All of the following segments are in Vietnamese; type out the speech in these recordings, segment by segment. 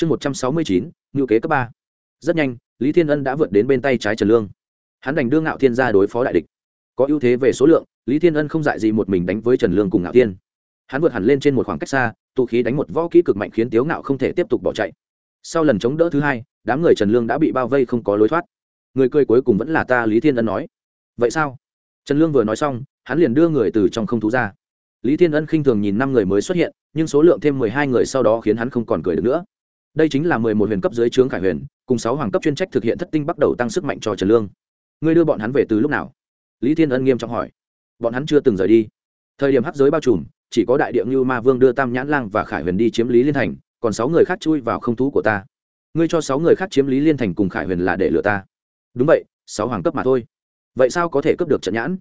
chương một trăm sáu mươi chín ngữ kế cấp ba. Rất nhanh, lý thiên ân đã vượt đến bên tay trái trần lương. Hắn đành đưa ngạo thiên ra đối phó đại địch. Có ưu thế về số lượng, lý thiên ân không dại gì một mình đánh với trần lương cùng ngạo thiên. Hắn vượt hẳn lên trên một khoảng cách xa, tụ khí đánh một võ kỹ cực mạnh khiến tiếu ngạo không thể tiếp tục bỏ chạy. Sau lần chống đỡ thứ hai, đám người trần lương đã bị bao vây không có lối thoát. Người cười cuối cùng vẫn là ta, lý thiên ân nói. Vậy sao? Trần lương vừa nói xong, hắn liền đưa người từ trong không thú ra. Lý thiên ân khinh thường nhìn năm người mới xuất hiện, nhưng số lượng thêm mười hai người sau đó khiến hắn không còn cười được nữa đây chính là mười một huyền cấp dưới trướng khải huyền, cùng sáu hoàng cấp chuyên trách thực hiện thất tinh bắt đầu tăng sức mạnh cho trần lương. Ngươi đưa bọn hắn về từ lúc nào? Lý thiên ân nghiêm trọng hỏi. Bọn hắn chưa từng rời đi. Thời điểm hắc giới bao trùm, chỉ có đại địa ngưu ma vương đưa tam nhãn lang và khải huyền đi chiếm lý liên thành, còn sáu người khác chui vào không thú của ta. Ngươi cho sáu người khác chiếm lý liên thành cùng khải huyền là để lừa ta. Đúng vậy, sáu hoàng cấp mà thôi. Vậy sao có thể cướp được trận nhãn?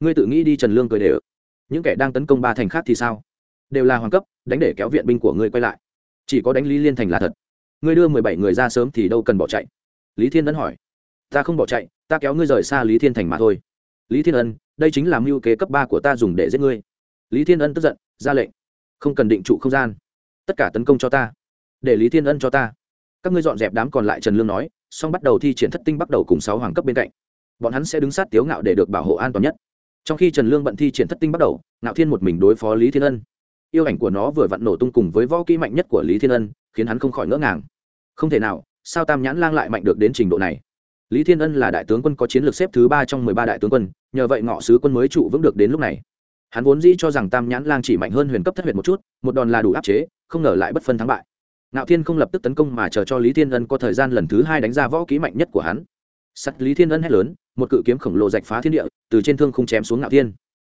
Ngươi tự nghĩ đi trần lương cười đều. Những kẻ đang tấn công ba thành khác thì sao? Đều là hoàng cấp, đánh để kéo viện binh của ngươi quay lại chỉ có đánh lý liên thành là thật. Ngươi đưa mười bảy người ra sớm thì đâu cần bỏ chạy. Lý thiên ân hỏi. Ta không bỏ chạy, ta kéo ngươi rời xa lý thiên thành mà thôi. Lý thiên ân, đây chính là mưu kế cấp ba của ta dùng để giết ngươi. Lý thiên ân tức giận, ra lệnh. Không cần định trụ không gian. Tất cả tấn công cho ta. Để lý thiên ân cho ta. Các ngươi dọn dẹp đám còn lại trần lương nói, xong bắt đầu thi triển thất tinh bắt đầu cùng sáu hoàng cấp bên cạnh. Bọn hắn sẽ đứng sát tiếu ngạo để được bảo hộ an toàn nhất. Trong khi trần lương bận thi triển thất tinh bắt đầu, ngạo thiên một mình đối phó lý thiên ân yêu ảnh của nó vừa vặn nổ tung cùng với võ kỹ mạnh nhất của lý thiên ân, khiến hắn không khỏi ngỡ ngàng. Không thể nào, sao tam nhãn lang lại mạnh được đến trình độ này? Lý thiên ân là đại tướng quân có chiến lược xếp thứ ba trong mười ba đại tướng quân, nhờ vậy ngọ sứ quân mới trụ vững được đến lúc này. Hắn vốn dĩ cho rằng tam nhãn lang chỉ mạnh hơn huyền cấp thất huyền một chút, một đòn là đủ áp chế, không ngờ lại bất phân thắng bại. Ngạo thiên không lập tức tấn công mà chờ cho lý thiên ân có thời gian lần thứ hai đánh ra võ kỹ mạnh nhất của hắn. Sắt lý thiên ân hét lớn, một cự kiếm khổng lồ rạch phá thiên địa, từ trên thương không chém xuống ngạo thiên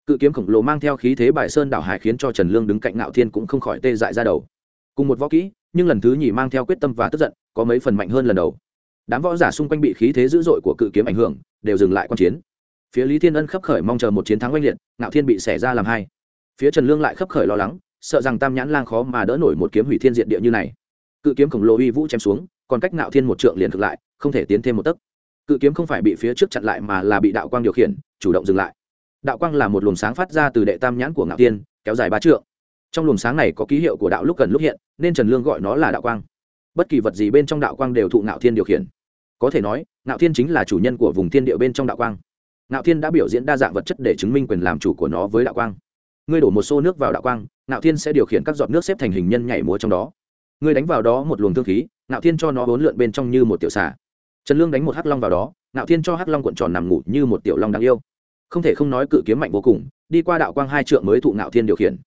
cự kiếm khổng lồ mang theo khí thế bài sơn đảo hải khiến cho trần lương đứng cạnh ngạo thiên cũng không khỏi tê dại ra đầu. Cùng một võ kỹ, nhưng lần thứ nhì mang theo quyết tâm và tức giận, có mấy phần mạnh hơn lần đầu. Đám võ giả xung quanh bị khí thế dữ dội của cự kiếm ảnh hưởng, đều dừng lại q chiến. Phía lý thiên ân khấp khởi mong chờ một chiến thắng oanh liệt, ngạo thiên bị xẻ ra làm hai. Phía trần lương lại khấp khởi lo lắng, sợ rằng tam nhãn lang khó mà đỡ nổi một kiếm hủy thiên diện địa như này. Cự kiếm khổng lồ uy vũ chém xuống, còn cách ngạo thiên một trượng liền thực lại, không thể tiến thêm một tấc. Cự kiếm không phải bị phía trước chặn lại mà là bị đạo quang điều khiển, chủ động dừng lại đạo quang là một luồng sáng phát ra từ đệ tam nhãn của ngạo thiên, kéo dài ba trượng. Trong luồng sáng này có ký hiệu của đạo lúc gần lúc hiện, nên trần lương gọi nó là đạo quang. Bất kỳ vật gì bên trong đạo quang đều thụ ngạo thiên điều khiển. Có thể nói, ngạo thiên chính là chủ nhân của vùng thiên địa bên trong đạo quang. Ngạo thiên đã biểu diễn đa dạng vật chất để chứng minh quyền làm chủ của nó với đạo quang. Ngươi đổ một xô nước vào đạo quang, ngạo thiên sẽ điều khiển các giọt nước xếp thành hình nhân nhảy múa trong đó. Ngươi đánh vào đó một luồng thương khí, ngạo thiên cho nó bốn lượn bên trong như một tiểu xà. Trần lương đánh một hắc long vào đó, ngạo thiên cho hắc long cuộn tròn nằm ngủ như một tiểu long đáng yêu không thể không nói cự kiếm mạnh vô cùng, đi qua đạo quang hai trượng mới thụ ngạo thiên điều khiển.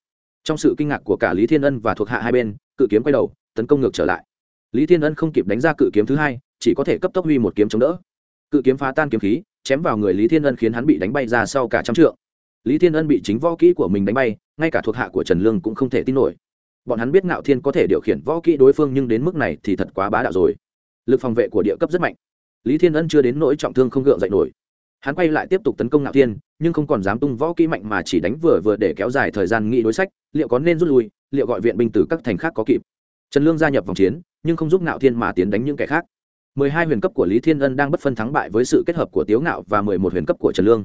Trong sự kinh ngạc của cả lý thiên ân và thuộc hạ hai bên, cự kiếm quay đầu, tấn công ngược trở lại. Lý thiên ân không kịp đánh ra cự kiếm thứ hai, chỉ có thể cấp tốc huy một kiếm chống đỡ. Cự kiếm phá tan kiếm khí, chém vào người lý thiên ân khiến hắn bị đánh bay ra sau cả trăm trượng. Lý thiên ân bị chính võ kỹ của mình đánh bay, ngay cả thuộc hạ của trần lương cũng không thể tin nổi. Bọn hắn biết ngạo thiên có thể điều khiển võ kỹ đối phương nhưng đến mức này thì thật quá bá đạo rồi. Lực phòng vệ của địa cấp rất mạnh. Lý thiên ân chưa đến nỗi trọng thương không gượng dậy nổi hắn quay lại tiếp tục tấn công ngạo thiên, nhưng không còn dám tung võ kỹ mạnh mà chỉ đánh vừa vừa để kéo dài thời gian nghĩ đối sách, liệu có nên rút lui, liệu gọi viện binh từ các thành khác có kịp. Trần lương gia nhập vòng chiến, nhưng không giúp ngạo thiên mà tiến đánh những kẻ khác. Mười hai huyền cấp của lý thiên ân đang bất phân thắng bại với sự kết hợp của tiếu ngạo và mười một huyền cấp của trần lương.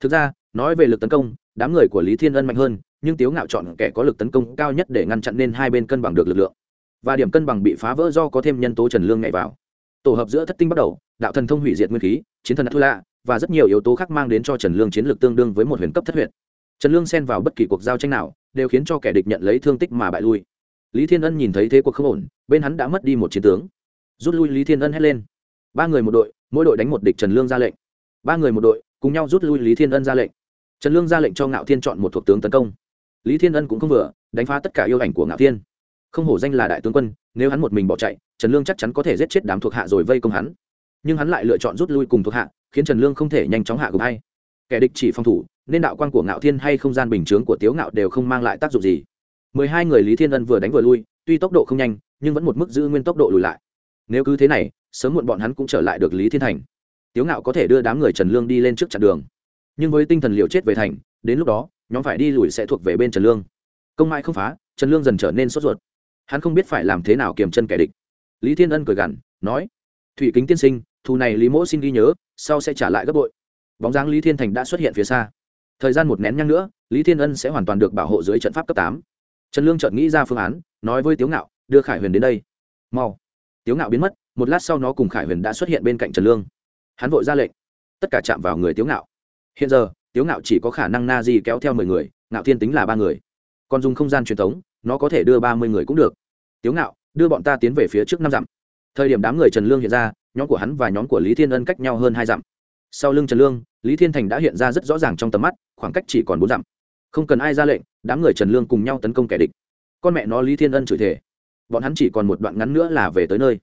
Thực ra, nói về lực tấn công, đám người của lý thiên ân mạnh hơn, nhưng tiếu ngạo chọn kẻ có lực tấn công cao nhất để ngăn chặn nên hai bên cân bằng được lực lượng. Và điểm cân bằng bị phá vỡ do có thêm nhân tố trần lương nhảy vào. Tổ hợp giữa thất tinh bắt đầu, đạo thần thông hủy diệt nguyên khí, chiến thần thu lạ và rất nhiều yếu tố khác mang đến cho trần lương chiến lược tương đương với một huyền cấp thất huyện trần lương xen vào bất kỳ cuộc giao tranh nào, đều khiến cho kẻ địch nhận lấy thương tích mà bại lui. Lý thiên ân nhìn thấy thế cuộc không ổn, bên hắn đã mất đi một chiến tướng. Rút lui lý thiên ân hét lên. Ba người một đội, mỗi đội đánh một địch trần lương ra lệnh. Ba người một đội, cùng nhau rút lui lý thiên ân ra lệnh. Trần lương ra lệnh cho ngạo thiên chọn một thuộc tướng tấn công. Lý thiên ân cũng không vừa, đánh phá tất cả yêu ảnh của ngạo thiên. Không hổ danh là đại tướng quân, nếu hắn một mình bỏ chạy, trần lương chắc chắn có thể giết chết đám thuộc hạ rồi vây công hắn nhưng hắn lại lựa chọn rút lui cùng thuộc hạ, khiến trần lương không thể nhanh chóng hạ gục hay. Kẻ địch chỉ phòng thủ, nên đạo quan của ngạo thiên hay không gian bình chướng của tiếu ngạo đều không mang lại tác dụng gì. Mười hai người lý thiên ân vừa đánh vừa lui, tuy tốc độ không nhanh, nhưng vẫn một mức giữ nguyên tốc độ lùi lại. Nếu cứ thế này, sớm muộn bọn hắn cũng trở lại được lý thiên thành. Tiếu ngạo có thể đưa đám người trần lương đi lên trước chặn đường. Nhưng với tinh thần liều chết về thành, đến lúc đó, nhóm phải đi lùi sẽ thuộc về bên trần lương. Công mãi không phá, trần lương dần trở nên sốt ruột. Hắn không biết phải làm thế nào kiềm chân kẻ địch. Lý thiên ân cười gằn, nói, thủy kính tiên sinh thù này lý mỗ xin ghi nhớ, sau sẽ trả lại gấp bội. Bóng dáng lý thiên thành đã xuất hiện phía xa. Thời gian một nén nhăng nữa, lý thiên ân sẽ hoàn toàn được bảo hộ dưới trận pháp cấp tám. Trần lương chợt nghĩ ra phương án, nói với tiếu ngạo, đưa khải huyền đến đây. Mau. Tiếu ngạo biến mất, một lát sau nó cùng khải huyền đã xuất hiện bên cạnh trần lương. Hắn vội ra lệnh. Tất cả chạm vào người tiếu ngạo. Hiện giờ, tiếu ngạo chỉ có khả năng na di kéo theo mười người, ngạo thiên tính là ba người. Còn dùng không gian truyền thống, nó có thể đưa ba mươi người cũng được. Tiếu ngạo, đưa bọn ta tiến về phía trước năm dặm. Thời điểm đám người trần lương hiện ra nhóm của hắn và nhóm của lý thiên ân cách nhau hơn hai dặm. Sau lưng trần lương, lý thiên thành đã hiện ra rất rõ ràng trong tầm mắt, khoảng cách chỉ còn bốn dặm. Không cần ai ra lệnh, đám người trần lương cùng nhau tấn công kẻ địch. Con mẹ nó lý thiên ân chửi thể bọn hắn chỉ còn một đoạn ngắn nữa là về tới nơi.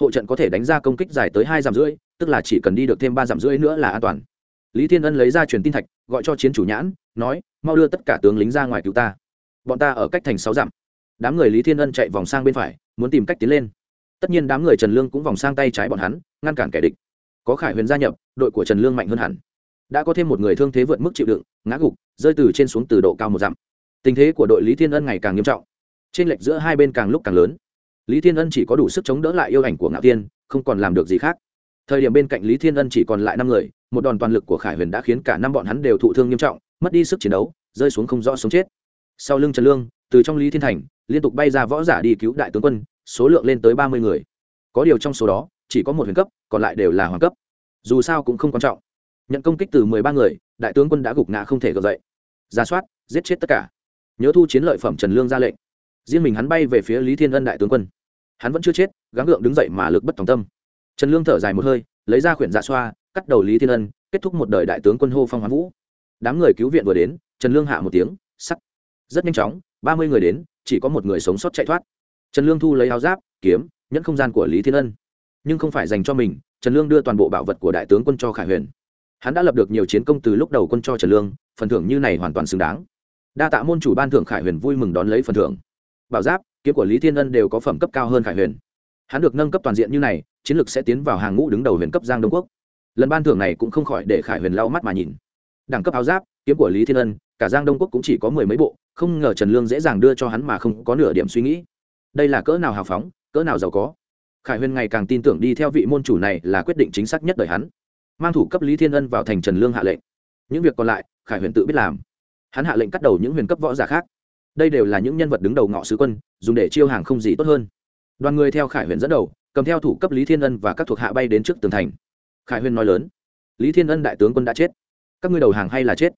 Hộ trận có thể đánh ra công kích dài tới hai dặm rưỡi, tức là chỉ cần đi được thêm ba dặm rưỡi nữa là an toàn. Lý thiên ân lấy ra truyền tin thạch, gọi cho chiến chủ nhãn, nói, mau đưa tất cả tướng lính ra ngoài cứu ta. Bọn ta ở cách thành sáu dặm. Đám người lý thiên ân chạy vòng sang bên phải, muốn tìm cách tiến lên tất nhiên đám người trần lương cũng vòng sang tay trái bọn hắn, ngăn cản kẻ địch. Có khải huyền gia nhập, đội của trần lương mạnh hơn hẳn. Đã có thêm một người thương thế vượt mức chịu đựng, ngã gục, rơi từ trên xuống từ độ cao một dặm. Tình thế của đội lý thiên ân ngày càng nghiêm trọng. Trên lệch giữa hai bên càng lúc càng lớn. Lý thiên ân chỉ có đủ sức chống đỡ lại yêu ảnh của ngạo tiên không còn làm được gì khác. Thời điểm bên cạnh lý thiên ân chỉ còn lại năm người, một đòn toàn lực của khải huyền đã khiến cả năm bọn hắn đều thụ thương nghiêm trọng, mất đi sức chiến đấu, rơi xuống không rõ sống chết. Sau lưng trần lương, từ trong lý thiên thành, liên tục bay ra võ giả đi cứu đại tướng quân số lượng lên tới ba mươi người. Có điều trong số đó, chỉ có một huyền cấp, còn lại đều là hoàng cấp. Dù sao cũng không quan trọng. Nhận công kích từ mười ba người, đại tướng quân đã gục ngã không thể gật dậy. Ra soát, giết chết tất cả. Nhớ thu chiến lợi phẩm trần lương ra lệnh. Riêng mình hắn bay về phía lý thiên ân đại tướng quân. Hắn vẫn chưa chết, gắng gượng đứng dậy mà lực bất tòng tâm. Trần lương thở dài một hơi, lấy ra quyển dạ xoa, cắt đầu lý thiên ân, kết thúc một đời đại tướng quân hô phong hoán vũ. Đám người cứu viện vừa đến, trần lương hạ một tiếng, sắt. Rất nhanh chóng, ba mươi người đến, chỉ có một người sống sót chạy thoát trần lương thu lấy áo giáp, kiếm, nhẫn không gian của lý thiên ân. Nhưng không phải dành cho mình, trần lương đưa toàn bộ bảo vật của đại tướng quân cho khải huyền. Hắn đã lập được nhiều chiến công từ lúc đầu quân cho trần lương, phần thưởng như này hoàn toàn xứng đáng. Đa tạ môn chủ ban thưởng khải huyền vui mừng đón lấy phần thưởng. Bảo giáp, kiếm của lý thiên ân đều có phẩm cấp cao hơn khải huyền. Hắn được nâng cấp toàn diện như này, chiến lược sẽ tiến vào hàng ngũ đứng đầu huyền cấp giang đông quốc. Lần ban thưởng này cũng không khỏi để khải huyền lau mắt mà nhìn. Đẳng cấp áo giáp, kiếm của lý thiên ân, cả giang đông quốc cũng chỉ có mười mấy bộ, không ngờ trần lương dễ dàng đưa cho hắn mà không có nửa điểm suy nghĩ đây là cỡ nào hào phóng, cỡ nào giàu có. Khải huyền ngày càng tin tưởng đi theo vị môn chủ này là quyết định chính xác nhất đời hắn. Mang thủ cấp lý thiên ân vào thành trần lương hạ lệnh. Những việc còn lại, khải huyền tự biết làm. Hắn hạ lệnh cắt đầu những huyền cấp võ giả khác. Đây đều là những nhân vật đứng đầu ngọ sứ quân, dùng để chiêu hàng không gì tốt hơn. Đoàn người theo khải huyền dẫn đầu, cầm theo thủ cấp lý thiên ân và các thuộc hạ bay đến trước tường thành. Khải huyền nói lớn, lý thiên ân đại tướng quân đã chết. Các ngươi đầu hàng hay là chết?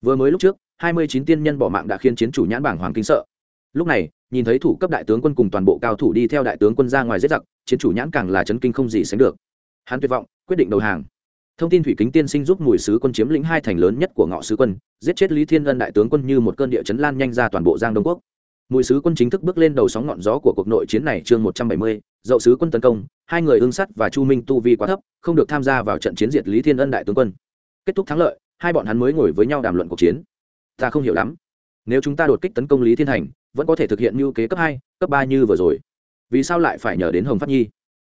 Vừa mới lúc trước, hai mươi chín tiên nhân bỏ mạng đã khiến chiến chủ nhãn bảng hoàng kinh sợ. Lúc này nhìn thấy thủ cấp đại tướng quân cùng toàn bộ cao thủ đi theo đại tướng quân ra ngoài giết giặc, chiến chủ nhãn càng là chấn kinh không gì sánh được. Hắn tuyệt vọng, quyết định đầu hàng. Thông tin thủy kính tiên sinh giúp mùi sứ quân chiếm lĩnh hai thành lớn nhất của ngọ sứ quân, giết chết lý thiên ân đại tướng quân như một cơn địa chấn lan nhanh ra toàn bộ giang đông quốc. Mùi sứ quân chính thức bước lên đầu sóng ngọn gió của cuộc nội chiến này chương một trăm bảy mươi, dậu sứ quân tấn công, hai người ương sắt và chu minh tu vi quá thấp, không được tham gia vào trận chiến diệt lý thiên ân đại tướng quân. Kết thúc thắng lợi, hai bọn hắn mới ngồi với nhau đàm luận cuộc chiến. Ta không hiểu lắm. Nếu chúng ta đột kích tấn công lý thiên thành vẫn có thể thực hiện mưu kế cấp hai, cấp ba như vừa rồi. Vì sao lại phải nhờ đến hồng phát nhi?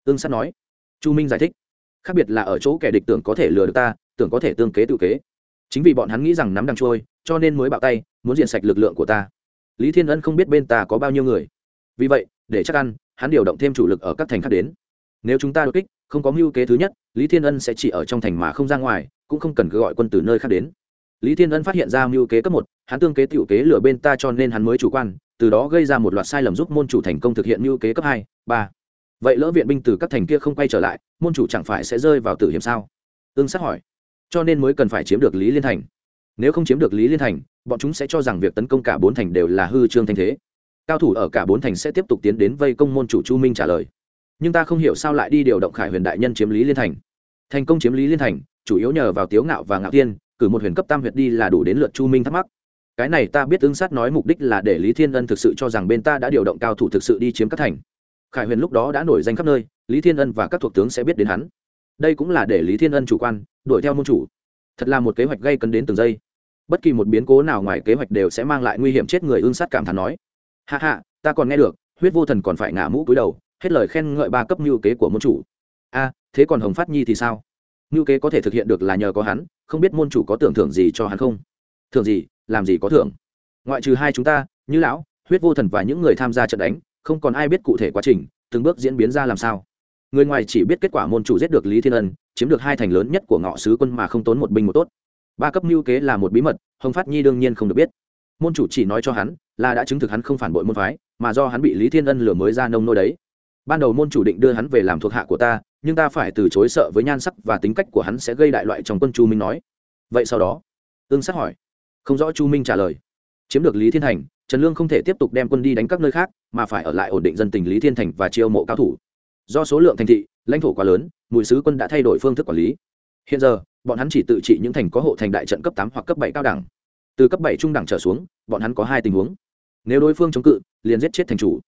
Ương sắt nói. Chu minh giải thích. Khác biệt là ở chỗ kẻ địch tưởng có thể lừa được ta, tưởng có thể tương kế tự kế. Chính vì bọn hắn nghĩ rằng nắm đang trôi, cho nên mới bạo tay, muốn diện sạch lực lượng của ta. Lý thiên ân không biết bên ta có bao nhiêu người. Vì vậy, để chắc ăn, hắn điều động thêm chủ lực ở các thành khác đến. Nếu chúng ta đột kích, không có mưu kế thứ nhất, lý thiên ân sẽ chỉ ở trong thành mà không ra ngoài, cũng không cần cứ gọi quân từ nơi khác đến. Lý thiên ân phát hiện ra mưu kế cấp một, hắn tương kế t kế lừa bên ta cho nên hắn mới chủ quan từ đó gây ra một loạt sai lầm giúp môn chủ thành công thực hiện mưu kế cấp hai, ba. Vậy lỡ viện binh từ các thành kia không quay trở lại, môn chủ chẳng phải sẽ rơi vào tử hiểm sao? Ương sát hỏi. Cho nên mới cần phải chiếm được lý liên thành. Nếu không chiếm được lý liên thành, bọn chúng sẽ cho rằng việc tấn công cả bốn thành đều là hư trương thanh thế. Cao thủ ở cả bốn thành sẽ tiếp tục tiến đến vây công môn chủ chu minh trả lời. Nhưng ta không hiểu sao lại đi điều động khải huyền đại nhân chiếm lý liên thành. Thành công chiếm lý liên thành, chủ yếu nhờ vào tiếu ngạo và ngạo tiên, cử một huyền cấp tam huyệt đi là đủ đến lượt chu minh thắc mắc cái này ta biết ứng sát nói mục đích là để lý thiên ân thực sự cho rằng bên ta đã điều động cao thủ thực sự đi chiếm các thành. Khải huyền lúc đó đã nổi danh khắp nơi, lý thiên ân và các thuộc tướng sẽ biết đến hắn. Đây cũng là để lý thiên ân chủ quan, đuổi theo môn chủ. Thật là một kế hoạch gây cấn đến từng giây. Bất kỳ một biến cố nào ngoài kế hoạch đều sẽ mang lại nguy hiểm chết người ương sát cảm thán nói. Hạ hạ ta còn nghe được, huyết vô thần còn phải ngả mũ cúi đầu, hết lời khen ngợi ba cấp mưu kế của môn chủ. A, thế còn hồng phát nhi thì sao? Mưu kế có thể thực hiện được là nhờ có hắn, không biết môn chủ có tưởng thưởng gì cho hắn không? Thưởng gì? Làm gì có thưởng. Ngoại trừ hai chúng ta, như lão, huyết vô thần và những người tham gia trận đánh, không còn ai biết cụ thể quá trình, từng bước diễn biến ra làm sao. Người ngoài chỉ biết kết quả môn chủ giết được lý thiên ân, chiếm được hai thành lớn nhất của ngọ sứ quân mà không tốn một binh một tốt. Ba cấp mưu kế là một bí mật, hồng phát nhi đương nhiên không được biết. Môn chủ chỉ nói cho hắn là đã chứng thực hắn không phản bội môn phái, mà do hắn bị lý thiên ân lừa mới ra nông nôi đấy. Ban đầu môn chủ định đưa hắn về làm thuộc hạ của ta, nhưng ta phải từ chối sợ với nhan sắc và tính cách của hắn sẽ gây đại loại trong quân chu minh nói. Vậy sau đó? Ương sát hỏi không rõ chu minh trả lời. Chiếm được lý thiên thành, trần lương không thể tiếp tục đem quân đi đánh các nơi khác, mà phải ở lại ổn định dân tình lý thiên thành và chiêu mộ cao thủ. Do số lượng thành thị, lãnh thổ quá lớn, mùi sứ quân đã thay đổi phương thức quản lý. Hiện giờ, bọn hắn chỉ tự trị những thành có hộ thành đại trận cấp tám hoặc cấp bảy cao đẳng. Từ cấp bảy trung đẳng trở xuống, bọn hắn có hai tình huống. Nếu đối phương chống cự, liền giết chết thành chủ.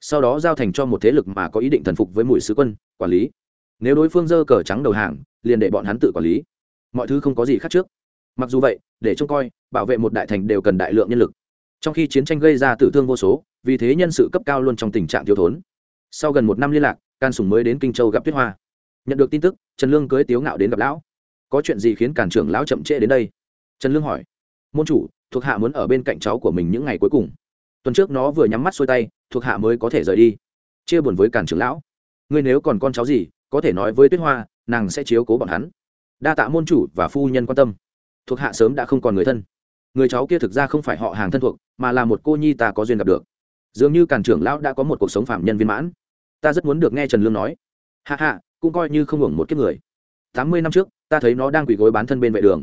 Sau đó giao thành cho một thế lực mà có ý định thần phục với mùi sứ quân, quản lý. Nếu đối phương dơ cờ trắng đầu hàng, liền để bọn hắn tự quản lý. Mọi thứ không có gì khác trước mặc dù vậy, để trông coi, bảo vệ một đại thành đều cần đại lượng nhân lực. Trong khi chiến tranh gây ra tử thương vô số, vì thế nhân sự cấp cao luôn trong tình trạng thiếu thốn. Sau gần một năm liên lạc, can sùng mới đến kinh châu gặp tuyết hoa. Nhận được tin tức, trần lương cưới tiếu ngạo đến gặp lão. Có chuyện gì khiến cản trưởng lão chậm trễ đến đây? Trần lương hỏi. Môn chủ, thuộc hạ muốn ở bên cạnh cháu của mình những ngày cuối cùng. Tuần trước nó vừa nhắm mắt xuôi tay, thuộc hạ mới có thể rời đi. Chia buồn với cản trưởng lão. Ngươi nếu còn con cháu gì, có thể nói với tuyết hoa, nàng sẽ chiếu cố bọn hắn. Đa tạ môn chủ và phu nhân quan tâm thuộc hạ sớm đã không còn người thân. Người cháu kia thực ra không phải họ hàng thân thuộc, mà là một cô nhi ta có duyên gặp được. Dường như cản trưởng lão đã có một cuộc sống phạm nhân viên mãn. Ta rất muốn được nghe trần lương nói. Hạ hạ cũng coi như không hưởng một kiếp người. Tám mươi năm trước, ta thấy nó đang quỳ gối bán thân bên vệ đường.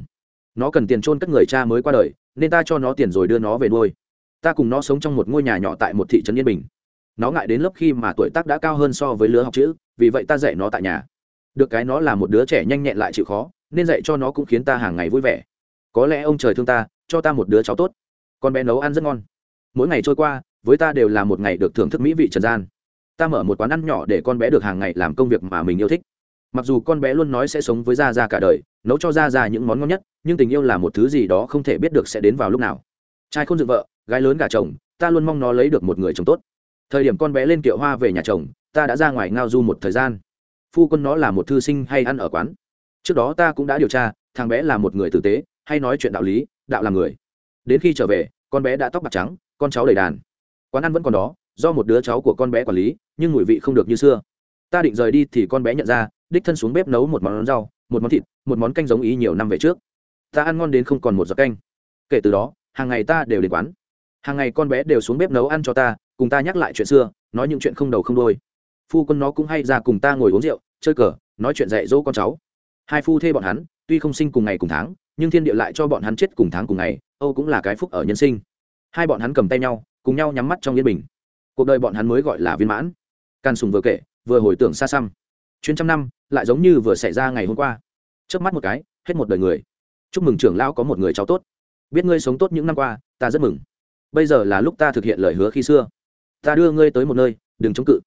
Nó cần tiền trôn cất người cha mới qua đời, nên ta cho nó tiền rồi đưa nó về nuôi. Ta cùng nó sống trong một ngôi nhà nhỏ tại một thị trấn yên bình. Nó ngại đến lớp khi mà tuổi tác đã cao hơn so với lứa học chữ, vì vậy ta dạy nó tại nhà. Được cái nó là một đứa trẻ nhanh nhẹn lại chịu khó, nên dạy cho nó cũng khiến ta hàng ngày vui vẻ có lẽ ông trời thương ta, cho ta một đứa cháu tốt. Con bé nấu ăn rất ngon. Mỗi ngày trôi qua, với ta đều là một ngày được thưởng thức mỹ vị trần gian. Ta mở một quán ăn nhỏ để con bé được hàng ngày làm công việc mà mình yêu thích. Mặc dù con bé luôn nói sẽ sống với gia gia cả đời, nấu cho gia gia những món ngon nhất, nhưng tình yêu là một thứ gì đó không thể biết được sẽ đến vào lúc nào. Trai không dựng vợ, gái lớn gà chồng, ta luôn mong nó lấy được một người chồng tốt. Thời điểm con bé lên kiệu hoa về nhà chồng, ta đã ra ngoài ngao du một thời gian. Phu quân nó là một thư sinh hay ăn ở quán. Trước đó ta cũng đã điều tra, thằng bé là một người tử tế hay nói chuyện đạo lý, đạo làm người. Đến khi trở về, con bé đã tóc bạc trắng, con cháu đầy đàn. Quán ăn vẫn còn đó, do một đứa cháu của con bé quản lý, nhưng mùi vị không được như xưa. Ta định rời đi thì con bé nhận ra, đích thân xuống bếp nấu một món rau, một món thịt, một món canh giống ý nhiều năm về trước. Ta ăn ngon đến không còn một giọt canh. Kể từ đó, hàng ngày ta đều đến quán. Hàng ngày con bé đều xuống bếp nấu ăn cho ta, cùng ta nhắc lại chuyện xưa, nói những chuyện không đầu không đôi phu quân nó cũng hay ra cùng ta ngồi uống rượu, chơi cờ, nói chuyện dạy dỗ con cháu. Hai phu thê bọn hắn, tuy không sinh cùng ngày cùng tháng nhưng thiên địa lại cho bọn hắn chết cùng tháng cùng ngày, âu cũng là cái phúc ở nhân sinh. Hai bọn hắn cầm tay nhau, cùng nhau nhắm mắt trong yên bình. Cuộc đời bọn hắn mới gọi là viên mãn. Càn sùng vừa kể, vừa hồi tưởng xa xăm. Chuyến trăm năm, lại giống như vừa xảy ra ngày hôm qua. Trước mắt một cái, hết một đời người. Chúc mừng trưởng lão có một người cháu tốt. Biết ngươi sống tốt những năm qua, ta rất mừng. Bây giờ là lúc ta thực hiện lời hứa khi xưa. Ta đưa ngươi tới một nơi, đừng chống cự.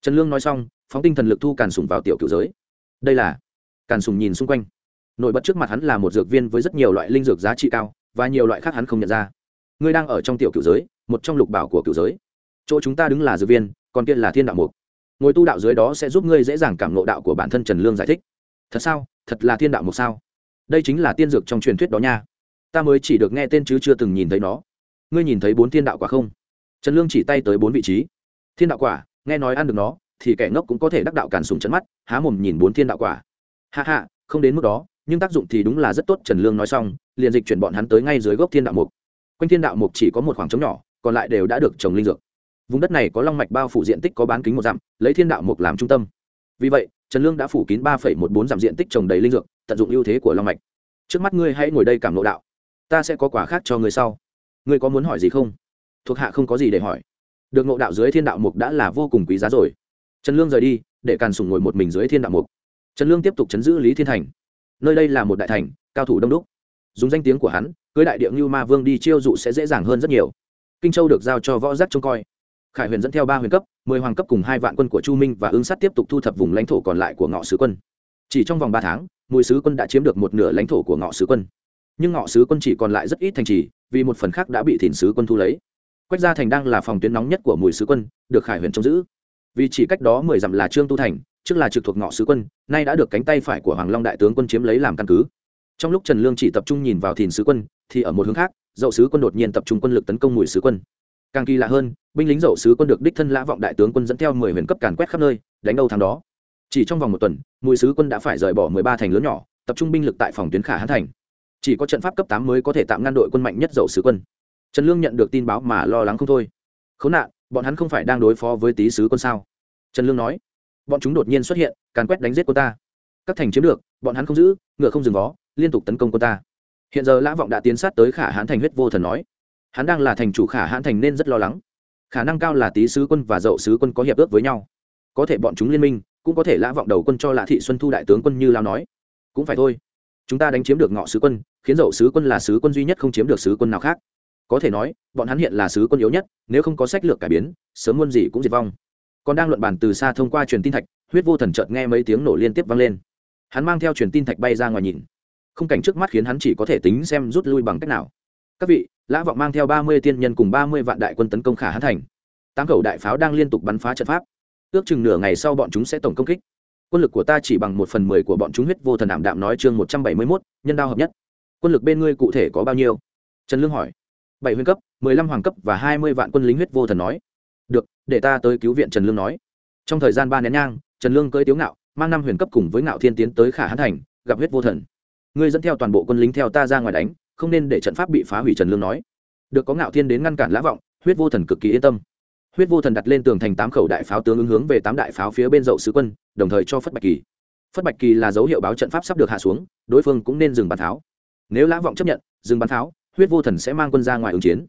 Trần lương nói xong, phóng tinh thần lực thu càn sùng vào tiểu cựu giới. Đây là càn sùng nhìn xung quanh nổi bật trước mặt hắn là một dược viên với rất nhiều loại linh dược giá trị cao, và nhiều loại khác hắn không nhận ra. Ngươi đang ở trong tiểu cựu giới, một trong lục bảo của cựu giới. Chỗ chúng ta đứng là dược viên, còn kia là thiên đạo mục. Ngồi tu đạo dưới đó sẽ giúp ngươi dễ dàng cảm ngộ đạo của bản thân trần lương giải thích. Thật sao? Thật là thiên đạo mục sao? Đây chính là tiên dược trong truyền thuyết đó nha. Ta mới chỉ được nghe tên chứ chưa từng nhìn thấy nó. Ngươi nhìn thấy bốn thiên đạo quả không? Trần lương chỉ tay tới bốn vị trí. Thiên đạo quả, nghe nói ăn được nó, thì kẻ ngốc cũng có thể đắc đạo cản sùng chấn mắt, há mồm nhìn bốn thiên đạo quả. Hạ hạ không đến mức đó nhưng tác dụng thì đúng là rất tốt, trần lương nói xong, liền dịch chuyển bọn hắn tới ngay dưới gốc thiên đạo mục. Quanh thiên đạo mục chỉ có một khoảng trống nhỏ, còn lại đều đã được trồng linh dược. Vùng đất này có long mạch bao phủ diện tích có bán kính một dặm, lấy thiên đạo mục làm trung tâm. Vì vậy, trần lương đã phủ kín ba một bốn dặm diện tích trồng đầy linh dược, tận dụng ưu thế của long mạch. Trước mắt ngươi hãy ngồi đây cảm lộ đạo. Ta sẽ có quả khác cho ngươi sau. Ngươi có muốn hỏi gì không? Thuộc hạ không có gì để hỏi. Được ngộ đạo dưới thiên đạo mục đã là vô cùng quý giá rồi. Trần lương rời đi, để càn sùng ngồi một mình dưới thiên đạo mục. Trần lương tiếp tục chấn giữ lý thiên thành nơi đây là một đại thành, cao thủ đông đúc. Dùng danh tiếng của hắn, cưới đại địa ngưu ma vương đi chiêu dụ sẽ dễ dàng hơn rất nhiều. Kinh châu được giao cho võ giác trông coi. Khải huyền dẫn theo ba huyền cấp, mười hoàng cấp cùng hai vạn quân của chu minh và ứng sát tiếp tục thu thập vùng lãnh thổ còn lại của ngọ sứ quân. Chỉ trong vòng ba tháng, mùi sứ quân đã chiếm được một nửa lãnh thổ của ngọ sứ quân. Nhưng ngọ sứ quân chỉ còn lại rất ít thành trì, vì một phần khác đã bị thỉnh sứ quân thu lấy. Quách gia thành đang là phòng tuyến nóng nhất của mùi sứ quân, được khải huyền trông giữ. Vì chỉ cách đó mười dặm là trương tu thành trước là trực thuộc ngọ sứ quân, nay đã được cánh tay phải của hoàng long đại tướng quân chiếm lấy làm căn cứ. Trong lúc trần lương chỉ tập trung nhìn vào thìn sứ quân, thì ở một hướng khác, dậu sứ quân đột nhiên tập trung quân lực tấn công mùi sứ quân. Càng kỳ lạ hơn, binh lính dậu sứ quân được đích thân lã vọng đại tướng quân dẫn theo mười huyền cấp càn quét khắp nơi, đánh đâu thắng đó. Chỉ trong vòng một tuần, mùi sứ quân đã phải rời bỏ mười ba thành lớn nhỏ, tập trung binh lực tại phòng tuyến khả hãn thành. Chỉ có trận pháp cấp tám mới có thể tạm ngăn đội quân mạnh nhất dậu sứ quân. Trần lương nhận được tin báo mà lo lắng không thôi. Khốn nạn, bọn hắn không phải đang đối phó với tý sứ quân sao? Trần lương nói bọn chúng đột nhiên xuất hiện, càn quét đánh giết cô ta. Các thành chiếm được, bọn hắn không giữ, ngựa không dừng vó, liên tục tấn công cô ta. Hiện giờ lã vọng đã tiến sát tới khả hãn thành huyết vô thần nói. Hắn đang là thành chủ khả hãn thành nên rất lo lắng. Khả năng cao là tý sứ quân và dậu sứ quân có hiệp ước với nhau. Có thể bọn chúng liên minh, cũng có thể lã vọng đầu quân cho lã thị xuân thu đại tướng quân như lao nói. Cũng phải thôi. Chúng ta đánh chiếm được ngọ sứ quân, khiến dậu sứ quân là sứ quân duy nhất không chiếm được sứ quân nào khác. Có thể nói, bọn hắn hiện là sứ quân yếu nhất, nếu không có sách lược cải biến, sớm muôn gì cũng diệt vong còn đang luận bàn từ xa thông qua truyền tin thạch, huyết vô thần chợt nghe mấy tiếng nổ liên tiếp vang lên. Hắn mang theo truyền tin thạch bay ra ngoài nhìn. Khung cảnh trước mắt khiến hắn chỉ có thể tính xem rút lui bằng cách nào. Các vị, lã vọng mang theo ba mươi tiên nhân cùng ba mươi vạn đại quân tấn công khả hãn thành. Tám khẩu đại pháo đang liên tục bắn phá trận pháp. Ước chừng nửa ngày sau bọn chúng sẽ tổng công kích. Quân lực của ta chỉ bằng một phần mười của bọn chúng huyết vô thần ảm đạm nói chương một trăm bảy mươi mốt, nhân đao hợp nhất. Quân lực bên ngươi cụ thể có bao nhiêu? Trần lương hỏi. Bảy huyền cấp, mười lăm hoàng cấp và hai mươi vạn quân lính huyết vô thần nói được, để ta tới cứu viện trần lương nói. Trong thời gian ba nén nhang, trần lương cưỡi tiếu ngạo, mang năm huyền cấp cùng với ngạo thiên tiến tới khả hãn thành, gặp huyết vô thần. Ngươi dẫn theo toàn bộ quân lính theo ta ra ngoài đánh, không nên để trận pháp bị phá hủy trần lương nói. Được, có ngạo thiên đến ngăn cản lã vọng, huyết vô thần cực kỳ yên tâm. Huyết vô thần đặt lên tường thành tám khẩu đại pháo tướng ứng hướng về tám đại pháo phía bên dậu sứ quân, đồng thời cho phất bạch kỳ. Phất bạch kỳ là dấu hiệu báo trận pháp sắp được hạ xuống, đối phương cũng nên dừng bàn tháo. Nếu lã vọng chấp nhận, dừng bàn tháo, huyết vô thần sẽ mang quân ra ngoài ứng chiến.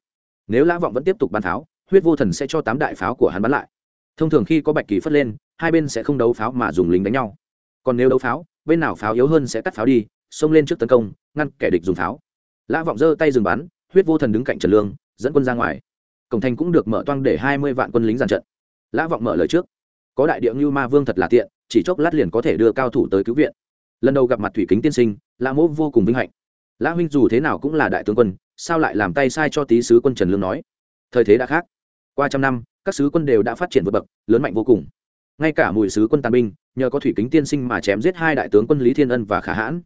Nếu lã vọng vẫn tiếp tục bàn tháo huyết vô thần sẽ cho tám đại pháo của hắn bắn lại. Thông thường khi có bạch kỳ phất lên, hai bên sẽ không đấu pháo mà dùng lính đánh nhau. Còn nếu đấu pháo, bên nào pháo yếu hơn sẽ cắt pháo đi, xông lên trước tấn công, ngăn kẻ địch dùng pháo. Lã vọng giơ tay dừng bắn, huyết vô thần đứng cạnh trần lương, dẫn quân ra ngoài. Cổng thành cũng được mở toang để hai mươi vạn quân lính dàn trận. Lã vọng mở lời trước. Có đại địa như ma vương thật là tiện, chỉ chốc lát liền có thể đưa cao thủ tới cứu viện. Lần đầu gặp mặt thủy kính tiên sinh, lã mỗ vô cùng vinh hạnh. Lã huynh dù thế nào cũng là đại tướng quân, sao lại làm tay sai cho tý sứ quân trần lương nói? Thời thế đã khác qua trăm năm, các sứ quân đều đã phát triển vượt bậc, lớn mạnh vô cùng. Ngay cả mùi sứ quân tàn binh, nhờ có thủy kính tiên sinh mà chém giết hai đại tướng quân lý thiên ân và khả hãn.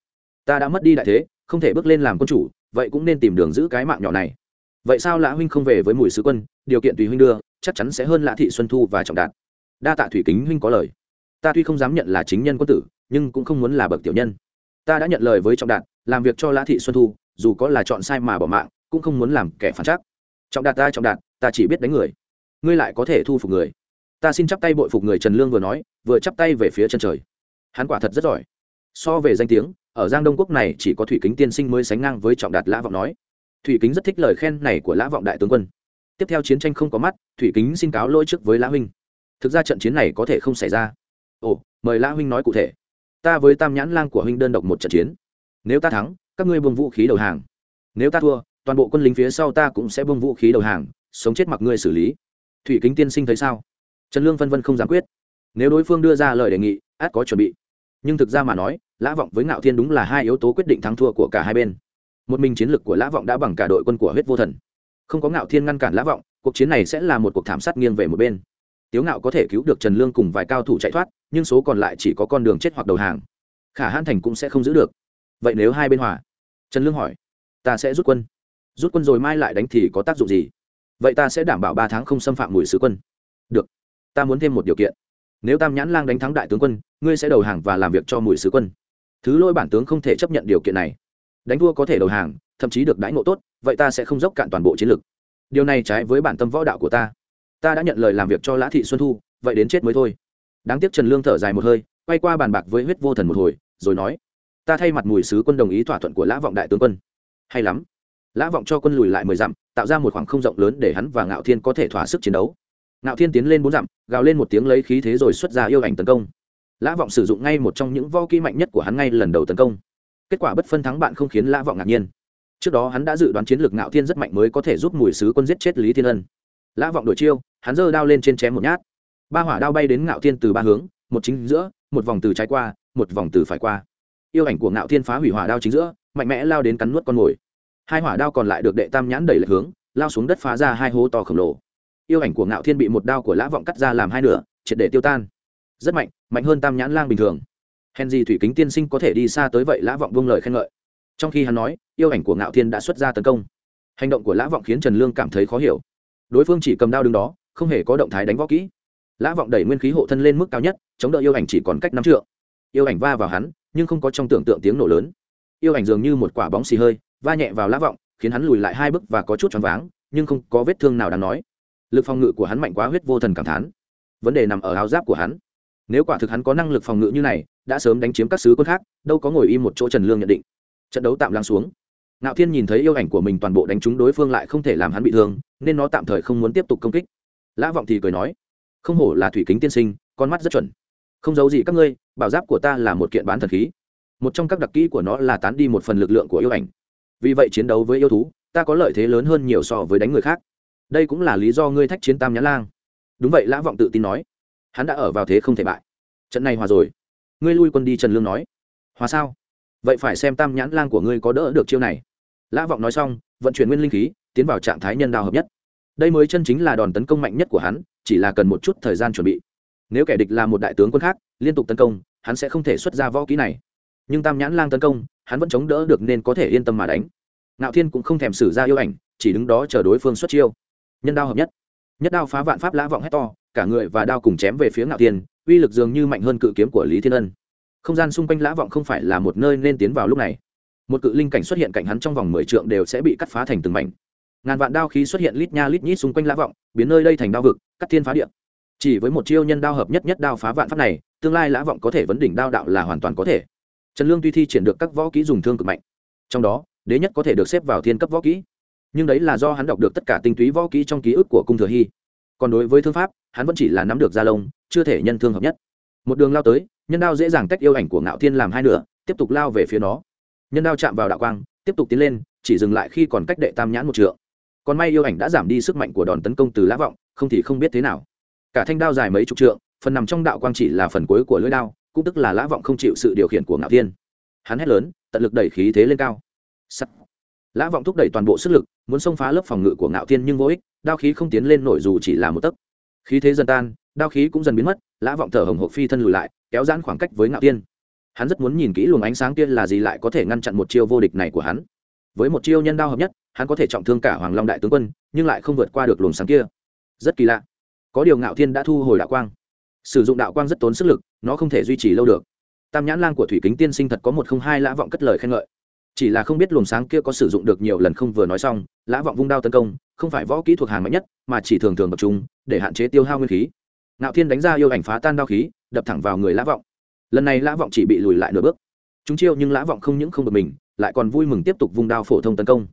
Ta đã mất đi đại thế, không thể bước lên làm quân chủ, vậy cũng nên tìm đường giữ cái mạng nhỏ này. Vậy sao lã huynh không về với mùi sứ quân? Điều kiện tùy huynh đưa, chắc chắn sẽ hơn lã thị xuân thu và trọng đạt. Đa tạ thủy kính huynh có lời. Ta tuy không dám nhận là chính nhân quân tử, nhưng cũng không muốn là bậc tiểu nhân. Ta đã nhận lời với trọng đạt, làm việc cho lã thị xuân thu, dù có là chọn sai mà bỏ mạng, cũng không muốn làm kẻ phản trắc trọng đạt ta, trọng đạt ta chỉ biết đánh người. Ngươi lại có thể thu phục người. Ta xin chắp tay bội phục người trần lương vừa nói, vừa chắp tay về phía chân trời. Hắn quả thật rất giỏi. So về danh tiếng, ở giang đông quốc này chỉ có thủy kính tiên sinh mới sánh ngang với trọng đạt lã vọng nói. Thủy kính rất thích lời khen này của lã vọng đại tướng quân. Tiếp theo chiến tranh không có mắt, thủy kính xin cáo lỗi trước với lã huynh. Thực ra trận chiến này có thể không xảy ra. Ồ, mời lã huynh nói cụ thể. Ta với tam nhãn lang của huynh đơn độc một trận chiến. Nếu ta thắng, các ngươi buông vũ khí đầu hàng. Nếu ta thua, toàn bộ quân lính phía sau ta cũng sẽ buông vũ khí đầu hàng sống chết mặc ngươi xử lý. Thủy kính tiên sinh thấy sao? Trần lương vân vân không dám quyết. Nếu đối phương đưa ra lời đề nghị, át có chuẩn bị. Nhưng thực ra mà nói, lã vọng với ngạo thiên đúng là hai yếu tố quyết định thắng thua của cả hai bên. Một mình chiến lược của lã vọng đã bằng cả đội quân của huyết vô thần. Không có ngạo thiên ngăn cản lã vọng, cuộc chiến này sẽ là một cuộc thảm sát nghiêng về một bên. Tiếu ngạo có thể cứu được trần lương cùng vài cao thủ chạy thoát, nhưng số còn lại chỉ có con đường chết hoặc đầu hàng. Khả hãn thành cũng sẽ không giữ được. Vậy nếu hai bên hòa? Trần lương hỏi. Ta sẽ rút quân. Rút quân rồi mai lại đánh thì có tác dụng gì? Vậy ta sẽ đảm bảo ba tháng không xâm phạm mùi sứ quân. Được. Ta muốn thêm một điều kiện. Nếu tam nhãn lang đánh thắng đại tướng quân, ngươi sẽ đầu hàng và làm việc cho mùi sứ quân. Thứ lỗi bản tướng không thể chấp nhận điều kiện này. Đánh thua có thể đầu hàng, thậm chí được đãi ngộ tốt, vậy ta sẽ không dốc cạn toàn bộ chiến lược điều này trái với bản tâm võ đạo của ta. Ta đã nhận lời làm việc cho lã thị xuân thu, vậy đến chết mới thôi. Đáng tiếc trần lương thở dài một hơi, quay qua bàn bạc với huyết vô thần một hồi, rồi nói, ta thay mặt mùi sứ quân đồng ý thỏa thuận của lã vọng đại tướng quân. Hay lắm lã vọng cho quân lùi lại mười dặm, tạo ra một khoảng không rộng lớn để hắn và ngạo thiên có thể thỏa sức chiến đấu. Ngạo thiên tiến lên bốn dặm, gào lên một tiếng lấy khí thế rồi xuất ra yêu ảnh tấn công. Lã vọng sử dụng ngay một trong những vo kỹ mạnh nhất của hắn ngay lần đầu tấn công. Kết quả bất phân thắng bạn không khiến lã vọng ngạc nhiên. Trước đó hắn đã dự đoán chiến lược ngạo thiên rất mạnh mới có thể giúp mùi sứ quân giết chết lý thiên ân. Lã vọng đổi chiêu, hắn giơ đao lên trên chém một nhát. Ba hỏa đao bay đến ngạo thiên từ ba hướng, một chính giữa, một vòng từ trái qua, một vòng từ phải qua. Yêu ảnh của ngạo thiên phá hủy hỏa đao chính giữa, mạnh mẽ lao đến cắn nuốt con mồi hai hỏa đao còn lại được đệ tam nhãn đẩy lệch hướng, lao xuống đất phá ra hai hố to khổng lồ. Yêu ảnh của ngạo thiên bị một đao của lã vọng cắt ra làm hai nửa, triệt để tiêu tan. Rất mạnh mạnh hơn tam nhãn lang bình thường. Hèn gì thủy kính tiên sinh có thể đi xa tới vậy lã vọng vung lời khen ngợi. Trong khi hắn nói, yêu ảnh của ngạo thiên đã xuất ra tấn công. Hành động của lã vọng khiến trần lương cảm thấy khó hiểu. Đối phương chỉ cầm đao đứng đó, không hề có động thái đánh võ kỹ. Lã vọng đẩy nguyên khí hộ thân lên mức cao nhất, chống đỡ yêu ảnh chỉ còn cách năm trượng. Yêu ảnh va vào hắn, nhưng không có trong tưởng tượng tiếng nổ lớn. Yêu ảnh dường như một quả bóng xì hơi va nhẹ vào lá vọng, khiến hắn lùi lại hai bước và có chút choáng váng, nhưng không có vết thương nào đáng nói. Lực phòng ngự của hắn mạnh quá huyết vô thần cảm thán. Vấn đề nằm ở áo giáp của hắn. Nếu quả thực hắn có năng lực phòng ngự như này, đã sớm đánh chiếm các sứ quân khác, đâu có ngồi im một chỗ trần lương nhận định. Trận đấu tạm lắng xuống. Ngạo thiên nhìn thấy yêu ảnh của mình toàn bộ đánh trúng đối phương lại không thể làm hắn bị thương, nên nó tạm thời không muốn tiếp tục công kích. Lã vọng thì cười nói, không hổ là thủy kính tiên sinh, con mắt rất chuẩn. Không giấu gì các ngươi, bảo giáp của ta là một kiện bán thần khí. Một trong các đặc kỹ của nó là tán đi một phần lực lượng của yêu ảnh vì vậy chiến đấu với yêu thú, ta có lợi thế lớn hơn nhiều so với đánh người khác. Đây cũng là lý do ngươi thách chiến tam nhãn lang. Đúng vậy, lã vọng tự tin nói. Hắn đã ở vào thế không thể bại. Trận này hòa rồi. Ngươi lui quân đi, trần lương nói. Hòa sao? Vậy phải xem tam nhãn lang của ngươi có đỡ được chiêu này. Lã vọng nói xong, vận chuyển nguyên linh khí, tiến vào trạng thái nhân đạo hợp nhất. Đây mới chân chính là đòn tấn công mạnh nhất của hắn, chỉ là cần một chút thời gian chuẩn bị. Nếu kẻ địch là một đại tướng quân khác, liên tục tấn công, hắn sẽ không thể xuất ra võ kỹ này nhưng tam nhãn lang tấn công, hắn vẫn chống đỡ được nên có thể yên tâm mà đánh. Ngạo thiên cũng không thèm xử ra yêu ảnh, chỉ đứng đó chờ đối phương xuất chiêu. Nhân đao hợp nhất. Nhất đao phá vạn pháp lã vọng hét to, cả người và đao cùng chém về phía ngạo thiên, uy lực dường như mạnh hơn cự kiếm của lý thiên ân. Không gian xung quanh lã vọng không phải là một nơi nên tiến vào lúc này. Một cự linh cảnh xuất hiện cạnh hắn trong vòng mười trượng đều sẽ bị cắt phá thành từng mảnh. Ngàn vạn đao khí xuất hiện lít nha lít nhít xung quanh lã vọng, biến nơi đây thành đao vực, cắt thiên phá điện chỉ với một chiêu nhân đao hợp nhất nhất đao phá vạn pháp này, tương lai lã vọng có thể vấn đỉnh đao đạo là hoàn toàn có thể trần lương tuy thi triển được các võ kỹ dùng thương cực mạnh, trong đó, đế nhất có thể được xếp vào thiên cấp võ kỹ, nhưng đấy là do hắn đọc được tất cả tinh túy võ kỹ trong ký ức của cung thừa hy. Còn đối với thương pháp, hắn vẫn chỉ là nắm được gia lông, chưa thể nhân thương hợp nhất. Một đường lao tới, nhân đao dễ dàng tách yêu ảnh của ngạo thiên làm hai nửa, tiếp tục lao về phía nó. Nhân đao chạm vào đạo quang, tiếp tục tiến lên, chỉ dừng lại khi còn cách đệ tam nhãn một trượng. Còn may yêu ảnh đã giảm đi sức mạnh của đòn tấn công từ lá vọng, không thì không biết thế nào. Cả thanh đao dài mấy chục trượng, phần nằm trong đạo quang chỉ là phần cuối của lưỡi đao cũng tức là lã vọng không chịu sự điều khiển của ngạo thiên. Hắn hét lớn, tận lực đẩy khí thế lên cao. Sắt! lã vọng thúc đẩy toàn bộ sức lực, muốn xông phá lớp phòng ngự của ngạo thiên nhưng vô ích, đao khí không tiến lên nổi dù chỉ là một tấc. Khí thế dần tan, đao khí cũng dần biến mất, lã vọng thở hồng hộc phi thân lùi lại, kéo giãn khoảng cách với ngạo thiên. Hắn rất muốn nhìn kỹ luồng ánh sáng kia là gì lại có thể ngăn chặn một chiêu vô địch này của hắn. Với một chiêu nhân đao hợp nhất, hắn có thể trọng thương cả hoàng long đại tướng quân, nhưng lại không vượt qua được luồng sáng kia. Rất kỳ lạ. Có điều ngạo thiên đã thu hồi đạo quang sử dụng đạo quang rất tốn sức lực, nó không thể duy trì lâu được. Tam nhãn lang của thủy kính tiên sinh thật có một không hai lã vọng cất lời khen ngợi. Chỉ là không biết luồng sáng kia có sử dụng được nhiều lần không vừa nói xong, lã vọng vung đao tấn công, không phải võ kỹ thuộc hàng mạnh nhất, mà chỉ thường thường tập trung, để hạn chế tiêu hao nguyên khí. Ngạo thiên đánh ra yêu ảnh phá tan đao khí, đập thẳng vào người lã vọng. Lần này lã vọng chỉ bị lùi lại nửa bước. Chúng chiêu nhưng lã vọng không những không bực mình, lại còn vui mừng tiếp tục vung đao phổ thông tấn công.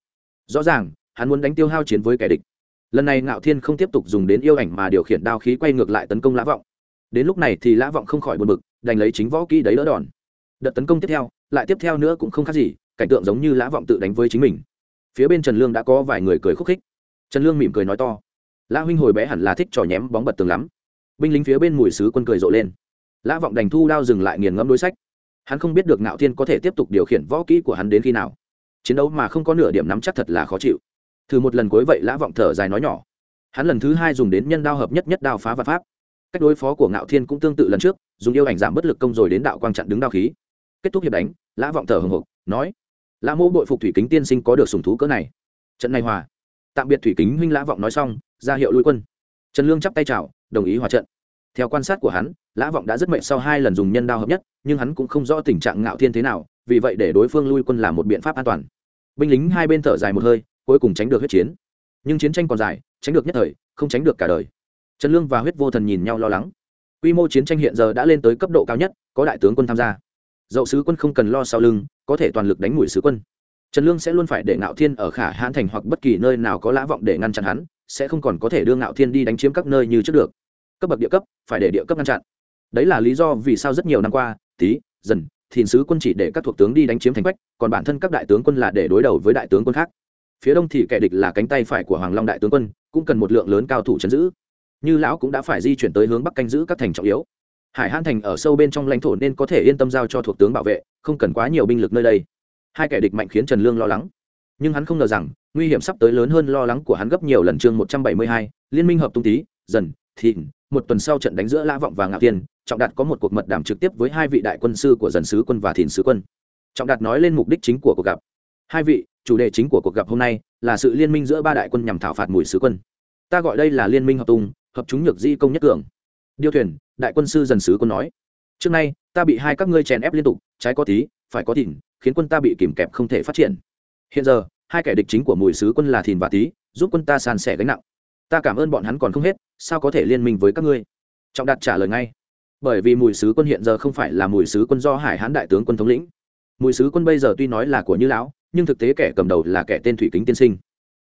Rõ ràng, hắn muốn đánh tiêu hao chiến với kẻ địch. Lần này ngạo thiên không tiếp tục dùng đến yêu ảnh mà điều khiển đao khí quay ngược lại tấn công lã vọng đến lúc này thì lã vọng không khỏi buồn bực, đành lấy chính võ kỹ đấy đỡ đòn. Đợt tấn công tiếp theo, lại tiếp theo nữa cũng không khác gì, cảnh tượng giống như lã vọng tự đánh với chính mình. Phía bên trần lương đã có vài người cười khúc khích. Trần lương mỉm cười nói to, lã huynh hồi bé hẳn là thích trò nhém bóng bật tường lắm. Binh lính phía bên mùi sứ quân cười rộ lên. Lã vọng đành thu đao dừng lại nghiền ngẫm đối sách. Hắn không biết được ngạo thiên có thể tiếp tục điều khiển võ kỹ của hắn đến khi nào. Chiến đấu mà không có nửa điểm nắm chắc thật là khó chịu. Thử một lần cuối vậy lã vọng thở dài nói nhỏ. Hắn lần thứ hai dùng đến nhân đao hợp nhất nhất đao phá vật pháp cách đối phó của ngạo thiên cũng tương tự lần trước, dùng yêu ảnh giảm bất lực công rồi đến đạo quang chặn đứng đao khí. Kết thúc hiệp đánh, lã vọng thở hồng hộc nói, lã mô bội phục thủy kính tiên sinh có được sùng thú cỡ này. Trận này hòa, tạm biệt thủy kính huynh lã vọng nói xong, ra hiệu lui quân. Trần lương chắp tay chào, đồng ý hòa trận. Theo quan sát của hắn, lã vọng đã rất mệnh sau hai lần dùng nhân đao hợp nhất, nhưng hắn cũng không rõ tình trạng ngạo thiên thế nào, vì vậy để đối phương lui quân là một biện pháp an toàn. Binh lính hai bên thở dài một hơi, cuối cùng tránh được huyết chiến. Nhưng chiến tranh còn dài, tránh được nhất thời, không tránh được cả đời trần lương và huyết vô thần nhìn nhau lo lắng. Quy mô chiến tranh hiện giờ đã lên tới cấp độ cao nhất, có đại tướng quân tham gia. Dậu sứ quân không cần lo sau lưng, có thể toàn lực đánh mũi sứ quân. Trần lương sẽ luôn phải để ngạo thiên ở khả hãn thành hoặc bất kỳ nơi nào có lã vọng để ngăn chặn hắn, sẽ không còn có thể đưa ngạo thiên đi đánh chiếm các nơi như trước được. Cấp bậc địa cấp, phải để địa cấp ngăn chặn. Đấy là lý do vì sao rất nhiều năm qua tí dần, thìn sứ quân chỉ để các thuộc tướng đi đánh chiếm thành quách, còn bản thân các đại tướng quân là để đối đầu với đại tướng quân khác. Phía đông thì kẻ địch là cánh tay phải của hoàng long đại tướng quân, cũng cần một lượng lớn cao thủ chấn giữ như lão cũng đã phải di chuyển tới hướng bắc canh giữ các thành trọng yếu. Hải han thành ở sâu bên trong lãnh thổ nên có thể yên tâm giao cho thuộc tướng bảo vệ, không cần quá nhiều binh lực nơi đây. Hai kẻ địch mạnh khiến trần lương lo lắng. Nhưng hắn không ngờ rằng, nguy hiểm sắp tới lớn hơn lo lắng của hắn gấp nhiều lần chương một trăm bảy mươi hai, liên minh hợp tung tý dần, thịnh, một tuần sau trận đánh giữa lã vọng và ngạo tiên trọng đạt có một cuộc mật đàm trực tiếp với hai vị đại quân sư của dần sứ quân và thìn sứ quân. Trọng đạt nói lên mục đích chính của cuộc gặp. Hai vị, chủ đề chính của cuộc gặp hôm nay là sự liên minh giữa ba đại quân nhằm thảo phạt mùi sứ quân. Ta gọi đây là liên minh hợp tung hợp chúng nhược di công nhất cường. Điêu thuyền, đại quân sư dần sứ quân nói, trước nay, ta bị hai các ngươi chèn ép liên tục, trái có tí, phải có thìn khiến quân ta bị kìm kẹp không thể phát triển. Hiện giờ, hai kẻ địch chính của mùi sứ quân là thìn và tí, giúp quân ta sàn sẻ gánh nặng. Ta cảm ơn bọn hắn còn không hết, sao có thể liên minh với các ngươi? Trọng đạt trả lời ngay, bởi vì mùi sứ quân hiện giờ không phải là mùi sứ quân do hải hán đại tướng quân thống lĩnh. Mùi sứ quân bây giờ tuy nói là của như lão, nhưng thực tế kẻ cầm đầu là kẻ tên thủy kính tiên sinh.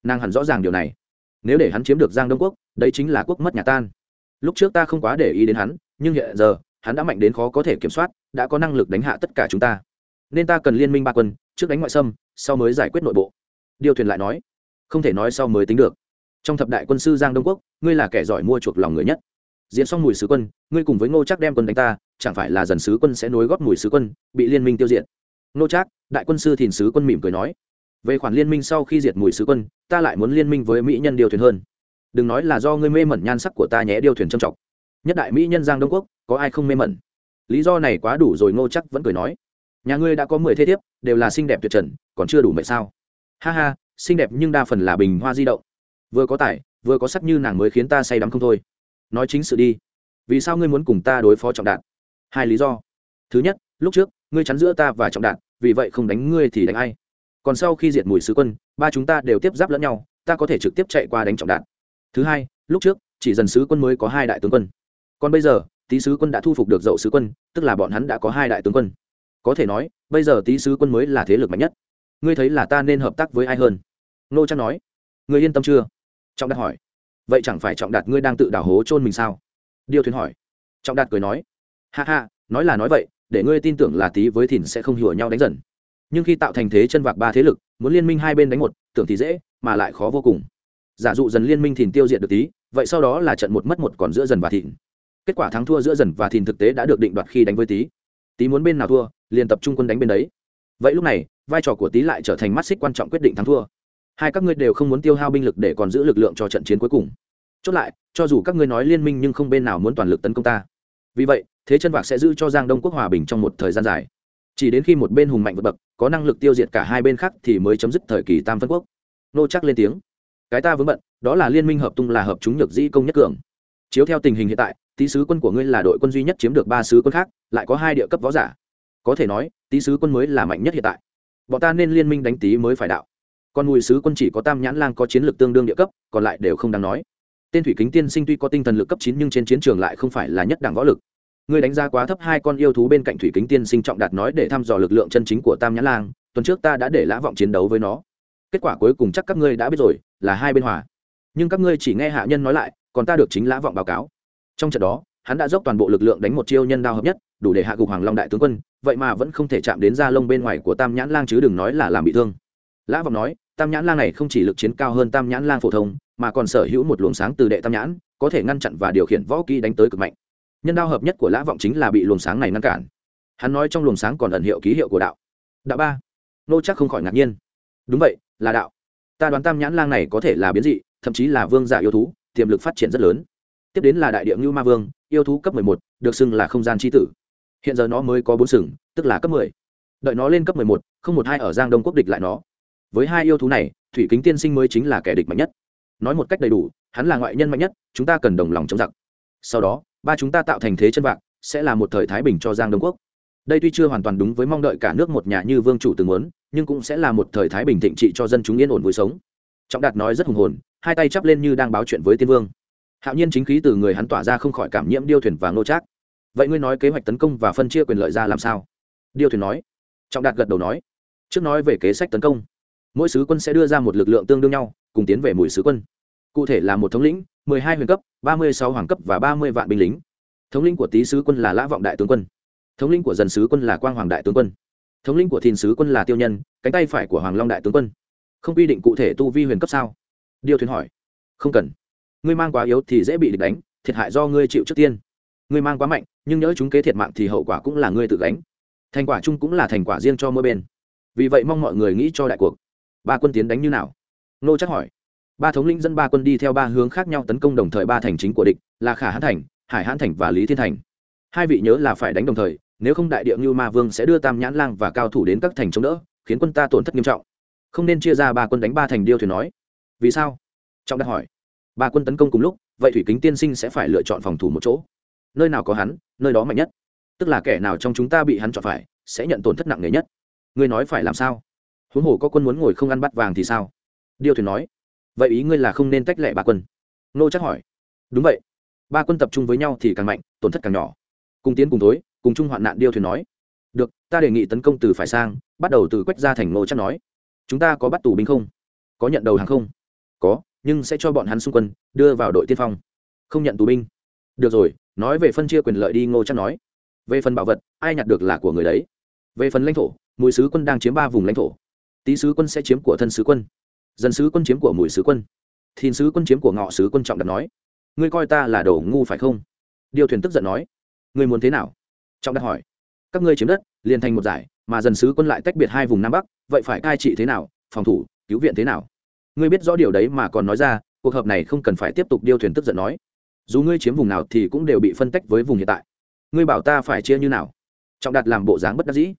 Nàng hẳn rõ ràng điều này nếu để hắn chiếm được giang đông quốc, đấy chính là quốc mất nhà tan. Lúc trước ta không quá để ý đến hắn, nhưng hiện giờ, hắn đã mạnh đến khó có thể kiểm soát, đã có năng lực đánh hạ tất cả chúng ta. Nên ta cần liên minh ba quân, trước đánh ngoại xâm, sau mới giải quyết nội bộ. Điều thuyền lại nói. Không thể nói sau mới tính được. Trong thập đại quân sư giang đông quốc, ngươi là kẻ giỏi mua chuộc lòng người nhất. Diễn xong mùi sứ quân, ngươi cùng với ngô chắc đem quân đánh ta, chẳng phải là dần sứ quân sẽ nối góp mùi sứ quân, bị liên minh tiêu diệt? Ngô chắc đại quân sư thìn sứ quân mỉm cười nói về khoản liên minh sau khi diệt mùi sứ quân, ta lại muốn liên minh với mỹ nhân điều thuyền hơn. Đừng nói là do ngươi mê mẩn nhan sắc của ta nhé điều thuyền trầm trọng. Nhất đại mỹ nhân giang đông quốc, có ai không mê mẩn? Lý do này quá đủ rồi, ngô chắc vẫn cười nói. Nhà ngươi đã có mười thế thiếp, đều là xinh đẹp tuyệt trần, còn chưa đủ mệt sao? Ha ha, xinh đẹp nhưng đa phần là bình hoa di động. Vừa có tài, vừa có sắc như nàng mới khiến ta say đắm không thôi. Nói chính sự đi. Vì sao ngươi muốn cùng ta đối phó trọng đạn? Hai lý do. Thứ nhất, lúc trước, ngươi chắn giữa ta và trọng đạn, vì vậy không đánh ngươi thì đánh ai? Còn sau khi diệt mùi sứ quân, ba chúng ta đều tiếp giáp lẫn nhau, ta có thể trực tiếp chạy qua đánh trọng đạn. Thứ hai, lúc trước, chỉ dần sứ quân mới có hai đại tướng quân. Còn bây giờ tý sứ quân đã thu phục được dậu sứ quân, tức là bọn hắn đã có hai đại tướng quân. Có thể nói, bây giờ tý sứ quân mới là thế lực mạnh nhất. Ngươi thấy là ta nên hợp tác với ai hơn? Nô trang nói. Ngươi yên tâm chưa? Trọng đạt hỏi. Vậy chẳng phải trọng đạt ngươi đang tự đảo hố chôn mình sao? Điêu thuyền hỏi. Trọng đạt cười nói. Ha ha, nói là nói vậy, để ngươi tin tưởng là tý với thìn sẽ không hiểu nhau đánh dần nhưng khi tạo thành thế chân vạc ba thế lực, muốn liên minh hai bên đánh một, tưởng thì dễ, mà lại khó vô cùng. Giả dụ dần liên minh thìn tiêu diệt được tí, vậy sau đó là trận một mất một còn giữa dần và thìn. Kết quả thắng thua giữa dần và thìn thực tế đã được định đoạt khi đánh với tí. Tí muốn bên nào thua, liền tập trung quân đánh bên đấy. Vậy lúc này, vai trò của tí lại trở thành mắt xích quan trọng quyết định thắng thua. Hai các ngươi đều không muốn tiêu hao binh lực để còn giữ lực lượng cho trận chiến cuối cùng. Chốt lại, cho dù các ngươi nói liên minh nhưng không bên nào muốn toàn lực tấn công ta. Vì vậy, thế chân vạc sẽ giữ cho giang đông quốc hòa bình trong một thời gian dài chỉ đến khi một bên hùng mạnh vượt bậc, có năng lực tiêu diệt cả hai bên khác thì mới chấm dứt thời kỳ tam phân quốc. Nô chắc lên tiếng. Cái ta vướng bận, đó là liên minh hợp tung là hợp chúng nhược dĩ công nhất cường. Chiếu theo tình hình hiện tại tý sứ quân của ngươi là đội quân duy nhất chiếm được ba sứ quân khác, lại có hai địa cấp võ giả. Có thể nói tý sứ quân mới là mạnh nhất hiện tại. Bọn ta nên liên minh đánh tý mới phải đạo. Còn mùi sứ quân chỉ có tam nhãn lang có chiến lược tương đương địa cấp, còn lại đều không đáng nói. Tên thủy kính tiên sinh tuy có tinh thần lực cấp chín nhưng trên chiến trường lại không phải là nhất đẳng võ lực ngươi đánh giá quá thấp hai con yêu thú bên cạnh thủy kính tiên sinh trọng đạt nói để thăm dò lực lượng chân chính của tam nhãn lang, tuần trước ta đã để lã vọng chiến đấu với nó. Kết quả cuối cùng chắc các ngươi đã biết rồi, là hai bên hòa. Nhưng các ngươi chỉ nghe hạ nhân nói lại, còn ta được chính lã vọng báo cáo. Trong trận đó, hắn đã dốc toàn bộ lực lượng đánh một chiêu nhân đao hợp nhất, đủ để hạ gục hoàng long đại tướng quân, vậy mà vẫn không thể chạm đến da lông bên ngoài của tam nhãn lang chứ đừng nói là làm bị thương. Lã vọng nói, tam nhãn lang này không chỉ lực chiến cao hơn tam nhãn lang phổ thông, mà còn sở hữu một luồng sáng từ đệ tam nhãn, có thể ngăn chặn và điều khiển võ kỹ đánh tới cực mạnh nhân đao hợp nhất của lã vọng chính là bị luồng sáng này ngăn cản. Hắn nói trong luồng sáng còn ẩn hiệu ký hiệu của đạo. Đạo ba. Nô chắc không khỏi ngạc nhiên. Đúng vậy là đạo. Ta đoán tam nhãn lang này có thể là biến dị thậm chí là vương giả yêu thú tiềm lực phát triển rất lớn. Tiếp đến là đại địa ngưu ma vương yêu thú cấp một, được xưng là không gian tri tử. Hiện giờ nó mới có bốn sừng tức là cấp 10. đợi nó lên cấp một, không một hai ở giang đông quốc địch lại nó. Với hai yêu thú này thủy kính tiên sinh mới chính là kẻ địch mạnh nhất. Nói một cách đầy đủ hắn là ngoại nhân mạnh nhất chúng ta cần đồng lòng chống giặc. Sau đó ba chúng ta tạo thành thế chân vạc, sẽ là một thời thái bình cho giang đông quốc. Đây tuy chưa hoàn toàn đúng với mong đợi cả nước một nhà như vương chủ từng muốn, nhưng cũng sẽ là một thời thái bình thịnh trị cho dân chúng yên ổn vui sống. Trọng đạt nói rất hùng hồn, hai tay chắp lên như đang báo chuyện với tiên vương. Hạo nhiên chính khí từ người hắn tỏa ra không khỏi cảm nhiễm điêu thuyền và ngô trác. Vậy ngươi nói kế hoạch tấn công và phân chia quyền lợi ra làm sao? Điêu thuyền nói. Trọng đạt gật đầu nói. Trước nói về kế sách tấn công, mỗi sứ quân sẽ đưa ra một lực lượng tương đương nhau, cùng tiến về mũi sứ quân cụ thể là một thống lĩnh, mười hai huyền cấp, ba mươi sáu hoàng cấp và ba mươi vạn binh lính. Thống lĩnh của tý sứ quân là lã vọng đại tướng quân. Thống lĩnh của dần sứ quân là quang hoàng đại tướng quân. Thống lĩnh của thìn sứ quân là tiêu nhân, cánh tay phải của hoàng long đại tướng quân. Không quy định cụ thể tu vi huyền cấp sao? Điều thuyền hỏi. Không cần. Ngươi mang quá yếu thì dễ bị địch đánh, thiệt hại do ngươi chịu trước tiên. Ngươi mang quá mạnh, nhưng nhớ chúng kế thiệt mạng thì hậu quả cũng là ngươi tự gánh. Thành quả chung cũng là thành quả riêng cho mỗi bên. Vì vậy mong mọi người nghĩ cho đại cuộc. Ba quân tiến đánh như nào? Nô chắc hỏi ba thống lĩnh dẫn ba quân đi theo ba hướng khác nhau tấn công đồng thời ba thành chính của địch, là khả hãn thành, hải hãn thành và lý thiên thành. Hai vị nhớ là phải đánh đồng thời, nếu không đại địa ngưu ma vương sẽ đưa tam nhãn lang và cao thủ đến các thành chống đỡ, khiến quân ta tổn thất nghiêm trọng. Không nên chia ra ba quân đánh ba thành điêu thuyền nói. Vì sao? Trọng đã hỏi. Ba quân tấn công cùng lúc, vậy thủy kính tiên sinh sẽ phải lựa chọn phòng thủ một chỗ. Nơi nào có hắn, nơi đó mạnh nhất. Tức là kẻ nào trong chúng ta bị hắn chọn phải, sẽ nhận tổn thất nặng nề nhất. Ngươi nói phải làm sao? Huống hồ có quân muốn ngồi không ăn bắt vàng thì sao? Điêu thuyền nói vậy ý ngươi là không nên tách lẻ ba quân nô chắc hỏi đúng vậy ba quân tập trung với nhau thì càng mạnh tổn thất càng nhỏ cùng tiến cùng tối cùng chung hoạn nạn điêu thuyền nói được ta đề nghị tấn công từ phải sang bắt đầu từ quách ra thành ngô chắc nói chúng ta có bắt tù binh không có nhận đầu hàng không có nhưng sẽ cho bọn hắn xung quân đưa vào đội tiên phong không nhận tù binh được rồi nói về phân chia quyền lợi đi ngô chắc nói về phần bảo vật ai nhặt được là của người đấy về phần lãnh thổ mùi sứ quân đang chiếm ba vùng lãnh thổ tý sứ quân sẽ chiếm của thân sứ quân dân sứ quân chiếm của mùi sứ quân. Thìn sứ quân chiếm của ngọ sứ quân trọng đặt nói, ngươi coi ta là đồ ngu phải không? Điều thuyền tức giận nói, ngươi muốn thế nào? Trọng đặt hỏi, các ngươi chiếm đất, liền thành một giải, mà dần sứ quân lại tách biệt hai vùng nam bắc, vậy phải cai trị thế nào, phòng thủ, cứu viện thế nào? Ngươi biết rõ điều đấy mà còn nói ra, cuộc họp này không cần phải tiếp tục điêu thuyền tức giận nói. Dù ngươi chiếm vùng nào thì cũng đều bị phân tách với vùng hiện tại. Ngươi bảo ta phải chia như nào? Trọng đạt làm bộ dáng bất đắc dĩ.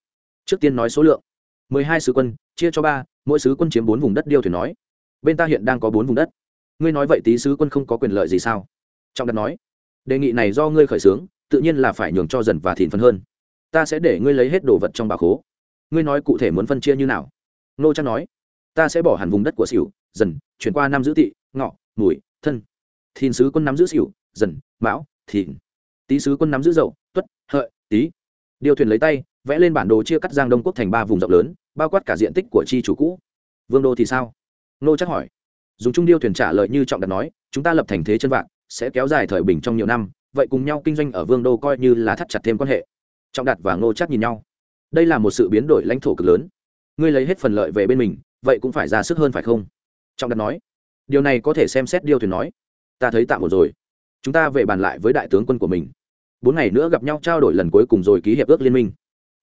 Trước tiên nói số lượng. Mười hai sứ quân, chia cho ba mỗi sứ quân chiếm bốn vùng đất điêu thuyền nói. Bên ta hiện đang có bốn vùng đất. Ngươi nói vậy tý sứ quân không có quyền lợi gì sao? Trọng đặt nói. Đề nghị này do ngươi khởi xướng, tự nhiên là phải nhường cho dần và thìn phân hơn. Ta sẽ để ngươi lấy hết đồ vật trong bà khố. Ngươi nói cụ thể muốn phân chia như nào? Nô trang nói. Ta sẽ bỏ hẳn vùng đất của xỉu dần, chuyển qua năm giữ tị, ngọ, mùi, thân. Thìn sứ quân nắm giữ xỉu dần, mão, thìn. Tý sứ quân nắm giữ dậu, tuất, hợi tý điều thuyền lấy tay vẽ lên bản đồ chia cắt giang đông quốc thành ba vùng rộng lớn, bao quát cả diện tích của chi chủ cũ. Vương đô thì sao? Nô chắc hỏi. Dùng trung điêu thuyền trả lời như trọng đặt nói, chúng ta lập thành thế chân vạn, sẽ kéo dài thời bình trong nhiều năm, vậy cùng nhau kinh doanh ở vương đô coi như là thắt chặt thêm quan hệ. Trọng đạt và ngô chắc nhìn nhau. Đây là một sự biến đổi lãnh thổ cực lớn. Ngươi lấy hết phần lợi về bên mình, vậy cũng phải ra sức hơn phải không? Trọng đạt nói. Điều này có thể xem xét điêu thuyền nói. Ta thấy tạm một rồi. Chúng ta về bàn lại với đại tướng quân của mình. Bốn ngày nữa gặp nhau trao đổi lần cuối cùng rồi ký hiệp ước liên minh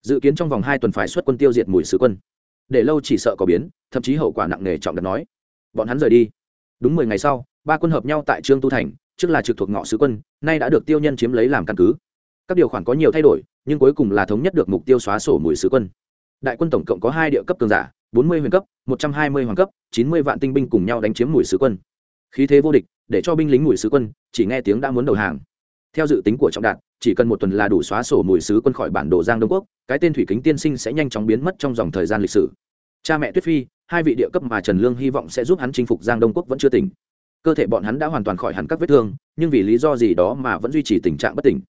dự kiến trong vòng hai tuần phải xuất quân tiêu diệt mùi sứ quân. Để lâu chỉ sợ có biến, thậm chí hậu quả nặng nề trọng đặt nói. Bọn hắn rời đi. Đúng mười ngày sau, ba quân hợp nhau tại trương tu thành, trước là trực thuộc ngọ sứ quân, nay đã được tiêu nhân chiếm lấy làm căn cứ. Các điều khoản có nhiều thay đổi, nhưng cuối cùng là thống nhất được mục tiêu xóa sổ mùi sứ quân. Đại quân tổng cộng có hai địa cấp cường giả, bốn mươi huyền cấp, một trăm hai mươi hoàng cấp, chín mươi vạn tinh binh cùng nhau đánh chiếm mùi sứ quân. Khí thế vô địch, để cho binh lính mùi sứ quân, chỉ nghe tiếng đã muốn đầu hàng. Theo dự tính của trọng đạt chỉ cần một tuần là đủ xóa sổ mùi sứ quân khỏi bản đồ giang đông quốc, cái tên thủy kính tiên sinh sẽ nhanh chóng biến mất trong dòng thời gian lịch sử. Cha mẹ tuyết phi, hai vị địa cấp mà trần lương hy vọng sẽ giúp hắn chinh phục giang đông quốc vẫn chưa tỉnh. Cơ thể bọn hắn đã hoàn toàn khỏi hẳn các vết thương, nhưng vì lý do gì đó mà vẫn duy trì tình trạng bất tỉnh.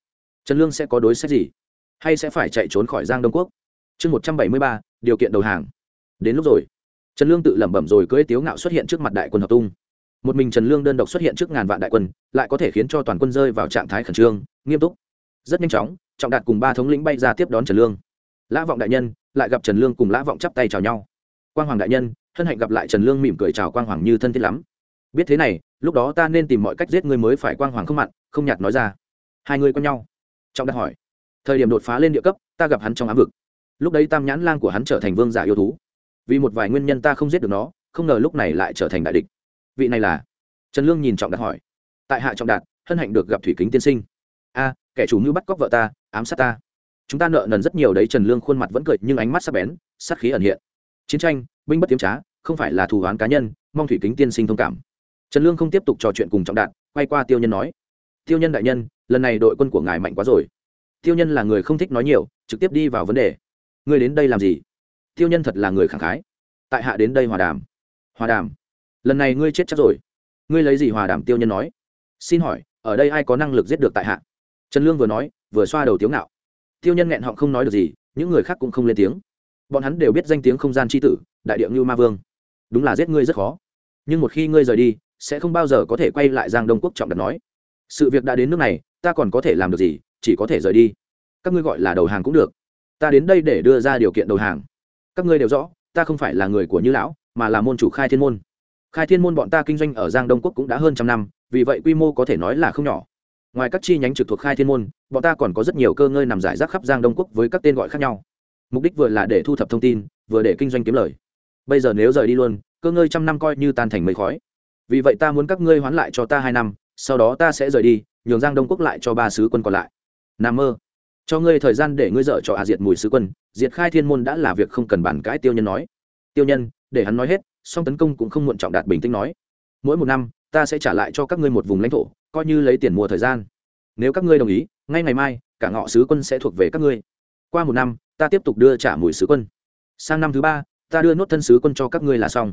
Trần lương sẽ có đối sách gì? Hay sẽ phải chạy trốn khỏi giang đông quốc? Chương một trăm bảy mươi ba, điều kiện đầu hàng. Đến lúc rồi. Trần lương tự lẩm bẩm rồi cưỡi tiếu ngạo xuất hiện trước mặt đại quân hợp tung. Một mình trần lương đơn độc xuất hiện trước ngàn vạn đại quân, lại có thể khiến cho toàn quân rơi vào trạng thái khẩn trương, nghiêm túc rất nhanh chóng, trọng đạt cùng ba thống lĩnh bay ra tiếp đón trần lương. Lã vọng đại nhân, lại gặp trần lương cùng lã vọng chắp tay chào nhau. Quang hoàng đại nhân, hân hạnh gặp lại trần lương mỉm cười chào quang hoàng như thân thiết lắm. Biết thế này, lúc đó ta nên tìm mọi cách giết người mới phải quang hoàng không mặn, không nhạt nói ra. Hai người quen nhau. Trọng đạt hỏi. Thời điểm đột phá lên địa cấp, ta gặp hắn trong ám vực. Lúc đấy tam nhãn lang của hắn trở thành vương giả yêu thú. Vì một vài nguyên nhân ta không giết được nó, không ngờ lúc này lại trở thành đại địch. Vị này là? Trần lương nhìn trọng đạt hỏi. Tại hạ trọng đạt, hân hạnh được gặp thủy kính tiên sinh a kẻ chủ mưu bắt cóc vợ ta ám sát ta. Chúng ta nợ nần rất nhiều đấy trần lương khuôn mặt vẫn cười nhưng ánh mắt sắc bén sát khí ẩn hiện. Chiến tranh binh bất tiếm trá không phải là thù oán cá nhân mong thủy kính tiên sinh thông cảm. Trần lương không tiếp tục trò chuyện cùng trọng đạn, quay qua tiêu nhân nói tiêu nhân đại nhân lần này đội quân của ngài mạnh quá rồi. Tiêu nhân là người không thích nói nhiều trực tiếp đi vào vấn đề. Ngươi đến đây làm gì? Tiêu nhân thật là người khẳng khái. Tại hạ đến đây hòa đàm. Hòa đàm? Lần này ngươi chết chắc rồi. Ngươi lấy gì hòa đàm? Tiêu nhân nói. Xin hỏi ở đây ai có năng lực giết được tại hạ? Trần lương vừa nói, vừa xoa đầu tiếng nạo tiêu nhân nghẹn họng không nói được gì, những người khác cũng không lên tiếng. Bọn hắn đều biết danh tiếng không gian c h i tử, đại địa ngưu ma vương. Đúng là giết ngươi rất khó. Nhưng một khi ngươi rời đi, sẽ không bao giờ có thể quay lại giang đông quốc trọng đặt nói. Sự việc đã đến nước này, ta còn có thể làm được gì, chỉ có thể rời đi. Các ngươi gọi là đầu hàng cũng được. Ta đến đây để đưa ra điều kiện đầu hàng. Các ngươi đều rõ, ta không phải là người của như lão, mà là môn chủ khai thiên môn. Khai thiên môn bọn ta kinh doanh ở giang đông quốc cũng đã hơn trăm năm, vì vậy quy mô có thể nói là không nhỏ ngoài các chi nhánh trực thuộc khai thiên môn, bọn ta còn có rất nhiều cơ ngơi nằm giải rác khắp giang đông quốc với các tên gọi khác nhau. Mục đích vừa là để thu thập thông tin, vừa để kinh doanh kiếm lời. Bây giờ nếu rời đi luôn, cơ ngơi trăm năm coi như tan thành mây khói. Vì vậy ta muốn các ngươi hoán lại cho ta hai năm, sau đó ta sẽ rời đi, nhường giang đông quốc lại cho ba sứ quân còn lại. N mơ. Cho ngươi thời gian để ngươi dợ cho à diệt mùi sứ quân, diệt khai thiên môn đã là việc không cần bàn cãi tiêu nhân nói. Tiêu nhân, để hắn nói hết, song tấn công cũng không muộn trọng đạt bình tĩnh nói. Mỗi một năm, ta sẽ trả lại cho các ngươi một vùng lãnh thổ coi như lấy tiền mua thời gian. Nếu các ngươi đồng ý, ngay ngày mai, cả ngọ sứ quân sẽ thuộc về các ngươi. Qua một năm, ta tiếp tục đưa trả mùi sứ quân. Sang năm thứ ba, ta đưa nốt thân sứ quân cho các ngươi là xong.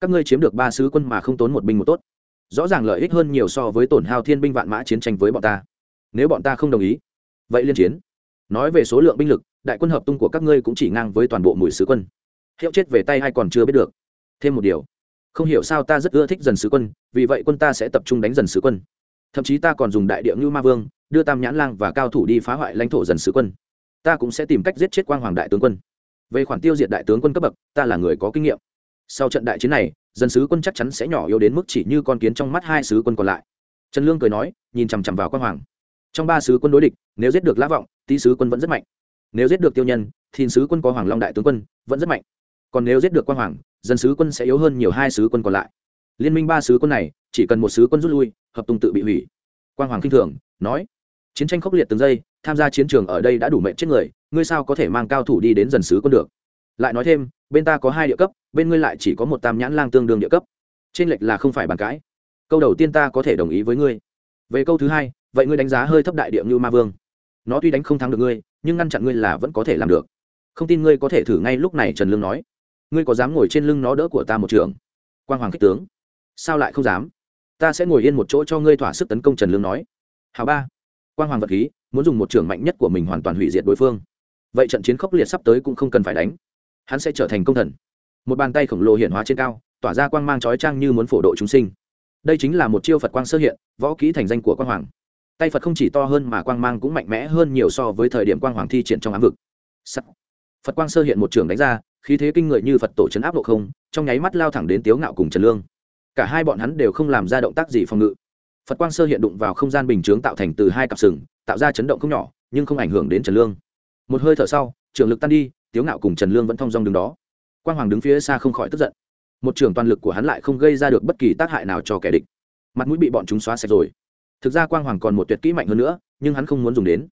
Các ngươi chiếm được ba sứ quân mà không tốn một binh một tốt. Rõ ràng lợi ích hơn nhiều so với tổn hao thiên binh vạn mã chiến tranh với bọn ta. Nếu bọn ta không đồng ý, vậy liên chiến. Nói về số lượng binh lực, đại quân hợp tung của các ngươi cũng chỉ ngang với toàn bộ mùi sứ quân. Hiệu chết về tay hay còn chưa biết được. Thêm một điều, không hiểu sao ta rất ưa thích dần sứ quân, vì vậy quân ta sẽ tập trung đánh dần sứ quân thậm chí ta còn dùng đại địa ngưu ma vương, đưa tam nhãn lang và cao thủ đi phá hoại lãnh thổ dần sứ quân. Ta cũng sẽ tìm cách giết chết quang hoàng đại tướng quân. Về khoản tiêu diệt đại tướng quân cấp bậc, ta là người có kinh nghiệm. Sau trận đại chiến này dân sứ quân chắc chắn sẽ nhỏ yếu đến mức chỉ như con kiến trong mắt hai sứ quân còn lại. Trần lương cười nói, nhìn chằm chằm vào quang hoàng. Trong ba sứ quân đối địch, nếu giết được lã vọng tý sứ quân vẫn rất mạnh. Nếu giết được tiêu nhân, thì sứ quân có hoàng long đại tướng quân vẫn rất mạnh. Còn nếu giết được quang hoàng dân sứ quân sẽ yếu hơn nhiều hai sứ quân còn lại liên minh ba sứ quân này, chỉ cần một sứ quân rút lui, hợp tung tự bị hủy. Quang hoàng kinh thường, nói, chiến tranh khốc liệt từng giây, tham gia chiến trường ở đây đã đủ mệnh chết người, ngươi sao có thể mang cao thủ đi đến dần sứ quân được? Lại nói thêm, bên ta có hai địa cấp, bên ngươi lại chỉ có một tam nhãn lang tương đương địa cấp. Trên lệch là không phải bàn cãi. Câu đầu tiên ta có thể đồng ý với ngươi. Về câu thứ hai, vậy ngươi đánh giá hơi thấp đại địa như ma vương. Nó tuy đánh không thắng được ngươi, nhưng ngăn chặn ngươi là vẫn có thể làm được. Không tin ngươi có thể thử ngay lúc này trần lương nói, ngươi có dám ngồi trên lưng nó đỡ của ta một trường? Quang hoàng kích tướng sao lại không dám? Ta sẽ ngồi yên một chỗ cho ngươi thỏa sức tấn công trần lương nói. Hào ba, quang hoàng vật khí, muốn dùng một trường mạnh nhất của mình hoàn toàn hủy diệt đối phương. Vậy trận chiến khốc liệt sắp tới cũng không cần phải đánh. Hắn sẽ trở thành công thần. Một bàn tay khổng lồ hiện hóa trên cao, tỏa ra quang mang trói trang như muốn phổ độ chúng sinh. Đây chính là một chiêu phật quang sơ hiện, võ kỹ thành danh của quang hoàng. Tay phật không chỉ to hơn mà quang mang cũng mạnh mẽ hơn nhiều so với thời điểm quang hoàng thi triển trong ám vực. Sắc. phật quang sơ hiện một trường đánh ra, khí thế kinh người như phật tổ chấn áp độ không, trong nháy mắt lao thẳng đến tiếu ngạo cùng trần lương cả hai bọn hắn đều không làm ra động tác gì phòng ngự. Phật quang sơ hiện đụng vào không gian bình chướng tạo thành từ hai cặp sừng, tạo ra chấn động không nhỏ, nhưng không ảnh hưởng đến trần lương. Một hơi thở sau, trường lực tan đi, tiếu ngạo cùng trần lương vẫn thong dong đứng đó. Quang hoàng đứng phía xa không khỏi tức giận. Một trường toàn lực của hắn lại không gây ra được bất kỳ tác hại nào cho kẻ địch. Mặt mũi bị bọn chúng xóa sạch rồi. Thực ra quang hoàng còn một tuyệt kỹ mạnh hơn nữa, nhưng hắn không muốn dùng đến.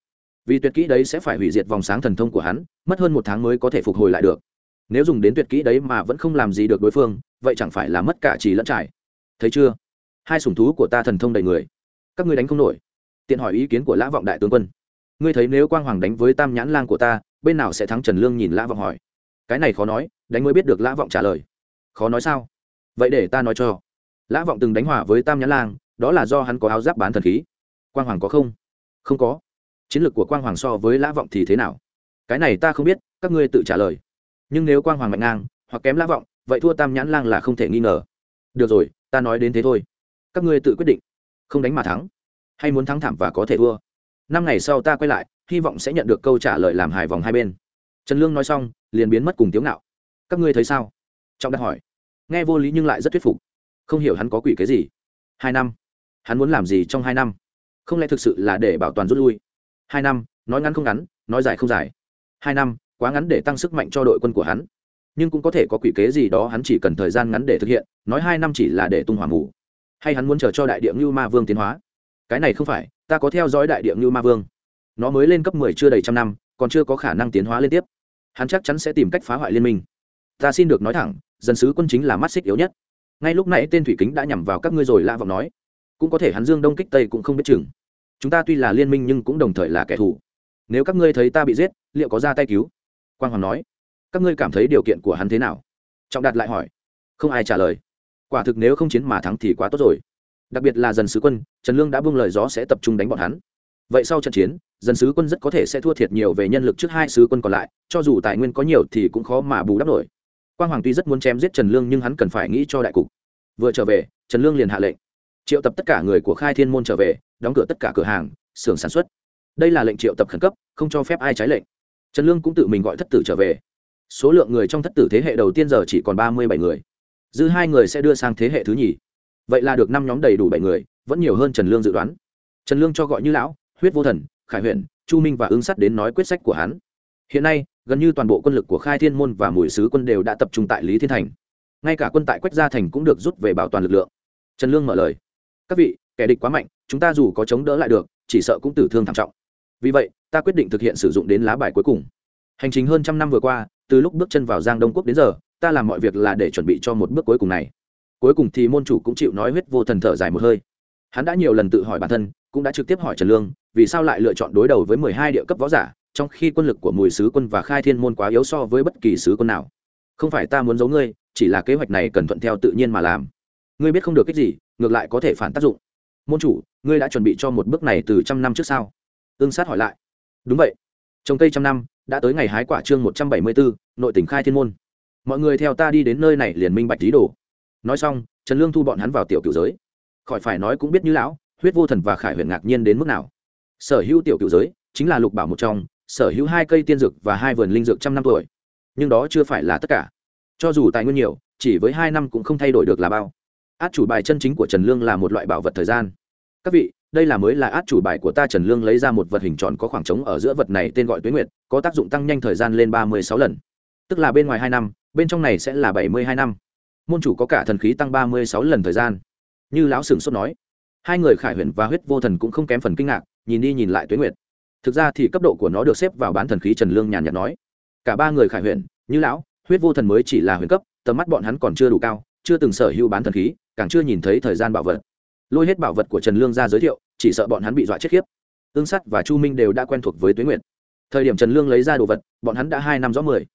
Vì tuyệt kỹ đấy sẽ phải hủy diệt vòng sáng thần thông của hắn, mất hơn một tháng mới có thể phục hồi lại được nếu dùng đến tuyệt kỹ đấy mà vẫn không làm gì được đối phương, vậy chẳng phải là mất cả trì lẫn trải. Thấy chưa? Hai sủng thú của ta thần thông đầy người. Các ngươi đánh không nổi. Tiện hỏi ý kiến của lã vọng đại tướng quân. Ngươi thấy nếu quang hoàng đánh với tam nhãn lang của ta, bên nào sẽ thắng trần lương nhìn lã vọng hỏi. Cái này khó nói, đánh mới biết được lã vọng trả lời. Khó nói sao? Vậy để ta nói cho. Lã vọng từng đánh hòa với tam nhãn lang, đó là do hắn có áo giáp bán thần khí. Quang hoàng có không? Không có. Chiến lược của quang hoàng so với lã vọng thì thế nào? Cái này ta không biết, các ngươi tự trả lời nhưng nếu quang hoàng mạnh ngang, hoặc kém lã vọng, vậy thua tam nhãn lang là không thể nghi ngờ. Được rồi, ta nói đến thế thôi. Các ngươi tự quyết định. Không đánh mà thắng. Hay muốn thắng thảm và có thể thua. Năm ngày sau ta quay lại, hy vọng sẽ nhận được câu trả lời làm hài vòng hai bên. Trần lương nói xong, liền biến mất cùng tiếu ngạo. Các ngươi thấy sao? Trọng đặt hỏi. Nghe vô lý nhưng lại rất thuyết phục. Không hiểu hắn có quỷ cái gì. Hai năm. Hắn muốn làm gì trong hai năm? Không lẽ thực sự là để bảo toàn rút lui? Hai năm, nói ngắn không ngắn, nói dài không dài. Hai năm quá ngắn để tăng sức mạnh cho đội quân của hắn. Nhưng cũng có thể có quỷ kế gì đó hắn chỉ cần thời gian ngắn để thực hiện, nói hai năm chỉ là để tung hỏa ngủ hay hắn muốn chờ cho đại địa ngưu ma vương tiến hóa? Cái này không phải, ta có theo dõi đại địa ngưu ma vương. Nó mới lên cấp mười chưa đầy trăm năm, còn chưa có khả năng tiến hóa liên tiếp. Hắn chắc chắn sẽ tìm cách phá hoại liên minh. Ta xin được nói thẳng, dân sứ quân chính là mắt xích yếu nhất. Ngay lúc nãy tên thủy kính đã nhằm vào các ngươi rồi lạ vọng nói. Cũng có thể hắn dương đông kích tây cũng không biết chừng. Chúng ta tuy là liên minh nhưng cũng đồng thời là kẻ thù. Nếu các ngươi thấy ta bị giết, liệu có ra tay cứu? Quang hoàng nói, các ngươi cảm thấy điều kiện của hắn thế nào? Trọng đạt lại hỏi, không ai trả lời. Quả thực nếu không chiến mà thắng thì quá tốt rồi. Đặc biệt là dần sứ quân, trần lương đã buông lời gió sẽ tập trung đánh bọn hắn. Vậy sau trận chiến, dần sứ quân rất có thể sẽ thua thiệt nhiều về nhân lực trước hai sứ quân còn lại, cho dù tài nguyên có nhiều thì cũng khó mà bù đắp nổi. Quang hoàng tuy rất muốn chém giết trần lương nhưng hắn cần phải nghĩ cho đại cục. Vừa trở về, trần lương liền hạ lệnh. Triệu tập tất cả người của khai thiên môn trở về, đóng cửa tất cả cửa hàng, xưởng sản xuất. Đây là lệnh triệu tập khẩn cấp, không cho phép ai trái lệnh trần lương cũng tự mình gọi thất tử trở về. Số lượng người trong thất tử thế hệ đầu tiên giờ chỉ còn ba mươi bảy người. Dư hai người sẽ đưa sang thế hệ thứ nhì. Vậy là được năm nhóm đầy đủ bảy người, vẫn nhiều hơn trần lương dự đoán. Trần lương cho gọi như lão, huyết vô thần, khải huyện chu minh và ứng sắt đến nói quyết sách của hắn. Hiện nay, gần như toàn bộ quân lực của khai thiên môn và mùi sứ quân đều đã tập trung tại lý thiên thành. Ngay cả quân tại quách gia thành cũng được rút về bảo toàn lực lượng. Trần lương mở lời. Các vị, kẻ địch quá mạnh, chúng ta dù có chống đỡ lại được, chỉ sợ cũng tử thương thảm trọng vì vậy, ta quyết định thực hiện sử dụng đến lá bài cuối cùng. Hành trình hơn trăm năm vừa qua, từ lúc bước chân vào giang đông quốc đến giờ, ta làm mọi việc là để chuẩn bị cho một bước cuối cùng này. Cuối cùng thì môn chủ cũng chịu nói huyết vô thần thở dài một hơi. Hắn đã nhiều lần tự hỏi bản thân, cũng đã trực tiếp hỏi trần lương, vì sao lại lựa chọn đối đầu với mười hai địa cấp võ giả, trong khi quân lực của mùi sứ quân và khai thiên môn quá yếu so với bất kỳ sứ quân nào. Không phải ta muốn giấu ngươi, chỉ là kế hoạch này cần thuận theo tự nhiên mà làm. Ngươi biết không được cái gì, ngược lại có thể phản tác dụng. Môn chủ, ngươi đã chuẩn bị cho một bước này từ trăm năm trước sao? Ương sát hỏi lại. Đúng vậy. Trồng cây trăm năm, đã tới ngày hái quả chương một trăm bảy mươi bốn nội tỉnh khai thiên môn. Mọi người theo ta đi đến nơi này liền minh bạch lý đồ. Nói xong, trần lương thu bọn hắn vào tiểu cựu giới. Khỏi phải nói cũng biết như lão, huyết vô thần và khải huyền ngạc nhiên đến mức nào. Sở hữu tiểu cựu giới, chính là lục bảo một trong, sở hữu hai cây tiên dược và hai vườn linh dược trăm năm tuổi. Nhưng đó chưa phải là tất cả. Cho dù tài nguyên nhiều, chỉ với hai năm cũng không thay đổi được là bao. Át chủ bài chân chính của trần lương là một loại bảo vật thời gian. Các vị đây là mới là át chủ bài của ta trần lương lấy ra một vật hình tròn có khoảng trống ở giữa vật này tên gọi tuế nguyệt, có tác dụng tăng nhanh thời gian lên ba mươi sáu lần. Tức là bên ngoài hai năm, bên trong này sẽ là bảy mươi hai năm. Môn chủ có cả thần khí tăng ba mươi sáu lần thời gian. Như lão sửng sốt nói, hai người khải huyền và huyết vô thần cũng không kém phần kinh ngạc, nhìn đi nhìn lại tuế nguyệt. Thực ra thì cấp độ của nó được xếp vào bán thần khí trần lương nhàn nhạt nói. Cả ba người khải huyền, như lão, huyết vô thần mới chỉ là huyền cấp, tầm mắt bọn hắn còn chưa đủ cao, chưa từng sở hữu bán thần khí, càng chưa nhìn thấy thời gian bảo vật lôi hết bảo vật của trần lương ra giới thiệu, chỉ sợ bọn hắn bị dọa chết khiếp. Ương sắt và chu minh đều đã quen thuộc với tuế nguyệt. Thời điểm trần lương lấy ra đồ vật, bọn hắn đã hai năm rõ mười.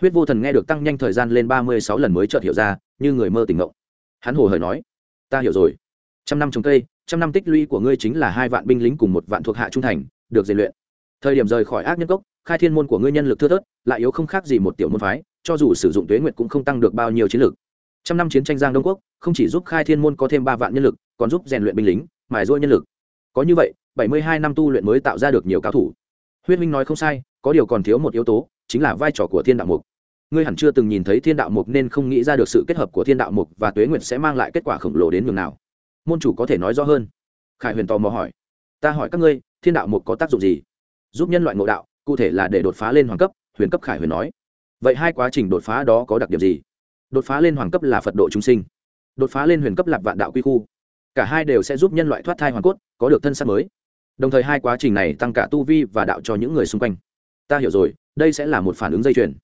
Huyết vô thần nghe được tăng nhanh thời gian lên ba mươi sáu lần mới chợt hiểu ra, như người mơ tỉnh ngộ. Hắn hồ hởi nói, ta hiểu rồi. Trăm năm trồng cây, trăm năm tích lũy của ngươi chính là hai vạn binh lính cùng một vạn thuộc hạ trung thành, được rèn luyện. Thời điểm rời khỏi ác nhân cốc, khai thiên môn của ngươi nhân lực thưa thớt, lại yếu không khác gì một tiểu môn phái, cho dù sử dụng tuế nguyệt cũng không tăng được bao nhiêu chiến lược trăm năm chiến tranh giang đông quốc, không chỉ giúp khai thiên môn có thêm ba vạn nhân lực còn giúp rèn luyện binh lính, mài ruôi nhân lực. Có như vậy, bảy mươi hai năm tu luyện mới tạo ra được nhiều cao thủ. Huyết minh nói không sai, có điều còn thiếu một yếu tố, chính là vai trò của thiên đạo mục. Ngươi hẳn chưa từng nhìn thấy thiên đạo mục nên không nghĩ ra được sự kết hợp của thiên đạo mục và tuế nguyệt sẽ mang lại kết quả khổng lồ đến nhường nào. Môn chủ có thể nói rõ hơn. Khải huyền tò mò hỏi. Ta hỏi các ngươi, thiên đạo mục có tác dụng gì? Giúp nhân loại ngộ đạo, cụ thể là để đột phá lên hoàng cấp, huyền cấp khải huyền nói. Vậy hai quá trình đột phá đó có đặc điểm gì? Đột phá lên hoàng cấp là phật độ chúng sinh. Đột phá lên huyền cấp lạp vạn đạo quy khu cả hai đều sẽ giúp nhân loại thoát thai hoàn cốt, có được thân xác mới. Đồng thời hai quá trình này tăng cả tu vi và đạo cho những người xung quanh. Ta hiểu rồi, đây sẽ là một phản ứng dây chuyền.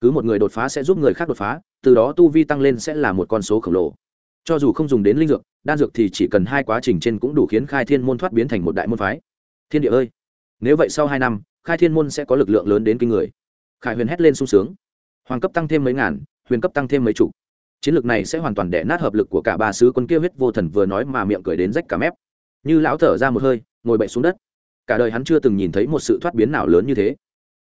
Cứ một người đột phá sẽ giúp người khác đột phá, từ đó tu vi tăng lên sẽ là một con số khổng lồ. Cho dù không dùng đến linh dược, đan dược thì chỉ cần hai quá trình trên cũng đủ khiến khai thiên môn thoát biến thành một đại môn phái. Thiên địa ơi! Nếu vậy sau hai năm, khai thiên môn sẽ có lực lượng lớn đến kinh người. Khải huyền hét lên sung sướng. Hoàng cấp tăng thêm mấy ngàn, huyền cấp tăng thêm mấy chục chiến lược này sẽ hoàn toàn đẻ nát hợp lực của cả ba sứ quân kia huyết vô thần vừa nói mà miệng cười đến rách cả mép. Như lão thở ra một hơi, ngồi bậy xuống đất. Cả đời hắn chưa từng nhìn thấy một sự thoát biến nào lớn như thế.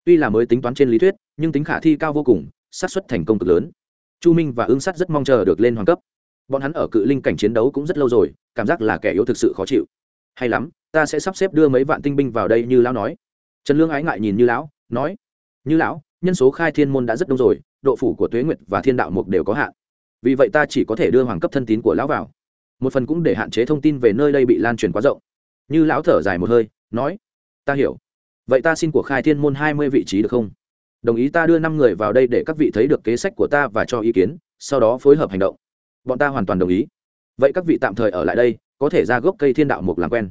Tuy là mới tính toán trên lý thuyết, nhưng tính khả thi cao vô cùng, xác suất thành công cực lớn. Chu minh và ương sắt rất mong chờ được lên hoàng cấp. Bọn hắn ở cự linh cảnh chiến đấu cũng rất lâu rồi, cảm giác là kẻ yếu thực sự khó chịu. Hay lắm, ta sẽ sắp xếp đưa mấy vạn tinh binh vào đây như lão nói. Trần lương ái ngại nhìn như lão, nói, như lão, nhân số khai thiên môn đã rất đông rồi, độ phủ của tuế nguyệt và thiên đạo mục đều có hạn vì vậy ta chỉ có thể đưa hoàng cấp thân tín của lão vào. Một phần cũng để hạn chế thông tin về nơi đây bị lan truyền quá rộng. Như lão thở dài một hơi, nói, ta hiểu. Vậy ta xin của khai thiên môn hai mươi vị trí được không? Đồng ý ta đưa năm người vào đây để các vị thấy được kế sách của ta và cho ý kiến, sau đó phối hợp hành động. Bọn ta hoàn toàn đồng ý. Vậy các vị tạm thời ở lại đây, có thể ra gốc cây thiên đạo mục làm quen.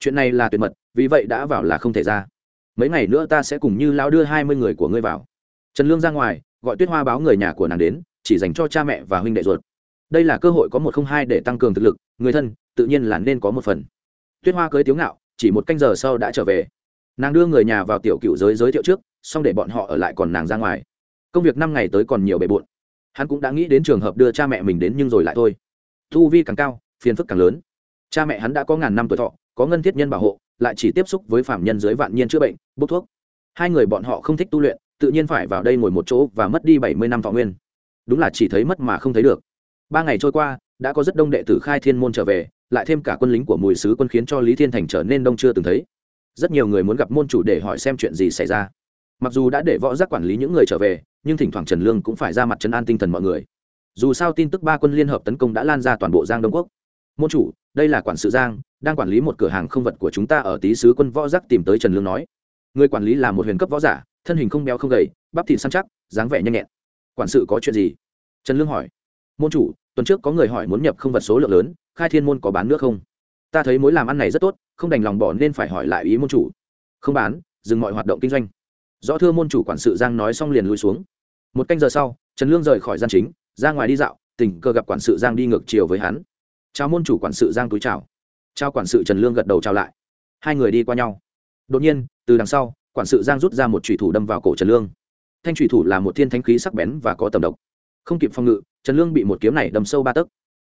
Chuyện này là tuyệt mật, vì vậy đã vào là không thể ra. Mấy ngày nữa ta sẽ cùng như lão đưa hai mươi người của ngươi vào. Trần lương ra ngoài, gọi tuyết hoa báo người nhà của nàng đến chỉ dành cho cha mẹ và huynh đệ ruột. Đây là cơ hội có một không hai để tăng cường thực lực, người thân, tự nhiên là nên có một phần. Tuyết hoa cưới tiếu ngạo, chỉ một canh giờ sau đã trở về. Nàng đưa người nhà vào tiểu cựu giới giới thiệu trước, xong để bọn họ ở lại còn nàng ra ngoài. Công việc năm ngày tới còn nhiều bề bộn. Hắn cũng đã nghĩ đến trường hợp đưa cha mẹ mình đến nhưng rồi lại thôi. Thu vi càng cao, phiền phức càng lớn. Cha mẹ hắn đã có ngàn năm tuổi thọ, có ngân thiết nhân bảo hộ, lại chỉ tiếp xúc với phạm nhân dưới vạn nhiên chữa bệnh, bốc thuốc. Hai người bọn họ không thích tu luyện, tự nhiên phải vào đây ngồi một chỗ và mất đi bảy mươi năm thọ nguyên đúng là chỉ thấy mất mà không thấy được. Ba ngày trôi qua, đã có rất đông đệ tử khai thiên môn trở về, lại thêm cả quân lính của mùi sứ quân khiến cho lý thiên thành trở nên đông chưa từng thấy. Rất nhiều người muốn gặp môn chủ để hỏi xem chuyện gì xảy ra. Mặc dù đã để võ giác quản lý những người trở về, nhưng thỉnh thoảng trần lương cũng phải ra mặt trấn an tinh thần mọi người. Dù sao tin tức ba quân liên hợp tấn công đã lan ra toàn bộ giang đông quốc. Môn chủ, đây là quản sự giang, đang quản lý một cửa hàng không vật của chúng ta ở tý sứ quân võ giác tìm tới trần lương nói. Người quản lý là một huyền cấp võ giả, thân hình không béo không gầy, bắp thịt săn chắc, dáng vẻ nhanh nhẹn quản sự có chuyện gì? Trần lương hỏi. Môn chủ, tuần trước có người hỏi muốn nhập không vật số lượng lớn, khai thiên môn có bán nước không? Ta thấy mối làm ăn này rất tốt, không đành lòng bỏ nên phải hỏi lại ý môn chủ. Không bán, dừng mọi hoạt động kinh doanh. Rõ thưa môn chủ quản sự giang nói xong liền lùi xuống. Một canh giờ sau, trần lương rời khỏi gian chính, ra ngoài đi dạo, tình cờ gặp quản sự giang đi ngược chiều với hắn. Chào môn chủ quản sự giang túi chào. Chào quản sự trần lương gật đầu chào lại. Hai người đi qua nhau. Đột nhiên, từ đằng sau, quản sự giang rút ra một thủy thủ đâm vào cổ trần lương thanh thủy thủ là một thiên thanh khí sắc bén và có tầm độc. Không kịp phòng ngự, trần lương bị một kiếm này đâm sâu ba tấc.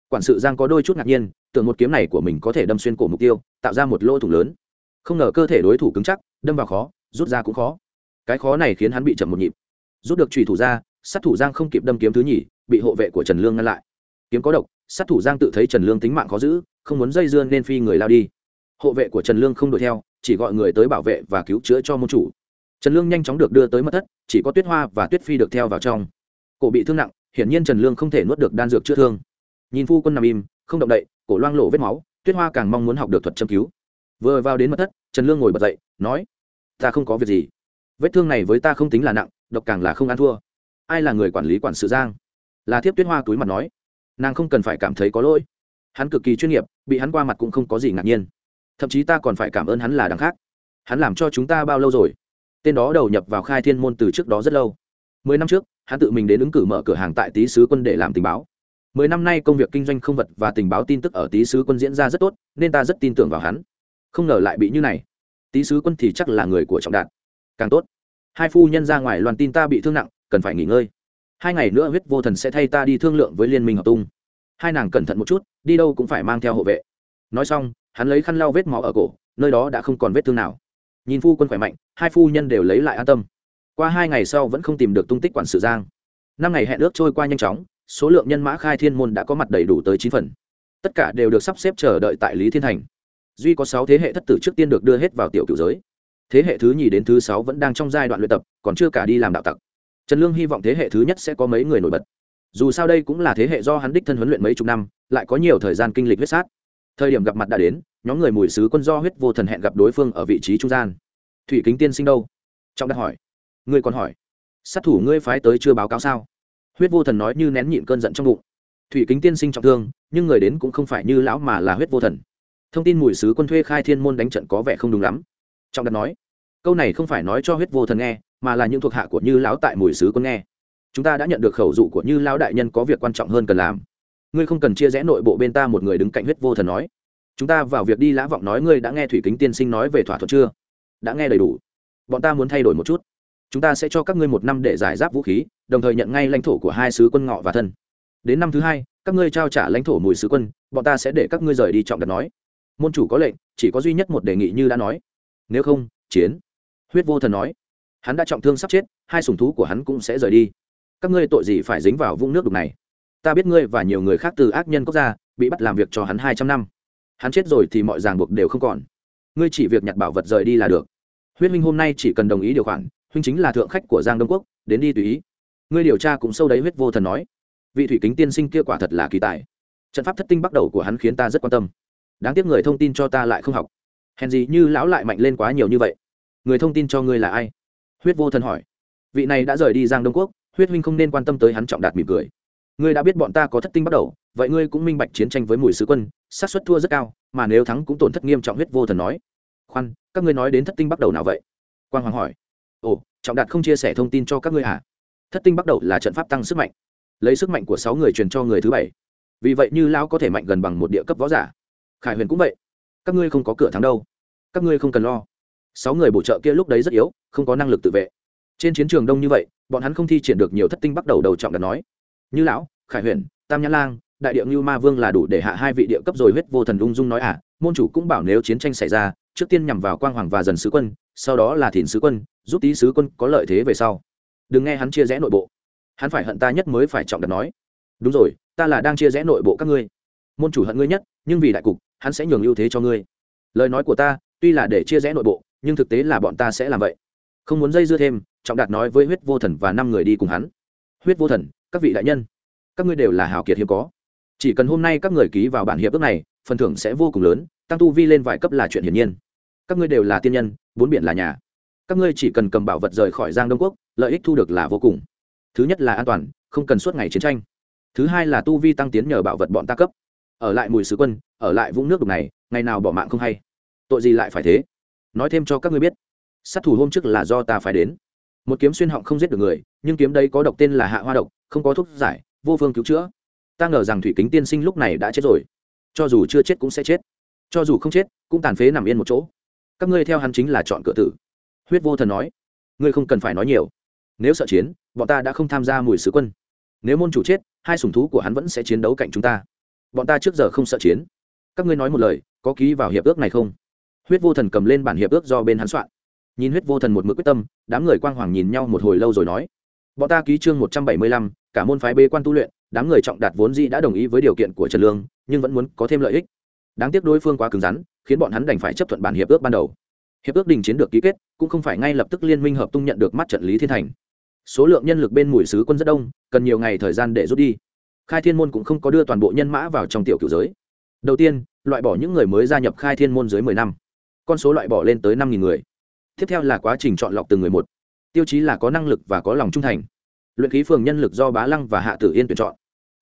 Quản sự giang có đôi chút ngạc nhiên, tưởng một kiếm này của mình có thể đâm xuyên cổ mục tiêu, tạo ra một lỗ thủng lớn. Không ngờ cơ thể đối thủ cứng chắc, đâm vào khó, rút ra cũng khó. Cái khó này khiến hắn bị chậm một nhịp. Rút được trùy thủ ra, sát thủ giang không kịp đâm kiếm thứ nhì, bị hộ vệ của trần lương ngăn lại. Kiếm có độc, sát thủ giang tự thấy trần lương tính mạng khó giữ, không muốn dây dưa nên phi người lao đi. Hộ vệ của trần lương không đuổi theo, chỉ gọi người tới bảo vệ và cứu chữa cho môn chủ trần lương nhanh chóng được đưa tới mất thất, chỉ có tuyết hoa và tuyết phi được theo vào trong. Cổ bị thương nặng, hiển nhiên trần lương không thể nuốt được đan dược chữa thương. Nhìn phu quân nằm im, không động đậy, cổ loang lộ vết máu, tuyết hoa càng mong muốn học được thuật châm cứu. Vừa vào đến mật thất, trần lương ngồi bật dậy, nói, ta không có việc gì. Vết thương này với ta không tính là nặng, độc càng là không ăn thua. Ai là người quản lý quản sự giang? Là thiếp tuyết hoa túi mặt nói. Nàng không cần phải cảm thấy có lỗi. Hắn cực kỳ chuyên nghiệp, bị hắn qua mặt cũng không có gì ngạc nhiên. Thậm chí ta còn phải cảm ơn hắn là đằng khác. Hắn làm cho chúng ta bao lâu rồi? Tên đó đầu nhập vào khai thiên môn từ trước đó rất lâu. Mười năm trước, hắn tự mình đến ứng cử mở cửa hàng tại tý sứ quân để làm tình báo. Mười năm nay công việc kinh doanh không vật và tình báo tin tức ở tý sứ quân diễn ra rất tốt, nên ta rất tin tưởng vào hắn. Không ngờ lại bị như này. Tý sứ quân thì chắc là người của trọng đạt càng tốt. Hai phu nhân ra ngoài loan tin ta bị thương nặng, cần phải nghỉ ngơi. Hai ngày nữa huyết vô thần sẽ thay ta đi thương lượng với liên minh hợp tung. Hai nàng cẩn thận một chút, đi đâu cũng phải mang theo hộ vệ. Nói xong, hắn lấy khăn lau vết máu ở cổ, nơi đó đã không còn vết thương nào nhìn phu quân khỏe mạnh, hai phu nhân đều lấy lại an tâm. Qua hai ngày sau vẫn không tìm được tung tích quản sự giang. Năm ngày hẹn ước trôi qua nhanh chóng, số lượng nhân mã khai thiên môn đã có mặt đầy đủ tới chín phần. Tất cả đều được sắp xếp chờ đợi tại lý thiên thành. Duy có sáu thế hệ thất tử trước tiên được đưa hết vào tiểu cựu giới. Thế hệ thứ nhì đến thứ sáu vẫn đang trong giai đoạn luyện tập, còn chưa cả đi làm đạo tặc. Trần lương hy vọng thế hệ thứ nhất sẽ có mấy người nổi bật. Dù sao đây cũng là thế hệ do hắn đích thân huấn luyện mấy chục năm, lại có nhiều thời gian kinh lịch huyết sát. Thời điểm gặp mặt đã đến nhóm người mùi sứ quân do huyết vô thần hẹn gặp đối phương ở vị trí trung gian. Thủy kính tiên sinh đâu? Trọng đặt hỏi. Ngươi còn hỏi. Sát thủ ngươi phái tới chưa báo cáo sao? Huyết vô thần nói như nén nhịn cơn giận trong bụng. Thủy kính tiên sinh trọng thương, nhưng người đến cũng không phải như lão mà là huyết vô thần. Thông tin mùi sứ quân thuê khai thiên môn đánh trận có vẻ không đúng lắm. Trọng đặt nói. Câu này không phải nói cho huyết vô thần nghe, mà là những thuộc hạ của như lão tại mùi sứ quân nghe. Chúng ta đã nhận được khẩu dụ của như lão đại nhân có việc quan trọng hơn cần làm. Ngươi không cần chia rẽ nội bộ bên ta một người đứng cạnh huyết vô thần nói chúng ta vào việc đi lã vọng nói ngươi đã nghe thủy kính tiên sinh nói về thỏa thuận chưa? Đã nghe đầy đủ. Bọn ta muốn thay đổi một chút. Chúng ta sẽ cho các ngươi một năm để giải giáp vũ khí, đồng thời nhận ngay lãnh thổ của hai sứ quân ngọ và thân. Đến năm thứ hai, các ngươi trao trả lãnh thổ mùi sứ quân, bọn ta sẽ để các ngươi rời đi trọng đặt nói. Môn chủ có lệnh, chỉ có duy nhất một đề nghị như đã nói. Nếu không, chiến. Huyết vô thần nói. Hắn đã trọng thương sắp chết, hai sùng thú của hắn cũng sẽ rời đi. Các ngươi tội gì phải dính vào vũng nước đục này? Ta biết ngươi và nhiều người khác từ ác nhân quốc gia, bị bắt làm việc cho hắn hai trăm năm hắn chết rồi thì mọi ràng buộc đều không còn. Ngươi chỉ việc nhặt bảo vật rời đi là được. Huyết minh hôm nay chỉ cần đồng ý điều khoản, huynh chính là thượng khách của giang đông quốc, đến đi tùy ý. Ngươi điều tra cũng sâu đấy huyết vô thần nói. Vị thủy kính tiên sinh kia quả thật là kỳ tài. Trận pháp thất tinh bắt đầu của hắn khiến ta rất quan tâm. Đáng tiếc người thông tin cho ta lại không học. Hèn gì như lão lại mạnh lên quá nhiều như vậy. Người thông tin cho ngươi là ai? Huyết vô thần hỏi. Vị này đã rời đi giang đông quốc, huyết huynh không nên quan tâm tới hắn trọng đạt mỉm cười. Ngươi đã biết bọn ta có thất tinh bắt đầu, vậy ngươi cũng minh bạch chiến tranh với mùi sứ quân sát suất thua rất cao, mà nếu thắng cũng tổn thất nghiêm trọng huyết vô thần nói. Khoan, các ngươi nói đến thất tinh bắt đầu nào vậy? Quang hoàng hỏi. Ồ, trọng đạt không chia sẻ thông tin cho các ngươi à thất tinh bắt đầu là trận pháp tăng sức mạnh. Lấy sức mạnh của sáu người truyền cho người thứ bảy. Vì vậy như lão có thể mạnh gần bằng một địa cấp võ giả. Khải huyền cũng vậy. Các ngươi không có cửa thắng đâu. Các ngươi không cần lo. Sáu người bổ trợ kia lúc đấy rất yếu, không có năng lực tự vệ. Trên chiến trường đông như vậy, bọn hắn không thi triển được nhiều thất tinh bắt đầu đầu trọng đạt nói. Như lão, khải huyền, tam Nhã lang đại địa ngưu ma vương là đủ để hạ hai vị địa cấp rồi huyết vô thần ung dung nói à môn chủ cũng bảo nếu chiến tranh xảy ra, trước tiên nhằm vào quang hoàng và dần sứ quân, sau đó là thìn sứ quân, giúp tý sứ quân có lợi thế về sau. Đừng nghe hắn chia rẽ nội bộ. Hắn phải hận ta nhất mới phải trọng đặt nói. Đúng rồi, ta là đang chia rẽ nội bộ các ngươi. Môn chủ hận ngươi nhất, nhưng vì đại cục, hắn sẽ nhường ưu thế cho ngươi. Lời nói của ta, tuy là để chia rẽ nội bộ, nhưng thực tế là bọn ta sẽ làm vậy. Không muốn dây dưa thêm, trọng đạt nói với huyết vô thần và năm người đi cùng hắn. Huyết vô thần, các vị đại nhân, các ngươi đều là hào kiệt hiếm có chỉ cần hôm nay các người ký vào bản hiệp ước này, phần thưởng sẽ vô cùng lớn, tăng tu vi lên vài cấp là chuyện hiển nhiên. Các ngươi đều là tiên nhân, bốn biển là nhà. Các ngươi chỉ cần cầm bảo vật rời khỏi giang đông quốc, lợi ích thu được là vô cùng. Thứ nhất là an toàn, không cần suốt ngày chiến tranh. Thứ hai là tu vi tăng tiến nhờ bảo vật bọn ta cấp. Ở lại mùi sứ quân, ở lại vũng nước đục này, ngày nào bỏ mạng không hay. Tội gì lại phải thế? Nói thêm cho các ngươi biết, sát thủ hôm trước là do ta phải đến. Một kiếm xuyên họng không giết được người, nhưng kiếm đây có độc tên là hạ hoa độc, không có thuốc giải, vô phương cứu chữa ta ngờ rằng thủy kính tiên sinh lúc này đã chết rồi. Cho dù chưa chết cũng sẽ chết. Cho dù không chết, cũng tàn phế nằm yên một chỗ. Các ngươi theo hắn chính là chọn cửa tử. Huyết vô thần nói. Ngươi không cần phải nói nhiều. Nếu sợ chiến, bọn ta đã không tham gia mùi sứ quân. Nếu môn chủ chết, hai sủng thú của hắn vẫn sẽ chiến đấu cạnh chúng ta. Bọn ta trước giờ không sợ chiến. Các ngươi nói một lời, có ký vào hiệp ước này không? Huyết vô thần cầm lên bản hiệp ước do bên hắn soạn. Nhìn huyết vô thần một mực quyết tâm, đám người quang hoàng nhìn nhau một hồi lâu rồi nói. Bọn ta ký chương một trăm bảy mươi lăm, cả môn phái bê quan tu luyện đám người trọng đạt vốn dĩ đã đồng ý với điều kiện của trần lương, nhưng vẫn muốn có thêm lợi ích. Đáng tiếc đối phương quá cứng rắn, khiến bọn hắn đành phải chấp thuận bản hiệp ước ban đầu. Hiệp ước đình chiến được ký kết, cũng không phải ngay lập tức liên minh hợp tung nhận được mắt trận lý thiên thành. Số lượng nhân lực bên mũi sứ quân rất đông, cần nhiều ngày thời gian để rút đi. Khai thiên môn cũng không có đưa toàn bộ nhân mã vào trong tiểu cựu giới. Đầu tiên, loại bỏ những người mới gia nhập khai thiên môn dưới mười năm. Con số loại bỏ lên tới năm người. Tiếp theo là quá trình chọn lọc từng người một. Tiêu chí là có năng lực và có lòng trung thành. Luyện khí phường nhân lực do bá lăng và hạ tử yên tuyển chọn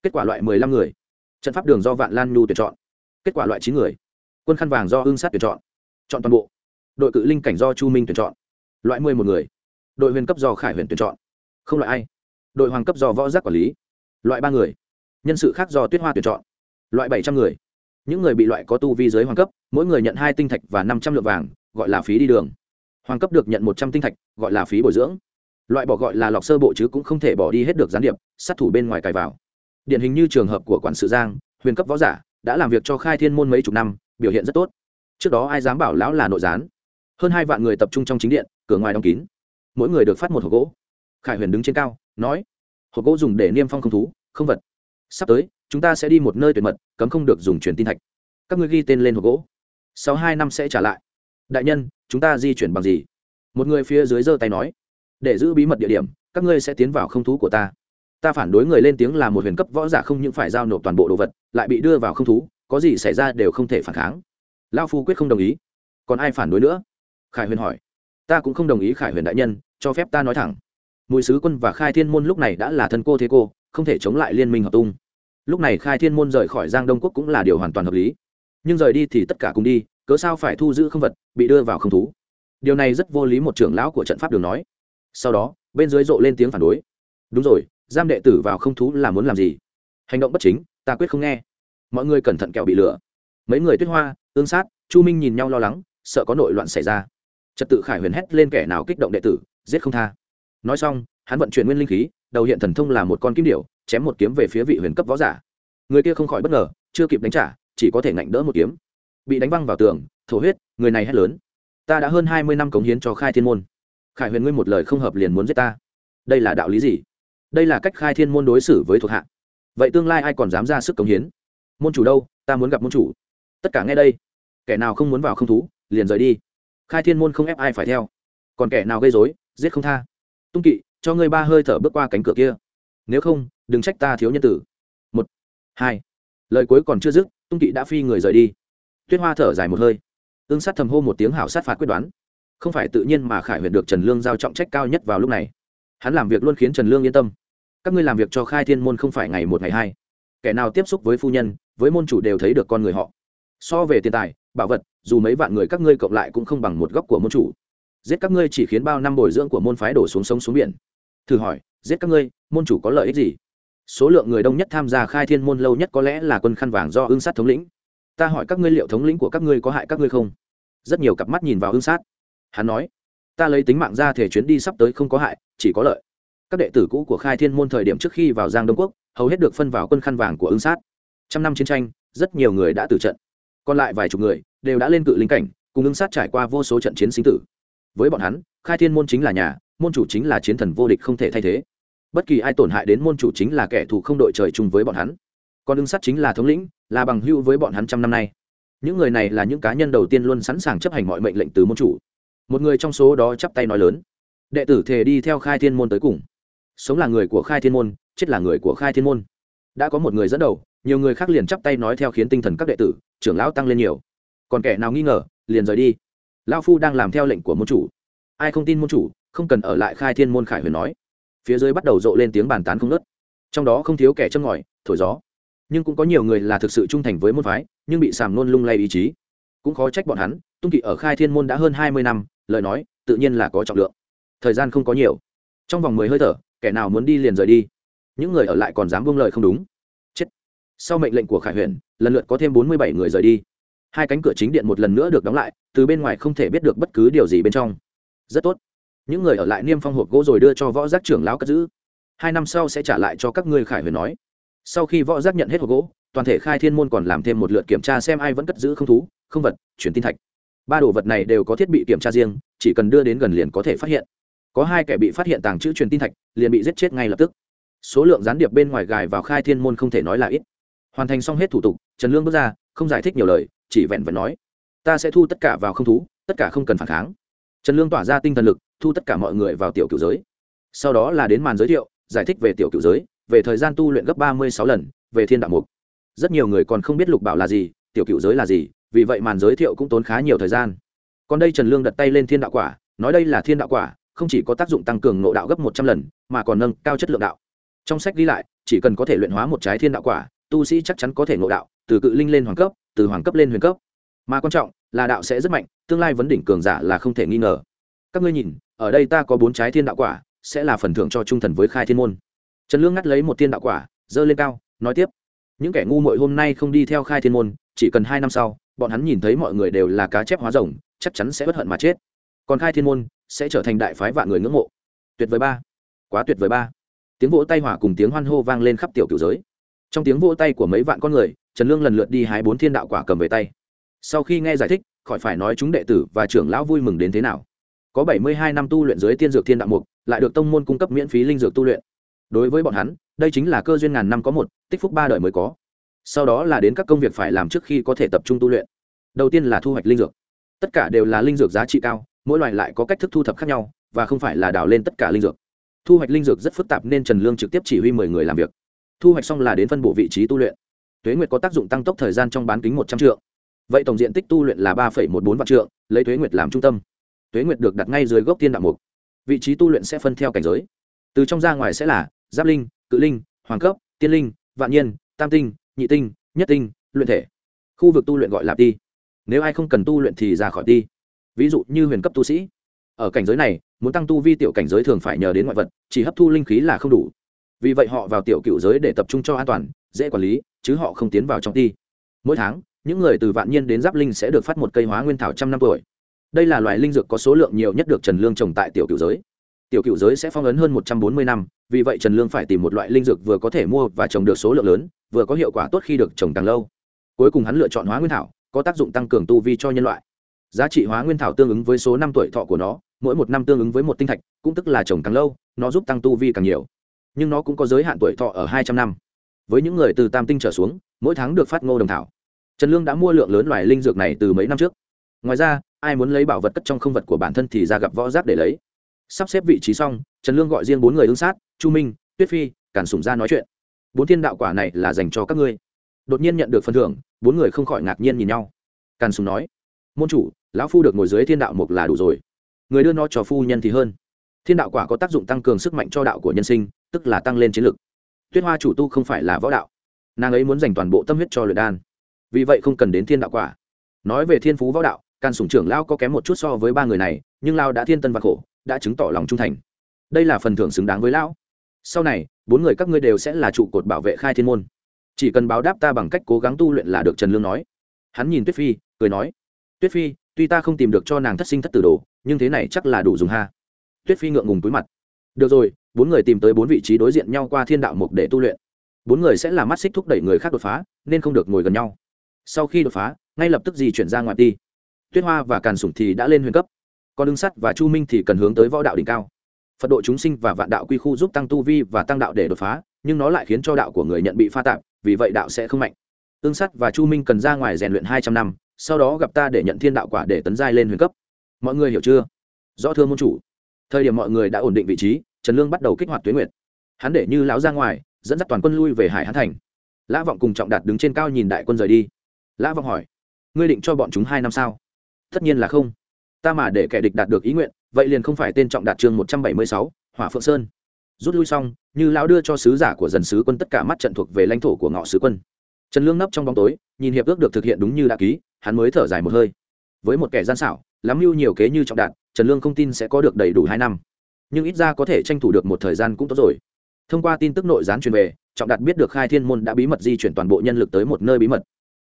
kết quả loại mười lăm người. Trận pháp đường do vạn lan nhu tuyển chọn. Kết quả loại chín người. Quân khăn vàng do hương sát tuyển chọn. Chọn toàn bộ. Đội cự linh cảnh do chu minh tuyển chọn. Loại mười một người. Đội huyền cấp do khải huyền tuyển chọn. Không loại ai. Đội hoàng cấp do võ giác quản lý. Loại ba người. Nhân sự khác do tuyết hoa tuyển chọn. Loại bảy trăm người. Những người bị loại có tu vi giới hoàng cấp, mỗi người nhận hai tinh thạch và năm trăm lượng vàng, gọi là phí đi đường. Hoàng cấp được nhận một trăm tinh thạch, gọi là phí bồi dưỡng. Loại bỏ gọi là lọc sơ bộ chứ cũng không thể bỏ đi hết được gián điệp, sát thủ bên ngoài cài vào điển hình như trường hợp của quản sự giang, huyền cấp võ giả, đã làm việc cho khai thiên môn mấy chục năm, biểu hiện rất tốt. Trước đó ai dám bảo lão là nội gián? Hơn hai vạn người tập trung trong chính điện, cửa ngoài đóng kín. Mỗi người được phát một hộp gỗ. Khải huyền đứng trên cao, nói, hộp gỗ dùng để niêm phong không thú, không vật. Sắp tới, chúng ta sẽ đi một nơi tuyệt mật, cấm không được dùng truyền tin thạch. Các ngươi ghi tên lên hộp gỗ. Sau hai năm sẽ trả lại. Đại nhân, chúng ta di chuyển bằng gì? Một người phía dưới giơ tay nói, để giữ bí mật địa điểm, các ngươi sẽ tiến vào không thú của ta ta phản đối người lên tiếng là một huyền cấp võ giả không những phải giao nộp toàn bộ đồ vật, lại bị đưa vào không thú, có gì xảy ra đều không thể phản kháng. Lao phu quyết không đồng ý. Còn ai phản đối nữa? Khải huyền hỏi. Ta cũng không đồng ý khải huyền đại nhân, cho phép ta nói thẳng. Mùi sứ quân và khai thiên môn lúc này đã là thân cô thế cô, không thể chống lại liên minh hợp tung. Lúc này khai thiên môn rời khỏi giang đông quốc cũng là điều hoàn toàn hợp lý. Nhưng rời đi thì tất cả cùng đi, cớ sao phải thu giữ không vật, bị đưa vào không thú? Điều này rất vô lý, một trưởng lão của trận pháp đường nói. Sau đó, bên dưới rộ lên tiếng phản đối. Đúng rồi giam đệ tử vào không thú là muốn làm gì? Hành động bất chính, ta quyết không nghe. Mọi người cẩn thận kẹo bị lửa. Mấy người tuyết hoa tương sát, chu minh nhìn nhau lo lắng, sợ có nội loạn xảy ra. Trật tự khải huyền hét lên kẻ nào kích động đệ tử, giết không tha. Nói xong, hắn vận chuyển nguyên linh khí, đầu hiện thần thông là một con kim điểu, chém một kiếm về phía vị huyền cấp võ giả. Người kia không khỏi bất ngờ, chưa kịp đánh trả, chỉ có thể ngạnh đỡ một kiếm. Bị đánh văng vào tường, thổ huyết, người này hét lớn. Ta đã hơn hai mươi năm cống hiến cho khai thiên môn. Khải huyền ngươi một lời không hợp liền muốn giết ta. Đây là đạo lý gì? Đây là cách khai thiên môn đối xử với thuộc hạ. Vậy tương lai ai còn dám ra sức cống hiến? Môn chủ đâu? Ta muốn gặp môn chủ. Tất cả nghe đây. Kẻ nào không muốn vào không thú, liền rời đi. Khai thiên môn không ép ai phải theo. Còn kẻ nào gây dối giết không tha. Tung kỵ, cho ngươi ba hơi thở bước qua cánh cửa kia. Nếu không, đừng trách ta thiếu nhân tử. Một, hai. Lời cuối còn chưa dứt, tung kỵ đã phi người rời đi. Tuyết hoa thở dài một hơi. Ương sát thầm hô một tiếng hảo sát phạt quyết đoán. Không phải tự nhiên mà khải huyện được trần lương giao trọng trách cao nhất vào lúc này hắn làm việc luôn khiến trần lương yên tâm. Các ngươi làm việc cho khai thiên môn không phải ngày một ngày hai. Kẻ nào tiếp xúc với phu nhân, với môn chủ đều thấy được con người họ. So về tiền tài, bảo vật, dù mấy vạn người các ngươi cộng lại cũng không bằng một góc của môn chủ. Giết các ngươi chỉ khiến bao năm bồi dưỡng của môn phái đổ xuống sông xuống biển. Thử hỏi, giết các ngươi, môn chủ có lợi ích gì? Số lượng người đông nhất tham gia khai thiên môn lâu nhất có lẽ là quân khăn vàng do ương sát thống lĩnh. Ta hỏi các ngươi liệu thống lĩnh của các ngươi có hại các ngươi không? Rất nhiều cặp mắt nhìn vào ương sát. Hắn nói ta lấy tính mạng ra thể chuyến đi sắp tới không có hại, chỉ có lợi. Các đệ tử cũ của khai thiên môn thời điểm trước khi vào giang đông quốc, hầu hết được phân vào quân khăn vàng của ứng sát. Trăm năm chiến tranh, rất nhiều người đã tử trận. Còn lại vài chục người đều đã lên cự linh cảnh, cùng ứng sát trải qua vô số trận chiến sinh tử. Với bọn hắn, khai thiên môn chính là nhà, môn chủ chính là chiến thần vô địch không thể thay thế. Bất kỳ ai tổn hại đến môn chủ chính là kẻ thù không đội trời chung với bọn hắn. Còn ứng sát chính là thống lĩnh, là bằng hưu với bọn hắn trăm năm nay. Những người này là những cá nhân đầu tiên luôn sẵn sàng chấp hành mọi mệnh lệnh từ môn chủ một người trong số đó chắp tay nói lớn. Đệ tử thề đi theo khai thiên môn tới cùng. Sống là người của khai thiên môn, chết là người của khai thiên môn. Đã có một người dẫn đầu, nhiều người khác liền chắp tay nói theo khiến tinh thần các đệ tử, trưởng lão tăng lên nhiều. Còn kẻ nào nghi ngờ, liền rời đi. Lao phu đang làm theo lệnh của môn chủ. Ai không tin môn chủ, không cần ở lại khai thiên môn khải huyền nói. Phía dưới bắt đầu rộ lên tiếng bàn tán không nớt trong đó không thiếu kẻ châm ngòi, thổi gió. Nhưng cũng có nhiều người là thực sự trung thành với môn phái, nhưng bị sàm nôn lung lay ý chí. Cũng khó trách bọn hắn, tung kỵ ở khai thiên môn đã hơn hai mươi năm lời nói, tự nhiên là có trọng lượng. Thời gian không có nhiều. Trong vòng mười hơi thở, kẻ nào muốn đi liền rời đi. Những người ở lại còn dám buông lời không đúng. Chết. Sau mệnh lệnh của khải huyền, lần lượt có thêm bốn mươi bảy người rời đi. Hai cánh cửa chính điện một lần nữa được đóng lại, từ bên ngoài không thể biết được bất cứ điều gì bên trong. Rất tốt. Những người ở lại niêm phong hộp gỗ rồi đưa cho võ giác trưởng lão cất giữ. Hai năm sau sẽ trả lại cho các ngươi, khải huyền nói. Sau khi võ giác nhận hết hộp gỗ, toàn thể khai thiên môn còn làm thêm một lượt kiểm tra xem ai vẫn cất giữ không thú, không vật, chuyển tin thạch ba đồ vật này đều có thiết bị kiểm tra riêng, chỉ cần đưa đến gần liền có thể phát hiện. Có hai kẻ bị phát hiện tàng trữ truyền tin thạch, liền bị giết chết ngay lập tức. Số lượng gián điệp bên ngoài gài vào khai thiên môn không thể nói là ít. Hoàn thành xong hết thủ tục, trần lương bước ra, không giải thích nhiều lời, chỉ vẹn vẹn nói, ta sẽ thu tất cả vào không thú, tất cả không cần phản kháng. Trần lương tỏa ra tinh thần lực, thu tất cả mọi người vào tiểu cựu giới. Sau đó là đến màn giới thiệu, giải thích về tiểu cựu giới, về thời gian tu luyện gấp ba mươi sáu lần, về thiên đạo mục. Rất nhiều người còn không biết lục bảo là gì, tiểu cựu giới là gì vì vậy màn giới thiệu cũng tốn khá nhiều thời gian. Còn đây trần lương đặt tay lên thiên đạo quả, nói đây là thiên đạo quả, không chỉ có tác dụng tăng cường nộ đạo gấp một trăm lần, mà còn nâng cao chất lượng đạo. Trong sách ghi lại, chỉ cần có thể luyện hóa một trái thiên đạo quả, tu sĩ chắc chắn có thể ngộ đạo, từ cự linh lên hoàng cấp, từ hoàng cấp lên huyền cấp. Mà quan trọng là đạo sẽ rất mạnh, tương lai vấn đỉnh cường giả là không thể nghi ngờ. Các ngươi nhìn, ở đây ta có bốn trái thiên đạo quả, sẽ là phần thưởng cho trung thần với khai thiên môn. Trần lương ngắt lấy một thiên đạo quả dơ lên cao, nói tiếp. Những kẻ ngu muội hôm nay không đi theo khai thiên môn, chỉ cần hai năm sau bọn hắn nhìn thấy mọi người đều là cá chép hóa rồng, chắc chắn sẽ bất hận mà chết. Còn khai thiên môn sẽ trở thành đại phái vạn người ngưỡng mộ. Tuyệt vời ba. Quá tuyệt vời ba. Tiếng vỗ tay hỏa cùng tiếng hoan hô vang lên khắp tiểu cửu giới. Trong tiếng vỗ tay của mấy vạn con người, trần lương lần lượt đi hái bốn thiên đạo quả cầm về tay. Sau khi nghe giải thích, khỏi phải nói chúng đệ tử và trưởng lão vui mừng đến thế nào. Có bảy mươi hai năm tu luyện dưới tiên dược thiên đạo mục, lại được tông môn cung cấp miễn phí linh dược tu luyện. Đối với bọn hắn, đây chính là cơ duyên ngàn năm có một, tích phúc ba đời mới có sau đó là đến các công việc phải làm trước khi có thể tập trung tu luyện. Đầu tiên là thu hoạch linh dược. Tất cả đều là linh dược giá trị cao, mỗi loại lại có cách thức thu thập khác nhau, và không phải là đào lên tất cả linh dược. Thu hoạch linh dược rất phức tạp nên trần lương trực tiếp chỉ huy mười người làm việc. Thu hoạch xong là đến phân bổ vị trí tu luyện. Thuế nguyệt có tác dụng tăng tốc thời gian trong bán kính một trăm triệu vậy tổng diện tích tu luyện là ba một bốn vạn trượng, lấy thuế nguyệt làm trung tâm. Thuế nguyệt được đặt ngay dưới gốc thiên đạo mục. Vị trí tu luyện sẽ phân theo cảnh giới. Từ trong ra ngoài sẽ là giáp linh, cự linh, hoàng cấp, tiên linh, vạn nhiên, tam tinh nhị tinh, nhất tinh, luyện thể. Khu vực tu luyện gọi là ti. Nếu ai không cần tu luyện thì ra khỏi ti. Ví dụ như huyền cấp tu sĩ. Ở cảnh giới này, muốn tăng tu vi tiểu cảnh giới thường phải nhờ đến ngoại vật, chỉ hấp thu linh khí là không đủ. Vì vậy họ vào tiểu cựu giới để tập trung cho an toàn, dễ quản lý, chứ họ không tiến vào trong ti. Mỗi tháng, những người từ vạn nhiên đến giáp linh sẽ được phát một cây hóa nguyên thảo trăm năm tuổi. Đây là loài linh dược có số lượng nhiều nhất được trần lương trồng tại tiểu cựu giới. Tiểu cựu giới sẽ phong ấn hơn một trăm bốn mươi năm, vì vậy trần lương phải tìm một loại linh dược vừa có thể mua và trồng được số lượng lớn vừa có hiệu quả tốt khi được trồng càng lâu. Cuối cùng hắn lựa chọn hóa nguyên thảo, có tác dụng tăng cường tu vi cho nhân loại. Giá trị hóa nguyên thảo tương ứng với số năm tuổi thọ của nó, mỗi một năm tương ứng với một tinh thạch, cũng tức là trồng càng lâu, nó giúp tăng tu vi càng nhiều. Nhưng nó cũng có giới hạn tuổi thọ ở hai trăm năm. Với những người từ tam tinh trở xuống, mỗi tháng được phát ngô đồng thảo. Trần lương đã mua lượng lớn loài linh dược này từ mấy năm trước. Ngoài ra, ai muốn lấy bảo vật cất trong không vật của bản thân thì ra gặp võ giáp để lấy. Sắp xếp vị trí xong, trần lương gọi riêng bốn người ứng sát, chu minh, tuyết phi, cản sủng ra nói chuyện bốn thiên đạo quả này là dành cho các ngươi. Đột nhiên nhận được phần thưởng, bốn người không khỏi ngạc nhiên nhìn nhau. Càn sùng nói, môn chủ, lão phu được ngồi dưới thiên đạo mục là đủ rồi. Người đưa nó cho phu nhân thì hơn. Thiên đạo quả có tác dụng tăng cường sức mạnh cho đạo của nhân sinh, tức là tăng lên chiến lực. Tuyết hoa chủ tu không phải là võ đạo. Nàng ấy muốn dành toàn bộ tâm huyết cho luyện đan. Vì vậy không cần đến thiên đạo quả. Nói về thiên phú võ đạo, càn sủng trưởng lao có kém một chút so với ba người này, nhưng lao đã thiên tân và khổ, đã chứng tỏ lòng trung thành. Đây là phần thưởng xứng đáng với lão sau này, bốn người các ngươi đều sẽ là trụ cột bảo vệ khai thiên môn. Chỉ cần báo đáp ta bằng cách cố gắng tu luyện là được, trần lương nói. Hắn nhìn tuyết phi, cười nói, tuyết phi, tuy ta không tìm được cho nàng thất sinh thất tử đồ, nhưng thế này chắc là đủ dùng ha. Tuyết phi ngượng ngùng túi mặt. Được rồi, bốn người tìm tới bốn vị trí đối diện nhau qua thiên đạo mục để tu luyện. Bốn người sẽ là mắt xích thúc đẩy người khác đột phá, nên không được ngồi gần nhau. Sau khi đột phá, ngay lập tức di chuyển ra ngoài ti. Tuyết hoa và càn sủng thì đã lên huyền cấp. Còn đương sắt và chu minh thì cần hướng tới võ đạo đỉnh cao phật độ chúng sinh và vạn đạo quy khu giúp tăng tu vi và tăng đạo để đột phá, nhưng nó lại khiến cho đạo của người nhận bị pha tạp, vì vậy đạo sẽ không mạnh. Tương sắt và chu minh cần ra ngoài rèn luyện hai trăm năm, sau đó gặp ta để nhận thiên đạo quả để tấn giai lên huyền cấp. Mọi người hiểu chưa? Rõ thưa môn chủ. Thời điểm mọi người đã ổn định vị trí, trần lương bắt đầu kích hoạt tuyến nguyệt. Hắn để như lão ra ngoài, dẫn dắt toàn quân lui về hải hán thành. Lã vọng cùng trọng đạt đứng trên cao nhìn đại quân rời đi. Lã vọng hỏi, ngươi định cho bọn chúng hai năm sao? Tất nhiên là không ta mà để kẻ địch đạt được ý nguyện, vậy liền không phải tên trọng đạt chương một trăm bảy mươi sáu, hỏa phượng sơn. Rút lui xong, như lão đưa cho sứ giả của dần sứ quân tất cả mắt trận thuộc về lãnh thổ của ngọ sứ quân. Trần lương nấp trong bóng tối, nhìn hiệp ước được thực hiện đúng như đã ký, hắn mới thở dài một hơi. Với một kẻ gian xảo, lắm mưu nhiều kế như trọng đạt, trần lương không tin sẽ có được đầy đủ hai năm. Nhưng ít ra có thể tranh thủ được một thời gian cũng tốt rồi. Thông qua tin tức nội gián truyền về, trọng đạt biết được khai thiên môn đã bí mật di chuyển toàn bộ nhân lực tới một nơi bí mật.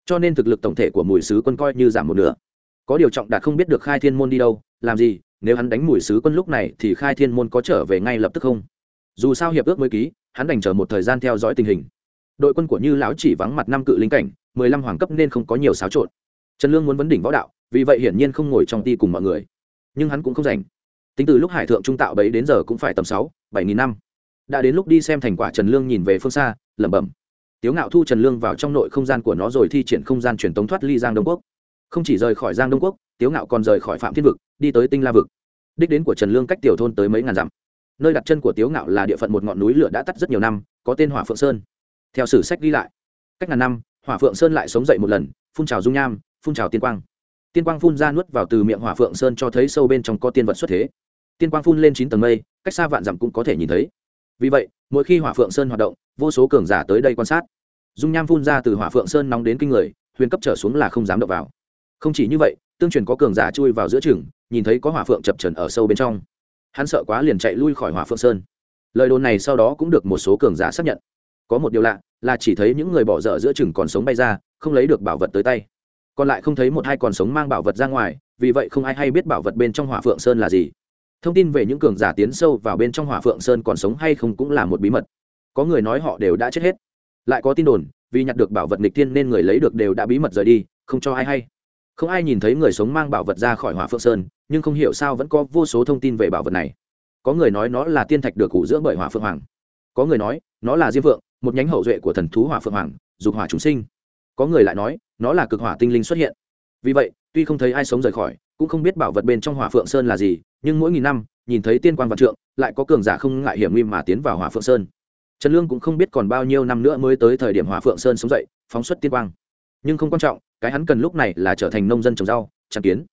Cho nên thực lực tổng thể của mùi sứ quân coi như giảm một nửa có điều trọng đạt không biết được khai thiên môn đi đâu, làm gì, nếu hắn đánh mùi sứ quân lúc này thì khai thiên môn có trở về ngay lập tức không? Dù sao hiệp ước mới ký, hắn đành chờ một thời gian theo dõi tình hình. Đội quân của như lão chỉ vắng mặt năm cự linh cảnh, mười lăm hoàng cấp nên không có nhiều xáo trộn. Trần lương muốn vấn đỉnh võ đạo, vì vậy hiển nhiên không ngồi trong ti cùng mọi người. Nhưng hắn cũng không rảnh. Tính từ lúc hải thượng trung tạo bấy đến giờ cũng phải tầm sáu, bảy nghìn năm. Đã đến lúc đi xem thành quả trần lương nhìn về phương xa, lẩm bẩm. Tiếu ngạo thu trần lương vào trong nội không gian của nó rồi thi triển không gian truyền tống thoát ly giang đông quốc không chỉ rời khỏi giang đông quốc, tiếu ngạo còn rời khỏi phạm thiên vực, đi tới tinh la vực. Đích đến của trần lương cách tiểu thôn tới mấy ngàn dặm. Nơi đặt chân của tiếu ngạo là địa phận một ngọn núi lửa đã tắt rất nhiều năm, có tên hỏa phượng sơn. Theo sử sách ghi lại, cách ngàn năm, hỏa phượng sơn lại sống dậy một lần, phun trào dung nham, phun trào tiên quang. Tiên quang phun ra nuốt vào từ miệng hỏa phượng sơn cho thấy sâu bên trong có tiên vật xuất thế. Tiên quang phun lên chín tầng mây, cách xa vạn dặm cũng có thể nhìn thấy. Vì vậy, mỗi khi hỏa phượng sơn hoạt động, vô số cường giả tới đây quan sát. Dung nham phun ra từ hỏa phượng sơn nóng đến kinh người, huyền cấp trở xuống là không dám đập vào không chỉ như vậy, tương truyền có cường giả chui vào giữa chừng, nhìn thấy có hỏa phượng chập trần ở sâu bên trong. Hắn sợ quá liền chạy lui khỏi hỏa phượng sơn. Lời đồn này sau đó cũng được một số cường giả xác nhận. Có một điều lạ, là chỉ thấy những người bỏ dở giữa chừng còn sống bay ra, không lấy được bảo vật tới tay. Còn lại không thấy một hai còn sống mang bảo vật ra ngoài, vì vậy không ai hay biết bảo vật bên trong hỏa phượng sơn là gì. Thông tin về những cường giả tiến sâu vào bên trong hỏa phượng sơn còn sống hay không cũng là một bí mật. Có người nói họ đều đã chết hết. Lại có tin đồn, vì nhặt được bảo vật nghịch tiên nên người lấy được đều đã bí mật rời đi, không cho ai hay không ai nhìn thấy người sống mang bảo vật ra khỏi hỏa phượng sơn nhưng không hiểu sao vẫn có vô số thông tin về bảo vật này. Có người nói nó là tiên thạch được cụ dưỡng bởi hỏa phượng hoàng. Có người nói nó là diêm vượng, một nhánh hậu duệ của thần thú hỏa phượng hoàng dục hỏa chúng sinh. Có người lại nói nó là cực hỏa tinh linh xuất hiện. Vì vậy tuy không thấy ai sống rời khỏi cũng không biết bảo vật bên trong hỏa phượng sơn là gì nhưng mỗi nghìn năm nhìn thấy tiên quan vạn trượng lại có cường giả không ngại hiểm nguy mà tiến vào hỏa phượng sơn. Trần lương cũng không biết còn bao nhiêu năm nữa mới tới thời điểm hỏa phượng sơn sống dậy phóng xuất tiên quang. Nhưng không quan trọng cái hắn cần lúc này là trở thành nông dân trồng rau trang kiến.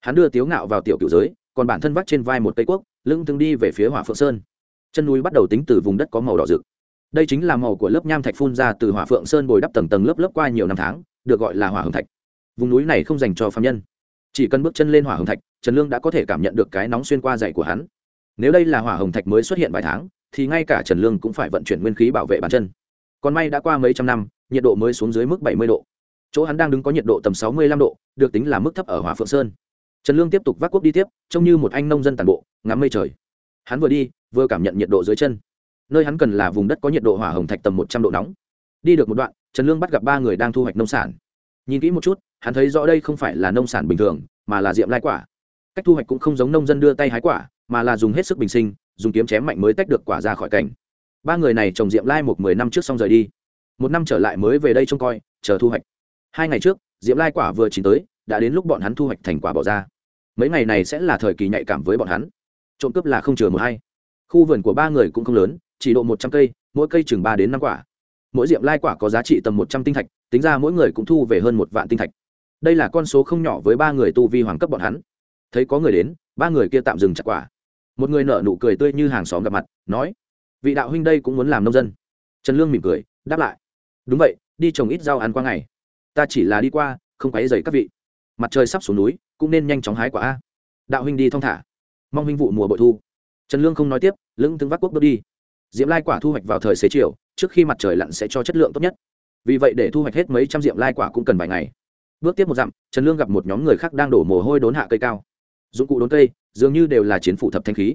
Hắn đưa tiếu ngạo vào tiểu cựu giới, còn bản thân vắt trên vai một cây quốc lưng tương đi về phía hỏa phượng sơn. Chân núi bắt đầu tính từ vùng đất có màu đỏ rực. Đây chính là màu của lớp nham thạch phun ra từ hỏa phượng sơn bồi đắp tầng tầng lớp lớp qua nhiều năm tháng, được gọi là hỏa hồng thạch. Vùng núi này không dành cho phạm nhân. Chỉ cần bước chân lên hỏa hồng thạch, trần lương đã có thể cảm nhận được cái nóng xuyên qua dày của hắn. Nếu đây là hỏa hồng thạch mới xuất hiện vài tháng, thì ngay cả trần lương cũng phải vận chuyển nguyên khí bảo vệ bàn chân. Còn may đã qua mấy trăm năm, nhiệt độ mới xuống dưới mức bảy mươi độ chỗ hắn đang đứng có nhiệt độ tầm sáu mươi lăm độ, được tính là mức thấp ở hỏa phượng sơn. Trần lương tiếp tục vác quốc đi tiếp, trông như một anh nông dân tàn bộ, ngắm mây trời. Hắn vừa đi, vừa cảm nhận nhiệt độ dưới chân. Nơi hắn cần là vùng đất có nhiệt độ hỏa hồng thạch tầm một trăm độ nóng. Đi được một đoạn, trần lương bắt gặp ba người đang thu hoạch nông sản. Nhìn kỹ một chút, hắn thấy rõ đây không phải là nông sản bình thường, mà là diệm lai quả. Cách thu hoạch cũng không giống nông dân đưa tay hái quả, mà là dùng hết sức bình sinh, dùng kiếm chém mạnh mới tách được quả ra khỏi cảnh ba người này trồng diệm lai một mười năm trước xong rời đi. Một năm trở lại mới về đây trông coi, chờ thu hoạch hai ngày trước diệm lai quả vừa chín tới, đã đến lúc bọn hắn thu hoạch thành quả bỏ ra. Mấy ngày này sẽ là thời kỳ nhạy cảm với bọn hắn. Trộm cướp là không chừa một hay. Khu vườn của ba người cũng không lớn, chỉ độ một trăm cây, mỗi cây chừng ba đến năm quả. Mỗi diệm lai quả có giá trị tầm một trăm tinh thạch, tính ra mỗi người cũng thu về hơn một vạn tinh thạch. Đây là con số không nhỏ với ba người tu vi hoàng cấp bọn hắn. Thấy có người đến, ba người kia tạm dừng chặt quả. Một người nở nụ cười tươi như hàng xóm gặp mặt, nói, vị đạo huynh đây cũng muốn làm nông dân. Trần lương mỉm cười, đáp lại, đúng vậy, đi trồng ít rau ăn qua ngày ta chỉ là đi qua, không quấy dày các vị. Mặt trời sắp xuống núi, cũng nên nhanh chóng hái quả a. Đạo huynh đi thong thả. Mong huynh vụ mùa bội thu. Trần lương không nói tiếp lưng tướng vác quốc bước đi. Diệm lai quả thu hoạch vào thời xế chiều, trước khi mặt trời lặn sẽ cho chất lượng tốt nhất. Vì vậy để thu hoạch hết mấy trăm diệm lai quả cũng cần vài ngày. Bước tiếp một dặm, trần lương gặp một nhóm người khác đang đổ mồ hôi đốn hạ cây cao. Dụng cụ đốn cây, dường như đều là chiến phủ thập thanh khí.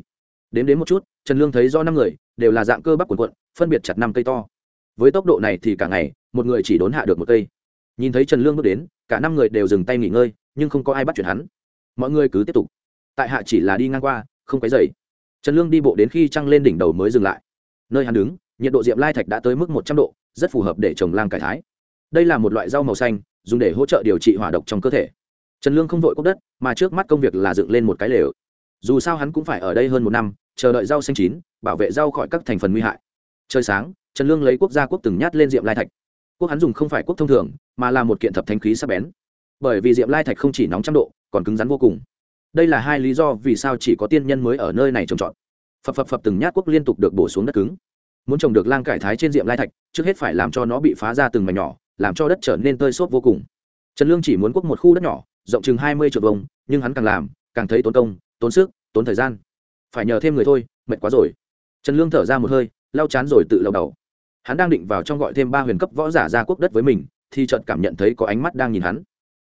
Đến đến một chút, trần lương thấy do năm người, đều là dạng cơ bắp quần quận phân biệt chặt năm cây to. Với tốc độ này thì cả ngày, một người chỉ đốn hạ được một cây nhìn thấy trần lương bước đến, cả năm người đều dừng tay nghỉ ngơi, nhưng không có ai bắt chuyển hắn. Mọi người cứ tiếp tục. Tại hạ chỉ là đi ngang qua, không quấy dày trần lương đi bộ đến khi trăng lên đỉnh đầu mới dừng lại. Nơi hắn đứng, nhiệt độ diệm lai thạch đã tới mức một trăm độ, rất phù hợp để trồng lang cải thái. Đây là một loại rau màu xanh, dùng để hỗ trợ điều trị hỏa độc trong cơ thể. Trần lương không vội cốc đất, mà trước mắt công việc là dựng lên một cái lều. Dù sao hắn cũng phải ở đây hơn một năm, chờ đợi rau xanh chín, bảo vệ rau khỏi các thành phần nguy hại. Trời sáng, trần lương lấy quốc gia quốc từng nhát lên diệm lai thạch quốc hắn dùng không phải quốc thông thường, mà là một kiện thập thanh khí sắc bén. Bởi vì diệm lai thạch không chỉ nóng trăm độ, còn cứng rắn vô cùng. Đây là hai lý do vì sao chỉ có tiên nhân mới ở nơi này trồng trọt. Phập phập phập từng nhát quốc liên tục được bổ xuống đất cứng. Muốn trồng được lang cải thái trên diệm lai thạch, trước hết phải làm cho nó bị phá ra từng mảnh nhỏ, làm cho đất trở nên tơi xốp vô cùng. Trần lương chỉ muốn quốc một khu đất nhỏ, rộng chừng hai mươi triệu vông nhưng hắn càng làm, càng thấy tốn công, tốn sức, tốn thời gian. Phải nhờ thêm người thôi, mệt quá rồi. Trần lương thở ra một hơi, lau chán rồi tự lau đầu hắn đang định vào trong gọi thêm ba huyền cấp võ giả ra quốc đất với mình, thì chợt cảm nhận thấy có ánh mắt đang nhìn hắn.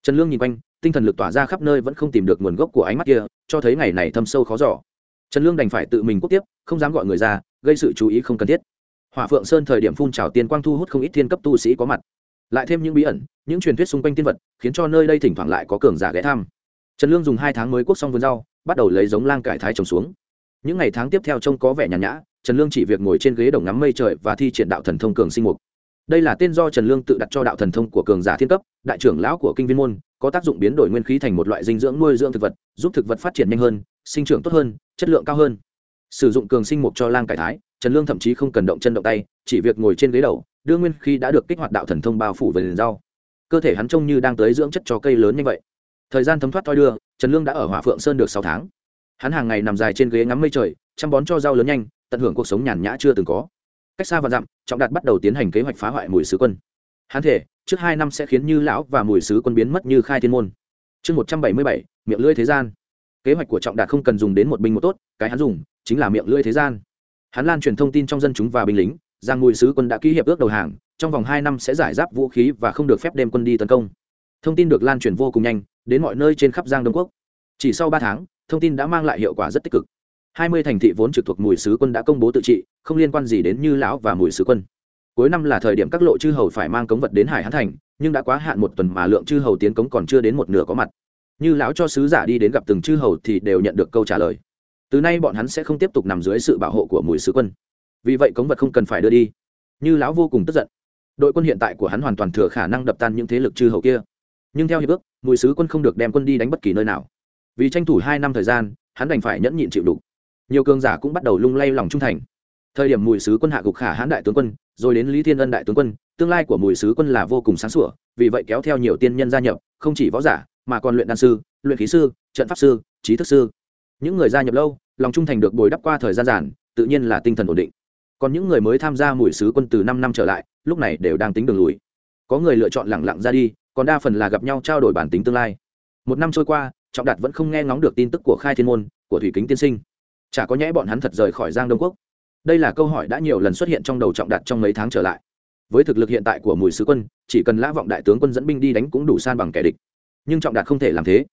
Trần lương nhìn quanh, tinh thần lực tỏa ra khắp nơi vẫn không tìm được nguồn gốc của ánh mắt kia, cho thấy ngày này thâm sâu khó giỏ trần lương đành phải tự mình quốc tiếp, không dám gọi người ra, gây sự chú ý không cần thiết. Hỏa phượng sơn thời điểm phun trào tiên quang thu hút không ít thiên cấp tu sĩ có mặt. Lại thêm những bí ẩn, những truyền thuyết xung quanh tiên vật, khiến cho nơi đây thỉnh thoảng lại có cường giả ghé thăm. Trần lương dùng hai tháng mới quốc xong vườn rau, bắt đầu lấy giống lang cải thái trồng xuống. Những ngày tháng tiếp theo trông có vẻ nhàn nhã trần lương chỉ việc ngồi trên ghế đồng ngắm mây trời và thi triển đạo thần thông cường sinh mục. Đây là tên do trần lương tự đặt cho đạo thần thông của cường giả thiên cấp, đại trưởng lão của kinh viên môn, có tác dụng biến đổi nguyên khí thành một loại dinh dưỡng nuôi dưỡng thực vật, giúp thực vật phát triển nhanh hơn, sinh trưởng tốt hơn, chất lượng cao hơn. Sử dụng cường sinh mục cho lang cải thái, trần lương thậm chí không cần động chân động tay, chỉ việc ngồi trên ghế đầu, đưa nguyên khí đã được kích hoạt đạo thần thông bao phủ về liền rau. Cơ thể hắn trông như đang tới dưỡng chất cho cây lớn như vậy. Thời gian thấm thoát thoi đưa, trần lương đã ở hỏa phượng sơn được sáu tháng. Hắn hàng ngày nằm dài trên ghế ngắm mây trời, chăm bón cho rau lớn nhanh tận hưởng cuộc sống nhàn nhã chưa từng có. Cách xa và dặm, trọng đạt bắt đầu tiến hành kế hoạch phá hoại mùi sứ quân. Hắn thể, trước hai năm sẽ khiến như lão và mùi sứ quân biến mất như khai thiên môn. Chương một trăm bảy mươi bảy, miệng lưỡi thế gian. Kế hoạch của trọng đạt không cần dùng đến một binh một tốt, cái hắn dùng chính là miệng lưỡi thế gian. Hắn lan truyền thông tin trong dân chúng và binh lính, rằng mùi sứ quân đã ký hiệp ước đầu hàng, trong vòng hai năm sẽ giải giáp vũ khí và không được phép đem quân đi tấn công. Thông tin được lan truyền vô cùng nhanh, đến mọi nơi trên khắp giang đông quốc. Chỉ sau ba tháng, thông tin đã mang lại hiệu quả rất tích cực hai mươi thành thị vốn trực thuộc mùi sứ quân đã công bố tự trị, không liên quan gì đến như lão và mùi sứ quân. Cuối năm là thời điểm các lộ chư hầu phải mang cống vật đến hải hán thành, nhưng đã quá hạn một tuần mà lượng chư hầu tiến cống còn chưa đến một nửa có mặt. Như lão cho sứ giả đi đến gặp từng chư hầu thì đều nhận được câu trả lời. Từ nay bọn hắn sẽ không tiếp tục nằm dưới sự bảo hộ của mùi sứ quân. Vì vậy cống vật không cần phải đưa đi. Như lão vô cùng tức giận. Đội quân hiện tại của hắn hoàn toàn thừa khả năng đập tan những thế lực chư hầu kia. Nhưng theo hiệp ước, mùi sứ quân không được đem quân đi đánh bất kỳ nơi nào. Vì tranh thủ hai năm thời gian, hắn đành phải nhẫn nhịn chịu đục nhiều cường giả cũng bắt đầu lung lay lòng trung thành. Thời điểm mùi sứ quân hạ gục khả hãn đại tướng quân, rồi đến lý thiên ân đại tướng quân, tương lai của mùi sứ quân là vô cùng sáng sủa, vì vậy kéo theo nhiều tiên nhân gia nhập, không chỉ võ giả, mà còn luyện đan sư, luyện khí sư, trận pháp sư, trí thức sư. Những người gia nhập lâu, lòng trung thành được bồi đắp qua thời gian giản, tự nhiên là tinh thần ổn định. Còn những người mới tham gia mùi sứ quân từ năm năm trở lại, lúc này đều đang tính đường lùi. Có người lựa chọn lẳng lặng ra đi, còn đa phần là gặp nhau trao đổi bản tính tương lai. Một năm trôi qua, trọng đạt vẫn không nghe ngóng được tin tức của khai thiên môn, của thủy kính tiên sinh chả có nhẽ bọn hắn thật rời khỏi giang đông quốc. Đây là câu hỏi đã nhiều lần xuất hiện trong đầu trọng đạt trong mấy tháng trở lại. Với thực lực hiện tại của mùi sứ quân, chỉ cần lã vọng đại tướng quân dẫn binh đi đánh cũng đủ san bằng kẻ địch. Nhưng trọng đạt không thể làm thế.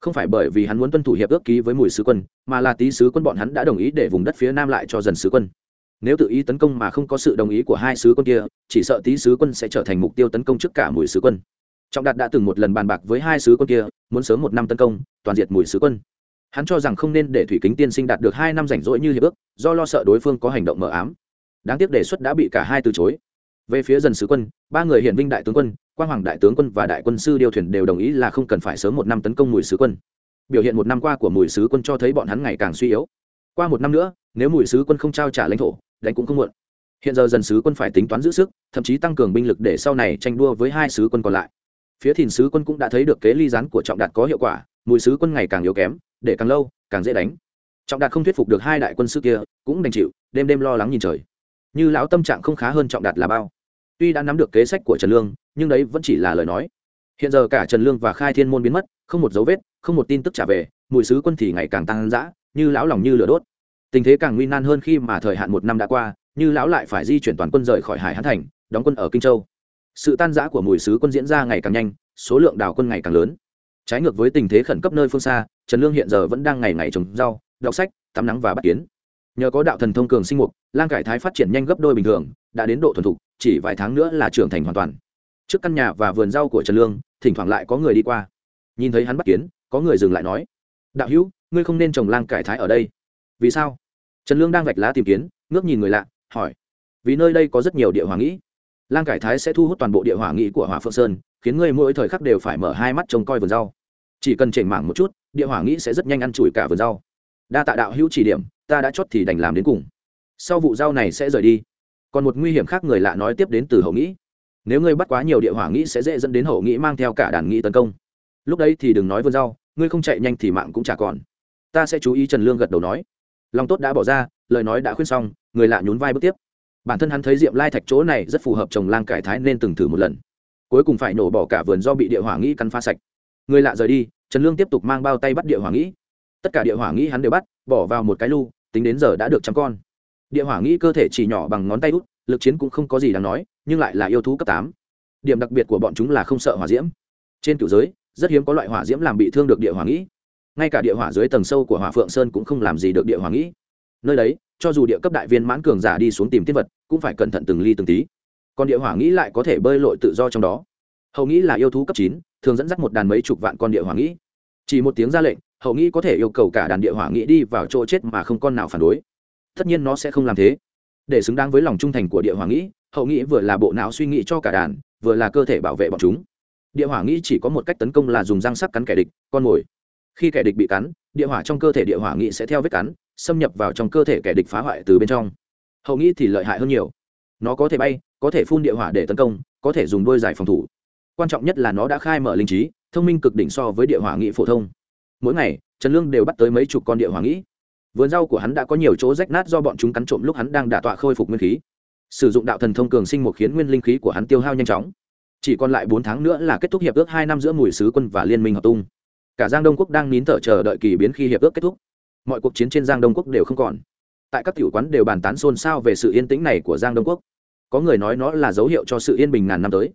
Không phải bởi vì hắn muốn tuân thủ hiệp ước ký với mùi sứ quân, mà là tý sứ quân bọn hắn đã đồng ý để vùng đất phía nam lại cho dần sứ quân. Nếu tự ý tấn công mà không có sự đồng ý của hai sứ quân kia, chỉ sợ tý sứ quân sẽ trở thành mục tiêu tấn công trước cả mùi sứ quân. Trọng đạt đã từng một lần bàn bạc với hai sứ quân kia, muốn sớm một năm tấn công, toàn diệt mùi sứ quân hắn cho rằng không nên để thủy kính tiên sinh đạt được hai năm rảnh rỗi như hiệp ước, do lo sợ đối phương có hành động mờ ám. Đáng tiếc đề xuất đã bị cả hai từ chối. Về phía dần sứ quân, ba người hiện vinh đại tướng quân quan hoàng đại tướng quân và đại quân sư điều thuyền đều đồng ý là không cần phải sớm một năm tấn công mùi sứ quân. Biểu hiện một năm qua của mùi sứ quân cho thấy bọn hắn ngày càng suy yếu. Qua một năm nữa, nếu mùi sứ quân không trao trả lãnh thổ, đánh cũng không muộn. Hiện giờ dần sứ quân phải tính toán giữ sức, thậm chí tăng cường binh lực để sau này tranh đua với hai sứ quân còn lại. Phía thìn sứ quân cũng đã thấy được kế ly rán của trọng đạt có hiệu quả, mùi sứ quân ngày càng yếu kém để càng lâu, càng dễ đánh. Trọng đạt không thuyết phục được hai đại quân sư kia, cũng đành chịu, đêm đêm lo lắng nhìn trời. Như lão tâm trạng không khá hơn trọng đạt là bao. Tuy đã nắm được kế sách của trần lương, nhưng đấy vẫn chỉ là lời nói. Hiện giờ cả trần lương và khai thiên môn biến mất, không một dấu vết, không một tin tức trả về, mùi sứ quân thì ngày càng tăng dã, như lão lòng như lửa đốt. Tình thế càng nguy nan hơn khi mà thời hạn một năm đã qua, như lão lại phải di chuyển toàn quân rời khỏi hải hán thành, đóng quân ở kinh châu. Sự tan giã của mùi sứ quân diễn ra ngày càng nhanh, số lượng đào quân ngày càng lớn. Trái ngược với tình thế khẩn cấp nơi phương xa trần lương hiện giờ vẫn đang ngày ngày trồng rau, đọc sách, tắm nắng và bắt kiến. Nhờ có đạo thần thông cường sinh mục, lang cải thái phát triển nhanh gấp đôi bình thường, đã đến độ thuần thục, chỉ vài tháng nữa là trưởng thành hoàn toàn. Trước căn nhà và vườn rau của trần lương, thỉnh thoảng lại có người đi qua. Nhìn thấy hắn bắt kiến, có người dừng lại nói, đạo hữu, ngươi không nên trồng lang cải thái ở đây. Vì sao? Trần lương đang vạch lá tìm kiến ngước nhìn người lạ, hỏi, vì nơi đây có rất nhiều địa hoàng nghĩ. Lang cải thái sẽ thu hút toàn bộ địa hỏa nghị của hỏa phượng sơn, khiến ngươi mỗi thời khắc đều phải mở hai mắt trông coi vườn rau chỉ cần chỉnh mảng một chút, địa hỏa nghĩ sẽ rất nhanh ăn chùi cả vườn rau. Đa tạ đạo hữu chỉ điểm, ta đã chót thì đành làm đến cùng. Sau vụ rau này sẽ rời đi. Còn một nguy hiểm khác người lạ nói tiếp đến từ hậu nghĩ. Nếu ngươi bắt quá nhiều địa hỏa nghĩ sẽ dễ dẫn đến hậu nghĩ mang theo cả đàn nghĩ tấn công. Lúc đấy thì đừng nói vườn rau, ngươi không chạy nhanh thì mạng cũng chả còn. Ta sẽ chú ý trần lương gật đầu nói. Lòng tốt đã bỏ ra, lời nói đã khuyên xong, người lạ nhún vai bước tiếp. Bản thân hắn thấy diệm lai thạch chỗ này rất phù hợp trồng lang cải thái nên từng thử một lần. Cuối cùng phải nổ bỏ cả vườn do bị địa hỏa nghĩ cắn phá sạch người lạ rời đi, trần lương tiếp tục mang bao tay bắt địa hỏa nghĩ. Tất cả địa hỏa nghĩ hắn đều bắt, bỏ vào một cái lu, tính đến giờ đã được trăm con. Địa hỏa nghĩ cơ thể chỉ nhỏ bằng ngón tay út, lực chiến cũng không có gì đáng nói, nhưng lại là yêu thú cấp tám. Điểm đặc biệt của bọn chúng là không sợ hỏa diễm. Trên cựu giới, rất hiếm có loại hỏa diễm làm bị thương được địa hỏa nghĩ. Ngay cả địa hỏa dưới tầng sâu của hỏa phượng sơn cũng không làm gì được địa hỏa nghĩ. Nơi đấy, cho dù địa cấp đại viên mãn cường giả đi xuống tìm tiên vật, cũng phải cẩn thận từng ly từng tí. Còn địa hỏa nghĩ lại có thể bơi lội tự do trong đó hậu nghĩ là yêu thú cấp chín, thường dẫn dắt một đàn mấy chục vạn con địa hỏa nghĩ. Chỉ một tiếng ra lệnh, hậu nghĩ có thể yêu cầu cả đàn địa hỏa nghĩ đi vào chỗ chết mà không con nào phản đối. Tất nhiên nó sẽ không làm thế. Để xứng đáng với lòng trung thành của địa hỏa nghĩ, hậu nghĩ vừa là bộ não suy nghĩ cho cả đàn, vừa là cơ thể bảo vệ bọn chúng. Địa hỏa nghĩ chỉ có một cách tấn công là dùng răng sắc cắn kẻ địch, con mồi. Khi kẻ địch bị cắn, địa hỏa trong cơ thể địa hỏa nghĩ sẽ theo vết cắn, xâm nhập vào trong cơ thể kẻ địch phá hoại từ bên trong. Hậu nghĩ thì lợi hại hơn nhiều. Nó có thể bay, có thể phun địa hỏa để tấn công, có thể dùng đôi giải phòng thủ quan trọng nhất là nó đã khai mở linh trí, thông minh cực đỉnh so với địa hỏa nghị phổ thông. Mỗi ngày, trần lương đều bắt tới mấy chục con địa hỏa nghĩ vườn rau của hắn đã có nhiều chỗ rách nát do bọn chúng cắn trộm lúc hắn đang đả tọa khôi phục nguyên khí. Sử dụng đạo thần thông cường sinh một khiến nguyên linh khí của hắn tiêu hao nhanh chóng. Chỉ còn lại bốn tháng nữa là kết thúc hiệp ước hai năm giữa mùi sứ quân và liên minh hợp tung. Cả giang đông quốc đang nín thở chờ đợi kỳ biến khi hiệp ước kết thúc. Mọi cuộc chiến trên giang đông quốc đều không còn. Tại các tiểu quán đều bàn tán xôn xao về sự yên tĩnh này của giang đông quốc. Có người nói nó là dấu hiệu cho sự yên bình ngàn năm tới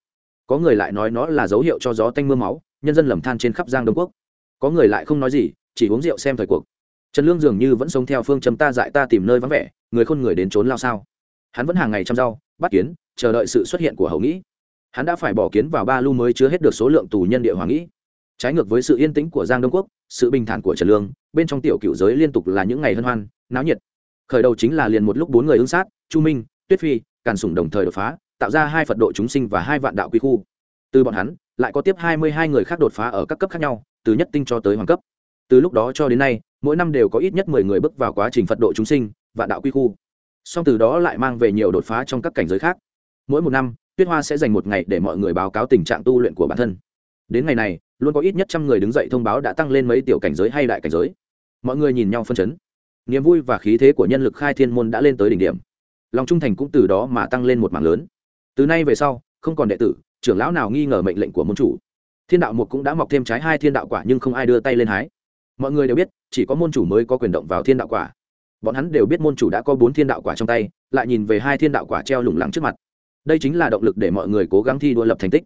có người lại nói nó là dấu hiệu cho gió tanh m ư a máu, nhân dân lầm than trên khắp giang đông quốc. Có người lại không nói gì, chỉ uống rượu xem thời cuộc. Trần lương dường như vẫn sống theo phương châm ta dại ta tìm nơi vắng vẻ, người khôn người đến trốn lao sao? Hắn vẫn hàng ngày chăm rau, bắt kiến, chờ đợi sự xuất hiện của hậu nghĩ. Hắn đã phải bỏ kiến vào ba lu mới chứa hết được số lượng tù nhân địa hoàng nghĩ. Trái ngược với sự yên tĩnh của giang đông quốc, sự bình thản của trần lương, bên trong tiểu cựu giới liên tục là những ngày hân hoan, náo nhiệt. Khởi đầu chính là liền một lúc bốn người ứng sát, chu minh, tuyết phi, càn sủng đồng thời đột phá tạo ra hai phật độ chúng sinh và hai vạn đạo quy khu. Từ bọn hắn, lại có tiếp hai mươi hai người khác đột phá ở các cấp khác nhau, từ nhất tinh cho tới hoàng cấp. Từ lúc đó cho đến nay, mỗi năm đều có ít nhất mười người bước vào quá trình phật độ chúng sinh, vạn đạo quy khu. Song từ đó lại mang về nhiều đột phá trong các cảnh giới khác. Mỗi một năm, tuyết hoa sẽ dành một ngày để mọi người báo cáo tình trạng tu luyện của bản thân. Đến ngày này, luôn có ít nhất trăm người đứng dậy thông báo đã tăng lên mấy tiểu cảnh giới hay đại cảnh giới. Mọi người nhìn nhau phân chấn. Niềm vui và khí thế của nhân lực khai thiên môn đã lên tới đỉnh điểm. Lòng trung thành cũng từ đó mà tăng lên một mảng lớn từ nay về sau, không còn đệ tử, trưởng lão nào nghi ngờ mệnh lệnh của môn chủ. Thiên đạo một cũng đã mọc thêm trái hai thiên đạo quả nhưng không ai đưa tay lên hái. Mọi người đều biết, chỉ có môn chủ mới có quyền động vào thiên đạo quả. Bọn hắn đều biết môn chủ đã có bốn thiên đạo quả trong tay, lại nhìn về hai thiên đạo quả treo lủng lẳng trước mặt. Đây chính là động lực để mọi người cố gắng thi đua lập thành tích.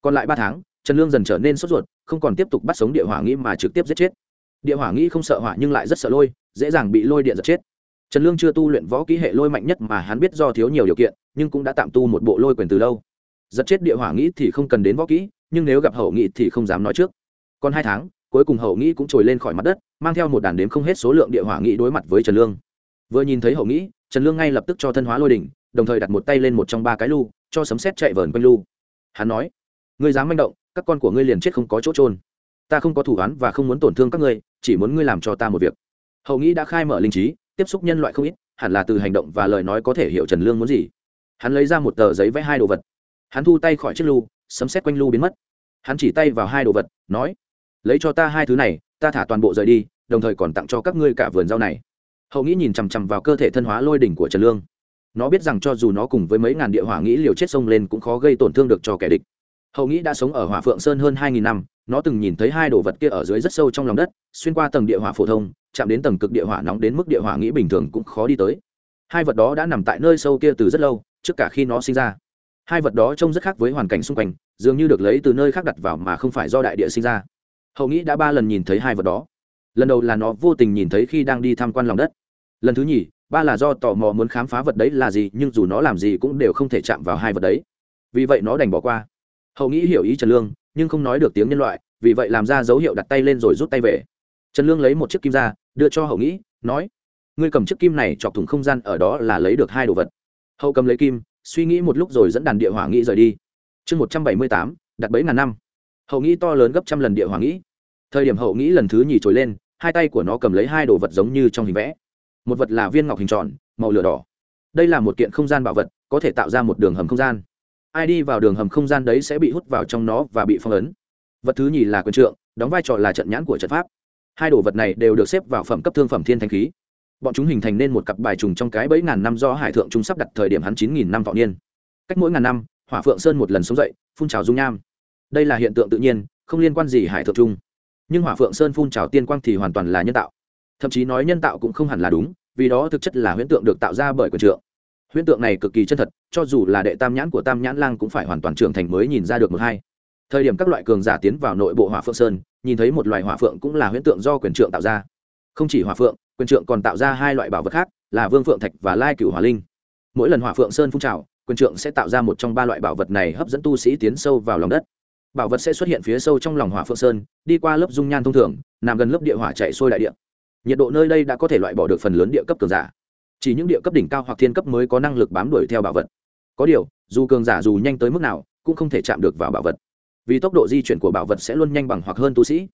Còn lại ba tháng, trần lương dần trở nên sốt ruột, không còn tiếp tục bắt sống địa hỏa nghĩ mà trực tiếp giết chết. Địa hỏa nghĩ không sợ hỏa nhưng lại rất sợ lôi, dễ dàng bị lôi điện giật chết. Trần lương chưa tu luyện võ kỹ hệ lôi mạnh nhất mà hắn biết do thiếu nhiều điều kiện nhưng cũng đã tạm tu một bộ lôi quyền từ lâu. Giật chết địa hỏa nghĩ thì không cần đến võ kỹ, nhưng nếu gặp hậu nghĩ thì không dám nói trước. Còn hai tháng, cuối cùng hậu nghĩ cũng trồi lên khỏi mặt đất, mang theo một đàn đếm không hết số lượng địa hỏa nghĩ đối mặt với trần lương. Vừa nhìn thấy hậu nghĩ trần lương ngay lập tức cho thân hóa lôi đỉnh, đồng thời đặt một tay lên một trong ba cái lu, cho sấm xét chạy vờn quanh lu. Hắn nói, ngươi dám manh động, các con của ngươi liền chết không có chỗ trôn ta không có thủ án và không muốn tổn thương các ngươi, chỉ muốn ngươi làm cho ta một việc. Hậu nghĩ đã khai mở linh trí, tiếp xúc nhân loại không ít, hẳn là từ hành động và lời nói có thể hiểu trần lương muốn gì hắn lấy ra một tờ giấy vẽ hai đồ vật. Hắn thu tay khỏi chiếc lu, sấm xét quanh lu biến mất. Hắn chỉ tay vào hai đồ vật, nói, lấy cho ta hai thứ này, ta thả toàn bộ rời đi, đồng thời còn tặng cho các ngươi cả vườn rau này. Hậu nghĩ nhìn chằm chằm vào cơ thể thân hóa lôi đỉnh của trần lương. Nó biết rằng cho dù nó cùng với mấy ngàn địa hỏa nghĩ liều chết sông lên cũng khó gây tổn thương được cho kẻ địch. Hậu nghĩ đã sống ở hỏa phượng sơn hơn hai nghìn năm, nó từng nhìn thấy hai đồ vật kia ở dưới rất sâu trong lòng đất, xuyên qua tầng địa hỏa phổ thông, chạm đến tầng cực địa hỏa nóng đến mức địa hỏa nghĩ bình thường cũng khó đi tới. Hai vật đó đã nằm tại nơi sâu kia từ rất lâu trước cả khi nó sinh ra. Hai vật đó trông rất khác với hoàn cảnh xung quanh, dường như được lấy từ nơi khác đặt vào mà không phải do đại địa sinh ra. Hậu nghĩ đã ba lần nhìn thấy hai vật đó. Lần đầu là nó vô tình nhìn thấy khi đang đi tham quan lòng đất. Lần thứ nhì, ba là do tò mò muốn khám phá vật đấy là gì, nhưng dù nó làm gì cũng đều không thể chạm vào hai vật đấy. Vì vậy nó đành bỏ qua. Hậu nghĩ hiểu ý trần lương, nhưng không nói được tiếng nhân loại, vì vậy làm ra dấu hiệu đặt tay lên rồi rút tay về. Trần lương lấy một chiếc kim ra, đưa cho hậu nghĩ, nói, ngươi cầm chiếc kim này chọc thủng không gian ở đó là lấy được hai đồ vật hậu cầm lấy kim, suy nghĩ một lúc rồi dẫn đàn địa hỏa nghĩ rời đi. Chương một trăm bảy mươi tám, đặt bẫy ngàn năm. Hậu nghĩ to lớn gấp trăm lần địa hỏa nghĩ thời điểm hậu nghĩ lần thứ nhì trồi lên, hai tay của nó cầm lấy hai đồ vật giống như trong hình vẽ. Một vật là viên ngọc hình tròn, màu lửa đỏ. Đây là một kiện không gian bảo vật, có thể tạo ra một đường hầm không gian. Ai đi vào đường hầm không gian đấy sẽ bị hút vào trong nó và bị phong ấn. Vật thứ nhì là quyền trượng, đóng vai trò là trận nhãn của trận pháp. Hai đồ vật này đều được xếp vào phẩm cấp thương phẩm thiên thanh khí bọn chúng hình thành nên một cặp bài trùng trong cái bẫy ngàn năm do hải thượng trung sắp đặt thời điểm hắn chín nghìn năm vọng niên. Cách mỗi ngàn năm, hỏa phượng sơn một lần sống dậy, phun trào dung nham. Đây là hiện tượng tự nhiên, không liên quan gì hải thượng trung. Nhưng hỏa phượng sơn phun trào tiên quang thì hoàn toàn là nhân tạo. Thậm chí nói nhân tạo cũng không hẳn là đúng, vì đó thực chất là huyễn tượng được tạo ra bởi quyền trượng. Huyễn tượng này cực kỳ chân thật, cho dù là đệ tam nhãn của tam nhãn lang cũng phải hoàn toàn trưởng thành mới nhìn ra được một hai. Thời điểm các loại cường giả tiến vào nội bộ hỏa phượng sơn, nhìn thấy một loài hỏa phượng cũng là huyễn tượng do quyền trượng tạo ra. Không chỉ hỏa phượng quyền trượng còn tạo ra hai loại bảo vật khác, là vương phượng thạch và lai cựu hỏa linh. Mỗi lần hỏa phượng sơn phun trào, quyền trượng sẽ tạo ra một trong ba loại bảo vật này hấp dẫn tu sĩ tiến sâu vào lòng đất. Bảo vật sẽ xuất hiện phía sâu trong lòng hỏa phượng sơn, đi qua lớp dung nhan thông thường, nằm gần lớp địa hỏa chạy sôi đại địa. Nhiệt độ nơi đây đã có thể loại bỏ được phần lớn địa cấp cường giả. Chỉ những địa cấp đỉnh cao hoặc thiên cấp mới có năng lực bám đuổi theo bảo vật. Có điều, dù cường giả dù nhanh tới mức nào, cũng không thể chạm được vào bảo vật. Vì tốc độ di chuyển của bảo vật sẽ luôn nhanh bằng hoặc hơn tu sĩ.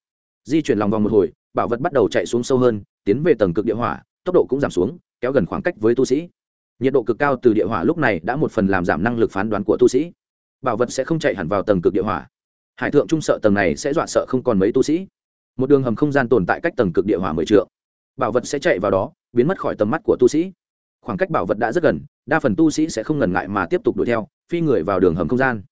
Di chuyển lòng vòng một hồi, bảo vật bắt đầu chạy xuống sâu hơn tiến về tầng cực địa hỏa, tốc độ cũng giảm xuống, kéo gần khoảng cách với tu sĩ. Nhiệt độ cực cao từ địa hỏa lúc này đã một phần làm giảm năng lực phán đoán của tu sĩ. Bảo vật sẽ không chạy hẳn vào tầng cực địa hỏa. Hải thượng trung sợ tầng này sẽ dọa sợ không còn mấy tu sĩ. Một đường hầm không gian tồn tại cách tầng cực địa hỏa mười triệu bảo vật sẽ chạy vào đó, biến mất khỏi tầm mắt của tu sĩ. Khoảng cách bảo vật đã rất gần, đa phần tu sĩ sẽ không ngần ngại mà tiếp tục đuổi theo, phi người vào đường hầm không gian.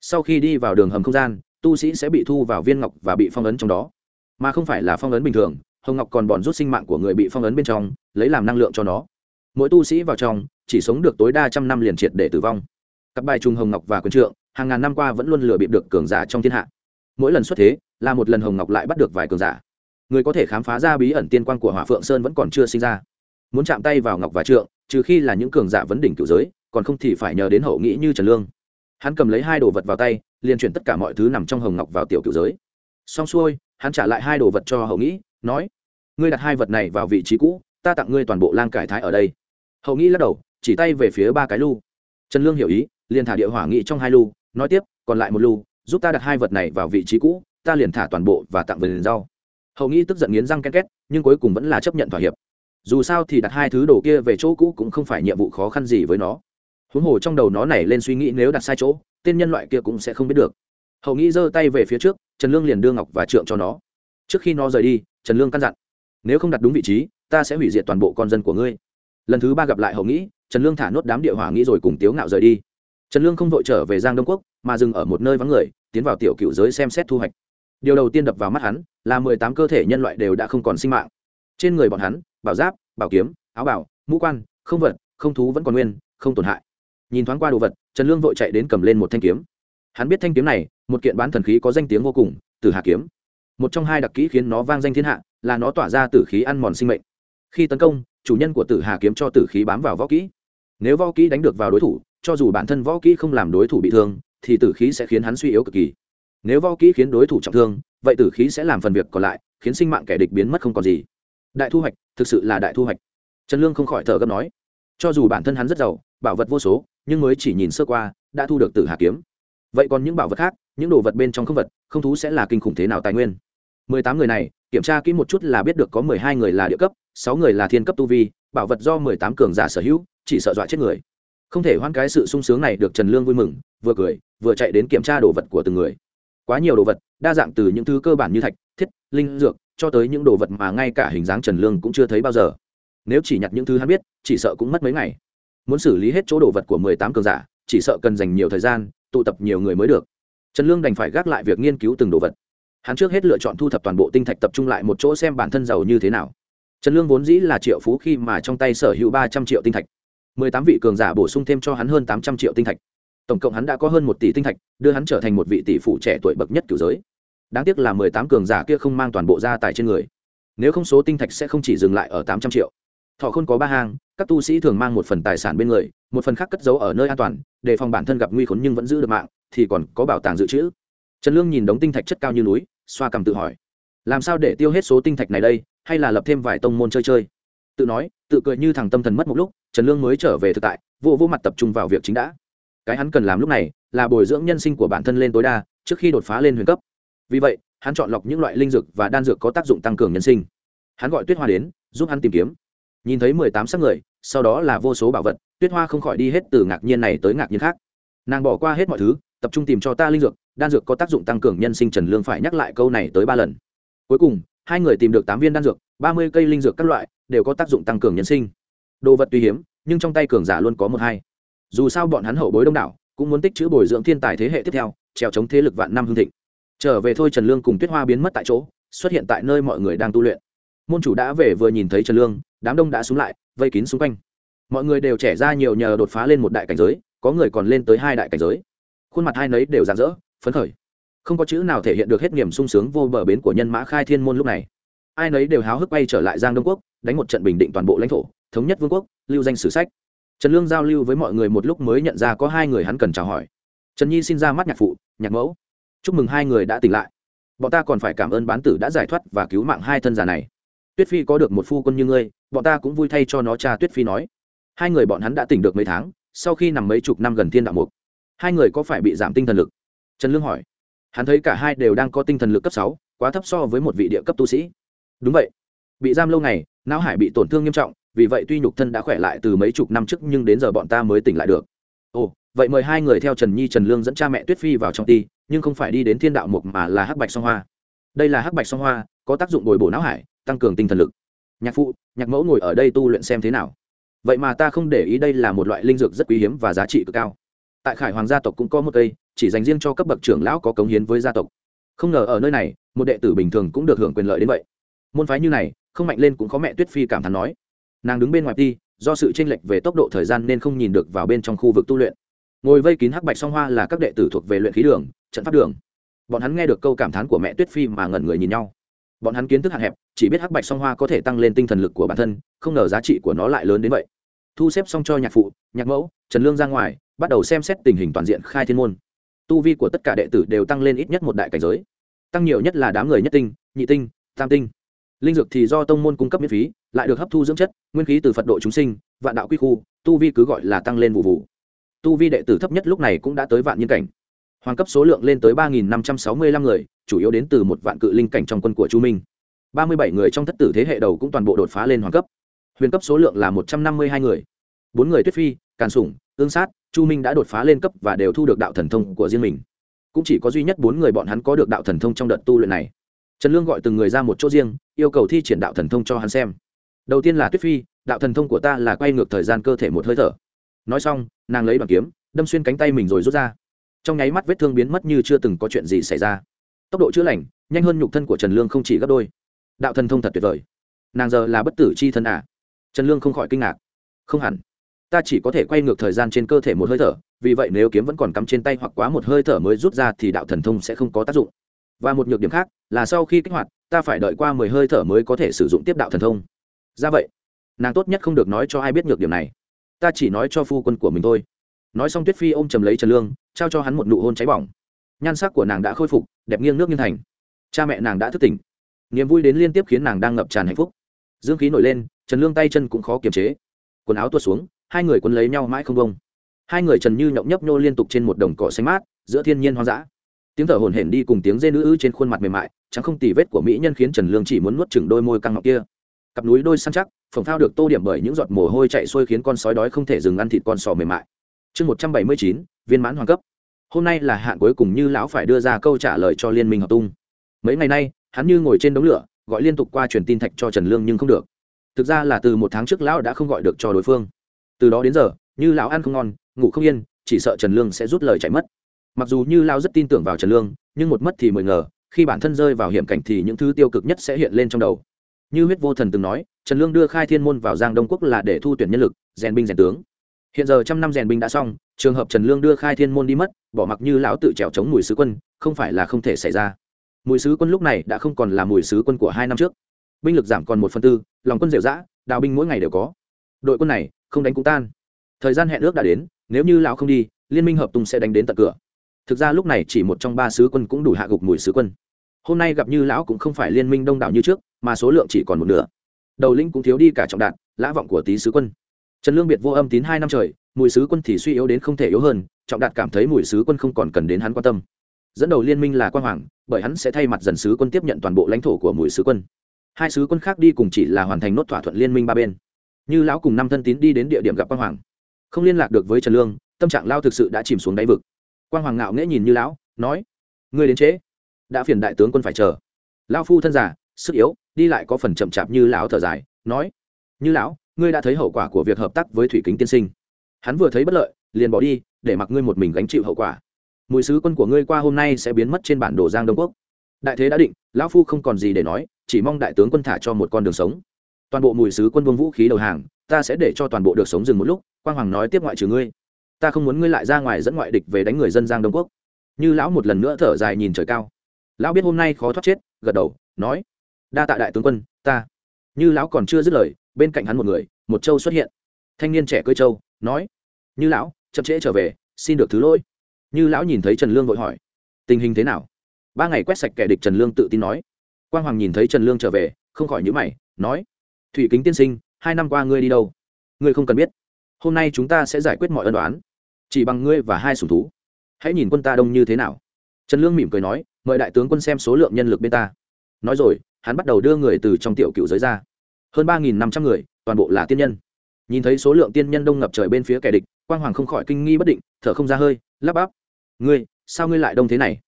Sau khi đi vào đường hầm không gian, tu sĩ sẽ bị thu vào viên ngọc và bị phong ấn trong đó. Mà không phải là phong ấn bình thường hồng ngọc còn bòn rút sinh mạng của người bị phong ấn bên trong, lấy làm năng lượng cho nó. Mỗi tu sĩ vào trong, chỉ sống được tối đa trăm năm liền triệt để tử vong. Các bài trùng hồng ngọc và quân trượng, hàng ngàn năm qua vẫn luôn lừa bịp được cường giả trong thiên hạ. Mỗi lần xuất thế, là một lần hồng ngọc lại bắt được vài cường giả. Người có thể khám phá ra bí ẩn tiên quan của hỏa phượng sơn vẫn còn chưa sinh ra. Muốn chạm tay vào ngọc và trượng, trừ khi là những cường giả vấn đỉnh cựu giới, còn không thì phải nhờ đến hậu nghĩ như trần lương. Hắn cầm lấy hai đồ vật vào tay, liền chuyển tất cả mọi thứ nằm trong hồng ngọc vào tiểu cựu giới. Xong xuôi, hắn trả lại hai đồ vật cho hậu nghĩ nói, ngươi đặt hai vật này vào vị trí cũ, ta tặng ngươi toàn bộ lang cải thái ở đây. Hậu nghĩ lắc đầu, chỉ tay về phía ba cái lu. Trần lương hiểu ý, liền thả địa hỏa nghị trong hai lu, nói tiếp, còn lại một lu, giúp ta đặt hai vật này vào vị trí cũ, ta liền thả toàn bộ và tặng về liền rau. Hậu nghĩ tức giận nghiến răng ken két, nhưng cuối cùng vẫn là chấp nhận thỏa hiệp. Dù sao thì đặt hai thứ đồ kia về chỗ cũ cũng không phải nhiệm vụ khó khăn gì với nó. Huống hồ trong đầu nó nảy lên suy nghĩ nếu đặt sai chỗ, tên nhân loại kia cũng sẽ không biết được. Hậu nghĩ giơ tay về phía trước, trần lương liền đưa ngọc và trượng cho nó trước khi nó rời đi, trần lương căn dặn, nếu không đặt đúng vị trí, ta sẽ hủy diệt toàn bộ con dân của ngươi. Lần thứ ba gặp lại hậu nghĩ, trần lương thả nốt đám địa hỏa nghĩ rồi cùng tiếu ngạo rời đi. Trần lương không vội trở về giang đông quốc, mà dừng ở một nơi vắng người, tiến vào tiểu cựu giới xem xét thu hoạch. Điều đầu tiên đập vào mắt hắn là mười tám cơ thể nhân loại đều đã không còn sinh mạng. Trên người bọn hắn, bảo giáp, bảo kiếm, áo bảo mũ quan, không vật, không thú vẫn còn nguyên, không tổn hại. Nhìn thoáng qua đồ vật, trần lương vội chạy đến cầm lên một thanh kiếm. Hắn biết thanh kiếm này, một kiện bán thần khí có danh tiếng vô cùng từ Hà kiếm một trong hai đặc kỹ khiến nó vang danh thiên hạ, là nó tỏa ra tử khí ăn mòn sinh mệnh. Khi tấn công, chủ nhân của tử hà kiếm cho tử khí bám vào võ kỹ. Nếu võ kỹ đánh được vào đối thủ, cho dù bản thân võ kỹ không làm đối thủ bị thương, thì tử khí sẽ khiến hắn suy yếu cực kỳ. Nếu võ kỹ khiến đối thủ trọng thương, vậy tử khí sẽ làm phần việc còn lại, khiến sinh mạng kẻ địch biến mất không còn gì. Đại thu hoạch, thực sự là đại thu hoạch. Trần lương không khỏi thở gấp nói, cho dù bản thân hắn rất giàu, bảo vật vô số, nhưng mới chỉ nhìn sơ qua, đã thu được tử hà kiếm vậy còn những bảo vật khác, những đồ vật bên trong không vật, không thú sẽ là kinh khủng thế nào tài nguyên? Mười tám người này, kiểm tra kỹ một chút là biết được có mười hai người là địa cấp, sáu người là thiên cấp tu vi, bảo vật do mười tám cường giả sở hữu, chỉ sợ dọa chết người. Không thể hoan cái sự sung sướng này được trần lương vui mừng, vừa cười, vừa chạy đến kiểm tra đồ vật của từng người. Quá nhiều đồ vật, đa dạng từ những thứ cơ bản như thạch, thiết, linh, dược, cho tới những đồ vật mà ngay cả hình dáng trần lương cũng chưa thấy bao giờ. Nếu chỉ nhặt những thứ hắn biết, chỉ sợ cũng mất mấy ngày. Muốn xử lý hết chỗ đồ vật của mười tám cường giả, chỉ sợ cần dành nhiều thời gian tụ tập nhiều người mới được. Trần lương đành phải gác lại việc nghiên cứu từng đồ vật. Hắn trước hết lựa chọn thu thập toàn bộ tinh thạch tập trung lại một chỗ xem bản thân giàu như thế nào. Trần lương vốn dĩ là triệu phú khi mà trong tay sở hữu ba trăm triệu tinh thạch. mười tám vị cường giả bổ sung thêm cho hắn hơn tám trăm triệu tinh thạch. Tổng cộng hắn đã có hơn một tỷ tinh thạch, đưa hắn trở thành một vị tỷ phụ trẻ tuổi bậc nhất cửu giới. Đáng tiếc là mười tám cường giả kia không mang toàn bộ gia tài trên người. Nếu không số tinh thạch sẽ không chỉ dừng lại ở tám trăm triệu. Thọ không có ba hang các tu sĩ thường mang một phần tài sản bên người, một phần khác cất giấu ở nơi an toàn, để phòng bản thân gặp nguy khốn nhưng vẫn giữ được mạng, thì còn có bảo tàng dự trữ. Trần lương nhìn đống tinh thạch chất cao như núi, xoa cầm tự hỏi, làm sao để tiêu hết số tinh thạch này đây, hay là lập thêm vài tông môn chơi chơi? Tự nói, tự cười như thằng tâm thần mất một lúc, trần lương mới trở về thực tại, vô vô mặt tập trung vào việc chính đã. Cái hắn cần làm lúc này, là bồi dưỡng nhân sinh của bản thân lên tối đa, trước khi đột phá lên huyền cấp. Vì vậy, hắn chọn lọc những loại linh dược và đan dược có tác dụng tăng cường nhân sinh. Hắn gọi tuyết hoa đến, giúp hắn tìm kiếm. Nhìn thấy mười tám sắc người sau đó là vô số bảo vật, tuyết hoa không khỏi đi hết từ ngạc nhiên này tới ngạc nhiên khác. Nàng bỏ qua hết mọi thứ, tập trung tìm cho ta linh dược, đan dược có tác dụng tăng cường nhân sinh trần lương phải nhắc lại câu này tới ba lần. Cuối cùng, hai người tìm được tám viên đan dược, ba mươi cây linh dược các loại, đều có tác dụng tăng cường nhân sinh. Đồ vật tuy hiếm, nhưng trong tay cường giả luôn có một hai. Dù sao bọn hắn hậu bối đông đảo, cũng muốn tích chữ bồi dưỡng thiên tài thế hệ tiếp theo, trèo chống thế lực vạn năm hương thịnh. Trở về thôi trần lương cùng tuyết hoa biến mất tại chỗ, xuất hiện tại nơi mọi người đang tu luyện. Môn chủ đã về vừa nhìn thấy trần lương đám đông đã xuống lại, vây kín xung quanh. Mọi người đều trẻ ra nhiều nhờ đột phá lên một đại cảnh giới, có người còn lên tới hai đại cảnh giới. Khuôn mặt hai nấy đều rạng rỡ, phấn khởi. Không có chữ nào thể hiện được hết niềm sung sướng vô bờ bến của nhân mã khai thiên môn lúc này. Ai nấy đều háo hức bay trở lại giang đông quốc, đánh một trận bình định toàn bộ lãnh thổ, thống nhất vương quốc, lưu danh sử sách. Trần lương giao lưu với mọi người một lúc mới nhận ra có hai người hắn cần chào hỏi. Trần nhi xin ra mắt nhạc phụ, nhạc mẫu. Chúc mừng hai người đã tỉnh lại. Bọn ta còn phải cảm ơn bán tử đã giải thoát và cứu mạng hai thân già này tuyết phi có được một phu quân như ngươi, bọn ta cũng vui thay cho nó cha tuyết phi nói. Hai người bọn hắn đã tỉnh được mấy tháng, sau khi nằm mấy chục năm gần thiên đạo mục, hai người có phải bị giảm tinh thần lực? Trần lương hỏi. Hắn thấy cả hai đều đang có tinh thần lực cấp sáu, quá thấp so với một vị địa cấp tu sĩ. Đúng vậy. Bị giam lâu ngày, não hải bị tổn thương nghiêm trọng, vì vậy tuy nhục thân đã khỏe lại từ mấy chục năm trước nhưng đến giờ bọn ta mới tỉnh lại được. Ồ, vậy mời hai người theo trần nhi, trần lương dẫn cha mẹ tuyết phi vào trong ti, nhưng không phải đi đến thiên đạo mục mà là hắc bạch song hoa. Đây là hắc bạch song hoa, có tác dụng bồi bổ não hải tăng cường tinh thần lực. Nhạc phụ, nhạc mẫu ngồi ở đây tu luyện xem thế nào. Vậy mà ta không để ý đây là một loại linh dược rất quý hiếm và giá trị cực cao. Tại khải hoàng gia tộc cũng có một cây, chỉ dành riêng cho cấp bậc trưởng lão có cống hiến với gia tộc. Không ngờ ở nơi này, một đệ tử bình thường cũng được hưởng quyền lợi đến vậy. Môn phái như này, không mạnh lên cũng có mẹ tuyết phi cảm thán nói. Nàng đứng bên ngoài đi do sự chênh lệch về tốc độ thời gian nên không nhìn được vào bên trong khu vực tu luyện. Ngồi vây kín hắc bạch song hoa là các đệ tử thuộc về luyện khí đường, trận pháp đường. Bọn hắn nghe được câu cảm thán của mẹ tuyết phi mà ngẩn người nhìn nhau bọn hắn kiến thức hạn hẹp, chỉ biết hắc bạch song hoa có thể tăng lên tinh thần lực của bản thân, không ngờ giá trị của nó lại lớn đến vậy. Thu xếp xong cho nhạc phụ, nhạc mẫu, trần lương ra ngoài, bắt đầu xem xét tình hình toàn diện khai thiên môn. Tu vi của tất cả đệ tử đều tăng lên ít nhất một đại cảnh giới. Tăng nhiều nhất là đám người nhất tinh, nhị tinh, tam tinh. Linh dược thì do tông môn cung cấp miễn phí, lại được hấp thu dưỡng chất, nguyên khí từ phật độ chúng sinh, vạn đạo quy khu, tu vi cứ gọi là tăng lên vụ vụ. Tu vi đệ tử thấp nhất lúc này cũng đã tới vạn nhân cảnh hoàng cấp số lượng lên tới ba năm trăm sáu mươi lăm người, chủ yếu đến từ một vạn cự linh cảnh trong quân của chu minh. Ba mươi bảy người trong thất tử thế hệ đầu cũng toàn bộ đột phá lên hoàng cấp. Huyền cấp số lượng là một trăm năm mươi hai người. Bốn người tuyết phi, càn sủng, ương sát, chu minh đã đột phá lên cấp và đều thu được đạo thần thông của riêng mình. Cũng chỉ có duy nhất bốn người bọn hắn có được đạo thần thông trong đợt tu luyện này. Trần lương gọi từng người ra một chỗ riêng, yêu cầu thi triển đạo thần thông cho hắn xem. Đầu tiên là tuyết phi, đạo thần thông của ta là quay ngược thời gian cơ thể một hơi thở. Nói xong, nàng lấy đoàn kiếm, đâm xuyên cánh tay mình rồi rút ra trong nháy mắt vết thương biến mất như chưa từng có chuyện gì xảy ra. Tốc độ chữa lành, nhanh hơn nhục thân của trần lương không chỉ gấp đôi. Đạo thần thông thật tuyệt vời. Nàng giờ là bất tử c h i thân à? Trần lương không khỏi kinh ngạc. Không hẳn. Ta chỉ có thể quay ngược thời gian trên cơ thể một hơi thở, vì vậy nếu kiếm vẫn còn cắm trên tay hoặc quá một hơi thở mới rút ra thì đạo thần thông sẽ không có tác dụng. Và một nhược điểm khác, là sau khi kích hoạt, ta phải đợi qua mười hơi thở mới có thể sử dụng tiếp đạo thần thông. Ra vậy, nàng tốt nhất không được nói cho ai biết nhược điểm này. Ta chỉ nói cho phu quân của mình thôi. Nói xong tuyết phi ôm chầm lấy trần lương trao cho hắn một nụ hôn cháy bỏng. Nhan sắc của nàng đã khôi phục, đẹp nghiêng nước nghiêng thành. Cha mẹ nàng đã thức tỉnh. Niềm vui đến liên tiếp khiến nàng đang ngập tràn hạnh phúc. Dương khí nổi lên, trần lương tay chân cũng khó kiềm chế. Quần áo tuột xuống, hai người quấn lấy nhau mãi không bông hai người trần như nhộng nhấp nhô liên tục trên một đồng cỏ xanh mát, giữa thiên nhiên hoang dã. Tiếng thở hổn hển đi cùng tiếng dê nữ ư trên khuôn mặt mềm mại, chẳng không tì vết của mỹ nhân khiến trần lương chỉ muốn nuốt chừng đôi môi căng ngọc kia. Cặp núi đôi săn chắc, phồng phao được tô điểm bởi những giọt mồ hôi chạy xuôi khiến con sói đói không thể dừng ăn thịt con sò mềm mại. Chương một trăm bảy mươi chín viên mãn hoàng cấp. Hôm nay là hạn cuối cùng như lão phải đưa ra câu trả lời cho liên minh hợp tung. Mấy ngày nay, hắn như ngồi trên đống lửa, gọi liên tục qua truyền tin thạch cho trần lương nhưng không được. Thực ra là từ một tháng trước lão đã không gọi được cho đối phương. Từ đó đến giờ, như lão ăn không ngon, ngủ không yên, chỉ sợ trần lương sẽ rút lời chạy mất. Mặc dù như lão rất tin tưởng vào trần lương, nhưng một mất thì mười ngờ, khi bản thân rơi vào hiểm cảnh thì những thứ tiêu cực nhất sẽ hiện lên trong đầu. Như huyết vô thần từng nói, trần lương đưa khai thiên môn vào giang đông quốc là để thu tuyển nhân lực, rèn binh rèn tướng hiện giờ trăm năm rèn binh đã xong, trường hợp trần lương đưa khai thiên môn đi mất, bỏ mặc như lão tự trèo chống mùi sứ quân, không phải là không thể xảy ra. Mùi sứ quân lúc này đã không còn là mùi sứ quân của hai năm trước. Binh lực giảm còn một phần tư, lòng quân rệu rã đào binh mỗi ngày đều có. Đội quân này không đánh cũng tan. Thời gian hẹn ước đã đến, nếu như lão không đi, liên minh hợp tung sẽ đánh đến tận cửa. Thực ra lúc này chỉ một trong ba sứ quân cũng đủ hạ gục mùi sứ quân. Hôm nay gặp như lão cũng không phải liên minh đông đảo như trước, mà số lượng chỉ còn một nửa. Đầu linh cũng thiếu đi cả trọng đạn, lã vọng của tý sứ quân trần lương biệt vô âm tín hai năm trời, mùi sứ quân thì suy yếu đến không thể yếu hơn, trọng đạt cảm thấy mùi sứ quân không còn cần đến hắn quan tâm. Dẫn đầu liên minh là quan hoàng, bởi hắn sẽ thay mặt dần sứ quân tiếp nhận toàn bộ lãnh thổ của mùi sứ quân. Hai sứ quân khác đi cùng chỉ là hoàn thành nốt thỏa thuận liên minh ba bên. Như lão cùng năm thân tín đi đến địa điểm gặp quan hoàng, không liên lạc được với trần lương, tâm trạng lao thực sự đã chìm xuống đáy vực. Quan hoàng ngạo nghễ nhìn như lão, nói, Ngươi đến trễ, đã phiền đại tướng quân phải chờ. Lao phu thân giả sức yếu, đi lại có phần chậm chạp như lão thở dài, nói, như lão ngươi đã thấy hậu quả của việc hợp tác với thủy kính tiên sinh. Hắn vừa thấy bất lợi, liền bỏ đi, để mặc ngươi một mình gánh chịu hậu quả. Mùi sứ quân của ngươi qua hôm nay sẽ biến mất trên bản đồ giang đông quốc. Đại thế đã định, lão phu không còn gì để nói, chỉ mong đại tướng quân thả cho một con đường sống. Toàn bộ mùi sứ quân vương vũ khí đầu hàng, ta sẽ để cho toàn bộ được sống dừng một lúc, quang hoàng nói tiếp ngoại trừ ngươi. Ta không muốn ngươi lại ra ngoài dẫn ngoại địch về đánh người dân giang đông quốc. Như lão một lần nữa thở dài nhìn trời cao. Lão biết hôm nay khó thoát chết, gật đầu, nói, đa tạ đại tướng quân, ta. Như lão còn chưa dứt lời bên cạnh hắn một người, một châu xuất hiện. Thanh niên trẻ cưới châu nói, như lão, chậm trễ trở về, xin được thứ lỗi. Như lão nhìn thấy trần lương vội hỏi, tình hình thế nào? Ba ngày quét sạch kẻ địch trần lương tự tin nói. Quang hoàng nhìn thấy trần lương trở về, không khỏi nhữ mày, nói, thủy kính tiên sinh, hai năm qua ngươi đi đâu? Ngươi không cần biết. Hôm nay chúng ta sẽ giải quyết mọi ân đoán chỉ bằng ngươi và hai sủng thú. Hãy nhìn quân ta đông như thế nào. Trần lương mỉm cười nói, mời đại tướng quân xem số lượng nhân lực bên ta. Nói rồi, hắn bắt đầu đưa người từ trong tiểu cựu giới ra hơn ba nghìn năm trăm người, toàn bộ là tiên nhân. Nhìn thấy số lượng tiên nhân đông ngập trời bên phía kẻ địch, quang hoàng không khỏi kinh nghi bất định, thở không ra hơi, lắp bắp. Ngươi, sao ngươi lại đông thế này?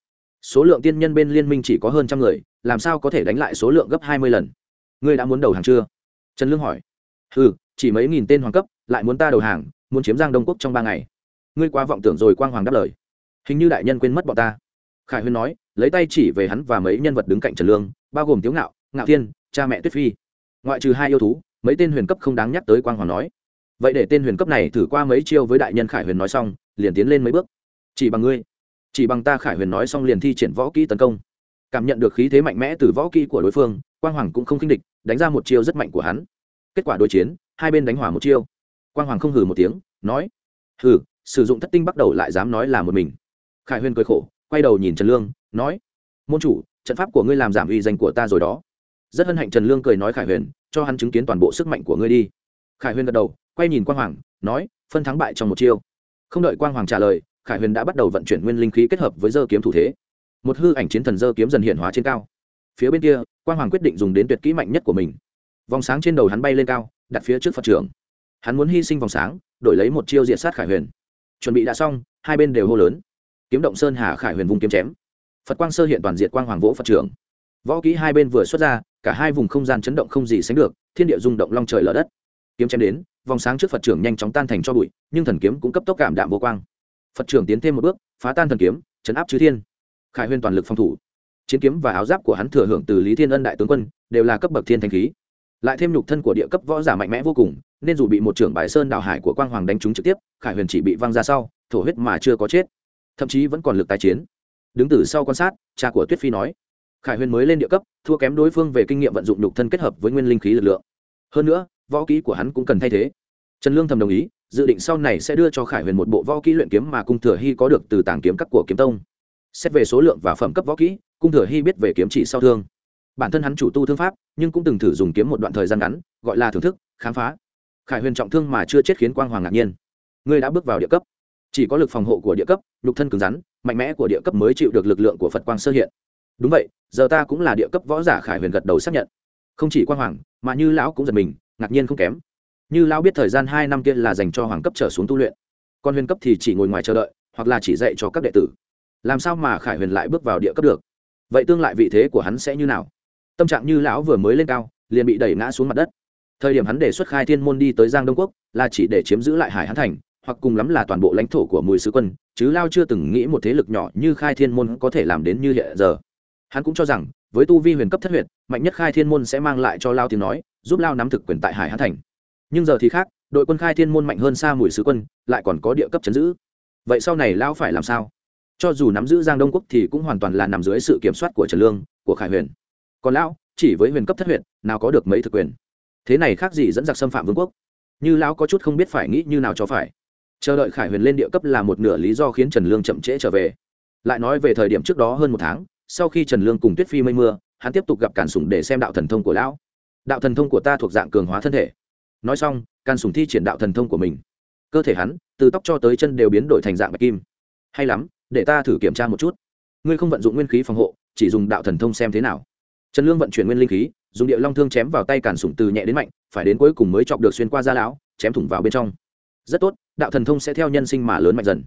Số lượng tiên nhân bên liên minh chỉ có hơn trăm người, làm sao có thể đánh lại số lượng gấp hai mươi lần? Ngươi đã muốn đầu hàng chưa? Trần lương hỏi. Ừ chỉ mấy nghìn tên hoàng cấp, lại muốn ta đầu hàng, muốn chiếm giang đông quốc trong ba ngày. Ngươi quá vọng tưởng rồi, quang hoàng đáp lời. Hình như đại nhân quên mất bọn ta. Khải huyên nói, lấy tay chỉ về hắn và mấy nhân vật đứng cạnh trần lương, bao gồm tiếu ngạo ngạo thiên, cha mẹ tuyết phi ngoại trừ hai yêu thú, mấy tên huyền cấp không đáng nhắc tới quang hoàng nói. Vậy để tên huyền cấp này thử qua mấy chiêu với đại nhân khải huyền nói xong, liền tiến lên mấy bước. Chỉ bằng ngươi, chỉ bằng ta khải huyền nói xong liền thi triển võ kỹ tấn công. Cảm nhận được khí thế mạnh mẽ từ võ kỹ của đối phương, quang hoàng cũng không khinh địch, đánh ra một chiêu rất mạnh của hắn. Kết quả đối chiến, hai bên đánh hỏa một chiêu. Quang hoàng không hừ một tiếng, nói, hừ, sử dụng thất tinh bắt đầu lại dám nói là một mình. Khải huyền cười khổ, quay đầu nhìn trần lương, nói, môn chủ, trận pháp của ngươi làm giảm uy danh của ta rồi đó rất hân hạnh trần lương cười nói khải huyền, cho hắn chứng kiến toàn bộ sức mạnh của ngươi đi. Khải huyền gật đầu, quay nhìn quang hoàng, nói, phân thắng bại trong một chiêu. Không đợi quang hoàng trả lời, khải huyền đã bắt đầu vận chuyển nguyên linh khí kết hợp với dơ kiếm thủ thế. Một hư ảnh chiến thần dơ kiếm dần hiện hóa trên cao. Phía bên kia, quang hoàng quyết định dùng đến tuyệt kỹ mạnh nhất của mình. Vòng sáng trên đầu hắn bay lên cao, đặt phía trước phật trưởng. Hắn muốn hy sinh vòng sáng, đổi lấy một chiêu diệt sát khải huyền. Chuẩn bị đã xong, hai bên đều hô lớn. Kiếm động sơn hà khải huyền vùng kiếm chém. Phật quang sơ hiện toàn diện quang hoàng vỗ phật trưởng võ kỹ hai bên vừa xuất ra, cả hai vùng không gian chấn động không gì sánh được, thiên địa rung động long trời lở đất. Kiếm chém đến, vòng sáng trước phật trưởng nhanh chóng tan thành cho bụi, nhưng thần kiếm cũng cấp tốc cảm đạm vô quang. Phật trưởng tiến thêm một bước, phá tan thần kiếm, chấn áp chư thiên. Khải huyền toàn lực phòng thủ. Chiến kiếm và áo giáp của hắn thừa hưởng từ lý thiên ân đại tướng quân, đều là cấp bậc thiên thanh khí. Lại thêm nhục thân của địa cấp võ giả mạnh mẽ vô cùng, nên dù bị một trưởng bài sơn đảo hải của quang hoàng đánh trúng trực tiếp, khải huyền chỉ bị văng ra sau, thổ huyết mà chưa có chết. Thậm chí vẫn còn lực tái chiến. Đứng từ sau quan sát, cha của tuyết phi nói khải huyền mới lên địa cấp, thua kém đối phương về kinh nghiệm vận dụng nhục thân kết hợp với nguyên linh khí lực lượng. Hơn nữa, võ kỹ của hắn cũng cần thay thế. Trần lương thầm đồng ý, dự định sau này sẽ đưa cho khải huyền một bộ võ kỹ luyện kiếm mà cung thừa hy có được từ tàng kiếm các của kiếm tông. Xét về số lượng và phẩm cấp võ kỹ, cung thừa hy biết về kiếm chỉ sau thương. Bản thân hắn chủ tu thương pháp, nhưng cũng từng thử dùng kiếm một đoạn thời gian ngắn, gọi là thưởng thức, khám phá. Khải huyền trọng thương mà chưa chết khiến quang hoàng ngạc nhiên. Ngươi đã bước vào địa cấp. Chỉ có lực phòng hộ của địa cấp, nhục thân cứng rắn, mạnh mẽ của địa cấp mới chịu được lực lượng của phật quang sơ hiện đúng vậy, giờ ta cũng là địa cấp võ giả khải huyền gật đầu xác nhận. Không chỉ quang hoàng, mà như lão cũng giật mình, ngạc nhiên không kém. Như lão biết thời gian hai năm kia là dành cho hoàng cấp trở xuống tu luyện. Còn huyền cấp thì chỉ ngồi ngoài chờ đợi, hoặc là chỉ dạy cho các đệ tử. Làm sao mà khải huyền lại bước vào địa cấp được? Vậy tương lại vị thế của hắn sẽ như nào? Tâm trạng như lão vừa mới lên cao, liền bị đẩy ngã xuống mặt đất. Thời điểm hắn đề xuất khai thiên môn đi tới giang đông quốc, là chỉ để chiếm giữ lại hải Hán thành, hoặc cùng lắm là toàn bộ lãnh thổ của mùi sứ quân, chứ lao chưa từng nghĩ một thế lực nhỏ như khai thiên môn có thể làm đến như hiện giờ hắn cũng cho rằng, với tu vi huyền cấp thất huyện mạnh nhất khai thiên môn sẽ mang lại cho lao tiếng nói, giúp lao nắm thực quyền tại hải hán thành. Nhưng giờ thì khác, đội quân khai thiên môn mạnh hơn xa mùi sứ quân, lại còn có địa cấp chấn giữ. Vậy sau này lao phải làm sao? Cho dù nắm giữ giang đông quốc thì cũng hoàn toàn là nằm dưới sự kiểm soát của trần lương, của khải huyền. Còn lão, chỉ với huyền cấp thất huyện nào có được mấy thực quyền? Thế này khác gì dẫn giặc xâm phạm vương quốc? Như lão có chút không biết phải nghĩ như nào cho phải. Chờ đợi khải huyền lên địa cấp là một nửa lý do khiến trần lương chậm trễ trở về. Lại nói về thời điểm trước đó hơn một tháng sau khi trần lương cùng tuyết phi mây mưa, hắn tiếp tục gặp càn sủng để xem đạo thần thông của lão. Đạo thần thông của ta thuộc dạng cường hóa thân thể. Nói xong, càn sủng thi triển đạo thần thông của mình. Cơ thể hắn, từ tóc cho tới chân đều biến đổi thành dạng bạch kim. Hay lắm, để ta thử kiểm tra một chút. Ngươi không vận dụng nguyên khí phòng hộ, chỉ dùng đạo thần thông xem thế nào. Trần lương vận chuyển nguyên linh khí, dùng điệu long thương chém vào tay càn sủng từ nhẹ đến mạnh, phải đến cuối cùng mới chọc được xuyên qua da lão, chém thủng vào bên trong. Rất tốt, đạo thần thông sẽ theo nhân sinh mà lớn mạnh dần.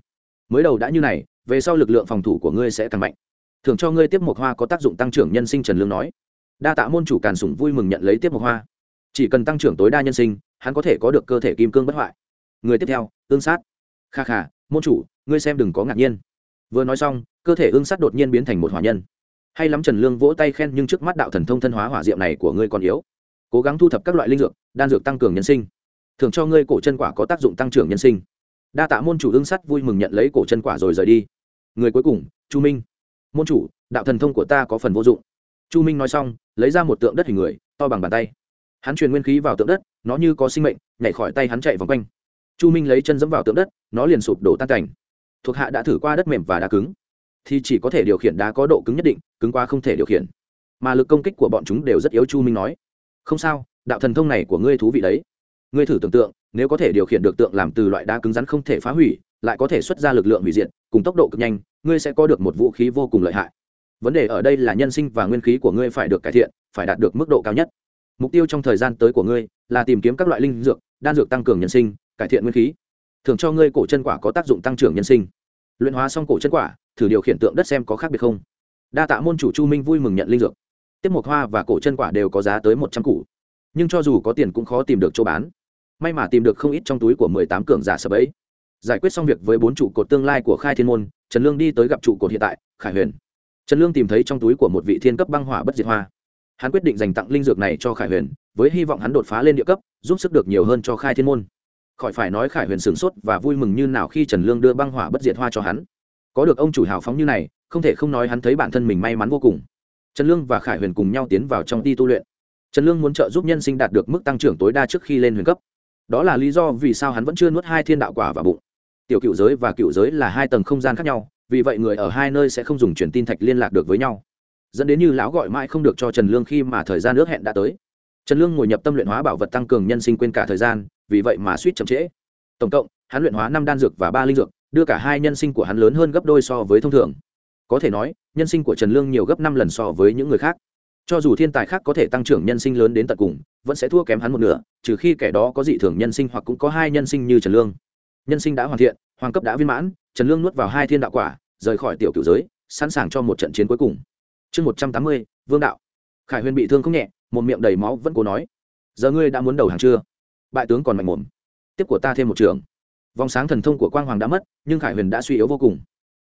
Mới đầu đã như này, về sau lực lượng phòng thủ của ngươi sẽ càng mạnh thường cho ngươi tiếp một hoa có tác dụng tăng trưởng nhân sinh trần lương nói. Đa tạ môn chủ càn sủng vui mừng nhận lấy tiếp một hoa. Chỉ cần tăng trưởng tối đa nhân sinh, hắn có thể có được cơ thể kim cương bất hoại. Người tiếp theo, ương sát. Kha kha, môn chủ, ngươi xem đừng có ngạc nhiên. Vừa nói xong, cơ thể ương sát đột nhiên biến thành một hỏa nhân. Hay lắm trần lương vỗ tay khen nhưng trước mắt đạo thần thông thân hóa hỏa diệm này của ngươi còn yếu. Cố gắng thu thập các loại linh dược, đan dược tăng cường nhân sinh. Thường cho ngươi cổ chân quả có tác dụng tăng trưởng nhân sinh. Đa tạ môn chủ ương sắt vui mừng nhận lấy cổ chân quả rồi rời đi. Người cuối cùng, chu minh môn chủ, đạo thần thông của ta có phần vô dụng. Chu minh nói xong, lấy ra một tượng đất hình người, to bằng bàn tay. Hắn truyền nguyên khí vào tượng đất, nó như có sinh mệnh, nhảy khỏi tay hắn chạy vòng quanh. Chu minh lấy chân dẫm vào tượng đất, nó liền sụp đổ tan cảnh. Thuộc hạ đã thử qua đất mềm và đá cứng, thì chỉ có thể điều khiển đá có độ cứng nhất định, cứng qua không thể điều khiển. Mà lực công kích của bọn chúng đều rất yếu, chu minh nói. Không sao, đạo thần thông này của ngươi thú vị đấy. Ngươi thử tưởng tượng, nếu có thể điều khiển được tượng làm từ loại đá cứng rắn không thể phá hủy, lại có thể xuất ra lực lượng hủy diệt, cùng tốc độ cực nhanh ngươi sẽ có được một vũ khí vô cùng lợi hại. Vấn đề ở đây là nhân sinh và nguyên khí của ngươi phải được cải thiện, phải đạt được mức độ cao nhất. Mục tiêu trong thời gian tới của ngươi là tìm kiếm các loại linh dược, đan dược tăng cường nhân sinh, cải thiện nguyên khí. Thường cho ngươi cổ chân quả có tác dụng tăng trưởng nhân sinh. Luyện hóa xong cổ chân quả, thử điều khiển tượng đất xem có khác biệt không. Đa tạ môn chủ chu minh vui mừng nhận linh dược. Tiếp mộc hoa và cổ chân quả đều có giá tới một trăm củ. Nhưng cho dù có tiền cũng khó tìm được chỗ bán. May mà tìm được không ít trong túi của mười tám cường giả sập ấy giải quyết xong việc với bốn trụ cột tương lai của khai thiên môn trần lương đi tới gặp trụ cột hiện tại, khải huyền. Trần lương tìm thấy trong túi của một vị thiên cấp băng hỏa bất diệt hoa. Hắn quyết định dành tặng linh dược này cho khải huyền, với hy vọng hắn đột phá lên địa cấp, giúp sức được nhiều hơn cho khai thiên môn. Khỏi phải nói khải huyền sửng sốt và vui mừng như nào khi trần lương đưa băng hỏa bất diệt hoa cho hắn. Có được ông chủ hào phóng như này, không thể không nói hắn thấy bản thân mình may mắn vô cùng. Trần lương và khải huyền cùng nhau tiến vào trong đi tu luyện. Trần lương muốn trợ giúp nhân sinh đạt được mức tăng trưởng tối đa trước khi lên huyền cấp. Đó là lý do vì sao hắn vẫn chưa nuốt hai thiên đạo quả vào bụng tiểu cựu giới và cựu giới là hai tầng không gian khác nhau, vì vậy người ở hai nơi sẽ không dùng truyền tin thạch liên lạc được với nhau. Dẫn đến như lão gọi mãi không được cho trần lương khi mà thời gian ước hẹn đã tới. Trần lương ngồi nhập tâm luyện hóa bảo vật tăng cường nhân sinh quên cả thời gian, vì vậy mà suýt chậm trễ. Tổng cộng, hắn luyện hóa năm đan dược và ba linh dược, đưa cả hai nhân sinh của hắn lớn hơn gấp đôi so với thông thường. Có thể nói, nhân sinh của trần lương nhiều gấp năm lần so với những người khác. Cho dù thiên tài khác có thể tăng trưởng nhân sinh lớn đến tận cùng, vẫn sẽ thua kém hắn một nửa, trừ khi kẻ đó có dị thường nhân sinh hoặc cũng có hai nhân sinh như trần lương nhân sinh đã hoàn thiện, hoàng cấp đã viên mãn, trần lương nuốt vào hai thiên đạo quả, rời khỏi tiểu cựu giới, sẵn sàng cho một trận chiến cuối cùng. Chương một trăm tám mươi, vương đạo. Khải huyền bị thương không nhẹ, một miệng đầy máu vẫn cố nói, giờ ngươi đã muốn đầu hàng chưa? Bại tướng còn mạnh mồm. Tiếp của ta thêm một trường. Vòng sáng thần thông của quang hoàng đã mất, nhưng khải huyền đã suy yếu vô cùng.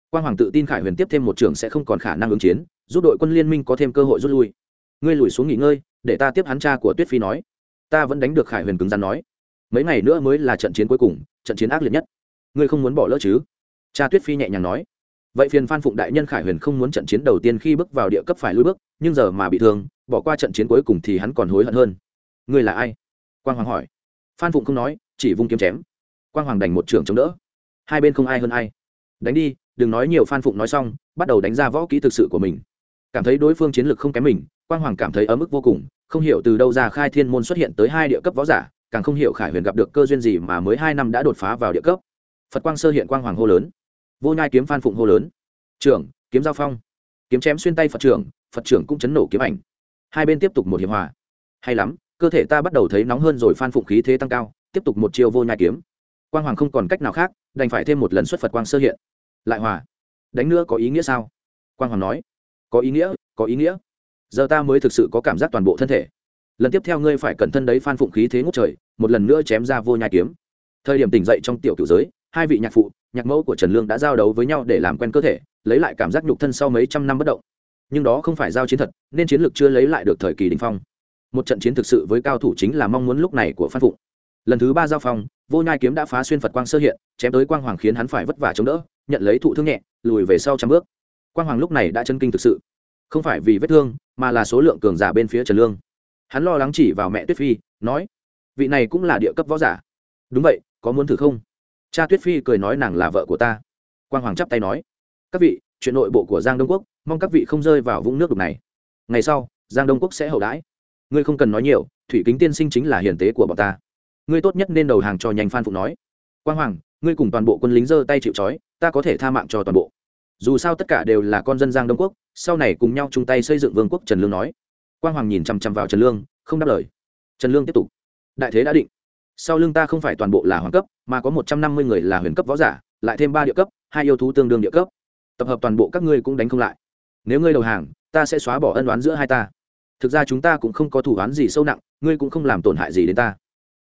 Quang hoàng tự tin khải huyền tiếp thêm một trường sẽ không còn khả năng ứng chiến, giúp đội quân liên minh có thêm cơ hội rút lui. Ngươi lùi xuống nghỉ ngơi, để ta tiếp hắn cha của tuyết phi nói. Ta vẫn đánh được khải huyền cứng rắn nói. Mấy ngày nữa mới là trận chiến cuối cùng trận chiến ác liệt nhất. Ngươi không muốn bỏ lỡ chứ? Cha tuyết phi nhẹ nhàng nói. Vậy phiền phan phụng đại nhân khải huyền không muốn trận chiến đầu tiên khi bước vào địa cấp phải lui bước, nhưng giờ mà bị thương, bỏ qua trận chiến cuối cùng thì hắn còn hối hận hơn. Ngươi là ai? Quang hoàng hỏi. Phan phụng không nói, chỉ vung kiếm chém. Quang hoàng đành một trường chống đỡ. Hai bên không ai hơn ai. Đánh đi, đừng nói nhiều, phan phụng nói xong, bắt đầu đánh ra võ kỹ thực sự của mình. Cảm thấy đối phương chiến lược không kém mình, quang hoàng cảm thấy ấm ức vô cùng, không hiểu từ đâu ra khai thiên môn xuất hiện tới hai địa cấp võ giả càng không hiểu khải huyền gặp được cơ duyên gì mà mới hai năm đã đột phá vào địa cấp. Phật quang sơ hiện quang hoàng hô lớn. Vô nhai kiếm phan phụng hô lớn. Trưởng, kiếm giao phong. Kiếm chém xuyên tay phật trưởng phật trưởng cũng chấn nổ kiếm ảnh. Hai bên tiếp tục một hiệp hòa. Hay lắm, cơ thể ta bắt đầu thấy nóng hơn rồi phan phụng khí thế tăng cao, tiếp tục một chiều vô nhai kiếm. Quang hoàng không còn cách nào khác, đành phải thêm một lần xuất phật quang sơ hiện. Lại hòa. Đánh nữa có ý nghĩa sao? Quang hoàng nói. Có ý nghĩa, có ý nghĩa. Giờ ta mới thực sự có cảm giác toàn bộ thân thể lần tiếp theo ngươi phải cẩn thân đấy phan phụng khí thế ngút trời, một lần nữa chém ra vô nhai kiếm. Thời điểm tỉnh dậy trong tiểu cựu giới, hai vị nhạc phụ, nhạc mẫu của trần lương đã giao đấu với nhau để làm quen cơ thể, lấy lại cảm giác nhục thân sau mấy trăm năm bất động. Nhưng đó không phải giao chiến thật, nên chiến lược chưa lấy lại được thời kỳ đình phong. Một trận chiến thực sự với cao thủ chính là mong muốn lúc này của phan phụng. Lần thứ ba giao phong, vô nhai kiếm đã phá xuyên phật quang sơ hiện, chém tới quang hoàng khiến hắn phải vất vả chống đỡ, nhận lấy thụ thương nhẹ, lùi về sau trăm bước. Quang hoàng lúc này đã chân kinh thực sự. Không phải vì vết thương, mà là số lượng cường giả bên phía trần lương hắn lo lắng chỉ vào mẹ tuyết phi, nói, vị này cũng là địa cấp võ giả. Đúng vậy, có muốn thử không? Cha tuyết phi cười nói, nàng là vợ của ta. Quang hoàng chắp tay nói, các vị, chuyện nội bộ của giang đông quốc, mong các vị không rơi vào vũng nước đục này. Ngày sau, giang đông quốc sẽ hậu đãi. Ngươi không cần nói nhiều, thủy kính tiên sinh chính là hiền tế của bọn ta. Ngươi tốt nhất nên đầu hàng cho nhanh phan phụ nói. Quang hoàng, ngươi cùng toàn bộ quân lính giơ tay chịu trói, ta có thể tha mạng cho toàn bộ. Dù sao tất cả đều là con dân giang đông quốc, sau này cùng nhau chung tay xây dựng vương quốc trần lương nói quang hoàng nhìn chằm chằm vào trần lương, không đáp lời. Trần lương tiếp tục, đại thế đã định. Sau lưng ta không phải toàn bộ là hoàng cấp, mà có một trăm năm mươi người là huyền cấp võ giả, lại thêm ba địa cấp, hai yêu thú tương đương địa cấp. Tập hợp toàn bộ các ngươi cũng đánh không lại. Nếu ngươi đầu hàng, ta sẽ xóa bỏ ân oán giữa hai ta. Thực ra chúng ta cũng không có thủ oán gì sâu nặng, ngươi cũng không làm tổn hại gì đến ta.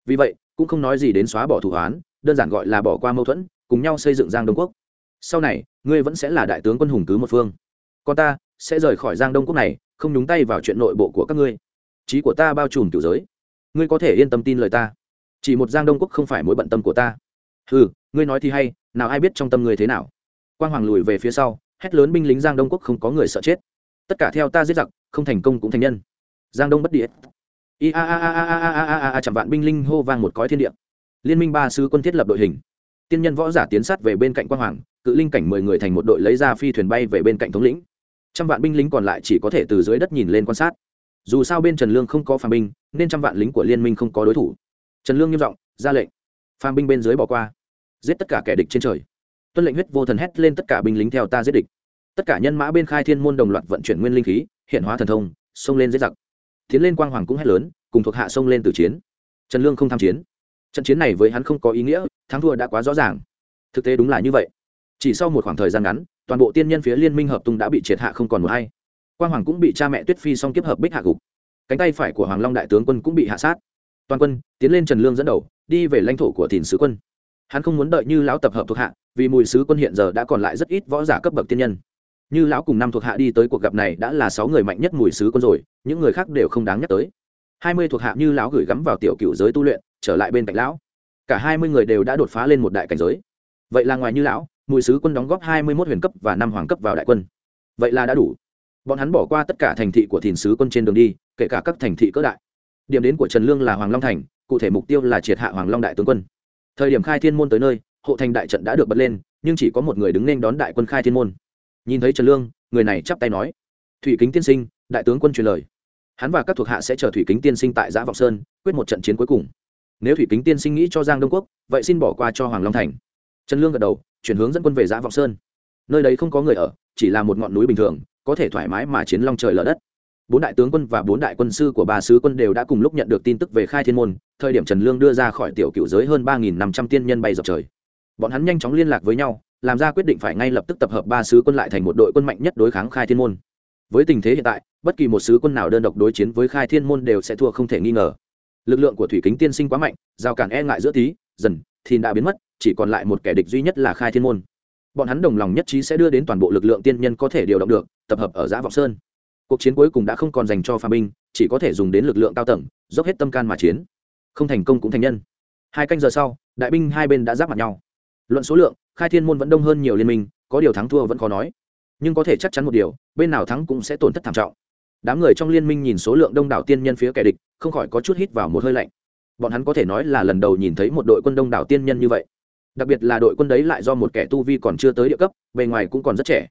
Vì vậy, cũng không nói gì đến xóa bỏ thủ oán, đơn giản gọi là bỏ qua mâu thuẫn, cùng nhau xây dựng giang đông quốc. Sau này, ngươi vẫn sẽ là đại tướng quân hùng cứ một phương. Còn ta sẽ rời khỏi giang đông quốc này, không nhúng tay vào chuyện nội bộ của các ngươi. Trí của ta bao trùm kiểu giới. Ngươi có thể yên tâm tin lời ta. Chỉ một giang đông quốc không phải mối bận tâm của ta. Ừ ngươi nói thì hay, nào ai biết trong tâm ngươi thế nào. Quang hoàng lùi về phía sau, hét lớn binh lính giang đông quốc không có người sợ chết. Tất cả theo ta giết giặc, không thành công cũng thành nhân. Giang đông bất địa. I a a a a a a a a chạm vạn binh linh hô vang một cõi thiên địa. Liên minh ba sứ quân thiết lập đội hình. Tiên nhân võ giả tiến sát về bên cạnh quang hoàng, cự linh cảnh mười người thành một đội lấy ra phi thuyền bay về bên cạnh thống lĩnh trăm vạn binh lính còn lại chỉ có thể từ dưới đất nhìn lên quan sát. Dù sao bên trần lương không có phàm binh, nên trăm vạn lính của liên minh không có đối thủ. Trần lương nghiêm giọng, ra lệnh. Phàm binh bên dưới bỏ qua. Giết tất cả kẻ địch trên trời. Tuân lệnh huyết vô thần hét lên tất cả binh lính theo ta giết địch. Tất cả nhân mã bên khai thiên môn đồng loạt vận chuyển nguyên linh khí, hiện hóa thần thông, xông lên giết giặc. Tiến lên quang hoàng cũng hét lớn, cùng thuộc hạ xông lên từ chiến. Trần lương không tham chiến. Trận chiến này với hắn không có ý nghĩa, thắng thua đã quá rõ ràng. Thực tế đúng là như vậy. Chỉ sau một khoảng thời gian ngắn toàn bộ tiên nhân phía liên minh hợp tung đã bị triệt hạ không còn một hay quang hoàng cũng bị cha mẹ tuyết phi song kiếp hợp bích hạ gục. Cánh tay phải của hoàng long đại tướng quân cũng bị hạ sát. Toàn quân tiến lên trần lương dẫn đầu, đi về lãnh thổ của thìn sứ quân. Hắn không muốn đợi như lão tập hợp thuộc hạ, vì mùi sứ quân hiện giờ đã còn lại rất ít võ giả cấp bậc tiên nhân. Như lão cùng năm thuộc hạ đi tới cuộc gặp này đã là sáu người mạnh nhất mùi sứ quân rồi, những người khác đều không đáng nhắc tới. Hai mươi thuộc hạ như lão gửi gắm vào tiểu cựu giới tu luyện, trở lại bên cạnh lão. Cả hai mươi người đều đã đột phá lên một đại cảnh giới. Vậy là ngoài như lão mùi sứ quân đóng góp hai mươi mốt huyền cấp và năm hoàng cấp vào đại quân. Vậy là đã đủ. Bọn hắn bỏ qua tất cả thành thị của thìn sứ quân trên đường đi, kể cả các thành thị cỡ đại. Điểm đến của trần lương là hoàng long thành, cụ thể mục tiêu là triệt hạ hoàng long đại tướng quân. Thời điểm khai thiên môn tới nơi, hộ thành đại trận đã được bật lên, nhưng chỉ có một người đứng nên đón đại quân khai thiên môn. Nhìn thấy trần lương, người này chắp tay nói, thủy kính tiên sinh, đại tướng quân truyền lời. Hắn và các thuộc hạ sẽ chờ thủy kính tiên sinh tại giã vọng sơn, quyết một trận chiến cuối cùng. Nếu thủy kính tiên sinh nghĩ cho giang đông quốc, vậy xin bỏ qua cho hoàng long thành. Trần lương gật đầu chuyển hướng dẫn quân về giã vọng sơn. Nơi đấy không có người ở, chỉ là một ngọn núi bình thường, có thể thoải mái mà chiến long trời lở đất. Bốn đại tướng quân và bốn đại quân sư của ba sứ quân đều đã cùng lúc nhận được tin tức về khai thiên môn, thời điểm trần lương đưa ra khỏi tiểu cựu giới hơn ba năm trăm tiên nhân bay dọc trời. Bọn hắn nhanh chóng liên lạc với nhau, làm ra quyết định phải ngay lập tức tập hợp ba sứ quân lại thành một đội quân mạnh nhất đối kháng khai thiên môn. Với tình thế hiện tại, bất kỳ một sứ quân nào đơn độc đối chiến với khai thiên môn đều sẽ thua không thể nghi ngờ. Lực lượng của thủy kính tiên sinh quá mạnh, giao cản e ngại giữa tí, dần thì đã biến mất chỉ còn lại một kẻ địch duy nhất là khai thiên môn. Bọn hắn đồng lòng nhất trí sẽ đưa đến toàn bộ lực lượng tiên nhân có thể điều động được, tập hợp ở giã vọng sơn. Cuộc chiến cuối cùng đã không còn dành cho phà binh chỉ có thể dùng đến lực lượng cao tầng, dốc hết tâm can mà chiến. Không thành công cũng thành nhân. Hai canh giờ sau, đại binh hai bên đã giáp mặt nhau. Luận số lượng, khai thiên môn vẫn đông hơn nhiều liên minh, có điều thắng thua vẫn khó nói. Nhưng có thể chắc chắn một điều, bên nào thắng cũng sẽ tổn thất thảm trọng. Đám người trong liên minh nhìn số lượng đông đảo tiên nhân phía kẻ địch, không khỏi có chút hít vào một hơi lạnh. Bọn hắn có thể nói là lần đầu nhìn thấy một đội quân đông đảo tiên nhân như vậy đặc biệt là đội quân đấy lại do một kẻ tu vi còn chưa tới địa cấp, bề ngoài cũng còn rất trẻ.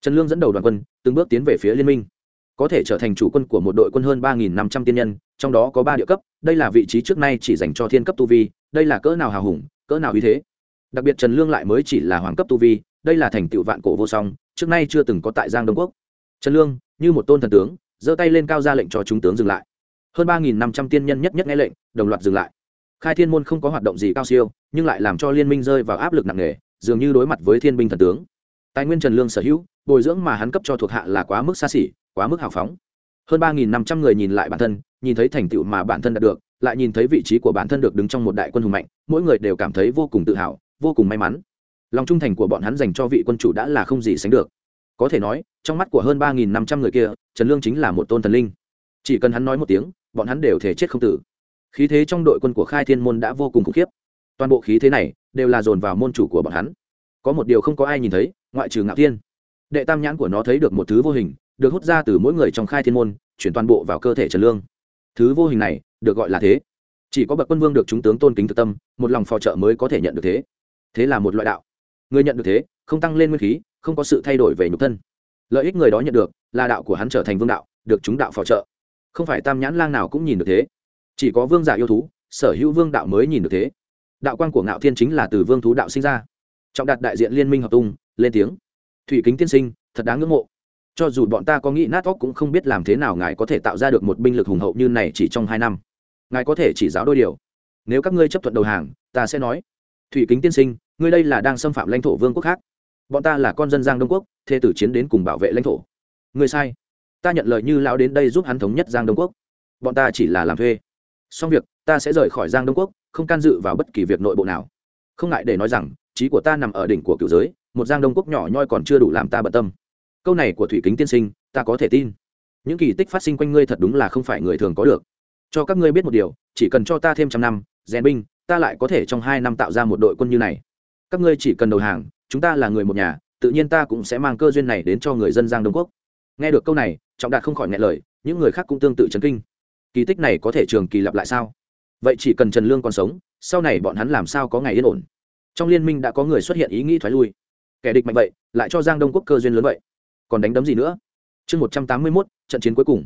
Trần lương dẫn đầu đoàn quân, từng bước tiến về phía liên minh. Có thể trở thành chủ quân của một đội quân hơn ba năm trăm tiên nhân, trong đó có ba địa cấp, đây là vị trí trước nay chỉ dành cho thiên cấp tu vi, đây là cỡ nào hào hùng, cỡ nào uy thế. Đặc biệt trần lương lại mới chỉ là hoàng cấp tu vi, đây là thành tựu vạn cổ vô song, trước nay chưa từng có tại giang đông quốc. Trần lương, như một tôn thần tướng, giơ tay lên cao ra lệnh cho chúng tướng dừng lại. Hơn ba năm trăm tiên nhân nhất nhất nghe lệnh, đồng loạt dừng lại khai thiên môn không có hoạt động gì cao siêu, nhưng lại làm cho liên minh rơi vào áp lực nặng nề, dường như đối mặt với thiên binh thần tướng. Tài nguyên trần lương sở hữu, bồi dưỡng mà hắn cấp cho thuộc hạ là quá mức xa xỉ, quá mức hào phóng. Hơn ba năm trăm người nhìn lại bản thân, nhìn thấy thành tựu mà bản thân đạt được, lại nhìn thấy vị trí của bản thân được đứng trong một đại quân hùng mạnh, mỗi người đều cảm thấy vô cùng tự hào, vô cùng may mắn. Lòng trung thành của bọn hắn dành cho vị quân chủ đã là không gì sánh được. Có thể nói, trong mắt của hơn ba năm trăm người kia, trần lương chính là một tôn thần linh. Chỉ cần hắn nói một tiếng, bọn hắn đều thể chết không tử khí thế trong đội quân của khai thiên môn đã vô cùng khủng khiếp. Toàn bộ khí thế này đều là dồn vào môn chủ của bọn hắn. Có một điều không có ai nhìn thấy, ngoại trừ ngạo thiên. Đệ tam nhãn của nó thấy được một thứ vô hình, được hút ra từ mỗi người trong khai thiên môn, chuyển toàn bộ vào cơ thể trần lương. Thứ vô hình này được gọi là thế. Chỉ có bậc quân vương được chúng tướng tôn kính thực tâm, một lòng phò trợ mới có thể nhận được thế. Thế là một loại đạo. Người nhận được thế, không tăng lên nguyên khí, không có sự thay đổi về nhục thân. Lợi ích người đó nhận được là đạo của hắn trở thành vương đạo, được chúng đạo phò trợ. Không phải tam nhãn lang nào cũng nhìn được thế chỉ có vương giả yêu thú, sở hữu vương đạo mới nhìn được thế. Đạo quan của ngạo thiên chính là từ vương thú đạo sinh ra. Trọng đạt đại diện liên minh hợp tung, lên tiếng. Thủy kính tiên sinh, thật đáng ngưỡng mộ. Cho dù bọn ta có nghĩ nát óc cũng không biết làm thế nào ngài có thể tạo ra được một binh lực hùng hậu như này chỉ trong hai năm. Ngài có thể chỉ giáo đôi điều. Nếu các ngươi chấp thuận đầu hàng, ta sẽ nói. Thủy kính tiên sinh, ngươi đây là đang xâm phạm lãnh thổ vương quốc khác. Bọn ta là con dân giang đông quốc, thê tử chiến đến cùng bảo vệ lãnh thổ. Ngươi sai. Ta nhận lời như lão đến đây giúp hắn thống nhất giang đông quốc. Bọn ta chỉ là làm thuê xong việc, ta sẽ rời khỏi giang đông quốc, không can dự vào bất kỳ việc nội bộ nào. Không ngại để nói rằng trí của ta nằm ở đỉnh của cựu giới, một giang đông quốc nhỏ nhoi còn chưa đủ làm ta bận tâm. Câu này của thủy kính tiên sinh, ta có thể tin. Những kỳ tích phát sinh quanh ngươi thật đúng là không phải người thường có được. Cho các ngươi biết một điều, chỉ cần cho ta thêm trăm năm, rèn binh, ta lại có thể trong hai năm tạo ra một đội quân như này. Các ngươi chỉ cần đầu hàng, chúng ta là người một nhà, tự nhiên ta cũng sẽ mang cơ duyên này đến cho người dân giang đông quốc. Nghe được câu này, trọng đạt không khỏi ngại lời, những người khác cũng tương tự chấn kinh kỳ tích này có thể trường kỳ lặp lại sao? Vậy chỉ cần trần lương còn sống, sau này bọn hắn làm sao có ngày yên ổn? Trong liên minh đã có người xuất hiện ý nghĩ thoái lui. Kẻ địch mạnh vậy, lại cho giang đông quốc cơ duyên lớn vậy. Còn đánh đấm gì nữa? Chương một trăm tám mươi mốt, trận chiến cuối cùng.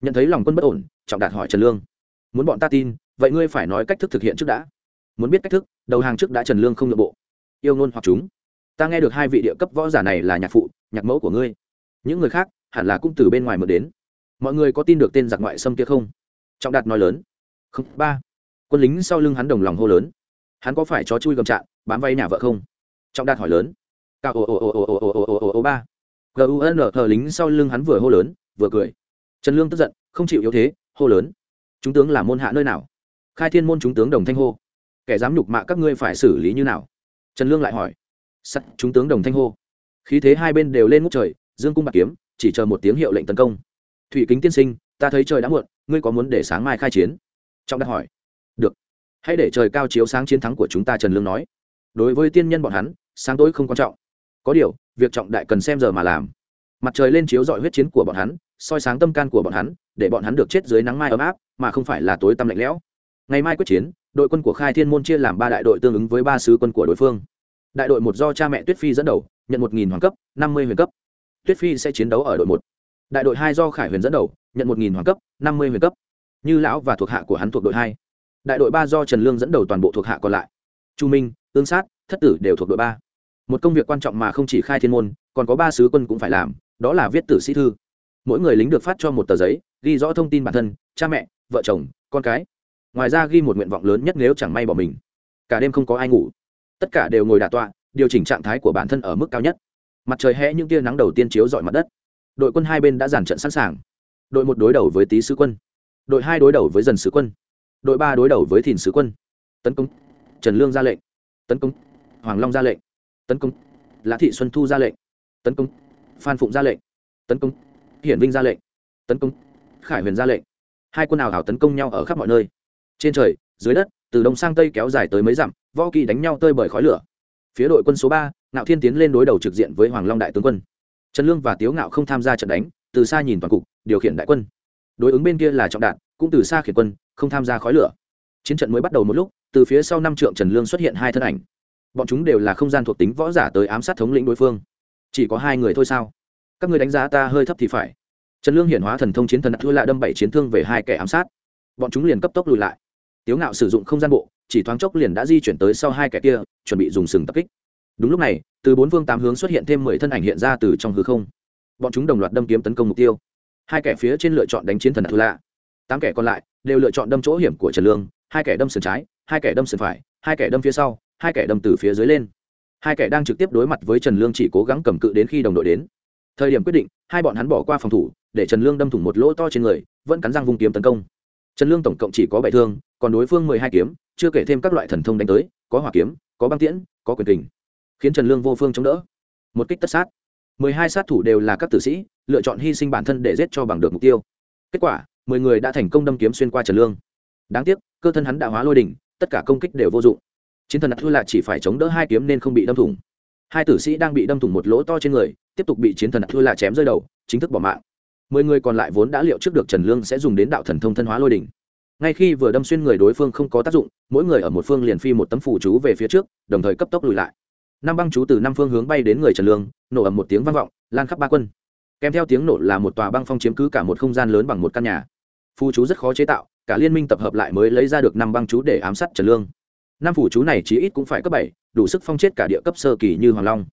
Nhận thấy lòng quân bất ổn, trọng đạt hỏi trần lương. Muốn bọn ta tin, vậy ngươi phải nói cách thức thực hiện trước đã. Muốn biết cách thức, đầu hàng trước đã trần lương không nội bộ. Yêu ngôn hoặc chúng. Ta nghe được hai vị địa cấp võ giả này là nhạc phụ, nhạc mẫu của ngươi. Những người khác, hẳn là cũng từ bên ngoài mượn đến. Mọi người có tin được tên giặc ngoại xâm kia không? Trọng đạt nói lớn không ba quân lính sau lưng hắn đồng lòng hô lớn hắn có phải chó chui gầm trạng bám vay nhà vợ không trọng đạt hỏi lớn cao ồ ồ ồ ồ ồ ồ ồ ồ ồ ba gun thờ lính sau lưng hắn vừa hô lớn vừa cười trần lương tức giận không chịu yếu thế hô lớn chúng tướng là môn hạ nơi nào khai thiên môn chúng tướng đồng thanh hô kẻ dám nhục mạ các ngươi phải xử lý như nào trần lương lại hỏi sắt chúng tướng đồng thanh hô khí thế hai bên đều lên ngút trời dương cung bạc kiếm chỉ chờ một tiếng hiệu lệnh tấn công thủy kính tiên sinh ta thấy trời đã muộn ngươi có muốn để sáng mai khai chiến? Trọng đặt hỏi. Được. Hãy để trời cao chiếu sáng chiến thắng của chúng ta, trần lương nói. Đối với tiên nhân bọn hắn, sáng tối không quan trọng. Có điều, việc trọng đại cần xem giờ mà làm. Mặt trời lên chiếu dọi huyết chiến của bọn hắn, soi sáng tâm can của bọn hắn, để bọn hắn được chết dưới nắng mai ấm áp, mà không phải là tối tăm lạnh lẽo. Ngày mai quyết chiến, đội quân của khai thiên môn chia làm ba đại đội tương ứng với ba sứ quân của đối phương. Đại đội một do cha mẹ tuyết phi dẫn đầu, nhận một nghìn hoàng cấp, năm mươi huyền cấp. Tuyết phi sẽ chiến đấu ở đội một đại đội hai do khải huyền dẫn đầu, nhận một nghìn hoàng cấp, năm mươi huyền cấp. Như lão và thuộc hạ của hắn thuộc đội hai. Đại đội ba do trần lương dẫn đầu toàn bộ thuộc hạ còn lại. Chu minh, tương sát, thất tử đều thuộc đội ba. Một công việc quan trọng mà không chỉ khai thiên môn, còn có ba sứ quân cũng phải làm, đó là viết tử sĩ thư. Mỗi người lính được phát cho một tờ giấy, ghi rõ thông tin bản thân, cha mẹ, vợ chồng, con cái. Ngoài ra ghi một nguyện vọng lớn nhất nếu chẳng may bỏ mình. Cả đêm không có ai ngủ. Tất cả đều ngồi đà tọa, điều chỉnh trạng thái của bản thân ở mức cao nhất. Mặt trời hẽ những tia nắng đầu tiên chiếu dọi mặt đất đội quân hai bên đã giàn trận sẵn sàng. Đội một đối đầu với tý sứ quân. Đội hai đối đầu với dần sứ quân. Đội ba đối đầu với thìn sứ quân. Tấn công, trần lương ra lệnh. Tấn công, hoàng long ra lệnh. Tấn công, lã thị xuân thu ra lệnh. Tấn công, phan phụng ra lệnh. Tấn công, hiển vinh ra lệnh. Tấn công, khải huyền ra lệnh. Hai quân ảo hảo tấn công nhau ở khắp mọi nơi. Trên trời, dưới đất, từ đông sang tây kéo dài tới mấy dặm, võ kỳ đánh nhau tơi bởi khói lửa. Phía đội quân số ba, ngạo thiên tiến lên đối đầu trực diện với hoàng long đại tướng quân trần lương và tiếu ngạo không tham gia trận đánh, từ xa nhìn toàn cục, điều khiển đại quân. Đối ứng bên kia là trọng đạn, cũng từ xa khiển quân, không tham gia khói lửa. Chiến trận mới bắt đầu một lúc, từ phía sau năm trượng trần lương xuất hiện hai thân ảnh. Bọn chúng đều là không gian thuộc tính võ giả tới ám sát thống lĩnh đối phương. Chỉ có hai người thôi sao? Các người đánh giá ta hơi thấp thì phải. Trần lương hiển hóa thần thông chiến thần thua lạ đâm bảy chiến thương về hai kẻ ám sát. Bọn chúng liền cấp tốc lùi lại. Tiếu ngạo sử dụng không gian bộ, chỉ thoáng chốc liền đã di chuyển tới sau hai kẻ kia, chuẩn bị dùng sừng tập kích đúng lúc này, từ bốn phương tám hướng xuất hiện thêm mười thân ảnh hiện ra từ trong hư không. Bọn chúng đồng loạt đâm kiếm tấn công mục tiêu. Hai kẻ phía trên lựa chọn đánh chiến thần thư lạ tám kẻ còn lại đều lựa chọn đâm chỗ hiểm của trần lương, hai kẻ đâm sườn trái, hai kẻ đâm sườn phải, hai kẻ đâm phía sau, hai kẻ đâm từ phía dưới lên. Hai kẻ đang trực tiếp đối mặt với trần lương chỉ cố gắng cầm cự đến khi đồng đội đến. Thời điểm quyết định, hai bọn hắn bỏ qua phòng thủ, để trần lương đâm thủng một lỗ to trên người, vẫn cắn răng vung kiếm tấn công. Trần lương tổng cộng chỉ có bảy thương, còn đối phương mười hai kiếm, chưa kể thêm các loại thần thông đánh tới, có hỏa kiếm, có băng tiễn, có quyền kình khiến trần lương vô phương chống đỡ. Một kích tất sát. Mười hai sát thủ đều là các tử sĩ, lựa chọn hy sinh bản thân để giết cho bằng được mục tiêu. Kết quả, mười người đã thành công đâm kiếm xuyên qua trần lương. Đáng tiếc, cơ thân hắn đã hóa lôi đỉnh, tất cả công kích đều vô dụng. Chiến thần thua là chỉ phải chống đỡ hai kiếm nên không bị đâm thủng. Hai tử sĩ đang bị đâm thủng một lỗ to trên người, tiếp tục bị chiến thần thua là chém rơi đầu, chính thức bỏ mạng. Mười người còn lại vốn đã liệu trước được trần lương sẽ dùng đến đạo thần thông thân hóa lôi đỉnh. Ngay khi vừa đâm xuyên người đối phương không có tác dụng, mỗi người ở một phương liền phi một tấm phủ chú về phía trước, đồng thời cấp tốc lùi lại năm băng chú từ năm phương hướng bay đến người trần lương, nổ ầm một tiếng vang vọng, lan khắp ba quân. Kèm theo tiếng nổ là một tòa băng phong chiếm cứ cả một không gian lớn bằng một căn nhà. Phu chú rất khó chế tạo, cả liên minh tập hợp lại mới lấy ra được năm băng chú để ám sát trần lương. Năm phủ chú này chí ít cũng phải cấp bảy, đủ sức phong chết cả địa cấp sơ kỳ như hoàng long.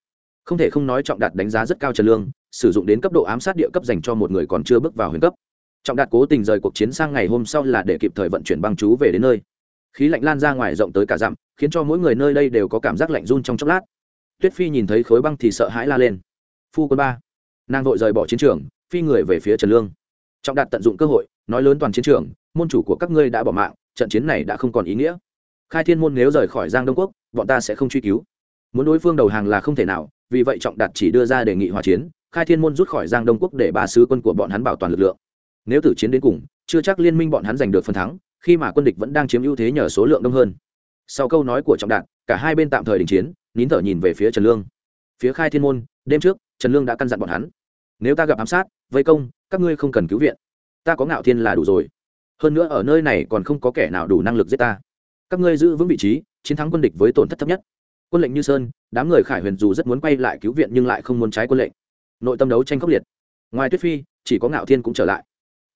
Không thể không nói trọng đạt đánh giá rất cao trần lương, sử dụng đến cấp độ ám sát địa cấp dành cho một người còn chưa bước vào huyền cấp. Trọng đạt cố tình rời cuộc chiến sang ngày hôm sau là để kịp thời vận chuyển băng chú về đến nơi. Khí lạnh lan ra ngoài rộng tới cả dặm, khiến cho mỗi người nơi đây đều có cảm giác lạnh run trong chốc lát tuyết phi nhìn thấy khối băng thì sợ hãi la lên. Phu quân ba, nàng vội rời bỏ chiến trường, phi người về phía trần lương. Trọng đạt tận dụng cơ hội, nói lớn toàn chiến trường, môn chủ của các ngươi đã bỏ mạng, trận chiến này đã không còn ý nghĩa. Khai thiên môn nếu rời khỏi giang đông quốc, bọn ta sẽ không truy cứu. Muốn đối phương đầu hàng là không thể nào, vì vậy trọng đạt chỉ đưa ra đề nghị hòa chiến, khai thiên môn rút khỏi giang đông quốc để ba sứ quân của bọn hắn bảo toàn lực lượng. Nếu tử chiến đến cùng, chưa chắc liên minh bọn hắn giành được phần thắng, khi mà quân địch vẫn đang chiếm ưu thế nhờ số lượng đông hơn. Sau câu nói của trọng đạt, cả hai bên tạm thời đình chiến nín thở nhìn về phía trần lương. Phía khai thiên môn, đêm trước, trần lương đã căn dặn bọn hắn. Nếu ta gặp ám sát, vây công, các ngươi không cần cứu viện. Ta có ngạo thiên là đủ rồi. Hơn nữa ở nơi này còn không có kẻ nào đủ năng lực giết ta. Các ngươi giữ vững vị trí, chiến thắng quân địch với tổn thất thấp nhất. Quân lệnh như sơn, đám người khải huyền dù rất muốn quay lại cứu viện nhưng lại không muốn trái quân lệnh. Nội tâm đấu tranh khốc liệt. Ngoài tuyết phi, chỉ có ngạo thiên cũng trở lại.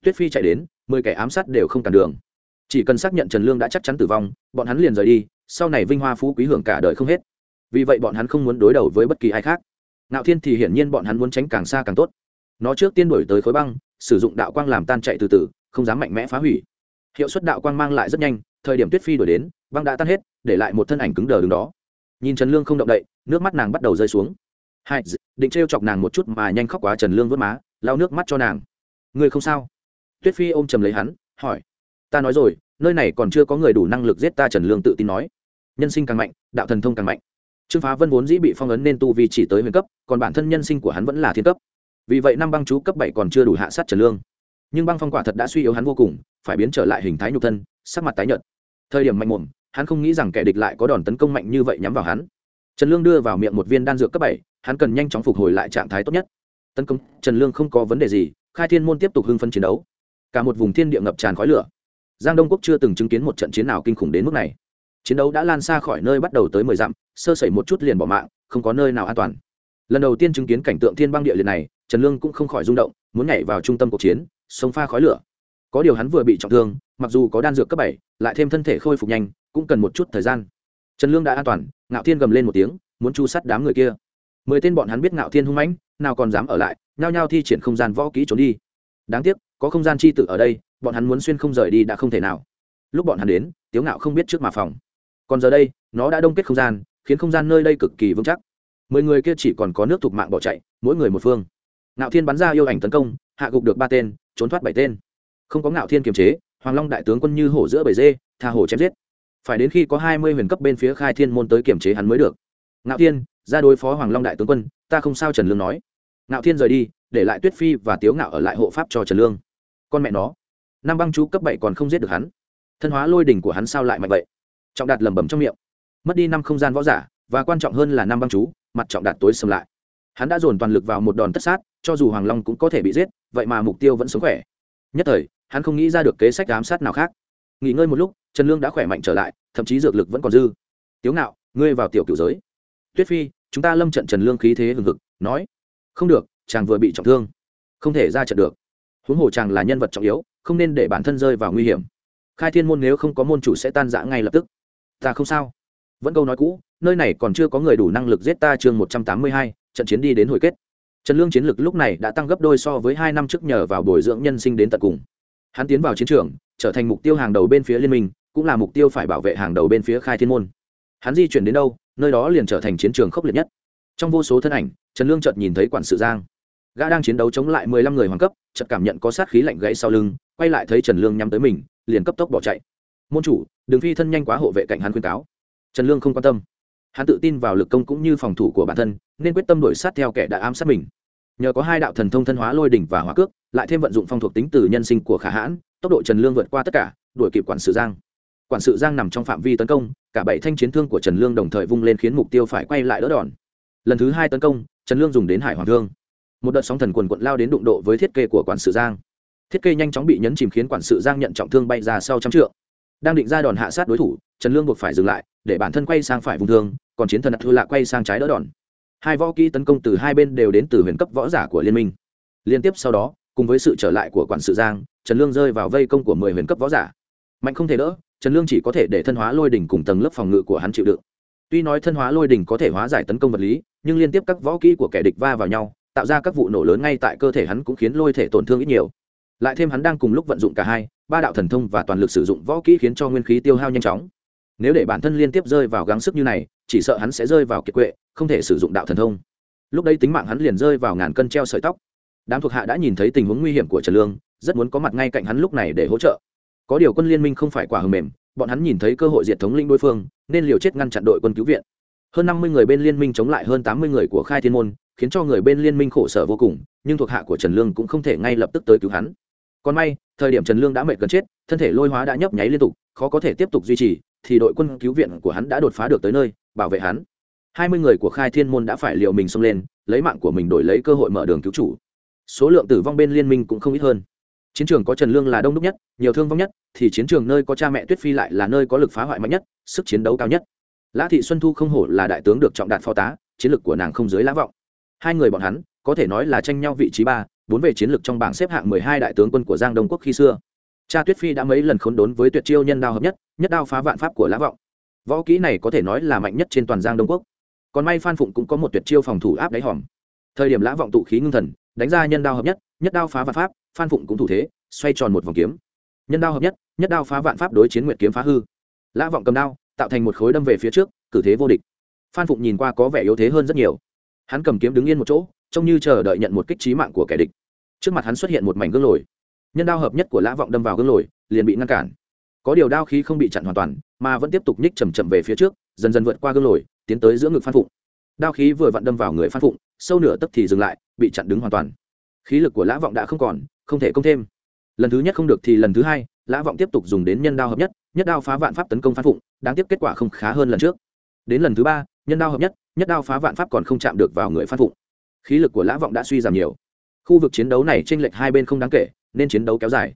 Tuyết phi chạy đến, mười kẻ ám sát đều không cản đường. Chỉ cần xác nhận trần lương đã chắc chắn tử vong, bọn hắn liền rời đi, sau này vinh hoa phú quý hưởng cả đời không hết vì vậy bọn hắn không muốn đối đầu với bất kỳ ai khác. Ngạo thiên thì hiển nhiên bọn hắn muốn tránh càng xa càng tốt. Nó trước tiên đổi tới khối băng, sử dụng đạo quang làm tan chạy từ từ, không dám mạnh mẽ phá hủy. Hiệu suất đạo quang mang lại rất nhanh, thời điểm tuyết phi đổi đến, băng đã tan hết, để lại một thân ảnh cứng đờ đứng đó. Nhìn trần lương không động đậy, nước mắt nàng bắt đầu rơi xuống. Hai định t chọc nàng một chút mà nhanh khóc quá trần lương vớt má, lau nước mắt cho nàng. Người không sao? Tuyết phi ôm trầm lấy hắn, hỏi. Ta nói rồi, nơi này còn chưa có người đủ năng lực giết ta trần lương tự tin nói. Nhân sinh càng mạnh, đạo thần thông càng mạnh trương phá vân vốn dĩ bị phong ấn nên tu vi chỉ tới huyền cấp, còn bản thân nhân sinh của hắn vẫn là thiên cấp. Vì vậy năm băng chú cấp bảy còn chưa đủ hạ sát trần lương. Nhưng băng phong quả thật đã suy yếu hắn vô cùng, phải biến trở lại hình thái nhục thân, sắc mặt tái nhợt. Thời điểm mạnh mồm, hắn không nghĩ rằng kẻ địch lại có đòn tấn công mạnh như vậy nhắm vào hắn. Trần lương đưa vào miệng một viên đan dược cấp bảy, hắn cần nhanh chóng phục hồi lại trạng thái tốt nhất. Tấn công, trần lương không có vấn đề gì, khai thiên môn tiếp tục hưng phân chiến đấu. Cả một vùng thiên địa ngập tràn khói lửa. Giang đông quốc chưa từng chứng kiến một trận chiến nào kinh khủng đến mức này chiến đấu đã lan xa khỏi nơi bắt đầu tới mười dặm, sơ sẩy một chút liền bỏ mạng, không có nơi nào an toàn. Lần đầu tiên chứng kiến cảnh tượng thiên băng địa liệt này, trần lương cũng không khỏi rung động, muốn nhảy vào trung tâm cuộc chiến, sông pha khói lửa. Có điều hắn vừa bị trọng thương, mặc dù có đan dược cấp bảy, lại thêm thân thể khôi phục nhanh, cũng cần một chút thời gian. Trần lương đã an toàn, ngạo thiên gầm lên một tiếng, muốn chu sát đám người kia. Mười tên bọn hắn biết ngạo thiên hung mãnh, nào còn dám ở lại, nhao nhao thi triển không gian võ kỹ trốn đi. Đáng tiếc, có không gian chi tự ở đây, bọn hắn muốn xuyên không rời đi đã không thể nào. Lúc bọn hắn đến, tiếu ngạo không biết trước mà phòng còn giờ đây, nó đã đông kết không gian, khiến không gian nơi đây cực kỳ vững chắc. Mười người kia chỉ còn có nước thuộc mạng bỏ chạy, mỗi người một phương. Ngạo thiên bắn ra yêu ảnh tấn công, hạ gục được ba tên, trốn thoát bảy tên. Không có ngạo thiên kiềm chế, hoàng long đại tướng quân như hổ giữa bầy dê, tha hổ chém giết. Phải đến khi có hai mươi huyền cấp bên phía khai thiên môn tới kiềm chế hắn mới được. Ngạo thiên, ra đối phó hoàng long đại tướng quân, ta không sao trần lương nói. Ngạo thiên rời đi, để lại tuyết phi và tiếu ngạo ở lại hộ pháp cho trần lương. Con mẹ nó, năm băng chú cấp bảy còn không giết được hắn. Thân hóa lôi đỉnh của hắn sao lại mạnh vậy? Trọng đạt lẩm bẩm trong miệng. Mất đi năm không gian võ giả, và quan trọng hơn là năm băng chú, mặt trọng đạt tối sầm lại. Hắn đã dồn toàn lực vào một đòn tất sát, cho dù hoàng long cũng có thể bị giết, vậy mà mục tiêu vẫn sống khỏe. Nhất thời, hắn không nghĩ ra được kế sách giám sát nào khác. Nghỉ ngơi một lúc, trần lương đã khỏe mạnh trở lại, thậm chí dược lực vẫn còn dư. Tiếu ngạo, ngươi vào tiểu cựu giới. Tuyết phi, chúng ta lâm trận trần lương khí thế hừng hực, nói, không được, chàng vừa bị trọng thương, không thể ra trận được. Huống hồ chàng là nhân vật trọng yếu, không nên để bản thân rơi vào nguy hiểm. Khai thiên môn nếu không có môn chủ sẽ tan rã ngay lập tức ta không sao. Vẫn câu nói cũ, nơi này còn chưa có người đủ năng lực giết ta chương một trăm tám mươi hai, trận chiến đi đến hồi kết. Trần lương chiến lực lúc này đã tăng gấp đôi so với hai năm trước nhờ vào bồi dưỡng nhân sinh đến tận cùng. Hắn tiến vào chiến trường, trở thành mục tiêu hàng đầu bên phía liên minh, cũng là mục tiêu phải bảo vệ hàng đầu bên phía khai thiên môn. Hắn di chuyển đến đâu, nơi đó liền trở thành chiến trường khốc liệt nhất. Trong vô số thân ảnh, trần lương chợt nhìn thấy quản sự giang. Gã đang chiến đấu chống lại mười lăm người hoàng cấp, chợt cảm nhận có sát khí lạnh gãy sau lưng, quay lại thấy trần lương nhắm tới mình, liền cấp tốc bỏ chạy môn chủ đừng phi thân nhanh quá hộ vệ cạnh hắn khuyên cáo. Trần lương không quan tâm. Hắn tự tin vào lực công cũng như phòng thủ của bản thân, nên quyết tâm đổi sát theo kẻ đã ám sát mình. Nhờ có hai đạo thần thông thân hóa lôi đỉnh và hóa cước, lại thêm vận dụng phong thuộc tính từ nhân sinh của khả hãn, tốc độ trần lương vượt qua tất cả, đuổi kịp quản sự giang. Quản sự giang nằm trong phạm vi tấn công, cả bảy thanh chiến thương của trần lương đồng thời vung lên khiến mục tiêu phải quay lại đỡ đòn. Lần thứ hai tấn công, trần lương dùng đến hải hoàng thương. Một đợt sóng thần quần quận lao đến đụng độ với thiết kế của quản sự giang. Thiết kế nhanh chóng bị nhấn chìm khiến quản sự giang nhận trọng thương bay ra sau trăm trượng đang định ra đòn hạ sát đối thủ, trần lương buộc phải dừng lại, để bản thân quay sang phải vùng thương, còn chiến thần thư lạ quay sang trái đỡ đòn. Hai võ kỹ tấn công từ hai bên đều đến từ huyền cấp võ giả của liên minh. Liên tiếp sau đó, cùng với sự trở lại của quản sự giang, trần lương rơi vào vây công của mười huyền cấp võ giả. Mạnh không thể đỡ, trần lương chỉ có thể để thân hóa lôi đỉnh cùng tầng lớp phòng ngự của hắn chịu đựng. Tuy nói thân hóa lôi đỉnh có thể hóa giải tấn công vật lý, nhưng liên tiếp các võ kỹ của kẻ địch va vào nhau, tạo ra các vụ nổ lớn ngay tại cơ thể hắn cũng khiến lôi thể tổn thương ít nhiều. Lại thêm hắn đang cùng lúc vận dụng cả hai ba đạo thần thông và toàn lực sử dụng võ kỹ khiến cho nguyên khí tiêu hao nhanh chóng. Nếu để bản thân liên tiếp rơi vào gắng sức như này, chỉ sợ hắn sẽ rơi vào kiệt quệ, không thể sử dụng đạo thần thông. Lúc đây tính mạng hắn liền rơi vào ngàn cân treo sợi tóc. Đám thuộc hạ đã nhìn thấy tình huống nguy hiểm của trần lương, rất muốn có mặt ngay cạnh hắn lúc này để hỗ trợ. Có điều quân liên minh không phải quả hầm mềm, bọn hắn nhìn thấy cơ hội diệt thống linh đối phương, nên liều chết ngăn chặn đội quân cứu viện. Hơn năm mươi người bên liên minh chống lại hơn tám mươi người của khai thiên môn, khiến cho người bên liên minh khổ sở vô cùng, nhưng thuộc hạ của trần lương cũng không thể ngay lập tức tới cứu hắn còn may, thời điểm trần lương đã mệt gần chết, thân thể lôi hóa đã nhấp nháy liên tục, khó có thể tiếp tục duy trì, thì đội quân cứu viện của hắn đã đột phá được tới nơi, bảo vệ hắn. Hai mươi người của khai thiên môn đã phải liều mình xông lên, lấy mạng của mình đổi lấy cơ hội mở đường cứu chủ. Số lượng tử vong bên liên minh cũng không ít hơn. Chiến trường có trần lương là đông đúc nhất, nhiều thương vong nhất, thì chiến trường nơi có cha mẹ tuyết phi lại là nơi có lực phá hoại mạnh nhất, sức chiến đấu cao nhất. Lã thị xuân thu không hổ là đại tướng được trọng đạt phó tá, chiến lược của nàng không dưới lã vọng. Hai người bọn hắn, có thể nói là tranh nhau vị trí ba bốn về chiến lược trong bảng xếp hạng mười hai đại tướng quân của giang đông quốc khi xưa. Cha tuyết phi đã mấy lần khốn đốn với tuyệt chiêu nhân đao hợp nhất nhất đao phá vạn pháp của lã vọng. Võ kỹ này có thể nói là mạnh nhất trên toàn giang đông quốc. Còn may phan phụng cũng có một tuyệt chiêu phòng thủ áp đáy hòm. Thời điểm lã vọng tụ khí ngưng thần, đánh ra nhân đao hợp nhất nhất đao phá vạn pháp, phan phụng cũng thủ thế, xoay tròn một vòng kiếm. Nhân đao hợp nhất nhất đao phá vạn pháp đối chiến nguyệt kiếm phá hư. Lã vọng cầm đao, tạo thành một khối đâm về phía trước, cử thế vô địch. Phan phụng nhìn qua có vẻ yếu thế hơn rất nhiều. Hắn cầm kiếm đứng yên một chỗ trông như chờ đợi nhận một kích trí mạng của kẻ địch. Trước mặt hắn xuất hiện một mảnh gương lồi. Nhân đao hợp nhất của lã vọng đâm vào gương lồi, liền bị ngăn cản. Có điều đao khí không bị chặn hoàn toàn, mà vẫn tiếp tục nhích chầm chậm về phía trước, dần dần vượt qua gương lồi, tiến tới giữa ngực phan phụng. Đao khí vừa vặn đâm vào người phan phụng sâu nửa tấc thì dừng lại, bị chặn đứng hoàn toàn. Khí lực của lã vọng đã không còn, không thể công thêm. Lần thứ nhất không được thì lần thứ hai, lã vọng tiếp tục dùng đến nhân đao hợp nhất nhất đao phá vạn pháp tấn công phan phụng, đáng tiếc kết quả không khá hơn lần trước. Đến lần thứ ba, nhân đao hợp nhất nhất đao phá vạn pháp còn không chạm được vào người phan phụng khí lực của lã vọng đã suy giảm nhiều. Khu vực chiến đấu này tranh lệch hai bên không đáng kể, nên chiến đấu kéo dài.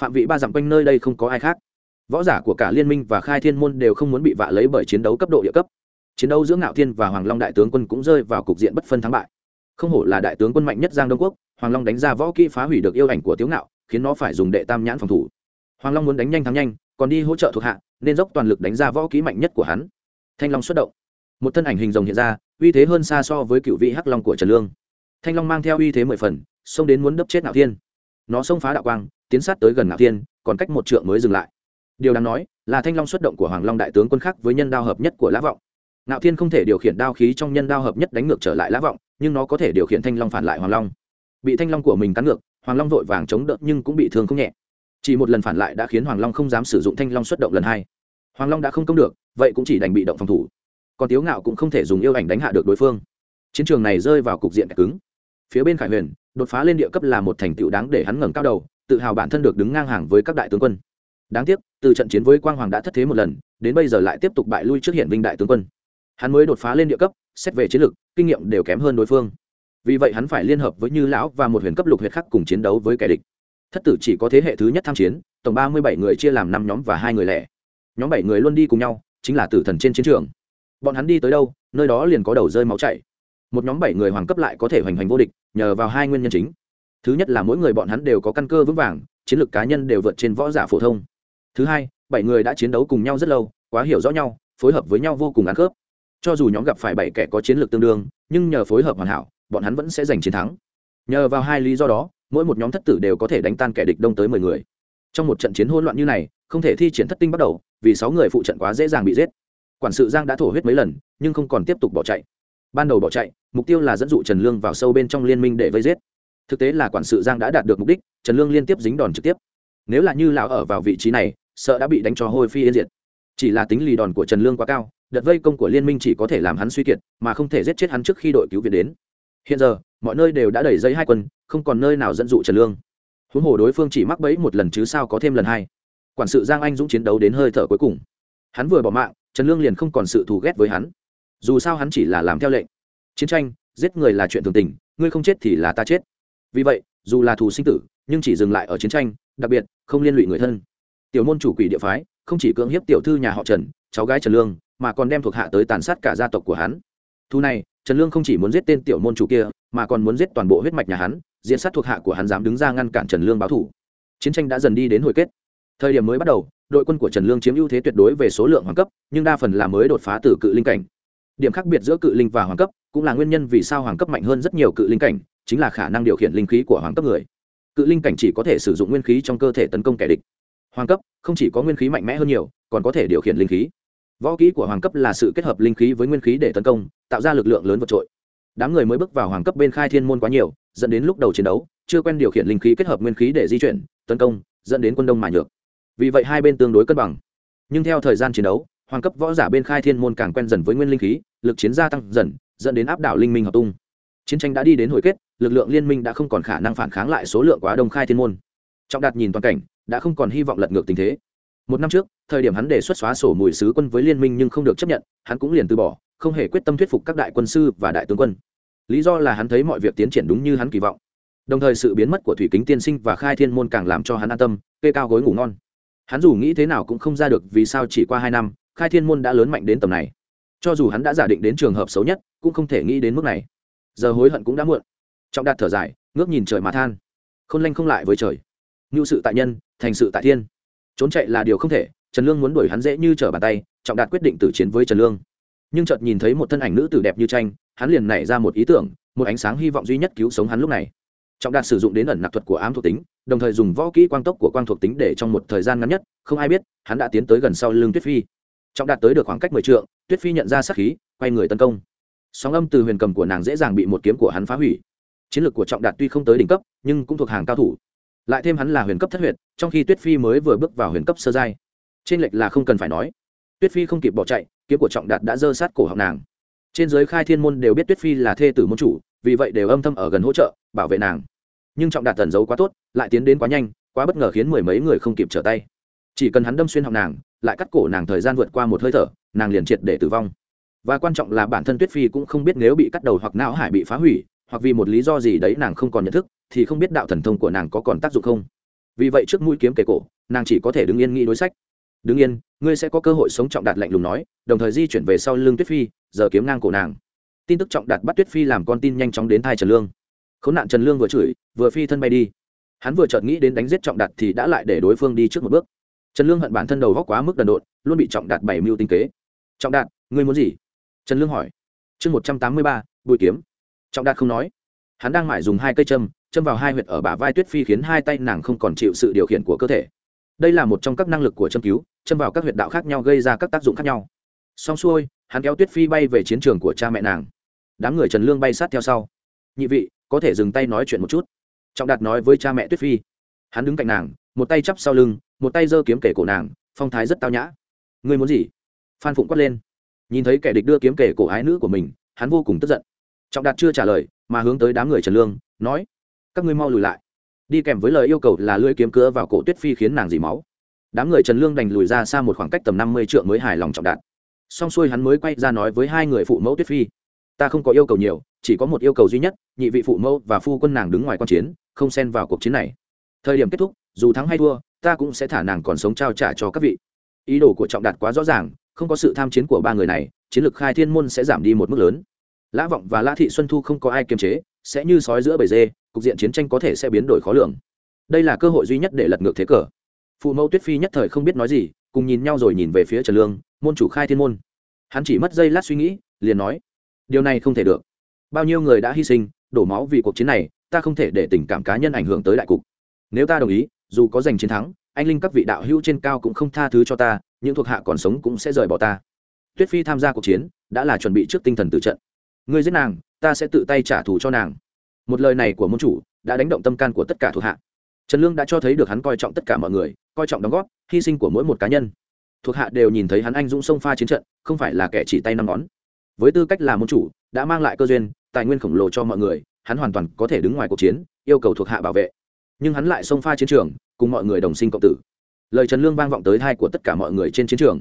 Phạm vị ba dặm quanh nơi đây không có ai khác. Võ giả của cả liên minh và khai thiên môn đều không muốn bị vạ lấy bởi chiến đấu cấp độ địa cấp. Chiến đấu giữa ngạo thiên và hoàng long đại tướng quân cũng rơi vào cục diện bất phân thắng bại. Không hổ là đại tướng quân mạnh nhất giang đông quốc, hoàng long đánh ra võ kỹ phá hủy được yêu ảnh của tiếu ngạo, khiến nó phải dùng đệ tam nhãn phòng thủ. Hoàng long muốn đánh nhanh thắng nhanh, còn đi hỗ trợ thuộc hạ, nên dốc toàn lực đánh ra võ kỹ mạnh nhất của hắn. Thanh long xuất động. Một thân ảnh hình rồng hiện ra uy thế hơn xa so với cựu vị hắc long của trần lương thanh long mang theo uy thế mười phần xông đến muốn đấp chết ngạo thiên nó xông phá đạo quang tiến sát tới gần ngạo thiên còn cách một trượng mới dừng lại điều đáng nói là thanh long xuất động của hoàng long đại tướng quân khác với nhân đao hợp nhất của lã vọng ngạo thiên không thể điều khiển đao khí trong nhân đao hợp nhất đánh ngược trở lại lã vọng nhưng nó có thể điều khiển thanh long phản lại hoàng long bị thanh long của mình cắn ngược hoàng long vội vàng chống đỡ nhưng cũng bị thương không nhẹ chỉ một lần phản lại đã khiến hoàng long không dám sử dụng thanh long xuất động lần hai hoàng long đã không công được vậy cũng chỉ đành bị động phòng thủ còn tiếu ngạo cũng không thể dùng yêu ảnh đánh hạ được đối phương. Chiến trường này rơi vào cục diện cứng. Phía bên khải huyền, đột phá lên địa cấp là một thành tựu đáng để hắn ngẩng cao đầu, tự hào bản thân được đứng ngang hàng với các đại tướng quân. Đáng tiếc, từ trận chiến với quang hoàng đã thất thế một lần, đến bây giờ lại tiếp tục bại lui trước hiện vinh đại tướng quân. Hắn mới đột phá lên địa cấp, xét về chiến lược kinh nghiệm đều kém hơn đối phương. Vì vậy hắn phải liên hợp với như lão và một huyền cấp lục huyệt khác cùng chiến đấu với kẻ địch. Thất tử chỉ có thế hệ thứ nhất tham chiến, tổng ba mươi bảy người chia làm năm nhóm và hai người lẻ. Nhóm bảy người luôn đi cùng nhau, chính là tử thần trên chiến trường bọn hắn đi tới đâu, nơi đó liền có đầu rơi máu chảy. Một nhóm bảy người hoàng cấp lại có thể hoành hành vô địch, nhờ vào hai nguyên nhân chính. Thứ nhất là mỗi người bọn hắn đều có căn cơ vững vàng, chiến lược cá nhân đều vượt trên võ giả phổ thông. Thứ hai, bảy người đã chiến đấu cùng nhau rất lâu, quá hiểu rõ nhau, phối hợp với nhau vô cùng ăn khớp. Cho dù nhóm gặp phải bảy kẻ có chiến lược tương đương, nhưng nhờ phối hợp hoàn hảo, bọn hắn vẫn sẽ giành chiến thắng. Nhờ vào hai lý do đó, mỗi một nhóm thất tử đều có thể đánh tan kẻ địch đông tới mười người. Trong một trận chiến hỗn loạn như này, không thể thi triển thất tinh bắt đầu, vì sáu người phụ trận quá dễ dàng bị giết quản sự giang đã thổ huyết mấy lần, nhưng không còn tiếp tục bỏ chạy. Ban đầu bỏ chạy, mục tiêu là dẫn dụ trần lương vào sâu bên trong liên minh để vây giết. Thực tế là quản sự giang đã đạt được mục đích, trần lương liên tiếp dính đòn trực tiếp. Nếu là như lão ở vào vị trí này, sợ đã bị đánh cho hôi phi yên diệt. Chỉ là tính lì đòn của trần lương quá cao, đợt vây công của liên minh chỉ có thể làm hắn suy kiệt, mà không thể giết chết hắn trước khi đội cứu viện đến. Hiện giờ, mọi nơi đều đã đẩy dây hai quân, không còn nơi nào dẫn dụ trần lương. Huống hồ đối phương chỉ mắc bẫy một lần chứ sao có thêm lần hai. Quản sự giang anh dũng chiến đấu đến hơi thở cuối cùng. Hắn vừa bỏ mạng trần lương liền không còn sự thù ghét với hắn. Dù sao hắn chỉ là làm theo lệnh. Chiến tranh, giết người là chuyện thường tình, ngươi không chết thì là ta chết. Vì vậy, dù là thù sinh tử, nhưng chỉ dừng lại ở chiến tranh, đặc biệt, không liên lụy người thân. Tiểu môn chủ quỷ địa phái, không chỉ cưỡng hiếp tiểu thư nhà họ trần, cháu gái trần lương, mà còn đem thuộc hạ tới tàn sát cả gia tộc của hắn. Thu này, trần lương không chỉ muốn giết tên tiểu môn chủ kia, mà còn muốn giết toàn bộ huyết mạch nhà hắn diễn sát thuộc hạ của hắn dám đứng ra ngăn cản trần lương báo thủ chiến tranh đã dần đi đến hồi kết. Thời điểm mới bắt đầu đội quân của trần lương chiếm ưu thế tuyệt đối về số lượng hoàng cấp, nhưng đa phần là mới đột phá từ cự linh cảnh. Điểm khác biệt giữa cự linh và hoàng cấp cũng là nguyên nhân vì sao hoàng cấp mạnh hơn rất nhiều cự linh cảnh, chính là khả năng điều khiển linh khí của hoàng cấp người. Cự linh cảnh chỉ có thể sử dụng nguyên khí trong cơ thể tấn công kẻ địch. Hoàng cấp không chỉ có nguyên khí mạnh mẽ hơn nhiều, còn có thể điều khiển linh khí. Võ kỹ của hoàng cấp là sự kết hợp linh khí với nguyên khí để tấn công, tạo ra lực lượng lớn vượt trội. Đám người mới bước vào hoàng cấp bên khai thiên môn quá nhiều, dẫn đến lúc đầu chiến đấu, chưa quen điều khiển linh khí kết hợp nguyên khí để di chuyển, tấn công, dẫn đến quân đông mà nhược vì vậy hai bên tương đối cân bằng. Nhưng theo thời gian chiến đấu, hoàng cấp võ giả bên khai thiên môn càng quen dần với nguyên linh khí, lực chiến gia tăng dần, dẫn đến áp đảo linh minh hợp tung. Chiến tranh đã đi đến hồi kết, lực lượng liên minh đã không còn khả năng phản kháng lại số lượng quá đông khai thiên môn. Trọng đạt nhìn toàn cảnh, đã không còn hy vọng lật ngược tình thế. Một năm trước, thời điểm hắn đề xuất xóa sổ mùi sứ quân với liên minh nhưng không được chấp nhận, hắn cũng liền từ bỏ, không hề quyết tâm thuyết phục các đại quân sư và đại tướng quân. Lý do là hắn thấy mọi việc tiến triển đúng như hắn kỳ vọng. Đồng thời sự biến mất của thủy kính tiên sinh và khai thiên môn càng làm cho hắn an tâm, kê cao gối ngủ ngon hắn dù nghĩ thế nào cũng không ra được vì sao chỉ qua hai năm, khai thiên môn đã lớn mạnh đến tầm này. Cho dù hắn đã giả định đến trường hợp xấu nhất, cũng không thể nghĩ đến mức này. Giờ hối hận cũng đã muộn. Trọng đạt thở dài, ngước nhìn trời mà than. Không lanh không lại với trời. Ngưu sự tại nhân, thành sự tại thiên. Trốn chạy là điều không thể, trần lương muốn đuổi hắn dễ như trở bàn tay, trọng đạt quyết định tử chiến với trần lương. Nhưng chợt nhìn thấy một thân ảnh nữ tử đẹp như tranh, hắn liền nảy ra một ý tưởng, một ánh sáng hy vọng duy nhất cứu sống hắn lúc này. Trọng đạt sử dụng đến ẩn nặc thuật của ám thuộc tính đồng thời dùng võ kỹ quang tốc của quang thuộc tính để trong một thời gian ngắn nhất, không ai biết, hắn đã tiến tới gần sau lưng tuyết phi. Trọng đạt tới được khoảng cách mười trượng, tuyết phi nhận ra sát khí, quay người tấn công. Sóng âm từ huyền cầm của nàng dễ dàng bị một kiếm của hắn phá hủy. Chiến lược của trọng đạt tuy không tới đỉnh cấp, nhưng cũng thuộc hàng cao thủ. Lại thêm hắn là huyền cấp thất huyệt, trong khi tuyết phi mới vừa bước vào huyền cấp sơ giai. Trên lệch là không cần phải nói. Tuyết phi không kịp bỏ chạy, kiếm của trọng đạt đã dơ sát cổ họng nàng. Trên giới khai thiên môn đều biết tuyết phi là thê tử môn chủ, vì vậy đều âm thầm ở gần hỗ trợ, bảo vệ nàng nhưng trọng đạt tẩn giấu quá tốt, lại tiến đến quá nhanh, quá bất ngờ khiến mười mấy người không kịp trở tay. Chỉ cần hắn đâm xuyên họng nàng, lại cắt cổ nàng thời gian vượt qua một hơi thở, nàng liền triệt để tử vong. Và quan trọng là bản thân tuyết phi cũng không biết nếu bị cắt đầu hoặc não hải bị phá hủy, hoặc vì một lý do gì đấy nàng không còn nhận thức, thì không biết đạo thần thông của nàng có còn tác dụng không. Vì vậy trước mũi kiếm kề cổ, nàng chỉ có thể đứng yên nghĩ đối sách. Đứng yên, ngươi sẽ có cơ hội sống trọng đạt, lạnh lùng nói, đồng thời di chuyển về sau lưng tuyết phi, giờ kiếm ngang cổ nàng. Tin tức trọng đạt bắt tuyết phi làm con tin nhanh chóng đến thai trần lương k h ố n nạn trần lương vừa chửi, vừa phi thân bay đi. Hắn vừa chợt nghĩ đến đánh giết trọng đạt thì đã lại để đối phương đi trước một bước. Trần lương hận bản thân đầu góc quá mức đần độn, luôn bị trọng đạt bảy mưu tinh kế. Trọng đạt, ngươi muốn gì? Trần lương hỏi. Chương một trăm tám mươi ba, bùi kiếm. Trọng đạt không nói. Hắn đang mải dùng hai cây châm châm vào hai huyệt ở bả vai tuyết phi khiến hai tay nàng không còn chịu sự điều khiển của cơ thể. Đây là một trong các năng lực của châm cứu, châm vào các huyệt đạo khác nhau gây ra các tác dụng khác nhau. Xong xuôi, hắn kéo tuyết phi bay về chiến trường của cha mẹ nàng. Đám người trần lương bay sát theo sau. Nhị vị có thể dừng tay nói chuyện một chút. Trọng đạt nói với cha mẹ tuyết phi. Hắn đứng cạnh nàng, một tay chắp sau lưng, một tay giơ kiếm kể cổ nàng, phong thái rất tao nhã. Ngươi muốn gì? Phan phụng quát lên. Nhìn thấy kẻ địch đưa kiếm kể cổ ái nữ của mình, hắn vô cùng tức giận. Trọng đạt chưa trả lời, mà hướng tới đám người trần lương, nói, các ngươi mau lùi lại. Đi kèm với lời yêu cầu là lưỡi kiếm cứa vào cổ tuyết phi khiến nàng dì máu. Đám người trần lương đành lùi ra xa một khoảng cách tầm năm mươi trượng mới hài lòng trọng đạt. Xong xuôi hắn mới quay ra nói với hai người phụ mẫu tuyết phi ta không có yêu cầu nhiều, chỉ có một yêu cầu duy nhất, nhị vị phụ mẫu và phu quân nàng đứng ngoài q u a n chiến, không xen vào cuộc chiến này. Thời điểm kết thúc, dù thắng hay thua, ta cũng sẽ thả nàng còn sống trao trả cho các vị. Ý đồ của trọng đạt quá rõ ràng, không có sự tham chiến của ba người này, chiến lược khai thiên môn sẽ giảm đi một mức lớn. Lã vọng và lã thị xuân thu không có ai kiềm chế, sẽ như sói giữa bầy dê, cục diện chiến tranh có thể sẽ biến đổi khó lường. Đây là cơ hội duy nhất để lật ngược thế cờ. Phụ mẫu tuyết phi nhất thời không biết nói gì, cùng nhìn nhau rồi nhìn về phía trần lương, môn chủ khai thiên môn. Hắn chỉ mất giây lát suy nghĩ, liền nói điều này không thể được. Bao nhiêu người đã hy sinh, đổ máu vì cuộc chiến này, ta không thể để tình cảm cá nhân ảnh hưởng tới đại cục. Nếu ta đồng ý, dù có giành chiến thắng, anh linh các vị đạo hữu trên cao cũng không tha thứ cho ta, những thuộc hạ còn sống cũng sẽ rời bỏ ta. Tuyết phi tham gia cuộc chiến, đã là chuẩn bị trước tinh thần tự trận. Ngươi giết nàng, ta sẽ tự tay trả thù cho nàng. Một lời này của môn chủ, đã đánh động tâm can của tất cả thuộc hạ. Trần lương đã cho thấy được hắn coi trọng tất cả mọi người, coi trọng đóng góp, hy sinh của mỗi một cá nhân. Thuộc hạ đều nhìn thấy hắn anh dũng sông pha chiến trận, không phải là kẻ chỉ tay năm ngón với tư cách là môn chủ, đã mang lại cơ duyên, tài nguyên khổng lồ cho mọi người, hắn hoàn toàn có thể đứng ngoài cuộc chiến, yêu cầu thuộc hạ bảo vệ. Nhưng hắn lại xông pha chiến trường, cùng mọi người đồng sinh cộng tử. Lời trần lương vang vọng tới thai của tất cả mọi người trên chiến trường.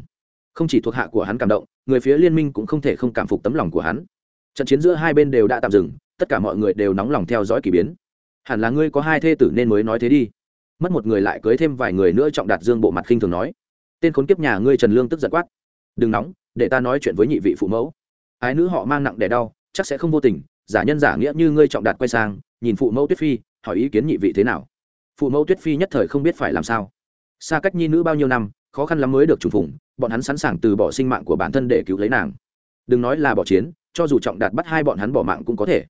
Không chỉ thuộc hạ của hắn cảm động, người phía liên minh cũng không thể không cảm phục tấm lòng của hắn. Trận chiến giữa hai bên đều đã tạm dừng, tất cả mọi người đều nóng lòng theo dõi k ỳ biến. Hẳn là ngươi có hai thê tử nên mới nói thế đi. Mất một người lại cưới thêm vài người nữa trọng đạt dương bộ mặt khinh thường nói. Tên khốn kiếp nhà ngươi trần lương tức giận quát. Đừng nóng, để ta nói chuyện với nhị vị phụ mẫu ái nữ họ mang nặng đẻ đau, chắc sẽ không vô tình, giả nhân giả nghĩa như ngươi trọng đạt quay sang, nhìn phụ mẫu tuyết phi, hỏi ý kiến nhị vị thế nào? Phụ mẫu tuyết phi nhất thời không biết phải làm sao. Xa cách nhi nữ bao nhiêu năm, khó khăn lắm mới được trùng phùng, bọn hắn sẵn sàng từ bỏ sinh mạng của bản thân để cứu lấy nàng. Đừng nói là bỏ chiến, cho dù trọng đạt bắt hai bọn hắn bỏ mạng cũng có thể.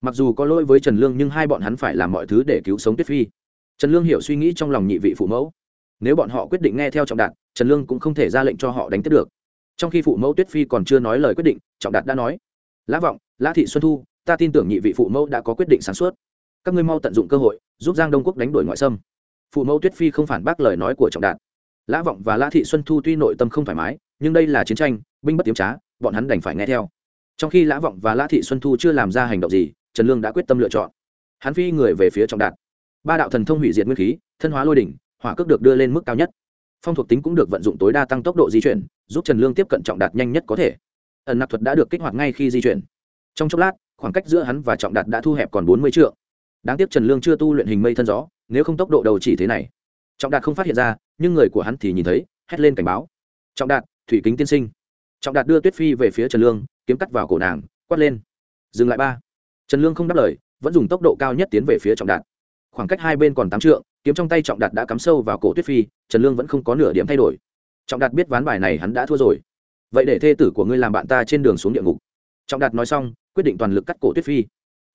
Mặc dù có lỗi với trần lương nhưng hai bọn hắn phải làm mọi thứ để cứu sống tuyết phi. Trần lương hiểu suy nghĩ trong lòng nhị vị phụ mẫu. Nếu bọn họ quyết định nghe theo trọng đạt, trần lương cũng không thể ra lệnh cho họ đánh tiếp được trong khi phụ mẫu tuyết phi còn chưa nói lời quyết định, trọng đạt đã nói, lã vọng, lã thị xuân thu, ta tin tưởng nhị vị phụ mẫu đã có quyết định sáng suốt. Các ngươi mau tận dụng cơ hội, giúp giang đông quốc đánh đuổi ngoại xâm. Phụ mẫu tuyết phi không phản bác lời nói của trọng đạt. Lã vọng và lã thị xuân thu tuy nội tâm không thoải mái, nhưng đây là chiến tranh, binh bất tiếm trá, bọn hắn đành phải nghe theo. Trong khi lã vọng và lã thị xuân thu chưa làm ra hành động gì, trần lương đã quyết tâm lựa chọn. Hắn phi người về phía trọng đạt. Ba đạo thần thông hủy diệt nguyên khí, thân hóa lôi đỉnh, hỏa cước được đưa lên mức cao nhất. Phong thuộc tính cũng được vận dụng tối đa tăng tốc độ di chuyển giúp trần lương tiếp cận trọng đạt nhanh nhất có thể. Ẩn nặc thuật đã được kích hoạt ngay khi di chuyển. Trong chốc lát, khoảng cách giữa hắn và trọng đạt đã thu hẹp còn bốn mươi triệu đáng tiếc trần lương chưa tu luyện hình mây thân gió, nếu không tốc độ đầu chỉ thế này. Trọng đạt không phát hiện ra, nhưng người của hắn thì nhìn thấy, hét lên cảnh báo. Trọng đạt, thủy kính tiên sinh. Trọng đạt đưa tuyết phi về phía trần lương, kiếm cắt vào cổ nàng, quát lên. Dừng lại ba. Trần lương không đáp lời, vẫn dùng tốc độ cao nhất tiến về phía trọng đạt. Khoảng cách hai bên còn tám trượng, kiếm trong tay trọng đạt đã cắm sâu vào cổ tuyết phi, trần lương vẫn không có nửa điểm thay đổi trọng đạt biết ván bài này hắn đã thua rồi. Vậy để thê tử của ngươi làm bạn ta trên đường xuống địa ngục. Trọng đạt nói xong, quyết định toàn lực cắt cổ tuyết phi.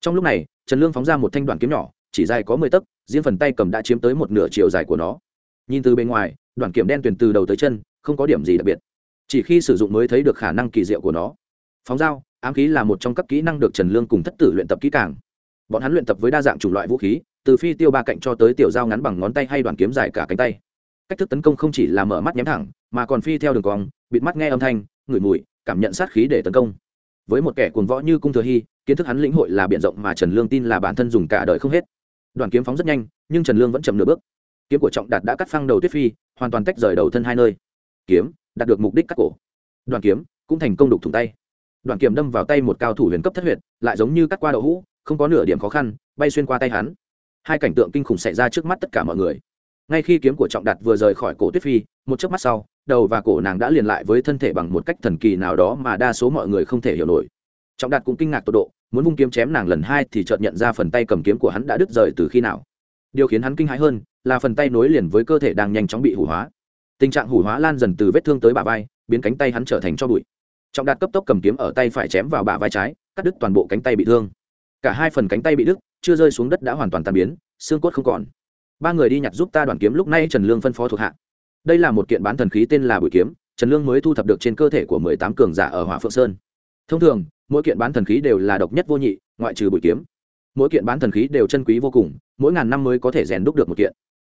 Trong lúc này, trần lương phóng ra một thanh đoạn kiếm nhỏ, chỉ dài có mười tấc, riêng phần tay cầm đã chiếm tới một nửa chiều dài của nó. Nhìn từ bên ngoài, đoạn kiếm đen tuyền từ đầu tới chân, không có điểm gì đặc biệt. Chỉ khi sử dụng mới thấy được khả năng kỳ diệu của nó. Phóng dao, ám khí là một trong các kỹ năng được trần lương cùng thất tử luyện tập kỹ càng. Bọn hắn luyện tập với đa dạng chủng loại vũ khí, từ phi tiêu ba cạnh cho tới tiểu dao ngắn bằng ngón tay hay đoàn kiếm dài cả cánh tay. Cách thức tấn công không chỉ là mở mắt nhắm thẳng mà còn phi theo đường cong, bịt mắt nghe âm thanh, ngửi mùi, cảm nhận sát khí để tấn công. Với một kẻ cuồng võ như cung thừa hy, kiến thức hắn lĩnh hội là b i ể n rộng mà trần lương tin là bản thân dùng cả đời không hết. Đoàn kiếm phóng rất nhanh, nhưng trần lương vẫn chậm nửa bước. Kiếm của trọng đạt đã cắt phăng đầu tuyết phi, hoàn toàn tách rời đầu thân hai nơi. Kiếm, đạt được mục đích cắt cổ. Đoàn kiếm, cũng thành công đục thủng tay. Đoàn kiếm đâm vào tay một cao thủ huyền cấp thất huyệt, lại giống như cắt qua đậu hũ, không có nửa điểm khó khăn, bay xuyên qua tay hắn. Hai cảnh tượng kinh khủng xảy ra trước mắt tất cả mọi người ngay khi kiếm của trọng đạt vừa rời khỏi cổ tuyết phi, một chớp mắt sau, đầu và cổ nàng đã liền lại với thân thể bằng một cách thần kỳ nào đó mà đa số mọi người không thể hiểu nổi. Trọng đạt cũng kinh ngạc tột độ, muốn vung kiếm chém nàng lần hai thì chợt nhận ra phần tay cầm kiếm của hắn đã đứt rời từ khi nào. Điều khiến hắn kinh hãi hơn là phần tay nối liền với cơ thể đang nhanh chóng bị hủ hóa. Tình trạng hủ hóa lan dần từ vết thương tới bả vai, biến cánh tay hắn trở thành cho bụi. Trọng đạt cấp tốc cầm kiếm ở tay phải chém vào bả vai trái, cắt đứt toàn bộ cánh tay bị thương. Cả hai phần cánh tay bị đứt, chưa rơi xuống đất đã hoàn toàn tan biến, xương cốt không còn ba người đi nhặt giúp ta đoàn kiếm lúc nay trần lương phân phó thuộc hạ. Đây là một kiện bán thần khí tên là bụi kiếm, trần lương mới thu thập được trên cơ thể của mười tám cường giả ở hỏa phượng sơn. Thông thường, mỗi kiện bán thần khí đều là độc nhất vô nhị, ngoại trừ bụi kiếm. Mỗi kiện bán thần khí đều chân quý vô cùng, mỗi ngàn năm mới có thể rèn đúc được một kiện.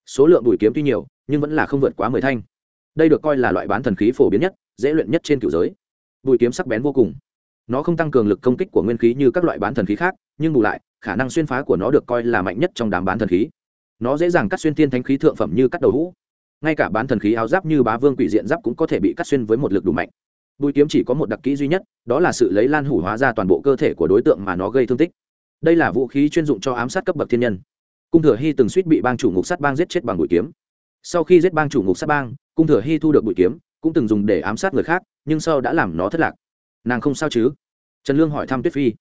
Số lượng bụi kiếm tuy nhiều, nhưng vẫn là không vượt quá mười thanh. Đây được coi là loại bán thần khí phổ biến nhất, dễ luyện nhất trên cựu giới. Bụi kiếm sắc bén vô cùng. Nó không tăng cường lực công kích của nguyên khí như các loại bán thần khí khác, nhưng bù lại, khả năng xuyên phá của nó được coi là mạnh nhất trong đám bán thần khí nó dễ dàng cắt xuyên thiên thánh khí thượng phẩm như cắt đầu hũ. Ngay cả bán thần khí áo giáp như bá vương quỷ diện giáp cũng có thể bị cắt xuyên với một lực đủ mạnh. Bùi kiếm chỉ có một đặc kỹ duy nhất, đó là sự lấy lan hủ hóa ra toàn bộ cơ thể của đối tượng mà nó gây thương tích. Đây là vũ khí chuyên dụng cho ám sát cấp bậc thiên nhân. Cung thừa hy từng suýt bị bang chủ ngục sát bang giết chết bằng bụi kiếm. Sau khi giết bang chủ ngục sát bang, cung thừa hy thu được bụi kiếm, cũng từng dùng để ám sát người khác, nhưng sau đã làm nó thất lạc. Nàng không sao chứ? Trần lương hỏi thăm tuyết phi.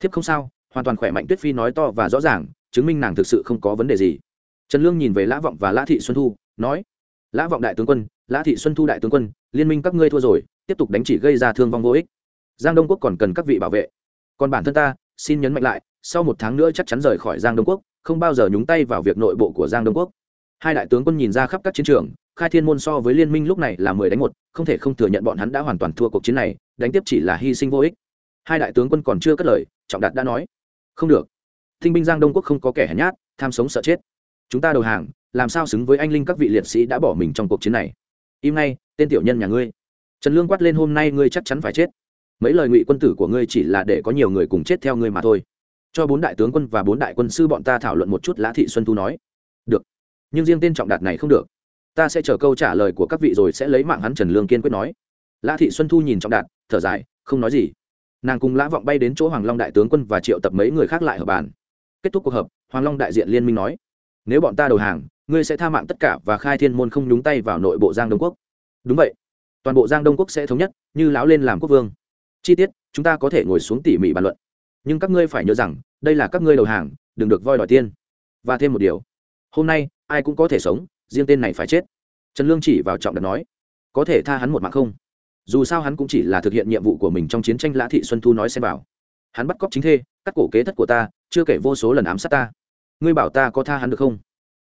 Thiếp không sao, hoàn toàn khỏe mạnh tuyết phi nói to và rõ ràng, chứng minh nàng thực sự không có vấn đề gì trần lương nhìn về lã vọng và lã thị xuân thu, nói, lã vọng đại tướng quân, lã thị xuân thu đại tướng quân, liên minh các ngươi thua rồi, tiếp tục đánh chỉ gây ra thương vong vô ích. Giang đông quốc còn cần các vị bảo vệ. Còn bản thân ta, xin nhấn mạnh lại, sau một tháng nữa chắc chắn rời khỏi giang đông quốc, không bao giờ nhúng tay vào việc nội bộ của giang đông quốc. Hai đại tướng quân nhìn ra khắp các chiến trường, khai thiên môn so với liên minh lúc này là mười đánh một, không thể không thừa nhận bọn hắn đã hoàn toàn thua cuộc chiến này, đánh tiếp chỉ là hy sinh vô ích. Hai đại tướng quân còn chưa cất lời, trọng đạt đã nói, không được. Thinh binh giang đông quốc không có kẻ hèn nhát, tham sống sợ chết chúng ta đầu hàng, làm sao xứng với anh linh các vị liệt sĩ đã bỏ mình trong cuộc chiến này? Im ngay, tên tiểu nhân nhà ngươi. Trần lương quát lên, hôm nay ngươi chắc chắn phải chết. Mấy lời ngụy quân tử của ngươi chỉ là để có nhiều người cùng chết theo ngươi mà thôi. Cho bốn đại tướng quân và bốn đại quân sư bọn ta thảo luận một chút, lã thị xuân thu nói. Được. Nhưng riêng tên trọng đạt này không được. Ta sẽ chờ câu trả lời của các vị rồi sẽ lấy mạng hắn, trần lương kiên quyết nói. Lã thị xuân thu nhìn trọng đạt, thở dài, không nói gì. Nàng cùng lã vọng bay đến chỗ hoàng long đại tướng quân và triệu tập mấy người khác lại ở bàn. Kết thúc cuộc họp, hoàng long đại diện liên minh nói nếu bọn ta đầu hàng, ngươi sẽ tha mạng tất cả và khai thiên môn không nhúng tay vào nội bộ giang đông quốc. Đúng vậy. Toàn bộ giang đông quốc sẽ thống nhất, như lão lên làm quốc vương. Chi tiết, chúng ta có thể ngồi xuống tỉ mỉ bàn luận. Nhưng các ngươi phải nhớ rằng, đây là các ngươi đầu hàng, đừng được voi đòi tiên và thêm một điều. Hôm nay, ai cũng có thể sống, riêng tên này phải chết. Trần lương chỉ vào trọng đặt nói, có thể tha hắn một mạng không? Dù sao hắn cũng chỉ là thực hiện nhiệm vụ của mình trong chiến tranh lã thị xuân thu nói xem vào. Hắn bắt cóc chính thê, cắt cổ kế thất của ta, chưa kể vô số lần ám sát ta ngươi bảo ta có tha hắn được không?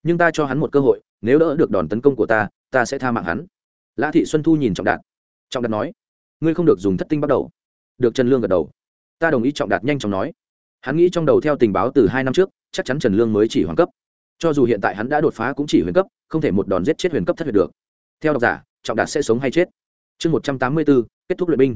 Nhưng ta cho hắn một cơ hội, nếu đỡ được đòn tấn công của ta ta sẽ tha mạng hắn. Lã thị xuân thu nhìn trọng đạt. Trọng đạt nói, ngươi không được dùng thất tinh bắt đầu. Được trần lương gật đầu. Ta đồng ý, trọng đạt nhanh chóng nói. Hắn nghĩ trong đầu theo tình báo từ hai năm trước, chắc chắn trần lương mới chỉ hoàng cấp. Cho dù hiện tại hắn đã đột phá cũng chỉ huyền cấp, không thể một đòn giết chết huyền cấp thất huyền được. Theo độc giả, trọng đạt sẽ sống hay chết. Chương một trăm tám mươi bốn, kết thúc luyện binh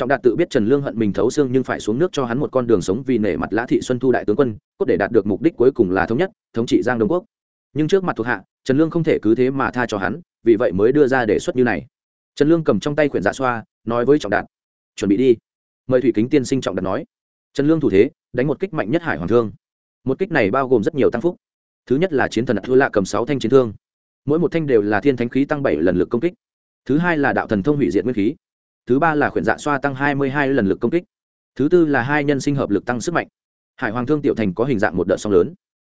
trọng đạt tự biết trần lương hận mình thấu xương nhưng phải xuống nước cho hắn một con đường sống vì nể mặt lã thị xuân thu đại tướng quân, cốt để đạt được mục đích cuối cùng là thống nhất, thống trị giang đông quốc. Nhưng trước mặt thuộc hạ, trần lương không thể cứ thế mà tha cho hắn, vì vậy mới đưa ra đề xuất như này. Trần lương cầm trong tay quyển dạ xoa, nói với trọng đạt, chuẩn bị đi. Mời thủy kính tiên sinh trọng đạt nói. Trần lương thủ thế, đánh một kích mạnh nhất hải hoàng thương. Một kích này bao gồm rất nhiều tăng phúc. Thứ nhất là chiến thần thư lạ cầm sáu thanh chiến thương. Mỗi một thanh đều là thiên thánh khí tăng bảy lần lực công kích. Thứ hai là đạo thần thông hủy diệt nguyên khí thứ ba là khuyển dạ xoa tăng hai mươi hai lần lực công kích. Thứ tư là hai nhân sinh hợp lực tăng sức mạnh. Hải hoàng thương tiểu thành có hình dạng một đợt sóng lớn.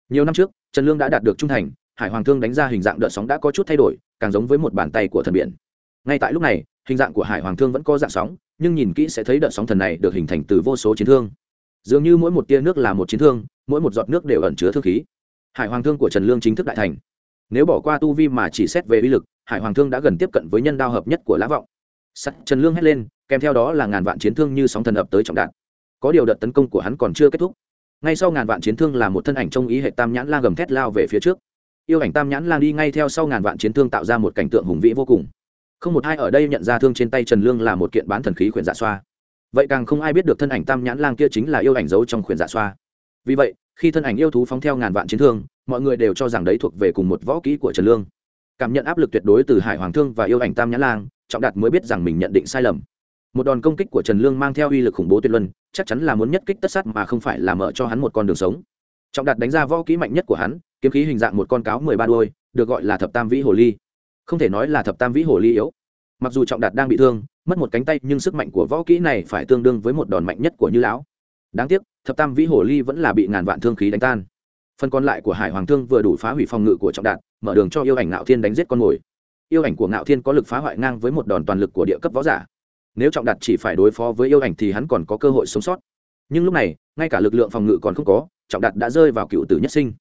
Nhiều năm trước, trần lương đã đạt được trung thành, hải hoàng thương đánh ra hình dạng đợt sóng đã có chút thay đổi, càng giống với một bàn tay của thần biển. Ngay tại lúc này, hình dạng của hải hoàng thương vẫn có dạng sóng, nhưng nhìn kỹ sẽ thấy đợt sóng thần này được hình thành từ vô số chiến thương. Dường như mỗi một tia nước là một chiến thương, mỗi một giọt nước đều ẩn chứa thương khí. Hải hoàng thương của trần lương chính thức đại thành. Nếu bỏ qua tu vi mà chỉ xét về uy lực, hải hoàng thương đã gần tiếp cận với nhân đao hợp nhất của lã vọng sắt trần lương hét lên, kèm theo đó là ngàn vạn chiến thương như sóng thần ập tới trọng đạn. Có điều đợt tấn công của hắn còn chưa kết thúc. Ngay sau ngàn vạn chiến thương là một thân ảnh trong ý hệ tam nhãn lang gầm thét lao về phía trước. Yêu ảnh tam nhãn lang đi ngay theo sau ngàn vạn chiến thương tạo ra một cảnh tượng hùng vĩ vô cùng. Không một ai ở đây nhận ra thương trên tay trần lương là một kiện bán thần khí khuyển dạ xoa. Vậy càng không ai biết được thân ảnh tam nhãn lang kia chính là yêu ảnh giấu trong khuyển dạ xoa. Vì vậy, khi thân ảnh yêu thú phóng theo ngàn vạn chiến thương, mọi người đều cho rằng đấy thuộc về cùng một võ kỹ của trần lương. Cảm nhận áp lực tuyệt đối từ hải hoàng thương và yêu ảnh tam nhãn lang trọng đạt mới biết rằng mình nhận định sai lầm. Một đòn công kích của trần lương mang theo uy lực khủng bố tuyệt luân, chắc chắn là muốn nhất kích tất sát mà không phải là mở cho hắn một con đường sống. Trọng đạt đánh ra võ kỹ mạnh nhất của hắn, kiếm khí hình dạng một con cáo mười ba đôi được gọi là thập tam vĩ hồ ly. Không thể nói là thập tam vĩ hồ ly yếu. Mặc dù trọng đạt đang bị thương, mất một cánh tay, nhưng sức mạnh của võ kỹ này phải tương đương với một đòn mạnh nhất của như lão. Đáng tiếc, thập tam vĩ hồ ly vẫn là bị ngàn vạn thương khí đánh tan. Phần còn lại của hải hoàng thương vừa đủ phá hủy phòng ngự của trọng đạt, mở đường cho yêu ảnh Nạo thiên đánh giết con mồi yêu ảnh của ngạo thiên có lực phá hoại ngang với một đòn toàn lực của địa cấp võ giả. Nếu trọng đạt chỉ phải đối phó với yêu ảnh thì hắn còn có cơ hội sống sót. Nhưng lúc này, ngay cả lực lượng phòng ngự còn không có, trọng đạt đã rơi vào cựu tử nhất sinh.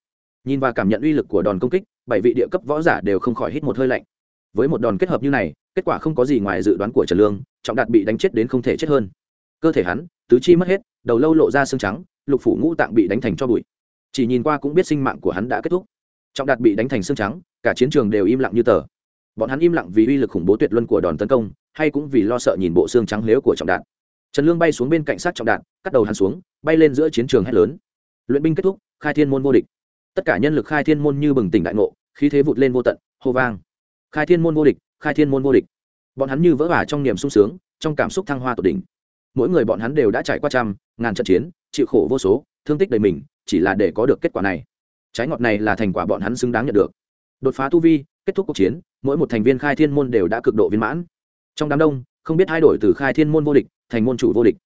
Nhìn và cảm nhận uy lực của đòn công kích, bảy vị địa cấp võ giả đều không khỏi hít một hơi lạnh. Với một đòn kết hợp như này, kết quả không có gì ngoài dự đoán của trần lương, trọng đạt bị đánh chết đến không thể chết hơn. Cơ thể hắn, tứ chi mất hết, đầu lâu lộ ra xương trắng, lục phủ ngũ tạng bị đánh thành cho bụi. Chỉ nhìn qua cũng biết sinh mạng của hắn đã kết thúc. Trọng đạt bị đánh thành xương trắng, cả chiến trường đều im lặng như tờ bọn hắn im lặng vì uy lực khủng bố tuyệt luân của đòn tấn công hay cũng vì lo sợ nhìn bộ xương trắng lếu của trọng đạn. trần lương bay xuống bên cạnh sát trọng đạn, cắt đầu hắn xuống bay lên giữa chiến trường hét lớn. Luyện binh kết thúc khai thiên môn vô địch. Tất cả nhân lực khai thiên môn như bừng tỉnh đại ngộ khí thế vụt lên vô tận hô vang. Khai thiên môn vô địch khai thiên môn vô địch. Bọn hắn như vỡ vả trong niềm sung sướng trong cảm xúc thăng hoa tột đỉnh. Mỗi người bọn hắn đều đã trải qua trăm ngàn trận chiến chịu khổ vô số thương tích đầy mình chỉ là để có được kết quả này. Trái ngọt này là thành quả bọn hắn xứng đáng nhận được. Đột phá tu vi kết thúc cuộc chiến, mỗi một thành viên khai thiên môn đều đã cực độ viên mãn. Trong đám đông, không biết thay đổi từ khai thiên môn vô địch thành môn chủ vô địch.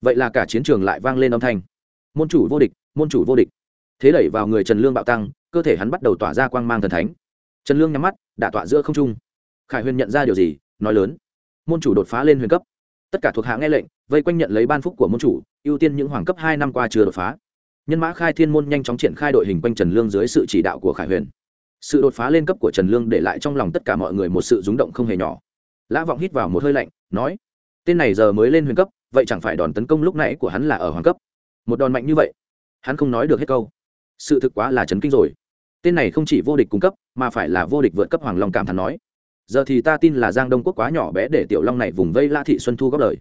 Vậy là cả chiến trường lại vang lên âm thanh. Môn chủ vô địch, môn chủ vô địch. Thế đẩy vào người trần lương bạo tăng, cơ thể hắn bắt đầu tỏa ra quang mang thần thánh. Trần lương nhắm mắt, đã tỏa giữa không trung. Khải huyền nhận ra điều gì, nói lớn. Môn chủ đột phá lên huyền cấp. Tất cả thuộc hạ nghe lệnh, vây quanh nhận lấy ban phúc của môn chủ, ưu tiên những hoàng cấp hai năm qua chưa đột phá. Nhân mã khai thiên môn nhanh chóng triển khai đội hình quanh trần lương dưới sự chỉ đạo của khải huyền sự đột phá lên cấp của trần lương để lại trong lòng tất cả mọi người một sự rúng động không hề nhỏ. Lã vọng hít vào một hơi lạnh, nói, tên này giờ mới lên huyền cấp, vậy chẳng phải đòn tấn công lúc nãy của hắn là ở hoàng cấp? Một đòn mạnh như vậy, hắn không nói được hết câu. Sự thực quá là chấn kinh rồi. Tên này không chỉ vô địch cung cấp, mà phải là vô địch vượt cấp hoàng long cảm thán nói, giờ thì ta tin là giang đông quốc quá nhỏ bé để tiểu long này vùng vây la thị xuân thu góp lời.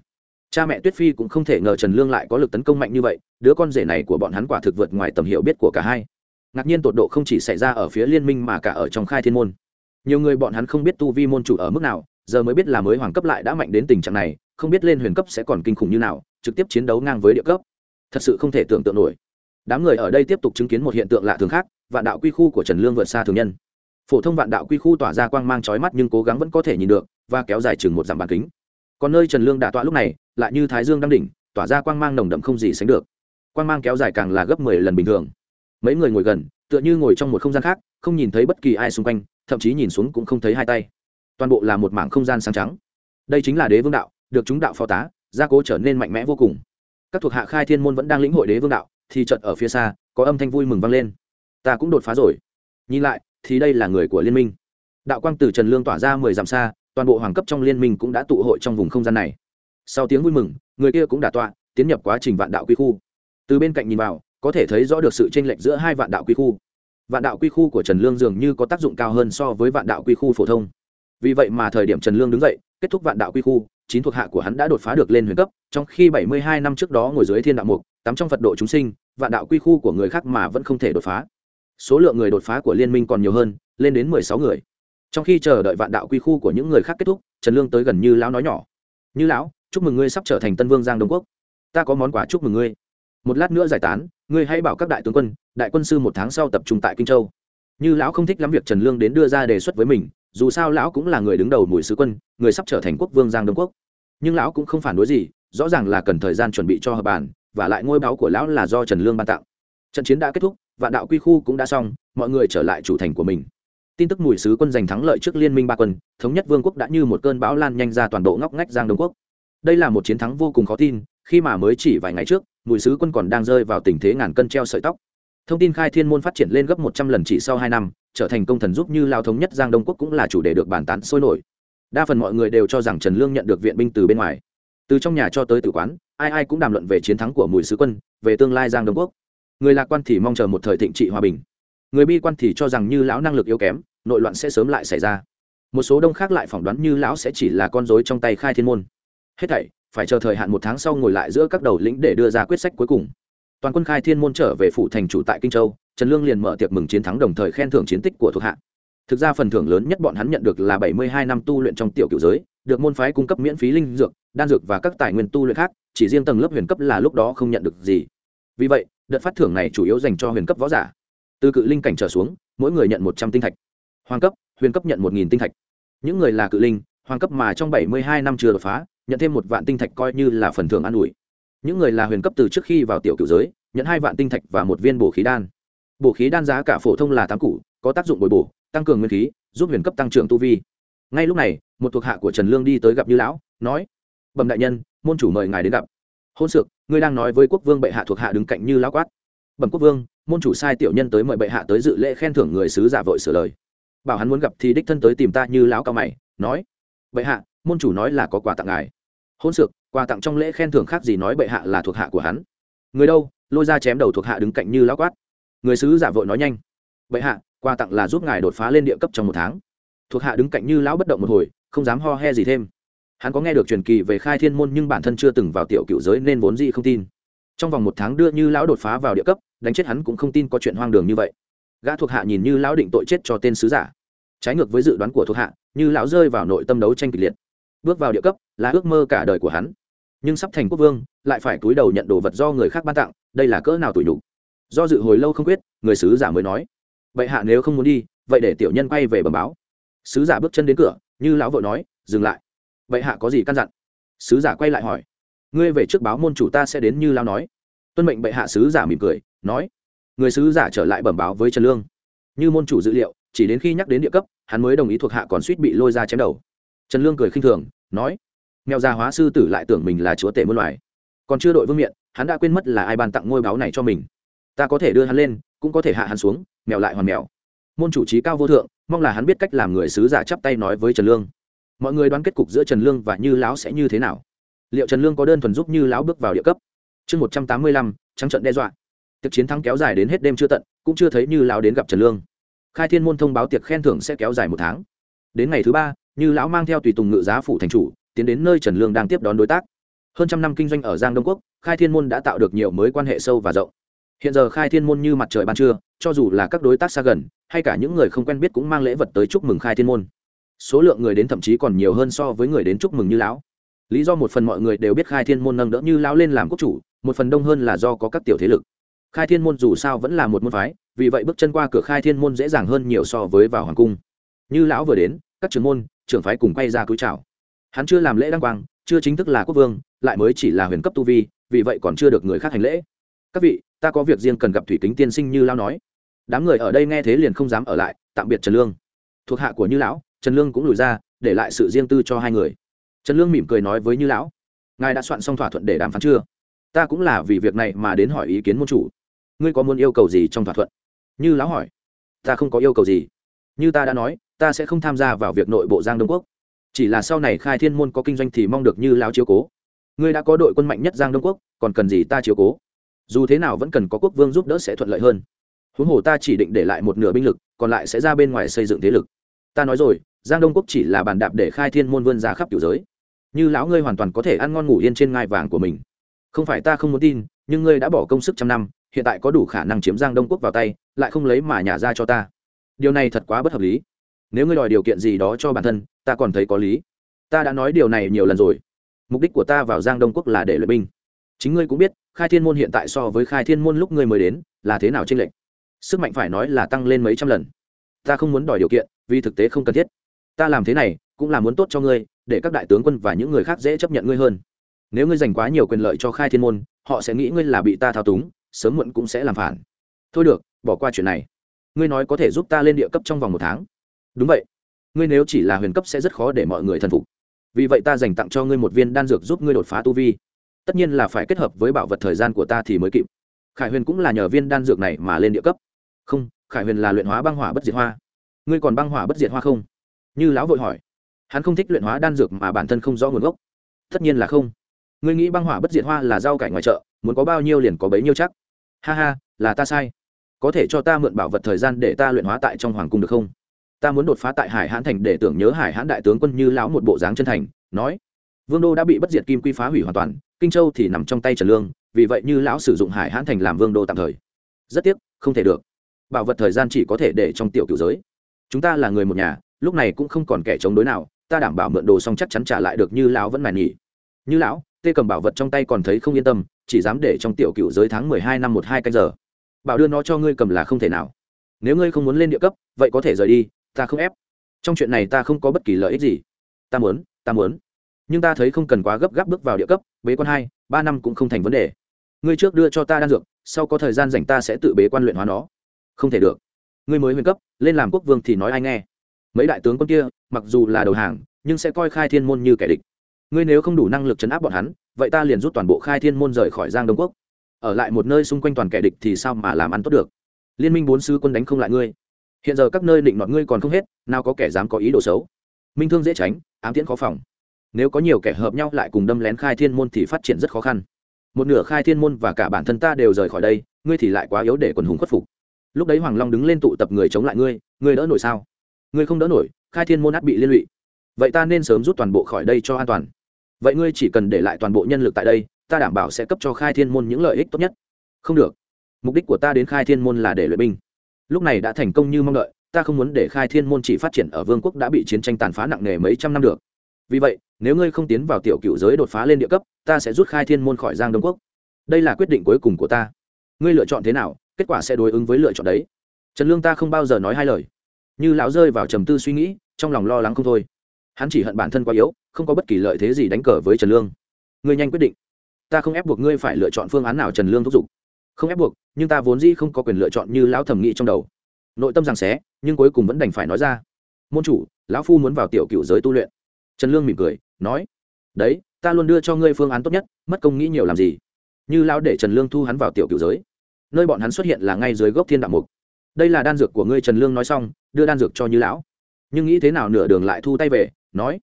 Cha mẹ tuyết phi cũng không thể ngờ trần lương lại có lực tấn công mạnh như vậy, đứa con rể này của bọn hắn quả thực vượt ngoài tầm hiểu biết của cả hai ngạc nhiên tột độ không chỉ xảy ra ở phía liên minh mà cả ở trong khai thiên môn. Nhiều người bọn hắn không biết tu vi môn chủ ở mức nào, giờ mới biết là mới hoàng cấp lại đã mạnh đến tình trạng này, không biết lên huyền cấp sẽ còn kinh khủng như nào, trực tiếp chiến đấu ngang với địa cấp. Thật sự không thể tưởng tượng nổi. Đám người ở đây tiếp tục chứng kiến một hiện tượng lạ thường khác, vạn đạo quy khu của trần lương vượt xa thường nhân. Phổ thông vạn đạo quy khu tỏa ra quang mang chói mắt nhưng cố gắng vẫn có thể nhìn được và kéo dài chừng một dặm bàn kính. Còn nơi trần lương đã tọa lúc này, lại như thái dương đang đỉnh, tỏa ra quang mang nồng đậm không gì sánh được. Quang mang kéo dài càng là gấp mười lần bình thường mấy người ngồi gần, tựa như ngồi trong một không gian khác, không nhìn thấy bất kỳ ai xung quanh, thậm chí nhìn xuống cũng không thấy hai tay. Toàn bộ là một mảng không gian sáng trắng. Đây chính là đế vương đạo, được chúng đạo phó tá, gia cố trở nên mạnh mẽ vô cùng. Các thuộc hạ khai thiên môn vẫn đang lĩnh hội đế vương đạo, thì trận ở phía xa, có âm thanh vui mừng vang lên. Ta cũng đột phá rồi. Nhìn lại, thì đây là người của liên minh. Đạo quang từ trần lương tỏa ra mười dặm xa, toàn bộ hoàng cấp trong liên minh cũng đã tụ hội trong vùng không gian này. Sau tiếng vui mừng, người kia cũng đả tọa, tiến nhập quá trình vạn đạo quy khu. Từ bên cạnh nhìn vào có thể thấy rõ được sự chênh lệch giữa hai vạn đạo quy khu. Vạn đạo quy khu của trần lương dường như có tác dụng cao hơn so với vạn đạo quy khu phổ thông. Vì vậy mà thời điểm trần lương đứng dậy, kết thúc vạn đạo quy khu, chín thuộc hạ của hắn đã đột phá được lên huyền cấp, trong khi bảy mươi hai năm trước đó ngồi dưới thiên đạo mục tắm trong phật độ chúng sinh, vạn đạo quy khu của người khác mà vẫn không thể đột phá. Số lượng người đột phá của liên minh còn nhiều hơn, lên đến mười sáu người. Trong khi chờ đợi vạn đạo quy khu của những người khác kết thúc, trần lương tới gần như lão nói nhỏ, như lão, chúc mừng ngươi sắp trở thành tân vương giang đông quốc. Ta có món quà chúc mừng ngươi. Một lát nữa giải tán ngươi hãy bảo các đại tướng quân, đại quân sư một tháng sau tập trung tại kinh châu. Như lão không thích lắm việc trần lương đến đưa ra đề xuất với mình, dù sao lão cũng là người đứng đầu mùi sứ quân, người sắp trở thành quốc vương giang đông quốc. Nhưng lão cũng không phản đối gì, rõ ràng là cần thời gian chuẩn bị cho hợp bản và lại ngôi báo của lão là do trần lương ban tặng. Trận chiến đã kết thúc, vạn đạo quy khu cũng đã xong, mọi người trở lại chủ thành của mình. Tin tức mùi sứ quân giành thắng lợi trước liên minh ba quân, thống nhất vương quốc đã như một cơn bão lan nhanh ra toàn bộ ngóc ngách giang đông quốc. Đây là một chiến thắng vô cùng khó tin, khi mà mới chỉ vài ngày trước mùi sứ quân còn đang rơi vào tình thế ngàn cân treo sợi tóc. Thông tin khai thiên môn phát triển lên gấp một trăm lần chỉ sau hai năm, trở thành công thần giúp như lao thống nhất giang đông quốc cũng là chủ đề được bàn tán sôi nổi. Đa phần mọi người đều cho rằng trần lương nhận được viện binh từ bên ngoài. Từ trong nhà cho tới tử quán, ai ai cũng đàm luận về chiến thắng của mùi sứ quân, về tương lai giang đông quốc. Người lạc quan thì mong chờ một thời thịnh trị hòa bình. Người bi quan thì cho rằng như lão năng lực yếu kém, nội loạn sẽ sớm lại xảy ra. Một số đông khác lại phỏng đoán như lão sẽ chỉ là con dối trong tay khai thiên môn. Hết thảy phải chờ thời hạn một tháng sau ngồi lại giữa các đầu lĩnh để đưa ra quyết sách cuối cùng. Toàn quân khai thiên môn trở về phủ thành chủ tại kinh châu, trần lương liền mở tiệc mừng chiến thắng đồng thời khen thưởng chiến tích của thuộc hạ. Thực ra phần thưởng lớn nhất bọn hắn nhận được là bảy mươi hai năm tu luyện trong tiểu cựu giới, được môn phái cung cấp miễn phí linh dược, đan dược và các tài nguyên tu luyện khác, chỉ riêng tầng lớp huyền cấp là lúc đó không nhận được gì. Vì vậy, đợt phát thưởng này chủ yếu dành cho huyền cấp võ giả. Từ cự linh cảnh trở xuống, mỗi người nhận một trăm tinh thạch. Hoàng cấp, huyền cấp nhận một nghìn tinh thạch. Những người là cự linh, hoàng cấp mà trong bảy mươi hai năm chưa đột phá nhận thêm một vạn tinh thạch coi như là phần thưởng an ủi. Những người là huyền cấp từ trước khi vào tiểu cựu giới, nhận hai vạn tinh thạch và một viên bổ khí đan. Bổ khí đan giá cả phổ thông là tám củ, có tác dụng bồi bổ, tăng cường nguyên khí, giúp huyền cấp tăng trưởng tu vi. Ngay lúc này, một thuộc hạ của trần lương đi tới gặp như lão, nói, bẩm đại nhân, môn chủ mời ngài đến gặp. Hôn sược, ngươi đang nói với quốc vương bệ hạ thuộc hạ đứng cạnh như lão quát. Bẩm quốc vương, môn chủ sai tiểu nhân tới mời bệ hạ tới dự lễ khen thưởng người sứ giả vội sửa lời. Bảo hắn muốn gặp thì đích thân tới tìm ta. Như lão cao mày, nói, bệ hạ, môn chủ nói là có quà tặng ngài hôn sược quà tặng trong lễ khen thưởng khác gì nói bệ hạ là thuộc hạ của hắn. Người đâu? Lôi ra chém đầu thuộc hạ đứng cạnh như lão quát. Người sứ giả vội nói nhanh. Bệ hạ, quà tặng là giúp ngài đột phá lên địa cấp trong một tháng. Thuộc hạ đứng cạnh như lão bất động một hồi, không dám ho he gì thêm. Hắn có nghe được truyền kỳ về khai thiên môn nhưng bản thân chưa từng vào tiểu cựu giới nên vốn gì không tin. Trong vòng một tháng đưa như lão đột phá vào địa cấp, đánh chết hắn cũng không tin có chuyện hoang đường như vậy. Gã thuộc hạ nhìn như lão định tội chết cho tên sứ giả. Trái ngược với dự đoán của thuộc hạ, như lão rơi vào nội tâm đấu tranh kịch liệt bước vào địa cấp, là ước mơ cả đời của hắn. Nhưng sắp thành quốc vương, lại phải cúi đầu nhận đồ vật do người khác ban tặng, đây là cỡ nào tủi nhục. Do dự hồi lâu không quyết, người sứ giả mới nói vậy hạ nếu không muốn đi, vậy để tiểu nhân quay về bẩm báo. Sứ giả bước chân đến cửa, như lão vợ nói, dừng lại. Vậy hạ có gì căn dặn? Sứ giả quay lại hỏi, ngươi về trước báo môn chủ ta sẽ đến như lão nói. Tuân mệnh bệ hạ sứ giả mỉm cười, nói, người sứ giả trở lại bẩm báo với trần lương. Như môn chủ dữ liệu, chỉ đến khi nhắc đến địa cấp, hắn mới đồng ý thuộc hạ còn suýt bị lôi ra chém đầu trần lương cười khinh thường, nói, mèo già hóa sư tử lại tưởng mình là chúa tể muôn loài. Còn chưa đội vương miện, hắn đã quên mất là ai ban tặng ngôi báo này cho mình. Ta có thể đưa hắn lên, cũng có thể hạ hắn xuống, mèo lại hoàn mèo. Môn chủ trí cao vô thượng, mong là hắn biết cách làm người sứ giả chắp tay nói với trần lương. Mọi người đoán kết cục giữa trần lương và như lão sẽ như thế nào? Liệu trần lương có đơn thuần giúp như lão bước vào địa cấp? Chương một trăm tám mươi lăm, trắng trận đe dọa. Tiệc chiến thắng kéo dài đến hết đêm chưa tận, cũng chưa thấy như lão đến gặp trần lương. Khai thiên môn thông báo tiệc khen thưởng sẽ kéo dài một tháng. Đến ngày thứ ba như lão mang theo tùy tùng ngự giá phủ thành chủ, tiến đến nơi trần lương đang tiếp đón đối tác. Hơn trăm năm kinh doanh ở giang đông quốc, khai thiên môn đã tạo được nhiều mối quan hệ sâu và rộng. Hiện giờ khai thiên môn như mặt trời ban trưa, cho dù là các đối tác xa gần, hay cả những người không quen biết cũng mang lễ vật tới chúc mừng khai thiên môn. Số lượng người đến thậm chí còn nhiều hơn so với người đến chúc mừng như lão. Lý do một phần mọi người đều biết khai thiên môn nâng đỡ như lão lên làm quốc chủ, một phần đông hơn là do có các tiểu thế lực. Khai thiên môn dù sao vẫn là một môn phái, vì vậy bước chân qua cửa khai thiên môn dễ dàng hơn nhiều so với vào hoàng cung. Như lão vừa đến, các trưởng môn trưởng phái cùng quay ra cúi chào. Hắn chưa làm lễ đăng quang, chưa chính thức là quốc vương, lại mới chỉ là huyền cấp tu vi, vì vậy còn chưa được người khác hành lễ. Các vị, ta có việc riêng cần gặp thủy kính tiên sinh như lão nói. Đám người ở đây nghe thế liền không dám ở lại, tạm biệt trần lương. Thuộc hạ của như lão, trần lương cũng lùi ra, để lại sự riêng tư cho hai người. Trần lương mỉm cười nói với như lão, ngài đã soạn xong thỏa thuận để đàm phán chưa? Ta cũng là vì việc này mà đến hỏi ý kiến môn chủ. Ngươi có muốn yêu cầu gì trong thỏa thuận? Như lão hỏi. Ta không có yêu cầu gì. Như ta đã nói ta sẽ không tham gia vào việc nội bộ giang đông quốc. Chỉ là sau này khai thiên môn có kinh doanh thì mong được như lão chiếu cố. Ngươi đã có đội quân mạnh nhất giang đông quốc, còn cần gì ta chiếu cố? Dù thế nào vẫn cần có quốc vương giúp đỡ sẽ thuận lợi hơn. Huống hồ ta chỉ định để lại một nửa binh lực, còn lại sẽ ra bên ngoài xây dựng thế lực. Ta nói rồi, giang đông quốc chỉ là bàn đạp để khai thiên môn vươn ra khắp kiểu giới. Như lão ngươi hoàn toàn có thể ăn ngon ngủ yên trên ngai vàng của mình. Không phải ta không muốn tin, nhưng ngươi đã bỏ công sức trăm năm, hiện tại có đủ khả năng chiếm giang đông quốc vào tay, lại không lấy mà nhả ra cho ta. Điều này thật quá bất hợp lý nếu ngươi đòi điều kiện gì đó cho bản thân, ta còn thấy có lý. Ta đã nói điều này nhiều lần rồi. Mục đích của ta vào giang đông quốc là để luyện binh. Chính ngươi cũng biết, khai thiên môn hiện tại so với khai thiên môn lúc ngươi mới đến, là thế nào tranh lệch? Sức mạnh phải nói là tăng lên mấy trăm lần. Ta không muốn đòi điều kiện, vì thực tế không cần thiết. Ta làm thế này, cũng là muốn tốt cho ngươi, để các đại tướng quân và những người khác dễ chấp nhận ngươi hơn. Nếu ngươi dành quá nhiều quyền lợi cho khai thiên môn, họ sẽ nghĩ ngươi là bị ta thao túng, sớm muộn cũng sẽ làm phản. Thôi được, bỏ qua chuyện này. Ngươi nói có thể giúp ta lên địa cấp trong vòng một tháng đúng vậy. Ngươi nếu chỉ là huyền cấp sẽ rất khó để mọi người thần phục. Vì vậy ta dành tặng cho ngươi một viên đan dược giúp ngươi đột phá tu vi. Tất nhiên là phải kết hợp với bảo vật thời gian của ta thì mới kịp. Khải huyền cũng là nhờ viên đan dược này mà lên địa cấp. Không, khải huyền là luyện hóa băng hỏa bất diệt hoa. Ngươi còn băng hỏa bất diệt hoa không? Như lão vội hỏi. Hắn không thích luyện hóa đan dược mà bản thân không rõ nguồn gốc. Tất nhiên là không. Ngươi nghĩ băng hỏa bất diệt hoa là rau cải ngoài chợ, muốn có bao nhiêu liền có bấy nhiêu chắc. Ha ha, là ta sai. Có thể cho ta mượn bảo vật thời gian để ta luyện hóa tại trong hoàng cung được không? Ta muốn đột phá tại hải hãn thành để tưởng nhớ hải hãn đại tướng quân như lão một bộ dáng chân thành, nói. Vương đô đã bị bất diệt kim quy phá hủy hoàn toàn, kinh châu thì nằm trong tay trần lương, vì vậy như lão sử dụng hải hãn thành làm vương đô tạm thời. Rất tiếc, không thể được. Bảo vật thời gian chỉ có thể để trong tiểu cựu giới. Chúng ta là người một nhà, lúc này cũng không còn kẻ chống đối nào, ta đảm bảo mượn đồ xong chắc chắn trả lại được như lão vẫn mài nghỉ như lão, tê cầm bảo vật trong tay còn thấy không yên tâm, chỉ dám để trong tiểu cựu giới tháng mười hai năm một hai canh giờ. Bảo đưa nó cho ngươi cầm là không thể nào. Nếu ngươi không muốn lên địa cấp, vậy có thể rời đi ta không ép. Trong chuyện này ta không có bất kỳ lợi ích gì. Ta muốn ta muốn. Nhưng ta thấy không cần quá gấp gáp bước vào địa cấp, bế quan hai, ba năm cũng không thành vấn đề. Ngươi trước đưa cho ta đan dược, sau có thời gian dành ta sẽ tự bế quan luyện hóa nó. Không thể được. Ngươi mới huyền cấp, lên làm quốc vương thì nói ai nghe. Mấy đại tướng quân kia, mặc dù là đầu hàng, nhưng sẽ coi khai thiên môn như kẻ địch. Ngươi nếu không đủ năng lực chấn áp bọn hắn, vậy ta liền rút toàn bộ khai thiên môn rời khỏi giang đông quốc. Ở lại một nơi xung quanh toàn kẻ địch thì sao mà làm ăn tốt được? Liên minh bốn sứ quân đánh không lại ngươi hiện giờ các nơi định mọi ngươi còn không hết, nào có kẻ dám có ý đồ xấu. Minh thương dễ tránh, ám tiễn khó phòng. Nếu có nhiều kẻ hợp nhau lại cùng đâm lén khai thiên môn thì phát triển rất khó khăn. Một nửa khai thiên môn và cả bản thân ta đều rời khỏi đây, ngươi thì lại quá yếu để quần hùng khuất phục. Lúc đấy hoàng long đứng lên tụ tập người chống lại ngươi ngươi đỡ nổi sao? Ngươi không đỡ nổi, khai thiên môn át bị liên lụy. Vậy ta nên sớm rút toàn bộ khỏi đây cho an toàn. Vậy ngươi chỉ cần để lại toàn bộ nhân lực tại đây, ta đảm bảo sẽ cấp cho khai thiên môn những lợi ích tốt nhất. Không được. Mục đích của ta đến khai thiên môn là để luyện binh lúc này đã thành công như mong đợi, ta không muốn để khai thiên môn chỉ phát triển ở vương quốc đã bị chiến tranh tàn phá nặng nề mấy trăm năm được. Vì vậy, nếu ngươi không tiến vào tiểu cựu giới đột phá lên địa cấp, ta sẽ rút khai thiên môn khỏi giang đông quốc. Đây là quyết định cuối cùng của ta. Ngươi lựa chọn thế nào, kết quả sẽ đối ứng với lựa chọn đấy. Trần lương ta không bao giờ nói hai lời. Như lão rơi vào trầm tư suy nghĩ, trong lòng lo lắng không thôi. Hắn chỉ hận bản thân quá yếu, không có bất kỳ lợi thế gì đánh cờ với trần lương. Ngươi nhanh quyết định. Ta không ép buộc ngươi phải lựa chọn phương án nào trần lương thúc giục không ép buộc, nhưng ta vốn dĩ không có quyền lựa chọn như lão thẩm nghĩ trong đầu. Nội tâm rằng xé, nhưng cuối cùng vẫn đành phải nói ra. Môn chủ, lão phu muốn vào tiểu cựu giới tu luyện. Trần lương mỉm cười, nói, đấy, ta luôn đưa cho ngươi phương án tốt nhất, mất công nghĩ nhiều làm gì? Như lão để trần lương thu hắn vào tiểu cựu giới. Nơi bọn hắn xuất hiện là ngay dưới gốc thiên đạo mục. Đây là đan dược của ngươi. Trần lương nói xong, đưa đan dược cho như lão. Nhưng nghĩ thế nào nửa đường lại thu tay về, nói,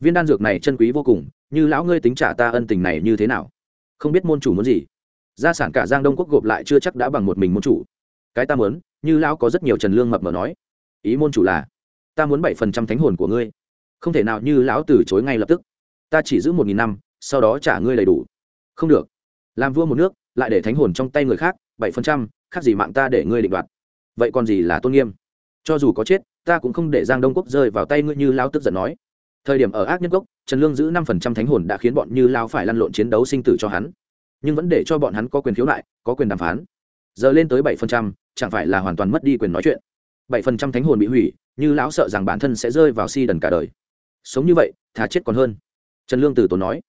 viên đan dược này chân quý vô cùng, như lão ngươi tính trả ta ân tình này như thế nào? Không biết môn chủ muốn gì? Gia sản cả giang đông quốc gộp lại chưa chắc đã bằng một mình môn chủ. Cái ta muốn, như lão có rất nhiều trần lương mập mờ nói. Ý môn chủ là, ta muốn bảy phần trăm thánh hồn của ngươi. Không thể nào như lão từ chối ngay lập tức. Ta chỉ giữ một nghìn năm, sau đó trả ngươi đầy đủ. Không được. Làm vua một nước, lại để thánh hồn trong tay người khác, bảy phần trăm, khác gì mạng ta để ngươi định đoạt. Vậy còn gì là tôn nghiêm? Cho dù có chết, ta cũng không để giang đông quốc rơi vào tay ngươi như lão tức giận nói. Thời điểm ở ác nhân gốc trần lương giữ năm phần trăm thánh hồn đã khiến bọn như lao phải lăn lộn chiến đấu sinh tử cho hắn nhưng vẫn để cho bọn hắn có quyền khiếu nại, có quyền đàm phán. Giờ lên tới bảy phần trăm, chẳng phải là hoàn toàn mất đi quyền nói chuyện. Bảy phần trăm thánh hồn bị hủy, như lão sợ rằng bản thân sẽ rơi vào si đần cả đời. Sống như vậy, thà chết còn hơn. Trần lương Tử tốn nói,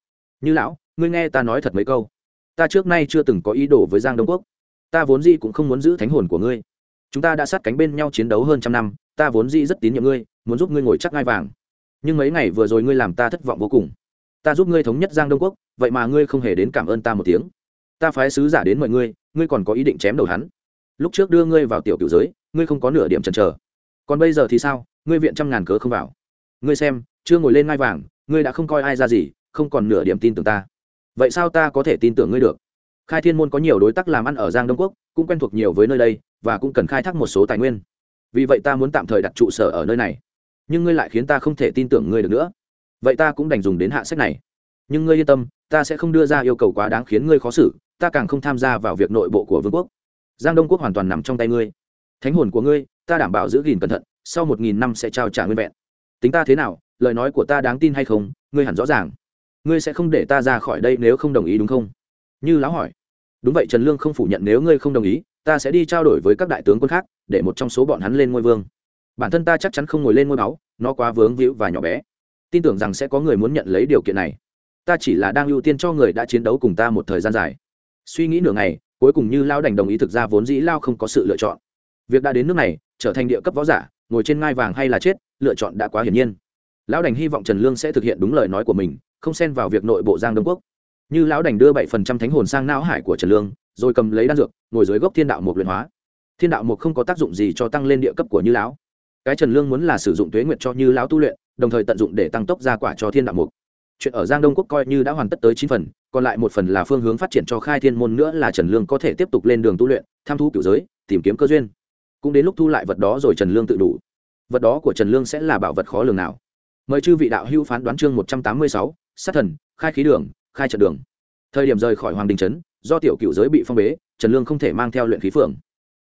như lão, ngươi nghe ta nói thật mấy câu. Ta trước nay chưa từng có ý đồ với giang đông quốc. Ta vốn dĩ cũng không muốn giữ thánh hồn của ngươi. Chúng ta đã sát cánh bên nhau chiến đấu hơn trăm năm, ta vốn dĩ rất tín nhiệm ngươi, muốn giúp ngươi ngồi chắc ngai vàng. Nhưng mấy ngày vừa rồi ngươi làm ta thất vọng vô cùng ta giúp ngươi thống nhất giang đông quốc, vậy mà ngươi không hề đến cảm ơn ta một tiếng. Ta phái sứ giả đến mọi ngươi ngươi còn có ý định chém đầu hắn. Lúc trước đưa ngươi vào tiểu cựu giới, ngươi không có nửa điểm chần chờ. Còn bây giờ thì sao? Ngươi viện trăm ngàn cớ không vào. Ngươi xem, chưa ngồi lên ngai vàng, ngươi đã không coi ai ra gì, không còn nửa điểm tin tưởng ta. Vậy sao ta có thể tin tưởng ngươi được? Khai thiên môn có nhiều đối tác làm ăn ở giang đông quốc, cũng quen thuộc nhiều với nơi đây, và cũng cần khai thác một số tài nguyên. Vì vậy ta muốn tạm thời đặt trụ sở ở nơi này. Nhưng ngươi lại khiến ta không thể tin tưởng ngươi được nữa vậy ta cũng đành dùng đến hạ sách này. Nhưng ngươi yên tâm, ta sẽ không đưa ra yêu cầu quá đáng khiến ngươi khó xử, ta càng không tham gia vào việc nội bộ của vương quốc. Giang đông quốc hoàn toàn nằm trong tay ngươi. Thánh hồn của ngươi, ta đảm bảo giữ gìn cẩn thận, sau một nghìn năm sẽ trao trả nguyên vẹn. Tính ta thế nào, lời nói của ta đáng tin hay không, ngươi hẳn rõ ràng. Ngươi sẽ không để ta ra khỏi đây nếu không đồng ý đúng không? Như lão hỏi. Đúng vậy trần lương không phủ nhận nếu ngươi không đồng ý, ta sẽ đi trao đổi với các đại tướng quân khác, để một trong số bọn hắn lên ngôi vương. Bản thân ta chắc chắn không ngồi lên ngôi báu nó quá vướng víu và nhỏ bé tin tưởng rằng sẽ có người muốn nhận lấy điều kiện này. Ta chỉ là đang ưu tiên cho người đã chiến đấu cùng ta một thời gian dài. Suy nghĩ nửa ngày, cuối cùng như lao đành đồng ý thực ra vốn dĩ lao không có sự lựa chọn. Việc đã đến nước này, trở thành địa cấp võ giả, ngồi trên ngai vàng hay là chết, lựa chọn đã quá hiển nhiên. Lão đành hy vọng trần lương sẽ thực hiện đúng lời nói của mình, không xen vào việc nội bộ giang đông quốc. Như lão đành đưa bảy phần trăm thánh hồn sang não hải của trần lương, rồi cầm lấy đan dược, ngồi dưới gốc thiên đạo một luyện hóa. Thiên đạo một không có tác dụng gì cho tăng lên địa cấp của như lão. Cái trần lương muốn là sử dụng tuế nguyệt cho như lão tu luyện đồng thời tận dụng để tăng tốc ra quả cho thiên đạo mục. Chuyện ở giang đông quốc coi như đã hoàn tất tới chín phần, còn lại một phần là phương hướng phát triển cho khai thiên môn nữa là trần lương có thể tiếp tục lên đường tu luyện, tham thu kiểu giới, tìm kiếm cơ duyên. Cũng đến lúc thu lại vật đó rồi trần lương tự đủ. Vật đó của trần lương sẽ là bảo vật khó lường nào. Mời chư vị đạo hữu phán đoán chương một trăm tám mươi sáu, sát thần, khai khí đường, khai trận đường. Thời điểm rời khỏi hoàng đình trấn, do tiểu cựu giới bị phong bế, trần lương không thể mang theo luyện khí phượng.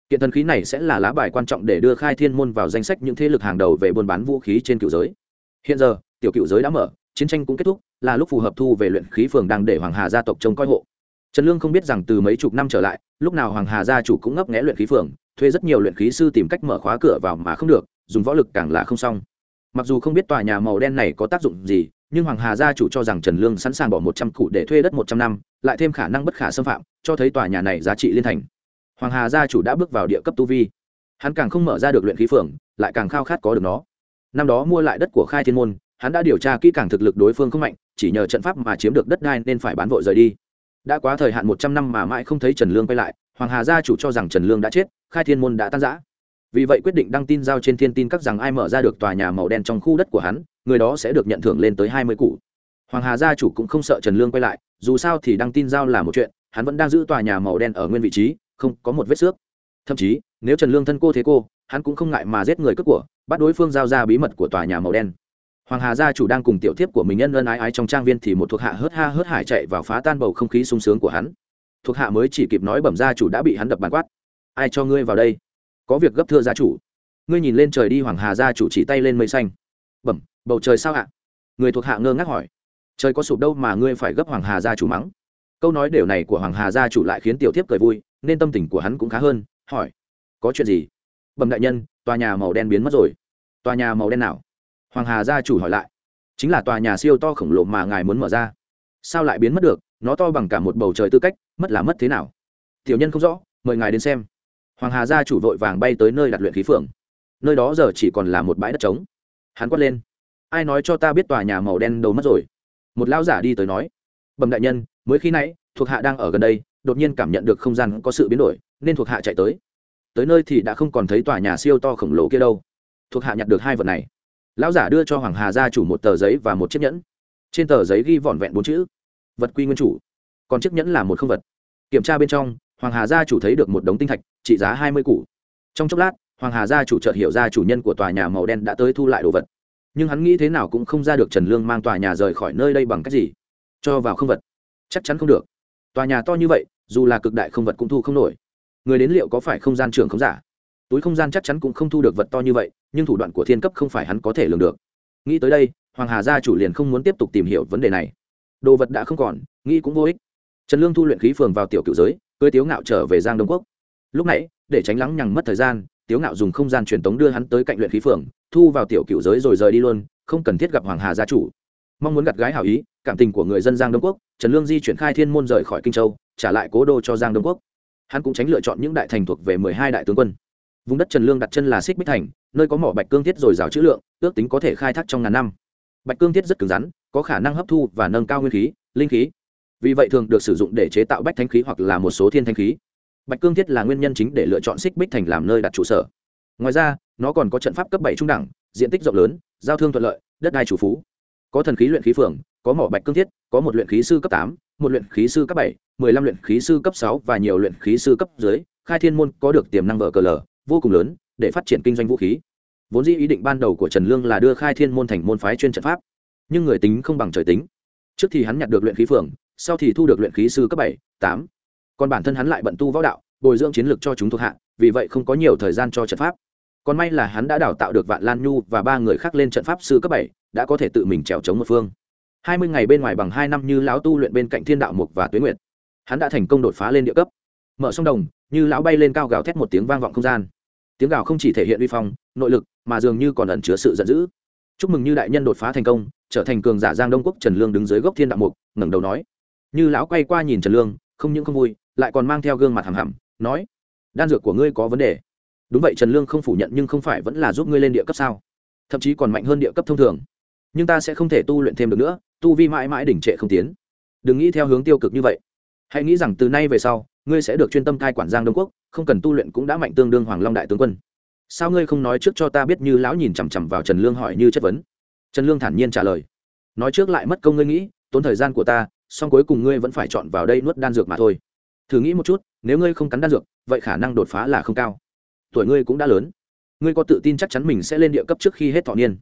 Kiện thần khí này sẽ là lá bài quan trọng để đưa khai thiên môn vào danh sách những thế lực hàng đầu về buôn bán vũ khí trên cựu giới hiện giờ, tiểu cựu giới đã mở, chiến tranh cũng kết thúc, là lúc phù hợp thu về luyện khí phường đang để hoàng hà gia tộc trông coi hộ. Trần lương không biết rằng từ mấy chục năm trở lại, lúc nào hoàng hà gia chủ cũng ngấp nghẽ luyện khí phường, thuê rất nhiều luyện khí sư tìm cách mở khóa cửa vào mà không được, dùng võ lực càng là không xong. Mặc dù không biết tòa nhà màu đen này có tác dụng gì, nhưng hoàng hà gia chủ cho rằng trần lương sẵn sàng bỏ một trăm cụ để thuê đất một trăm năm, lại thêm khả năng bất khả xâm phạm, cho thấy tòa nhà này giá trị liên thành. Hoàng hà gia chủ đã bước vào địa cấp tu vi. Hắn càng không mở ra được luyện khí phường, lại càng khao khát có được nó năm đó mua lại đất của khai thiên môn, hắn đã điều tra kỹ càng thực lực đối phương không mạnh, chỉ nhờ trận pháp mà chiếm được đất đai nên phải bán vội rời đi. Đã quá thời hạn một trăm năm mà mãi không thấy trần lương quay lại, hoàng hà gia chủ cho rằng trần lương đã chết, khai thiên môn đã tan giã vì vậy quyết định đăng tin giao trên thiên tin các rằng ai mở ra được tòa nhà màu đen trong khu đất của hắn, người đó sẽ được nhận thưởng lên tới hai mươi cụ hoàng hà gia chủ cũng không sợ trần lương quay lại, dù sao thì đăng tin giao là một chuyện, hắn vẫn đang giữ tòa nhà màu đen ở nguyên vị trí, không có một vết xước. Thậm chí, nếu trần lương thân cô thế cô hắn cũng không ngại mà giết người cướp của, bắt đối phương giao ra bí mật của tòa nhà màu đen. Hoàng hà gia chủ đang cùng tiểu thiếp của mình nhân ân ái ái trong trang viên thì một thuộc hạ hớt ha hớt hải chạy vào phá tan bầu không khí sung sướng của hắn. Thuộc hạ mới chỉ kịp nói bẩm gia chủ đã bị hắn đập bàn quát. Ai cho ngươi vào đây? Có việc gấp thưa gia chủ. Ngươi nhìn lên trời đi, hoàng hà gia chủ chỉ tay lên mây xanh. Bẩm, bầu trời sao ạ? Người thuộc hạ ngơ ngác hỏi. Trời có sụp đâu mà ngươi phải gấp hoàng hà gia chủ mắng? Câu nói đều này của hoàng hà gia chủ lại khiến tiểu thiếp cười vui, nên tâm tình của hắn cũng khá hơn, hỏi. Có chuyện gì? Bẩm đại nhân, tòa nhà màu đen biến mất rồi. Tòa nhà màu đen nào? Hoàng hà gia chủ hỏi lại. Chính là tòa nhà siêu to khổng lồ mà ngài muốn mở ra. Sao lại biến mất được? Nó to bằng cả một bầu trời tư cách, mất là mất thế nào? Tiểu nhân không rõ, mời ngài đến xem. Hoàng hà gia chủ vội vàng bay tới nơi đặt luyện khí phượng. Nơi đó giờ chỉ còn là một bãi đất trống. Hắn quát lên. Ai nói cho ta biết tòa nhà màu đen đâu mất rồi? Một lão giả đi tới nói. Bẩm đại nhân, mới khi nãy, thuộc hạ đang ở gần đây, đột nhiên cảm nhận được không gian có sự biến đổi, nên thuộc hạ chạy tới tới nơi thì đã không còn thấy tòa nhà siêu to khổng lồ kia đâu. Thuộc hạ nhặt được hai vật này. Lão giả đưa cho hoàng hà gia chủ một tờ giấy và một chiếc nhẫn. Trên tờ giấy ghi vỏn vẹn bốn chữ, vật quy nguyên chủ. Còn chiếc nhẫn là một không vật. Kiểm tra bên trong, hoàng hà gia chủ thấy được một đống tinh thạch, trị giá hai mươi củ. Trong chốc lát, hoàng hà gia chủ chợt hiểu ra chủ nhân của tòa nhà màu đen đã tới thu lại đồ vật. Nhưng hắn nghĩ thế nào cũng không ra được trần lương mang tòa nhà rời khỏi nơi đây bằng cách gì. Cho vào không vật. Chắc chắn không được. Tòa nhà to như vậy, dù là cực đại không vật cũng thu không nổi người đến liệu có phải không gian trưởng không giả? Túi không gian chắc chắn cũng không thu được vật to như vậy, nhưng thủ đoạn của thiên cấp không phải hắn có thể lường được. Nghĩ tới đây, hoàng hà gia chủ liền không muốn tiếp tục tìm hiểu vấn đề này. Đồ vật đã không còn, nghĩ cũng vô ích. Trần lương thu luyện khí phường vào tiểu cựu giới, cưới tiếu ngạo trở về giang đông quốc. Lúc nãy, để tránh lắng nhằng mất thời gian, tiếu ngạo dùng không gian truyền tống đưa hắn tới cạnh luyện khí phường, thu vào tiểu cựu giới rồi rời đi luôn, không cần thiết gặp hoàng hà gia chủ. Mong muốn gặt gái hảo ý, cảm tình của người dân giang đông quốc, trần lương di chuyển khai thiên môn rời khỏi kinh châu, trả lại cố đô cho giang đông quốc hắn cũng tránh lựa chọn những đại thành thuộc về mười hai đại tướng quân. Vùng đất trần lương đặt chân là xích bích thành, nơi có mỏ bạch cương thiết dồi dào chữ lượng, ước tính có thể khai thác trong ngàn năm. Bạch cương thiết rất cứng rắn, có khả năng hấp thu và nâng cao nguyên khí, linh khí. Vì vậy thường được sử dụng để chế tạo bách thanh khí hoặc là một số thiên thanh khí. Bạch cương thiết là nguyên nhân chính để lựa chọn xích bích thành làm nơi đặt trụ sở. Ngoài ra, nó còn có trận pháp cấp bảy trung đẳng, diện tích rộng lớn, giao thương thuận lợi, đất đai chủ phú. Có thần khí luyện khí phường, có mỏ bạch cương thiết, có một luyện khí sư cấp tám một luyện khí sư cấp bảy, mười lăm luyện khí sư cấp sáu và nhiều luyện khí sư cấp dưới, khai thiên môn có được tiềm năng vở cờ lở vô cùng lớn, để phát triển kinh doanh vũ khí. Vốn dĩ ý định ban đầu của trần lương là đưa khai thiên môn thành môn phái chuyên trận pháp. Nhưng người tính không bằng trời tính. Trước thì hắn nhặt được luyện khí phường, sau thì thu được luyện khí sư cấp bảy, tám. Còn bản thân hắn lại bận tu võ đạo, bồi dưỡng chiến lược cho chúng thuộc hạ, vì vậy không có nhiều thời gian cho trận pháp. Còn may là hắn đã đào tạo được vạn lan nhu và ba người khác lên trận pháp sư cấp bảy, đã có thể tự mình trèo chống một phương hai mươi ngày bên ngoài bằng hai năm như lão tu luyện bên cạnh thiên đạo mục và tuế nguyệt. Hắn đã thành công đột phá lên địa cấp. Mở sông đồng, như lão bay lên cao gào thét một tiếng vang vọng không gian. Tiếng gào không chỉ thể hiện uy phong, nội lực, mà dường như còn ẩn chứa sự giận dữ. Chúc mừng như đại nhân đột phá thành công, trở thành cường giả giang đông quốc trần lương đứng dưới gốc thiên đạo mục, ngẩng đầu nói. Như lão quay qua nhìn trần lương, không những không vui, lại còn mang theo gương mặt hằm hằm, nói. Đan dược của ngươi có vấn đề. Đúng vậy trần lương không phủ nhận nhưng không phải vẫn là giúp ngươi lên địa cấp sao? Thậm chí còn mạnh hơn địa cấp thông thường nhưng ta sẽ không thể tu luyện thêm được nữa, tu vi mãi mãi đỉnh trệ không tiến. Đừng nghĩ theo hướng tiêu cực như vậy. Hãy nghĩ rằng từ nay về sau, ngươi sẽ được chuyên tâm cai quản giang đông quốc, không cần tu luyện cũng đã mạnh tương đương hoàng long đại tướng quân. Sao ngươi không nói trước cho ta biết như lão nhìn chằm chằm vào trần lương hỏi như chất vấn? Trần lương thản nhiên trả lời. Nói trước lại mất công ngươi nghĩ, tốn thời gian của ta, song cuối cùng ngươi vẫn phải chọn vào đây nuốt đan dược mà thôi. Thử nghĩ một chút, nếu ngươi không cắn đan dược, vậy khả năng đột phá là không cao. Tuổi ngươi cũng đã lớn. Ngươi có tự tin chắc chắn mình sẽ lên địa cấp trước khi hết thọ niên.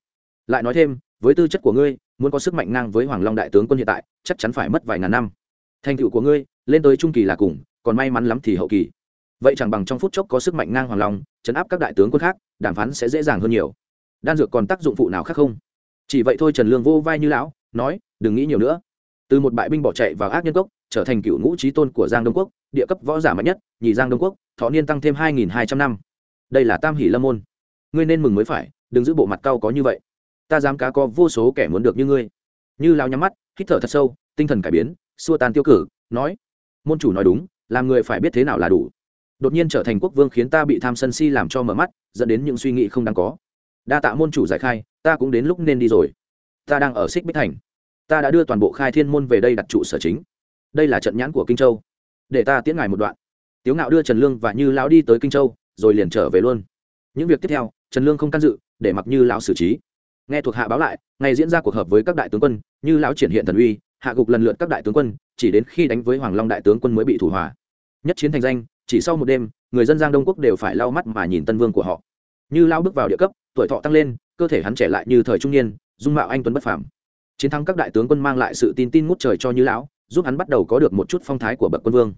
Lại nói thêm với tư chất của ngươi, muốn có sức mạnh ngang với hoàng long đại tướng quân hiện tại, chắc chắn phải mất vài ngàn năm. Thành tựu của ngươi, lên tới trung kỳ là cùng, còn may mắn lắm thì hậu kỳ. Vậy chẳng bằng trong phút chốc có sức mạnh ngang hoàng long, chấn áp các đại tướng quân khác, đàm phán sẽ dễ dàng hơn nhiều. Đan dược còn tác dụng phụ nào khác không? Chỉ vậy thôi trần lương vô vai như lão, nói, đừng nghĩ nhiều nữa. Từ một bại binh bỏ chạy vào ác nhân cốc, trở thành cựu ngũ trí tôn của giang đông quốc, địa cấp võ giả mạnh nhất, nhì giang đông quốc, thọ niên tăng thêm hai nghìn hai trăm năm. Đây là tam hỷ lâm môn. Ngươi nên mừng mới phải, đừng giữ bộ mặt cao có như vậy ta dám cá có vô số kẻ muốn được như ngươi. Như lao nhắm mắt, hít thở thật sâu, tinh thần cải biến, xua tan tiêu cử, nói, môn chủ nói đúng, làm người phải biết thế nào là đủ. Đột nhiên trở thành quốc vương khiến ta bị tham sân si làm cho mở mắt, dẫn đến những suy nghĩ không đáng có. Đa tạ môn chủ giải khai, ta cũng đến lúc nên đi rồi. Ta đang ở xích bích thành. Ta đã đưa toàn bộ khai thiên môn về đây đặt trụ sở chính. Đây là trận nhãn của kinh châu. Để ta tiễn ngài một đoạn. Tiếu ngạo đưa trần lương và như lão đi tới kinh châu, rồi liền trở về luôn. Những việc tiếp theo, trần lương không can dự, để mặc như lão xử trí nghe thuộc hạ báo lại, ngày diễn ra cuộc họp với các đại tướng quân, như lão triển hiện thần uy, hạ gục lần lượt các đại tướng quân, chỉ đến khi đánh với hoàng long đại tướng quân mới bị thủ hòa. Nhất chiến thành danh, chỉ sau một đêm, người dân giang đông quốc đều phải lau mắt mà nhìn tân vương của họ. Như lão bước vào địa cấp, tuổi thọ tăng lên, cơ thể hắn trẻ lại như thời trung niên, dung mạo anh tuấn bất phàm. Chiến thắng các đại tướng quân mang lại sự tin tin ngút trời cho như lão, giúp hắn bắt đầu có được một chút phong thái của bậc quân vương.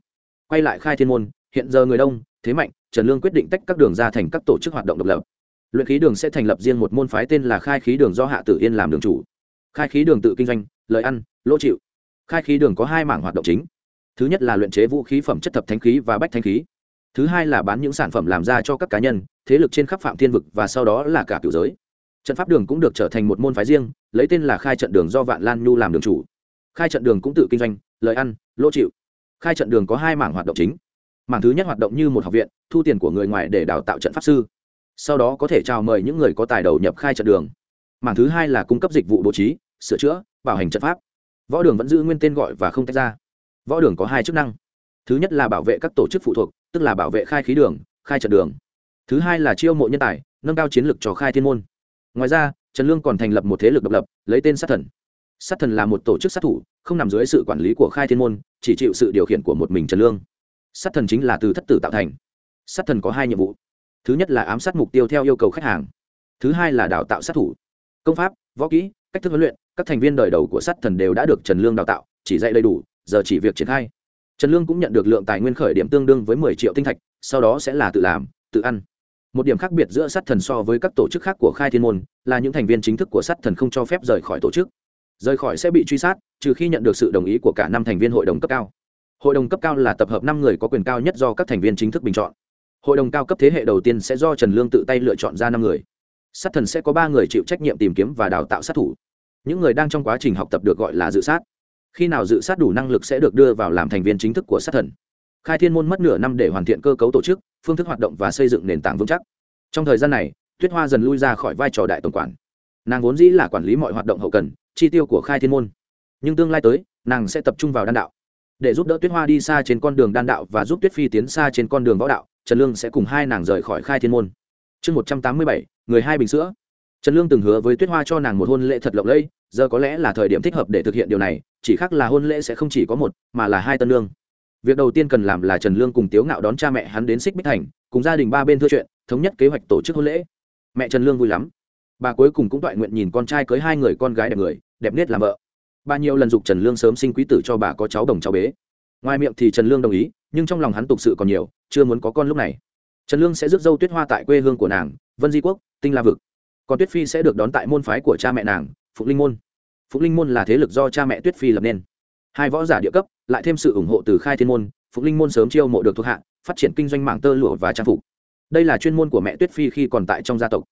Quay lại khai thiên môn, hiện giờ người đông, thế mạnh, trần lương quyết định tách các đường ra thành các tổ chức hoạt động độc lập luyện khí đường sẽ thành lập riêng một môn phái tên là khai khí đường do hạ tử yên làm đường chủ. Khai khí đường tự kinh doanh lợi ăn, lỗ chịu. Khai khí đường có hai mảng hoạt động chính. Thứ nhất là luyện chế vũ khí phẩm chất thập thanh khí và bách thanh khí. Thứ hai là bán những sản phẩm làm ra cho các cá nhân, thế lực trên khắp phạm thiên vực và sau đó là cả cựu giới. Trận pháp đường cũng được trở thành một môn phái riêng, lấy tên là khai trận đường do vạn lan nhu làm đường chủ. Khai trận đường cũng tự kinh doanh lợi ăn, lỗ chịu. Khai trận đường có hai mảng hoạt động chính. Mảng thứ nhất hoạt động như một học viện, thu tiền của người ngoài để đào tạo trận pháp sư sau đó có thể chào mời những người có tài đầu nhập khai trận đường. Mảng thứ hai là cung cấp dịch vụ bố trí, sửa chữa, bảo hành trận pháp. Võ đường vẫn giữ nguyên tên gọi và không tách ra. Võ đường có hai chức năng. Thứ nhất là bảo vệ các tổ chức phụ thuộc, tức là bảo vệ khai khí đường, khai trận đường. Thứ hai là chiêu mộ nhân tài, nâng cao chiến lược cho khai thiên môn. Ngoài ra, trần lương còn thành lập một thế lực độc lập, lấy tên sát thần. Sát thần là một tổ chức sát thủ, không nằm dưới sự quản lý của khai thiên môn, chỉ chịu sự điều khiển của một mình trần lương. Sát thần chính là từ thất tử tạo thành. Sát thần có hai nhiệm vụ thứ nhất là ám sát mục tiêu theo yêu cầu khách hàng. Thứ hai là đào tạo sát thủ. Công pháp, võ kỹ, cách thức huấn luyện, các thành viên đời đầu của sát thần đều đã được trần lương đào tạo, chỉ dạy đầy đủ, giờ chỉ việc triển khai. Trần lương cũng nhận được lượng tài nguyên khởi điểm tương đương với mười triệu tinh thạch, sau đó sẽ là tự làm, tự ăn. Một điểm khác biệt giữa sát thần so với các tổ chức khác của khai thiên môn, là những thành viên chính thức của sát thần không cho phép rời khỏi tổ chức. Rời khỏi sẽ bị truy sát, trừ khi nhận được sự đồng ý của cả năm thành viên hội đồng cấp cao. Hội đồng cấp cao là tập hợp năm người có quyền cao nhất do các thành viên chính thức bình chọn hội đồng cao cấp thế hệ đầu tiên sẽ do trần lương tự tay lựa chọn ra năm người. Sát thần sẽ có ba người chịu trách nhiệm tìm kiếm và đào tạo sát thủ. Những người đang trong quá trình học tập được gọi là dự sát. Khi nào dự sát đủ năng lực sẽ được đưa vào làm thành viên chính thức của sát thần. Khai thiên môn mất nửa năm để hoàn thiện cơ cấu tổ chức, phương thức hoạt động và xây dựng nền tảng vững chắc. Trong thời gian này, tuyết hoa dần lui ra khỏi vai trò đại tổng quản. Nàng vốn dĩ là quản lý mọi hoạt động hậu cần, chi tiêu của khai thiên môn. Nhưng tương lai tới, nàng sẽ tập trung vào đan đạo. Để giúp đỡ tuyết hoa đi xa trên con đường đan đạo và giúp tuyết phi tiến xa trên con đường võ đạo trần lương sẽ cùng hai nàng rời khỏi khai thiên môn. Chương một trăm tám mươi bảy, người hai bình sữa. Trần lương từng hứa với tuyết hoa cho nàng một hôn lễ thật lộng lẫy, giờ có lẽ là thời điểm thích hợp để thực hiện điều này, chỉ khác là hôn lễ sẽ không chỉ có một, mà là hai tân lương. Việc đầu tiên cần làm là trần lương cùng tiếu ngạo đón cha mẹ hắn đến xích bích thành, cùng gia đình ba bên thưa chuyện, thống nhất kế hoạch tổ chức hôn lễ. Mẹ trần lương vui lắm. Bà cuối cùng cũng toại nguyện nhìn con trai cưới hai người con gái đẹp người, đẹp nết làm vợ. Bà nhiều lần dục trần lương sớm sinh quý tử cho bà có cháu đồng cháu bế. Ngoài miệng thì trần lương đồng ý, nhưng trong lòng hắn tục sự còn nhiều chưa muốn có con lúc này. Trần lương sẽ rước dâu tuyết hoa tại quê hương của nàng, vân di quốc, tinh la vực. Còn tuyết phi sẽ được đón tại môn phái của cha mẹ nàng, phụng linh môn. Phụng linh môn là thế lực do cha mẹ tuyết phi lập nên. Hai võ giả địa cấp, lại thêm sự ủng hộ từ khai thiên môn phục linh môn sớm chiêu mộ được thuộc hạ, phát triển kinh doanh mạng tơ lụa và trang phục. Đây là chuyên môn của mẹ tuyết phi khi còn tại trong gia tộc.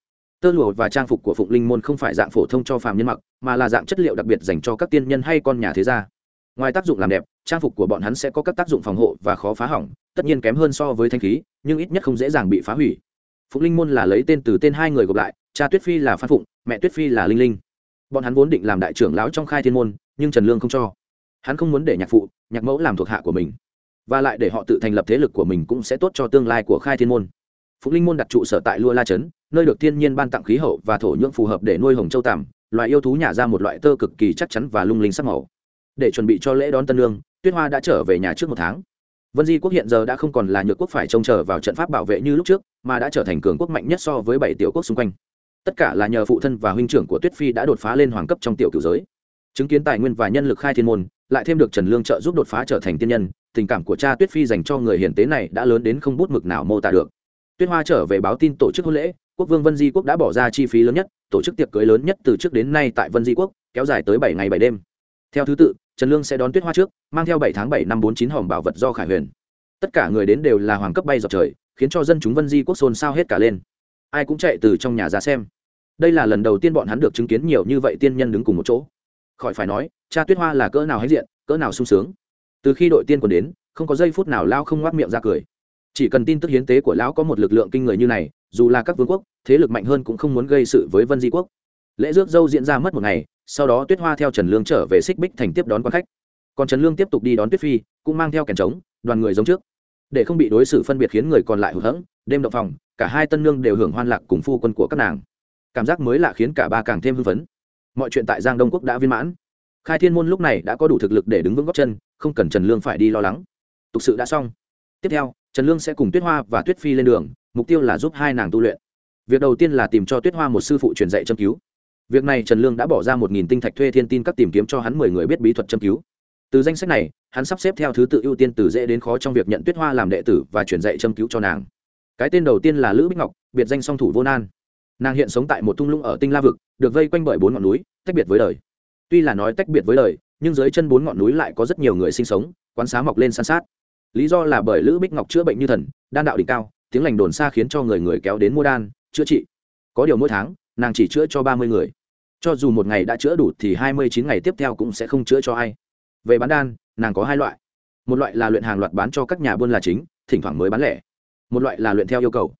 Tơ lụa và trang phục của phụng linh môn không phải dạng phổ thông cho phàm nhân mặc, mà là dạng chất liệu đặc biệt dành cho các tiên nhân hay con nhà thế gia ngoài tác dụng làm đẹp, trang phục của bọn hắn sẽ có các tác dụng phòng hộ và khó phá hỏng, tất nhiên kém hơn so với thanh khí, nhưng ít nhất không dễ dàng bị phá hủy. Phụng linh môn là lấy tên từ tên hai người gộp lại, cha tuyết phi là phan phụng, mẹ tuyết phi là linh linh. Bọn hắn vốn định làm đại trưởng lão trong khai thiên môn, nhưng trần lương không cho. Hắn không muốn để nhạc phụ, nhạc mẫu làm thuộc hạ của mình. Và lại để họ tự thành lập thế lực của mình cũng sẽ tốt cho tương lai của khai thiên môn. Phụng linh môn đặt trụ sở tại lua la trấn, nơi được thiên nhiên ban tặng khí hậu và thổ nhưỡng phù hợp để nuôi hồng châu tàm loài yêu thú nhả ra một loại tơ cực kỳ chắc chắn và lung linh sắc màu để chuẩn bị cho lễ đón tân lương, tuyết hoa đã trở về nhà trước một tháng. Vân di quốc hiện giờ đã không còn là nhược quốc phải trông chờ vào trận pháp bảo vệ như lúc trước, mà đã trở thành cường quốc mạnh nhất so với bảy tiểu quốc xung quanh. Tất cả là nhờ phụ thân và huynh trưởng của tuyết phi đã đột phá lên hoàng cấp trong tiểu cựu giới. Chứng kiến tài nguyên và nhân lực khai thiên môn, lại thêm được trần lương trợ giúp đột phá trở thành tiên nhân, tình cảm của cha tuyết phi dành cho người hiền tế này đã lớn đến không bút mực nào mô tả được. Tuyết hoa trở về báo tin tổ chức hôn lễ, quốc vương vân di quốc đã bỏ ra chi phí lớn nhất, tổ chức tiệc cưới lớn nhất từ trước đến nay tại vân di quốc, kéo dài tới bảy ngày bảy đêm. Theo thứ tự trần lương sẽ đón tuyết hoa trước, mang theo bảy tháng bảy năm bốn chín hòm bảo vật do khải huyền. Tất cả người đến đều là hoàng cấp bay dọc trời, khiến cho dân chúng vân di quốc xôn xao hết cả lên. Ai cũng chạy từ trong nhà ra xem. Đây là lần đầu tiên bọn hắn được chứng kiến nhiều như vậy tiên nhân đứng cùng một chỗ. Khỏi phải nói, cha tuyết hoa là cỡ nào hãnh diện, cỡ nào sung sướng. Từ khi đội tiên còn đến, không có giây phút nào lao không ngoác miệng ra cười. Chỉ cần tin tức hiến tế của lão có một lực lượng kinh người như này, dù là các vương quốc, thế lực mạnh hơn cũng không muốn gây sự với vân di quốc lễ rước dâu diễn ra mất một ngày, sau đó tuyết hoa theo trần lương trở về xích bích thành tiếp đón quan khách. Còn trần lương tiếp tục đi đón tuyết phi, cũng mang theo kèn trống, đoàn người giống trước. Để không bị đối xử phân biệt khiến người còn lại hụt hẫng, đêm động phòng, cả hai tân nương đều hưởng hoan lạc cùng phu quân của các nàng. Cảm giác mới lạ khiến cả ba càng thêm hưng phấn. Mọi chuyện tại giang đông quốc đã viên mãn. Khai thiên môn lúc này đã có đủ thực lực để đứng vững góc chân, không cần trần lương phải đi lo lắng. Tục sự đã xong. Tiếp theo, trần lương sẽ cùng tuyết hoa và tuyết phi lên đường, mục tiêu là giúp hai nàng tu luyện. Việc đầu tiên là tìm cho tuyết hoa một sư phụ truyền dạy châm cứu việc này trần lương đã bỏ ra một nghìn tinh thạch thuê thiên tin các tìm kiếm cho hắn mười người biết bí thuật châm cứu. Từ danh sách này, hắn sắp xếp theo thứ tự ưu tiên từ dễ đến khó trong việc nhận tuyết hoa làm đệ tử và truyền dạy châm cứu cho nàng. Cái tên đầu tiên là lữ bích ngọc, biệt danh song thủ vô nan. Nàng hiện sống tại một thung lũng ở tinh la vực, được vây quanh bởi bốn ngọn núi, tách biệt với đời. Tuy là nói tách biệt với đời, nhưng dưới chân bốn ngọn núi lại có rất nhiều người sinh sống, quán xá mọc lên san sát. Lý do là bởi lữ bích ngọc chữa bệnh như thần, đan đạo đỉnh cao, tiếng lành đồn xa khiến cho người người kéo đến mua đan, chữa trị. Có điều mỗi tháng, nàng chỉ chữa cho ba mươi người cho dù một ngày đã chữa đủ thì hai mươi chín ngày tiếp theo cũng sẽ không chữa cho ai. Về bán đan, nàng có hai loại. Một loại là luyện hàng loạt bán cho các nhà buôn là chính, thỉnh thoảng mới bán lẻ. Một loại là luyện theo yêu cầu.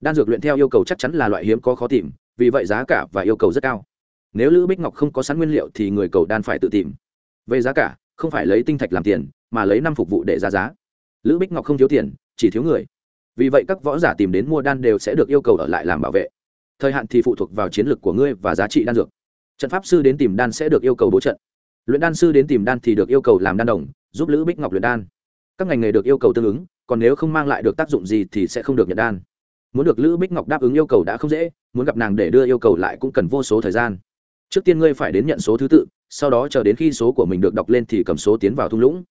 Đan dược luyện theo yêu cầu chắc chắn là loại hiếm có khó tìm, vì vậy giá cả và yêu cầu rất cao. Nếu lữ bích ngọc không có sẵn nguyên liệu thì người cầu đan phải tự tìm. Về giá cả, không phải lấy tinh thạch làm tiền, mà lấy năm phục vụ để ra giá. Lữ bích ngọc không thiếu tiền, chỉ thiếu người. Vì vậy các võ giả tìm đến mua đan đều sẽ được yêu cầu ở lại làm bảo vệ. Thời hạn thì phụ thuộc vào chiến lược của ngươi và giá trị đan dược trận pháp sư đến tìm đan sẽ được yêu cầu bố trận. Luyện đan sư đến tìm đan thì được yêu cầu làm đan đồng, giúp lữ bích ngọc luyện đan. Các ngành nghề được yêu cầu tương ứng, còn nếu không mang lại được tác dụng gì thì sẽ không được nhận đan. Muốn được lữ bích ngọc đáp ứng yêu cầu đã không dễ, muốn gặp nàng để đưa yêu cầu lại cũng cần vô số thời gian. Trước tiên ngươi phải đến nhận số thứ tự, sau đó chờ đến khi số của mình được đọc lên thì cầm số tiến vào thung lũng.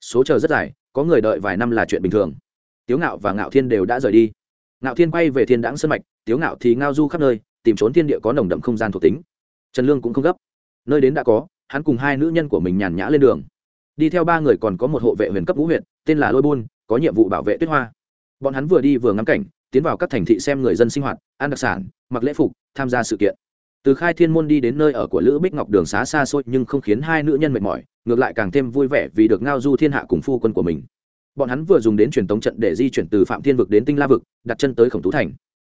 Số chờ rất dài, có người đợi vài năm là chuyện bình thường. Tiếu ngạo và ngạo thiên đều đã rời đi. Ngạo thiên quay về thiên đãng sân mạch, tiếu ngạo thì ngao du khắp nơi, tìm trốn thiên địa có nồng đậm không gian thuộc tính trần lương cũng không gấp. Nơi đến đã có, hắn cùng hai nữ nhân của mình nhàn nhã lên đường. Đi theo ba người còn có một hộ vệ huyền cấp vũ huyện tên là lôi buôn có nhiệm vụ bảo vệ tuyết hoa. Bọn hắn vừa đi vừa ngắm cảnh, tiến vào các thành thị xem người dân sinh hoạt, ăn đặc sản, mặc lễ phục, tham gia sự kiện. Từ khai thiên môn đi đến nơi ở của lữ bích ngọc đường xá xa xôi nhưng không khiến hai nữ nhân mệt mỏi, ngược lại càng thêm vui vẻ vì được ngao du thiên hạ cùng phu quân của mình. Bọn hắn vừa dùng đến truyền tống trận để di chuyển từ phạm thiên vực đến tinh la vực, đặt chân tới khổng tú thành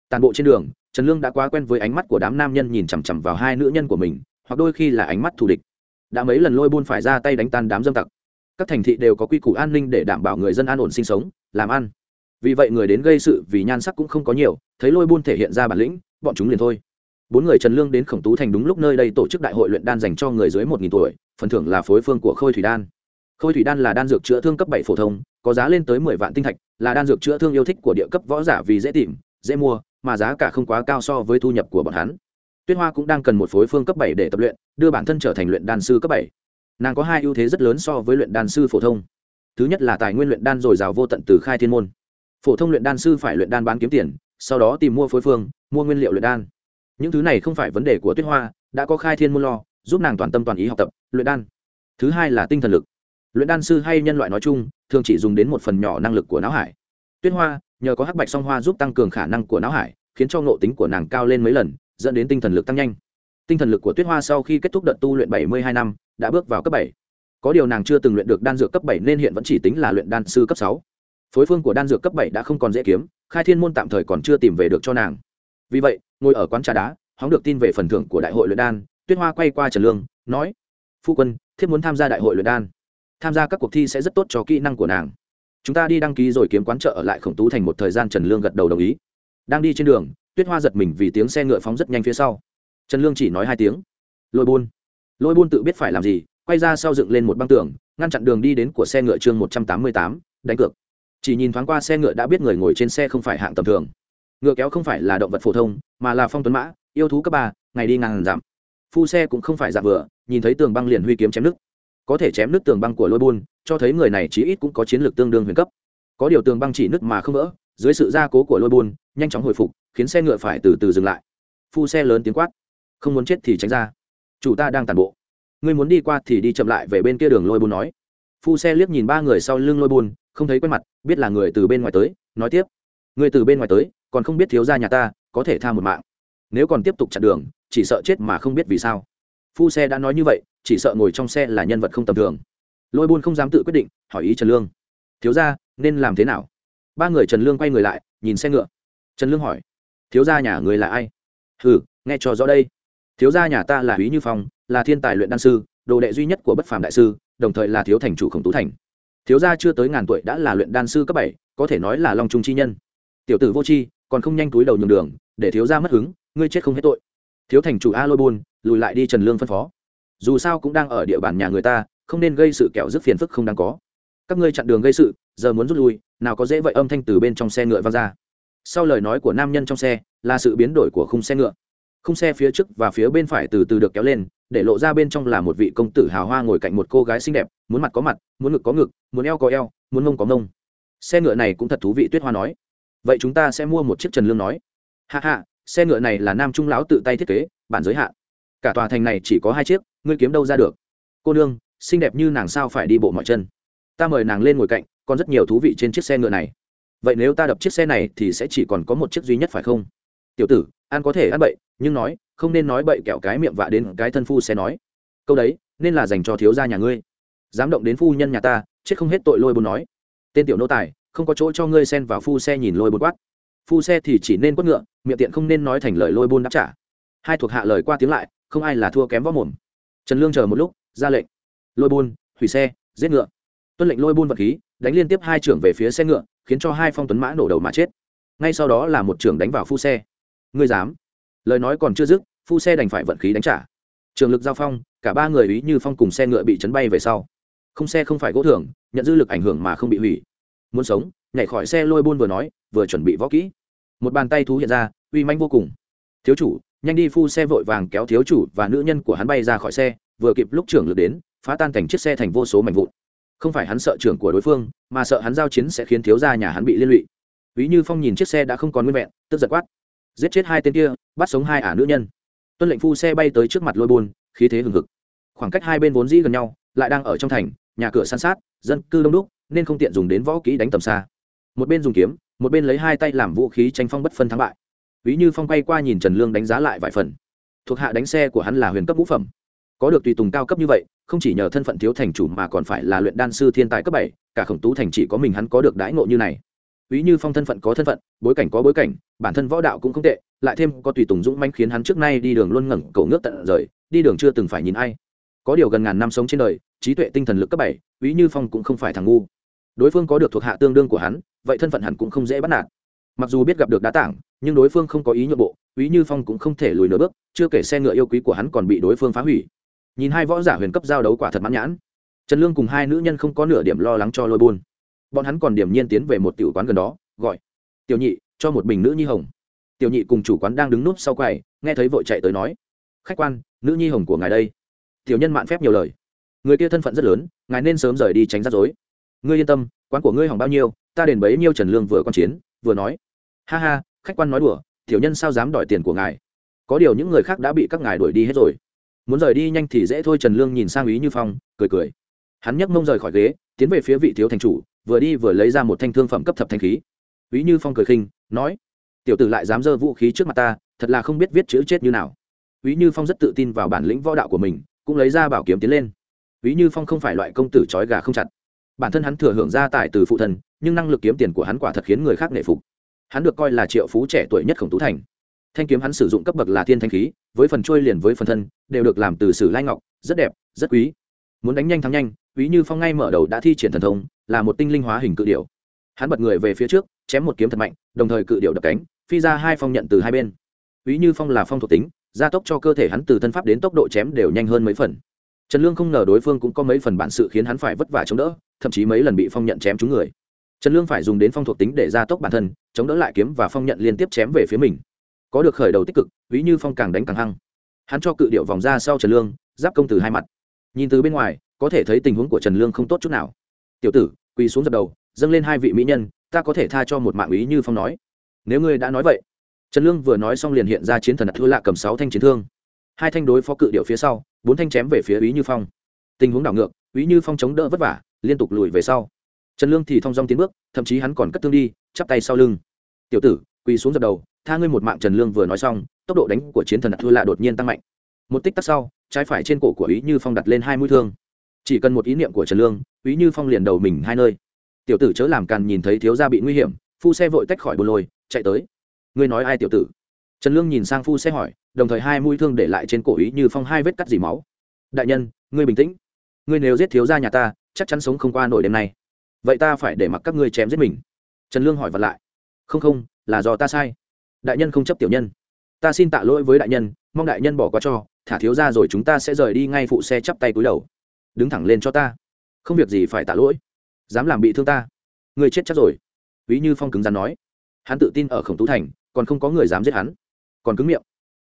tàn bộ trên đường, trần lương đã quá quen với ánh mắt của đám nam nhân nhìn chằm chằm vào hai nữ nhân của mình, hoặc đôi khi là ánh mắt thù địch. Đã mấy lần lôi buôn phải ra tay đánh tan đám dâm tặc. Các thành thị đều có quy củ an ninh để đảm bảo người dân an ổn sinh sống, làm ăn. Vì vậy người đến gây sự vì nhan sắc cũng không có nhiều, thấy lôi buôn thể hiện ra bản lĩnh, bọn chúng liền thôi. Bốn người trần lương đến khổng tú thành đúng lúc nơi đây tổ chức đại hội luyện đan dành cho người dưới một nghìn tuổi, phần thưởng là phối phương của khôi thủy đan. Khôi thủy đan là đan dược chữa thương cấp bảy phổ thông, có giá lên tới mười vạn tinh thạch, là đan dược chữa thương yêu thích của địa cấp võ giả vì dễ tìm, dễ mua mà giá cả không quá cao so với thu nhập của bọn hắn. Tuyết hoa cũng đang cần một phối phương cấp bảy để tập luyện, đưa bản thân trở thành luyện đan sư cấp bảy. Nàng có hai ưu thế rất lớn so với luyện đan sư phổ thông. Thứ nhất là tài nguyên luyện đan dồi dào vô tận từ khai thiên môn. Phổ thông luyện đan sư phải luyện đan bán kiếm tiền, sau đó tìm mua phối phương, mua nguyên liệu luyện đan. Những thứ này không phải vấn đề của tuyết hoa, đã có khai thiên môn lo, giúp nàng toàn tâm toàn ý học tập, luyện đan. Thứ hai là tinh thần lực. Luyện đan sư hay nhân loại nói chung, thường chỉ dùng đến một phần nhỏ năng lực của não hải. Tuyết hoa nhờ có hắc bạch song hoa giúp tăng cường khả năng của não hải, khiến cho ngộ tính của nàng cao lên mấy lần, dẫn đến tinh thần lực tăng nhanh. Tinh thần lực của tuyết hoa sau khi kết thúc đợt tu luyện bảy mươi hai năm, đã bước vào cấp bảy. Có điều nàng chưa từng luyện được đan dược cấp bảy nên hiện vẫn chỉ tính là luyện đan sư cấp sáu. Phối phương của đan dược cấp bảy đã không còn dễ kiếm, khai thiên môn tạm thời còn chưa tìm về được cho nàng. Vì vậy, ngồi ở quán trà đá, hóng được tin về phần thưởng của đại hội luyện đan, tuyết hoa quay qua trần lương, nói, phu quân, thiếp muốn tham gia đại hội luyện đan. Tham gia các cuộc thi sẽ rất tốt cho kỹ năng của nàng chúng ta đi đăng ký rồi kiếm quán chợ ở lại khổng tú thành một thời gian, trần lương gật đầu đồng ý. Đang đi trên đường, tuyết hoa giật mình vì tiếng xe ngựa phóng rất nhanh phía sau. Trần lương chỉ nói hai tiếng. Lôi buôn lôi buôn tự biết phải làm gì, quay ra sau dựng lên một băng tường, ngăn chặn đường đi đến của xe ngựa chương một trăm tám mươi tám, đánh cược. Chỉ nhìn thoáng qua xe ngựa đã biết người ngồi trên xe không phải hạng tầm thường. Ngựa kéo không phải là động vật phổ thông, mà là phong tuấn mã, yêu thú cấp ba, ngày đi ngàn giảm phu xe cũng không phải dạng vừa, nhìn thấy tường băng liền huy kiếm chém nước có thể chém nước tường băng của lôi buôn cho thấy người này chí ít cũng có chiến lược tương đương huyền cấp. Có điều tường băng chỉ nứt mà không vỡ, dưới sự gia cố của lôi buôn nhanh chóng hồi phục, khiến xe ngựa phải từ từ dừng lại. Phu xe lớn tiếng quát. Không muốn chết thì tránh ra. Chủ ta đang tàn bộ. Ngươi muốn đi qua thì đi chậm lại về bên kia đường lôi buôn nói. Phu xe liếc nhìn ba người sau lưng lôi buôn không thấy quen mặt, biết là người từ bên ngoài tới, nói tiếp. Người từ bên ngoài tới, còn không biết thiếu gia nhà ta, có thể tha một mạng. Nếu còn tiếp tục chặn đường, chỉ sợ chết mà không biết vì sao. Phu xe đã nói như vậy chỉ sợ ngồi trong xe là nhân vật không tầm thường. Lôi buôn không dám tự quyết định, hỏi ý trần lương. Thiếu gia, nên làm thế nào? Ba người trần lương quay người lại, nhìn xe ngựa. Trần lương hỏi. Thiếu gia nhà người là ai? Ừ nghe cho rõ đây. Thiếu gia nhà ta là húy như phong, là thiên tài luyện đan sư, đồ đệ duy nhất của bất phàm đại sư, đồng thời là thiếu thành chủ khổng tú thành. Thiếu gia chưa tới ngàn tuổi đã là luyện đan sư cấp bảy, có thể nói là long trung chi nhân. Tiểu tử vô chi còn không nhanh túi đầu nhường đường, để thiếu gia mất hứng, ngươi chết không hết tội. Thiếu thành chủ a lôi buôn, lùi lại đi trần lương phân phó dù sao cũng đang ở địa bàn nhà người ta, không nên gây sự kẹo dứt phiền phức không đáng có. Các ngươi chặn đường gây sự, giờ muốn rút lui, nào có dễ vậy âm thanh từ bên trong xe ngựa vang ra. Sau lời nói của nam nhân trong xe, là sự biến đổi của khung xe ngựa. Khung xe phía trước và phía bên phải từ từ được kéo lên, để lộ ra bên trong là một vị công tử hào hoa ngồi cạnh một cô gái xinh đẹp, muốn mặt có mặt, muốn ngực có ngực, muốn eo có eo, muốn mông có mông. Xe ngựa này cũng thật thú vị, tuyết hoa nói. Vậy chúng ta sẽ mua một chiếc trần lương nói. Hạ hạ xe ngựa này là nam trung lão tự tay thiết kế, bản giới hạn cả tòa thành này chỉ có hai chiếc ngươi kiếm đâu ra được? Cô nương, xinh đẹp như nàng sao phải đi bộ mọi chân? Ta mời nàng lên ngồi cạnh, còn rất nhiều thú vị trên chiếc xe ngựa này. Vậy nếu ta đập chiếc xe này thì sẽ chỉ còn có một chiếc duy nhất phải không? Tiểu tử, ăn có thể ăn bậy, nhưng nói, không nên nói bậy kẹo cái miệng vạ đến cái thân phu sẽ nói. Câu đấy, nên là dành cho thiếu gia nhà ngươi. Dám động đến phu nhân nhà ta, chết không hết tội lôi bồn nói. Tên tiểu nô tài, không có chỗ cho ngươi xen vào phu xe nhìn lôi bồn quát. Phu xe thì chỉ nên quất ngựa, miệng tiện không nên nói thành lời lôi bôn đáp trả. Hai thuộc hạ lời qua tiếng lại, không ai là thua kém võ mồm trần lương chờ một lúc, ra lệnh. Lôi bôn hủy xe, giết ngựa. Tuân lệnh lôi bôn vật khí, đánh liên tiếp hai trưởng về phía xe ngựa, khiến cho hai phong tuấn mã nổ đầu mà chết. Ngay sau đó là một trưởng đánh vào phu xe. Ngươi dám? Lời nói còn chưa dứt, phu xe đành phải vận khí đánh trả. Trường lực giao phong, cả ba người ý như phong cùng xe ngựa bị chấn bay về sau. Không xe không phải gỗ thưởng, nhận dư lực ảnh hưởng mà không bị hủy. Muốn sống, nhảy khỏi xe lôi buôn vừa nói, vừa chuẩn bị võ kỹ. Một bàn tay thú hiện ra, uy manh vô cùng. Thiếu chủ nhanh đi phu xe vội vàng kéo thiếu chủ và nữ nhân của hắn bay ra khỏi xe, vừa kịp lúc trưởng lực đến, phá tan thành chiếc xe thành vô số mảnh vụn. Không phải hắn sợ trưởng của đối phương, mà sợ hắn giao chiến sẽ khiến thiếu gia nhà hắn bị liên lụy. Ví như phong nhìn chiếc xe đã không còn nguyên vẹn, tức giật quát. Giết chết hai tên kia, bắt sống hai ả nữ nhân. Tuân lệnh phu xe bay tới trước mặt lôi bôn khí thế hừng hực. Khoảng cách hai bên vốn dĩ gần nhau, lại đang ở trong thành, nhà cửa san sát, dân cư đông đúc, nên không tiện dùng đến võ kỹ đánh tầm xa. Một bên dùng kiếm, một bên lấy hai tay làm vũ khí tranh phong bất phân thắng bại ví như phong quay qua nhìn trần lương đánh giá lại vài phần. Thuộc hạ đánh xe của hắn là huyền cấp ngũ phẩm. Có được tùy tùng cao cấp như vậy, không chỉ nhờ thân phận thiếu thành chủ mà còn phải là luyện đan sư thiên tài cấp bảy, cả khổng tú thành chỉ có mình hắn có được đãi ngộ như này. Ví như phong thân phận có thân phận, bối cảnh có bối cảnh, bản thân võ đạo cũng không tệ, lại thêm có tùy tùng dũng manh khiến hắn trước nay đi đường luôn ngẩng cầu nước tận rời, đi đường chưa từng phải nhìn ai. Có điều gần ngàn năm sống trên đời, trí tuệ tinh thần lực cấp bảy, ví như phong cũng không phải thằng ngu. Đối phương có được thuộc hạ tương đương của hắn, vậy thân phận hẳn cũng không dễ bắt nạt. Mặc dù biết gặp được đá tảng nhưng đối phương không có ý nhượng bộ ví như phong cũng không thể lùi nửa bước, chưa kể xe ngựa yêu quý của hắn còn bị đối phương phá hủy. Nhìn hai võ giả huyền cấp giao đấu quả thật mãn nhãn. Trần lương cùng hai nữ nhân không có nửa điểm lo lắng cho lôi buôn. Bọn hắn còn điểm nhiên tiến về một tiểu quán gần đó, gọi, tiểu nhị, cho một bình nữ nhi hồng. Tiểu nhị cùng chủ quán đang đứng núp sau quầy, nghe thấy vội chạy tới nói, khách quan, nữ nhi hồng của ngài đây. Tiểu nhân mạn phép nhiều lời, người kia thân phận rất lớn, ngài nên sớm rời đi tránh rắc rối. Ngươi yên tâm, quán của ngươi hỏng bao nhiêu, ta đền bấy nhiêu trần lương vừa q chiến, vừa nói, ha ha khách quan nói đùa, tiểu nhân sao dám đòi tiền của ngài? Có điều những người khác đã bị các ngài đuổi đi hết rồi. Muốn rời đi nhanh thì dễ thôi. Trần lương nhìn sang ý như phong, cười cười. Hắn nhấc mông rời khỏi ghế, tiến về phía vị thiếu thành chủ, vừa đi vừa lấy ra một thanh thương phẩm cấp thập thanh khí. Ý như phong cười khinh, nói, tiểu tử lại dám dơ vũ khí trước mặt ta, thật là không biết viết chữ chết như nào. Ý như phong rất tự tin vào bản lĩnh võ đạo của mình, cũng lấy ra bảo kiếm tiến lên. Ý như phong không phải loại công tử trói gà không chặt. Bản thân hắn thừa hưởng gia tài từ phụ thần, nhưng năng lực kiếm tiền của hắn quả thật khiến người khác nể phục hắn được coi là triệu phú trẻ tuổi nhất khổng tú thành. Thanh kiếm hắn sử dụng cấp bậc là thiên thanh khí, với phần trôi liền với phần thân, đều được làm từ sử lai ngọc, rất đẹp, rất quý. Muốn đánh nhanh thắng nhanh, quý như phong ngay mở đầu đã thi triển thần thông, là một tinh linh hóa hình cự điệu hắn bật người về phía trước, chém một kiếm thật mạnh, đồng thời cự điệu đập cánh, phi ra hai phong nhận từ hai bên. Quý như phong là phong thuộc tính, gia tốc cho cơ thể hắn từ thân pháp đến tốc độ chém đều nhanh hơn mấy phần. Trần lương không ngờ đối phương cũng có mấy phần bản sự khiến hắn phải vất vả chống đỡ, thậm chí mấy lần bị phong nhận chém trúng người trần lương phải dùng đến phong thuộc tính để gia tốc bản thân, chống đỡ lại kiếm và phong nhận liên tiếp chém về phía mình. Có được khởi đầu tích cực, ví như phong càng đánh càng hăng. Hắn cho cự điệu vòng ra sau trần lương, giáp công từ hai mặt. Nhìn từ bên ngoài, có thể thấy tình huống của trần lương không tốt chút nào. Tiểu tử, quỳ xuống dập đầu, dâng lên hai vị mỹ nhân, ta có thể tha cho một mạng ý như phong nói. Nếu ngươi đã nói vậy. Trần lương vừa nói xong liền hiện ra chiến thần thua lạ cầm sáu thanh chiến thương. Hai thanh đối phó cự điệu phía sau, bốn thanh chém về phía ý như phong. Tình huống đảo ngược ý như phong chống đỡ vất vả, liên tục lùi về sau trần lương thì thong dong tiến bước, thậm chí hắn còn cất thương đi, chắp tay sau lưng. Tiểu tử, quỳ xuống dập đầu, tha ngươi một mạng. Trần lương vừa nói xong, tốc độ đánh của chiến thần thua lạ đột nhiên tăng mạnh. Một tích tắc sau, trái phải trên cổ của ý như phong đặt lên hai mũi thương. Chỉ cần một ý niệm của trần lương ý như phong liền đầu mình hai nơi. Tiểu tử chớ làm càn nhìn thấy thiếu gia bị nguy hiểm, phu xe vội tách khỏi bồn lôi, chạy tới. Ngươi nói ai tiểu tử? Trần lương nhìn sang phu xe hỏi, đồng thời hai mũi thương để lại trên cổ ý như phong hai vết cắt dì máu. Đại nhân, ngươi bình tĩnh. Ngươi nếu giết thiếu gia nhà ta, chắc chắn sống không qua nổi đêm nay vậy ta phải để mặc các ngươi chém giết mình. Trần lương hỏi vật lại. Không không, là do ta sai. Đại nhân không chấp tiểu nhân. Ta xin tạ lỗi với đại nhân, mong đại nhân bỏ qua cho, thả thiếu ra rồi chúng ta sẽ rời đi ngay phụ xe chắp tay cúi đầu. Đứng thẳng lên cho ta. Không việc gì phải tạ lỗi. Dám làm bị thương ta. Người chết chắc rồi. Ví như phong cứng rắn nói. Hắn tự tin ở khổng tú thành, còn không có người dám giết hắn. Còn cứng miệng.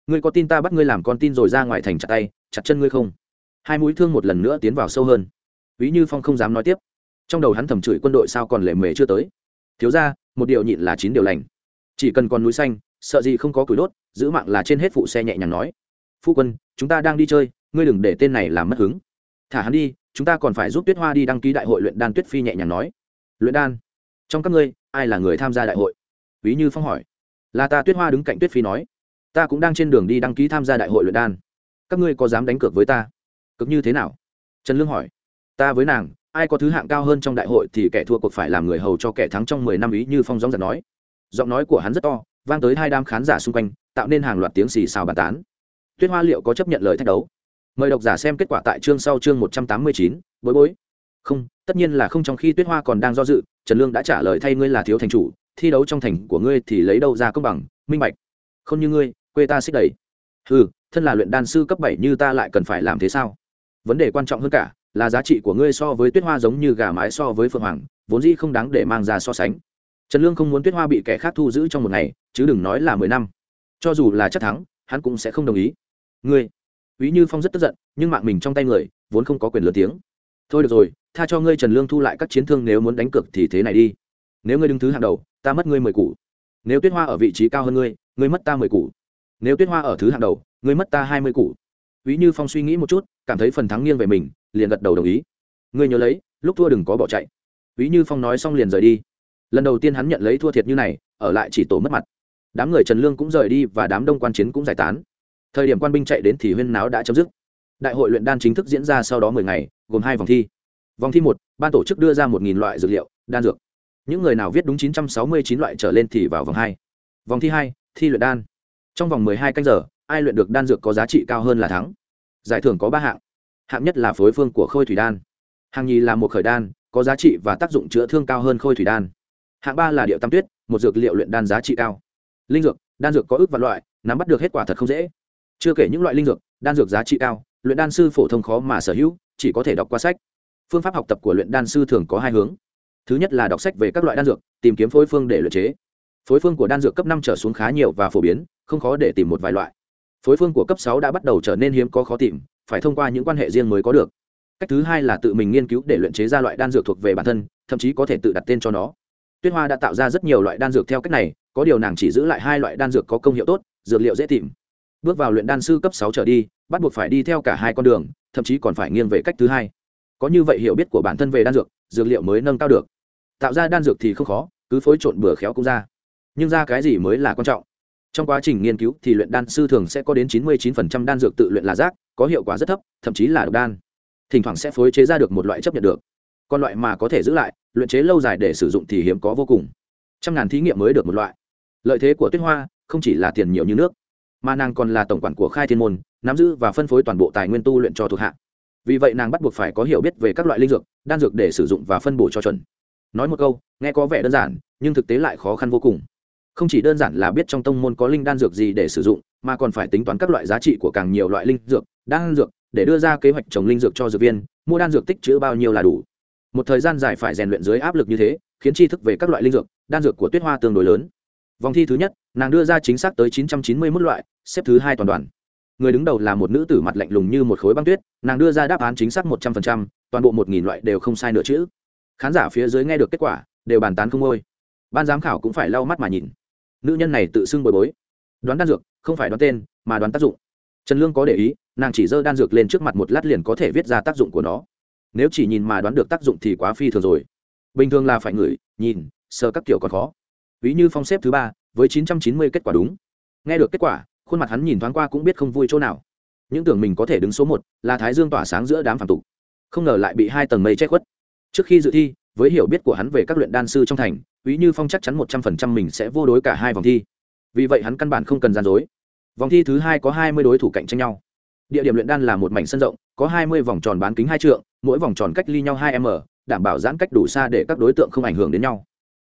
Ngươi có tin ta bắt ngươi làm con tin rồi ra ngoài thành chặt tay, chặt chân ngươi không? Hai mũi thương một lần nữa tiến vào sâu hơn. Ví như phong không dám nói tiếp trong đầu hắn thầm chửi quân đội sao còn lệ mề chưa tới. Thiếu ra một điều nhịn là chín điều lành. Chỉ cần còn núi xanh, sợ gì không có củi đốt, giữ mạng là trên hết phụ xe nhẹ nhàng nói. Phu quân, chúng ta đang đi chơi, ngươi đừng để tên này làm mất hứng. Thả hắn đi, chúng ta còn phải giúp tuyết hoa đi đăng ký đại hội luyện đan tuyết phi nhẹ nhàng nói. Luyện đan? Trong các ngươi, ai là người tham gia đại hội? Ví như phong hỏi. Là ta tuyết hoa đứng cạnh tuyết phi nói. Ta cũng đang trên đường đi đăng ký tham gia đại hội luyện đan. Các ngươi có dám đánh cược với ta? Cực như thế nào? Trần lương hỏi. Ta với nàng ai có thứ hạng cao hơn trong đại hội thì kẻ thua cuộc phải làm người hầu cho kẻ thắng trong mười năm ý như phong gióng giật nói. Giọng nói của hắn rất to, vang tới hai đám khán giả xung quanh, tạo nên hàng loạt tiếng xì xào bàn tán. Tuyết hoa liệu có chấp nhận lời thách đấu? Mời độc giả xem kết quả tại chương sau chương một trăm tám mươi chín, bối bối. Không, tất nhiên là không trong khi tuyết hoa còn đang do dự, trần lương đã trả lời thay ngươi là thiếu thành chủ, thi đấu trong thành của ngươi thì lấy đâu ra công bằng, minh bạch. Không như ngươi, quê ta xích đầy. Ừ thân là luyện đan sư cấp bảy như ta lại cần phải làm thế sao? Vấn đề quan trọng hơn cả là giá trị của ngươi so với tuyết hoa giống như gà mái so với phượng hoàng vốn dĩ không đáng để mang ra so sánh trần lương không muốn tuyết hoa bị kẻ khác thu giữ trong một ngày chứ đừng nói là mười năm cho dù là chắc thắng hắn cũng sẽ không đồng ý ngươi Úy Như Phong rất tức giận, nhưng mạng mình trong tay người, vốn không có quyền lớn tiếng. Thôi được rồi, tha cho ngươi Trần Lương thu lại các chiến thương nếu muốn đánh cược thì thế này đi. Nếu ngươi đứng thứ hạng đầu, ta mất ngươi mười củ. Nếu Tuyết Hoa ở vị trí cao hơn ngươi, ngươi mất ta mười củ. Nếu Tuyết Hoa ở thứ hạng đầu, ngươi mất ta hai mươi củ. Úy Như Phong suy nghĩ một chút, cảm thấy phần thắng nghiêng về mình, liền gật đầu đồng ý. Ngươi nhớ lấy, lúc thua đừng có bỏ chạy. ví Như Phong nói xong liền rời đi. Lần đầu tiên hắn nhận lấy thua thiệt như này, ở lại chỉ tổ mất mặt. Đám người Trần Lương cũng rời đi và đám đông quan chiến cũng giải tán thời điểm quan binh chạy đến thì huyên náo đã chấm dứt đại hội luyện đan chính thức diễn ra sau đó mười ngày gồm hai vòng thi vòng thi một ban tổ chức đưa ra một nghìn loại dược liệu đan dược những người nào viết đúng chín trăm sáu mươi chín loại trở lên thì vào vòng hai vòng thi hai thi luyện đan trong vòng mười hai canh giờ ai luyện được đan dược có giá trị cao hơn là thắng giải thưởng có ba hạng hạng nhất là phối phương của khôi thủy đan. Hạng nhì là một khởi đan, có giá trị và tác dụng chữa thương cao hơn khôi thủy đan. Hạng ba là điệu tam tuyết, một dược liệu luyện đan giá trị cao. Linh dược, đan dược có ước và loại, nắm bắt được hết quả thật không dễ. Chưa kể những loại linh dược, đan dược giá trị cao, luyện đan sư phổ thông khó mà sở hữu, chỉ có thể đọc qua sách. Phương pháp học tập của luyện đan sư thường có hai hướng. Thứ nhất là đọc sách về các loại đan dược, tìm kiếm phối phương để luyện chế. Phối phương của đan dược cấp năm trở xuống khá nhiều và phổ biến, không khó để tìm một vài loại. Phối phương của cấp sáu đã bắt đầu trở nên hiếm có khó tìm phải thông qua những quan hệ riêng mới có được. Cách thứ hai là tự mình nghiên cứu để luyện chế ra loại đan dược thuộc về bản thân, thậm chí có thể tự đặt tên cho nó. Tuyết hoa đã tạo ra rất nhiều loại đan dược theo cách này, có điều nàng chỉ giữ lại hai loại đan dược có công hiệu tốt, dược liệu dễ tìm. Bước vào luyện đan sư cấp sáu trở đi, bắt buộc phải đi theo cả hai con đường, thậm chí còn phải nghiêng về cách thứ hai. Có như vậy hiểu biết của bản thân về đan dược dược liệu mới nâng cao được. Tạo ra đan dược thì không khó, cứ phối trộn bừa khéo cũng ra. Nhưng ra cái gì mới là quan trọng? Trong quá trình nghiên cứu thì luyện đan sư thường sẽ có đến 99% đan dược tự luyện là rác, có hiệu quả rất thấp, thậm chí là độc đan. Thỉnh thoảng sẽ phối chế ra được một loại chấp nhận được. Còn loại mà có thể giữ lại, luyện chế lâu dài để sử dụng thì hiếm có vô cùng. Trăm ngàn thí nghiệm mới được một loại. Lợi thế của tuyết hoa không chỉ là tiền nhiều như nước, mà nàng còn là tổng quản của khai thiên môn, nắm giữ và phân phối toàn bộ tài nguyên tu luyện cho thuộc hạ. Vì vậy nàng bắt buộc phải có hiểu biết về các loại linh dược, đan dược để sử dụng và phân bổ cho chuẩn. Nói một câu, nghe có vẻ đơn giản, nhưng thực tế lại khó khăn vô cùng không chỉ đơn giản là biết trong tông môn có linh đan dược gì để sử dụng, mà còn phải tính toán các loại giá trị của càng nhiều loại linh dược, đan dược, để đưa ra kế hoạch trồng linh dược cho dược viên, mua đan dược tích chữ bao nhiêu là đủ. Một thời gian dài phải rèn luyện dưới áp lực như thế, khiến tri thức về các loại linh dược, đan dược của tuyết hoa tương đối lớn. Vòng thi thứ nhất, nàng đưa ra chính xác tới chín trăm chín mươi mốt loại, xếp thứ hai toàn đoàn. Người đứng đầu là một nữ tử mặt lạnh lùng như một khối băng tuyết, nàng đưa ra đáp án chính xác một trăm phần trăm, toàn bộ một nghìn loại đều không sai nửa chữ khán giả phía dưới nghe được kết quả, đều bàn tán không ngôi. Ban giám khảo cũng phải lau mắt mà nhìn nữ nhân này tự xưng bồi bối. Đoán đan dược, không phải đoán tên, mà đoán tác dụng. Trần lương có để ý, nàng chỉ dơ đan dược lên trước mặt một lát liền có thể viết ra tác dụng của nó. Nếu chỉ nhìn mà đoán được tác dụng thì quá phi thường rồi. Bình thường là phải ngửi, nhìn, sờ các kiểu còn khó. Ví như phong xếp thứ ba, với chín trăm chín mươi kết quả đúng. Nghe được kết quả, khuôn mặt hắn nhìn thoáng qua cũng biết không vui chỗ nào. Những tưởng mình có thể đứng số một là thái dương tỏa sáng giữa đám phản tục. Không ngờ lại bị hai tầng mây che khuất. Trước khi dự thi với hiểu biết của hắn về các luyện đan sư trong thành ví như phong chắc chắn một trăm phần trăm mình sẽ vô đối cả hai vòng thi. Vì vậy hắn căn bản không cần gian dối. Vòng thi thứ hai có hai mươi đối thủ cạnh tranh nhau. Địa điểm luyện đan là một mảnh sân rộng, có hai mươi vòng tròn bán kính hai trượng, mỗi vòng tròn cách ly nhau hai m, đảm bảo giãn cách đủ xa để các đối tượng không ảnh hưởng đến nhau.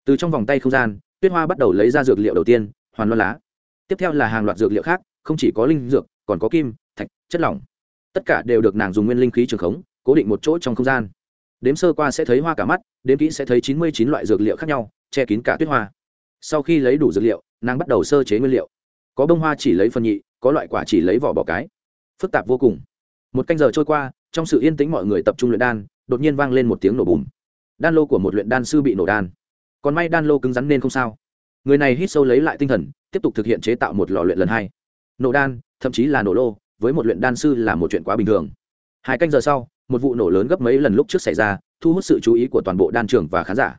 Từ trong vòng tay không gian, tuyết hoa bắt đầu lấy ra dược liệu đầu tiên, hoàn loan lá. Tiếp theo là hàng loạt dược liệu khác, không chỉ có linh dược, còn có kim, thạch, chất lỏng. Tất cả đều được nàng dùng nguyên linh khí trường khống, cố định một chỗ trong không gian đếm sơ qua sẽ thấy hoa cả mắt, đếm kỹ sẽ thấy chín mươi chín loại dược liệu khác nhau, che kín cả tuyết hoa. Sau khi lấy đủ dược liệu, nàng bắt đầu sơ chế nguyên liệu. Có bông hoa chỉ lấy phần nhị, có loại quả chỉ lấy vỏ bỏ cái. Phức tạp vô cùng. Một canh giờ trôi qua, trong sự yên tĩnh mọi người tập trung luyện đan, đột nhiên vang lên một tiếng nổ bùm. Đan lô của một luyện đan sư bị nổ đan. Còn may đan lô cứng rắn nên không sao. Người này hít sâu lấy lại tinh thần, tiếp tục thực hiện chế tạo một lò luyện lần hai. Nổ đan, thậm chí là nổ lô, với một luyện đan sư là một chuyện quá bình thường. Hai canh giờ sau một vụ nổ lớn gấp mấy lần lúc trước xảy ra, thu hút sự chú ý của toàn bộ đan trường và khán giả.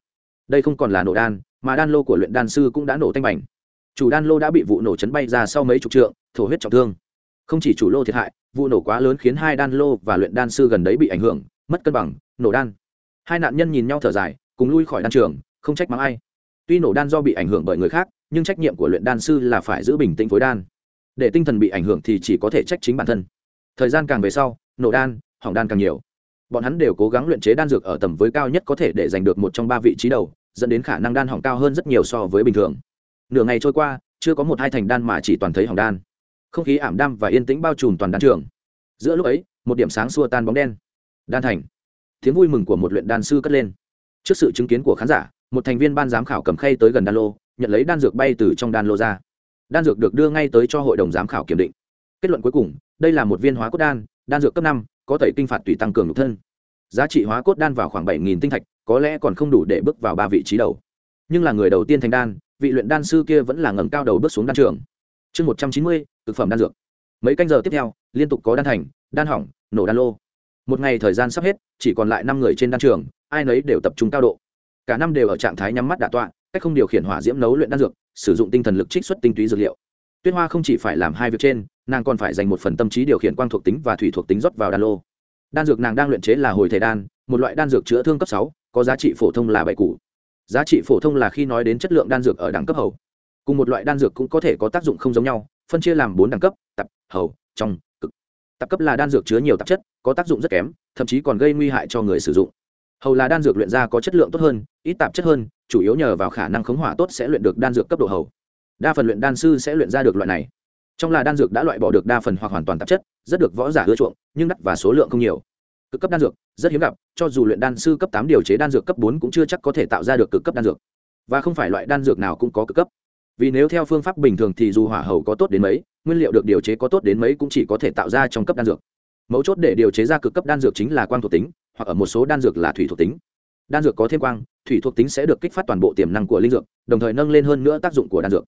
Đây không còn là nổ đan, mà đan lô của luyện đan sư cũng đã nổ tanh bành chủ đan lô đã bị vụ nổ chấn bay ra sau mấy chục trượng, thổ huyết trọng thương. Không chỉ chủ lô thiệt hại, vụ nổ quá lớn khiến hai đan lô và luyện đan sư gần đấy bị ảnh hưởng, mất cân bằng, nổ đan. Hai nạn nhân nhìn nhau thở dài, cùng lui khỏi đan trường, không trách mắng ai. Tuy nổ đan do bị ảnh hưởng bởi người khác, nhưng trách nhiệm của luyện đan sư là phải giữ bình tĩnh phối đan. Để tinh thần bị ảnh hưởng thì chỉ có thể trách chính bản thân. Thời gian càng về sau, nổ đan hỏng đan càng nhiều. Bọn hắn đều cố gắng luyện chế đan dược ở tầm với cao nhất có thể để giành được một trong ba vị trí đầu, dẫn đến khả năng đan hỏng cao hơn rất nhiều so với bình thường. Nửa ngày trôi qua, chưa có một hai thành đan mà chỉ toàn thấy hỏng đan. Không khí ảm đam và yên tĩnh bao trùm toàn đan trường. Giữa lúc ấy, một điểm sáng xua tan bóng đen. Đan thành. Tiếng vui mừng của một luyện đan sư cất lên. Trước sự chứng kiến của khán giả, một thành viên ban giám khảo cầm khay tới gần đan lô, nhận lấy đan dược bay từ trong đan lô ra. Đan dược được đưa ngay tới cho hội đồng giám khảo kiểm định. Kết luận cuối cùng, đây là một viên hóa cốt đan đan dược cấp năm, có tẩy kinh phạt tùy tăng cường nhục thân. Giá trị hóa cốt đan vào khoảng bảy tinh thạch, có lẽ còn không đủ để bước vào ba vị trí đầu. Nhưng là người đầu tiên thành đan, vị luyện đan sư kia vẫn là ngẩng cao đầu bước xuống đan trường. Chương một trăm chín mươi thực phẩm đan dược. Mấy canh giờ tiếp theo, liên tục có đan thành, đan hỏng, nổ đan lô. Một ngày thời gian sắp hết, chỉ còn lại năm người trên đan trường, ai nấy đều tập trung cao độ. Cả năm đều ở trạng thái nhắm mắt đả tọa, cách không điều khiển hỏa diễm nấu luyện đan dược, sử dụng tinh thần lực trích xuất tinh túy dược liệu. Tuyết hoa không chỉ phải làm hai việc trên nàng còn phải dành một phần tâm trí điều khiển quang thuộc tính và thủy thuộc tính rót vào đan lô. Đan dược nàng đang luyện chế là hồi thể đan, một loại đan dược chữa thương cấp sáu, có giá trị phổ thông là bảy củ. Giá trị phổ thông là khi nói đến chất lượng đan dược ở đẳng cấp hầu. Cùng một loại đan dược cũng có thể có tác dụng không giống nhau, phân chia làm bốn đẳng cấp tập hầu, trong, cực. Tạp cấp là đan dược chứa nhiều tạp chất, có tác dụng rất kém, thậm chí còn gây nguy hại cho người sử dụng. Hầu là đan dược luyện ra có chất lượng tốt hơn, ít tạp chất hơn, chủ yếu nhờ vào khả năng khống hỏa tốt sẽ luyện được đan dược cấp độ hầu. Đa phần luyện đan sư sẽ luyện ra được loại này trong là đan dược đã loại bỏ được đa phần hoặc hoàn toàn tạp chất, rất được võ giả ưa chuộng, nhưng đắt và số lượng không nhiều. Cực cấp đan dược, rất hiếm gặp, cho dù luyện đan sư cấp tám điều chế đan dược cấp bốn cũng chưa chắc có thể tạo ra được cực cấp đan dược. Và không phải loại đan dược nào cũng có cực cấp. Vì nếu theo phương pháp bình thường thì dù hỏa hầu có tốt đến mấy, nguyên liệu được điều chế có tốt đến mấy cũng chỉ có thể tạo ra trong cấp đan dược. Mấu chốt để điều chế ra cực cấp đan dược chính là quang thuộc tính, hoặc ở một số đan dược là thủy thuộc tính. Đan dược có thêm quang, thủy thuộc tính sẽ được kích phát toàn bộ tiềm năng của linh dược, đồng thời nâng lên hơn nữa tác dụng của đan dược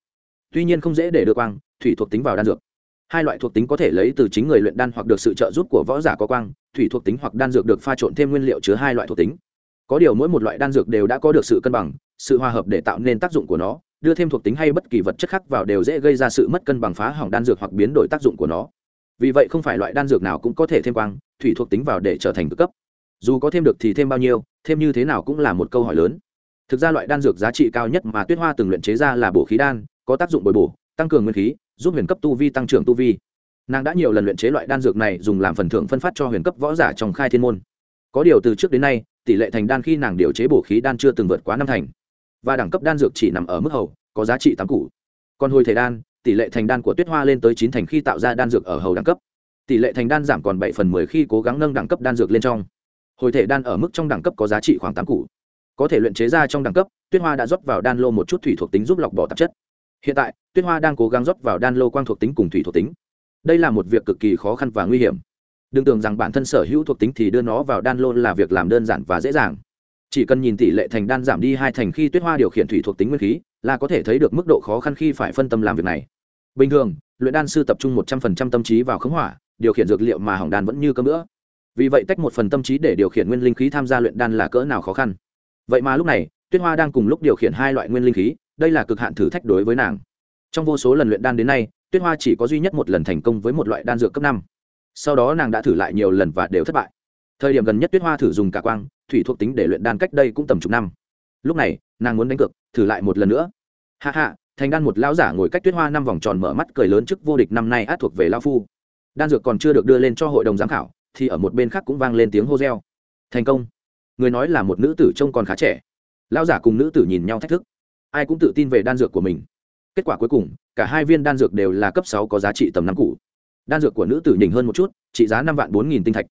tuy nhiên không dễ để đưa quang, thủy thuộc tính vào đan dược. Hai loại thuộc tính có thể lấy từ chính người luyện đan hoặc được sự trợ giúp của võ giả có quang, thủy thuộc tính hoặc đan dược được pha trộn thêm nguyên liệu chứa hai loại thuộc tính. Có điều mỗi một loại đan dược đều đã có được sự cân bằng, sự hòa hợp để tạo nên tác dụng của nó, đưa thêm thuộc tính hay bất kỳ vật chất khác vào đều dễ gây ra sự mất cân bằng phá hỏng đan dược hoặc biến đổi tác dụng của nó. Vì vậy không phải loại đan dược nào cũng có thể thêm quang, thủy thuộc tính vào để trở thành cực cấp. Dù có thêm được thì thêm bao nhiêu, thêm như thế nào cũng là một câu hỏi lớn. Thực ra loại đan dược giá trị cao nhất mà tuyết hoa từng luyện chế ra là bổ khí đan có tác dụng bồi bổ, tăng cường nguyên khí, giúp huyền cấp tu vi tăng trưởng tu vi. Nàng đã nhiều lần luyện chế loại đan dược này dùng làm phần thưởng phân phát cho huyền cấp võ giả trong khai thiên môn. Có điều từ trước đến nay, tỷ lệ thành đan khi nàng điều chế bổ khí đan chưa từng vượt quá năm thành. Và đẳng cấp đan dược chỉ nằm ở mức hầu, có giá trị tám củ. Còn hồi thể đan, tỷ lệ thành đan của tuyết hoa lên tới chín thành khi tạo ra đan dược ở hầu đẳng cấp. Tỷ lệ thành đan giảm còn bảy phần mười khi cố gắng nâng đẳng cấp đan dược lên trong. Hồi thể đan ở mức trong đẳng cấp có giá trị khoảng tám củ. Có thể luyện chế ra trong đẳng cấp, tuyết hoa đã rót vào đan lô một chút thủy thuộc tính giúp lọc bỏ tạp chất hiện tại, tuyết hoa đang cố gắng rót vào đan lô quang thuộc tính cùng thủy thuộc tính. Đây là một việc cực kỳ khó khăn và nguy hiểm. Đừng tưởng rằng bản thân sở hữu thuộc tính thì đưa nó vào đan lô là việc làm đơn giản và dễ dàng. Chỉ cần nhìn tỷ lệ thành đan giảm đi hai thành khi tuyết hoa điều khiển thủy thuộc tính nguyên khí, là có thể thấy được mức độ khó khăn khi phải phân tâm làm việc này. Bình thường, luyện đan sư tập trung một trăm phần trăm tâm trí vào khống hỏa, điều khiển dược liệu mà hỏng đan vẫn như cơm nữa vì vậy tách một phần tâm trí để điều khiển nguyên linh khí tham gia luyện đan là cỡ nào khó khăn. Vậy mà lúc này, tuyết hoa đang cùng lúc điều khiển hai loại nguyên linh khí đây là cực hạn thử thách đối với nàng. Trong vô số lần luyện đan đến nay, tuyết hoa chỉ có duy nhất một lần thành công với một loại đan dược cấp năm. Sau đó nàng đã thử lại nhiều lần và đều thất bại. Thời điểm gần nhất tuyết hoa thử dùng cả quang, thủy thuộc tính để luyện đan cách đây cũng tầm chục năm. Lúc này, nàng muốn đánh cược, thử lại một lần nữa. Hạ hạ thành đan một lão giả ngồi cách tuyết hoa năm vòng tròn mở mắt cười lớn trước vô địch năm nay át thuộc về lao phu. Đan dược còn chưa được đưa lên cho hội đồng giám khảo, thì ở một bên khác cũng vang lên tiếng hô reo. Thành công. Người nói là một nữ tử trông còn khá trẻ. Lão giả cùng nữ tử nhìn nhau thách thức ai cũng tự tin về đan dược của mình. Kết quả cuối cùng, cả hai viên đan dược đều là cấp sáu có giá trị tầm năm củ. Đan dược của nữ tử nhỉnh hơn một chút, trị giá năm vạn bốn nghìn tinh thạch.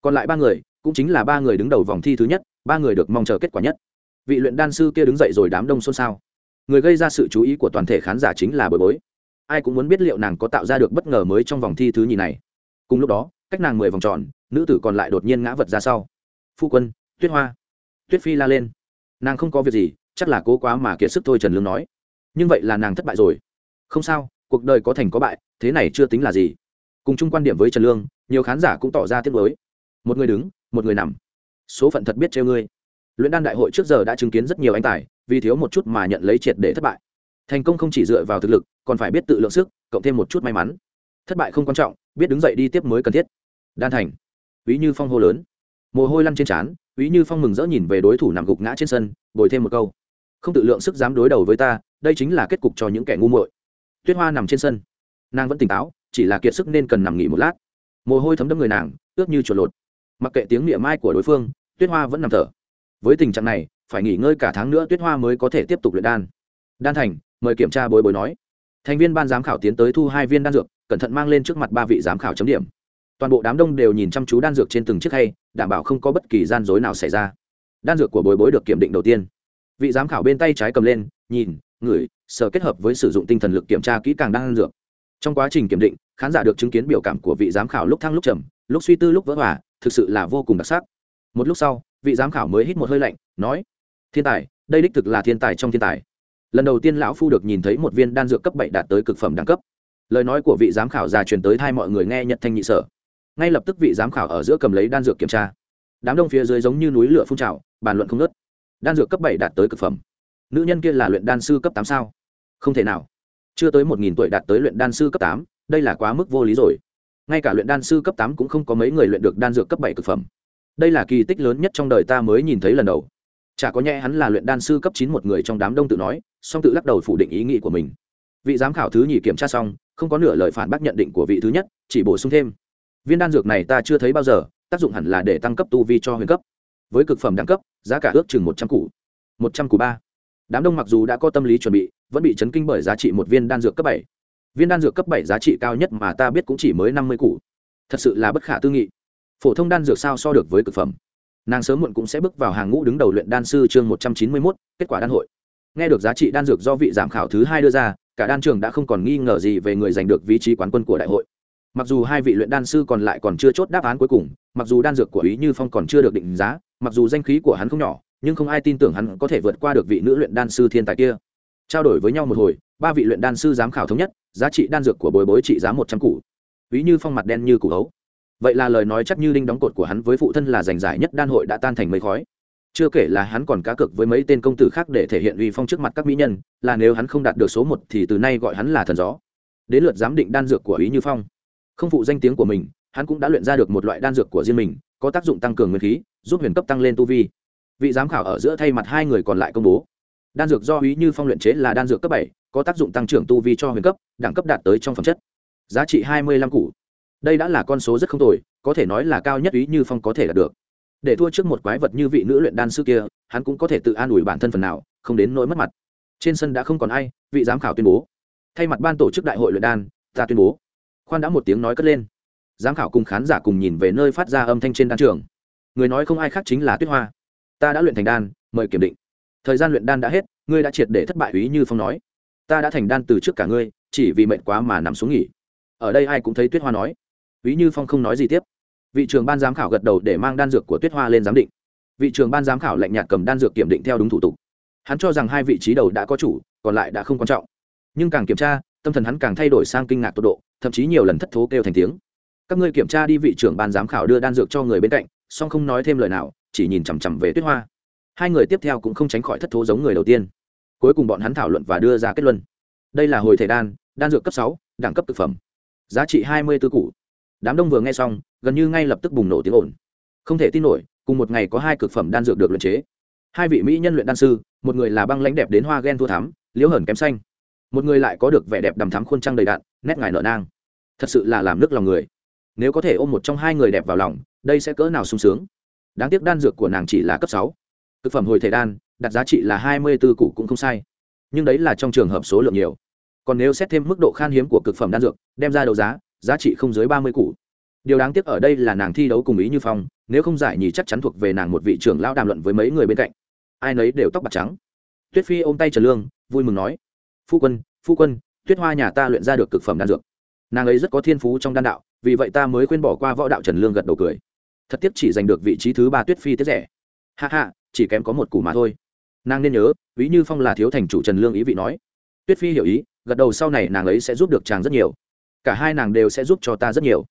Còn lại ba người, cũng chính là ba người đứng đầu vòng thi thứ nhất, ba người được mong chờ kết quả nhất. Vị luyện đan sư kia đứng dậy rồi đám đông xôn xao. Người gây ra sự chú ý của toàn thể khán giả chính là bồi bối. Ai cũng muốn biết liệu nàng có tạo ra được bất ngờ mới trong vòng thi thứ nhì này. Cùng lúc đó, cách nàng mười vòng tròn, nữ tử còn lại đột nhiên ngã vật ra sau. Phu quân, tuyết hoa. Tuyết phi la lên. Nàng không có việc gì chắc là cố quá mà kiệt sức thôi trần lương nói. Nhưng vậy là nàng thất bại rồi. Không sao, cuộc đời có thành có bại, thế này chưa tính là gì. Cùng chung quan điểm với trần lương, nhiều khán giả cũng tỏ ra tiếc mới một người đứng, một người nằm. Số phận thật biết treo ngươi. Luyện đan đại hội trước giờ đã chứng kiến rất nhiều anh tài, vì thiếu một chút mà nhận lấy triệt để thất bại. Thành công không chỉ dựa vào thực lực, còn phải biết tự lượng sức, cộng thêm một chút may mắn. Thất bại không quan trọng, biết đứng dậy đi tiếp mới cần thiết. Đan thành, ví như phong hô lớn. Mồ hôi lăn trên trán, ví như phong mừng rỡ nhìn về đối thủ nằm gục ngã trên sân, bồi thêm một câu không tự lượng sức dám đối đầu với ta, đây chính là kết cục cho những kẻ ngu muội. Tuyết hoa nằm trên sân. Nàng vẫn tỉnh táo, chỉ là kiệt sức nên cần nằm nghỉ một lát. Mồ hôi thấm đẫm người nàng, ướt như chuột lột. Mặc kệ tiếng miệng mai của đối phương, tuyết hoa vẫn nằm thở. Với tình trạng này, phải nghỉ ngơi cả tháng nữa tuyết hoa mới có thể tiếp tục luyện đan. Đan thành, mời kiểm tra bồi bồi nói. Thành viên ban giám khảo tiến tới thu hai viên đan dược, cẩn thận mang lên trước mặt ba vị giám khảo chấm điểm. Toàn bộ đám đông đều nhìn chăm chú đan dược trên từng chiếc hay đảm bảo không có bất kỳ gian dối nào xảy ra. Đan dược của bồi bối được kiểm định đầu tiên vị giám khảo bên tay trái cầm lên, nhìn, ngửi, sở kết hợp với sử dụng tinh thần lực kiểm tra kỹ càng đan dược. Trong quá trình kiểm định, khán giả được chứng kiến biểu cảm của vị giám khảo lúc thăng lúc trầm, lúc suy tư lúc vỡ hòa, thực sự là vô cùng đặc sắc. Một lúc sau, vị giám khảo mới hít một hơi lạnh, nói, thiên tài, đây đích thực là thiên tài trong thiên tài. Lần đầu tiên lão phu được nhìn thấy một viên đan dược cấp bảy đạt tới cực phẩm đẳng cấp. Lời nói của vị giám khảo già truyền tới hai mọi người nghe nhận thanh nhị sở. Ngay lập tức vị giám khảo ở giữa cầm lấy đan dược kiểm tra. Đám đông phía dưới giống như núi lửa phun trào, bàn luận không ngớt đan dược cấp bảy đạt tới cực phẩm. Nữ nhân kia là luyện đan sư cấp tám sao? Không thể nào. Chưa tới một nghìn tuổi đạt tới luyện đan sư cấp tám, đây là quá mức vô lý rồi. Ngay cả luyện đan sư cấp tám cũng không có mấy người luyện được đan dược cấp bảy cực phẩm. Đây là kỳ tích lớn nhất trong đời ta mới nhìn thấy lần đầu. Chả có nhẽ hắn là luyện đan sư cấp chín một người trong đám đông tự nói, song tự lắc đầu phủ định ý nghĩ của mình. Vị giám khảo thứ nhì kiểm tra xong, không có nửa lời phản bác nhận định của vị thứ nhất, chỉ bổ sung thêm. Viên đan dược này ta chưa thấy bao giờ, tác dụng hẳn là để tăng cấp tu vi cho huyền cấp với cực phẩm đẳng cấp, giá cả ước chừng một trăm củ. Một trăm củ ba. Đám đông mặc dù đã có tâm lý chuẩn bị, vẫn bị chấn kinh bởi giá trị một viên đan dược cấp bảy. Viên đan dược cấp bảy giá trị cao nhất mà ta biết cũng chỉ mới năm mươi củ. Thật sự là bất khả tư nghị. Phổ thông đan dược sao so được với cực phẩm. Nàng sớm muộn cũng sẽ bước vào hàng ngũ đứng đầu luyện đan sư chương một trăm chín mươi mốt, kết quả đan hội. Nghe được giá trị đan dược do vị giảm khảo thứ hai đưa ra, cả đan trường đã không còn nghi ngờ gì về người giành được vị trí quán quân của đại hội mặc dù hai vị luyện đan sư còn lại còn chưa chốt đáp án cuối cùng, mặc dù đan dược của ý như phong còn chưa được định giá, mặc dù danh khí của hắn không nhỏ, nhưng không ai tin tưởng hắn có thể vượt qua được vị nữ luyện đan sư thiên tài kia. Trao đổi với nhau một hồi, ba vị luyện đan sư giám khảo thống nhất, giá trị đan dược của bồi bối trị giá một trăm củ. Ý như phong mặt đen như củ hấu. Vậy là lời nói chắc như đinh đóng cột của hắn với phụ thân là giành giải nhất đan hội đã tan thành mây khói. Chưa kể là hắn còn cá cược với mấy tên công tử khác để thể hiện uy phong trước mặt các mỹ nhân, là nếu hắn không đạt được số một thì từ nay gọi hắn là thần gió. Đến lượt giám định đan dược của ý như phong không phụ danh tiếng của mình, hắn cũng đã luyện ra được một loại đan dược của riêng mình, có tác dụng tăng cường nguyên khí, giúp huyền cấp tăng lên tu vi. Vị giám khảo ở giữa thay mặt hai người còn lại công bố. Đan dược do ý như phong luyện chế là đan dược cấp bảy, có tác dụng tăng trưởng tu vi cho huyền cấp, đẳng cấp đạt tới trong phẩm chất. Giá trị hai mươi lăm củ. Đây đã là con số rất không tồi, có thể nói là cao nhất ý như phong có thể đạt được. Để thua trước một quái vật như vị nữ luyện đan sư kia, hắn cũng có thể tự an ủi bản thân phần nào, không đến nỗi mất mặt. Trên sân đã không còn ai, vị giám khảo tuyên bố. Thay mặt ban tổ chức đại hội luyện đan, ta tuyên bố khoan đã một tiếng nói cất lên. Giám khảo cùng khán giả cùng nhìn về nơi phát ra âm thanh trên đan trường. Người nói không ai khác chính là tuyết hoa. Ta đã luyện thành đan, mời kiểm định. Thời gian luyện đan đã hết, ngươi đã triệt để thất bại ý như phong nói. Ta đã thành đan từ trước cả ngươi, chỉ vì mệnh quá mà nằm xuống nghỉ. Ở đây ai cũng thấy tuyết hoa nói. Ý như phong không nói gì tiếp. Vị trưởng ban giám khảo gật đầu để mang đan dược của tuyết hoa lên giám định. Vị trưởng ban giám khảo lạnh nhạt cầm đan dược kiểm định theo đúng thủ tục. Hắn cho rằng hai vị trí đầu đã có chủ, còn lại đã không quan trọng. Nhưng càng kiểm tra, tâm thần hắn càng thay đổi sang kinh ngạc tột độ thậm chí nhiều lần thất thố kêu thành tiếng. Các ngươi kiểm tra đi vị trưởng ban giám khảo đưa đan dược cho người bên cạnh, song không nói thêm lời nào, chỉ nhìn chằm chằm về tuyết hoa. Hai người tiếp theo cũng không tránh khỏi thất thố giống người đầu tiên. Cuối cùng bọn hắn thảo luận và đưa ra kết luận. Đây là hồi thể đan đan dược cấp sáu, đẳng cấp thực phẩm. Giá trị hai mươi tư cụ đám đông vừa nghe xong, gần như ngay lập tức bùng nổ tiếng ồn. Không thể tin nổi, cùng một ngày có hai cực phẩm đan dược được luyện chế. Hai vị mỹ nhân luyện đan sư, một người là băng lãnh đẹp đến hoa ghen thua thắm, liễu hởn kém xanh. Một người lại có được vẻ đẹp đằm thắm khuôn trăng đầy đạn, nét ngài nở nang thật sự là làm nước lòng người. Nếu có thể ôm một trong hai người đẹp vào lòng, đây sẽ cỡ nào sung sướng. Đáng tiếc đan dược của nàng chỉ là cấp sáu. Thực phẩm hồi thể đan, đặt giá trị là hai mươi b ố củ cũng không sai. Nhưng đấy là trong trường hợp số lượng nhiều. Còn nếu xét thêm mức độ khan hiếm của cực phẩm đan dược, đem ra đấu giá giá trị không dưới ba mươi củ. Điều đáng tiếc ở đây là nàng thi đấu cùng ý như phong, nếu không giải nhì chắc chắn thuộc về nàng một vị trưởng lão đàm luận với mấy người bên cạnh. Ai nấy đều tóc bạc trắng. Tuyết phi ôm tay trần lương, vui mừng nói, phu quân phu quân, tuyết hoa nhà ta luyện ra được cực phẩm đan dược nàng ấy rất có thiên phú trong đan đạo, vì vậy ta mới khuyên bỏ qua võ đạo trần lương gật đầu cười. Thật tiếc chỉ giành được vị trí thứ ba tuyết phi tiết rẻ. Hạ hạ chỉ kém có một củ mà thôi. Nàng nên nhớ, ví như phong là thiếu thành chủ trần lương ý vị nói. Tuyết phi hiểu ý, gật đầu sau này nàng ấy sẽ giúp được chàng rất nhiều. Cả hai nàng đều sẽ giúp cho ta rất nhiều.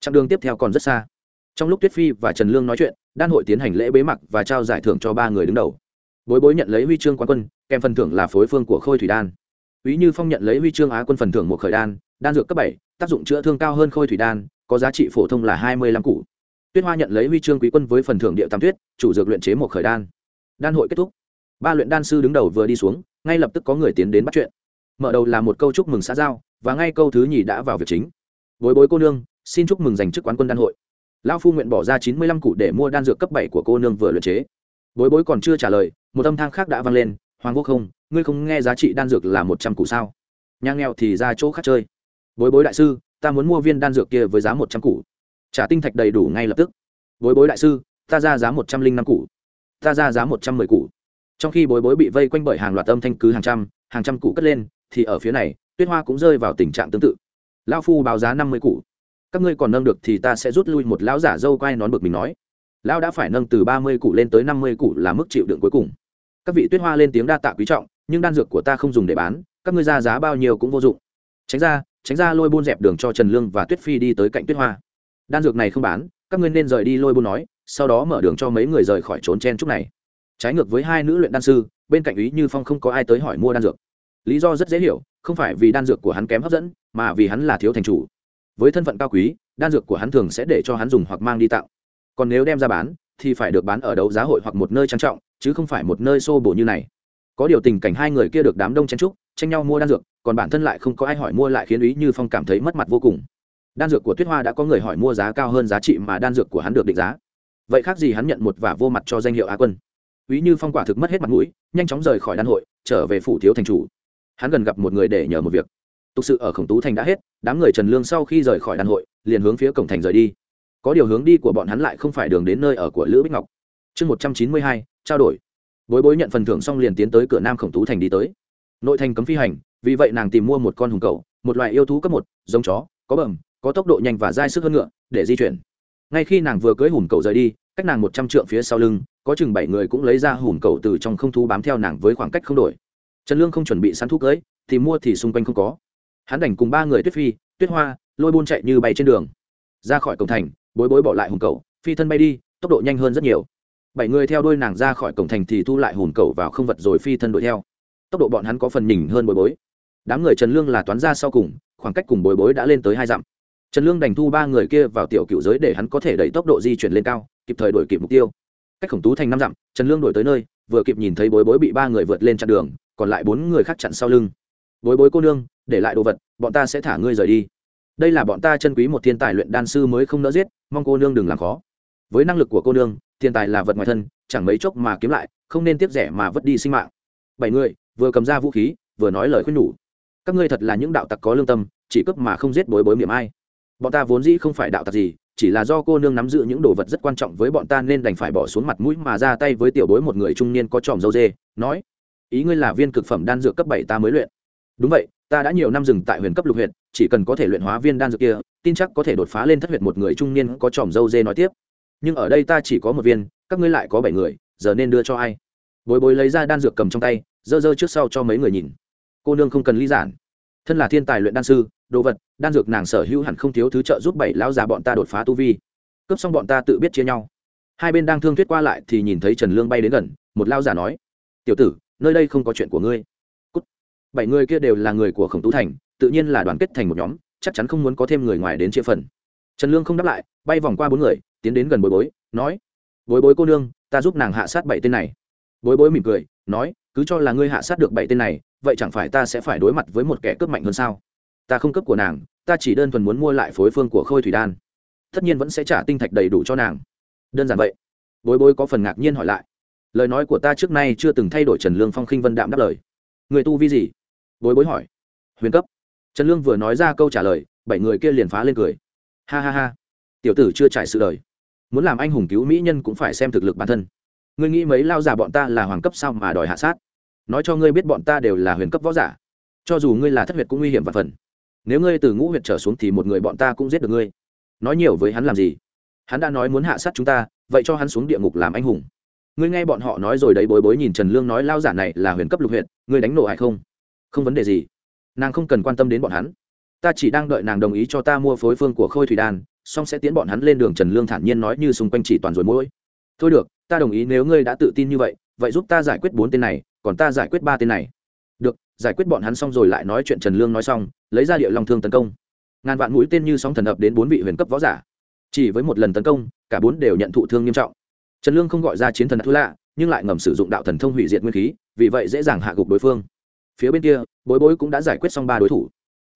Chặng đường tiếp theo còn rất xa. Trong lúc tuyết phi và trần lương nói chuyện, đan hội tiến hành lễ bế mặc và trao giải thưởng cho ba người đứng đầu. Bối bối nhận lấy huy chương quán quân, kèm phần thưởng là phối phương của khôi thủy đan. Ý như phong nhận lấy huy chương á quân phần thưởng một khởi đan đan dược cấp bảy, tác dụng chữa thương cao hơn khôi thủy đan, có giá trị phổ thông là hai mươi lăm củ. Tuyết hoa nhận lấy huy chương quý quân với phần thưởng địa tam tuyết, chủ dược luyện chế một khởi đan. Đan hội kết thúc. Ba luyện đan sư đứng đầu vừa đi xuống, ngay lập tức có người tiến đến bắt chuyện. Mở đầu là một câu chúc mừng xã giao, và ngay câu thứ nhì đã vào việc chính. Bối bối cô nương, xin chúc mừng giành chức quán quân đan hội. Lão phu nguyện bỏ ra chín mươi lăm cụ để mua đan dược cấp bảy của cô nương vừa luyện chế. Bối bối còn chưa trả lời, một âm thang khác đã vang lên, hoàng vô không, ngươi không nghe giá trị đan dược là một trăm cụ sao? Nhà nghèo thì ra chỗ khác chơi bối bối đại sư ta muốn mua viên đan dược kia với giá một trăm củ, trả tinh thạch đầy đủ ngay lập tức. Bối bối đại sư ta ra giá một trăm linh năm củ, ta ra giá một trăm mười củ. trong khi bối bối bị vây quanh bởi hàng loạt âm thanh cứ hàng trăm hàng trăm củ cất lên thì ở phía này tuyết hoa cũng rơi vào tình trạng tương tự. Lao phu báo giá năm mươi củ. các ngươi còn nâng được thì ta sẽ rút lui một lão giả dâu quai nón bực mình nói. Lão đã phải nâng từ ba mươi củ lên tới năm mươi củ là mức chịu đựng cuối cùng. Các vị tuyết hoa lên tiếng đa tạ quý trọng nhưng đan dược của ta không dùng để bán các ngươi ra giá bao nhiêu cũng vô dụng. Tránh ra tránh ra lôi buôn dẹp đường cho trần lương và tuyết phi đi tới cạnh tuyết hoa. Đan dược này không bán, các ngươi nên rời đi lôi buôn nói, sau đó mở đường cho mấy người rời khỏi trốn chen trúc này. Trái ngược với hai nữ luyện đan sư, bên cạnh ý như phong không có ai tới hỏi mua đan dược. Lý do rất dễ hiểu, không phải vì đan dược của hắn kém hấp dẫn, mà vì hắn là thiếu thành chủ. Với thân phận cao quý, đan dược của hắn thường sẽ để cho hắn dùng hoặc mang đi tặng còn nếu đem ra bán, thì phải được bán ở đấu giá hội hoặc một nơi trang trọng, chứ không phải một nơi xô bổ như này có điều tình cảnh hai người kia được đám đông chen trúc tranh nhau mua đan dược, còn bản thân lại không có ai hỏi mua lại khiến ý như phong cảm thấy mất mặt vô cùng. Đan dược của tuyết hoa đã có người hỏi mua giá cao hơn giá trị mà đan dược của hắn được định giá. Vậy khác gì hắn nhận một vả vô mặt cho danh hiệu á quân. Ý như phong quả thực mất hết mặt mũi, nhanh chóng rời khỏi đan hội, trở về phủ thiếu thành chủ. Hắn gần gặp một người để nhờ một việc. Tục sự ở khổng tú thành đã hết, đám người trần lương sau khi rời khỏi đan hội, liền hướng phía cổng thành rời đi. Có điều hướng đi của bọn hắn lại không phải đường đến nơi ở của lữ bích ngọc. Chương một trăm chín mươi hai, trao đổi bối bối nhận phần thưởng xong liền tiến tới cửa nam khổng tú thành đi tới. Nội thành cấm phi hành, vì vậy nàng tìm mua một con hùng cầu một loại yêu thú cấp một, giống chó, có bẩm, có tốc độ nhanh và dai sức hơn ngựa, để di chuyển. Ngay khi nàng vừa cưới hùng cầu rời đi, cách nàng một trăm trượng phía sau lưng, có chừng bảy người cũng lấy ra hùng cầu từ trong không thú bám theo nàng với khoảng cách không đổi. Trần lương không chuẩn bị sẵn thuốc cưới, thì mua thì xung quanh không có. Hắn đành cùng ba người tuyết phi, tuyết hoa, lôi buôn chạy như bay trên đường. Ra khỏi cổng thành, bối bối bỏ lại hùng cầu phi thân bay đi, tốc độ nhanh hơn rất nhiều bảy người theo đuôi nàng ra khỏi cổng thành thì thu lại hùn cầu vào không vật rồi phi thân đuổi theo. Tốc độ bọn hắn có phần nhỉnh hơn bồi bối. Đám người trần lương là toán ra sau cùng, khoảng cách cùng bồi bối đã lên tới hai dặm. Trần lương đành thu ba người kia vào tiểu cựu giới để hắn có thể đẩy tốc độ di chuyển lên cao, kịp thời đổi kịp mục tiêu. Cách khổng tú thành năm dặm, trần lương đổi tới nơi, vừa kịp nhìn thấy bối bối bị ba người vượt lên chặn đường, còn lại bốn người khác chặn sau lưng. Bối bối cô nương, để lại đồ vật, bọn ta sẽ thả ngươi rời đi. Đây là bọn ta chân quý một thiên tài luyện đan sư mới không nỡ giết, mong cô nương đừng làm khó với năng lực của cô nương thiên tài là vật ngoài thân, chẳng mấy chốc mà kiếm lại, không nên tiếp rẻ mà vứt đi sinh mạng. Bảy người, vừa cầm ra vũ khí, vừa nói lời khuyên nhủ. Các ngươi thật là những đạo tặc có lương tâm, chỉ cướp mà không giết bối bối miệng ai. Bọn ta vốn dĩ không phải đạo tặc gì, chỉ là do cô nương nắm giữ những đồ vật rất quan trọng với bọn ta nên đành phải bỏ xuống mặt mũi mà ra tay với tiểu bối một người trung niên có tròm dâu dê, nói, ý ngươi là viên cực phẩm đan dược cấp bảy ta mới luyện. Đúng vậy, ta đã nhiều năm dừng tại huyền cấp lục huyện chỉ cần có thể luyện hóa viên đan dược kia, tin chắc có thể đột phá lên thất huyệt một người trung niên có tròm dâu dê nói tiếp nhưng ở đây ta chỉ có một viên, các ngươi lại có bảy người, giờ nên đưa cho ai? Bối bối lấy ra đan dược cầm trong tay, dơ dơ trước sau cho mấy người nhìn. Cô nương không cần ly giản thân là thiên tài luyện đan sư, đồ vật, đan dược nàng sở hữu hẳn không thiếu thứ trợ giúp bảy lão già bọn ta đột phá tu vi. Cướp xong bọn ta tự biết chia nhau. Hai bên đang thương thuyết qua lại thì nhìn thấy trần lương bay đến gần, một lao giả nói, tiểu tử, nơi đây không có chuyện của ngươi. Cút. bảy người kia đều là người của khổng tú thành, tự nhiên là đoàn kết thành một nhóm, chắc chắn không muốn có thêm người ngoài đến chia phần. Trần lương không đáp lại, bay vòng qua bốn người tiến đến gần bối bối, nói, bối bối cô nương, ta giúp nàng hạ sát bảy tên này. Bối bối mỉm cười, nói, cứ cho là ngươi hạ sát được bảy tên này, vậy chẳng phải ta sẽ phải đối mặt với một kẻ cướp mạnh hơn sao? Ta không cướp của nàng, ta chỉ đơn thuần muốn mua lại phối phương của khôi thủy đan. Tất nhiên vẫn sẽ trả tinh thạch đầy đủ cho nàng. Đơn giản vậy. Bối bối có phần ngạc nhiên hỏi lại, lời nói của ta trước nay chưa từng thay đổi trần lương phong khinh vân đạm đáp lời. Người tu vi gì? Bối bối hỏi. Huyền cấp. Trần lương vừa nói ra câu trả lời, bảy người kia liền phá lên cười. Ha ha ha, tiểu tử chưa trải sự đời muốn làm anh hùng cứu mỹ nhân cũng phải xem thực lực bản thân. Ngươi nghĩ mấy lao giả bọn ta là hoàng cấp sao mà đòi hạ sát? Nói cho ngươi biết bọn ta đều là huyền cấp võ giả. Cho dù ngươi là thất huyệt cũng nguy hiểm và phần. Nếu ngươi từ ngũ huyệt trở xuống thì một người bọn ta cũng giết được ngươi. Nói nhiều với hắn làm gì? Hắn đã nói muốn hạ sát chúng ta, vậy cho hắn xuống địa ngục làm anh hùng. Ngươi nghe bọn họ nói rồi đấy, bối bối nhìn trần lương nói lao giả này là huyền cấp lục huyện ngươi đánh nổ hay không? Không vấn đề gì. Nàng không cần quan tâm đến bọn hắn. Ta chỉ đang đợi nàng đồng ý cho ta mua phối phương của khôi thủy đan xong sẽ tiến bọn hắn lên đường trần lương thản nhiên nói như xung quanh chỉ toàn rồi mũi. thôi được, ta đồng ý nếu ngươi đã tự tin như vậy vậy giúp ta giải quyết bốn tên này, còn ta giải quyết ba tên này. Được, giải quyết bọn hắn xong rồi lại nói chuyện trần lương nói xong, lấy ra địa long thương tấn công. Ngàn vạn mũi tên như sóng thần ập đến bốn vị huyền cấp võ giả. Chỉ với một lần tấn công, cả bốn đều nhận thụ thương nghiêm trọng. Trần lương không gọi ra chiến thần thứ lạ, nhưng lại ngầm sử dụng đạo thần thông hủy diệt nguyên khí, vì vậy dễ dàng hạ gục đối phương. Phía bên kia, bối bối cũng đã giải quyết xong ba đối thủ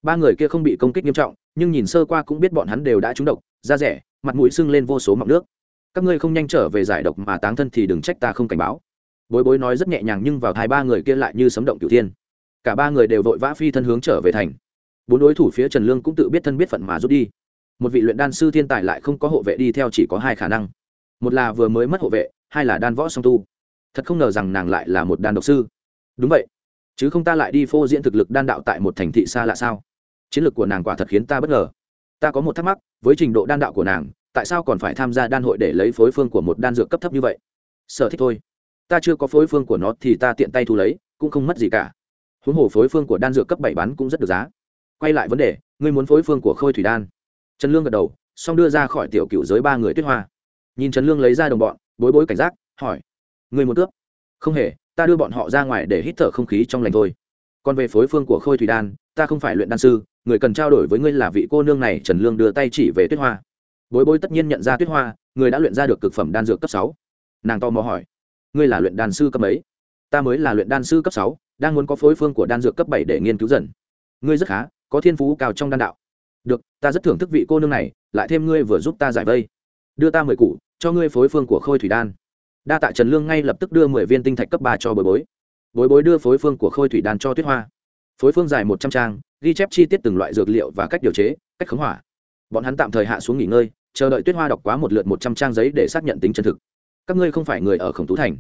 ba người kia không bị công kích nghiêm trọng, nhưng nhìn sơ qua cũng biết bọn hắn đều đã trúng độc, da rẻ, mặt mũi sưng lên vô số mọc nước. Các ngươi không nhanh trở về giải độc mà táng thân thì đừng trách ta không cảnh báo. Bối bối nói rất nhẹ nhàng nhưng vào hai ba người kia lại như sấm động cửu thiên. Cả ba người đều vội vã phi thân hướng trở về thành. Bốn đối thủ phía trần lương cũng tự biết thân biết phận mà rút đi. Một vị luyện đan sư thiên tài lại không có hộ vệ đi theo chỉ có hai khả năng. Một là vừa mới mất hộ vệ, hai là đan võ song tu. Thật không ngờ rằng nàng lại là một đan độc sư. Đúng vậy. Chứ không ta lại đi phô diễn thực lực đan đạo tại một thành thị xa lạ sao? Chiến lược của nàng quả thật khiến ta bất ngờ. Ta có một thắc mắc, với trình độ đan đạo của nàng, tại sao còn phải tham gia đan hội để lấy phối phương của một đan dược cấp thấp như vậy? Sở thích thôi. Ta chưa có phối phương của nó thì ta tiện tay thu lấy, cũng không mất gì cả. Huống hồ phối phương của đan dược cấp bảy bán cũng rất được giá. Quay lại vấn đề, ngươi muốn phối phương của khôi thủy đan. Trần lương gật đầu, xong đưa ra khỏi tiểu cựu giới ba người tuyết hoa. Nhìn trần lương lấy ra đồng bọn, bối bối cảnh giác, hỏi, ngươi muốn cướp không hề, ta đưa bọn họ ra ngoài để hít thở không khí trong lành thôi. Còn về phối phương của khôi thủy đan, ta không phải luyện đan sư người cần trao đổi với ngươi là vị cô nương này, trần lương đưa tay chỉ về tuyết hoa. Bối bối tất nhiên nhận ra tuyết hoa, người đã luyện ra được cực phẩm đan dược cấp sáu. Nàng to mò hỏi, ngươi là luyện đan sư cấp ấy ta mới là luyện đan sư cấp sáu, đang muốn có phối phương của đan dược cấp bảy để nghiên cứu dần. Ngươi rất khá, có thiên phú cao trong đan đạo. Được, ta rất thưởng thức vị cô nương này, lại thêm ngươi vừa giúp ta giải vây. Đưa ta mười cụ cho ngươi phối phương của khôi thủy đan. Đa tạ trần lương ngay lập tức đưa mười viên tinh thạch cấp ba cho bối bối. Bối bối đưa phối phương của khôi thủy đan cho tuyết hoa. Phối phương dài một trăm trang ghi chép chi tiết từng loại dược liệu và cách điều chế, cách khống hỏa. Bọn hắn tạm thời hạ xuống nghỉ ngơi, chờ đợi tuyết hoa đọc quá một lượt một trăm trang giấy để xác nhận tính chân thực. Các ngươi không phải người ở khổng tú thành?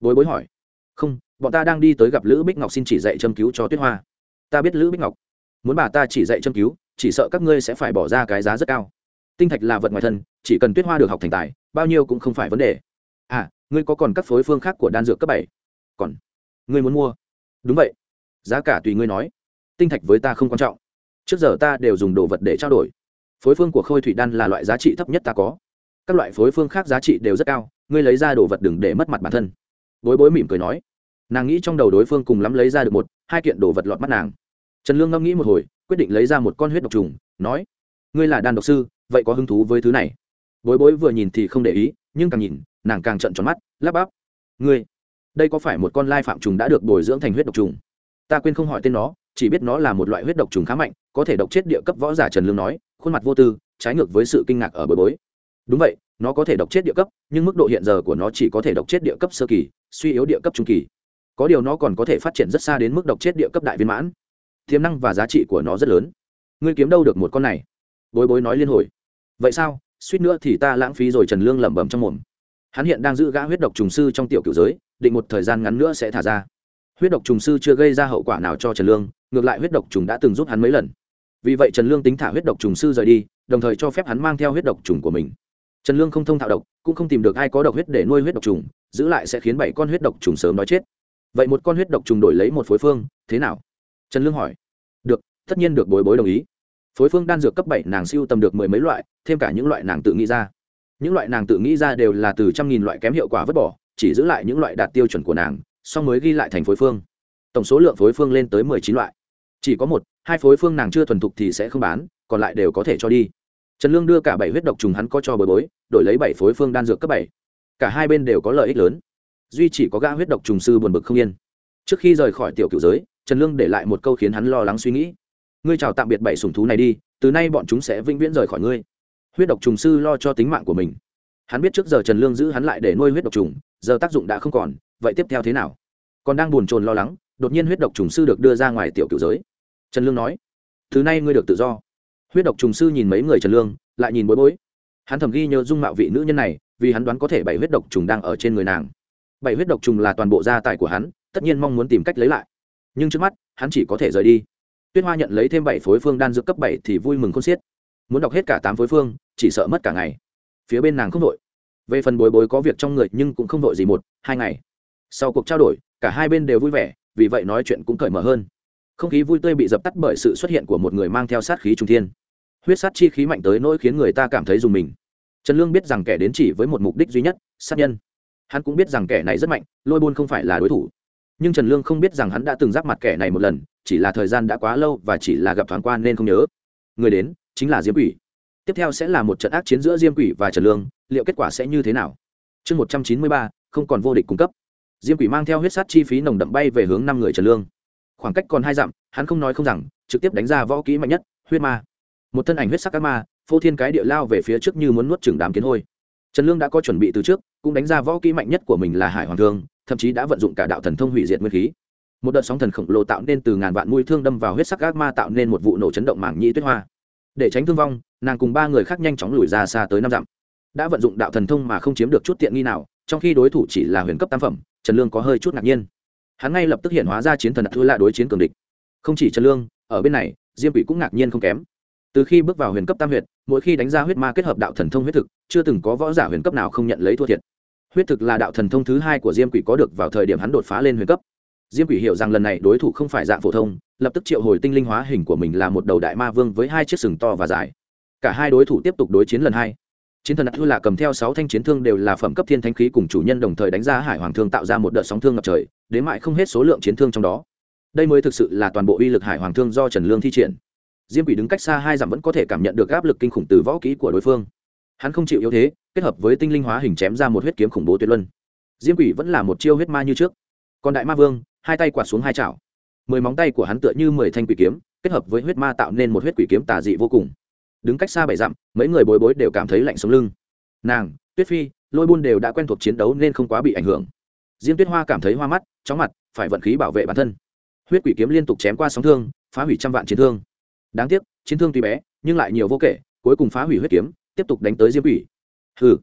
Bối bối hỏi. Không, bọn ta đang đi tới gặp lữ bích ngọc xin chỉ dạy châm cứu cho tuyết hoa. Ta biết lữ bích ngọc. Muốn bà ta chỉ dạy châm cứu, chỉ sợ các ngươi sẽ phải bỏ ra cái giá rất cao. Tinh thạch là vật ngoài thân, chỉ cần tuyết hoa được học thành tài, bao nhiêu cũng không phải vấn đề. À ngươi có còn các phối phương khác của đan dược cấp bảy? Còn. Ngươi muốn mua. Đúng vậy. Giá cả tùy ngươi nói tinh thạch với ta không quan trọng. Trước giờ ta đều dùng đồ vật để trao đổi. Phối phương của khôi thủy đan là loại giá trị thấp nhất ta có. Các loại phối phương khác giá trị đều rất cao, ngươi lấy ra đồ vật đừng để mất mặt bản thân. Bối bối mỉm cười nói. Nàng nghĩ trong đầu đối phương cùng lắm lấy ra được một, hai kiện đồ vật lọt mắt nàng. Trần lương ngẫm nghĩ một hồi, quyết định lấy ra một con huyết độc trùng, nói, ngươi là đan độc sư, vậy có hứng thú với thứ này? Bối bối vừa nhìn thì không để ý, nhưng càng nhìn, nàng càng trận tròn mắt, lắp bắp, ngươi, đây có phải một con lai phạm trùng đã được bồi dưỡng thành huyết độc trùng? Ta quên không hỏi tên nó chỉ biết nó là một loại huyết độc trùng khá mạnh, có thể độc chết địa cấp võ giả trần lương nói, khuôn mặt vô tư, trái ngược với sự kinh ngạc ở bờ bối. Đúng vậy, nó có thể độc chết địa cấp, nhưng mức độ hiện giờ của nó chỉ có thể độc chết địa cấp sơ kỳ, suy yếu địa cấp trung kỳ. Có điều nó còn có thể phát triển rất xa đến mức độc chết địa cấp đại viên mãn. Tiềm năng và giá trị của nó rất lớn. Ngươi kiếm đâu được một con này? Bối bối nói liên hồi. Vậy sao? Suýt nữa thì ta lãng phí rồi trần lương lẩm bẩm trong mồm. Hắn hiện đang giữ gã huyết độc trùng sư trong tiểu cựu giới, định một thời gian ngắn nữa sẽ thả ra huyết độc trùng sư chưa gây ra hậu quả nào cho trần lương, ngược lại huyết độc trùng đã từng giúp hắn mấy lần. Vì vậy trần lương tính thả huyết độc trùng sư rời đi, đồng thời cho phép hắn mang theo huyết độc trùng của mình. Trần lương không thông thạo độc, cũng không tìm được ai có độc huyết để nuôi huyết độc trùng, giữ lại sẽ khiến bảy con huyết độc trùng sớm nói chết. Vậy một con huyết độc trùng đổi lấy một phối phương, thế nào? Trần lương hỏi. Được, tất nhiên được bối bối đồng ý. Phối phương đan dược cấp bảy, nàng siêu tầm được mười mấy loại, thêm cả những loại nàng tự nghĩ ra. Những loại nàng tự nghĩ ra đều là từ trăm nghìn loại kém hiệu quả vứt bỏ, chỉ giữ lại những loại đạt tiêu chuẩn của nàng song mới ghi lại thành phối phương. Tổng số lượng phối phương lên tới mười chín loại. Chỉ có một, hai phối phương nàng chưa thuần thục thì sẽ không bán, còn lại đều có thể cho đi. Trần lương đưa cả bảy huyết độc trùng hắn có cho bồi bối, đổi lấy bảy phối phương đan dược cấp bảy. Cả hai bên đều có lợi ích lớn. Duy chỉ có gã huyết độc trùng sư buồn bực không yên. Trước khi rời khỏi tiểu cựu giới, trần lương để lại một câu khiến hắn lo lắng suy nghĩ. Ngươi chào tạm biệt bảy sùng thú này đi, từ nay bọn chúng sẽ vĩnh viễn rời khỏi ngươi. Huyết độc trùng sư lo cho tính mạng của mình. Hắn biết trước giờ trần lương giữ hắn lại để nuôi huyết độc trùng, giờ tác dụng đã không còn vậy tiếp theo thế nào? Còn đang buồn chồn lo lắng, đột nhiên huyết độc trùng sư được đưa ra ngoài tiểu cựu giới. Trần lương nói, thứ nay ngươi được tự do. Huyết độc trùng sư nhìn mấy người trần lương, lại nhìn bối bối. Hắn thầm ghi nhớ dung mạo vị nữ nhân này, vì hắn đoán có thể bảy huyết độc trùng đang ở trên người nàng. Bảy huyết độc trùng là toàn bộ gia tài của hắn, tất nhiên mong muốn tìm cách lấy lại. Nhưng trước mắt, hắn chỉ có thể rời đi. Tuyết hoa nhận lấy thêm bảy phối phương đan dược cấp bảy thì vui mừng không xiết. Muốn đọc hết cả tám phối phương, chỉ sợ mất cả ngày. Phía bên nàng không đội về phần bối bối có việc trong người nhưng cũng không đội gì một, hai ngày sau cuộc trao đổi, cả hai bên đều vui vẻ, vì vậy nói chuyện cũng cởi mở hơn. Không khí vui tươi bị dập tắt bởi sự xuất hiện của một người mang theo sát khí trung thiên. Huyết sát chi khí mạnh tới nỗi khiến người ta cảm thấy dùng mình. Trần lương biết rằng kẻ đến chỉ với một mục đích duy nhất, sát nhân. Hắn cũng biết rằng kẻ này rất mạnh, lôi buôn không phải là đối thủ. Nhưng trần lương không biết rằng hắn đã từng giáp mặt kẻ này một lần, chỉ là thời gian đã quá lâu và chỉ là gặp thoáng qua nên không nhớ. Người đến chính là diêm quỷ. Tiếp theo sẽ là một trận ác chiến giữa diêm quỷ và trần lương, liệu kết quả sẽ như thế nào? Chương một trăm chín mươi ba, không còn vô địch cung cấp diêm quỷ mang theo huyết sát chi phí nồng đậm bay về hướng năm người trần lương. Khoảng cách còn hai dặm, hắn không nói không rằng, trực tiếp đánh ra võ kỹ mạnh nhất, huyết ma. Một thân ảnh huyết sắc ác ma, phô thiên cái địa lao về phía trước như muốn nuốt chừng đám kiến hôi. Trần lương đã có chuẩn bị từ trước, cũng đánh ra võ kỹ mạnh nhất của mình là hải hoàng thương, thậm chí đã vận dụng cả đạo thần thông hủy diệt nguyên khí. Một đợt sóng thần khổng lồ tạo nên từ ngàn vạn mũi thương đâm vào huyết sắc ác ma tạo nên một vụ nổ chấn động mảng nhĩ tuyết hoa. Để tránh thương vong, nàng cùng ba người khác nhanh chóng lùi ra xa tới năm dặm. Đã vận dụng đạo thần thông mà không chiếm được chút tiện nghi nào, trong khi đối thủ chỉ là huyền cấp tam phẩm trần lương có hơi chút ngạc nhiên. Hắn ngay lập tức hiện hóa ra chiến thần thua lạ đối chiến cường địch. Không chỉ trần lương, ở bên này, diêm quỷ cũng ngạc nhiên không kém. Từ khi bước vào huyền cấp tam huyệt, mỗi khi đánh ra huyết ma kết hợp đạo thần thông huyết thực, chưa từng có võ giả huyền cấp nào không nhận lấy thua thiệt. Huyết thực là đạo thần thông thứ hai của diêm quỷ có được vào thời điểm hắn đột phá lên huyền cấp. Diêm quỷ hiểu rằng lần này đối thủ không phải dạng phổ thông, lập tức triệu hồi tinh linh hóa hình của mình là một đầu đại ma vương với hai chiếc sừng to và dài. Cả hai đối thủ tiếp tục đối chiến lần hai chiến thần atula là cầm theo sáu thanh chiến thương đều là phẩm cấp thiên thanh khí cùng chủ nhân đồng thời đánh ra hải hoàng thương tạo ra một đợt sóng thương ngập trời, đến mại không hết số lượng chiến thương trong đó. Đây mới thực sự là toàn bộ uy lực hải hoàng thương do trần lương thi triển. Diêm quỷ đứng cách xa hai dặm vẫn có thể cảm nhận được áp lực kinh khủng từ võ kỹ của đối phương. Hắn không chịu yếu thế, kết hợp với tinh linh hóa hình chém ra một huyết kiếm khủng bố tuyệt luân. Diêm quỷ vẫn là một chiêu huyết ma như trước. Còn đại ma vương, hai tay quạt xuống hai chảo. Mười móng tay của hắn tựa như mười thanh quỷ kiếm, kết hợp với huyết ma tạo nên một huyết quỷ kiếm tà dị vô cùng đứng cách xa bảy dặm, mấy người bối bối đều cảm thấy lạnh sống lưng. Nàng, tuyết phi, lôi buôn đều đã quen thuộc chiến đấu nên không quá bị ảnh hưởng. Diêm tuyết hoa cảm thấy hoa mắt, chóng mặt, phải vận khí bảo vệ bản thân. Huyết quỷ kiếm liên tục chém qua sóng thương, phá hủy trăm vạn chiến thương. Đáng tiếc, chiến thương tuy bé, nhưng lại nhiều vô kể, cuối cùng phá hủy huyết kiếm, tiếp tục đánh tới diêm quỷ. Hừ.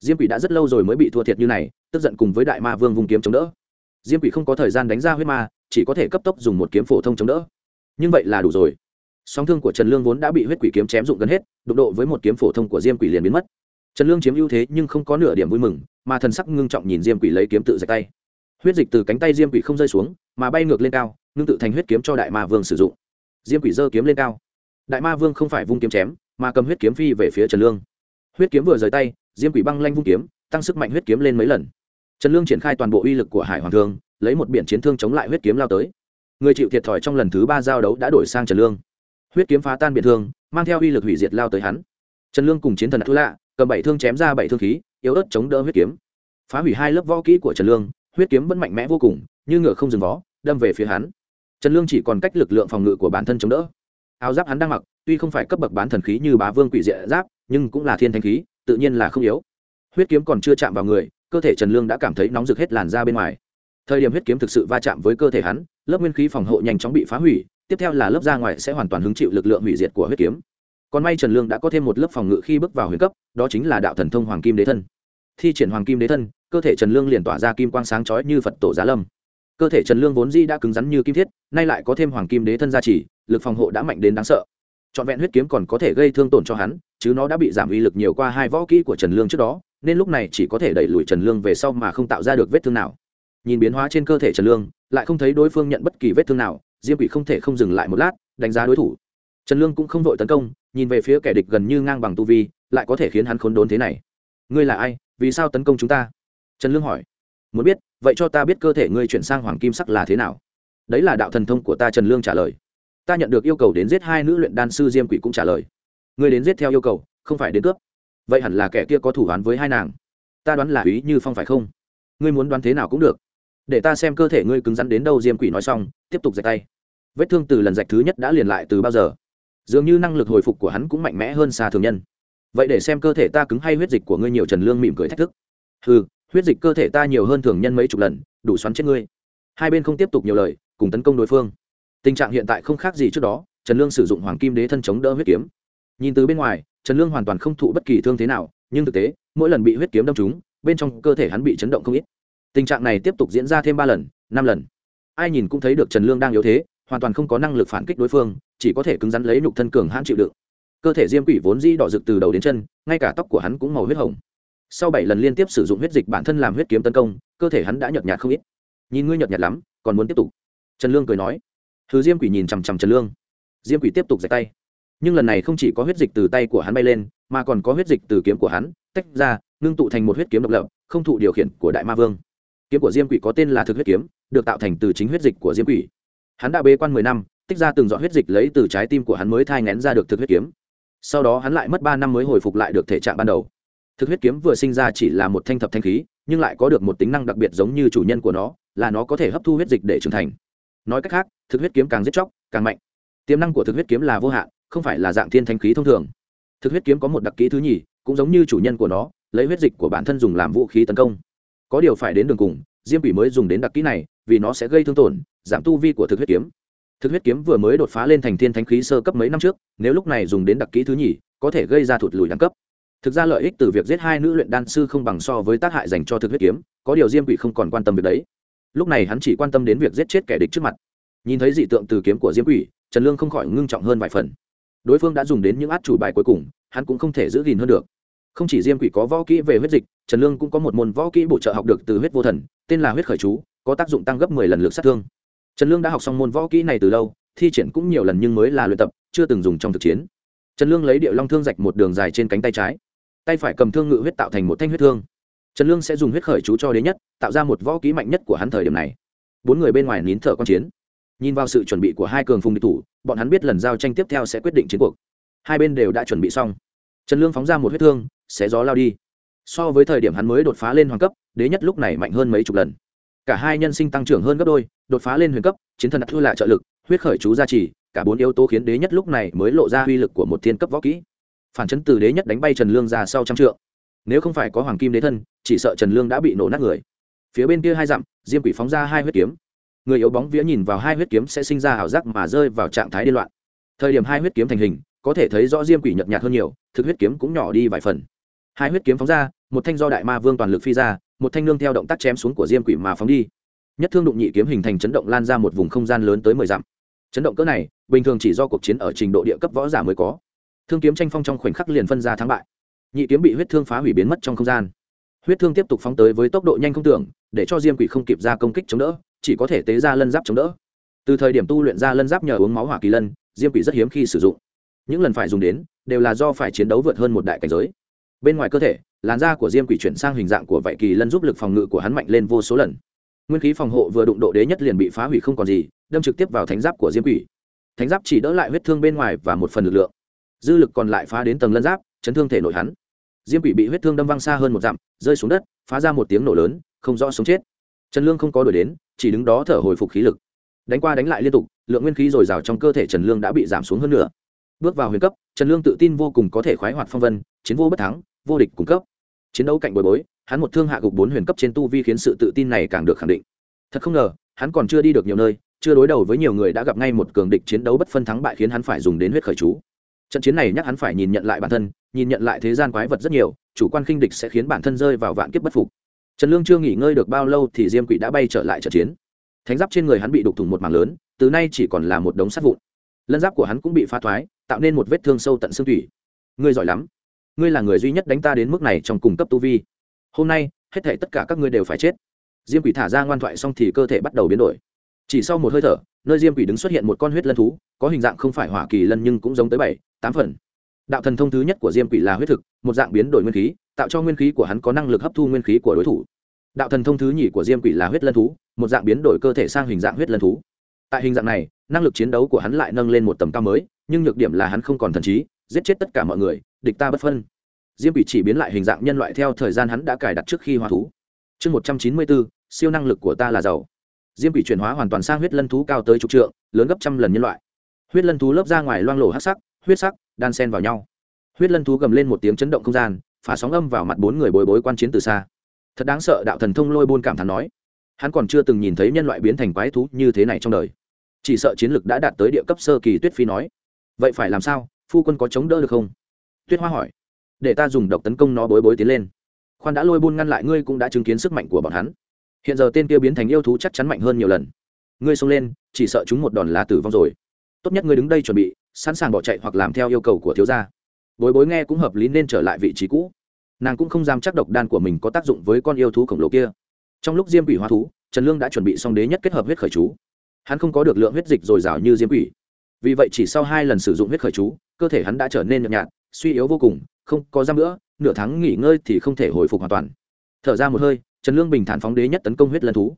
Diêm quỷ đã rất lâu rồi mới bị thua thiệt như này, tức giận cùng với đại ma vương vùng kiếm chống đỡ. Diêm quỷ không có thời gian đánh ra huyết ma, chỉ có thể cấp tốc dùng một kiếm phổ thông chống đỡ. Nhưng vậy là đủ rồi song thương của trần lương vốn đã bị huyết quỷ kiếm chém dụng gần hết, đụng độ với một kiếm phổ thông của diêm quỷ liền biến mất. Trần lương chiếm ưu thế nhưng không có nửa điểm vui mừng, mà thần sắc ngưng trọng nhìn diêm quỷ lấy kiếm tự rạch tay. Huyết dịch từ cánh tay diêm quỷ không rơi xuống, mà bay ngược lên cao, ngưng tự thành huyết kiếm cho đại ma vương sử dụng. Diêm quỷ giơ kiếm lên cao. Đại ma vương không phải vung kiếm chém, mà cầm huyết kiếm phi về phía trần lương. Huyết kiếm vừa rời tay, diêm quỷ băng lanh vung kiếm, tăng sức mạnh huyết kiếm lên mấy lần. Trần lương triển khai toàn bộ uy lực của hải hoàng thương, lấy một biển chiến thương chống lại huyết kiếm lao tới. Người chịu thiệt thòi trong lần thứ ba giao đấu đã đổi sang trần lương huyết kiếm phá tan biệt thương, mang theo uy lực hủy diệt lao tới hắn. Trần lương cùng chiến thần thú lạ cầm bảy thương chém ra bảy thương khí, yếu ớt chống đỡ huyết kiếm. Phá hủy hai lớp võ kỹ của trần lương, huyết kiếm vẫn mạnh mẽ vô cùng, như ngựa không dừng vó, đâm về phía hắn. Trần lương chỉ còn cách lực lượng phòng ngự của bản thân chống đỡ. Áo giáp hắn đang mặc, tuy không phải cấp bậc bán thần khí như bá vương quỷ diện giáp, nhưng cũng là thiên thanh khí, tự nhiên là không yếu. Huyết kiếm còn chưa chạm vào người, cơ thể trần lương đã cảm thấy nóng rực hết làn da bên ngoài. Thời điểm huyết kiếm thực sự va chạm với cơ thể hắn, lớp nguyên khí phòng hộ nhanh chóng bị phá hủy tiếp theo là lớp da ngoài sẽ hoàn toàn hứng chịu lực lượng hủy diệt của huyết kiếm. Còn may trần lương đã có thêm một lớp phòng ngự khi bước vào huyền cấp, đó chính là đạo thần thông hoàng kim đế thân. Thi triển hoàng kim đế thân, cơ thể trần lương liền tỏa ra kim quang sáng chói như phật tổ giá lâm. Cơ thể trần lương vốn di đã cứng rắn như kim thiết, nay lại có thêm hoàng kim đế thân gia trì, lực phòng hộ đã mạnh đến đáng sợ. Trọn vẹn huyết kiếm còn có thể gây thương tổn cho hắn, chứ nó đã bị giảm uy lực nhiều qua hai võ kỹ của trần lương trước đó, nên lúc này chỉ có thể đẩy lùi trần lương về sau mà không tạo ra được vết thương nào. Nhìn biến hóa trên cơ thể trần lương, lại không thấy đối phương nhận bất kỳ vết thương nào diêm quỷ không thể không dừng lại một lát, đánh giá đối thủ. Trần lương cũng không vội tấn công, nhìn về phía kẻ địch gần như ngang bằng tu vi, lại có thể khiến hắn khốn đốn thế này. Ngươi là ai? Vì sao tấn công chúng ta? Trần lương hỏi. Muốn biết, vậy cho ta biết cơ thể ngươi chuyển sang hoàng kim sắc là thế nào. Đấy là đạo thần thông của ta, trần lương trả lời. Ta nhận được yêu cầu đến giết hai nữ luyện đan sư diêm quỷ cũng trả lời. Ngươi đến giết theo yêu cầu, không phải đến cướp. Vậy hẳn là kẻ kia có thủ án với hai nàng. Ta đoán là ý như phong phải không? Ngươi muốn đoán thế nào cũng được. Để ta xem cơ thể ngươi cứng rắn đến đâu, diêm quỷ nói xong, tiếp tục dạy tay vết thương từ lần rạch thứ nhất đã liền lại từ bao giờ? Dường như năng lực hồi phục của hắn cũng mạnh mẽ hơn xa thường nhân. Vậy để xem cơ thể ta cứng hay huyết dịch của ngươi nhiều, trần lương mỉm cười thách thức. Ừ huyết dịch cơ thể ta nhiều hơn thường nhân mấy chục lần, đủ xoắn chết ngươi. Hai bên không tiếp tục nhiều lời, cùng tấn công đối phương. Tình trạng hiện tại không khác gì trước đó, trần lương sử dụng hoàng kim đế thân chống đỡ huyết kiếm. Nhìn từ bên ngoài, trần lương hoàn toàn không thụ bất kỳ thương thế nào, nhưng thực tế, mỗi lần bị huyết kiếm đâm trúng, bên trong cơ thể hắn bị chấn động không ít. Tình trạng này tiếp tục diễn ra thêm ba lần, năm lần. Ai nhìn cũng thấy được trần lương đang yếu thế hoàn toàn không có năng lực phản kích đối phương, chỉ có thể cứng rắn lấy nhục thân cường hãn chịu đựng. Cơ thể diêm quỷ vốn dĩ đỏ rực từ đầu đến chân, ngay cả tóc của hắn cũng màu huyết hồng. Sau bảy lần liên tiếp sử dụng huyết dịch bản thân làm huyết kiếm tấn công, cơ thể hắn đã nhợt nhạt không ít. Nhìn ngươi nhợt nhạt lắm, còn muốn tiếp tục? Trần lương cười nói. Thứ diêm quỷ nhìn chằm chằm trần lương. Diêm quỷ tiếp tục dạy tay. Nhưng lần này không chỉ có huyết dịch từ tay của hắn bay lên, mà còn có huyết dịch từ kiếm của hắn tách ra, ngưng tụ thành một huyết kiếm độc lập, không thụ điều khiển của đại ma vương. Kiếm của diêm quỷ có tên là thực huyết kiếm, được tạo thành từ chính huyết dịch của diêm quỷ hắn đã bế quan mười năm, tích ra từng giọt huyết dịch lấy từ trái tim của hắn mới thai ngén ra được thực huyết kiếm. Sau đó hắn lại mất ba năm mới hồi phục lại được thể trạng ban đầu. Thực huyết kiếm vừa sinh ra chỉ là một thanh thập thanh khí, nhưng lại có được một tính năng đặc biệt giống như chủ nhân của nó, là nó có thể hấp thu huyết dịch để trưởng thành. Nói cách khác, thực huyết kiếm càng giết chóc, càng mạnh. Tiềm năng của thực huyết kiếm là vô hạn, không phải là dạng thiên thanh khí thông thường. Thực huyết kiếm có một đặc kỹ thứ nhì, cũng giống như chủ nhân của nó, lấy huyết dịch của bản thân dùng làm vũ khí tấn công. Có điều phải đến đường cùng, diêm quỷ mới dùng đến đặc kỹ này, vì nó sẽ gây thương tổn giảm tu vi của thực huyết kiếm. Thực huyết kiếm vừa mới đột phá lên thành thiên thánh khí sơ cấp mấy năm trước, nếu lúc này dùng đến đặc kỹ thứ nhì, có thể gây ra thụt lùi đẳng cấp. Thực ra lợi ích từ việc giết hai nữ luyện đan sư không bằng so với tác hại dành cho thực huyết kiếm, có điều diêm quỷ không còn quan tâm việc đấy. Lúc này hắn chỉ quan tâm đến việc giết chết kẻ địch trước mặt. Nhìn thấy dị tượng từ kiếm của diêm quỷ, trần lương không khỏi ngưng trọng hơn vài phần. Đối phương đã dùng đến những át chủ bài cuối cùng, hắn cũng không thể giữ gìn hơn được. Không chỉ diêm quỷ có võ kỹ về huyết dịch, trần lương cũng có một môn võ kỹ bổ trợ học được từ huyết vô thần, tên là huyết khởi chú, có tác dụng tăng gấp mười lần lực sát thương trần lương đã học xong môn võ kỹ này từ lâu, thi triển cũng nhiều lần nhưng mới là luyện tập, chưa từng dùng trong thực chiến. Trần lương lấy điệu long thương rạch một đường dài trên cánh tay trái. Tay phải cầm thương ngự huyết tạo thành một thanh huyết thương. Trần lương sẽ dùng huyết khởi chú cho đến nhất, tạo ra một võ kỹ mạnh nhất của hắn thời điểm này. Bốn người bên ngoài nín thở con chiến. Nhìn vào sự chuẩn bị của hai cường phùng địch thủ, bọn hắn biết lần giao tranh tiếp theo sẽ quyết định chiến cuộc. Hai bên đều đã chuẩn bị xong. Trần lương phóng ra một huyết thương, xé gió lao đi. So với thời điểm hắn mới đột phá lên hoàng cấp, đế nhất lúc này mạnh hơn mấy chục lần cả hai nhân sinh tăng trưởng hơn gấp đôi, đột phá lên huyền cấp, chiến thần đặt thua lại trợ lực, huyết khởi chú gia trì, cả bốn yếu tố khiến đế nhất lúc này mới lộ ra uy lực của một thiên cấp võ kỹ. Phản chấn từ đế nhất đánh bay trần lương ra sau trăm trượng. Nếu không phải có hoàng kim đế thân, chỉ sợ trần lương đã bị nổ nát người. Phía bên kia hai dặm, diêm quỷ phóng ra hai huyết kiếm. Người yếu bóng vía nhìn vào hai huyết kiếm sẽ sinh ra ảo giác mà rơi vào trạng thái điên loạn. Thời điểm hai huyết kiếm thành hình, có thể thấy rõ diêm quỷ nhợt nhạt hơn nhiều, thực huyết kiếm cũng nhỏ đi vài phần. Hai huyết kiếm phóng ra, một thanh do đại ma vương toàn lực phi ra một thanh nương theo động tác chém xuống của diêm quỷ mà phóng đi. Nhất thương đụng nhị kiếm hình thành chấn động lan ra một vùng không gian lớn tới mười dặm. Chấn động cỡ này, bình thường chỉ do cuộc chiến ở trình độ địa cấp võ giả mới có. Thương kiếm tranh phong trong khoảnh khắc liền phân ra thắng bại. Nhị kiếm bị huyết thương phá hủy biến mất trong không gian. Huyết thương tiếp tục phóng tới với tốc độ nhanh không tưởng, để cho diêm quỷ không kịp ra công kích chống đỡ, chỉ có thể tế ra lân giáp chống đỡ. Từ thời điểm tu luyện ra lân giáp nhờ uống máu hỏa kỳ lân, diêm quỷ rất hiếm khi sử dụng. Những lần phải dùng đến, đều là do phải chiến đấu vượt hơn một đại cảnh giới. Bên ngoài cơ thể làn da của diêm quỷ chuyển sang hình dạng của vạy kỳ lân giúp lực phòng ngự của hắn mạnh lên vô số lần. Nguyên khí phòng hộ vừa đụng độ đế nhất liền bị phá hủy không còn gì, đâm trực tiếp vào thánh giáp của diêm quỷ. Thánh giáp chỉ đỡ lại huyết thương bên ngoài và một phần lực lượng. Dư lực còn lại phá đến tầng lân giáp, chấn thương thể nội hắn. Diêm quỷ bị huyết thương đâm văng xa hơn một dặm, rơi xuống đất, phá ra một tiếng nổ lớn, không rõ sống chết. Trần lương không có đuổi đến, chỉ đứng đó thở hồi phục khí lực. Đánh qua đánh lại liên tục, lượng nguyên khí dồi dào trong cơ thể trần lương đã bị giảm xuống hơn nữa bước vào huyền cấp, trần lương tự tin vô cùng có thể khoái hoạt phong vân, chiến vô bất thắng, vô địch cung cấp chiến đấu cạnh bồi bối, hắn một thương hạ gục bốn huyền cấp trên tu vi khiến sự tự tin này càng được khẳng định. Thật không ngờ, hắn còn chưa đi được nhiều nơi, chưa đối đầu với nhiều người đã gặp ngay một cường địch chiến đấu bất phân thắng bại khiến hắn phải dùng đến huyết khởi chú. Trận chiến này nhắc hắn phải nhìn nhận lại bản thân, nhìn nhận lại thế gian quái vật rất nhiều, chủ quan khinh địch sẽ khiến bản thân rơi vào vạn kiếp bất phục. Trần lương chưa nghỉ ngơi được bao lâu thì diêm quỷ đã bay trở lại trận chiến. Thánh giáp trên người hắn bị đục thủng một mảng lớn, từ nay chỉ còn là một đống sắt vụn. Lân giáp của hắn cũng bị phá thoái, tạo nên một vết thương sâu tận xương thủy ngươi giỏi lắm ngươi là người duy nhất đánh ta đến mức này trong cùng cấp tu vi. Hôm nay, hết thể tất cả các ngươi đều phải chết. Diêm quỷ thả ra ngoan thoại xong thì cơ thể bắt đầu biến đổi. Chỉ sau một hơi thở, nơi diêm quỷ đứng xuất hiện một con huyết lân thú, có hình dạng không phải hỏa kỳ lân nhưng cũng giống tới bảy, tám phần. Đạo thần thông thứ nhất của diêm quỷ là huyết thực, một dạng biến đổi nguyên khí, tạo cho nguyên khí của hắn có năng lực hấp thu nguyên khí của đối thủ. Đạo thần thông thứ nhì của diêm quỷ là huyết lân thú, một dạng biến đổi cơ thể sang hình dạng huyết lân thú. Tại hình dạng này, năng lực chiến đấu của hắn lại nâng lên một tầm cao mới, nhưng nhược điểm là hắn không còn thần trí, giết chết tất cả mọi người, địch ta bất phân diêm quỷ chỉ biến lại hình dạng nhân loại theo thời gian hắn đã cài đặt trước khi hóa thú. Chương một trăm chín mươi bốn siêu năng lực của ta là giàu. Diêm quỷ chuyển hóa hoàn toàn sang huyết lân thú cao tới chục trượng, lớn gấp trăm lần nhân loại. Huyết lân thú lớp ra ngoài loang lổ hát sắc, huyết sắc, đan sen vào nhau. Huyết lân thú gầm lên một tiếng chấn động không gian, phá sóng âm vào mặt bốn người bồi bối quan chiến từ xa. Thật đáng sợ, đạo thần thông lôi buôn cảm thán nói. Hắn còn chưa từng nhìn thấy nhân loại biến thành quái thú như thế này trong đời. Chỉ sợ chiến lực đã đạt tới địa cấp sơ kỳ tuyết phi nói. Vậy phải làm sao? Phu quân có chống đỡ được không? Tuyết hoa hỏi để ta dùng độc tấn công nó bối bối tiến lên. Khoan đã lôi buôn ngăn lại ngươi cũng đã chứng kiến sức mạnh của bọn hắn. Hiện giờ tên kia biến thành yêu thú chắc chắn mạnh hơn nhiều lần. Ngươi xông lên, chỉ sợ chúng một đòn là tử vong rồi. Tốt nhất ngươi đứng đây chuẩn bị, sẵn sàng bỏ chạy hoặc làm theo yêu cầu của thiếu gia. Bối bối nghe cũng hợp lý nên trở lại vị trí cũ. Nàng cũng không dám chắc độc đan của mình có tác dụng với con yêu thú khổng lồ kia. Trong lúc diêm quỷ hóa thú, trần lương đã chuẩn bị xong đế nhất kết hợp huyết khởi chú. Hắn không có được lượng huyết dịch dồi dào như diêm quỷ. Vì vậy chỉ sau hai lần sử dụng huyết khởi chú, cơ thể hắn đã trở nên nhợt nhạt, suy yếu vô cùng không có giam nữa, nửa tháng nghỉ ngơi thì không thể hồi phục hoàn toàn. Thở ra một hơi, trần lương bình thản phóng đế nhất tấn công huyết lân thú.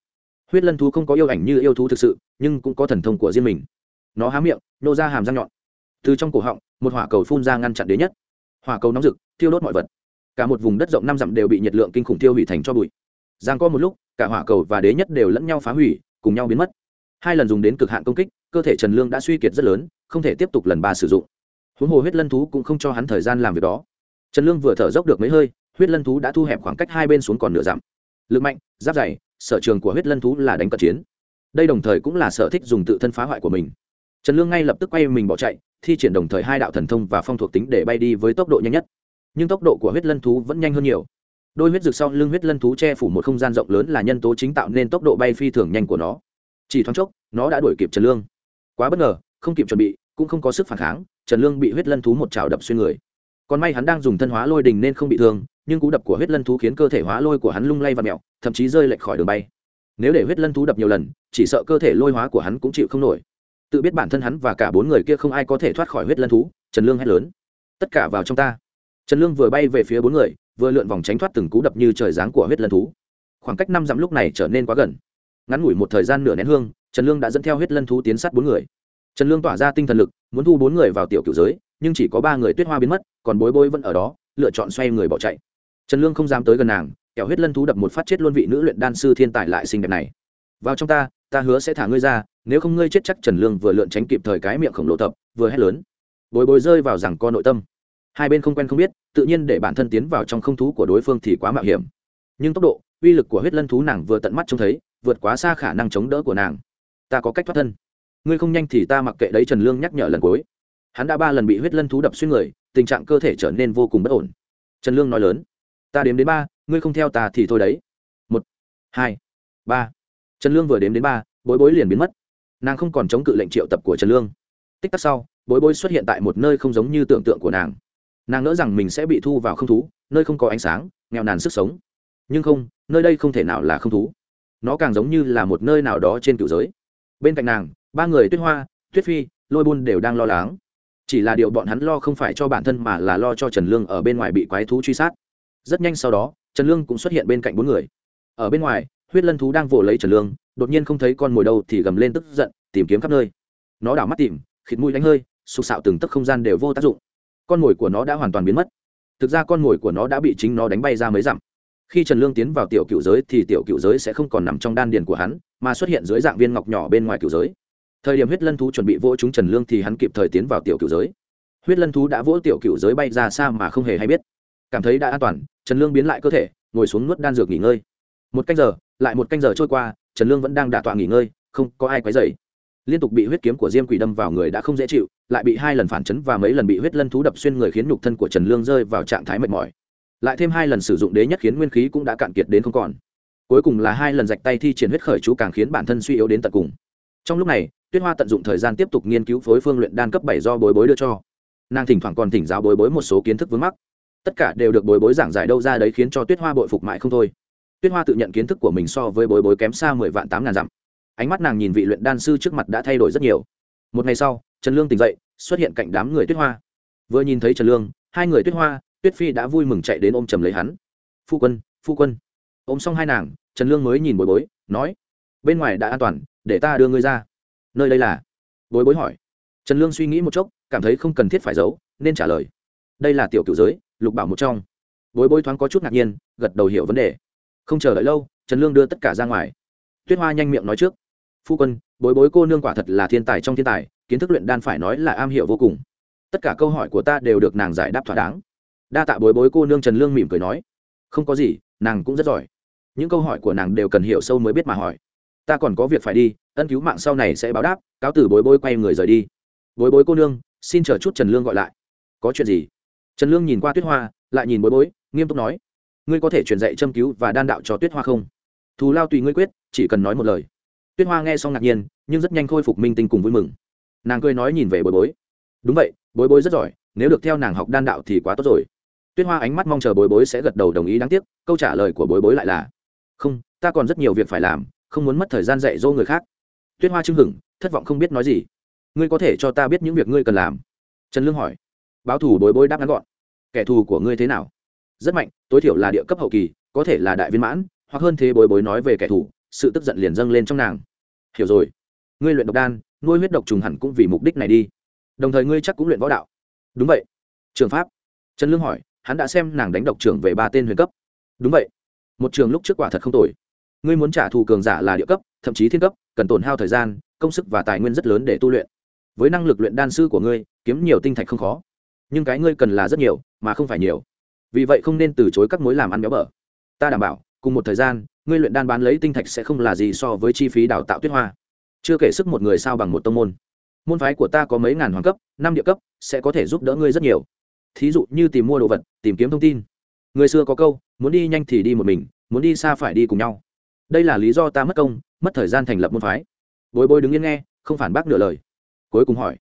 Huyết lân thú không có yêu ảnh như yêu thú thực sự, nhưng cũng có thần thông của riêng mình. Nó há miệng, nô ra hàm răng nhọn. Từ trong cổ họng, một hỏa cầu phun ra ngăn chặn đế nhất. Hỏa cầu nóng rực, thiêu đốt mọi vật. Cả một vùng đất rộng năm dặm đều bị nhiệt lượng kinh khủng tiêu hủy thành cho bụi. Giang có một lúc, cả hỏa cầu và đế nhất đều lẫn nhau phá hủy, cùng nhau biến mất. Hai lần dùng đến cực hạn công kích, cơ thể trần lương đã suy kiệt rất lớn, không thể tiếp tục lần ba sử dụng. Huống hồ huyết lân thú cũng không cho hắn thời gian làm việc đó trần lương vừa thở dốc được mấy hơi, huyết lân thú đã thu hẹp khoảng cách hai bên xuống còn nửa dặm. Lực mạnh, giáp dày, sở trường của huyết lân thú là đánh cận chiến. Đây đồng thời cũng là sở thích dùng tự thân phá hoại của mình. Trần lương ngay lập tức quay mình bỏ chạy, thi triển đồng thời hai đạo thần thông và phong thuộc tính để bay đi với tốc độ nhanh nhất. Nhưng tốc độ của huyết lân thú vẫn nhanh hơn nhiều. Đôi huyết rực sau lưng huyết lân thú che phủ một không gian rộng lớn là nhân tố chính tạo nên tốc độ bay phi thường nhanh của nó. Chỉ thoáng chốc, nó đã đuổi kịp trần lương. Quá bất ngờ, không kịp chuẩn bị, cũng không có sức phản kháng, trần lương bị huyết lân thú một chảo đập xuyên người còn may hắn đang dùng thân hóa lôi đình nên không bị thương, nhưng cú đập của huyết lân thú khiến cơ thể hóa lôi của hắn lung lay và mẹo, thậm chí rơi lệch khỏi đường bay. Nếu để huyết lân thú đập nhiều lần, chỉ sợ cơ thể lôi hóa của hắn cũng chịu không nổi. Tự biết bản thân hắn và cả bốn người kia không ai có thể thoát khỏi huyết lân thú, trần lương hét lớn. Tất cả vào trong ta. Trần lương vừa bay về phía bốn người, vừa lượn vòng tránh thoát từng cú đập như trời giáng của huyết lân thú. Khoảng cách năm dặm lúc này trở nên quá gần. Ngắn ngủi một thời gian nửa nén hương, trần lương đã dẫn theo huyết lân thú tiến sát bốn người. Trần lương tỏa ra tinh thần lực, muốn thu bốn người vào tiểu cựu giới, nhưng chỉ có ba người tuyết hoa biến mất còn bối bối vẫn ở đó, lựa chọn xoay người bỏ chạy. Trần lương không dám tới gần nàng, kẻo huyết lân thú đập một phát chết luôn vị nữ luyện đan sư thiên tài lại xinh đẹp này. Vào trong ta ta hứa sẽ thả ngươi ra, nếu không ngươi chết chắc trần lương vừa lượn tránh kịp thời cái miệng khổng lồ tập, vừa hét lớn. Bối bối rơi vào rằng co nội tâm. Hai bên không quen không biết, tự nhiên để bản thân tiến vào trong không thú của đối phương thì quá mạo hiểm. Nhưng tốc độ, uy lực của huyết lân thú nàng vừa tận mắt trông thấy, vượt quá xa khả năng chống đỡ của nàng. Ta có cách thoát thân. Ngươi không nhanh thì ta mặc kệ đấy, trần lương nhắc nhở lần cuối hắn đã ba lần bị huyết lân thú đập xuyên người, tình trạng cơ thể trở nên vô cùng bất ổn. Trần lương nói lớn, ta đếm đến ba, ngươi không theo ta thì thôi đấy. Một, hai, ba. Trần lương vừa đếm đến ba, bối bối liền biến mất. Nàng không còn chống cự lệnh triệu tập của trần lương. Tích tắc sau, bối bối xuất hiện tại một nơi không giống như tưởng tượng của nàng. Nàng ngỡ rằng mình sẽ bị thu vào không thú, nơi không có ánh sáng, nghèo nàn sức sống. Nhưng không, nơi đây không thể nào là không thú. Nó càng giống như là một nơi nào đó trên cựu giới. Bên cạnh nàng, ba người tuyết hoa, tuyết phi, lôi buôn đều đang lo lắng chỉ là điều bọn hắn lo không phải cho bản thân mà là lo cho trần lương ở bên ngoài bị quái thú truy sát. Rất nhanh sau đó, trần lương cũng xuất hiện bên cạnh bốn người. Ở bên ngoài, huyết lân thú đang vồ lấy trần lương, đột nhiên không thấy con mồi đâu thì gầm lên tức giận, tìm kiếm khắp nơi. Nó đảo mắt tìm, khịt mũi đánh hơi sụp sạo từng tấc không gian đều vô tác dụng. Con mồi của nó đã hoàn toàn biến mất. Thực ra con mồi của nó đã bị chính nó đánh bay ra mấy dặm. Khi trần lương tiến vào tiểu cựu giới thì tiểu cựu giới sẽ không còn nằm trong đan điền của hắn, mà xuất hiện dưới dạng viên ngọc nhỏ bên ngoài cựu giới thời điểm huyết lân thú chuẩn bị vỗ chúng trần lương thì hắn kịp thời tiến vào tiểu cựu giới. Huyết lân thú đã vỗ tiểu cựu giới bay ra xa mà không hề hay biết. Cảm thấy đã an toàn, trần lương biến lại cơ thể, ngồi xuống nuốt đan dược nghỉ ngơi. Một canh giờ, lại một canh giờ trôi qua, trần lương vẫn đang đả tọa nghỉ ngơi, không có ai quấy dày liên tục bị huyết kiếm của diêm quỷ đâm vào người đã không dễ chịu, lại bị hai lần phản chấn và mấy lần bị huyết lân thú đập xuyên người khiến nhục thân của trần lương rơi vào trạng thái mệt mỏi. Lại thêm hai lần sử dụng đế nhất khiến nguyên khí cũng đã cạn kiệt đến không còn. Cuối cùng là hai lần rạch tay thi triển huyết khởi chú càng khiến bản thân suy yếu đến tận cùng. Trong lúc này tuyết hoa tận dụng thời gian tiếp tục nghiên cứu phối phương luyện đan cấp bảy do bối bối đưa cho. Nàng thỉnh thoảng còn thỉnh giáo bối bối một số kiến thức vướng mắc. Tất cả đều được bối bối giảng giải đâu ra đấy khiến cho tuyết hoa bội phục mãi không thôi. Tuyết hoa tự nhận kiến thức của mình so với bối bối kém xa mười vạn tám ngàn dặm. Ánh mắt nàng nhìn vị luyện đan sư trước mặt đã thay đổi rất nhiều. Một ngày sau, trần lương tỉnh dậy, xuất hiện cạnh đám người tuyết hoa. Vừa nhìn thấy trần lương, hai người tuyết hoa, tuyết phi đã vui mừng chạy đến ôm chầm lấy hắn. Phu quân phu quân. Ôm xong hai nàng, trần lương mới nhìn bối bối, nói, bên ngoài đã an toàn, để ta đưa ngươi ra nơi đây là? Bối bối hỏi. Trần lương suy nghĩ một chốc, cảm thấy không cần thiết phải giấu, nên trả lời. Đây là tiểu cựu giới, lục bảo một trong. Bối bối thoáng có chút ngạc nhiên, gật đầu hiểu vấn đề. Không chờ đợi lâu, trần lương đưa tất cả ra ngoài. Tuyết hoa nhanh miệng nói trước. Phu quân, bối bối cô nương quả thật là thiên tài trong thiên tài, kiến thức luyện đan phải nói là am hiểu vô cùng. Tất cả câu hỏi của ta đều được nàng giải đáp thỏa đáng. Đa tạ bối bối cô nương trần lương mỉm cười nói. Không có gì, nàng cũng rất giỏi. Những câu hỏi của nàng đều cần hiểu sâu mới biết mà hỏi. Ta còn có việc phải đi ân cứu mạng sau này sẽ báo đáp, cáo từ bối bối quay người rời đi. Bối bối cô nương, xin chờ chút trần lương gọi lại. Có chuyện gì? Trần lương nhìn qua tuyết hoa, lại nhìn bối bối, nghiêm túc nói. Ngươi có thể truyền dạy châm cứu và đan đạo cho tuyết hoa không? Thù lao tùy ngươi quyết, chỉ cần nói một lời. Tuyết hoa nghe xong ngạc nhiên, nhưng rất nhanh khôi phục minh tinh cùng vui mừng. Nàng cười nói nhìn về bối bối. Đúng vậy, bối bối rất giỏi, nếu được theo nàng học đan đạo thì quá tốt rồi. Tuyết hoa ánh mắt mong chờ bối bối sẽ gật đầu đồng ý đáng tiếc, câu trả lời của bối bối lại là, không, ta còn rất nhiều việc phải làm, không muốn mất thời gian dạy dỗ người khác tuyết hoa chưng hửng, thất vọng không biết nói gì. Ngươi có thể cho ta biết những việc ngươi cần làm? Trần lương hỏi. Báo thủ bối bối đáp ngắn gọn. Kẻ thù của ngươi thế nào? Rất mạnh, tối thiểu là địa cấp hậu kỳ, có thể là đại viên mãn, hoặc hơn thế bối bối nói về kẻ thù, sự tức giận liền dâng lên trong nàng. Hiểu rồi. Ngươi luyện độc đan, nuôi huyết độc trùng hẳn cũng vì mục đích này đi. Đồng thời ngươi chắc cũng luyện võ đạo. Đúng vậy. Trường pháp. Trần lương hỏi, hắn đã xem nàng đánh độc trưởng về ba tên huyền cấp. Đúng vậy. Một trường lúc trước quả thật không tồi ngươi muốn trả thù cường giả là địa cấp, thậm chí thiên cấp, cần tổn hao thời gian, công sức và tài nguyên rất lớn để tu luyện. Với năng lực luyện đan sư của ngươi, kiếm nhiều tinh thạch không khó. Nhưng cái ngươi cần là rất nhiều, mà không phải nhiều. Vì vậy không nên từ chối các mối làm ăn béo bở. Ta đảm bảo, cùng một thời gian, ngươi luyện đan bán lấy tinh thạch sẽ không là gì so với chi phí đào tạo tuyết hoa. Chưa kể sức một người sao bằng một tông môn. Môn phái của ta có mấy ngàn hoàng cấp, năm địa cấp, sẽ có thể giúp đỡ ngươi rất nhiều. Thí dụ như tìm mua đồ vật, tìm kiếm thông tin. Người xưa có câu, muốn đi nhanh thì đi một mình, muốn đi xa phải đi cùng nhau đây là lý do ta mất công, mất thời gian thành lập môn phái. Bối bối đứng yên nghe, không phản bác nửa lời. Cuối cùng hỏi,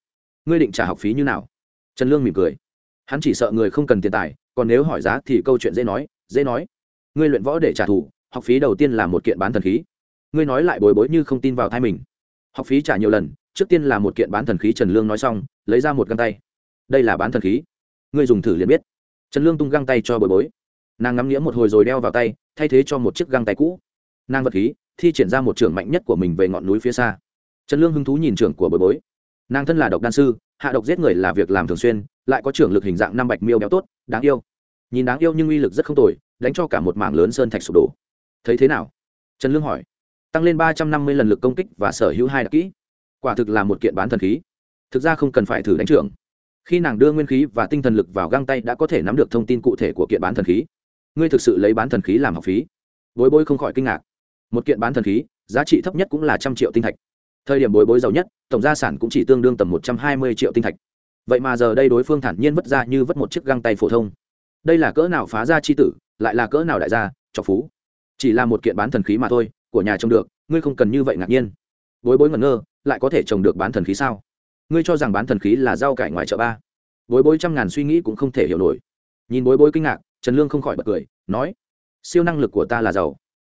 ngươi định trả học phí như nào? Trần lương mỉm cười. Hắn chỉ sợ người không cần tiền tài, còn nếu hỏi giá thì câu chuyện dễ nói dễ nói. Ngươi luyện võ để trả thù, học phí đầu tiên là một kiện bán thần khí. Ngươi nói lại bối bối như không tin vào thai mình. Học phí trả nhiều lần, trước tiên là một kiện bán thần khí trần lương nói xong, lấy ra một găng tay. Đây là bán thần khí. Ngươi dùng thử liền biết. Trần lương tung găng tay cho bối bối. Nàng ngắm nghĩa một hồi rồi đeo vào tay, thay thế cho một chiếc găng tay cũ nàng vật khí, thi triển ra một trưởng mạnh nhất của mình về ngọn núi phía xa. Trần lương hứng thú nhìn trưởng của bối bối. Nàng thân là độc đan sư, hạ độc giết người là việc làm thường xuyên, lại có trưởng lực hình dạng năm bạch miêu béo tốt, đáng yêu. Nhìn đáng yêu nhưng uy lực rất không tồi, đánh cho cả một mảng lớn sơn thạch sụp đổ. Thấy thế nào? Trần lương hỏi. Tăng lên ba trăm năm mươi lần lực công kích và sở hữu hai đặc kỹ. Quả thực là một kiện bán thần khí. Thực ra không cần phải thử đánh trưởng. Khi nàng đưa nguyên khí và tinh thần lực vào găng tay đã có thể nắm được thông tin cụ thể của kiện bán thần khí. Ngươi thực sự lấy bán thần khí làm học phí? Bối bối không khỏi kinh ngạc một kiện bán thần khí, giá trị thấp nhất cũng là trăm triệu tinh thạch. Thời điểm bồi bối giàu nhất, tổng gia sản cũng chỉ tương đương tầm một trăm hai mươi triệu tinh thạch. Vậy mà giờ đây đối phương thản nhiên vất ra như vất một chiếc găng tay phổ thông. Đây là cỡ nào phá ra c h i tử, lại là cỡ nào đại gia trọc phú. Chỉ là một kiện bán thần khí mà thôi, của nhà trồng được, ngươi không cần như vậy ngạc nhiên. Bối bối ngẩn ngơ, lại có thể trồng được bán thần khí sao? Ngươi cho rằng bán thần khí là rau cải ngoài chợ ba. Bối bối trăm ngàn suy nghĩ cũng không thể hiểu nổi. Nhìn bối bối kinh ngạc, trần lương không khỏi bật cười, nói, siêu năng lực của ta là giàu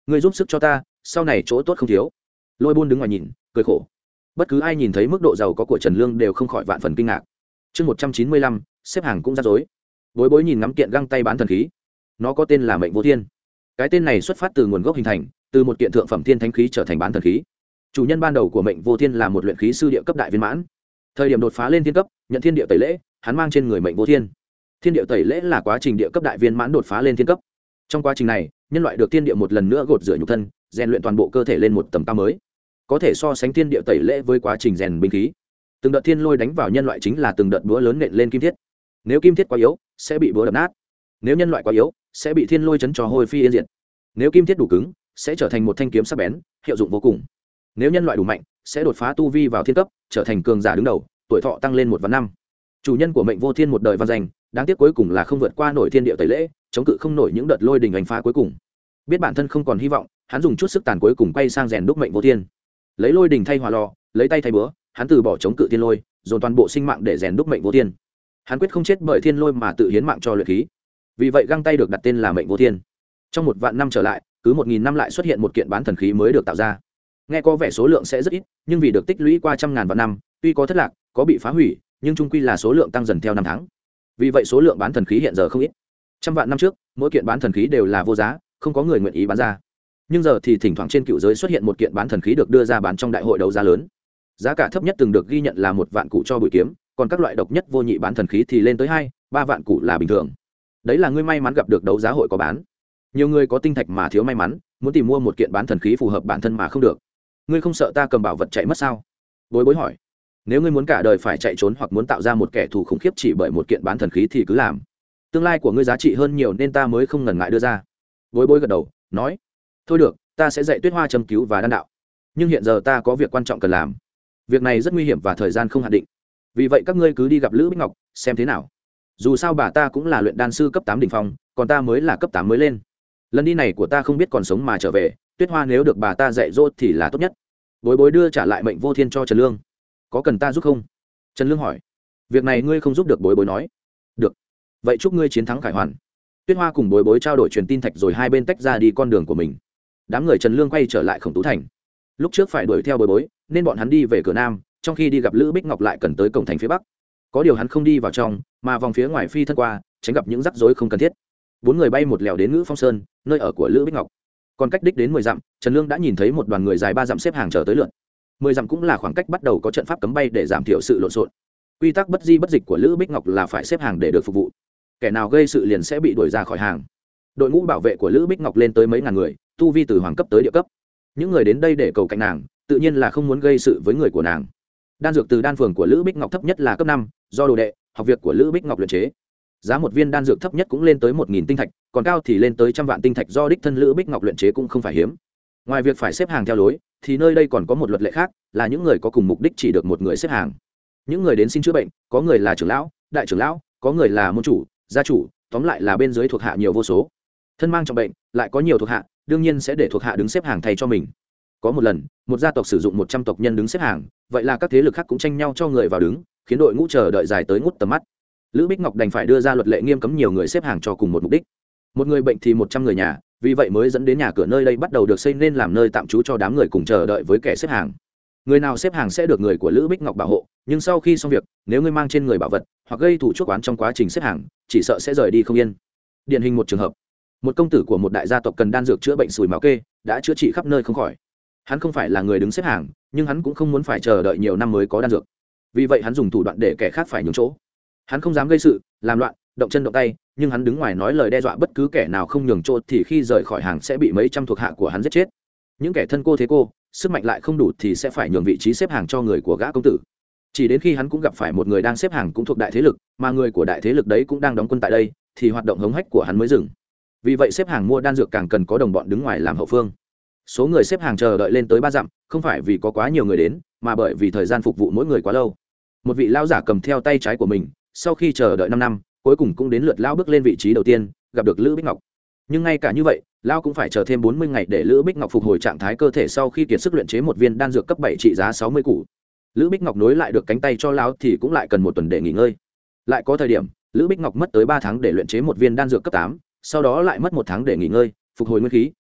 ngươi giúp sức cho ta, sau này chỗ tốt không thiếu. Lôi buôn đứng ngoài nhìn, cười khổ. Bất cứ ai nhìn thấy mức độ giàu có của trần lương đều không khỏi vạn phần kinh ngạc. Chương một trăm chín mươi lăm, xếp hàng cũng rắc rối. Bối bối nhìn ngắm kiện găng tay bán thần khí. Nó có tên là mệnh vô thiên. Cái tên này xuất phát từ nguồn gốc hình thành, từ một kiện thượng phẩm thiên thánh khí trở thành bán thần khí. Chủ nhân ban đầu của mệnh vô thiên là một luyện khí sư địa cấp đại viên mãn. Thời điểm đột phá lên thiên cấp, nhận thiên địa tẩy lễ, hắn mang trên người mệnh vô thiên. Thiên địa tẩy lễ là quá trình địa cấp đại viên mãn đột phá lên thiên cấp trong quá trình này, nhân loại được thiên địa một lần nữa gột rửa nhục thân, rèn luyện toàn bộ cơ thể lên một tầm cao mới. Có thể so sánh thiên địa tẩy lễ với quá trình rèn binh khí. Từng đợt thiên lôi đánh vào nhân loại chính là từng đợt búa lớn nện lên kim thiết. Nếu kim thiết quá yếu, sẽ bị búa đập nát. Nếu nhân loại quá yếu, sẽ bị thiên lôi chấn trò hôi phi yên diệt. Nếu kim thiết đủ cứng, sẽ trở thành một thanh kiếm sắc bén, hiệu dụng vô cùng. Nếu nhân loại đủ mạnh, sẽ đột phá tu vi vào thiên cấp, trở thành cường giả đứng đầu, tuổi thọ tăng lên một vạn năm. Chủ nhân của mệnh vô thiên một đời văn danh đáng tiếc cuối cùng là không vượt qua nổi thiên địa tẩy lễ, chống cự không nổi những đợt lôi đình đánh phá cuối cùng. Biết bản thân không còn hy vọng, hắn dùng chút sức tàn cuối cùng quay sang rèn đúc mệnh vô thiên. Lấy lôi đình thay hòa lò, lấy tay thay bữa hắn từ bỏ chống cự thiên lôi, dồn toàn bộ sinh mạng để rèn đúc mệnh vô thiên. Hắn quyết không chết bởi thiên lôi mà tự hiến mạng cho luyện khí. Vì vậy găng tay được đặt tên là mệnh vô thiên. Trong một vạn năm trở lại, cứ một nghìn năm lại xuất hiện một kiện bán thần khí mới được tạo ra. Nghe có vẻ số lượng sẽ rất ít, nhưng vì được tích lũy qua trăm ngàn vạn năm, tuy có thất lạc, có bị phá hủy, nhưng trung quy là số lượng tăng dần theo năm tháng vì vậy số lượng bán thần khí hiện giờ không ít. Trăm vạn năm trước, mỗi kiện bán thần khí đều là vô giá, không có người nguyện ý bán ra. Nhưng giờ thì thỉnh thoảng trên cựu giới xuất hiện một kiện bán thần khí được đưa ra bán trong đại hội đấu giá lớn. Giá cả thấp nhất từng được ghi nhận là một vạn cụ cho bụi kiếm, còn các loại độc nhất vô nhị bán thần khí thì lên tới hai, ba vạn cụ là bình thường. Đấy là ngươi may mắn gặp được đấu giá hội có bán. Nhiều người có tinh thạch mà thiếu may mắn, muốn tìm mua một kiện bán thần khí phù hợp bản thân mà không được. Ngươi không sợ ta cầm bảo vật chạy mất sao? Bối bối hỏi nếu ngươi muốn cả đời phải chạy trốn hoặc muốn tạo ra một kẻ thù khủng khiếp chỉ bởi một kiện bán thần khí thì cứ làm. Tương lai của ngươi giá trị hơn nhiều nên ta mới không ngần ngại đưa ra. Bối bối gật đầu, nói, thôi được, ta sẽ dạy tuyết hoa châm cứu và đan đạo. Nhưng hiện giờ ta có việc quan trọng cần làm. Việc này rất nguy hiểm và thời gian không hạn định. Vì vậy các ngươi cứ đi gặp lữ bích ngọc, xem thế nào. Dù sao bà ta cũng là luyện đan sư cấp tám đ ỉ n h phong, còn ta mới là cấp tám mới lên. Lần đi này của ta không biết còn sống mà trở về, tuyết hoa nếu được bà ta dạy dỗ thì là tốt nhất. Bối bối đưa trả lại mệnh vô thiên cho trần lương có cần ta giúp không? Trần lương hỏi. Việc này ngươi không giúp được bối bối nói. Được. Vậy chúc ngươi chiến thắng khải hoàn. Tuyết hoa cùng bối bối trao đổi truyền tin thạch rồi hai bên tách ra đi con đường của mình. Đám người trần lương quay trở lại khổng tú thành. Lúc trước phải đuổi theo bối bối, nên bọn hắn đi về cửa nam, trong khi đi gặp lữ bích ngọc lại cần tới cổng thành phía bắc. Có điều hắn không đi vào trong, mà vòng phía ngoài phi thân qua, tránh gặp những rắc rối không cần thiết. Bốn người bay một lèo đến ngữ phong sơn, nơi ở của lữ bích ngọc. Còn cách đích đến mười dặm, trần lương đã nhìn thấy một đoàn người dài ba dặm xếp hàng chờ tới lượt mười dặm cũng là khoảng cách bắt đầu có trận pháp cấm bay để giảm thiểu sự lộn xộn. Quy tắc bất di bất dịch của lữ bích ngọc là phải xếp hàng để được phục vụ. Kẻ nào gây sự liền sẽ bị đuổi ra khỏi hàng. Đội ngũ bảo vệ của lữ bích ngọc lên tới mấy ngàn người, tu vi từ hoàng cấp tới địa cấp. Những người đến đây để cầu cạnh nàng, tự nhiên là không muốn gây sự với người của nàng. Đan dược từ đan phường của lữ bích ngọc thấp nhất là cấp năm, do đồ đệ, học việc của lữ bích ngọc luyện chế. Giá một viên đan dược thấp nhất cũng lên tới một nghìn tinh thạch, còn cao thì lên tới trăm vạn tinh thạch do đích thân lữ bích ngọc luyện chế cũng không phải hiếm ngoài việc phải xếp hàng theo lối, thì nơi đây còn có một luật lệ khác, là những người có cùng mục đích chỉ được một người xếp hàng. Những người đến xin chữa bệnh, có người là trưởng lão, đại trưởng lão, có người là môn chủ, gia chủ, tóm lại là bên dưới thuộc hạ nhiều vô số. Thân mang trọng bệnh, lại có nhiều thuộc hạ, đương nhiên sẽ để thuộc hạ đứng xếp hàng thay cho mình. Có một lần, một gia tộc sử dụng một trăm tộc nhân đứng xếp hàng, vậy là các thế lực khác cũng tranh nhau cho người vào đứng, khiến đội ngũ chờ đợi dài tới ngút tầm mắt. Lữ bích ngọc đành phải đưa ra luật lệ nghiêm cấm nhiều người xếp hàng cho cùng một mục đích. Một người bệnh thì một trăm người nhà vì vậy mới dẫn đến nhà cửa nơi đây bắt đầu được xây nên làm nơi tạm trú cho đám người cùng chờ đợi với kẻ xếp hàng. Người nào xếp hàng sẽ được người của lữ bích ngọc bảo hộ, nhưng sau khi xong việc, nếu ngươi mang trên người bảo vật, hoặc gây thủ chuốc oán trong quá trình xếp hàng, chỉ sợ sẽ rời đi không yên. Điển hình một trường hợp. Một công tử của một đại gia tộc cần đan dược chữa bệnh sùi máu kê, đã chữa trị khắp nơi không khỏi. Hắn không phải là người đứng xếp hàng, nhưng hắn cũng không muốn phải chờ đợi nhiều năm mới có đan dược. Vì vậy hắn dùng thủ đoạn để kẻ khác phải nhường chỗ. Hắn không dám gây sự, làm loạn động chân động tay, nhưng hắn đứng ngoài nói lời đe dọa bất cứ kẻ nào không nhường chỗ thì khi rời khỏi hàng sẽ bị mấy trăm thuộc hạ của hắn giết chết. Những kẻ thân cô thế cô, sức mạnh lại không đủ thì sẽ phải nhường vị trí xếp hàng cho người của gã công tử. Chỉ đến khi hắn cũng gặp phải một người đang xếp hàng cũng thuộc đại thế lực, mà người của đại thế lực đấy cũng đang đóng quân tại đây, thì hoạt động hống hách của hắn mới dừng. Vì vậy xếp hàng mua đan dược càng cần có đồng bọn đứng ngoài làm hậu phương. Số người xếp hàng chờ đợi lên tới ba dặm, không phải vì có quá nhiều người đến, mà bởi vì thời gian phục vụ mỗi người quá lâu. Một vị lao giả cầm theo tay trái của mình, sau khi chờ đợi năm năm cuối cùng cũng đến lượt lao bước lên vị trí đầu tiên, gặp được lữ bích ngọc. Nhưng ngay cả như vậy, lao cũng phải chờ thêm bốn mươi ngày để lữ bích ngọc phục hồi trạng thái cơ thể sau khi kiệt sức luyện chế một viên đan dược cấp bảy trị giá sáu mươi củ. Lữ bích ngọc nối lại được cánh tay cho lao thì cũng lại cần một tuần để nghỉ ngơi. Lại có thời điểm, lữ bích ngọc mất tới ba tháng để luyện chế một viên đan dược cấp tám, sau đó lại mất một tháng để nghỉ ngơi, phục hồi nguyên khí.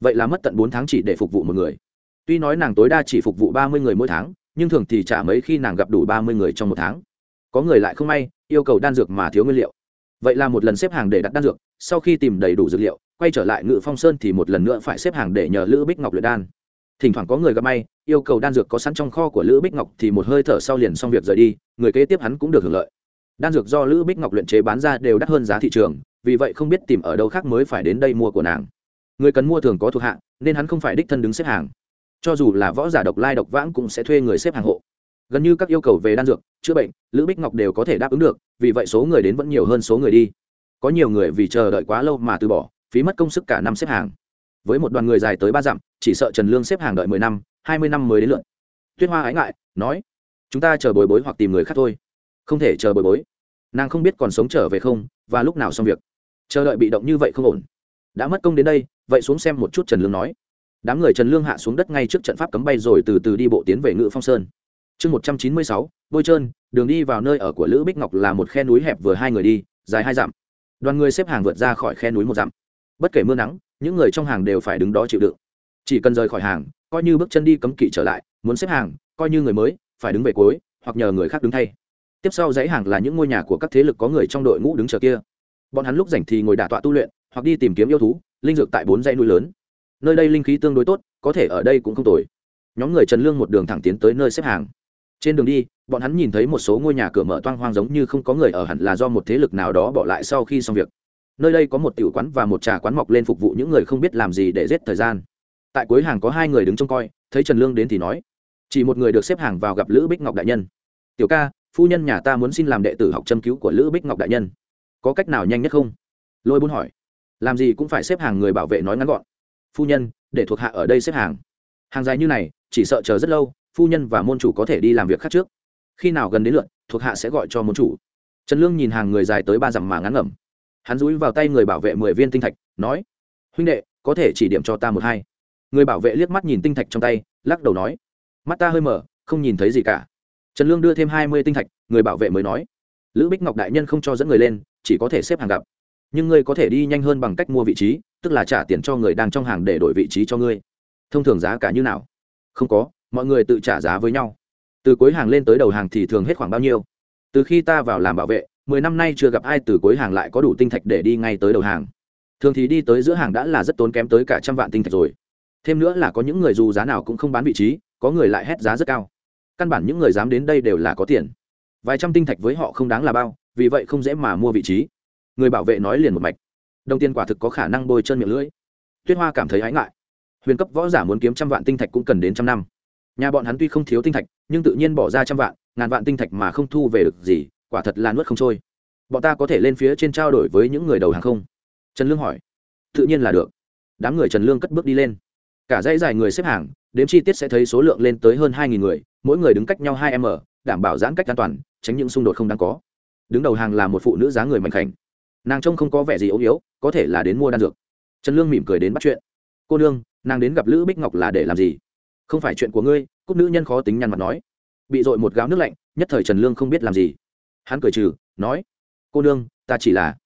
Vậy là mất tận bốn tháng chỉ để phục vụ một người. Tuy nói nàng tối đa chỉ phục vụ ba mươi người mỗi tháng, nhưng thường thì chả mấy khi nàng gặp đủ ba mươi người trong một tháng. Có người lại không may yêu cầu đan dược mà thiếu nguyên liệu. Vậy là một lần xếp hàng để đặt đan dược, sau khi tìm đầy đủ dược liệu, quay trở lại ngự phong sơn thì một lần nữa phải xếp hàng để nhờ lữ bích ngọc luyện đan. Thỉnh thoảng có người gặp may, yêu cầu đan dược có sẵn trong kho của lữ bích ngọc thì một hơi thở sau liền xong việc rời đi, người kế tiếp hắn cũng được hưởng lợi. Đan dược do lữ bích ngọc luyện chế bán ra đều đắt hơn giá thị trường, vì vậy không biết tìm ở đâu khác mới phải đến đây mua của nàng. Người cần mua thường có thuộc hạ, nên hắn không phải đích thân đứng xếp hàng. Cho dù là võ giả độc lai độc vãng cũng sẽ thuê người xếp hàng hộ gần như các yêu cầu về đan dược, chữa bệnh, lữ bích ngọc đều có thể đáp ứng được, vì vậy số người đến vẫn nhiều hơn số người đi. Có nhiều người vì chờ đợi quá lâu mà từ bỏ, phí mất công sức cả năm xếp hàng. Với một đoàn người dài tới ba dặm, chỉ sợ trần lương xếp hàng đợi mười năm, hai mươi năm mới đến lượt. Tuyết hoa ái ngại, nói, chúng ta chờ bồi bối hoặc tìm người khác thôi. Không thể chờ bồi bối. Nàng không biết còn sống trở về không, và lúc nào xong việc. Chờ đợi bị động như vậy không ổn. Đã mất công đến đây, vậy xuống xem một chút, trần lương nói. Đám người trần lương hạ xuống đất ngay trước trận pháp cấm bay rồi từ từ đi bộ tiến về ngự phong sơn chương một trăm chín mươi sáu, bôi trơn, đường đi vào nơi ở của lữ bích ngọc là một khe núi hẹp vừa hai người đi, dài hai dặm. Đoàn người xếp hàng vượt ra khỏi khe núi một dặm. Bất kể mưa nắng, những người trong hàng đều phải đứng đó chịu đựng. Chỉ cần rời khỏi hàng, coi như bước chân đi cấm kỵ trở lại, muốn xếp hàng, coi như người mới, phải đứng về cuối, hoặc nhờ người khác đứng thay. Tiếp sau dãy hàng là những ngôi nhà của các thế lực có người trong đội ngũ đứng chờ kia. Bọn hắn lúc rảnh thì ngồi đả tọa tu luyện, hoặc đi tìm kiếm yêu thú, linh dược tại bốn dãy núi lớn. Nơi đây linh khí tương đối tốt, có thể ở đây cũng không tồi. Nhóm người trần lương một đường thẳng tiến tới nơi xếp hàng trên đường đi, bọn hắn nhìn thấy một số ngôi nhà cửa mở toang hoang giống như không có người ở hẳn là do một thế lực nào đó bỏ lại sau khi xong việc. Nơi đây có một tiểu quán và một trà quán mọc lên phục vụ những người không biết làm gì để giết thời gian. Tại cuối hàng có hai người đứng trông coi, thấy trần lương đến thì nói, chỉ một người được xếp hàng vào gặp lữ bích ngọc đại nhân. Tiểu ca, phu nhân nhà ta muốn xin làm đệ tử học châm cứu của lữ bích ngọc đại nhân. Có cách nào nhanh nhất không? Lôi Bôn hỏi. Làm gì cũng phải xếp hàng người bảo vệ nói ngắn gọn. Phu nhân, để thuộc hạ ở đây xếp hàng. Hàng dài như này, chỉ sợ chờ rất lâu phu nhân và môn chủ có thể đi làm việc khác trước. Khi nào gần đến lượn thuộc hạ sẽ gọi cho môn chủ. Trần lương nhìn hàng người dài tới ba dặm mà ngắn ngẩm. Hắn dúi vào tay người bảo vệ mười viên tinh thạch, nói, huynh đệ, có thể chỉ điểm cho ta một hai. Người bảo vệ liếc mắt nhìn tinh thạch trong tay, lắc đầu nói, mắt ta hơi mở, không nhìn thấy gì cả. Trần lương đưa thêm hai mươi tinh thạch, người bảo vệ mới nói, lữ bích ngọc đại nhân không cho dẫn người lên, chỉ có thể xếp hàng gặp. Nhưng ngươi có thể đi nhanh hơn bằng cách mua vị trí, tức là trả tiền cho người đang trong hàng để đổi vị trí cho ngươi. Thông thường giá cả như nào? Không có mọi người tự trả giá với nhau. Từ cuối hàng lên tới đầu hàng thì thường hết khoảng bao nhiêu? Từ khi ta vào làm bảo vệ, mười năm nay chưa gặp ai từ cuối hàng lại có đủ tinh thạch để đi ngay tới đầu hàng. Thường thì đi tới giữa hàng đã là rất tốn kém tới cả trăm vạn tinh thạch rồi. Thêm nữa là có những người dù giá nào cũng không bán vị trí, có người lại hét giá rất cao. Căn bản những người dám đến đây đều là có tiền. Vài trăm tinh thạch với họ không đáng là bao, vì vậy không dễ mà mua vị trí. Người bảo vệ nói liền một mạch. Đồng tiền quả thực có khả năng bôi chân miệng lưỡi. Tuyết hoa cảm thấy ái ngại. Huyền cấp võ giả muốn kiếm trăm vạn tinh thạch cũng cần đến trăm năm nhà bọn hắn tuy không thiếu tinh thạch, nhưng tự nhiên bỏ ra trăm vạn, ngàn vạn tinh thạch mà không thu về được gì, quả thật là nuốt không trôi. Bọn ta có thể lên phía trên trao đổi với những người đầu hàng không? Trần lương hỏi. Tự nhiên là được. Đám người trần lương cất bước đi lên. Cả dãy dài người xếp hàng, đếm chi tiết sẽ thấy số lượng lên tới hơn hai nghìn người, mỗi người đứng cách nhau hai m, đảm bảo giãn cách an toàn, tránh những xung đột không đáng có. Đứng đầu hàng là một phụ nữ giá người mạnh khảnh. Nàng trông không có vẻ gì ốm yếu, có thể là đến mua đan dược. Trần lương mỉm cười đến bắt chuyện. Cô nương, nàng đến gặp lữ bích ngọc là để làm gì? Không phải chuyện của ngươi cúc nữ nhân khó tính nhăn mặt nói. Bị dội một gáo nước lạnh, nhất thời trần lương không biết làm gì. Hắn cười trừ, nói, cô nương, ta chỉ là,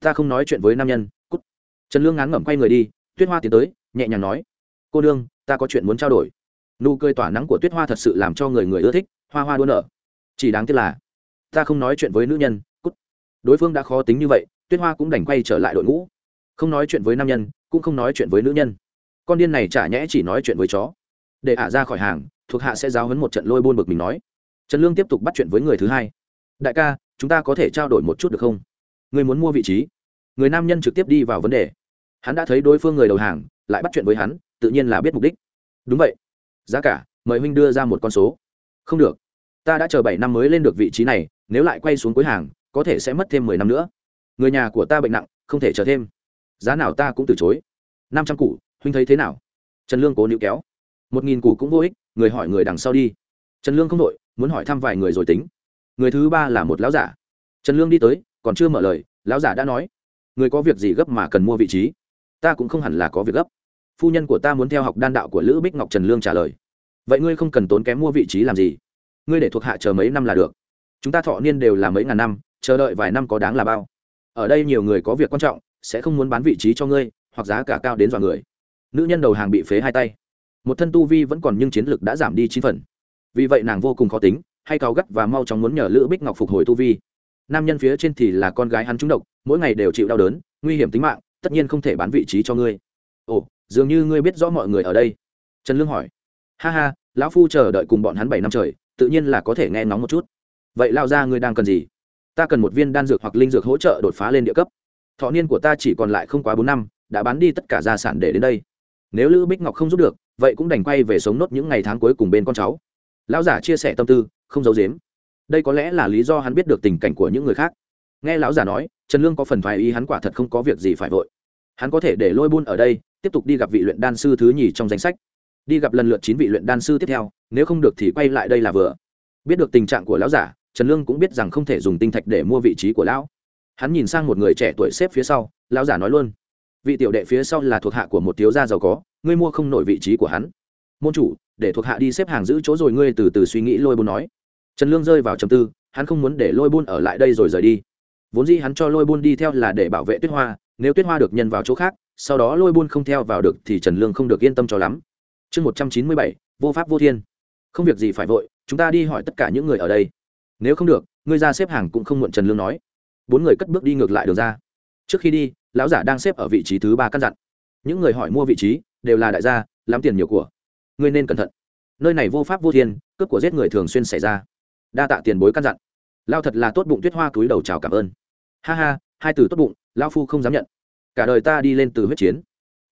ta không nói chuyện với nam nhân, cút. Trần lương ngán ngẩm quay người đi, tuyết hoa tiến tới, nhẹ nhàng nói, cô nương, ta có chuyện muốn trao đổi. Nụ cười tỏa nắng của tuyết hoa thật sự làm cho người người ưa thích, hoa hoa đua nở. Chỉ đáng tiếc là, ta không nói chuyện với nữ nhân, cút. Đối phương đã khó tính như vậy, tuyết hoa cũng đành quay trở lại đội ngũ. Không nói chuyện với nam nhân, cũng không nói chuyện với nữ nhân. Con điên này chả nhẽ chỉ nói chuyện với chó để ả ra khỏi hàng, thuộc hạ sẽ giáo hấn một trận lôi bôn bực mình nói. Trần lương tiếp tục bắt chuyện với người thứ hai. Đại ca, chúng ta có thể trao đổi một chút được không? Người muốn mua vị trí. Người nam nhân trực tiếp đi vào vấn đề. Hắn đã thấy đối phương người đầu hàng, lại bắt chuyện với hắn, tự nhiên là biết mục đích. Đúng vậy. Giá cả, mời huynh đưa ra một con số. Không được. Ta đã chờ bảy năm mới lên được vị trí này, nếu lại quay xuống cuối hàng, có thể sẽ mất thêm mười năm nữa. Người nhà của ta bệnh nặng, không thể chờ thêm. Giá nào ta cũng từ chối. Năm trăm cụ huynh thấy thế nào? Trần lương cố níu kéo một nghìn củ cũng vô ích, người hỏi người đằng sau đi. Trần lương không đội muốn hỏi thăm vài người rồi tính. Người thứ ba là một lão giả. Trần lương đi tới, còn chưa mở lời, lão giả đã nói, người có việc gì gấp mà cần mua vị trí? Ta cũng không hẳn là có việc gấp. Phu nhân của ta muốn theo học đan đạo của lữ bích ngọc trần lương trả lời. Vậy ngươi không cần tốn kém mua vị trí làm gì? Ngươi để thuộc hạ chờ mấy năm là được. Chúng ta thọ niên đều là mấy ngàn năm, chờ đợi vài năm có đáng là bao. Ở đây nhiều người có việc quan trọng, sẽ không muốn bán vị trí cho ngươi, hoặc giá cả cao đến dọa người. Nữ nhân đầu hàng bị phế hai tay một thân tu vi vẫn còn nhưng chiến lực đã giảm đi chín phần. Vì vậy nàng vô cùng khó tính, hay cáo gắt và mau chóng muốn nhờ lữ bích ngọc phục hồi tu vi. Nam nhân phía trên thì là con gái hắn trúng độc, mỗi ngày đều chịu đau đớn, nguy hiểm tính mạng, tất nhiên không thể bán vị trí cho ngươi. Ồ, dường như ngươi biết rõ mọi người ở đây. Trần lương hỏi. Ha ha, lão phu chờ đợi cùng bọn hắn bảy năm trời, tự nhiên là có thể nghe nóng một chút. Vậy lao ra ngươi đang cần gì? Ta cần một viên đan dược hoặc linh dược hỗ trợ đột phá lên địa cấp. Thọ niên của ta chỉ còn lại không quá bốn năm, đã bán đi tất cả gia sản để đến đây nếu lữ bích ngọc không giúp được vậy cũng đành quay về sống nốt những ngày tháng cuối cùng bên con cháu lão giả chia sẻ tâm tư không giấu dếm đây có lẽ là lý do hắn biết được tình cảnh của những người khác nghe lão giả nói trần lương có phần phải ý hắn quả thật không có việc gì phải vội hắn có thể để lôi buôn ở đây tiếp tục đi gặp vị luyện đan sư thứ nhì trong danh sách đi gặp lần lượt chín vị luyện đan sư tiếp theo nếu không được thì quay lại đây là vừa biết được tình trạng của lão giả trần lương cũng biết rằng không thể dùng tinh thạch để mua vị trí của lão hắn nhìn sang một người trẻ tuổi xếp phía sau lão giả nói luôn vị tiểu đệ phía sau là thuộc hạ của một thiếu gia giàu có, ngươi mua không nổi vị trí của hắn. Môn chủ, để thuộc hạ đi xếp hàng giữ chỗ rồi ngươi từ từ suy nghĩ lôi buôn nói. Trần lương rơi vào trầm tư, hắn không muốn để lôi buôn ở lại đây rồi rời đi. Vốn dĩ hắn cho lôi buôn đi theo là để bảo vệ tuyết hoa, nếu tuyết hoa được nhân vào chỗ khác, sau đó lôi buôn không theo vào được thì trần lương không được yên tâm cho lắm. Chương một trăm chín mươi bảy, vô pháp vô thiên. Không việc gì phải vội, chúng ta đi hỏi tất cả những người ở đây. Nếu không được, ngươi ra xếp hàng cũng không muộn, trần lương nói. Bốn người cất bước đi ngược lại đường ra. Trước khi đi lão giả đang xếp ở vị trí thứ ba căn dặn. Những người hỏi mua vị trí đều là đại gia, lắm tiền nhiều của. Ngươi nên cẩn thận. Nơi này vô pháp vô thiên, cướp của giết người thường xuyên xảy ra. Đa tạ tiền bối căn dặn. Lao thật là tốt bụng tuyết hoa túi đầu chào cảm ơn. Ha ha, hai từ tốt bụng lao phu không dám nhận. Cả đời ta đi lên từ huyết chiến.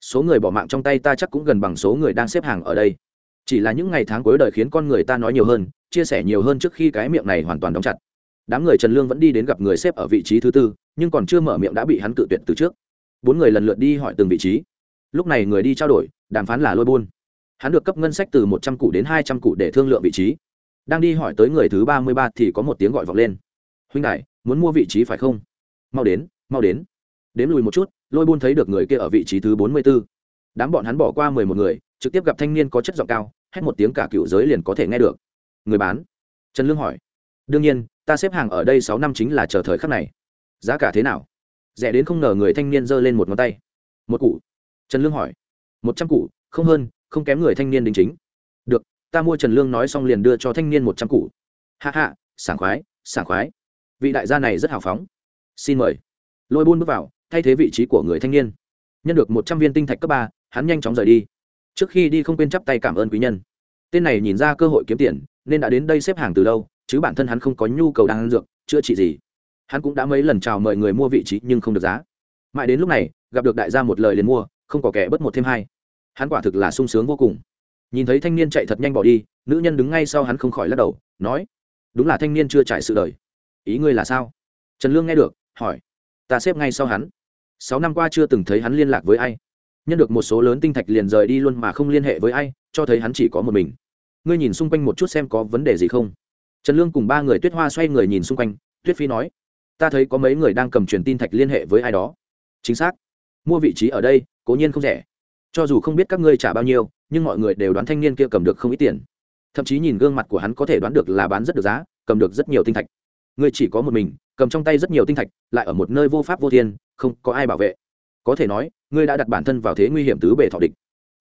Số người bỏ mạng trong tay ta chắc cũng gần bằng số người đang xếp hàng ở đây. Chỉ là những ngày tháng cuối đời khiến con người ta nói nhiều hơn, chia sẻ nhiều hơn trước khi cái miệng này hoàn toàn đóng chặt đám người trần lương vẫn đi đến gặp người xếp ở vị trí thứ tư, nhưng còn chưa mở miệng đã bị hắn cự tuyệt từ trước. Bốn người lần lượt đi hỏi từng vị trí. Lúc này người đi trao đổi, đàm phán là lôi buôn. Hắn được cấp ngân sách từ một trăm cụ đến hai trăm cụ để thương lượng vị trí. Đang đi hỏi tới người thứ ba mươi ba thì có một tiếng gọi vọng lên. Huynh đại muốn mua vị trí phải không? Mau đến mau đến. Đến lùi một chút, lôi buôn thấy được người kia ở vị trí thứ bốn mươi b ố đám bọn hắn bỏ qua mười một người, trực tiếp gặp thanh niên có chất giọng cao, hét một tiếng cả cựu giới liền có thể nghe được. Người bán? Trần lương hỏi. Đương nhiên ta xếp hàng ở đây sáu năm chính là chờ thời khắc này. Giá cả thế nào? Rẻ đến không ngờ người thanh niên giơ lên một ngón tay. Một cụ trần lương hỏi. Một trăm cụ không hơn, không kém người thanh niên đính chính. Được, ta mua trần lương nói xong liền đưa cho thanh niên một trăm cụ hạ hạ sảng khoái sảng khoái. Vị đại gia này rất hào phóng. Xin mời. Lôi buôn bước vào, thay thế vị trí của người thanh niên. Nhân được một trăm viên tinh thạch cấp ba, hắn nhanh chóng rời đi. Trước khi đi không quên chắp tay cảm ơn quý nhân. Tên này nhìn ra cơ hội kiếm tiền, nên đã đến đây xếp hàng từ lâu chứ bản thân hắn không có nhu cầu đang dược, chữa trị gì. Hắn cũng đã mấy lần chào mời người mua vị trí nhưng không được giá. Mãi đến lúc này, gặp được đại gia một lời liền mua, không có kẻ bất một thêm hai. Hắn quả thực là sung sướng vô cùng. Nhìn thấy thanh niên chạy thật nhanh bỏ đi, nữ nhân đứng ngay sau hắn không khỏi lắc đầu, nói, đúng là thanh niên chưa trải sự đời. Ý ngươi là sao? Trần lương nghe được, hỏi, ta xếp ngay sau hắn. Sáu năm qua chưa từng thấy hắn liên lạc với ai. Nhân được một số lớn tinh thạch liền rời đi luôn mà không liên hệ với ai, cho thấy hắn chỉ có một mình. Ngươi nhìn xung quanh một chút xem có vấn đề gì không? Trần lương cùng ba người tuyết hoa xoay người nhìn xung quanh, tuyết phi nói, ta thấy có mấy người đang cầm truyền tin thạch liên hệ với ai đó. Chính xác. Mua vị trí ở đây, cố nhiên không rẻ. Cho dù không biết các ngươi trả bao nhiêu, nhưng mọi người đều đoán thanh niên kia cầm được không ít tiền. Thậm chí nhìn gương mặt của hắn có thể đoán được là bán rất được giá, cầm được rất nhiều tinh thạch. Ngươi chỉ có một mình, cầm trong tay rất nhiều tinh thạch, lại ở một nơi vô pháp vô thiên, không có ai bảo vệ. Có thể nói, ngươi đã đặt bản thân vào thế nguy hiểm tứ bề thọ địch.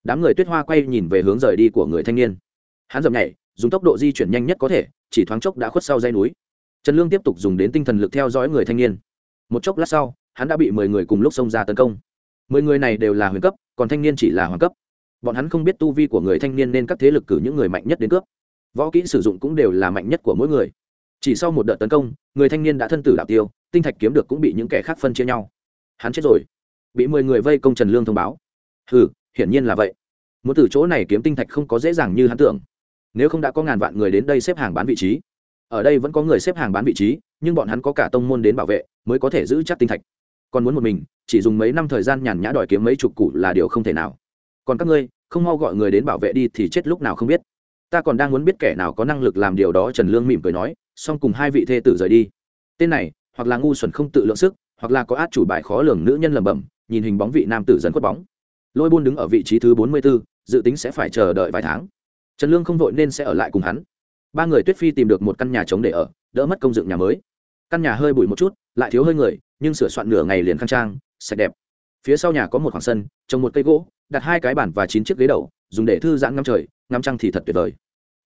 Đám người tuyết hoa quay nhìn về hướng rời đi của người thanh niên. Hắn dầm nhảy dùng tốc độ di chuyển nhanh nhất có thể chỉ thoáng chốc đã khuất sau dây núi. Trần lương tiếp tục dùng đến tinh thần lực theo dõi người thanh niên. Một chốc lát sau, hắn đã bị mười người cùng lúc xông ra tấn công. Mười người này đều là huyền cấp, còn thanh niên chỉ là hoàng cấp. Bọn hắn không biết tu vi của người thanh niên nên các thế lực cử những người mạnh nhất đến cướp. Võ kỹ sử dụng cũng đều là mạnh nhất của mỗi người. Chỉ sau một đợt tấn công, người thanh niên đã thân tử đạo tiêu, tinh thạch kiếm được cũng bị những kẻ khác phân chia nhau. Hắn chết rồi. Bị mười người vây công trần lương thông báo. Ừ hiển nhiên là vậy. Muốn từ chỗ này kiếm tinh thạch không có dễ dàng như hắn tưởng nếu không đã có ngàn vạn người đến đây xếp hàng bán vị trí. Ở đây vẫn có người xếp hàng bán vị trí, nhưng bọn hắn có cả tông môn đến bảo vệ, mới có thể giữ chắc tinh thạch. Còn muốn một mình, chỉ dùng mấy năm thời gian nhàn nhã đòi kiếm mấy chục củ là điều không thể nào. Còn các ngươi, không mau gọi người đến bảo vệ đi thì chết lúc nào không biết. Ta còn đang muốn biết kẻ nào có năng lực làm điều đó, trần lương mỉm cười nói, xong cùng hai vị thê tử rời đi. Tên này, hoặc là ngu xuẩn không tự lượng sức, hoặc là có át chủ bài khó lường nữ nhân lẩm bẩm, nhìn hình bóng vị nam tử dần khuất bóng. Lôi buôn đứng ở vị trí thứ bốn mươi b ố dự tính sẽ phải chờ đợi vài tháng trần lương không vội nên sẽ ở lại cùng hắn. Ba người tuyết phi tìm được một căn nhà trống để ở, đỡ mất công dựng nhà mới. Căn nhà hơi bụi một chút, lại thiếu hơi người, nhưng sửa soạn nửa ngày liền khang trang, sạch đẹp. Phía sau nhà có một khoảng sân, trồng một cây gỗ, đặt hai cái bản và chín chiếc ghế đầu, dùng để thư giãn ngắm trời, ngắm trăng thì thật tuyệt vời.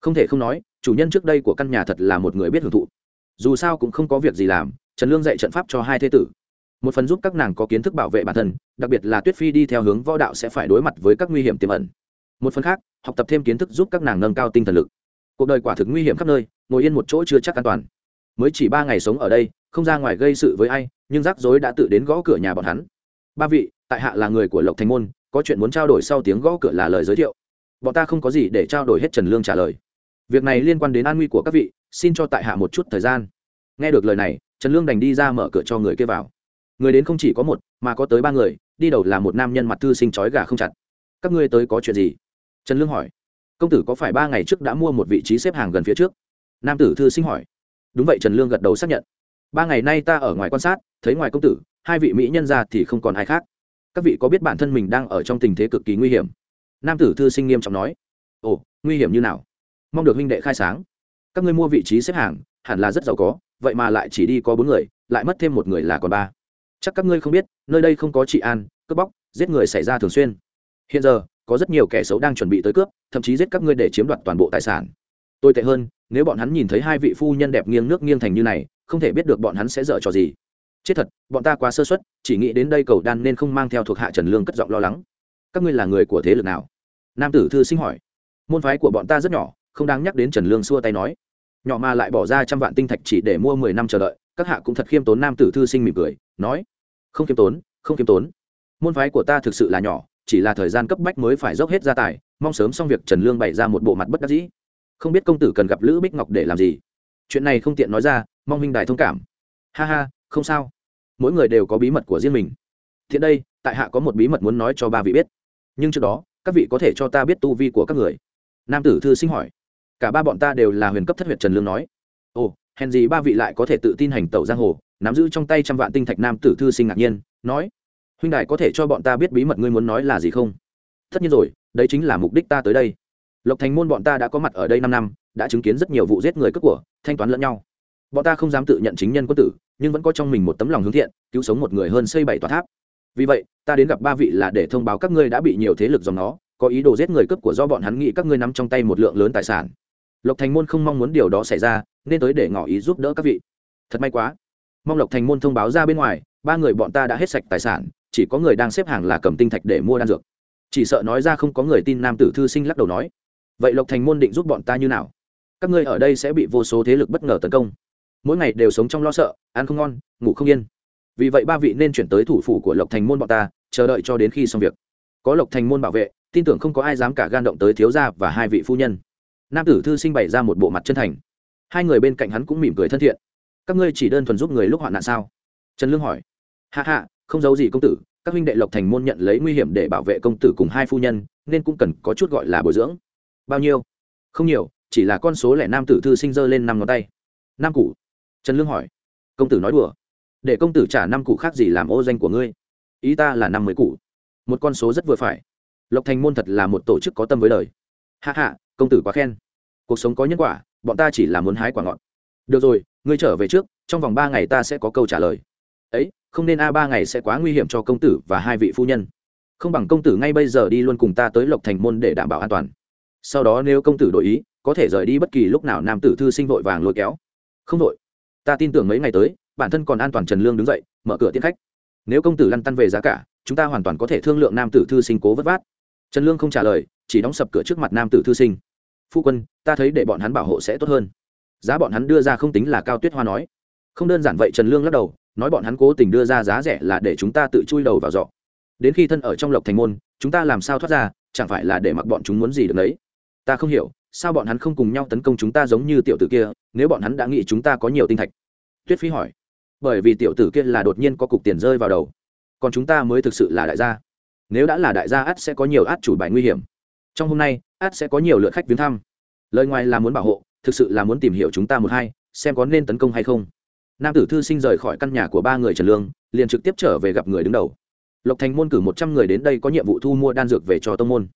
Không thể không nói, chủ nhân trước đây của căn nhà thật là một người biết hưởng thụ. Dù sao cũng không có việc gì làm, trần lương dạy trận pháp cho hai thế tử. Một phần giúp các nàng có kiến thức bảo vệ bản thân, đặc biệt là tuyết phi đi theo hướng võ đạo sẽ phải đối mặt với các nguy hiểm tiềm ẩn một phần khác, học tập thêm kiến thức giúp các nàng nâng cao tinh thần lực. Cuộc đời quả thực nguy hiểm khắp nơi, ngồi yên một chỗ chưa chắc an toàn. Mới chỉ ba ngày sống ở đây, không ra ngoài gây sự với ai, nhưng rắc rối đã tự đến gõ cửa nhà bọn hắn. Ba vị, tại hạ là người của lộc thành môn, có chuyện muốn trao đổi sau tiếng gõ cửa là lời giới thiệu. Bọn ta không có gì để trao đổi hết trần lương trả lời. Việc này liên quan đến an nguy của các vị, xin cho tại hạ một chút thời gian. Nghe được lời này, trần lương đành đi ra mở cửa cho người kia vào. Người đến không chỉ có một, mà có tới ba người, đi đầu là một nam nhân mặt thư sinh trói gà không chặt. Các ngươi tới có chuyện gì? Trần lương hỏi, công tử có phải ba ngày trước đã mua một vị trí xếp hàng gần phía trước? Nam tử thư sinh hỏi. Đúng vậy, trần lương gật đầu xác nhận. Ba ngày nay ta ở ngoài quan sát, thấy ngoài công tử, hai vị mỹ nhân ra thì không còn ai khác. Các vị có biết bản thân mình đang ở trong tình thế cực kỳ nguy hiểm? Nam tử thư sinh nghiêm trọng nói. Ồ, nguy hiểm như nào? Mong được huynh đệ khai sáng. Các ngươi mua vị trí xếp hàng, hẳn là rất giàu có, vậy mà lại chỉ đi có bốn người, lại mất thêm một người là còn ba. Chắc các ngươi không biết, nơi đây không có trị an, cướp bóc, giết người xảy ra thường xuyên. Hiện giờ có rất nhiều kẻ xấu đang chuẩn bị tới cướp, thậm chí giết các ngươi để chiếm đoạt toàn bộ tài sản. Tôi tệ hơn, nếu bọn hắn nhìn thấy hai vị phu nhân đẹp nghiêng nước nghiêng thành như này, không thể biết được bọn hắn sẽ dở trò gì. Chết thật, bọn ta quá sơ xuất chỉ nghĩ đến đây cầu đan nên không mang theo thuộc hạ trần lương cất giọng lo lắng. Các ngươi là người của thế lực nào? Nam tử thư sinh hỏi. Môn phái của bọn ta rất nhỏ, không đáng nhắc đến trần lương xua tay nói. Nhỏ mà lại bỏ ra trăm vạn tinh thạch chỉ để mua mười năm chờ đợi, các hạ cũng thật khiêm tốn nam tử thư sinh mỉm cười, nói. Không khiêm tốn, không khiêm tốn. Môn phái của ta thực sự là nhỏ chỉ là thời gian cấp bách mới phải dốc hết gia tài, mong sớm xong việc trần lương bày ra một bộ mặt bất đắc dĩ. Không biết công tử cần gặp lữ bích ngọc để làm gì. Chuyện này không tiện nói ra, mong minh đài thông cảm. Ha ha, không sao. Mỗi người đều có bí mật của riêng mình. Thiện đây, tại hạ có một bí mật muốn nói cho ba vị biết. Nhưng trước đó, các vị có thể cho ta biết tu vi của các người. Nam tử thư sinh hỏi. Cả ba bọn ta đều là huyền cấp thất huyệt trần lương nói. Ồ, hèn gì ba vị lại có thể tự tin hành tẩu giang hồ, nắm giữ trong tay trăm vạn tinh thạch nam tử thư sinh ngạc nhiên, nói huynh đại có thể cho bọn ta biết bí mật ngươi muốn nói là gì không? Tất nhiên rồi, đấy chính là mục đích ta tới đây. Lộc thành môn bọn ta đã có mặt ở đây năm năm, đã chứng kiến rất nhiều vụ giết người cướp của, thanh toán lẫn nhau. Bọn ta không dám tự nhận chính nhân quân tử, nhưng vẫn có trong mình một tấm lòng hướng thiện, cứu sống một người hơn xây bảy tòa tháp. Vì vậy, ta đến gặp ba vị là để thông báo các ngươi đã bị nhiều thế lực dòng nó, có ý đồ giết người cướp của do bọn hắn nghĩ các ngươi nắm trong tay một lượng lớn tài sản. Lộc thành môn không mong muốn điều đó xảy ra, nên tới để ngỏ ý giúp đỡ các vị. Thật may quá. Mong lộc thành môn thông báo ra bên ngoài, ba người bọn ta đã hết sạch tài sản chỉ có người đang xếp hàng là cầm tinh thạch để mua đan dược. Chỉ sợ nói ra không có người tin nam tử thư sinh lắc đầu nói, vậy lộc thành môn định giúp bọn ta như nào? Các ngươi ở đây sẽ bị vô số thế lực bất ngờ tấn công. Mỗi ngày đều sống trong lo sợ, ăn không ngon, ngủ không yên. Vì vậy ba vị nên chuyển tới thủ phủ của lộc thành môn bọn ta, chờ đợi cho đến khi xong việc. Có lộc thành môn bảo vệ, tin tưởng không có ai dám cả gan động tới thiếu gia và hai vị phu nhân. Nam tử thư sinh bày ra một bộ mặt chân thành. Hai người bên cạnh hắn cũng mỉm cười thân thiện. Các ngươi chỉ đơn thuần giúp người lúc hoạn nạn sao? Trần lương hỏi. Hạ hạ không giấu gì công tử, các huynh đệ lộc thành môn nhận lấy nguy hiểm để bảo vệ công tử cùng hai phu nhân, nên cũng cần có chút gọi là bồi dưỡng. Bao nhiêu? Không nhiều, chỉ là con số lẻ nam tử thư sinh dơ lên năm ngón tay. Năm cụ trần lương hỏi. Công tử nói đùa. Để công tử trả năm cụ khác gì làm ô danh của ngươi. Ý ta là năm mươi cụ một con số rất vừa phải. Lộc thành môn thật là một tổ chức có tâm với đời. Hạ hạ công tử quá khen. Cuộc sống có nhân quả, bọn ta chỉ là muốn hái quả ngọt. Được rồi, ngươi trở về trước, trong vòng ba ngày ta sẽ có câu trả lời. Ấy không nên a ba ngày sẽ quá nguy hiểm cho công tử và hai vị phu nhân. Không bằng công tử ngay bây giờ đi luôn cùng ta tới lộc thành môn để đảm bảo an toàn. Sau đó nếu công tử đổi ý, có thể rời đi bất kỳ lúc nào nam tử thư sinh vội vàng lôi kéo. Không vội. Ta tin tưởng mấy ngày tới, bản thân còn an toàn trần lương đứng dậy, mở cửa tiễn khách. Nếu công tử lăn tăn về giá cả, chúng ta hoàn toàn có thể thương lượng nam tử thư sinh cố vất vát. Trần lương không trả lời, chỉ đóng sập cửa trước mặt nam tử thư sinh. Phu quân, ta thấy để bọn hắn bảo hộ sẽ tốt hơn. Giá bọn hắn đưa ra không tính là cao tuyết hoa nói. Không đơn giản vậy trần lương lắc đầu nói bọn hắn cố tình đưa ra giá rẻ là để chúng ta tự chui đầu vào giọ đến khi thân ở trong lộc thành môn, chúng ta làm sao thoát ra, chẳng phải là để mặc bọn chúng muốn gì được đấy? Ta không hiểu, sao bọn hắn không cùng nhau tấn công chúng ta giống như tiểu tử kia, nếu bọn hắn đã nghĩ chúng ta có nhiều tinh thạch? Tuyết phi hỏi. Bởi vì tiểu tử kia là đột nhiên có cục tiền rơi vào đầu. Còn chúng ta mới thực sự là đại gia. Nếu đã là đại gia át sẽ có nhiều át chủ bài nguy hiểm. Trong hôm nay át sẽ có nhiều lượt khách viếng thăm. Lời ngoài là muốn bảo hộ, thực sự là muốn tìm hiểu chúng ta một hai, xem có nên tấn công hay không nam tử thư sinh rời khỏi căn nhà của ba người trần lương, liền trực tiếp trở về gặp người đứng đầu. Lộc thành môn cử một trăm người đến đây có nhiệm vụ thu mua đan dược về cho tông môn.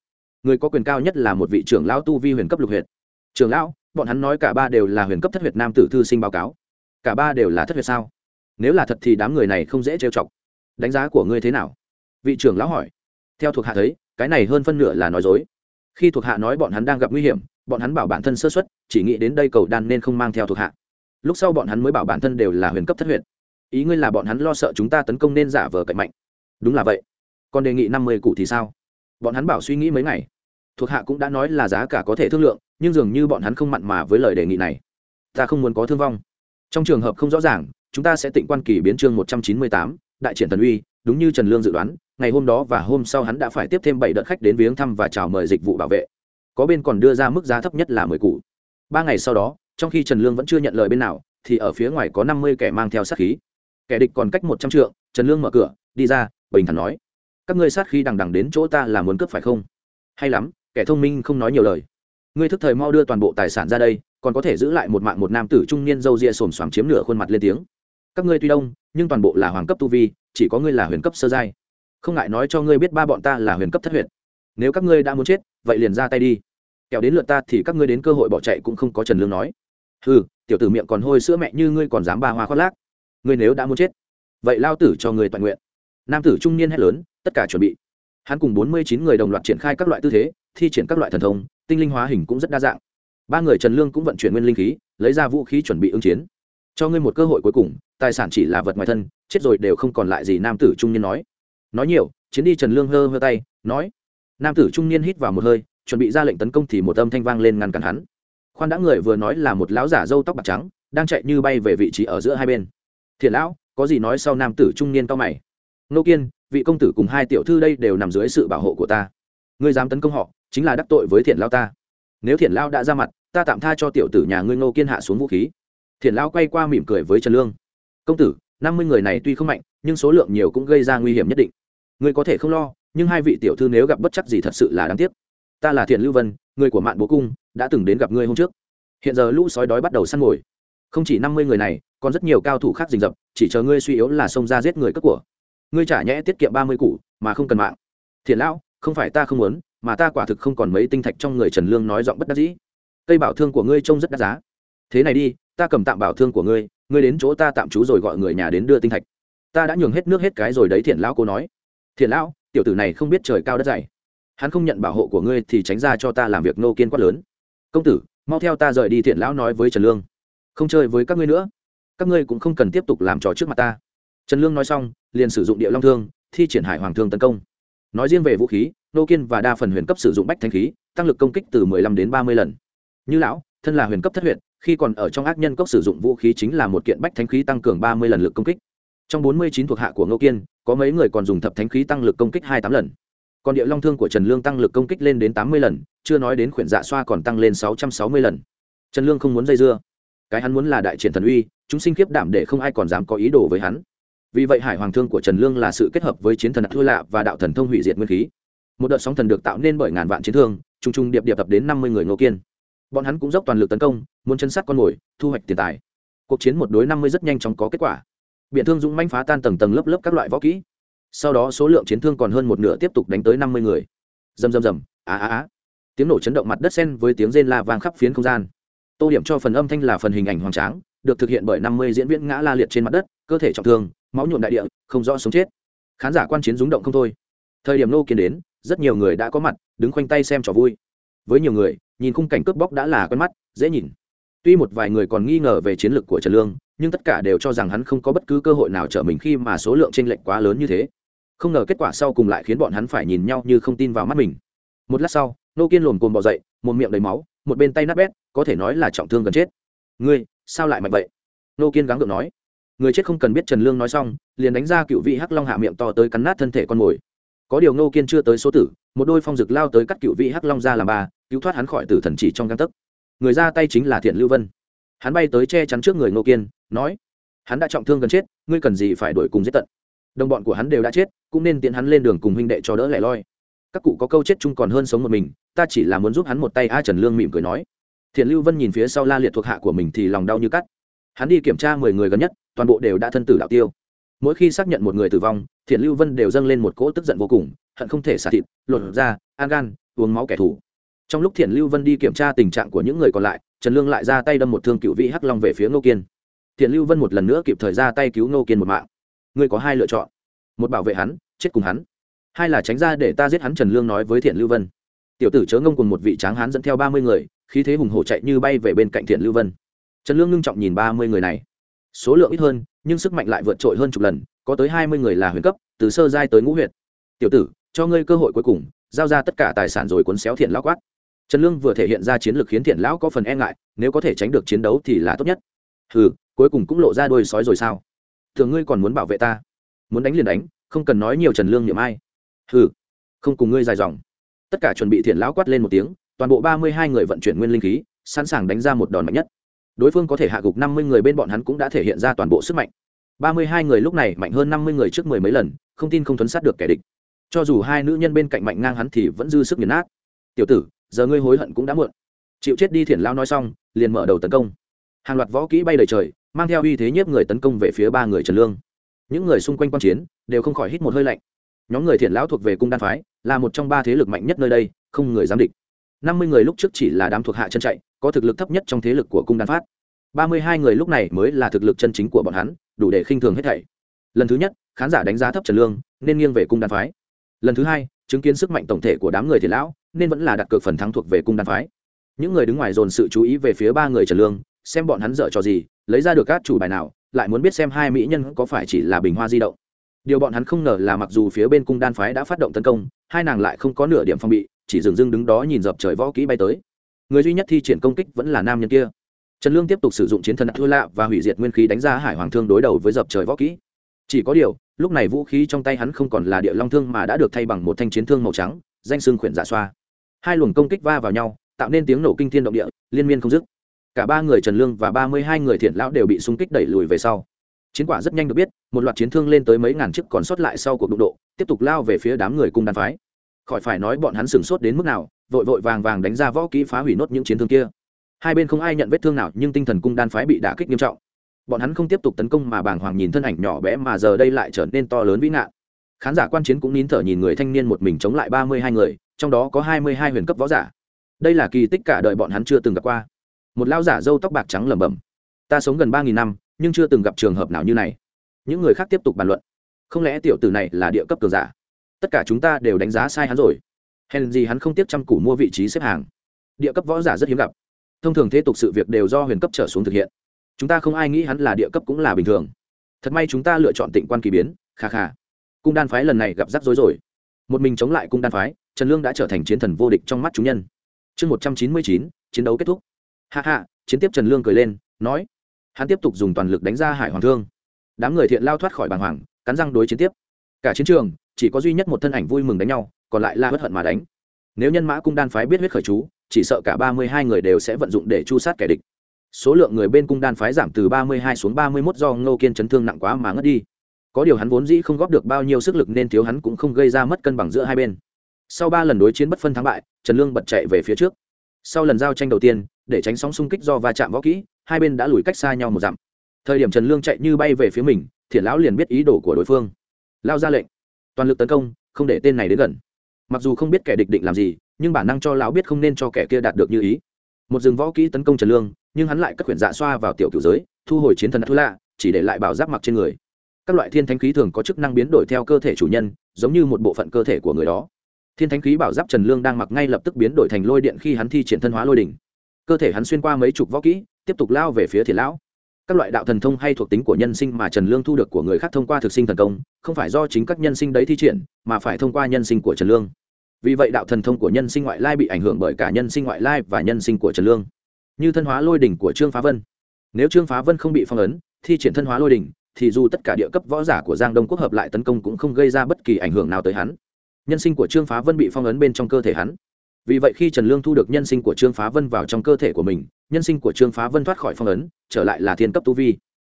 Người có quyền cao nhất là một vị trưởng lão tu vi huyền cấp lục huyện trưởng lão, bọn hắn nói cả ba đều là huyền cấp thất huyệt nam tử thư sinh báo cáo. Cả ba đều là thất huyệt sao? Nếu là thật thì đám người này không dễ trêu chọc. Đánh giá của ngươi thế nào? Vị trưởng lão hỏi. Theo thuộc hạ thấy, cái này hơn phân nửa là nói dối. Khi thuộc hạ nói bọn hắn đang gặp nguy hiểm, bọn hắn bảo bản thân sơ xuất chỉ nghĩ đến đây cầu đan nên không mang theo thuộc hạ lúc sau bọn hắn mới bảo bản thân đều là huyền cấp thất huyện ý ngươi là bọn hắn lo sợ chúng ta tấn công nên giả vờ cậy mạnh. Đúng là vậy. Còn đề nghị năm mươi cụ thì sao? Bọn hắn bảo suy nghĩ mấy ngày. Thuộc hạ cũng đã nói là giá cả có thể thương lượng, nhưng dường như bọn hắn không mặn mà với lời đề nghị này. Ta không muốn có thương vong. Trong trường hợp không rõ ràng, chúng ta sẽ tịnh quan kỳ biến chương một trăm chín mươi tám, đại triển thần uy, đúng như trần lương dự đoán, ngày hôm đó và hôm sau hắn đã phải tiếp thêm bảy đợt khách đến viếng thăm và chào mời dịch vụ bảo vệ. Có bên còn đưa ra mức giá thấp nhất là mười cụ. Ba ngày sau đó trong khi trần lương vẫn chưa nhận lời bên nào, thì ở phía ngoài có năm mươi kẻ mang theo sát khí. Kẻ địch còn cách một trăm trượng, trần lương mở cửa, đi ra, bình thản nói, các ngươi sát khí đằng đằng đến chỗ ta là muốn cướp phải không? Hay lắm, kẻ thông minh không nói nhiều lời. Ngươi thức thời mau đưa toàn bộ tài sản ra đây, còn có thể giữ lại một mạng một nam tử trung niên râu ria xồm xoàm chiếm nửa khuôn mặt lên tiếng. Các ngươi tuy đông, nhưng toàn bộ là hoàng cấp tu vi, chỉ có ngươi là huyền cấp sơ giai. Không ngại nói cho ngươi biết ba bọn ta là huyền cấp thất huyện nếu các ngươi đã muốn chết, vậy liền ra tay đi. Kẻo đến lượt ta thì các ngươi đến cơ hội bỏ chạy cũng không có trần lương nói ừ tiểu tử miệng còn hôi sữa mẹ như ngươi còn dám ba hoa khoác lác. Ngươi nếu đã muốn chết, vậy lao tử cho người toàn nguyện. Nam tử trung niên hét lớn, tất cả chuẩn bị. Hắn cùng bốn mươi chín người đồng loạt triển khai các loại tư thế, thi triển các loại thần thông, tinh linh hóa hình cũng rất đa dạng. Ba người trần lương cũng vận chuyển nguyên linh khí, lấy ra vũ khí chuẩn bị ứng chiến. Cho ngươi một cơ hội cuối cùng, tài sản chỉ là vật ngoài thân, chết rồi đều không còn lại gì, nam tử trung niên nói. Nói nhiều, chiến đi trần lương hơ hơ tay, nói. Nam tử trung niên hít vào một hơi, chuẩn bị ra lệnh tấn công thì một âm thanh vang lên ngăn cản hắn khoan đã người vừa nói là một lão giả râu tóc bạc trắng, đang chạy như bay về vị trí ở giữa hai bên. Thiện lão, có gì nói sau nam tử trung niên cao mày. Nô kiên, vị công tử cùng hai tiểu thư đây đều nằm dưới sự bảo hộ của ta. Ngươi dám tấn công họ, chính là đắc tội với thiện lao ta. Nếu thiện lao đã ra mặt, ta tạm tha cho tiểu tử nhà ngươi ngô kiên hạ xuống vũ khí. Thiện lao quay qua mỉm cười với trần lương. Công tử, năm mươi người này tuy không mạnh, nhưng số lượng nhiều cũng gây ra nguy hiểm nhất định. Ngươi có thể không lo, nhưng hai vị tiểu thư nếu gặp bất chắc gì thật sự là đáng tiếc ta là thiện lưu vân, người của mạn bố cung, đã từng đến gặp ngươi hôm trước. Hiện giờ lũ sói đói bắt đầu săn mồi. Không chỉ năm mươi người này, còn rất nhiều cao thủ khác rình rập, chỉ chờ ngươi suy yếu là xông ra giết người cất của. Ngươi trả nhẽ tiết kiệm ba mươi củ, mà không cần mạng. Thiện lão, không phải ta không muốn, mà ta quả thực không còn mấy tinh thạch trong người trần lương nói giọng bất đắc dĩ. Cây bảo thương của ngươi trông rất đắt giá. Thế này đi, ta cầm tạm bảo thương của ngươi ngươi đến chỗ ta tạm trú rồi gọi người nhà đến đưa tinh thạch. Ta đã nhường hết nước hết cái rồi đấy, thiện lão cô nói. Thiện lão, tiểu tử này không biết trời cao đất dày hắn không nhận bảo hộ của ngươi thì tránh ra cho ta làm việc nô kiên quát lớn. Công tử, mau theo ta rời đi thiện lão nói với trần lương. Không chơi với các ngươi nữa. Các ngươi cũng không cần tiếp tục làm trò trước mặt ta. Trần lương nói xong, liền sử dụng địa long thương, thi triển hải hoàng thương tấn công. Nói riêng về vũ khí, nô kiên và đa phần huyền cấp sử dụng bách thanh khí, tăng lực công kích từ 15 đến 30 lần. Như lão, thân là huyền cấp thất huyện khi còn ở trong ác nhân cốc sử dụng vũ khí chính là một kiện bách thánh khí tăng cường 30 lần lực công kích. Trong 49 thuộc hạ của nô kiên, có mấy người còn dùng thập thánh khí tăng lực công kích hai tám lần còn địa long thương của trần lương tăng lực công kích lên đến 80 lần, chưa nói đến khuyển dạ xoa còn tăng lên 660 lần. Trần lương không muốn dây dưa. Cái hắn muốn là đại triển thần uy, chúng sinh kiếp đảm để không ai còn dám có ý đồ với hắn. Vì vậy hải hoàng thương của trần lương là sự kết hợp với chiến thần thua lạ và đạo thần thông hủy diệt nguyên khí. Một đợt sóng thần được tạo nên bởi ngàn vạn chiến thương t r u n g t r u n g điệp điệp tập đến năm mươi người ngô kiên. Bọn hắn cũng dốc toàn lực tấn công, muốn chân sát con mồi, thu hoạch tiền tài. Cuộc chiến một đối năm mươi rất nhanh chóng có kết quả. Biện thương dũng manh phá tan tầng tầng lớp lớp các loại võ kỹ sau đó số lượng chiến thương còn hơn một nửa tiếp tục đánh tới năm mươi người. Rầm rầm rầm, á á á. Tiếng nổ chấn động mặt đất sen với tiếng rên la vang khắp phiến không gian. Tô điểm cho phần âm thanh là phần hình ảnh hoang tráng, được thực hiện bởi năm mươi diễn viên ngã la liệt trên mặt đất, cơ thể trọng thương, máu nhuộm đại địa, không rõ sống chết. Khán giả quan chiến rúng động không thôi. Thời điểm nô kiến đến, rất nhiều người đã có mặt, đứng khoanh tay xem trò vui. Với nhiều người, nhìn khung cảnh cướp bóc đã là quen mắt, dễ nhìn. Tuy một vài người còn nghi ngờ về chiến lược của trần lương, nhưng tất cả đều cho rằng hắn không có bất cứ cơ hội nào trở mình khi mà số lượng tranh lệch quá lớn như thế không ngờ kết quả sau cùng lại khiến bọn hắn phải nhìn nhau như không tin vào mắt mình. Một lát sau, nô kiên lồm cồm bỏ dậy, một miệng đầy máu, một bên tay nát bét, có thể nói là trọng thương gần chết. Ngươi, sao lại mạnh vậy? Nô kiên gắng gượng nói. Người chết không cần biết trần lương nói xong, liền đánh ra cựu vị hắc long hạ miệng to tới cắn nát thân thể con mồi. Có điều Nô kiên chưa tới số tử, một đôi phong rực lao tới cắt cựu vị hắc long ra làm ba, cứu thoát hắn khỏi tử thần chỉ trong găng tấc. Người ra tay chính là thiện lưu vân. Hắn bay tới che chắn trước người Nô kiên, nói, hắn đã trọng thương gần chết, ngươi cần gì phải đuổi cùng giết tận? Đồng bọn của hắn đều đã chết, cũng nên tiện hắn lên đường cùng huynh đệ cho đỡ lẻ loi. Các cụ có câu chết chung còn hơn sống một mình, ta chỉ là muốn giúp hắn một tay a trần lương mỉm cười nói. Thiện lưu vân nhìn phía sau la liệt thuộc hạ của mình thì lòng đau như cắt. Hắn đi kiểm tra mười người gần nhất, toàn bộ đều đã thân tử đạo tiêu. Mỗi khi xác nhận một người tử vong, thiện lưu vân đều dâng lên một cỗ tức giận vô cùng, hận không thể xả thịt, lột ra an gan, uống máu kẻ thù. Trong lúc thiện lưu vân đi kiểm tra tình trạng của những người còn lại, trần lương lại ra tay đâm một thương cựu vị hắc long về phía ngô kiên. Thiện lưu vân một lần nữa kịp thời ra tay cứu ngô kiên một mạng ngươi có hai lựa chọn. Một bảo vệ hắn, chết cùng hắn. Hai là tránh ra để ta giết hắn trần lương nói với thiện lưu vân. Tiểu tử chớ ngông cùng một vị tráng hán dẫn theo ba mươi người, khí thế hùng hổ chạy như bay về bên cạnh thiện lưu vân. Trần lương ngưng trọng nhìn ba mươi người này. Số lượng ít hơn, nhưng sức mạnh lại vượt trội hơn chục lần, có tới hai mươi người là huyền cấp, từ sơ giai tới ngũ huyện tiểu tử, cho ngươi cơ hội cuối cùng, giao ra tất cả tài sản rồi cuốn xéo thiện lão quát. Trần lương vừa thể hiện ra chiến lược khiến thiện lão có phần e ngại, nếu có thể tránh được chiến đấu thì là tốt nhất. Ừ cuối cùng cũng lộ ra đôi sói rồi sao? Thường ngươi còn muốn bảo vệ ta. Muốn đánh liền đánh, không cần nói nhiều trần lương niệm ai. Hừ, không cùng ngươi dài dòng. Tất cả chuẩn bị thiện lão quát lên một tiếng, toàn bộ ba mươi hai người vận chuyển nguyên linh khí, sẵn sàng đánh ra một đòn mạnh nhất. Đối phương có thể hạ gục năm mươi người bên bọn hắn cũng đã thể hiện ra toàn bộ sức mạnh. ba mươi hai người lúc này mạnh hơn năm mươi người trước mười mấy lần, không tin không thuấn sát được kẻ địch. Cho dù hai nữ nhân bên cạnh mạnh ngang hắn thì vẫn dư sức nghiền nát. Tiểu tử, giờ ngươi hối hận cũng đã muộn. Chịu chết đi thiển lao nói xong, liền mở đầu tấn công. Hàng loạt võ kỹ bay đầy trời mang theo uy thế nhiếp người tấn công về phía ba người trần lương. Những người xung quanh quan chiến đều không khỏi hít một hơi lạnh. Nhóm người thiện lão thuộc về cung đan phái, là một trong ba thế lực mạnh nhất nơi đây, không người dám địch. Năm mươi người lúc trước chỉ là đám thuộc hạ chân chạy, có thực lực thấp nhất trong thế lực của cung đan phát ba mươi hai người lúc này mới là thực lực chân chính của bọn hắn, đủ để khinh thường hết thảy. Lần thứ nhất, khán giả đánh giá thấp trần lương, nên nghiêng về cung đan phái. Lần thứ hai, chứng kiến sức mạnh tổng thể của đám người thiện lão, nên vẫn là đặt cược phần thắng thuộc về cung đan phái. Những người đứng ngoài dồn sự chú ý về phía ba người trần lương, xem bọn hắn dở trò gì lấy ra được các chủ bài nào, lại muốn biết xem hai mỹ nhân có phải chỉ là bình hoa di động. Điều bọn hắn không ngờ là mặc dù phía bên cung đan phái đã phát động tấn công, hai nàng lại không có nửa điểm phong bị, chỉ dừng dưng đứng đó nhìn dập trời võ kỹ bay tới. Người duy nhất thi triển công kích vẫn là nam nhân kia. Trần lương tiếp tục sử dụng chiến thần thua lạ và hủy diệt nguyên khí đánh ra hải hoàng thương đối đầu với dập trời võ kỹ. Chỉ có điều, lúc này vũ khí trong tay hắn không còn là địa long thương mà đã được thay bằng một thanh chiến thương màu trắng, danh xương khuyển giả xoa. Hai luồng công kích va vào nhau, tạo nên tiếng nổ kinh thiên động địa, liên miên không dứt cả ba người trần lương và ba mươi hai người thiện lão đều bị xung kích đẩy lùi về sau. Chiến quả rất nhanh được biết, một loạt chiến thương lên tới mấy ngàn chiếc còn sót lại sau cuộc đụng độ, tiếp tục lao về phía đám người cung đàn phái. Khỏi phải nói bọn hắn sửng sốt đến mức nào, vội vội vàng vàng đánh ra võ kỹ phá hủy nốt những chiến thương kia. Hai bên không ai nhận vết thương nào, nhưng tinh thần cung đan phái bị đả kích nghiêm trọng. Bọn hắn không tiếp tục tấn công mà bàng hoàng nhìn thân ảnh nhỏ bé mà giờ đây lại trở nên to lớn vĩ nạn. Khán giả quan chiến cũng nín thở nhìn người thanh niên một mình chống lại ba mươi hai người, trong đó có hai mươi hai huyền cấp võ giả. Đây là kỳ tích cả đời bọn hắn chưa từng gặp qua một lao giả râu tóc bạc trắng lẩm bẩm, ta sống gần ba nghìn năm, nhưng chưa từng gặp trường hợp nào như này. Những người khác tiếp tục bàn luận, không lẽ tiểu tử này là địa cấp cường giả? Tất cả chúng ta đều đánh giá sai hắn rồi. Hèn gì hắn không tiếp chăm củ mua vị trí xếp hàng. Địa cấp võ giả rất hiếm gặp. Thông thường thế tục sự việc đều do huyền cấp trở xuống thực hiện. Chúng ta không ai nghĩ hắn là địa cấp cũng là bình thường. Thật may chúng ta lựa chọn tịnh quan kỳ biến, kha kha. Cung đan phái lần này gặp rắc rối rồi. Một mình chống lại cung đan phái, trần lương đã trở thành chiến thần vô địch trong mắt chúng nhân. Chương một trăm chín mươi chín, chiến đấu kết thúc hạ hạ, chiến tiếp trần lương cười lên, nói, hắn tiếp tục dùng toàn lực đánh ra hải hoàng thương. Đám người thiện lao thoát khỏi bàng hoàng, cắn răng đối chiến tiếp. Cả chiến trường, chỉ có duy nhất một thân ảnh vui mừng đánh nhau, còn lại la bất hận mà đánh. Nếu nhân mã cung đan phái biết huyết khởi chú, chỉ sợ cả ba mươi hai người đều sẽ vận dụng để chu sát kẻ địch. Số lượng người bên cung đan phái giảm từ ba mươi hai xuống ba mươi mốt do ngô kiên chấn thương nặng quá mà ngất đi. Có điều hắn vốn dĩ không góp được bao nhiêu sức lực nên thiếu hắn cũng không gây ra mất cân bằng giữa hai bên. Sau ba lần đối chiến bất phân thắng bại, trần lương bật chạy về phía trước sau lần giao tranh đầu tiên, để tránh sóng xung kích do va chạm võ kỹ, hai bên đã lùi cách xa nhau một dặm. Thời điểm trần lương chạy như bay về phía mình thiện lão liền biết ý đồ của đối phương. Lao ra lệnh. Toàn lực tấn công, không để tên này đến gần. Mặc dù không biết kẻ địch định làm gì, nhưng bản năng cho lão biết không nên cho kẻ kia đạt được như ý. Một rừng võ kỹ tấn công trần lương, nhưng hắn lại cất quyển dạ xoa vào tiểu cựu giới, thu hồi chiến thần thu lạ, chỉ để lại bảo giáp mặc trên người. Các loại thiên thánh khí thường có chức năng biến đổi theo cơ thể chủ nhân, giống như một bộ phận cơ thể của người đó thiên thánh khí bảo giáp trần lương đang mặc ngay lập tức biến đổi thành lôi điện khi hắn thi triển thân hóa lôi đỉnh. Cơ thể hắn xuyên qua mấy chục võ kỹ, tiếp tục lao về phía thiền lão. Các loại đạo thần thông hay thuộc tính của nhân sinh mà trần lương thu được của người khác thông qua thực sinh thần công, không phải do chính các nhân sinh đấy thi triển, mà phải thông qua nhân sinh của trần lương. Vì vậy đạo thần thông của nhân sinh ngoại lai bị ảnh hưởng bởi cả nhân sinh ngoại lai và nhân sinh của trần lương. Như thân hóa lôi đỉnh của trương phá vân. Nếu trương phá vân không bị phong ấn, thi triển thân hóa lôi đỉnh, thì dù tất cả địa cấp võ giả của giang đông quốc hợp lại tấn công cũng không gây ra bất kỳ ảnh hưởng nào tới hắn nhân sinh của trương phá vân bị phong ấn bên trong cơ thể hắn. Vì vậy khi trần lương thu được nhân sinh của trương phá vân vào trong cơ thể của mình, nhân sinh của trương phá vân thoát khỏi phong ấn, trở lại là thiên cấp tu vi.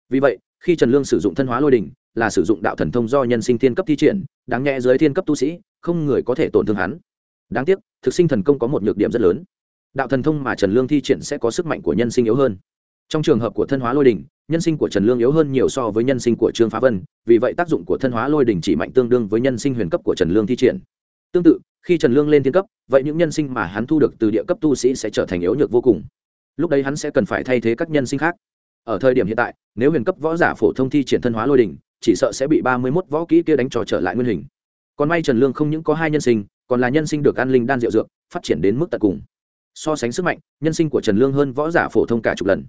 Vì vậy, khi trần lương sử dụng thân hóa lôi đình, là sử dụng đạo thần thông do nhân sinh thiên cấp thi triển, đáng nhẹ dưới thiên cấp tu sĩ, không người có thể tổn thương hắn. Đáng tiếc, thực sinh thần công có một nhược điểm rất lớn. Đạo thần thông mà trần lương thi triển sẽ có sức mạnh của nhân sinh yếu hơn trong trường hợp của thân hóa lôi đình nhân sinh của trần lương yếu hơn nhiều so với nhân sinh của trương phá vân, vì vậy tác dụng của thân hóa lôi đình chỉ mạnh tương đương với nhân sinh huyền cấp của trần lương thi triển. Tương tự, khi trần lương lên thiên cấp, vậy những nhân sinh mà hắn thu được từ địa cấp tu sĩ sẽ trở thành yếu nhược vô cùng. Lúc đấy hắn sẽ cần phải thay thế các nhân sinh khác. Ở thời điểm hiện tại, nếu huyền cấp võ giả phổ thông thi triển thân hóa lôi đình chỉ sợ sẽ bị ba mươi mốt võ kỹ kia đánh trò trở lại nguyên hình. Còn may trần lương không những có hai nhân sinh, còn là nhân sinh được an linh đan rượu dược, phát triển đến mức tận cùng. So sánh sức mạnh, nhân sinh của trần lương hơn võ giả phổ thông cả chục lần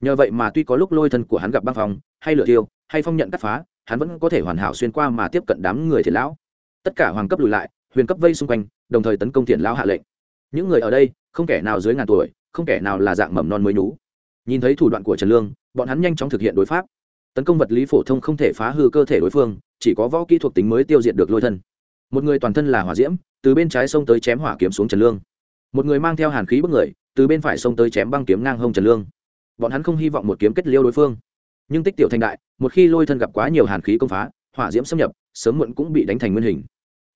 nhờ vậy mà tuy có lúc lôi thân của hắn gặp băng phòng hay lửa tiêu hay phong nhận cắt phá, hắn vẫn có thể hoàn hảo xuyên qua mà tiếp cận đám người thiền lão. Tất cả hoàng cấp lùi lại, huyền cấp vây xung quanh, đồng thời tấn công thiền lão hạ lệnh. Những người ở đây, không kẻ nào dưới ngàn tuổi, không kẻ nào là dạng mầm non mới nhú. Nhìn thấy thủ đoạn của trần lương, bọn hắn nhanh chóng thực hiện đối pháp. Tấn công vật lý phổ thông không thể phá hư cơ thể đối phương, chỉ có võ kỹ thuộc tính mới tiêu diệt được lôi thân. Một người toàn thân là hỏa diễm, từ bên trái sông tới chém hỏa kiếm xuống trần lương. Một người mang theo hàn khí bức người, từ bên phải sông tới chém băng kiếm ngang hông trần lương bọn hắn không hy vọng một kiếm kết liêu đối phương. Nhưng tích tiểu thành đại, một khi lôi thân gặp quá nhiều hàn khí công phá, hỏa diễm xâm nhập, sớm muộn cũng bị đánh thành nguyên hình.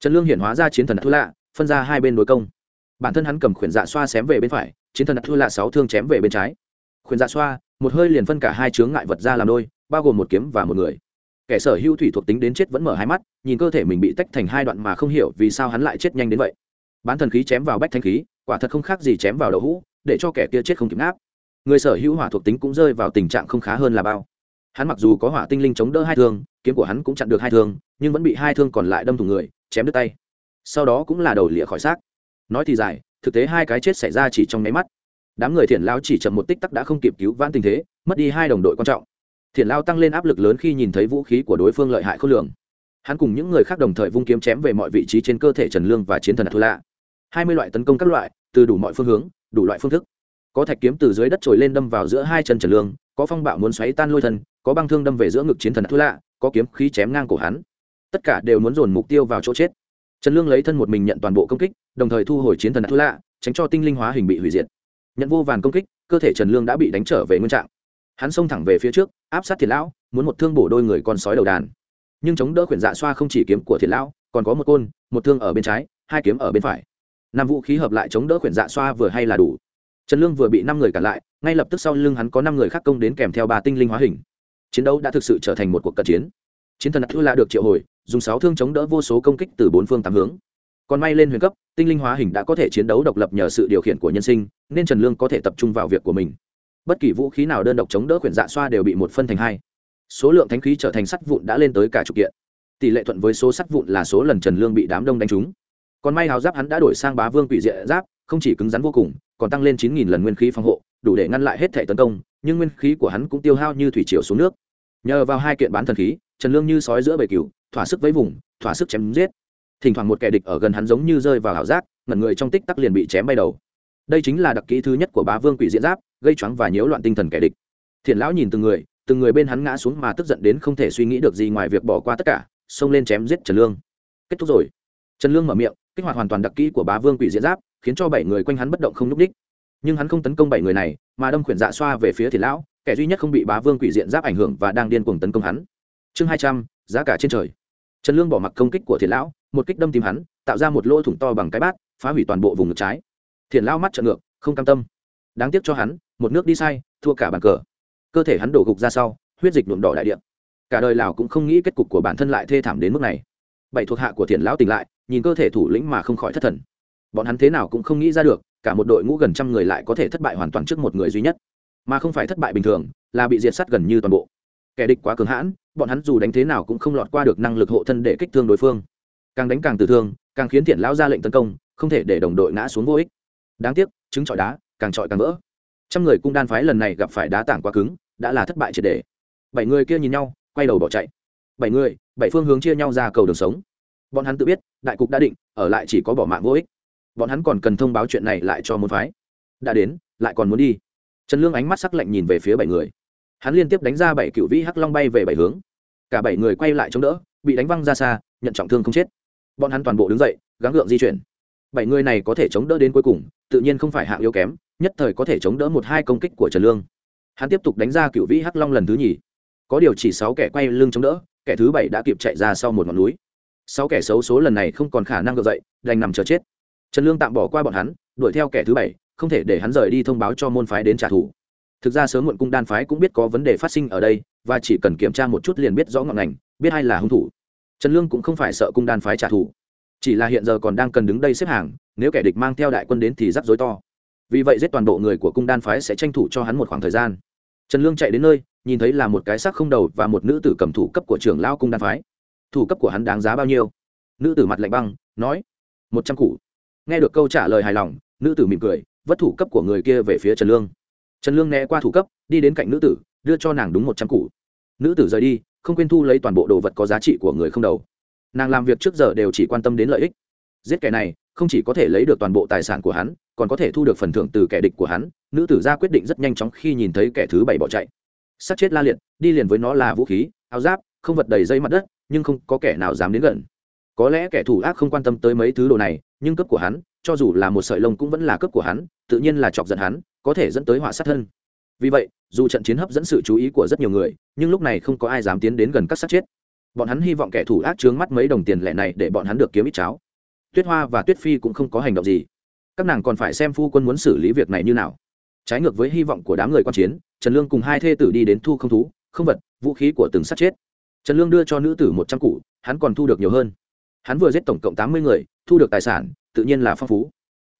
Trần lương hiển hóa ra chiến thần thua lạ, phân ra hai bên đối công. Bản thân hắn cầm khuyển dạ xoa xém về bên phải, chiến thần thua lạ sáu thương chém về bên trái. Khuyển dạ xoa, một hơi liền phân cả hai chướng ngại vật ra làm đôi, bao gồm một kiếm và một người. Kẻ sở hữu thủy thuộc tính đến chết vẫn mở hai mắt, nhìn cơ thể mình bị tách thành hai đoạn mà không hiểu vì sao hắn lại chết nhanh đến vậy. Bán thần khí chém vào bách thanh khí, quả thật không khác gì chém vào đậu hũ, để cho kẻ kia chết không kịp ngáp người sở hữu hỏa thuộc tính cũng rơi vào tình trạng không khá hơn là bao. Hắn mặc dù có hỏa tinh linh chống đỡ hai thương, kiếm của hắn cũng chặn được hai thương, nhưng vẫn bị hai thương còn lại đâm thủng người, chém đứt tay. Sau đó cũng là đầu lịa khỏi xác. Nói thì dài, thực tế hai cái chết xảy ra chỉ trong nháy mắt. Đám người thiện lao chỉ chậm một tích tắc đã không kịp cứu vãn tình thế, mất đi hai đồng đội quan trọng. Thiện lao tăng lên áp lực lớn khi nhìn thấy vũ khí của đối phương lợi hại khôn lường. Hắn cùng những người khác đồng thời vung kiếm chém về mọi vị trí trên cơ thể trần lương và chiến thần thua lạ hai mươi loại tấn công các loại, từ đủ mọi phương hướng, đủ loại phương thức có thạch kiếm từ dưới đất trồi lên đâm vào giữa hai chân trần lương, có phong bạo muốn xoáy tan lôi thân có băng thương đâm về giữa ngực chiến thần thứ lạ, có kiếm khí chém ngang cổ hắn. Tất cả đều muốn dồn mục tiêu vào chỗ chết. Trần lương lấy thân một mình nhận toàn bộ công kích, đồng thời thu hồi chiến thần thứ lạ, tránh cho tinh linh hóa hình bị hủy diệt. Nhận vô vàn công kích, cơ thể trần lương đã bị đánh trở về nguyên trạng. Hắn xông thẳng về phía trước, áp sát thiệt lão, muốn một thương bổ đôi người con sói đầu đàn. Nhưng chống đỡ khuyển dạ xoa không chỉ kiếm của thiệt lão, còn có một côn, một thương ở bên trái, hai kiếm ở bên phải. Năm vũ khí hợp lại chống đỡ khuyển dạ xoa vừa hay là đủ trần lương vừa bị năm người cản lại, ngay lập tức sau lưng hắn có năm người khác công đến kèm theo ba tinh linh hóa hình. Chiến đấu đã thực sự trở thành một cuộc cận chiến. Chiến thần thư lạ được triệu hồi, dùng sáu thương chống đỡ vô số công kích từ bốn phương tám hướng. Còn may lên huyền cấp, tinh linh hóa hình đã có thể chiến đấu độc lập nhờ sự điều khiển của nhân sinh, nên trần lương có thể tập trung vào việc của mình. Bất kỳ vũ khí nào đơn độc chống đỡ quyển dạ xoa đều bị một phân thành hai. Số lượng thánh khí trở thành sắt vụn đã lên tới cả chục kiện. Tỷ lệ thuận với số sắt vụn là số lần trần lương bị đám đông đánh trúng. Còn may hào giáp hắn đã đổi sang bá vương quỷ diện giáp, không chỉ cứng rắn vô cùng còn tăng lên chín nghìn lần nguyên khí phòng hộ, đủ để ngăn lại hết thể tấn công, nhưng nguyên khí của hắn cũng tiêu hao như thủy chiều xuống nước. Nhờ vào hai kiện bán thần khí, trần lương như sói giữa bầy cừu, thỏa sức với vùng, thỏa sức chém giết. Thỉnh thoảng một kẻ địch ở gần hắn giống như rơi vào ảo giác, ngẩn người trong tích tắc liền bị chém bay đầu. Đây chính là đặc kỹ thứ nhất của bá vương quỷ diễn giáp, gây choáng và nhiễu loạn tinh thần kẻ địch. Thiện lão nhìn từng người từng người bên hắn ngã xuống mà tức giận đến không thể suy nghĩ được gì ngoài việc bỏ qua tất cả, xông lên chém giết trần lương. Kết thúc rồi. Trần lương mở miệng, kích hoạt hoàn toàn đặc kỹ của bá vương quỷ diễn giáp khiến cho bảy người quanh hắn bất động không nhúc ních nhưng hắn không tấn công bảy người này, mà đâm khuyển dạ xoa về phía thiền lão, kẻ duy nhất không bị bá vương quỷ diện giáp ảnh hưởng và đang điên cuồng tấn công hắn. Chương hai trăm, giá cả trên trời. Trần lương bỏ mặc công kích của thiền lão, một kích đâm tìm hắn, tạo ra một lỗ thủng to bằng cái bát, phá hủy toàn bộ vùng ngực trái. Thiền lao mắt trợn ngược, không cam tâm. Đáng tiếc cho hắn, một nước đi sai, thua cả bàn cờ. Cơ thể hắn đổ gục ra sau, huyết dịch nhuộm đỏ đại điện cả đời lào cũng không nghĩ kết cục của bản thân lại thê thảm đến mức này. Bảy thuộc hạ của thiền lão tỉnh lại, nhìn cơ thể thủ lĩnh mà không khỏi thất thần bọn hắn thế nào cũng không nghĩ ra được, cả một đội ngũ gần trăm người lại có thể thất bại hoàn toàn trước một người duy nhất. Mà không phải thất bại bình thường, là bị diệt sát gần như toàn bộ. Kẻ địch quá cường hãn, bọn hắn dù đánh thế nào cũng không lọt qua được năng lực hộ thân để kích thương đối phương. Càng đánh càng tử thương, càng khiến thiện lão ra lệnh tấn công, không thể để đồng đội ngã xuống vô ích. Đáng tiếc, trứng trọi đá, càng trọi càng vỡ. Trăm người cung đan phái lần này gặp phải đá tảng quá cứng, đã là thất bại triệt đề bảy người kia nhìn nhau, quay đầu bỏ chạy. Bảy người, bảy phương hướng chia nhau ra cầu đường sống. Bọn hắn tự biết, đại cục đã định, ở lại chỉ có bỏ mạng vô ích bọn hắn còn cần thông báo chuyện này lại cho môn phái. Đã đến, lại còn muốn đi. Trần lương ánh mắt sắc lạnh nhìn về phía bảy người. Hắn liên tiếp đánh ra bảy cựu vĩ hắc long bay về bảy hướng. Cả bảy người quay lại chống đỡ, bị đánh văng ra xa, nhận trọng thương không chết. Bọn hắn toàn bộ đứng dậy, gắng gượng di chuyển. Bảy người này có thể chống đỡ đến cuối cùng, tự nhiên không phải hạng yếu kém, nhất thời có thể chống đỡ một hai công kích của trần lương. Hắn tiếp tục đánh ra cựu vĩ hắc long lần thứ nhì. Có điều chỉ sáu kẻ quay lưng chống đỡ, kẻ thứ bảy đã kịp chạy ra sau một ngọn núi. Sáu kẻ xấu số lần này không còn khả năng gợi dậy, đành nằm chờ chết trần lương tạm bỏ qua bọn hắn, đuổi theo kẻ thứ bảy, không thể để hắn rời đi thông báo cho môn phái đến trả thù. Thực ra sớm muộn cung đan phái cũng biết có vấn đề phát sinh ở đây, và chỉ cần kiểm tra một chút liền biết rõ ngọn ngành, biết ai là hung thủ. Trần lương cũng không phải sợ cung đan phái trả thù. Chỉ là hiện giờ còn đang cần đứng đây xếp hàng, nếu kẻ địch mang theo đại quân đến thì rắc rối to. Vì vậy giết toàn bộ người của cung đan phái sẽ tranh thủ cho hắn một khoảng thời gian. Trần lương chạy đến nơi, nhìn thấy là một cái xác không đầu và một nữ tử cầm thủ cấp của trưởng lao cung đan phái. Thủ cấp của hắn đáng giá bao nhiêu? Nữ tử mặt lạnh băng, nói, một trăm củ nghe được câu trả lời hài lòng, nữ tử mỉm cười, vất thủ cấp của người kia về phía trần lương. Trần lương né qua thủ cấp, đi đến cạnh nữ tử, đưa cho nàng đúng một trăm củ. Nữ tử rời đi, không quên thu lấy toàn bộ đồ vật có giá trị của người không đầu. Nàng làm việc trước giờ đều chỉ quan tâm đến lợi ích. Giết kẻ này, không chỉ có thể lấy được toàn bộ tài sản của hắn, còn có thể thu được phần thưởng từ kẻ địch của hắn. Nữ tử ra quyết định rất nhanh chóng khi nhìn thấy kẻ thứ bảy bỏ chạy. Sát chết la liệt, đi liền với nó là vũ khí, áo giáp, không vật đầy dây mặt đất, nhưng không có kẻ nào dám đến gần có lẽ kẻ thủ ác không quan tâm tới mấy thứ đồ này, nhưng cấp của hắn, cho dù là một sợi lông cũng vẫn là cấp của hắn, tự nhiên là chọc giận hắn, có thể dẫn tới họa sát thân. Vì vậy, dù trận chiến hấp dẫn sự chú ý của rất nhiều người, nhưng lúc này không có ai dám tiến đến gần các sát chết. Bọn hắn hy vọng kẻ thủ ác trướng mắt mấy đồng tiền lẻ này để bọn hắn được kiếm ít cháo. Tuyết hoa và tuyết phi cũng không có hành động gì. Các nàng còn phải xem phu quân muốn xử lý việc này như nào. Trái ngược với hy vọng của đám người quan chiến, trần lương cùng hai thê tử đi đến thu không thú, không vật, vũ khí của từng sát chết. Trần lương đưa cho nữ tử một trăm cụ hắn còn thu được nhiều hơn hắn vừa giết tổng cộng tám mươi người, thu được tài sản, tự nhiên là phong phú.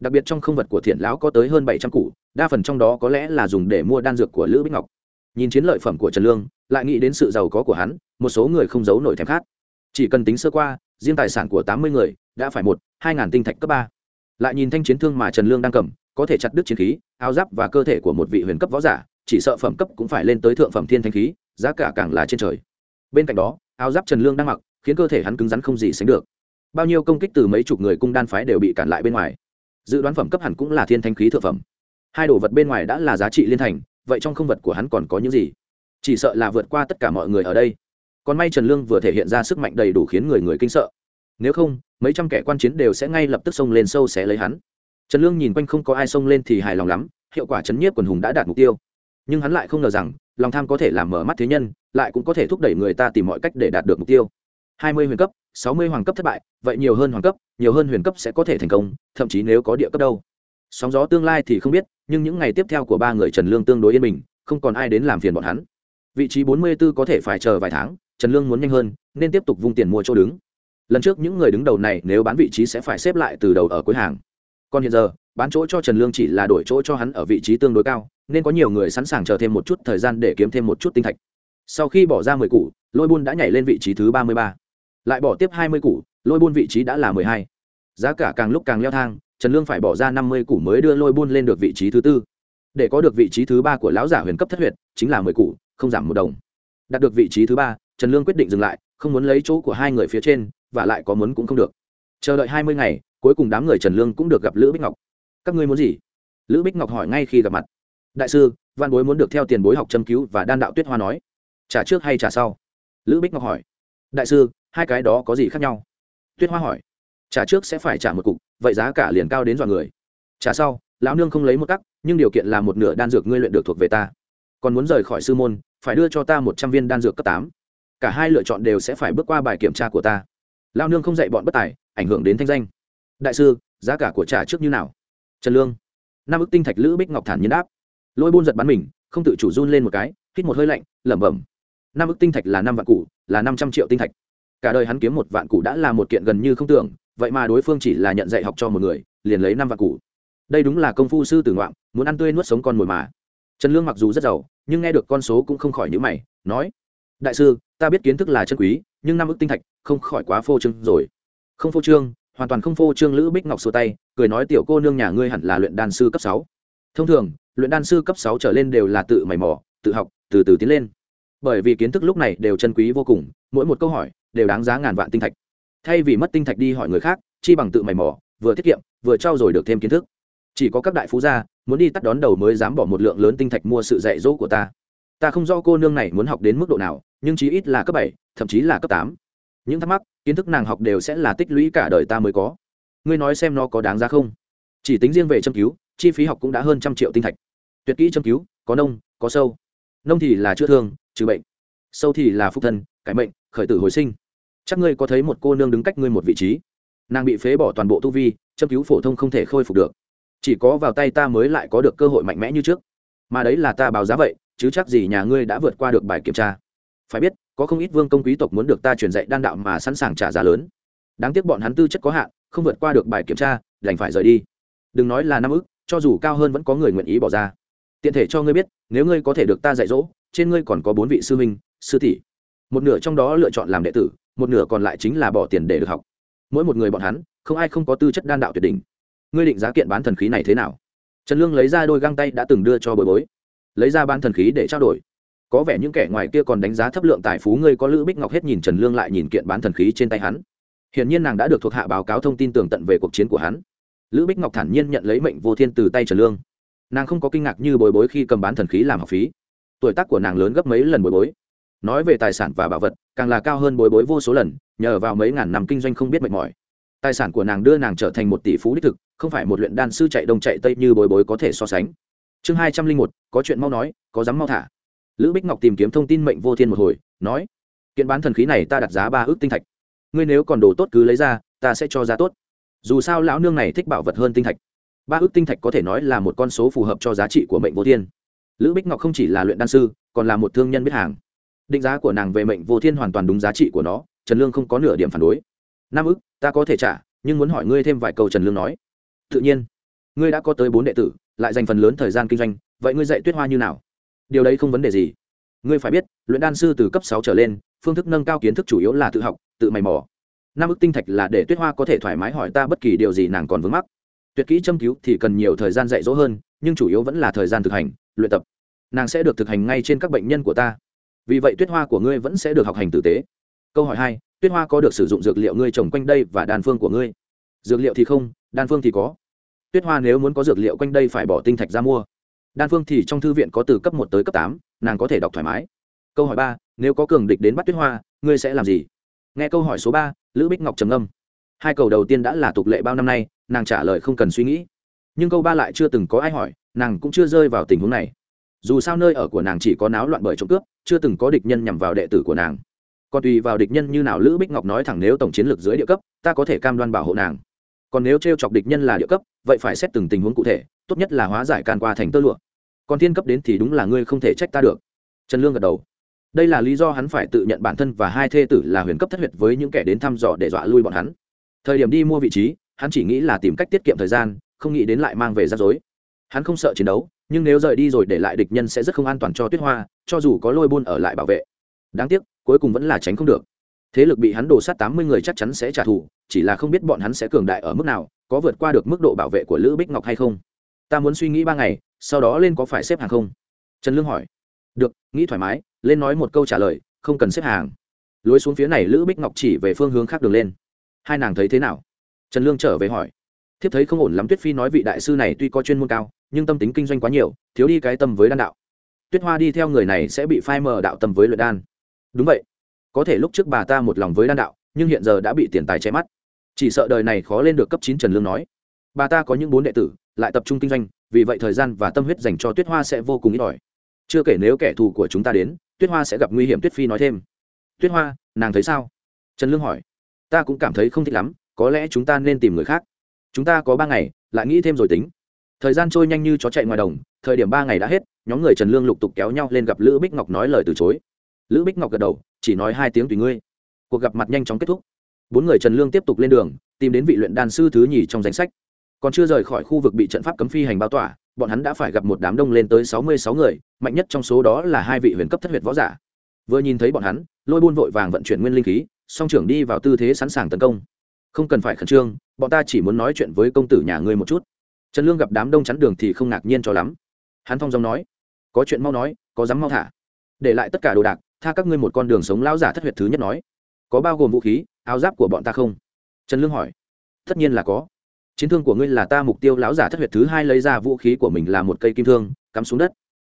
Đặc biệt trong không vật của thiện lão có tới hơn bảy trăm cụ, đa phần trong đó có lẽ là dùng để mua đan dược của lữ bích ngọc. Nhìn chiến lợi phẩm của trần lương, lại nghĩ đến sự giàu có của hắn, một số người không giấu nổi thèm khát. Chỉ cần tính sơ qua, riêng tài sản của tám mươi người đã phải một, hai ngàn tinh thạch cấp ba. Lại nhìn thanh chiến thương mà trần lương đang cầm, có thể chặt đứt chiến khí, áo giáp và cơ thể của một vị huyền cấp võ giả, chỉ sợ phẩm cấp cũng phải lên tới thượng phẩm thiên thanh khí, giá cả càng là trên trời. Bên cạnh đó, áo giáp trần lương đang mặc khiến cơ thể hắn cứng rắn không gì sánh được. Bao nhiêu công kích từ mấy chục người cung đan phái đều bị cản lại bên ngoài. Dự đoán phẩm cấp hẳn cũng là thiên thanh khí thượng phẩm. Hai đồ vật bên ngoài đã là giá trị liên thành, vậy trong không vật của hắn còn có những gì? Chỉ sợ là vượt qua tất cả mọi người ở đây. Còn may trần lương vừa thể hiện ra sức mạnh đầy đủ khiến người người kinh sợ. Nếu không, mấy trăm kẻ quan chiến đều sẽ ngay lập tức xông lên sâu xé lấy hắn. Trần lương nhìn quanh không có ai xông lên thì hài lòng lắm, hiệu quả chấn nhiếp quần hùng đã đạt mục tiêu. Nhưng hắn lại không ngờ rằng, lòng tham có thể làm mở mắt thế nhân, lại cũng có thể thúc đẩy người ta tìm mọi cách để đạt được mục tiêu hai mươi huyền cấp, sáu mươi hoàng cấp thất bại, vậy nhiều hơn hoàng cấp, nhiều hơn huyền cấp sẽ có thể thành công, thậm chí nếu có địa cấp đâu. Sóng gió tương lai thì không biết, nhưng những ngày tiếp theo của ba người trần lương tương đối yên bình, không còn ai đến làm phiền bọn hắn. Vị trí bốn mươi 44 có thể phải chờ vài tháng, trần lương muốn nhanh hơn, nên tiếp tục vung tiền mua chỗ đứng. Lần trước những người đứng đầu này nếu bán vị trí sẽ phải xếp lại từ đầu ở cuối hàng. Còn hiện giờ, bán chỗ cho trần lương chỉ là đổi chỗ cho hắn ở vị trí tương đối cao, nên có nhiều người sẵn sàng chờ thêm một chút thời gian để kiếm thêm một chút tinh thạch. Sau khi bỏ ra mười củ, lôi buôn đã nhảy lên vị trí thứ ba mươi ba lại bỏ tiếp hai mươi củ, lôi buôn vị trí đã là mười hai. Giá cả càng lúc càng leo thang, trần lương phải bỏ ra năm mươi củ mới đưa lôi buôn lên được vị trí thứ tư. Để có được vị trí thứ ba của lão giả huyền cấp thất huyệt, chính là mười củ, không giảm một đồng. Đạt được vị trí thứ ba, trần lương quyết định dừng lại, không muốn lấy chỗ của hai người phía trên, và lại có muốn cũng không được. Chờ đợi hai mươi ngày, cuối cùng đám người trần lương cũng được gặp lữ bích ngọc. Các ngươi muốn gì? Lữ bích ngọc hỏi ngay khi gặp mặt. Đại sư, văn bối muốn được theo tiền bối học châm cứu và đan đạo tuyết hoa nói. Trả trước hay trả sau? Lữ bích ngọc hỏi. Đại sư hai cái đó có gì khác nhau? Tuyết hoa hỏi. Trả trước sẽ phải trả một cục, vậy giá cả liền cao đến dọa người. Trả sau, lão nương không lấy một cắc, nhưng điều kiện là một nửa đan dược ngươi luyện được thuộc về ta. Còn muốn rời khỏi sư môn, phải đưa cho ta một trăm viên đan dược cấp tám. Cả hai lựa chọn đều sẽ phải bước qua bài kiểm tra của ta. Lao nương không dạy bọn bất tài, ảnh hưởng đến thanh danh. Đại sư, giá cả của trả trước như nào? Trần lương. Năm ức tinh thạch lữ bích ngọc thản nhiên đáp. Lôi buôn giật bắn mình, không tự chủ run lên một cái, hít một hơi lạnh, lẩm bẩm. Năm ức tinh thạch là năm vạn cụ là năm trăm triệu tinh thạch cả đời hắn kiếm một vạn củ đã là một kiện gần như không tưởng, vậy mà đối phương chỉ là nhận dạy học cho một người, liền lấy năm vạn củ. đây đúng là công phu sư tử ngoạm muốn ăn tươi nuốt sống con mồi mà. Trần lương mặc dù rất giàu, nhưng nghe được con số cũng không khỏi nhữ mày, nói, đại sư, ta biết kiến thức là chân quý, nhưng năm ức tinh thạch không khỏi quá phô trương rồi. Không phô trương, hoàn toàn không phô trương lữ bích ngọc xua tay, cười nói, tiểu cô nương nhà ngươi hẳn là luyện đan sư cấp sáu. Thông thường, luyện đan sư cấp sáu trở lên đều là tự mày mò, tự học, từ từ tiến lên. Bởi vì kiến thức lúc này đều chân quý vô cùng, mỗi một câu hỏi đều đáng giá ngàn vạn tinh thạch. Thay vì mất tinh thạch đi hỏi người khác, chi bằng tự mày mò, vừa tiết kiệm, vừa trau dồi được thêm kiến thức. Chỉ có các đại phú gia muốn đi tắt đón đầu mới dám bỏ một lượng lớn tinh thạch mua sự dạy dỗ của ta. Ta không do cô nương này muốn học đến mức độ nào, nhưng chí ít là cấp bảy, thậm chí là cấp tám. Những thắc mắc, kiến thức nàng học đều sẽ là tích lũy cả đời ta mới có. Ngươi nói xem nó có đáng giá không? Chỉ tính riêng về châm cứu, chi phí học cũng đã hơn trăm triệu tinh thạch. Tuyệt kỹ châm cứu, có nông, có sâu. Nông thì là chữa thương, trừ bệnh. Sâu thì là phục thân cải bệnh khởi tử hồi sinh. Chắc ngươi có thấy một cô nương đứng cách ngươi một vị trí? Nàng bị phế bỏ toàn bộ tu vi, châm cứu phổ thông không thể khôi phục được. Chỉ có vào tay ta mới lại có được cơ hội mạnh mẽ như trước. Mà đấy là ta báo giá vậy, chứ chắc gì nhà ngươi đã vượt qua được bài kiểm tra. Phải biết, có không ít vương công quý tộc muốn được ta truyền dạy đan đạo mà sẵn sàng trả giá lớn. Đáng tiếc bọn hắn tư chất có hạn, không vượt qua được bài kiểm tra, đành phải rời đi. Đừng nói là năm ức, cho dù cao hơn vẫn có người nguyện ý bỏ ra. Tiện thể cho ngươi biết, nếu ngươi có thể được ta dạy dỗ, trên ngươi còn có bốn vị sư huynh, sư tỷ một nửa trong đó lựa chọn làm đệ tử, một nửa còn lại chính là bỏ tiền để được học. Mỗi một người bọn hắn, không ai không có tư chất đan đạo tuyệt đỉnh. Ngươi định giá kiện bán thần khí này thế nào? Trần lương lấy ra đôi găng tay đã từng đưa cho bồi bối. Lấy ra ban thần khí để trao đổi. Có vẻ những kẻ ngoài kia còn đánh giá thấp lượng tài phú ngươi có lữ bích ngọc hết nhìn trần lương lại nhìn kiện bán thần khí trên tay hắn. Hiển nhiên nàng đã được thuộc hạ báo cáo thông tin tường tận về cuộc chiến của hắn. Lữ bích ngọc thản nhiên nhận lấy mệnh vô thiên từ tay trần lương. Nàng không có kinh ngạc như bồi bối khi cầm bán thần khí làm học phí. Tuổi tác của nàng lớn gấp mấy lần bồi bối nói về tài sản và bảo vật, càng là cao hơn bối bối vô số lần, nhờ vào mấy ngàn năm kinh doanh không biết mệt mỏi. Tài sản của nàng đưa nàng trở thành một tỷ phú đích thực, không phải một luyện đan sư chạy đông chạy tây như bối bối có thể so sánh. Chương hai trăm linh một, có chuyện mau nói, có dám mau thả. Lữ bích ngọc tìm kiếm thông tin mệnh vô thiên một hồi, nói, kiện bán thần khí này ta đặt giá ba ước tinh thạch. Ngươi nếu còn đồ tốt cứ lấy ra, ta sẽ cho giá tốt. Dù sao lão nương này thích bảo vật hơn tinh thạch. Ba ước tinh thạch có thể nói là một con số phù hợp cho giá trị của mệnh vô thiên. Lữ bích ngọc không chỉ là luyện đan sư, còn là một thương nhân biết hàng định giá của nàng về mệnh vô thiên hoàn toàn đúng giá trị của nó trần lương không có nửa điểm phản đối. Năm Ức, ta có thể trả nhưng muốn hỏi ngươi thêm vài câu trần lương nói. Tự nhiên. Ngươi đã có tới bốn đệ tử lại dành phần lớn thời gian kinh doanh vậy ngươi dạy tuyết hoa như nào? Điều đấy không vấn đề gì. Ngươi phải biết luyện đan sư từ cấp sáu trở lên phương thức nâng cao kiến thức chủ yếu là tự học tự mày mò. Năm ức tinh thạch là để tuyết hoa có thể thoải mái hỏi ta bất kỳ điều gì nàng còn vướng mắc. Tuyệt kỹ châm cứu thì cần nhiều thời gian dạy dỗ hơn nhưng chủ yếu vẫn là thời gian thực hành luyện tập. Nàng sẽ được thực hành ngay trên các bệnh nhân của ta vì vậy tuyết hoa của ngươi vẫn sẽ được học hành tử tế. Câu hỏi hai, tuyết hoa có được sử dụng dược liệu ngươi trồng quanh đây và đan phương của ngươi? Dược liệu thì không đan phương thì có. Tuyết hoa nếu muốn có dược liệu quanh đây phải bỏ tinh thạch ra mua. Đan phương thì trong thư viện có từ cấp một tới cấp tám, nàng có thể đọc thoải mái. Câu hỏi ba, nếu có cường địch đến bắt tuyết hoa, ngươi sẽ làm gì? Nghe câu hỏi số ba, lữ bích ngọc trầm âm hai câu đầu tiên đã là tục lệ bao năm nay, nàng trả lời không cần suy nghĩ. Nhưng câu ba lại chưa từng có ai hỏi, nàng cũng chưa rơi vào tình huống này dù sao nơi ở của nàng chỉ có náo loạn bởi trộm cướp, chưa từng có địch nhân nhằm vào đệ tử của nàng. Còn tùy vào địch nhân như nào lữ bích ngọc nói thẳng nếu tổng chiến lược dưới địa cấp, ta có thể cam đoan bảo hộ nàng. Còn nếu t r e o chọc địch nhân là địa cấp, vậy phải xét từng tình huống cụ thể, tốt nhất là hóa giải can qua thành tơ lụa. Còn thiên cấp đến thì đúng là ngươi không thể trách ta được. Trần lương gật đầu. Đây là lý do hắn phải tự nhận bản thân và hai thê tử là huyền cấp thất huyệt với những kẻ đến thăm dò để dọa lui bọn hắn. Thời điểm đi mua vị trí, hắn chỉ nghĩ là tìm cách tiết kiệm thời gian, không nghĩ đến lại mang về rắc rối. Hắn không sợ chiến đấu nhưng nếu rời đi rồi để lại địch nhân sẽ rất không an toàn cho tuyết hoa, cho dù có lôi buôn ở lại bảo vệ. Đáng tiếc, cuối cùng vẫn là tránh không được. Thế lực bị hắn đổ sát tám mươi người chắc chắn sẽ trả thù, chỉ là không biết bọn hắn sẽ cường đại ở mức nào, có vượt qua được mức độ bảo vệ của lữ bích ngọc hay không. Ta muốn suy nghĩ ba ngày, sau đó lên có phải xếp hàng không? Trần lương hỏi. Được, nghĩ thoải mái, lên nói một câu trả lời, không cần xếp hàng. Lối xuống phía này lữ bích ngọc chỉ về phương hướng khác đường lên. Hai nàng thấy thế nào? Trần lương trở về hỏi thiếp thấy không ổn lắm tuyết phi nói vị đại sư này tuy có chuyên môn cao, nhưng tâm tính kinh doanh quá nhiều, thiếu đi cái tâm với đan đạo. Tuyết hoa đi theo người này sẽ bị phai mờ đạo tâm với luyện đan. Đúng vậy. Có thể lúc trước bà ta một lòng với đan đạo, nhưng hiện giờ đã bị tiền tài che mắt. Chỉ sợ đời này khó lên được cấp chín trần lương nói. Bà ta có những bốn đệ tử, lại tập trung kinh doanh, vì vậy thời gian và tâm huyết dành cho tuyết hoa sẽ vô cùng ít ỏi. Chưa kể nếu kẻ thù của chúng ta đến, tuyết hoa sẽ gặp nguy hiểm tuyết phi nói thêm. Tuyết hoa, nàng thấy sao? Trần lương hỏi. Ta cũng cảm thấy không thích lắm, có lẽ chúng ta nên tìm người khác chúng ta có ba ngày, lại nghĩ thêm rồi tính. Thời gian trôi nhanh như chó chạy ngoài đồng, thời điểm ba ngày đã hết, nhóm người trần lương lục tục kéo nhau lên gặp lữ bích ngọc nói lời từ chối. Lữ bích ngọc gật đầu, chỉ nói hai tiếng tùy ngươi. Cuộc gặp mặt nhanh chóng kết thúc. Bốn người trần lương tiếp tục lên đường, tìm đến vị luyện đan sư thứ nhì trong danh sách. Còn chưa rời khỏi khu vực bị trận pháp cấm phi hành bao tỏa, bọn hắn đã phải gặp một đám đông lên tới sáu mươi sáu người, mạnh nhất trong số đó là hai vị huyền cấp thất huyệt võ giả. Vừa nhìn thấy bọn hắn, lôi buôn vội vàng vận chuyển nguyên linh khí, song trưởng đi vào tư thế sẵn sàng tấn công không cần phải khẩn trương, bọn ta chỉ muốn nói chuyện với công tử nhà ngươi một chút. Trần lương gặp đám đông chắn đường thì không ngạc nhiên cho lắm. Hắn thong dong nói, có chuyện mau nói, có dám mau thả. Để lại tất cả đồ đạc, tha các ngươi một con đường sống lão giả thất huyệt thứ nhất nói. Có bao gồm vũ khí, áo giáp của bọn ta không? Trần lương hỏi. Tất nhiên là có. Chiến thương của ngươi là ta mục tiêu lão giả thất huyệt thứ hai lấy ra, vũ khí của mình là một cây kim thương, cắm xuống đất.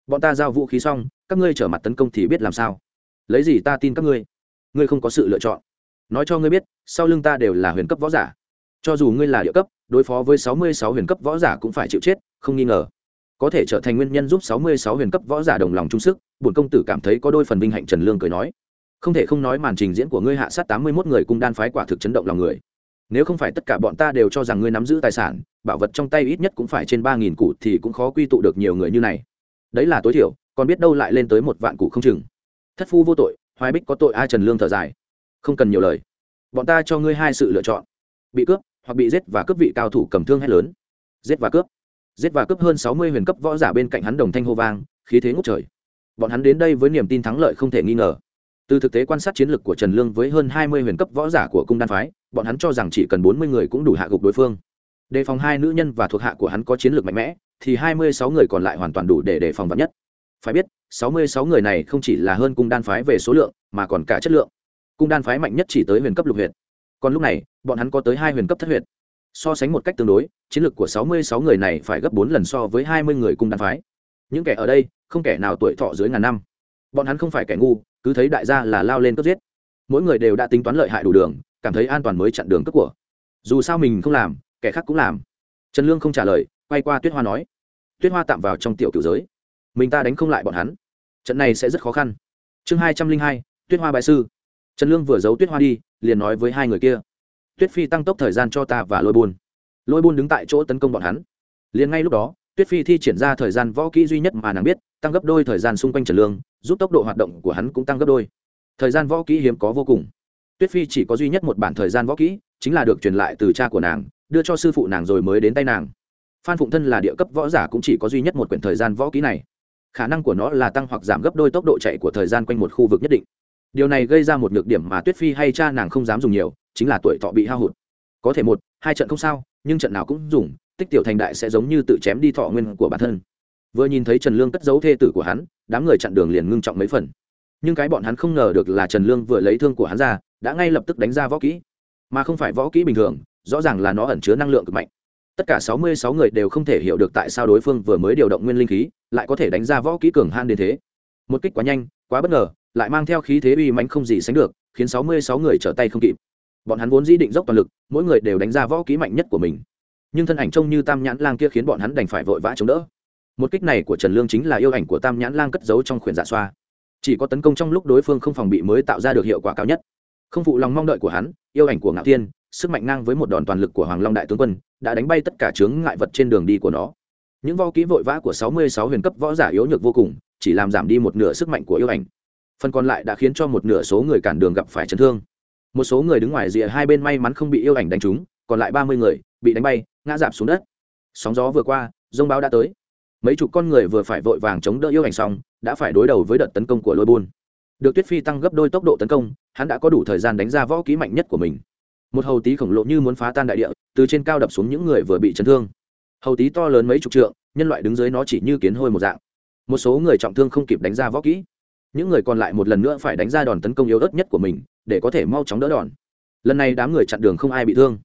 Bọn ta giao vũ khí xong, các ngươi trở mặt tấn công thì biết làm sao. Lấy gì ta tin các ngươi? Ngươi không có sự lựa chọn nói cho ngươi biết, sau lưng ta đều là huyền cấp võ giả. Cho dù ngươi là địa cấp, đối phó với sáu mươi sáu huyền cấp võ giả cũng phải chịu chết, không nghi ngờ. Có thể trở thành nguyên nhân giúp sáu mươi sáu huyền cấp võ giả đồng lòng chung sức, bổn công tử cảm thấy có đôi phần vinh hạnh trần lương cười nói. Không thể không nói màn trình diễn của ngươi hạ sát tám mươi mốt người cung đan phái quả thực chấn động lòng người. Nếu không phải tất cả bọn ta đều cho rằng ngươi nắm giữ tài sản, bảo vật trong tay ít nhất cũng phải trên ba nghìn cụ thì cũng khó quy tụ được nhiều người như này. Đấy là tối thiểu, còn biết đâu lại lên tới một vạn cụ không chừng. Thất phu vô tội, hoài bích có tội ai trần lương thở dài không cần nhiều lời. Bọn ta cho ngươi hai sự lựa chọn. Bị cướp hoặc bị giết và cướp vị cao thủ cầm thương hay lớn. Giết và cướp. Giết và cướp hơn sáu mươi huyền cấp võ giả bên cạnh hắn đồng thanh hô vang, khí thế ngốc trời. Bọn hắn đến đây với niềm tin thắng lợi không thể nghi ngờ. Từ thực tế quan sát chiến lược của trần lương với hơn hai mươi huyền cấp võ giả của cung đan phái, bọn hắn cho rằng chỉ cần bốn mươi người cũng đủ hạ gục đối phương. Đề phòng hai nữ nhân và thuộc hạ của hắn có chiến lược mạnh mẽ, thì hai mươi sáu người còn lại hoàn toàn đủ để đề phòng vắn nhất. Phải biết, sáu mươi sáu người này không chỉ là hơn cung đan phái về số lượng, mà còn cả chất lượng cung đan phái mạnh nhất chỉ tới huyền cấp lục huyện còn lúc này, bọn hắn có tới hai huyền cấp thất huyện so sánh một cách tương đối, chiến lược của sáu mươi sáu người này phải gấp bốn lần so với hai mươi người cung đan phái. Những kẻ ở đây, không kẻ nào tuổi thọ dưới ngàn năm. Bọn hắn không phải kẻ ngu, cứ thấy đại gia là lao lên cướp giết. Mỗi người đều đã tính toán lợi hại đủ đường, cảm thấy an toàn mới chặn đường cướp của. Dù sao mình không làm, kẻ khác cũng làm. Trần lương không trả lời, quay qua tuyết hoa nói, tuyết hoa tạm vào trong tiểu cựu giới. Mình ta đánh không lại bọn hắn. Trận này sẽ rất khó khăn. Chương hai trăm linh hai, tuyết hoa bại sư trần lương vừa giấu tuyết hoa đi, liền nói với hai người kia, tuyết phi tăng tốc thời gian cho ta và lôi buôn lôi buôn đứng tại chỗ tấn công bọn hắn. Liền ngay lúc đó, tuyết phi thi triển ra thời gian võ kỹ duy nhất mà nàng biết, tăng gấp đôi thời gian xung quanh trần lương, giúp tốc độ hoạt động của hắn cũng tăng gấp đôi. Thời gian võ kỹ hiếm có vô cùng. Tuyết phi chỉ có duy nhất một bản thời gian võ kỹ, chính là được truyền lại từ cha của nàng, đưa cho sư phụ nàng rồi mới đến tay nàng. Phan phụng thân là địa cấp võ giả cũng chỉ có duy nhất một quyển thời gian võ kỹ này. Khả năng của nó là tăng hoặc giảm gấp đôi tốc độ chạy của thời gian quanh một khu vực nhất định điều này gây ra một nhược điểm mà tuyết phi hay cha nàng không dám dùng nhiều, chính là tuổi thọ bị hao hụt. Có thể một, hai trận không sao, nhưng trận nào cũng dùng, tích tiểu thành đại sẽ giống như tự chém đi thọ nguyên của bản thân. Vừa nhìn thấy trần lương cất giấu thê tử của hắn, đám người chặn đường liền ngưng trọng mấy phần. Nhưng cái bọn hắn không ngờ được là trần lương vừa lấy thương của hắn ra, đã ngay lập tức đánh ra võ kỹ. Mà không phải võ kỹ bình thường, rõ ràng là nó ẩn chứa năng lượng cực mạnh. Tất cả sáu mươi sáu người đều không thể hiểu được tại sao đối phương vừa mới điều động nguyên linh khí, lại có thể đánh ra võ kỹ cường han đến thế. Một kích quá nhanh, quá bất ngờ lại mang theo khí thế uy mãnh không gì sánh được, khiến sáu mươi sáu người trở tay không kịp. Bọn hắn vốn dĩ định dốc toàn lực, mỗi người đều đánh ra võ kỹ mạnh nhất của mình. Nhưng thân ảnh trông như tam nhãn lang kia khiến bọn hắn đành phải vội vã chống đỡ. Một kích này của trần lương chính là yêu ảnh của tam nhãn lang cất giấu trong khuyển dạ xoa. Chỉ có tấn công trong lúc đối phương không phòng bị mới tạo ra được hiệu quả cao nhất. Không phụ lòng mong đợi của hắn, yêu ảnh của ngạo thiên, sức mạnh ngang với một đòn toàn lực của hoàng long đại tướng quân, đã đánh bay tất cả chướng ngại vật trên đường đi của nó. Những võ kỹ vội vã của sáu mươi sáu huyền cấp võ giả yếu nhược vô cùng, chỉ làm giảm đi một nửa sức mạnh của yêu ảnh phần còn lại đã khiến cho một nửa số người cản đường gặp phải chấn thương. Một số người đứng ngoài rìa hai bên may mắn không bị yêu ảnh đánh trúng, còn lại ba mươi người bị đánh bay, ngã giảm xuống đất. Sóng gió vừa qua, rông báo đã tới. Mấy chục con người vừa phải vội vàng chống đỡ yêu ảnh xong, đã phải đối đầu với đợt tấn công của lôi bùn. được tuyết phi tăng gấp đôi tốc độ tấn công, hắn đã có đủ thời gian đánh ra võ kỹ mạnh nhất của mình. Một hầu tí khổng lồ như muốn phá tan đại địa, từ trên cao đập xuống những người vừa bị chấn thương. Hầu tí to lớn mấy chục trượng, nhân loại đứng dưới nó chỉ như kiến hôi một dạng. Một số người trọng thương không kịp đánh ra võ kỹ những người còn lại một lần nữa phải đánh ra đòn tấn công yếu ớt nhất của mình, để có thể mau chóng đỡ đòn. Lần này đám người chặn đường không ai bị thương.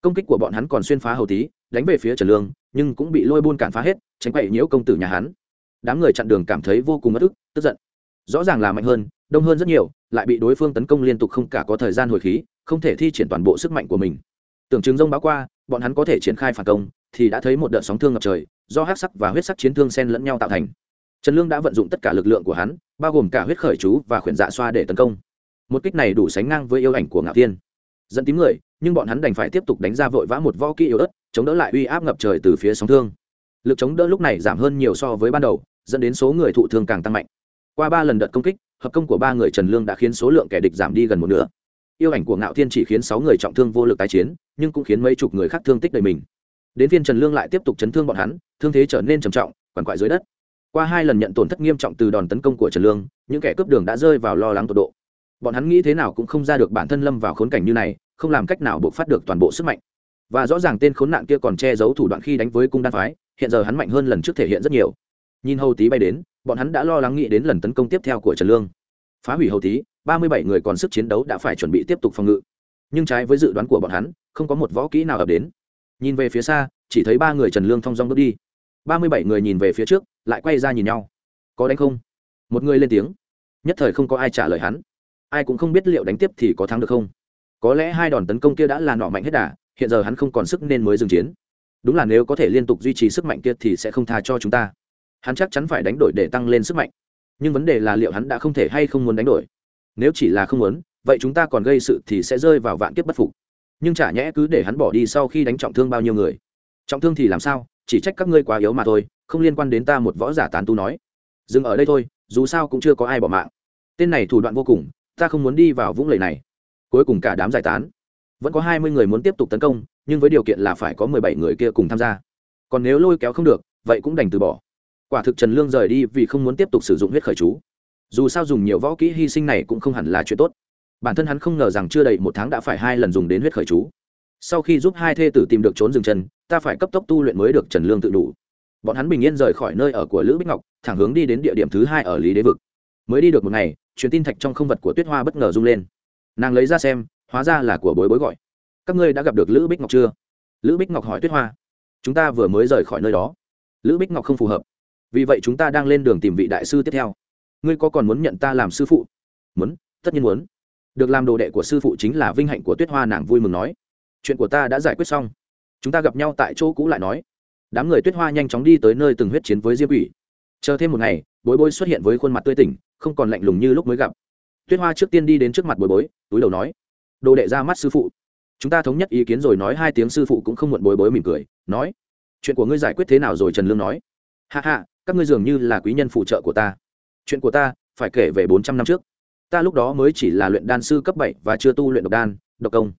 Công kích của bọn hắn còn xuyên phá hầu tí đánh về phía trần lương, nhưng cũng bị lôi buôn cản phá hết, tránh quậy nhiễu công tử nhà hắn. Đám người chặn đường cảm thấy vô cùng mất ức, tức giận. Rõ ràng là mạnh hơn, đông hơn rất nhiều, lại bị đối phương tấn công liên tục không cả có thời gian hồi khí, không thể thi triển toàn bộ sức mạnh của mình. Tưởng chứng rông báo qua, bọn hắn có thể triển khai phản công, thì đã thấy một đợt sóng thương ngập trời, do hát sắc và huyết sắc chiến thương sen lẫn nhau tạo thành trần lương đã vận dụng tất cả lực lượng của hắn, bao gồm cả huyết khởi chú và khuyển dạ xoa để tấn công. Một kích này đủ sánh ngang với yêu ảnh của ngạo thiên. Dẫn tím người, nhưng bọn hắn đành phải tiếp tục đánh ra vội vã một võ kỹ yếu ớt, chống đỡ lại uy áp ngập trời từ phía sóng thương. Lực chống đỡ lúc này giảm hơn nhiều so với ban đầu, dẫn đến số người thụ thương càng tăng mạnh. Qua ba lần đợt công kích, hợp công của ba người trần lương đã khiến số lượng kẻ địch giảm đi gần một nửa. Yêu ảnh của ngạo thiên chỉ khiến sáu người trọng thương vô lực tái chiến, nhưng cũng khiến mấy chục người khác thương tích đầy mình. Đến phiên trần lương lại tiếp tục chấn thương bọn hắn, thương thế trở nên trầm trọng, quằn quại dưới đất qua hai lần nhận tổn thất nghiêm trọng từ đòn tấn công của trần lương, những kẻ cướp đường đã rơi vào lo lắng tột độ. Bọn hắn nghĩ thế nào cũng không ra được bản thân lâm vào khốn cảnh như này, không làm cách nào buộc phát được toàn bộ sức mạnh. Và rõ ràng tên khốn nạn kia còn che giấu thủ đoạn khi đánh với cung đan phái, hiện giờ hắn mạnh hơn lần trước thể hiện rất nhiều. Nhìn hầu tý bay đến, bọn hắn đã lo lắng nghĩ đến lần tấn công tiếp theo của trần lương. Phá hủy hầu tý, ba mươi bảy người còn sức chiến đấu đã phải chuẩn bị tiếp tục phòng ngự. Nhưng trái với dự đoán của bọn hắn, không có một võ kỹ nào ập đến. Nhìn về phía xa, chỉ thấy ba người trần lương thong dong bước đi. Ba mươi bảy người nhìn về phía trước lại quay ra nhìn nhau. Có đánh không? Một người lên tiếng. Nhất thời không có ai trả lời hắn. Ai cũng không biết liệu đánh tiếp thì có thắng được không. Có lẽ hai đòn tấn công kia đã là nọ mạnh hết đà, hiện giờ hắn không còn sức nên mới dừng chiến. Đúng là nếu có thể liên tục duy trì sức mạnh kia thì sẽ không tha cho chúng ta. Hắn chắc chắn phải đánh đổi để tăng lên sức mạnh. Nhưng vấn đề là liệu hắn đã không thể hay không muốn đánh đổi. Nếu chỉ là không muốn, vậy chúng ta còn gây sự thì sẽ rơi vào vạn kiếp bất phục. Nhưng chả nhẽ cứ để hắn bỏ đi sau khi đánh trọng thương bao nhiêu người. Trọng thương thì làm sao? Chỉ trách các ngươi quá yếu mà thôi không liên quan đến ta một võ giả tán tu nói. Dừng ở đây thôi, dù sao cũng chưa có ai bỏ mạng. Tên này thủ đoạn vô cùng, ta không muốn đi vào vũng lầy này. Cuối cùng cả đám giải tán. Vẫn có hai mươi người muốn tiếp tục tấn công, nhưng với điều kiện là phải có mười bảy người kia cùng tham gia. Còn nếu lôi kéo không được, vậy cũng đành từ bỏ. Quả thực trần lương rời đi vì không muốn tiếp tục sử dụng huyết khởi chú. Dù sao dùng nhiều võ kỹ hy sinh này cũng không hẳn là chuyện tốt. Bản thân hắn không ngờ rằng chưa đầy một tháng đã phải hai lần dùng đến huyết khởi chú. Sau khi giúp hai thê tử tìm được trốn dừng chân, ta phải cấp tốc tu luyện mới được trần lương tự đủ bọn hắn bình yên rời khỏi nơi ở của lữ bích ngọc, thẳng hướng đi đến địa điểm thứ hai ở lý đế vực. Mới đi được một ngày, truyền tin thạch trong không vật của tuyết hoa bất ngờ rung lên. Nàng lấy ra xem, hóa ra là của bối bối gọi. Các ngươi đã gặp được lữ bích ngọc chưa? Lữ bích ngọc hỏi tuyết hoa. Chúng ta vừa mới rời khỏi nơi đó. Lữ bích ngọc không phù hợp. Vì vậy chúng ta đang lên đường tìm vị đại sư tiếp theo. Ngươi có còn muốn nhận ta làm sư phụ? Muốn, tất nhiên muốn. Được làm đồ đệ của sư phụ chính là vinh hạnh của tuyết hoa, nàng vui mừng nói. Chuyện của ta đã giải quyết xong. Chúng ta gặp nhau tại chỗ cũ lại nói đám người tuyết hoa nhanh chóng đi tới nơi từng huyết chiến với diêm quỷ. Chờ thêm một ngày, bối bối xuất hiện với khuôn mặt tươi tỉnh, không còn lạnh lùng như lúc mới gặp. Tuyết hoa trước tiên đi đến trước mặt bối bối, túi đầu nói, đồ đệ ra mắt sư phụ. Chúng ta thống nhất ý kiến rồi nói hai tiếng sư phụ cũng không muộn bối bối mỉm cười, nói, chuyện của ngươi giải quyết thế nào rồi trần lương nói? Hạ hạ các ngươi dường như là quý nhân phụ trợ của ta. Chuyện của ta phải kể về bốn trăm năm trước. Ta lúc đó mới chỉ là luyện đan sư cấp bảy và chưa tu luyện độc đan, độc công.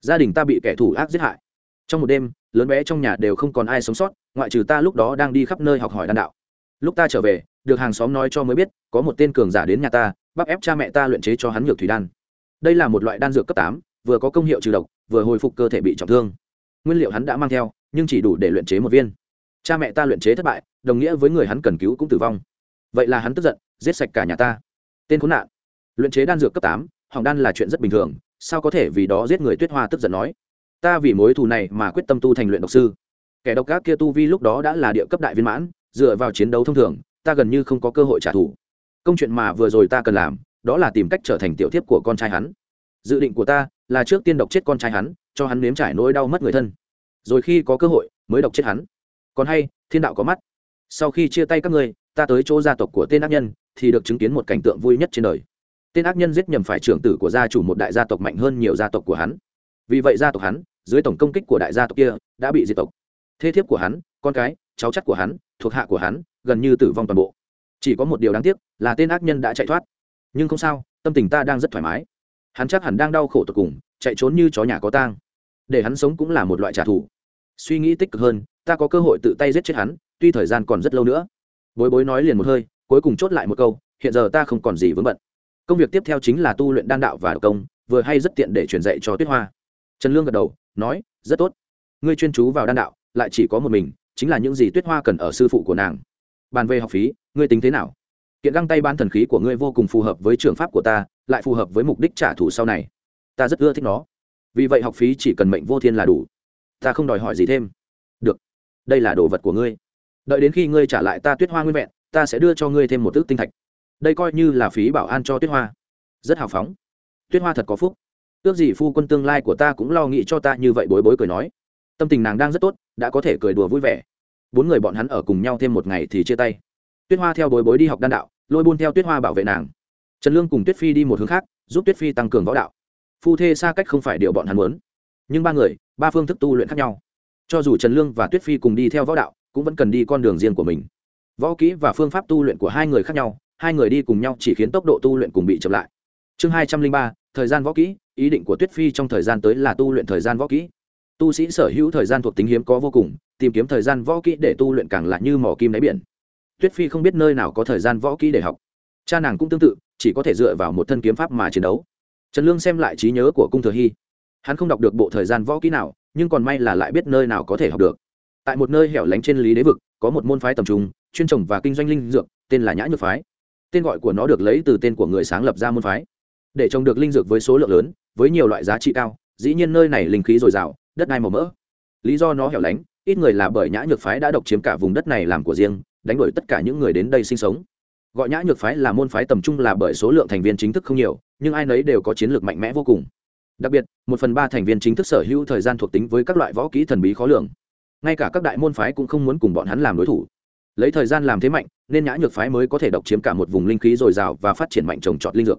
Gia đình ta bị kẻ thù ác giết hại. Trong một đêm lớn bé trong nhà đều không còn ai sống sót, ngoại trừ ta lúc đó đang đi khắp nơi học hỏi đan đạo. Lúc ta trở về, được hàng xóm nói cho mới biết, có một tên cường giả đến nhà ta bắt ép cha mẹ ta luyện chế cho hắn nhược thủy đan. Đây là một loại đan dược cấp tám, vừa có công hiệu trừ độc, vừa hồi phục cơ thể bị trọng thương. Nguyên liệu hắn đã mang theo, nhưng chỉ đủ để luyện chế một viên. Cha mẹ ta luyện chế thất bại, đồng nghĩa với người hắn cần cứu cũng tử vong. Vậy là hắn tức giận, giết sạch cả nhà ta. Tên khốn nạn. Luyện chế đan dược cấp tám, hỏng đan là chuyện rất bình thường, sao có thể vì đó giết người tuyết hoa tức giận nói? Ta vì mối thù này mà quyết tâm tu thành luyện độc sư. Kẻ độc ác kia tu vi lúc đó đã là địa cấp đại viên mãn, dựa vào chiến đấu thông thường, ta gần như không có cơ hội trả thù. Công chuyện mà vừa rồi ta cần làm, đó là tìm cách trở thành tiểu thiếp của con trai hắn. Dự định của ta là trước tiên độc chết con trai hắn, cho hắn nếm trải nỗi đau mất người thân. Rồi khi có cơ hội, mới độc chết hắn. Còn hay, thiên đạo có mắt. Sau khi chia tay các ngươi, ta tới chỗ gia tộc của tên ác nhân, thì được chứng kiến một cảnh tượng vui nhất trên đời. Tên ác nhân giết nhầm phải trưởng tử của gia chủ một đại gia tộc mạnh hơn nhiều gia tộc của hắn vì vậy gia tộc hắn, dưới tổng công kích của đại gia tộc kia, đã bị diệt tộc. Thế thiếp của hắn, con cái, cháu chắc của hắn, thuộc hạ của hắn, gần như tử vong toàn bộ. Chỉ có một điều đáng tiếc, là tên ác nhân đã chạy thoát. Nhưng không sao, tâm tình ta đang rất thoải mái. Hắn chắc hẳn đang đau khổ tột cùng, chạy trốn như chó nhà có tang. Để hắn sống cũng là một loại trả thù. Suy nghĩ tích cực hơn, ta có cơ hội tự tay giết chết hắn, tuy thời gian còn rất lâu nữa. Bối bối nói liền một hơi, cuối cùng chốt lại một câu, hiện giờ ta không còn gì vướng bận. Công việc tiếp theo chính là tu luyện đan đạo và công, vừa hay rất tiện để truyền dạy cho tuyết hoa trần lương gật đầu, nói, rất tốt. Ngươi chuyên chú vào đan đạo, lại chỉ có một mình, chính là những gì tuyết hoa cần ở sư phụ của nàng. Bàn về học phí, ngươi tính thế nào? Kiện găng tay ban thần khí của ngươi vô cùng phù hợp với trường pháp của ta, lại phù hợp với mục đích trả thù sau này. Ta rất ưa thích nó. Vì vậy học phí chỉ cần mệnh vô thiên là đủ. Ta không đòi hỏi gì thêm. Được. Đây là đồ vật của ngươi. Đợi đến khi ngươi trả lại ta tuyết hoa nguyên vẹn, ta sẽ đưa cho ngươi thêm một ước tinh thạch. Đây coi như là phí bảo an cho tuyết hoa. Rất hào phóng. Tuyết hoa thật có phúc ước gì phu quân tương lai của ta cũng lo nghĩ cho ta như vậy bối bối cười nói. Tâm tình nàng đang rất tốt, đã có thể cười đùa vui vẻ. Bốn người bọn hắn ở cùng nhau thêm một ngày thì chia tay. Tuyết hoa theo bối bối đi học đan đạo, lôi buôn theo tuyết hoa bảo vệ nàng. Trần lương cùng tuyết phi đi một hướng khác, giúp tuyết phi tăng cường võ đạo. Phu thê xa cách không phải điều bọn hắn muốn. Nhưng ba người, ba phương thức tu luyện khác nhau. Cho dù trần lương và tuyết phi cùng đi theo võ đạo, cũng vẫn cần đi con đường riêng của mình. Võ kỹ và phương pháp tu luyện của hai người khác nhau, hai người đi cùng nhau chỉ khiến tốc độ tu luyện cùng bị chậm lại. Chương hai trăm linh ba thời gian võ kỹ, ý định của tuyết phi trong thời gian tới là tu luyện thời gian võ kỹ. Tu sĩ sở hữu thời gian thuộc tính hiếm có vô cùng, tìm kiếm thời gian võ kỹ để tu luyện càng là như mỏ kim đáy biển. Tuyết phi không biết nơi nào có thời gian võ kỹ để học. Cha nàng cũng tương tự, chỉ có thể dựa vào một thân kiếm pháp mà chiến đấu. Trần lương xem lại trí nhớ của cung thừa hy. Hắn không đọc được bộ thời gian võ kỹ nào, nhưng còn may là lại biết nơi nào có thể học được. Tại một nơi hẻo lánh trên lý đế vực, có một môn phái tầm trung, chuyên trồng và kinh doanh linh dược, tên là nhã nhược phái. Tên gọi của nó được lấy từ tên của người sáng lập ra môn phái để trồng được linh dược với số lượng lớn, với nhiều loại giá trị cao, dĩ nhiên nơi này linh khí dồi dào, đất đai màu mỡ. Lý do nó hẻo lánh, ít người là bởi nhã nhược phái đã độc chiếm cả vùng đất này làm của riêng, đánh đuổi tất cả những người đến đây sinh sống. Gọi nhã nhược phái là môn phái tầm trung là bởi số lượng thành viên chính thức không nhiều, nhưng ai nấy đều có chiến lược mạnh mẽ vô cùng. Đặc biệt, một phần ba thành viên chính thức sở hữu thời gian thuộc tính với các loại võ kỹ thần bí khó lường. Ngay cả các đại môn phái cũng không muốn cùng bọn hắn làm đối thủ. Lấy thời gian làm thế mạnh, nên nhã nhược phái mới có thể độc chiếm cả một vùng linh khí dồi dào và phát triển mạnh trồng trọt linh dược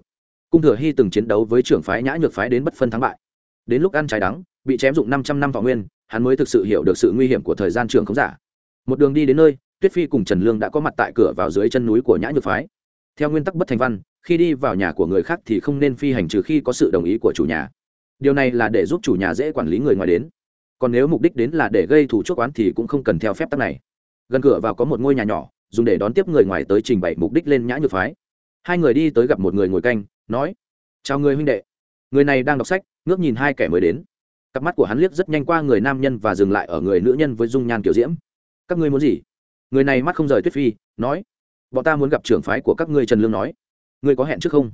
cung thừa hy từng chiến đấu với trưởng phái nhã nhược phái đến bất phân thắng bại. Đến lúc ăn trái đắng, bị chém dụng năm trăm năm vào nguyên, hắn mới thực sự hiểu được sự nguy hiểm của thời gian trường không giả. Một đường đi đến nơi, tuyết phi cùng trần lương đã có mặt tại cửa vào dưới chân núi của nhã nhược phái. Theo nguyên tắc bất thành văn, khi đi vào nhà của người khác thì không nên phi hành trừ khi có sự đồng ý của chủ nhà. Điều này là để giúp chủ nhà dễ quản lý người ngoài đến. Còn nếu mục đích đến là để gây thủ chuốc oán thì cũng không cần theo phép tắc này. Gần cửa vào có một ngôi nhà nhỏ, dùng để đón tiếp người ngoài tới trình bày mục đích lên nhã nhược phái. Hai người đi tới gặp một người ngồi canh nói, chào người huynh đệ. Người này đang đọc sách, ngước nhìn hai kẻ mới đến. Cặp mắt của hắn liếc rất nhanh qua người nam nhân và dừng lại ở người nữ nhân với dung nhan kiểu diễm. Các ngươi muốn gì? Người này mắt không rời tuyết phi, nói, bọn ta muốn gặp trưởng phái của các ngươi trần lương nói. Ngươi có hẹn trước không?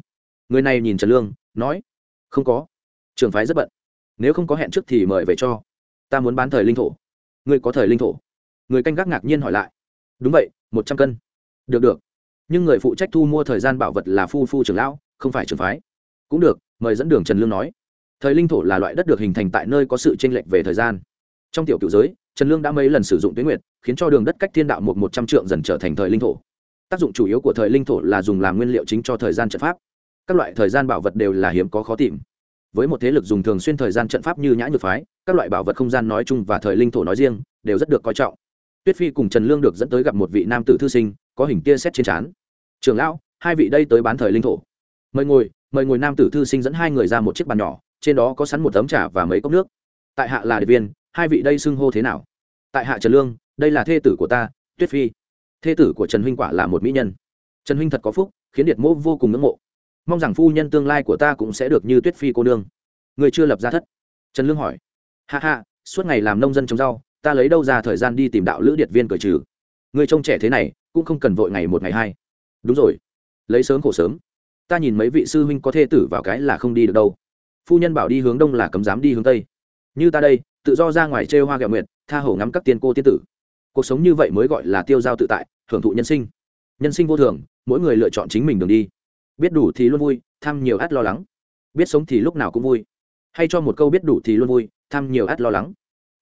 Người này nhìn trần lương, nói, không có. Trưởng phái rất bận. Nếu không có hẹn trước thì mời về cho. Ta muốn bán thời linh thổ. Ngươi có thời linh thổ? Người canh gác ngạc nhiên hỏi lại. Đúng vậy, một trăm cân. Được được. Nhưng người phụ trách thu mua thời gian bảo vật là phu phu trưởng lão không phải trường phái. Cũng được, mời dẫn đường trần lương nói. Thời linh thổ là loại đất được hình thành tại nơi có sự tranh lệch về thời gian. Trong tiểu cựu giới, trần lương đã mấy lần sử dụng tuyến nguyệt, khiến cho đường đất cách thiên đạo một một trăm trượng dần trở thành thời linh thổ. Tác dụng chủ yếu của thời linh thổ là dùng làm nguyên liệu chính cho thời gian trận pháp. Các loại thời gian bảo vật đều là hiếm có khó tìm. Với một thế lực dùng thường xuyên thời gian trận pháp như nhã nhược phái, các loại bảo vật không gian nói chung và thời linh thổ nói riêng, đều rất được coi trọng. Tuyết phi cùng trần lương được dẫn tới gặp một vị nam tử thư sinh, có hình tia xét trên trán. Trường lão, hai vị đây tới bán thời linh thổ mời ngồi mời ngồi nam tử thư sinh dẫn hai người ra một chiếc bàn nhỏ, trên đó có sẵn một tấm trà và mấy cốc nước. Tại hạ là điệp viên, hai vị đây xưng hô thế nào? Tại hạ trần lương, đây là thê tử của ta, tuyết phi. Thê tử của trần huynh quả là một mỹ nhân. Trần huynh thật có phúc, khiến điệt mô vô cùng ngưỡng mộ. Mong rằng phu nhân tương lai của ta cũng sẽ được như tuyết phi cô nương. Người chưa lập ra thất. Trần lương hỏi. Hạ hạ suốt ngày làm nông dân trồng rau, ta lấy đâu ra thời gian đi tìm đạo lữ điệt viên cởi trừ? Người trông trẻ thế này, cũng không cần vội ngày một ngày hai. Đúng rồi. Lấy sớm khổ sớm ta nhìn mấy vị sư huynh có thê tử vào cái là không đi được đâu. Phu nhân bảo đi hướng đông là cấm dám đi hướng tây. Như ta đây, tự do ra ngoài trêu hoa gạo nguyệt, tha hổ ngắm các tiên cô tiên tử. Cuộc sống như vậy mới gọi là tiêu giao tự tại hưởng thụ nhân sinh. Nhân sinh vô thường, mỗi người lựa chọn chính mình đường đi. Biết đủ thì luôn vui, tham nhiều át lo lắng. Biết sống thì lúc nào cũng vui. Hay cho một câu biết đủ thì luôn vui, tham nhiều át lo lắng.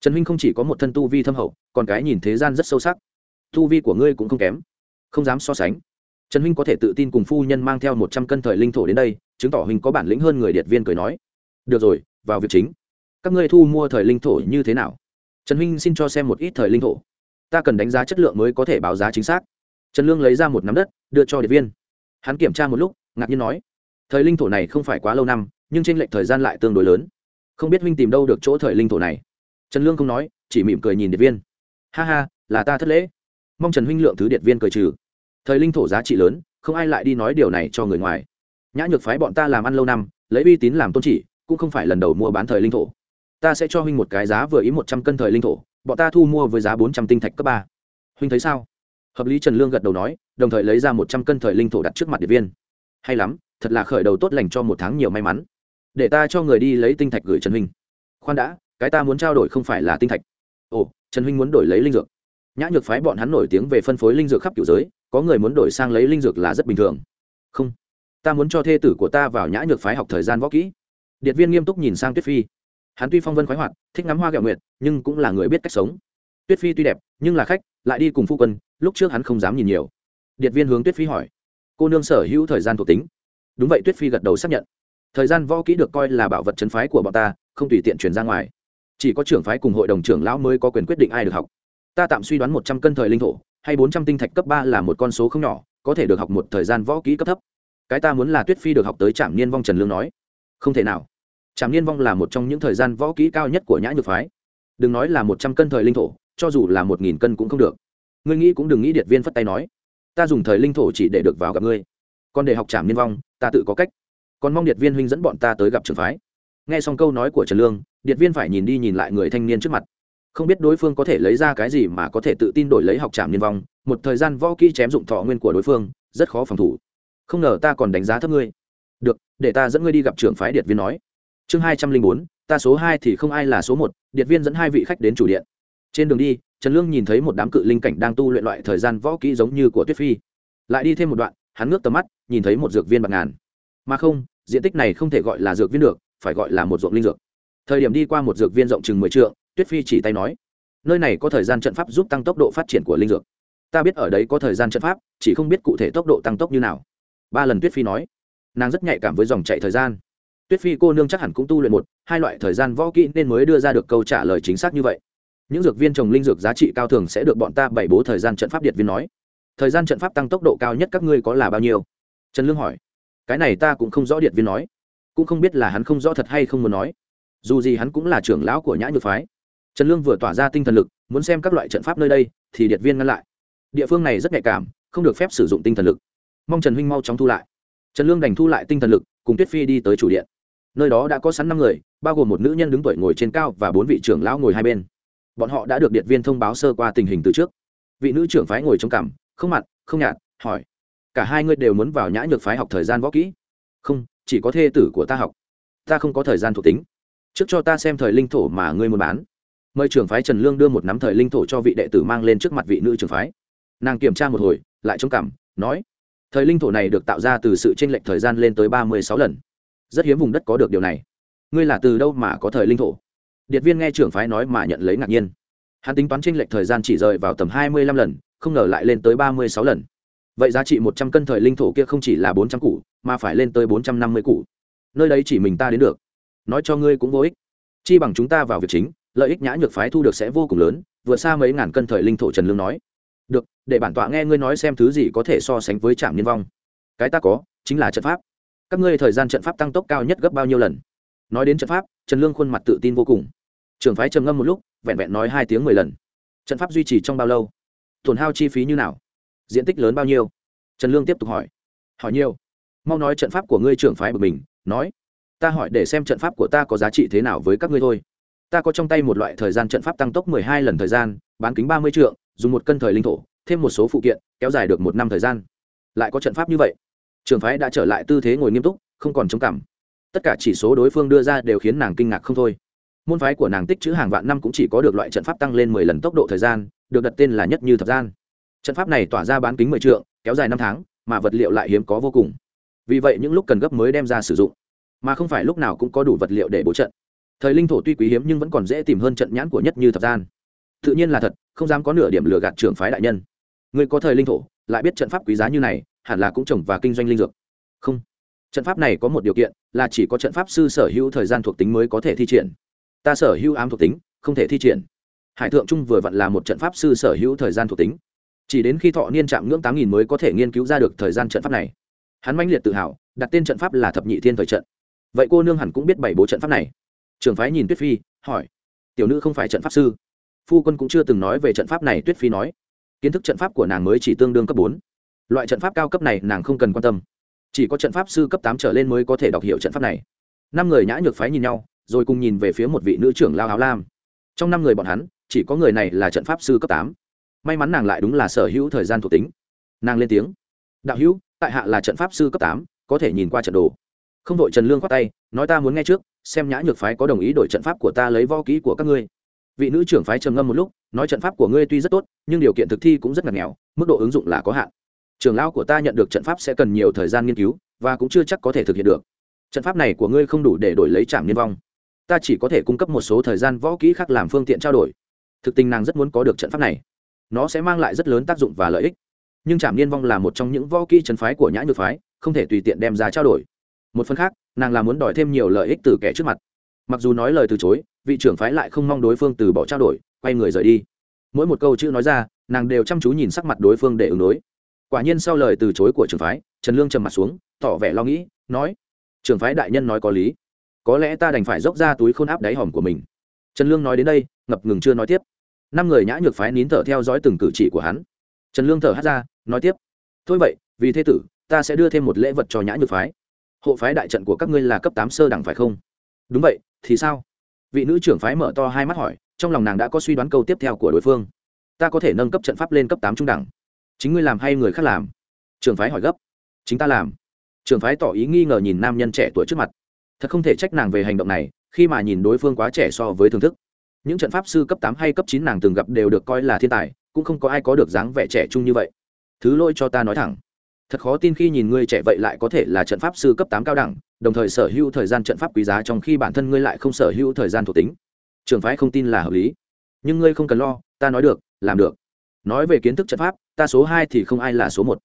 Trần huynh không chỉ có một thân tu vi thâm hậu, còn cái nhìn thế gian rất sâu sắc. Tu vi của ngươi cũng không kém. Không dám so sánh trần huynh có thể tự tin cùng phu nhân mang theo một trăm cân thời linh thổ đến đây, chứng tỏ huynh có bản lĩnh hơn người điện viên cười nói. Được rồi, vào việc chính. Các ngươi thu mua thời linh thổ như thế nào? Trần huynh xin cho xem một ít thời linh thổ. Ta cần đánh giá chất lượng mới có thể báo giá chính xác. Trần lương lấy ra một nắm đất, đưa cho điện viên. Hắn kiểm tra một lúc, ngạc nhiên nói. Thời linh thổ này không phải quá lâu năm, nhưng tranh lệch thời gian lại tương đối lớn. Không biết huynh tìm đâu được chỗ thời linh thổ này. Trần lương không nói, chỉ mỉm cười nhìn điện viên. Ha ha, là ta thất lễ. Mong trần huynh lượng thứ điện viên cười trừ thời linh thổ giá trị lớn, không ai lại đi nói điều này cho người ngoài. Nhã nhược phái bọn ta làm ăn lâu năm, lấy uy tín làm tôn chỉ, cũng không phải lần đầu mua bán thời linh thổ. Ta sẽ cho huynh một cái giá vừa ý một trăm cân thời linh thổ, bọn ta thu mua với giá bốn trăm tinh thạch cấp ba. Huynh thấy sao? Hợp lý trần lương gật đầu nói, đồng thời lấy ra một trăm cân thời linh thổ đặt trước mặt điện viên. Hay lắm, thật là khởi đầu tốt lành cho một tháng nhiều may mắn. Để ta cho người đi lấy tinh thạch gửi trần huynh. Khoan đã, cái ta muốn trao đổi không phải là tinh thạch. Ồ, trần huynh muốn đổi lấy linh dược. Nhã nhược phái bọn hắn nổi tiếng về phân phối linh dược khắp kiểu giới có người muốn đổi sang lấy linh dược là rất bình thường. Không, ta muốn cho thê tử của ta vào nhã nhược phái học thời gian võ kỹ. Điện viên nghiêm túc nhìn sang tuyết phi. Hắn tuy phong vân khoái hoạt, thích ngắm hoa gạo nguyệt, nhưng cũng là người biết cách sống. Tuyết phi tuy đẹp, nhưng là khách, lại đi cùng phu quân, lúc trước hắn không dám nhìn nhiều. Điện viên hướng tuyết phi hỏi, cô nương sở hữu thời gian thuộc tính? Đúng vậy, tuyết phi gật đầu xác nhận. Thời gian võ kỹ được coi là bảo vật chấn phái của bọn ta, không tùy tiện chuyển ra ngoài. Chỉ có trưởng phái cùng hội đồng trưởng lão mới có quyền quyết định ai được học. Ta tạm suy đoán một trăm cân thời linh thổ hay bốn trăm tinh thạch cấp ba là một con số không nhỏ, có thể được học một thời gian võ kỹ cấp thấp. Cái ta muốn là tuyết phi được học tới trạm niên vong trần lương nói. Không thể nào. Trạm niên vong là một trong những thời gian võ kỹ cao nhất của nhã nhược phái. Đừng nói là một trăm cân thời linh thổ, cho dù là một nghìn cân cũng không được. Ngươi nghĩ cũng đừng nghĩ điện viên phất tay nói. Ta dùng thời linh thổ chỉ để được vào gặp ngươi. Còn để học trạm niên vong, ta tự có cách. Còn mong điện viên huynh dẫn bọn ta tới gặp trường phái. Nghe xong câu nói của trần lương điện viên phải nhìn đi nhìn lại người thanh niên trước mặt không biết đối phương có thể lấy ra cái gì mà có thể tự tin đổi lấy học trảm niên vong, một thời gian võ kỹ chém dụng thọ nguyên của đối phương, rất khó phòng thủ. Không ngờ ta còn đánh giá thấp ngươi. Được, để ta dẫn ngươi đi gặp trưởng phái điện viên nói. Chương hai trăm linh bốn, ta số hai thì không ai là số một điện viên dẫn hai vị khách đến chủ điện. Trên đường đi, trần lương nhìn thấy một đám cự linh cảnh đang tu luyện loại thời gian võ kỹ giống như của tuyết phi. Lại đi thêm một đoạn, hắn ngước tầm mắt, nhìn thấy một dược viên bạc ngàn. Mà không, diện tích này không thể gọi là dược viên được, phải gọi là một ruộng linh dược. Thời điểm đi qua một dược viên rộng chừng mười t tuyết phi chỉ tay nói, nơi này có thời gian trận pháp giúp tăng tốc độ phát triển của linh dược. Ta biết ở đấy có thời gian trận pháp, chỉ không biết cụ thể tốc độ tăng tốc như nào. Ba lần tuyết phi nói, nàng rất nhạy cảm với dòng chạy thời gian. Tuyết phi cô nương chắc hẳn cũng tu luyện một, hai loại thời gian võ kỹ nên mới đưa ra được câu trả lời chính xác như vậy. Những dược viên trồng linh dược giá trị cao thường sẽ được bọn ta bày bố thời gian trận pháp điện viên nói. Thời gian trận pháp tăng tốc độ cao nhất các ngươi có là bao nhiêu? Trần lương hỏi. Cái này ta cũng không rõ điện viên nói. Cũng không biết là hắn không rõ thật hay không muốn nói. Dù gì hắn cũng là trưởng lão của nhã nhược phái trần lương vừa tỏa ra tinh thần lực, muốn xem các loại trận pháp nơi đây, thì điện viên ngăn lại. Địa phương này rất nhạy cảm, không được phép sử dụng tinh thần lực. Mong trần huynh mau chóng thu lại. Trần lương đành thu lại tinh thần lực, cùng tuyết phi đi tới chủ điện. Nơi đó đã có sẵn năm người, bao gồm một nữ nhân đứng tuổi ngồi trên cao và bốn vị trưởng lão ngồi hai bên. Bọn họ đã được điện viên thông báo sơ qua tình hình từ trước. Vị nữ trưởng phái ngồi trong cằm, không mặn không nhạt, hỏi cả hai ngươi đều muốn vào nhã nhược phái học thời gian võ kỹ? Không, chỉ có thê tử của ta học. Ta không có thời gian thuộc tính. Trước cho ta xem thời linh thổ mà ngươi muốn bán mời trưởng phái trần lương đưa một nắm thời linh thổ cho vị đệ tử mang lên trước mặt vị nữ trưởng phái. Nàng kiểm tra một hồi, lại trông cảm nói, thời linh thổ này được tạo ra từ sự tranh lệch thời gian lên tới ba mươi sáu lần. Rất hiếm vùng đất có được điều này. Ngươi là từ đâu mà có thời linh thổ? Điệt viên nghe trưởng phái nói mà nhận lấy ngạc nhiên. Hắn tính toán tranh lệch thời gian chỉ rời vào tầm hai mươi lăm lần, không ngờ lại lên tới ba mươi sáu lần. Vậy giá trị một trăm cân thời linh thổ kia không chỉ là bốn trăm củ, mà phải lên tới bốn trăm năm mươi củ. Nơi đấy chỉ mình ta đến được. Nói cho ngươi cũng vô ích. Chi bằng chúng ta vào việc chính lợi ích nhã nhược phái thu được sẽ vô cùng lớn, vượt xa mấy ngàn cân thời linh thổ trần lương nói. Được, để bản tọa nghe ngươi nói xem thứ gì có thể so sánh với trạm niên vong. Cái ta có, chính là trận pháp. Các ngươi thời gian trận pháp tăng tốc cao nhất gấp bao nhiêu lần? Nói đến trận pháp, trần lương khuôn mặt tự tin vô cùng. Trường phái trầm ngâm một lúc, vẹn vẹn nói hai tiếng mười lần. Trận pháp duy trì trong bao lâu? Tổn hao chi phí như nào? Diện tích lớn bao nhiêu? Trần lương tiếp tục hỏi. Hỏi nhiều. Mau nói trận pháp của ngươi trưởng phái bực mình, nói. Ta hỏi để xem trận pháp của ta có giá trị thế nào với các ngươi thôi ta có trong tay một loại thời gian trận pháp tăng tốc mười hai lần thời gian, bán kính ba mươi triệu dùng một cân thời linh thổ, thêm một số phụ kiện, kéo dài được một năm thời gian. Lại có trận pháp như vậy. Trường phái đã trở lại tư thế ngồi nghiêm túc, không còn chống cảm tất cả chỉ số đối phương đưa ra đều khiến nàng kinh ngạc không thôi. Môn phái của nàng tích chữ hàng vạn năm cũng chỉ có được loại trận pháp tăng lên mười lần tốc độ thời gian, được đặt tên là nhất như thập gian. Trận pháp này tỏa ra bán kính mười trượng, kéo dài năm tháng, mà vật liệu lại hiếm có vô cùng. Vì vậy những lúc cần gấp mới đem ra sử dụng. Mà không phải lúc nào cũng có đủ vật liệu để bố trận thời linh thổ tuy quý hiếm nhưng vẫn còn dễ tìm hơn trận nhãn của nhất như thập gian. Tự nhiên là thật, không dám có nửa điểm lừa gạt trưởng phái đại nhân. Người có thời linh thổ, lại biết trận pháp quý giá như này, hẳn là cũng trồng và kinh doanh linh dược. Không. Trận pháp này có một điều kiện, là chỉ có trận pháp sư sở hữu thời gian thuộc tính mới có thể thi triển. Ta sở hữu ám thuộc tính, không thể thi triển. Hải thượng trung vừa vặn là một trận pháp sư sở hữu thời gian thuộc tính. Chỉ đến khi thọ niên chạm ngưỡng tám nghìn mới có thể nghiên cứu ra được thời gian trận pháp này. Hắn mãnh liệt tự hào, đặt tên trận pháp là thập nhị thiên thời trận. Vậy cô nương hẳn cũng biết bảy bố trận pháp này trường phái nhìn tuyết phi, hỏi, tiểu nữ không phải trận pháp sư? Phu quân cũng chưa từng nói về trận pháp này, tuyết phi nói. Kiến thức trận pháp của nàng mới chỉ tương đương cấp bốn. Loại trận pháp cao cấp này nàng không cần quan tâm. Chỉ có trận pháp sư cấp tám trở lên mới có thể đọc hiểu trận pháp này. Năm người nhã nhược phái nhìn nhau, rồi cùng nhìn về phía một vị nữ trưởng lao áo lam. Trong năm người bọn hắn, chỉ có người này là trận pháp sư cấp tám. May mắn nàng lại đúng là sở hữu thời gian thuộc tính. Nàng lên tiếng, đạo hữu, tại hạ là trận pháp sư cấp tám, có thể nhìn qua trận đồ. Không đội trần lương khoác tay, nói, ta muốn nghe trước xem nhã nhược phái có đồng ý đổi trận pháp của ta lấy võ kỹ của các ngươi. Vị nữ trưởng phái trầm ngâm một lúc, nói trận pháp của ngươi tuy rất tốt, nhưng điều kiện thực thi cũng rất ngặt nghèo, mức độ ứng dụng là có hạn. Trường lão của ta nhận được trận pháp sẽ cần nhiều thời gian nghiên cứu, và cũng chưa chắc có thể thực hiện được. Trận pháp này của ngươi không đủ để đổi lấy trảm niên vong. Ta chỉ có thể cung cấp một số thời gian võ kỹ khác làm phương tiện trao đổi. Thực tình nàng rất muốn có được trận pháp này. Nó sẽ mang lại rất lớn tác dụng và lợi ích. Nhưng trảm niên vong là một trong những võ kỹ trấn phái của nhã nhược phái, không thể tùy tiện đem ra trao đổi một phần khác, nàng là muốn đòi thêm nhiều lợi ích từ kẻ trước mặt. Mặc dù nói lời từ chối, vị trưởng phái lại không mong đối phương từ bỏ trao đổi, quay người rời đi. Mỗi một câu chữ nói ra, nàng đều chăm chú nhìn sắc mặt đối phương để ứng đối. Quả nhiên sau lời từ chối của trưởng phái, trần lương trầm mặt xuống, tỏ vẻ lo nghĩ, nói, trưởng phái đại nhân nói có lý. Có lẽ ta đành phải dốc ra túi khôn áp đáy hòm của mình. Trần lương nói đến đây, ngập ngừng chưa nói tiếp. Năm người nhã nhược phái nín thở theo dõi từng cử chỉ của hắn. Trần lương thở hát ra, nói tiếp, thôi vậy, vì thế tử, ta sẽ đưa thêm một lễ vật cho nhã nhược phái hộ phái đại trận của các ngươi là cấp tám sơ đẳng phải không? Đúng vậy, thì sao? Vị nữ trưởng phái mở to hai mắt hỏi, trong lòng nàng đã có suy đoán câu tiếp theo của đối phương. Ta có thể nâng cấp trận pháp lên cấp tám trung đẳng. Chính ngươi làm hay người khác làm? Trưởng phái hỏi gấp. Chính ta làm. Trưởng phái tỏ ý nghi ngờ nhìn nam nhân trẻ tuổi trước mặt. Thật không thể trách nàng về hành động này, khi mà nhìn đối phương quá trẻ so với thưởng thức. Những trận pháp sư cấp tám hay cấp chín nàng từng gặp đều được coi là thiên tài, cũng không có ai có được dáng vẻ trẻ trung như vậy. Thứ lỗi cho ta nói thẳng thật khó tin khi nhìn ngươi trẻ vậy lại có thể là trận pháp sư cấp tám cao đẳng, đồng thời sở hữu thời gian trận pháp quý giá trong khi bản thân ngươi lại không sở hữu thời gian thuộc tính. Trường phái không tin là hợp lý. Nhưng ngươi không cần lo, ta nói được, làm được. Nói về kiến thức trận pháp, ta số hai thì không ai là số một.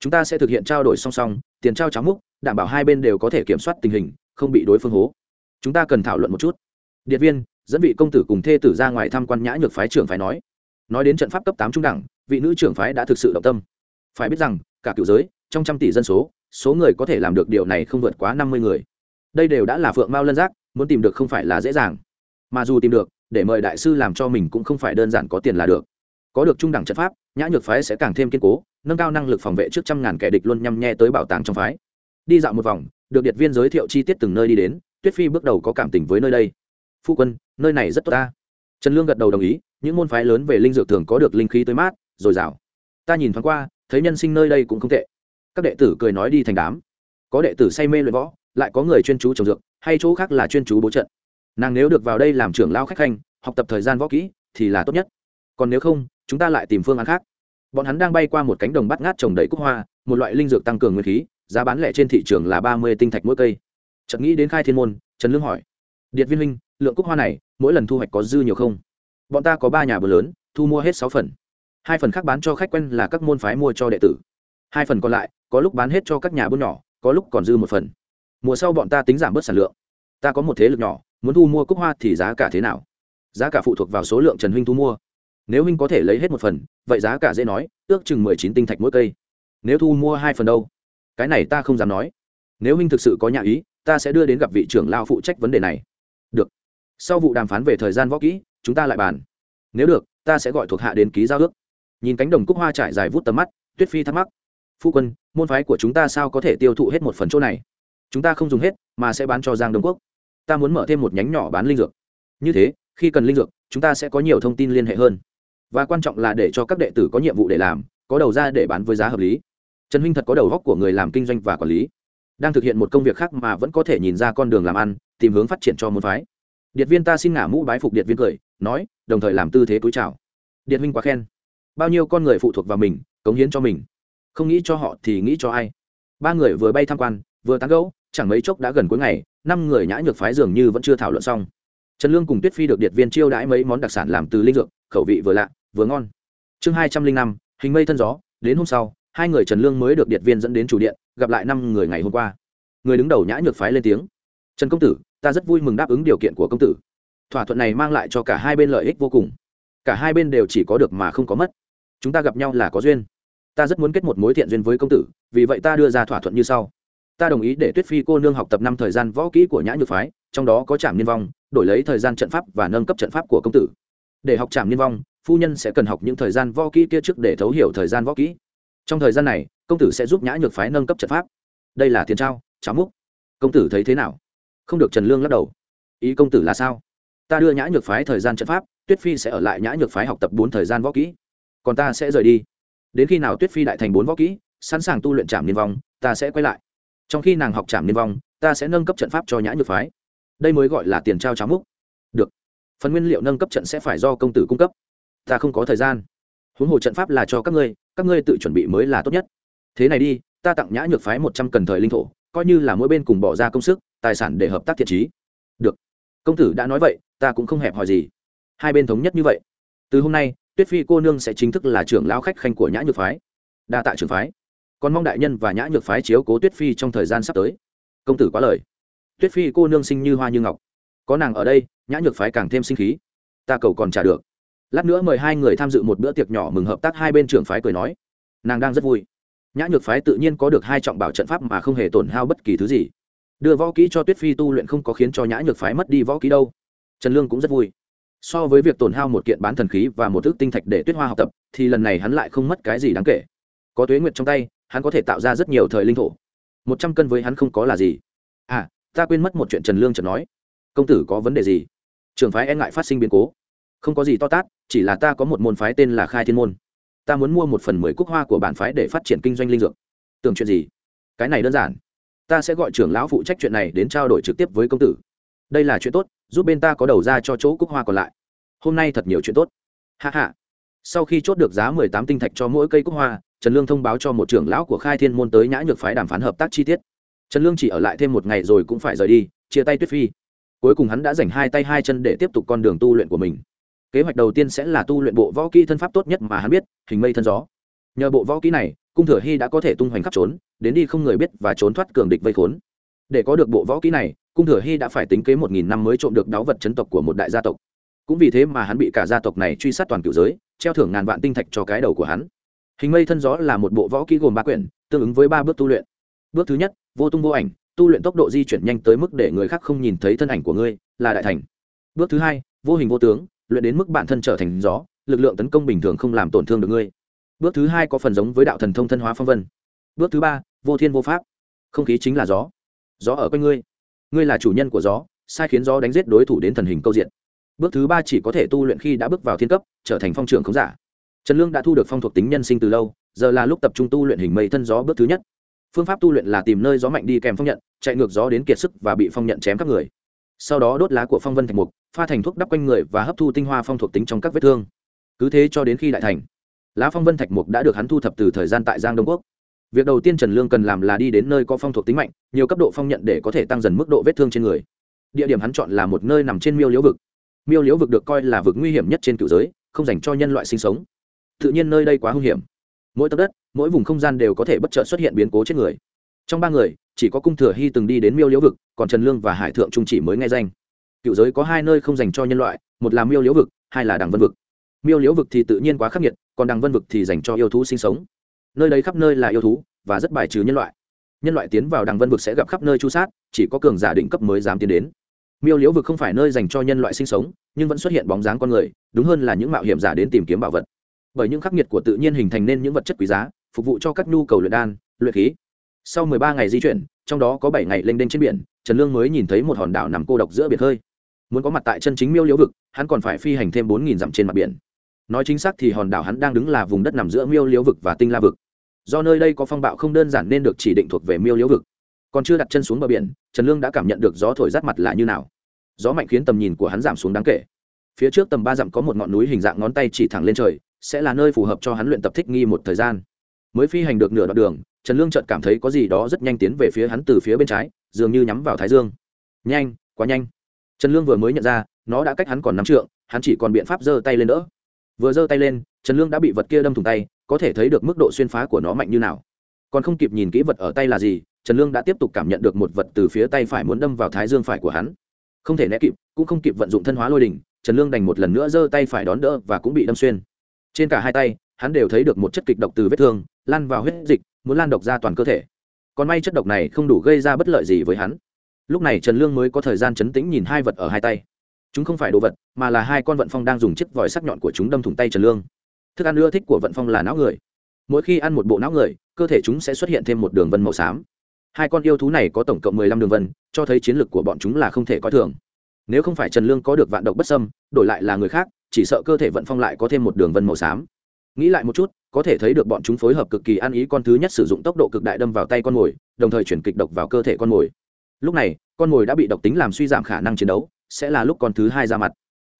Chúng ta sẽ thực hiện trao đổi song song, tiền trao cháo múc đảm bảo hai bên đều có thể kiểm soát tình hình, không bị đối phương hố. Chúng ta cần thảo luận một chút. Điện viên, dẫn vị công tử cùng thê tử ra ngoài tham quan nhã nhược phái trưởng phái nói. Nói đến trận pháp cấp tám trung đẳng, vị nữ trưởng phái đã thực sự động tâm phải biết rằng, cả cựu giới, trong trăm tỷ dân số số người có thể làm được điều này không vượt quá năm mươi người. Đây đều đã là phượng mao lân giác, muốn tìm được không phải là dễ dàng. Mà dù tìm được, để mời đại sư làm cho mình cũng không phải đơn giản có tiền là được. Có được trung đẳng trận pháp, nhã nhược phái sẽ càng thêm kiên cố, nâng cao năng lực phòng vệ trước trăm ngàn kẻ địch luôn nhăm nhe tới bảo tàng trong phái. Đi dạo một vòng, được điện viên giới thiệu chi tiết từng nơi đi đến, tuyết phi bước đầu có cảm tình với nơi đây. Phu quân, nơi này rất tốt ta. Trần lương gật đầu đồng ý, những môn phái lớn về linh dược thường có được linh khí tới mát dồi dào ta nhìn thoáng qua thấy nhân sinh nơi đây cũng không tệ. Các đệ tử cười nói đi thành đám. Có đệ tử say mê luyện võ, lại có người chuyên chú trồng dược, hay chỗ khác là chuyên chú bố trận. Nàng nếu được vào đây làm trưởng lao khách khanh, học tập thời gian võ kỹ, thì là tốt nhất. Còn nếu không, chúng ta lại tìm phương án khác. Bọn hắn đang bay qua một cánh đồng bắt ngát trồng đầy cúc hoa, một loại linh dược tăng cường nguyên khí, giá bán lẻ trên thị trường là ba mươi tinh thạch mỗi cây. Chợt nghĩ đến khai thiên môn, trần lương hỏi điện viên huynh, lượng cúc hoa này, mỗi lần thu hoạch có dư nhiều không? Bọn ta có ba nhà bờ lớn, thu mua hết sáu phần hai phần khác bán cho khách quen là các môn phái mua cho đệ tử. Hai phần còn lại, có lúc bán hết cho các nhà buôn nhỏ, có lúc còn dư một phần. Mùa sau bọn ta tính giảm bớt sản lượng. Ta có một thế lực nhỏ, muốn thu mua cúc hoa thì giá cả thế nào? Giá cả phụ thuộc vào số lượng trần huynh thu mua. Nếu huynh có thể lấy hết một phần, vậy giá cả dễ nói, ước chừng mười chín tinh thạch mỗi cây. Nếu thu mua hai phần đâu? Cái này ta không dám nói. Nếu huynh thực sự có nhà ý, ta sẽ đưa đến gặp vị trưởng lao phụ trách vấn đề này. Được. Sau vụ đàm phán về thời gian võ kỹ, chúng ta lại bàn. Nếu được, ta sẽ gọi thuộc hạ đến ký giao ước nhìn cánh đồng cúc hoa trải dài vút tầm mắt, tuyết phi thắc mắc, phu quân, môn phái của chúng ta sao có thể tiêu thụ hết một phần chỗ này? Chúng ta không dùng hết mà sẽ bán cho giang đông quốc. Ta muốn mở thêm một nhánh nhỏ bán linh dược. Như thế, khi cần linh dược, chúng ta sẽ có nhiều thông tin liên hệ hơn. Và quan trọng là để cho các đệ tử có nhiệm vụ để làm, có đầu ra để bán với giá hợp lý. Trần huynh thật có đầu góc của người làm kinh doanh và quản lý. Đang thực hiện một công việc khác mà vẫn có thể nhìn ra con đường làm ăn, tìm hướng phát triển cho môn phái. Điện viên ta xin ngả mũ bái phục điện viên cười, nói, đồng thời làm tư thế túi chào. Điện huynh quá khen bao nhiêu con người phụ thuộc vào mình, cống hiến cho mình. Không nghĩ cho họ thì nghĩ cho ai. Ba người vừa bay tham quan, vừa tán gẫu, chẳng mấy chốc đã gần cuối ngày, năm người nhã nhược phái dường như vẫn chưa thảo luận xong. Trần lương cùng tuyết phi được điện viên chiêu đãi mấy món đặc sản làm từ linh dược, khẩu vị vừa lạ, vừa ngon. Chương hai trăm linh năm, hình mây thân gió, đến hôm sau, hai người trần lương mới được điện viên dẫn đến chủ điện, gặp lại năm người ngày hôm qua. Người đứng đầu nhã nhược phái lên tiếng. Trần công tử, ta rất vui mừng đáp ứng điều kiện của công tử. Thỏa thuận này mang lại cho cả hai bên lợi ích vô cùng. Cả hai bên đều chỉ có được mà không có mất chúng ta gặp nhau là có duyên. Ta rất muốn kết một mối thiện duyên với công tử, vì vậy ta đưa ra thỏa thuận như sau. Ta đồng ý để tuyết phi cô nương học tập năm thời gian võ kỹ của nhã nhược phái, trong đó có trạm niên vong, đổi lấy thời gian trận pháp và nâng cấp trận pháp của công tử. Để học trạm niên vong, phu nhân sẽ cần học những thời gian võ kỹ kia trước để thấu hiểu thời gian võ kỹ. Trong thời gian này, công tử sẽ giúp nhã nhược phái nâng cấp trận pháp. Đây là tiền trao cháo múc. Công tử thấy thế nào? Không được trần lương lắc đầu. Ý công tử là sao? Ta đưa nhã nhược phái thời gian trận pháp, tuyết phi sẽ ở lại nhã nhược phái học tập bốn thời gian võ kỹ còn ta sẽ rời đi. Đến khi nào tuyết phi đại thành bốn võ kỹ, sẵn sàng tu luyện trảm niên vong, ta sẽ quay lại. Trong khi nàng học trảm niên vong, ta sẽ nâng cấp trận pháp cho nhã nhược phái. Đây mới gọi là tiền trao cháo múc. Được. Phần nguyên liệu nâng cấp trận sẽ phải do công tử cung cấp. Ta không có thời gian. Huống hồ trận pháp là cho các ngươi các ngươi tự chuẩn bị mới là tốt nhất. Thế này đi, ta tặng nhã nhược phái một trăm cần thời linh thổ, coi như là mỗi bên cùng bỏ ra công sức, tài sản để hợp tác thiện trí. Được. Công tử đã nói vậy, ta cũng không hẹp hòi gì. Hai bên thống nhất như vậy. Từ hôm nay tuyết phi cô nương sẽ chính thức là trưởng lão khách khanh của nhã nhược phái, đa tạ trưởng phái. Còn mong đại nhân và nhã nhược phái chiếu cố tuyết phi trong thời gian sắp tới. Công tử quá lời. Tuyết phi cô nương sinh như hoa như ngọc. Có nàng ở đây, nhã nhược phái càng thêm sinh khí. Ta cầu còn trả được. Lát nữa mời hai người tham dự một bữa tiệc nhỏ mừng hợp tác, hai bên trưởng phái cười nói. Nàng đang rất vui. Nhã nhược phái tự nhiên có được hai trọng bảo trận pháp mà không hề tổn hao bất kỳ thứ gì. Đưa võ kỹ cho tuyết phi tu luyện không có khiến cho nhã nhược phái mất đi võ kỹ đâu. Trần lương cũng rất vui so với việc tổn hao một kiện bán thần khí và một thức tinh thạch để tuyết hoa học tập, thì lần này hắn lại không mất cái gì đáng kể. Có tuế nguyệt trong tay, hắn có thể tạo ra rất nhiều thời linh thổ. Một trăm cân với hắn không có là gì. À ta quên mất một chuyện trần lương chợt nói. Công tử có vấn đề gì? Trường phái e ngại phát sinh biến cố. Không có gì to tát, chỉ là ta có một môn phái tên là khai thiên môn. Ta muốn mua một phần mười cúc hoa của bản phái để phát triển kinh doanh linh dược. Tưởng chuyện gì? Cái này đơn giản. Ta sẽ gọi trưởng lão phụ trách chuyện này đến trao đổi trực tiếp với công tử đây là chuyện tốt, giúp bên ta có đầu ra cho chỗ cúc hoa còn lại. Hôm nay thật nhiều chuyện tốt. Hạ hạ sau khi chốt được giá mười tám tinh thạch cho mỗi cây cúc hoa, trần lương thông báo cho một trưởng lão của khai thiên môn tới nhã nhược phái đàm phán hợp tác chi tiết. Trần lương chỉ ở lại thêm một ngày rồi cũng phải rời đi, chia tay tuyết phi. Cuối cùng hắn đã dành hai tay hai chân để tiếp tục con đường tu luyện của mình. Kế hoạch đầu tiên sẽ là tu luyện bộ võ kỹ thân pháp tốt nhất mà hắn biết, hình mây thân gió. Nhờ bộ võ kỹ này, cung thừa hy đã có thể tung hoành khắp trốn đến đi không người biết và trốn thoát cường địch vây khốn. Để có được bộ võ kỹ này cung thừa hy đã phải tính kế một nghìn năm mới trộm được đáo vật chấn tộc của một đại gia tộc. Cũng vì thế mà hắn bị cả gia tộc này truy sát toàn cựu giới, treo thưởng ngàn vạn tinh thạch cho cái đầu của hắn. Hình mây thân gió là một bộ võ kỹ gồm ba quyển, tương ứng với ba bước tu luyện. Bước thứ nhất, vô tung vô ảnh, tu luyện tốc độ di chuyển nhanh tới mức để người khác không nhìn thấy thân ảnh của ngươi, là đại thành. Bước thứ hai, vô hình vô tướng, luyện đến mức bản thân trở thành gió, lực lượng tấn công bình thường không làm tổn thương được ngươi. Bước thứ hai có phần giống với đạo thần thông thân hóa phong vân. Bước thứ ba, vô thiên vô pháp, không khí chính là gió. Gió ở quanh ngươi ngươi là chủ nhân của gió, sai khiến gió đánh giết đối thủ đến thần hình câu diện. Bước thứ ba chỉ có thể tu luyện khi đã bước vào thiên cấp, trở thành phong trưởng khống giả. Trần lương đã thu được phong thuộc tính nhân sinh từ lâu, giờ là lúc tập trung tu luyện hình mây thân gió bước thứ nhất. Phương pháp tu luyện là tìm nơi gió mạnh đi kèm phong nhận, chạy ngược gió đến kiệt sức và bị phong nhận chém các người. Sau đó đốt lá của phong vân thành mục, pha thành thuốc đắp quanh người và hấp thu tinh hoa phong thuộc tính trong các vết thương. Cứ thế cho đến khi đại thành, lá phong vân thạch mục đã được hắn thu thập từ thời gian tại giang đông quốc việc đầu tiên trần lương cần làm là đi đến nơi có phong thuộc tính mạnh, nhiều cấp độ phong nhận để có thể tăng dần mức độ vết thương trên người. Địa điểm hắn chọn là một nơi nằm trên miêu liễu vực. Miêu liễu vực được coi là vực nguy hiểm nhất trên cựu giới, không dành cho nhân loại sinh sống. Tự nhiên nơi đây quá hung hiểm. Mỗi tấc đất, mỗi vùng không gian đều có thể bất chợt xuất hiện biến cố chết người. Trong ba người, chỉ có cung thừa hy từng đi đến miêu liễu vực, còn trần lương và hải thượng trung chỉ mới nghe danh. Cựu giới có hai nơi không dành cho nhân loại, một là miêu liễu vực, hai là đằng vân vực. Miêu liễu vực thì tự nhiên quá khắc nghiệt, còn đằng vân vực thì dành cho yêu thú sinh sống nơi đây khắp nơi là yêu thú và rất bài trừ nhân loại. Nhân loại tiến vào đằng vân vực sẽ gặp khắp nơi chu sát, chỉ có cường giả định cấp mới dám tiến đến. Miêu liễu vực không phải nơi dành cho nhân loại sinh sống, nhưng vẫn xuất hiện bóng dáng con người, đúng hơn là những mạo hiểm giả đến tìm kiếm bảo vật. Bởi những khắc nghiệt của tự nhiên hình thành nên những vật chất quý giá, phục vụ cho các nhu cầu luyện đan, luyện khí. Sau 13 ngày di chuyển, trong đó có 7 ngày lênh đênh trên biển, trần lương mới nhìn thấy một hòn đảo nằm cô độc giữa biển hơi muốn có mặt tại chân chính miêu liễu vực, hắn còn phải phi hành thêm 4.000 dặm trên mặt biển nói chính xác thì hòn đảo hắn đang đứng là vùng đất nằm giữa miêu liễu vực và tinh la vực. Do nơi đây có phong bạo không đơn giản nên được chỉ định thuộc về miêu liễu vực. Còn chưa đặt chân xuống bờ biển, trần lương đã cảm nhận được gió thổi rát mặt là như nào. Gió mạnh khiến tầm nhìn của hắn giảm xuống đáng kể. Phía trước tầm ba dặm có một ngọn núi hình dạng ngón tay chỉ thẳng lên trời, sẽ là nơi phù hợp cho hắn luyện tập thích nghi một thời gian. Mới phi hành được nửa đoạn đường, trần lương chợt cảm thấy có gì đó rất nhanh tiến về phía hắn từ phía bên trái, dường như nhắm vào thái dương. Nhanh, quá nhanh. Trần lương vừa mới nhận ra, nó đã cách hắn còn năm trượng, hắn chỉ còn biện pháp giơ tay lên đỡ vừa giơ tay lên, trần lương đã bị vật kia đâm thủng tay, có thể thấy được mức độ xuyên phá của nó mạnh như nào. Còn không kịp nhìn kỹ vật ở tay là gì, trần lương đã tiếp tục cảm nhận được một vật từ phía tay phải muốn đâm vào thái dương phải của hắn. Không thể né kịp, cũng không kịp vận dụng thân hóa lôi đình trần lương đành một lần nữa giơ tay phải đón đỡ và cũng bị đâm xuyên. Trên cả hai tay, hắn đều thấy được một chất kịch độc từ vết thương, lan vào huyết dịch, muốn lan độc ra toàn cơ thể. Còn may chất độc này không đủ gây ra bất lợi gì với hắn. Lúc này trần lương mới có thời gian chấn tĩnh nhìn hai vật ở hai tay chúng không phải đồ vật, mà là hai con vận phong đang dùng chiếc vòi sắc nhọn của chúng đâm thủng tay trần lương. Thức ăn ưa thích của vận phong là não người. Mỗi khi ăn một bộ não người, cơ thể chúng sẽ xuất hiện thêm một đường vân màu xám. Hai con yêu thú này có tổng cộng mười lăm đường vân, cho thấy chiến lược của bọn chúng là không thể coi thường. Nếu không phải trần lương có được vạn độc bất sâm đổi lại là người khác, chỉ sợ cơ thể vận phong lại có thêm một đường vân màu xám. Nghĩ lại một chút, có thể thấy được bọn chúng phối hợp cực kỳ ăn ý con thứ nhất sử dụng tốc độ cực đại đâm vào tay con mồi, đồng thời chuyển kịch độc vào cơ thể con mồi. Lúc này, con mồi đã bị độc tính làm suy giảm khả năng chiến đấu sẽ là lúc con thứ hai ra mặt.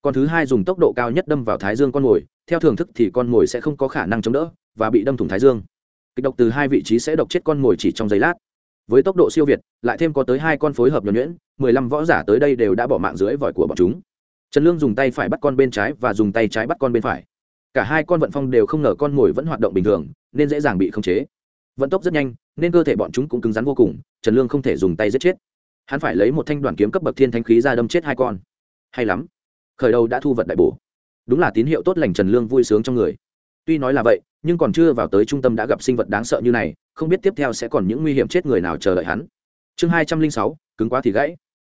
Con thứ hai dùng tốc độ cao nhất đâm vào thái dương con mồi, theo thưởng thức thì con mồi sẽ không có khả năng chống đỡ và bị đâm thủng thái dương. Kịch độc từ hai vị trí sẽ độc chết con mồi chỉ trong giây lát. Với tốc độ siêu việt, lại thêm có tới hai con phối hợp nhuẩn nhuyễn, mười lăm võ giả tới đây đều đã bỏ mạng dưới vòi của bọn chúng. Trần lương dùng tay phải bắt con bên trái và dùng tay trái bắt con bên phải. Cả hai con vận phong đều không ngờ con mồi vẫn hoạt động bình thường, nên dễ dàng bị khống chế. Vận tốc rất nhanh, nên cơ thể bọn chúng cũng cứng rắn vô cùng, trần lương không thể dùng tay giết chết hắn phải lấy một thanh đoàn kiếm cấp bậc thiên thanh khí ra đâm chết hai con. Hay lắm. Khởi đầu đã thu vật đại bổ. Đúng là tín hiệu tốt lành trần lương vui sướng trong người. Tuy nói là vậy, nhưng còn chưa vào tới trung tâm đã gặp sinh vật đáng sợ như này, không biết tiếp theo sẽ còn những nguy hiểm chết người nào chờ đợi hắn. Chương hai trăm linh sáu, cứng quá thì gãy.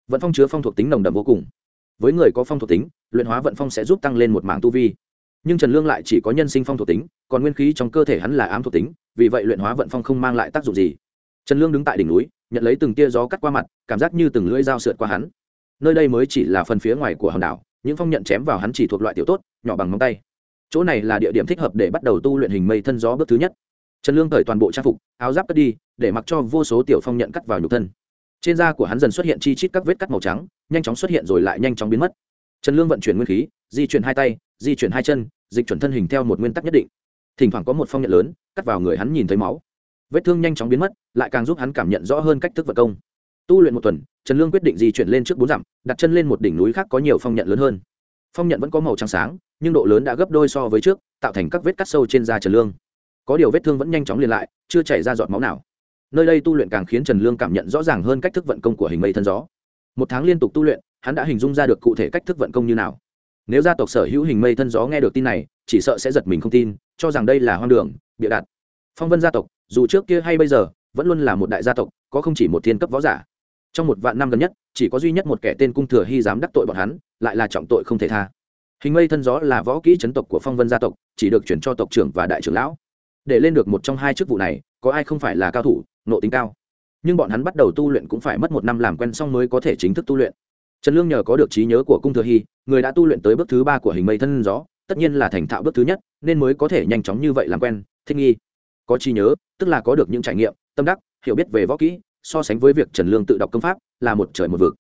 Vận phong chứa phong thuộc tính nồng đậm vô cùng. Với người có phong thuộc tính, luyện hóa vận phong sẽ giúp tăng lên một mảng tu vi. Nhưng trần lương lại chỉ có nhân sinh phong thuộc tính, còn nguyên khí trong cơ thể hắn là ám thuộc tính, vì vậy luyện hóa vận phong không mang lại tác dụng gì trần lương đứng tại đỉnh núi, nhận lấy từng tia gió cắt qua mặt, cảm giác như từng lưỡi dao sượt qua hắn. Nơi đây mới chỉ là phần phía ngoài của hòn đảo, những phong nhận chém vào hắn chỉ thuộc loại tiểu tốt, nhỏ bằng móng tay. Chỗ này là địa điểm thích hợp để bắt đầu tu luyện hình mây thân gió bước thứ nhất. Trần lương cởi toàn bộ trang phục, áo giáp cất đi, để mặc cho vô số tiểu phong nhận cắt vào nhục thân. Trên da của hắn dần xuất hiện chi chít các vết cắt màu trắng, nhanh chóng xuất hiện rồi lại nhanh chóng biến mất. Trần lương vận chuyển nguyên khí, di chuyển hai tay, di chuyển hai chân, dịch chuẩn thân hình theo một nguyên tắc nhất định. Thỉnh thoảng có một phong nhận lớn, cắt vào người hắn nhìn thấy máu vết thương nhanh chóng biến mất, lại càng giúp hắn cảm nhận rõ hơn cách thức vật công. Tu luyện một tuần, trần lương quyết định di chuyển lên trước bốn dặm, đặt chân lên một đỉnh núi khác có nhiều phong nhận lớn hơn. Phong nhận vẫn có màu trắng sáng, nhưng độ lớn đã gấp đôi so với trước, tạo thành các vết cắt sâu trên da trần lương. Có điều vết thương vẫn nhanh chóng liền lại, chưa chảy ra giọt máu nào. Nơi đây tu luyện càng khiến trần lương cảm nhận rõ ràng hơn cách thức vận công của hình mây thân gió. Một tháng liên tục tu luyện, hắn đã hình dung ra được cụ thể cách thức vận công như nào. Nếu gia tộc sở hữu hình mây thân gió nghe được tin này, chỉ sợ sẽ giật mình không tin, cho rằng đây là hoang đường, bịa đặt. Phong vân gia tộc dù trước kia hay bây giờ, vẫn luôn là một đại gia tộc, có không chỉ một thiên cấp võ giả. Trong một vạn năm gần nhất, chỉ có duy nhất một kẻ tên cung thừa hy dám đắc tội bọn hắn, lại là trọng tội không thể tha. Hình mây thân gió là võ kỹ chấn tộc của phong vân gia tộc, chỉ được chuyển cho tộc trưởng và đại trưởng lão. Để lên được một trong hai chức vụ này, có ai không phải là cao thủ, nộ tính cao. Nhưng bọn hắn bắt đầu tu luyện cũng phải mất một năm làm quen xong mới có thể chính thức tu luyện. Trần lương nhờ có được trí nhớ của cung thừa hy, người đã tu luyện tới bước thứ ba của hình mây thân gió, tất nhiên là thành thạo bước thứ nhất, nên mới có thể nhanh chóng như vậy làm quen, thích nghi có trí nhớ, tức là có được những trải nghiệm, tâm đắc, hiểu biết về võ kỹ, so sánh với việc trần lương tự đọc công pháp là một trời một vực.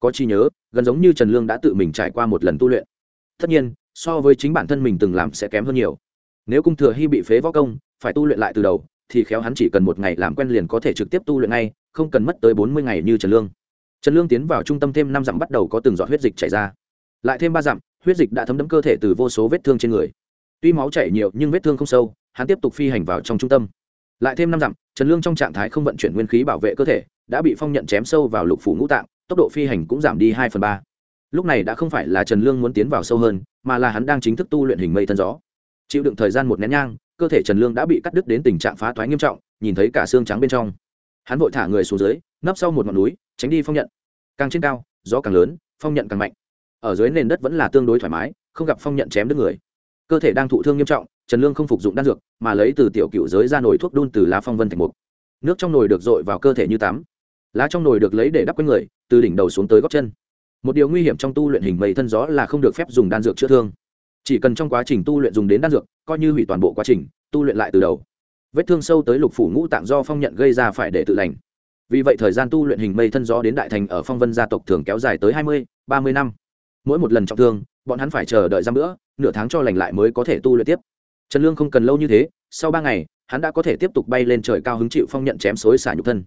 Có trí nhớ, gần giống như trần lương đã tự mình trải qua một lần tu luyện. Tất nhiên, so với chính bản thân mình từng làm sẽ kém hơn nhiều. Nếu cung thừa hy bị phế võ công, phải tu luyện lại từ đầu, thì khéo hắn chỉ cần một ngày làm quen liền có thể trực tiếp tu luyện ngay, không cần mất tới bốn mươi ngày như trần lương. Trần lương tiến vào trung tâm thêm năm dặm bắt đầu có từng giọt huyết dịch chảy ra. Lại thêm ba dặm, huyết dịch đã thấm đẫm cơ thể từ vô số vết thương trên người. Tuy máu chảy nhiều nhưng vết thương không sâu hắn tiếp tục phi hành vào trong trung tâm. Lại thêm năm dặm, trần lương trong trạng thái không vận chuyển nguyên khí bảo vệ cơ thể, đã bị phong nhận chém sâu vào lục phủ ngũ tạng, tốc độ phi hành cũng giảm đi hai phần ba. Lúc này đã không phải là trần lương muốn tiến vào sâu hơn, mà là hắn đang chính thức tu luyện hình mây thân gió. Chịu đựng thời gian một nén nhang, cơ thể trần lương đã bị cắt đứt đến tình trạng phá thoái nghiêm trọng, nhìn thấy cả xương trắng bên trong. Hắn vội thả người xuống dưới, nấp sau một ngọn núi, tránh đi phong nhận. Càng trên cao, gió càng lớn, phong nhận càng mạnh. Ở dưới nền đất vẫn là tương đối thoải mái, không gặp phong nhận chém đứt người. Cơ thể đang thụ thương nghiêm trọng trần lương không phục dụng đan dược, mà lấy từ tiểu cựu giới ra nồi thuốc đun từ lá phong vân thành mục. Nước trong nồi được dội vào cơ thể như tắm. Lá trong nồi được lấy để đắp quanh người, từ đỉnh đầu xuống tới góc chân. Một điều nguy hiểm trong tu luyện hình mây thân gió là không được phép dùng đan dược chữa thương. Chỉ cần trong quá trình tu luyện dùng đến đan dược, coi như hủy toàn bộ quá trình, tu luyện lại từ đầu. Vết thương sâu tới lục phủ ngũ tạng do phong nhận gây ra phải để tự lành. Vì vậy thời gian tu luyện hình mây thân gió đến đại thành ở phong vân gia tộc thường kéo dài tới hai mươi, ba mươi năm. Mỗi một lần trọng thương, bọn hắn phải chờ đợi ra bữa, nửa tháng cho lành lại mới có thể tu luyện tiếp trần lương không cần lâu như thế, sau ba ngày, hắn đã có thể tiếp tục bay lên trời cao hứng chịu phong nhận chém xối xả nhục thân.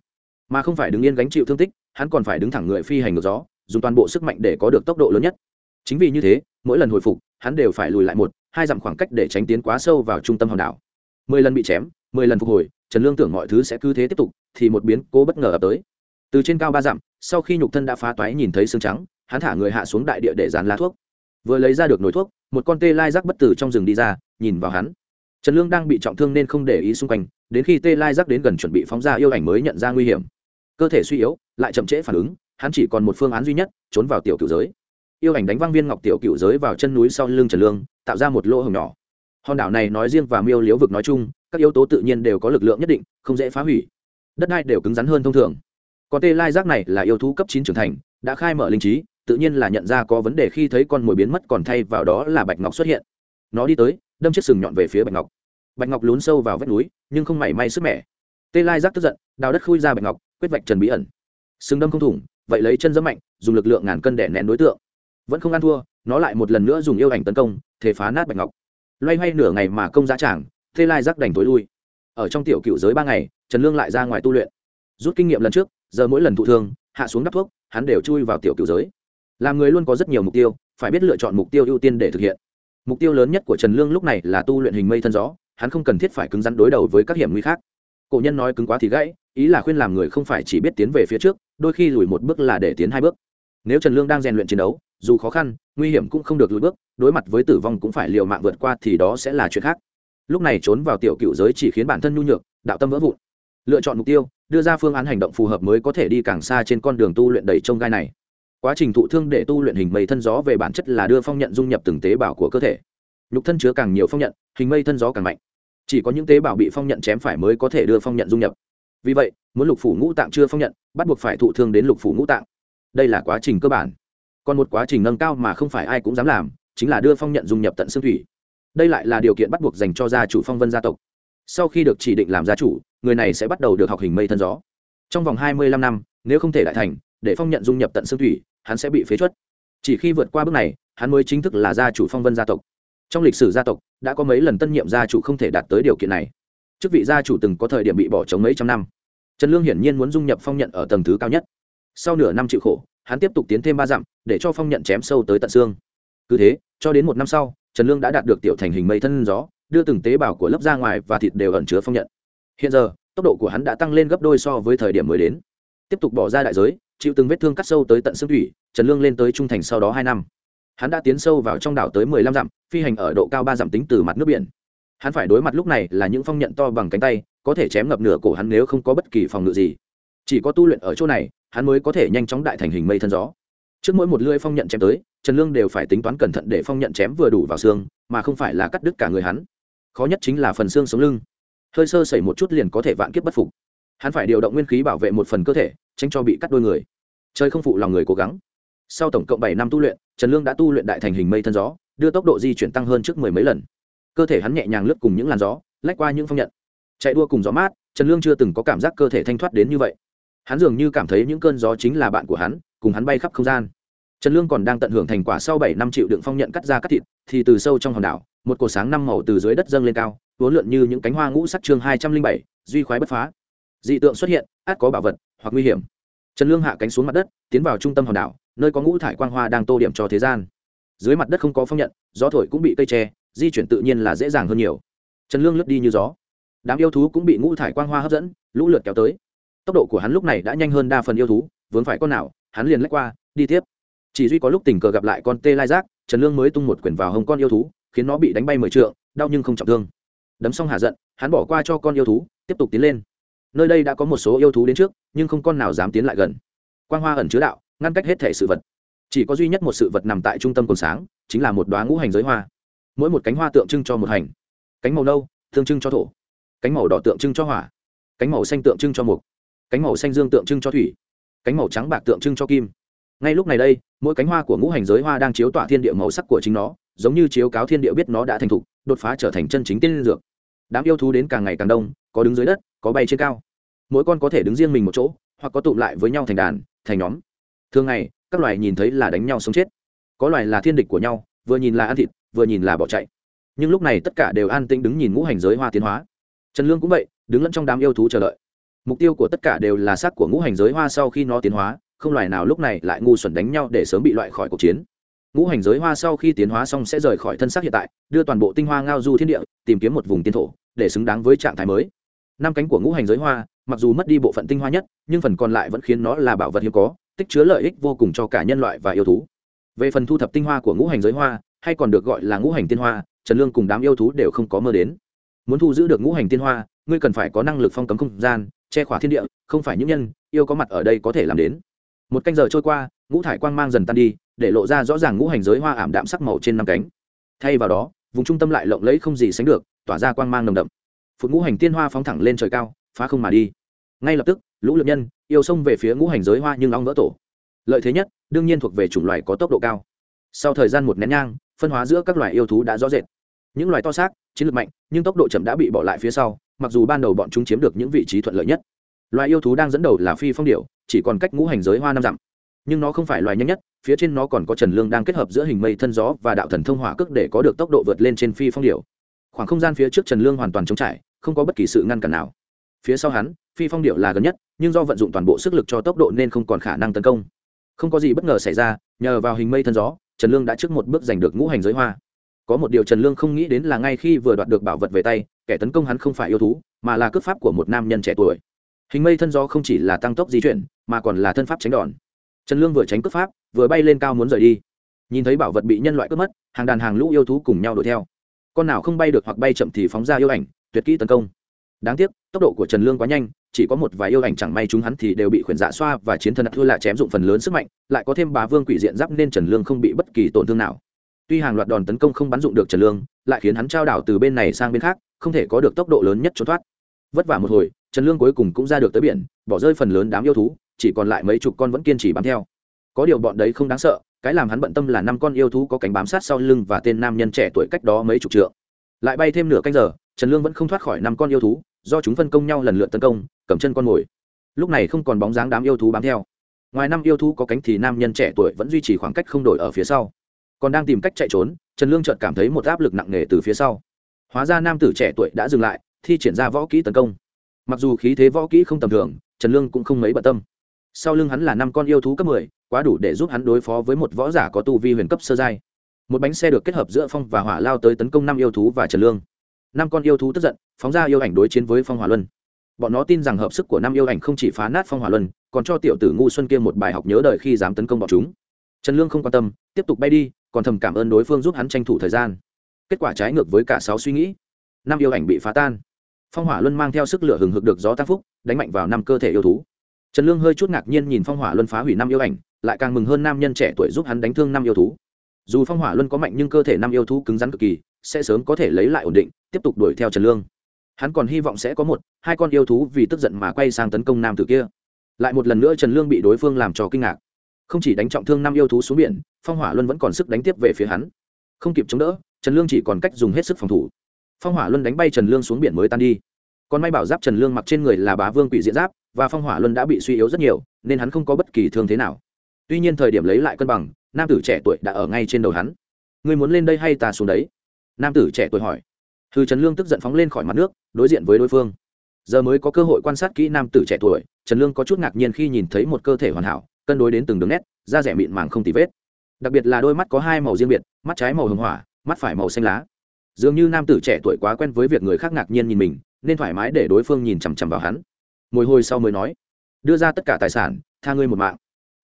Mà không phải đứng yên gánh chịu thương tích, hắn còn phải đứng thẳng người phi hành ngược gió, dùng toàn bộ sức mạnh để có được tốc độ lớn nhất. Chính vì như thế, mỗi lần hồi phục, hắn đều phải lùi lại một, hai dặm khoảng cách để tránh tiến quá sâu vào trung tâm hòn đảo. Mười lần bị chém, mười lần phục hồi, trần lương tưởng mọi thứ sẽ cứ thế tiếp tục, thì một biến cố bất ngờ ập tới. Từ trên cao ba dặm, sau khi nhục thân đã phá toái nhìn thấy xương trắng, hắn thả người hạ xuống đại địa để dán lá thuốc. Vừa lấy ra được nồi thuốc, một con tê lai rác bất tử trong rừng đi ra nhìn vào hắn. Trần lương đang bị trọng thương nên không để ý xung quanh, đến khi tê lai rắc đến gần chuẩn bị phóng ra yêu ảnh mới nhận ra nguy hiểm. Cơ thể suy yếu, lại chậm trễ phản ứng, hắn chỉ còn một phương án duy nhất, trốn vào tiểu cựu giới. Yêu ảnh đánh văng viên ngọc tiểu cựu giới vào chân núi sau lưng trần lương, tạo ra một lỗ hồng nhỏ. Hòn đảo này nói riêng và miêu liếu vực nói chung, các yếu tố tự nhiên đều có lực lượng nhất định, không dễ phá hủy. Đất đai đều cứng rắn hơn thông thường. Còn tê lai giác này là yêu thú cấp chín trưởng thành, đã khai mở linh trí, tự nhiên là nhận ra có vấn đề khi thấy con mồi biến mất còn thay vào đó là bạch ngọc xuất hiện. Nó đi tới đâm chiếc sừng nhọn về phía bạch ngọc. Bạch ngọc lún sâu vào vách núi, nhưng không mảy may sức mẻ. Tê lai giác tức giận, đào đất khui ra bạch ngọc, quyết vạch trần bí ẩn. Sừng đâm không thủng, vậy lấy chân dẫm mạnh, dùng lực lượng ngàn cân đẻ nén đối tượng. Vẫn không ăn thua, nó lại một lần nữa dùng yêu ảnh tấn công, thể phá nát bạch ngọc. Loay hoay nửa ngày mà công giá tràng tê lai giác đành tối lui. Ở trong tiểu cựu giới ba ngày, trần lương lại ra ngoài tu luyện. Rút kinh nghiệm lần trước, giờ mỗi lần thụ thương, hạ xuống đắp thuốc, hắn đều chui vào tiểu cựu giới. Làm người luôn có rất nhiều mục tiêu, phải biết lựa chọn mục tiêu ưu tiên để thực hiện mục tiêu lớn nhất của trần lương lúc này là tu luyện hình mây thân gió, hắn không cần thiết phải cứng rắn đối đầu với các hiểm nguy khác. Cổ nhân nói cứng quá thì gãy, ý là khuyên làm người không phải chỉ biết tiến về phía trước, đôi khi lùi một bước là để tiến hai bước. Nếu trần lương đang rèn luyện chiến đấu, dù khó khăn, nguy hiểm cũng không được lùi bước, đối mặt với tử vong cũng phải liều mạng vượt qua thì đó sẽ là chuyện khác. Lúc này trốn vào tiểu cựu giới chỉ khiến bản thân nhu nhược, đạo tâm vỡ vụn. Lựa chọn mục tiêu, đưa ra phương án hành động phù hợp mới có thể đi càng xa trên con đường tu luyện đầy trông gai này quá trình thụ thương để tu luyện hình mây thân gió về bản chất là đưa phong nhận dung nhập từng tế bào của cơ thể. Nhục thân chứa càng nhiều phong nhận, hình mây thân gió càng mạnh. Chỉ có những tế bào bị phong nhận chém phải mới có thể đưa phong nhận dung nhập. Vì vậy, muốn lục phủ ngũ tạng chưa phong nhận, bắt buộc phải thụ thương đến lục phủ ngũ tạng. Đây là quá trình cơ bản. Còn một quá trình nâng cao mà không phải ai cũng dám làm, chính là đưa phong nhận dung nhập tận xương thủy. Đây lại là điều kiện bắt buộc dành cho gia chủ phong vân gia tộc. Sau khi được chỉ định làm gia chủ, người này sẽ bắt đầu được học hình mây thân gió. Trong vòng hai mươi lăm năm, nếu không thể đại thành, để phong nhận dung nhập tận xương thủy hắn sẽ bị phế chuất. Chỉ khi vượt qua bước này, hắn mới chính thức là gia chủ phong vân gia tộc. Trong lịch sử gia tộc, đã có mấy lần tân nhiệm gia chủ không thể đạt tới điều kiện này. Chức vị gia chủ từng có thời điểm bị bỏ trống mấy trăm năm. Trần lương hiển nhiên muốn dung nhập phong nhận ở tầng thứ cao nhất. Sau nửa năm chịu khổ, hắn tiếp tục tiến thêm ba dặm, để cho phong nhận chém sâu tới tận xương. Cứ thế, cho đến một năm sau, trần lương đã đạt được tiểu thành hình mây thân gió, đưa từng tế bào của lớp ra ngoài và thịt đều ẩn chứa phong nhận. Hiện giờ, tốc độ của hắn đã tăng lên gấp đôi so với thời điểm mới đến. Tiếp tục bỏ ra đại giới chịu từng vết thương cắt sâu tới tận xương thủy, trần lương lên tới trung thành sau đó hai năm. Hắn đã tiến sâu vào trong đảo tới mười lăm dặm, phi hành ở độ cao ba dặm tính từ mặt nước biển. Hắn phải đối mặt lúc này là những phong nhận to bằng cánh tay, có thể chém ngập nửa cổ hắn nếu không có bất kỳ phòng ngự gì. Chỉ có tu luyện ở chỗ này, hắn mới có thể nhanh chóng đại thành hình mây thân gió. Trước mỗi một lưỡi phong nhận chém tới, trần lương đều phải tính toán cẩn thận để phong nhận chém vừa đủ vào xương, mà không phải là cắt đứt cả người hắn. Khó nhất chính là phần xương sống lưng. Hơi sơ sẩy một chút liền có thể vạn kiếp bất phục hắn phải điều động nguyên khí bảo vệ một phần cơ thể, tránh cho bị cắt đôi người. Chơi không phụ lòng người cố gắng. Sau tổng cộng bảy năm tu luyện, trần lương đã tu luyện đại thành hình mây thân gió, đưa tốc độ di chuyển tăng hơn trước mười mấy lần. Cơ thể hắn nhẹ nhàng lướt cùng những làn gió, lách qua những phong nhận. Chạy đua cùng gió mát, trần lương chưa từng có cảm giác cơ thể thanh thoát đến như vậy. Hắn dường như cảm thấy những cơn gió chính là bạn của hắn, cùng hắn bay khắp không gian. Trần lương còn đang tận hưởng thành quả sau bảy năm chịu đựng phong nhận cắt ra cắt thịt, thì từ sâu trong hòn đảo, một cột sáng năm màu từ dưới đất dâng lên cao, uốn lượn như những cánh hoa ngũ sắc chương hai trăm linh bảy, duy khoái bất phá dị tượng xuất hiện, át có bảo vật, hoặc nguy hiểm. Trần lương hạ cánh xuống mặt đất, tiến vào trung tâm hòn đảo, nơi có ngũ thải quang hoa đang tô điểm cho thế gian. Dưới mặt đất không có phong nhận, gió thổi cũng bị cây tre, di chuyển tự nhiên là dễ dàng hơn nhiều. Trần lương lướt đi như gió. Đám yêu thú cũng bị ngũ thải quang hoa hấp dẫn, lũ lượt kéo tới. Tốc độ của hắn lúc này đã nhanh hơn đa phần yêu thú, vướng phải con nào, hắn liền lách qua, đi tiếp. Chỉ duy có lúc tình cờ gặp lại con tê lai giác, trần lương mới tung một quyển vào hồng con yêu thú, khiến nó bị đánh bay mười trượng, đau nhưng không trọng thương. Đấm xong hạ giận, hắn bỏ qua cho con yêu thú, tiếp tục tiến lên nơi đây đã có một số yêu thú đến trước, nhưng không con nào dám tiến lại gần. Quang hoa ẩn chứa đạo, ngăn cách hết thể sự vật. Chỉ có duy nhất một sự vật nằm tại trung tâm cồn sáng, chính là một đoá ngũ hành giới hoa. Mỗi một cánh hoa tượng trưng cho một hành. Cánh màu nâu, tượng trưng cho thổ. Cánh màu đỏ tượng trưng cho hỏa. Cánh màu xanh tượng trưng cho mục cánh màu xanh dương tượng trưng cho thủy. Cánh màu trắng bạc tượng trưng cho kim. Ngay lúc này đây, mỗi cánh hoa của ngũ hành giới hoa đang chiếu tỏa thiên địa màu sắc của chính nó, giống như chiếu cáo thiên địa biết nó đã thành thục, đột phá trở thành chân chính tiên dược. Đám yêu thú đến càng ngày càng đông, có đứng dưới đất có bay trên cao. Mỗi con có thể đứng riêng mình một chỗ, hoặc có tụm lại với nhau thành đàn, thành nhóm. Thường ngày, các loài nhìn thấy là đánh nhau sống chết. Có loài là thiên địch của nhau, vừa nhìn là ăn thịt, vừa nhìn là bỏ chạy. Nhưng lúc này tất cả đều an tĩnh đứng nhìn ngũ hành giới hoa tiến hóa. Trần lương cũng vậy, đứng lẫn trong đám yêu thú chờ đợi. Mục tiêu của tất cả đều là xác của ngũ hành giới hoa sau khi nó tiến hóa, không loài nào lúc này lại ngu xuẩn đánh nhau để sớm bị loại khỏi cuộc chiến. Ngũ hành giới hoa sau khi tiến hóa xong sẽ rời khỏi thân xác hiện tại, đưa toàn bộ tinh hoa ngao du thiên địa, tìm kiếm một vùng tiên thổ, để xứng đáng với trạng thái mới năm cánh của ngũ hành giới hoa, mặc dù mất đi bộ phận tinh hoa nhất, nhưng phần còn lại vẫn khiến nó là bảo vật hiếm có, tích chứa lợi ích vô cùng cho cả nhân loại và yêu thú. Về phần thu thập tinh hoa của ngũ hành giới hoa, hay còn được gọi là ngũ hành tiên hoa, trần lương cùng đám yêu thú đều không có mơ đến. Muốn thu giữ được ngũ hành tiên hoa, ngươi cần phải có năng lực phong cấm không gian, che khỏa thiên địa, không phải những nhân, yêu có mặt ở đây có thể làm đến. Một canh giờ trôi qua, ngũ thải quang mang dần tan đi, để lộ ra rõ ràng ngũ hành giới hoa ảm đạm sắc màu trên năm cánh. Thay vào đó, vùng trung tâm lại lộng lẫy không gì sánh được, tỏa ra quang mang nồng đậm phụt ngũ hành tiên hoa phóng thẳng lên trời cao, phá không mà đi. Ngay lập tức, lũ lượt nhân, yêu xông về phía ngũ hành giới hoa nhưng ong vỡ tổ. Lợi thế nhất, đương nhiên thuộc về chủng loài có tốc độ cao. Sau thời gian một nén nhang, phân hóa giữa các loài yêu thú đã rõ rệt. Những loài to xác, chiến lược mạnh, nhưng tốc độ chậm đã bị bỏ lại phía sau, mặc dù ban đầu bọn chúng chiếm được những vị trí thuận lợi nhất. Loài yêu thú đang dẫn đầu là phi phong điệu chỉ còn cách ngũ hành giới hoa năm dặm. Nhưng nó không phải loài nhanh nhất, phía trên nó còn có trần lương đang kết hợp giữa hình mây thân gió và đạo thần thông hỏa cước để có được tốc độ vượt lên trên phi phong điệu khoảng không gian phía trước trần lương hoàn toàn trống trải không có bất kỳ sự ngăn cản nào. Phía sau hắn, phi phong điệu là gần nhất, nhưng do vận dụng toàn bộ sức lực cho tốc độ nên không còn khả năng tấn công. Không có gì bất ngờ xảy ra, nhờ vào hình mây thân gió, trần lương đã trước một bước giành được ngũ hành giới hoa. Có một điều trần lương không nghĩ đến là ngay khi vừa đoạt được bảo vật về tay, kẻ tấn công hắn không phải yêu thú, mà là cướp pháp của một nam nhân trẻ tuổi. Hình mây thân gió không chỉ là tăng tốc di chuyển, mà còn là thân pháp tránh đòn. Trần lương vừa tránh cướp pháp, vừa bay lên cao muốn rời đi. Nhìn thấy bảo vật bị nhân loại cướp mất, hàng đàn hàng lũ yêu thú cùng nhau đuổi theo. Con nào không bay được hoặc bay chậm thì phóng ra yêu ảnh tuyệt kỹ tấn công. Đáng tiếc, tốc độ của trần lương quá nhanh, chỉ có một vài yêu ảnh chẳng may chúng hắn thì đều bị khuyển dạ xoa và chiến thần thua lại chém dụng phần lớn sức mạnh, lại có thêm bà vương quỷ diện giáp nên trần lương không bị bất kỳ tổn thương nào. Tuy hàng loạt đòn tấn công không bắn dụng được trần lương, lại khiến hắn trao đảo từ bên này sang bên khác, không thể có được tốc độ lớn nhất trốn thoát. Vất vả một hồi, trần lương cuối cùng cũng ra được tới biển, bỏ rơi phần lớn đám yêu thú, chỉ còn lại mấy chục con vẫn kiên trì bám theo. Có điều bọn đấy không đáng sợ, cái làm hắn bận tâm là năm con yêu thú có cánh bám sát sau lưng và tên nam nhân trẻ tuổi cách đó mấy chục trượng. Lại bay thêm nửa canh giờ trần lương vẫn không thoát khỏi năm con yêu thú, do chúng phân công nhau lần lượt tấn công, cầm chân con mồi lúc này không còn bóng dáng đám yêu thú bám theo. Ngoài năm yêu thú có cánh thì nam nhân trẻ tuổi vẫn duy trì khoảng cách không đổi ở phía sau. Còn đang tìm cách chạy trốn, trần lương chợt cảm thấy một áp lực nặng nề từ phía sau. Hóa ra nam tử trẻ tuổi đã dừng lại, thi triển ra võ kỹ tấn công. Mặc dù khí thế võ kỹ không tầm thường, trần lương cũng không mấy bận tâm. Sau lưng hắn là năm con yêu thú cấp mười, quá đủ để giúp hắn đối phó với một võ giả có tu vi huyền cấp sơ giai. Một bánh xe được kết hợp giữa phong và hỏa lao tới tấn công năm yêu thú và trần lương năm con yêu thú tức giận, phóng ra yêu ảnh đối chiến với phong hỏa luân. Bọn nó tin rằng hợp sức của năm yêu ảnh không chỉ phá nát phong hỏa luân, còn cho tiểu tử ngu xuân kia một bài học nhớ đời khi dám tấn công bọn chúng. Trần lương không quan tâm, tiếp tục bay đi, còn thầm cảm ơn đối phương giúp hắn tranh thủ thời gian. Kết quả trái ngược với cả sáu suy nghĩ. Năm yêu ảnh bị phá tan. Phong hỏa luân mang theo sức lửa hừng hực được gió tăng phúc, đánh mạnh vào năm cơ thể yêu thú. Trần lương hơi chút ngạc nhiên nhìn phong hỏa luân phá hủy năm yêu ảnh, lại càng mừng hơn nam nhân trẻ tuổi giúp hắn đánh thương năm yêu thú. Dù phong hỏa luân có mạnh nhưng cơ thể năm yêu thú cứng rắn cực kỳ, sẽ sớm có thể lấy lại ổn định tiếp tục đuổi theo trần lương. Hắn còn hy vọng sẽ có một, hai con yêu thú vì tức giận mà quay sang tấn công nam tử kia. Lại một lần nữa trần lương bị đối phương làm cho kinh ngạc. Không chỉ đánh trọng thương năm yêu thú xuống biển, phong hỏa luân vẫn còn sức đánh tiếp về phía hắn. Không kịp chống đỡ, trần lương chỉ còn cách dùng hết sức phòng thủ. Phong hỏa luân đánh bay trần lương xuống biển mới tan đi. Còn may bảo giáp trần lương mặc trên người là bá vương quỷ diện giáp, và phong hỏa luân đã bị suy yếu rất nhiều, nên hắn không có bất kỳ thương thế nào. Tuy nhiên thời điểm lấy lại cân bằng, nam tử trẻ tuổi đã ở ngay trên đầu hắn. Ngươi muốn lên đây hay ta xuống đấy? Nam tử trẻ tuổi hỏi hư trần lương tức giận phóng lên khỏi mặt nước, đối diện với đối phương. Giờ mới có cơ hội quan sát kỹ nam tử trẻ tuổi, trần lương có chút ngạc nhiên khi nhìn thấy một cơ thể hoàn hảo, cân đối đến từng đường nét, da rẻ mịn màng không tì vết. Đặc biệt là đôi mắt có hai màu riêng biệt, mắt trái màu hồng hỏa, mắt phải màu xanh lá. Dường như nam tử trẻ tuổi quá quen với việc người khác ngạc nhiên nhìn mình, nên thoải mái để đối phương nhìn chằm chằm vào hắn. Mồi hôi sau mới nói, đưa ra tất cả tài sản, tha ngươi một mạng.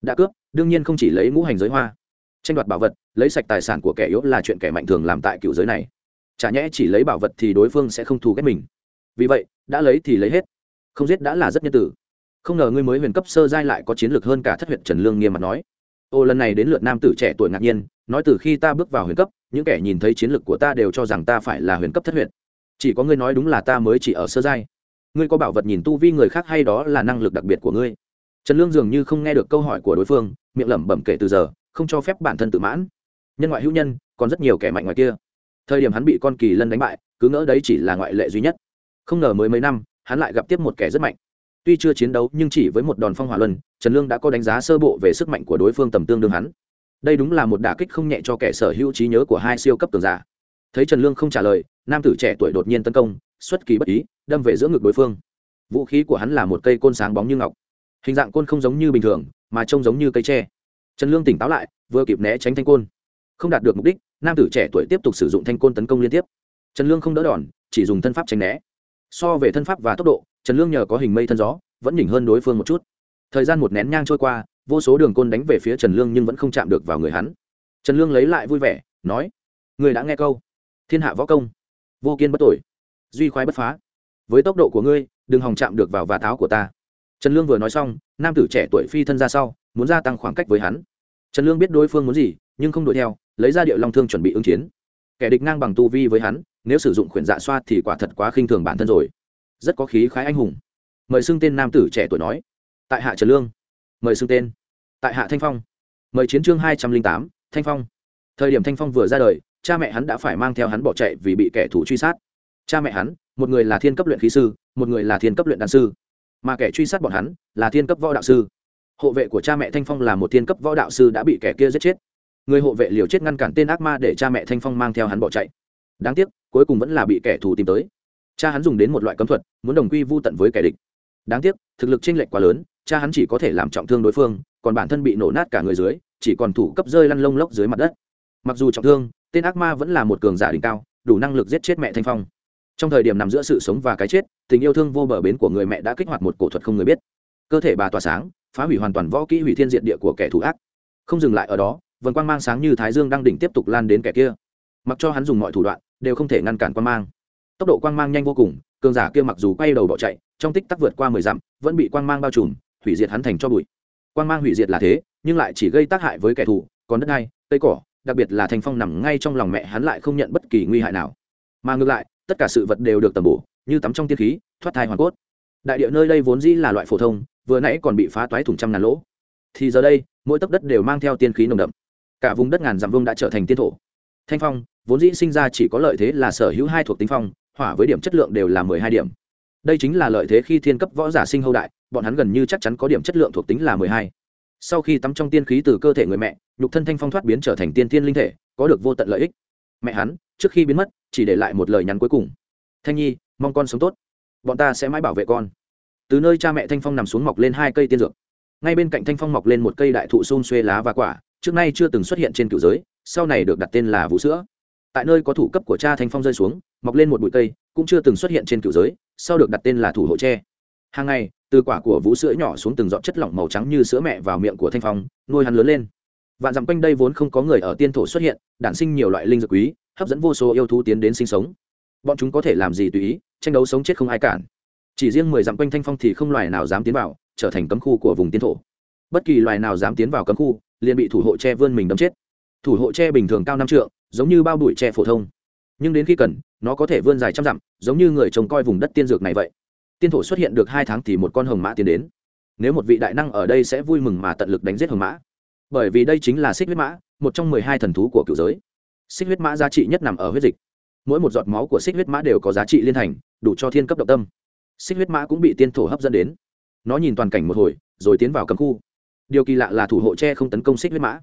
Đã cướp, đương nhiên không chỉ lấy ngũ hành giới hoa, tranh đoạt bảo vật, lấy sạch tài sản của kẻ yếu là chuyện kẻ mạnh thường làm tại cựu giới này chả nhẽ chỉ lấy bảo vật thì đối phương sẽ không thù ghét mình. Vì vậy, đã lấy thì lấy hết. Không giết đã là rất nhân tử. Không ngờ ngươi mới huyền cấp sơ giai lại có chiến lược hơn cả thất huyện trần lương nghiêm mặt nói. Ô, lần này đến lượt nam tử trẻ tuổi ngạc nhiên, nói từ khi ta bước vào huyền cấp, những kẻ nhìn thấy chiến lược của ta đều cho rằng ta phải là huyền cấp thất huyện chỉ có ngươi nói đúng là ta mới chỉ ở sơ giai. Ngươi có bảo vật nhìn tu vi người khác hay đó là năng lực đặc biệt của ngươi. Trần lương dường như không nghe được câu hỏi của đối phương, miệng lẩm bẩm kể từ giờ, không cho phép bản thân tự mãn. Nhân ngoại hữu nhân, còn rất nhiều kẻ mạnh ngoài kia thời điểm hắn bị con kỳ lân đánh bại, cứ ngỡ đấy chỉ là ngoại lệ duy nhất. Không ngờ mới mấy năm, hắn lại gặp tiếp một kẻ rất mạnh. Tuy chưa chiến đấu, nhưng chỉ với một đòn phong hỏa luân, trần lương đã có đánh giá sơ bộ về sức mạnh của đối phương tầm tương đương hắn. Đây đúng là một đả kích không nhẹ cho kẻ sở hữu trí nhớ của hai siêu cấp tường giả. Thấy trần lương không trả lời, nam tử trẻ tuổi đột nhiên tấn công, xuất kỳ bất ý, đâm về giữa ngực đối phương. Vũ khí của hắn là một cây côn sáng bóng như ngọc. Hình dạng côn không giống như bình thường, mà trông giống như cây tre. Trần lương tỉnh táo lại, vừa kịp né tránh thanh côn. Không đạt được mục đích nam tử trẻ tuổi tiếp tục sử dụng thanh côn tấn công liên tiếp. Trần lương không đỡ đòn, chỉ dùng thân pháp tránh né. So về thân pháp và tốc độ, trần lương nhờ có hình mây thân gió, vẫn nhỉnh hơn đối phương một chút. Thời gian một nén nhang trôi qua, vô số đường côn đánh về phía trần lương nhưng vẫn không chạm được vào người hắn. Trần lương lấy lại vui vẻ, nói, người đã nghe câu, thiên hạ võ công, vô kiên bất tội, duy khoái bất phá. Với tốc độ của ngươi, đừng hòng chạm được vào và tháo của ta. Trần lương vừa nói xong, nam tử trẻ tuổi phi thân ra sau, muốn gia tăng khoảng cách với hắn. Trần lương biết đối phương muốn gì, nhưng không đuổi theo lấy ra điệu long thương chuẩn bị ứng chiến. Kẻ địch ngang bằng tu vi với hắn, nếu sử dụng khuyển dạ xoa thì quả thật quá khinh thường bản thân rồi. Rất có khí khái anh hùng. Mời xưng tên nam tử trẻ tuổi nói. Tại hạ trần lương. Mời xưng tên. Tại hạ thanh phong. Mời chiến chương hai trăm linh tám, thanh phong. Thời điểm thanh phong vừa ra đời, cha mẹ hắn đã phải mang theo hắn bỏ chạy vì bị kẻ thù truy sát. Cha mẹ hắn, một người là thiên cấp luyện khí sư, một người là thiên cấp luyện đan sư. Mà kẻ truy sát bọn hắn là thiên cấp võ đạo sư. Hộ vệ của cha mẹ thanh phong là một thiên cấp võ đạo sư đã bị kẻ kia giết chết người hộ vệ liều chết ngăn cản tên ác ma để cha mẹ thanh phong mang theo hắn bỏ chạy đáng tiếc cuối cùng vẫn là bị kẻ thù tìm tới cha hắn dùng đến một loại cấm thuật muốn đồng quy vô tận với kẻ địch đáng tiếc thực lực chênh lệch quá lớn cha hắn chỉ có thể làm trọng thương đối phương còn bản thân bị nổ nát cả người dưới chỉ còn thủ cấp rơi lăn lông lốc dưới mặt đất mặc dù trọng thương tên ác ma vẫn là một cường giả đỉnh cao đủ năng lực giết chết mẹ thanh phong trong thời điểm nằm giữa sự sống và cái chết tình yêu thương vô bờ bến của người mẹ đã kích hoạt một cổ thuật không người biết cơ thể bà tỏa sáng phá hủy hoàn toàn võ kỹ hủy thiên diện địa của kẻ thù ác không dừng lại ở đó vần quang mang sáng như thái dương đang đỉnh tiếp tục lan đến kẻ kia. Mặc cho hắn dùng mọi thủ đoạn, đều không thể ngăn cản quang mang. Tốc độ quang mang nhanh vô cùng, cường giả kia mặc dù quay đầu bỏ chạy, trong tích tắc vượt qua mười dặm, vẫn bị quang mang bao trùm, hủy diệt hắn thành cho bụi. Quang mang hủy diệt là thế, nhưng lại chỉ gây tác hại với kẻ thù, còn đất đai, cây cỏ, đặc biệt là thành phong nằm ngay trong lòng mẹ hắn lại không nhận bất kỳ nguy hại nào. Mà ngược lại, tất cả sự vật đều được tầm bổ, như tắm trong tiên khí, thoát thai hoàn cốt. Đại địa nơi đây vốn dĩ là loại phổ thông, vừa nãy còn bị phá toái thủng trăm ngàn lỗ. Thì giờ đây, mỗi tấc đất đều mang theo tiên khí nồng đậm cả vùng đất ngàn dặm vương đã trở thành tiên thổ. Thanh phong, vốn dĩ sinh ra chỉ có lợi thế là sở hữu hai thuộc tính phong, hỏa với điểm chất lượng đều là mười hai điểm. Đây chính là lợi thế khi thiên cấp võ giả sinh hậu đại, bọn hắn gần như chắc chắn có điểm chất lượng thuộc tính là mười hai. Sau khi tắm trong tiên khí từ cơ thể người mẹ, nhục thân thanh phong thoát biến trở thành tiên tiên linh thể, có được vô tận lợi ích. Mẹ hắn, trước khi biến mất, chỉ để lại một lời nhắn cuối cùng. Thanh nhi, mong con sống tốt. Bọn ta sẽ mãi bảo vệ con. Từ nơi cha mẹ thanh phong nằm xuống mọc lên hai cây tiên dược. Ngay bên cạnh thanh phong mọc lên một cây đại thụ xôn xuê lá và quả trước nay chưa từng xuất hiện trên cựu giới, sau này được đặt tên là vũ sữa. Tại nơi có thủ cấp của cha thanh phong rơi xuống, mọc lên một bụi cây, cũng chưa từng xuất hiện trên cựu giới, sau được đặt tên là thủ hộ tre. Hàng ngày, từ quả của vũ sữa nhỏ xuống từng giọt chất lỏng màu trắng như sữa mẹ vào miệng của thanh phong, nuôi hắn lớn lên. Vạn dặm quanh đây vốn không có người ở tiên thổ xuất hiện, đản sinh nhiều loại linh dược quý, hấp dẫn vô số yêu thú tiến đến sinh sống. Bọn chúng có thể làm gì tùy ý, tranh đấu sống chết không ai cản. Chỉ riêng mười dặm quanh thanh phong thì không loài nào dám tiến vào, trở thành cấm khu của vùng tiên thổ bất kỳ loài nào dám tiến vào cấm khu, liền bị thủ hộ tre vươn mình đâm chết. Thủ hộ tre bình thường cao năm trượng, giống như bao bụi tre phổ thông. Nhưng đến khi cần, nó có thể vươn dài trăm dặm, giống như người trông coi vùng đất tiên dược này vậy. Tiên thổ xuất hiện được hai tháng thì một con hồng mã tiến đến. Nếu một vị đại năng ở đây sẽ vui mừng mà tận lực đánh giết hồng mã. Bởi vì đây chính là xích huyết mã, một trong mười hai thần thú của cựu giới. Xích huyết mã giá trị nhất nằm ở huyết dịch. Mỗi một giọt máu của xích huyết mã đều có giá trị liên thành, đủ cho thiên cấp động tâm. Xích huyết mã cũng bị tiên thổ hấp dẫn đến. Nó nhìn toàn cảnh một hồi, rồi tiến vào cấm khu điều kỳ lạ là thủ hộ tre không tấn công xích huyết mã.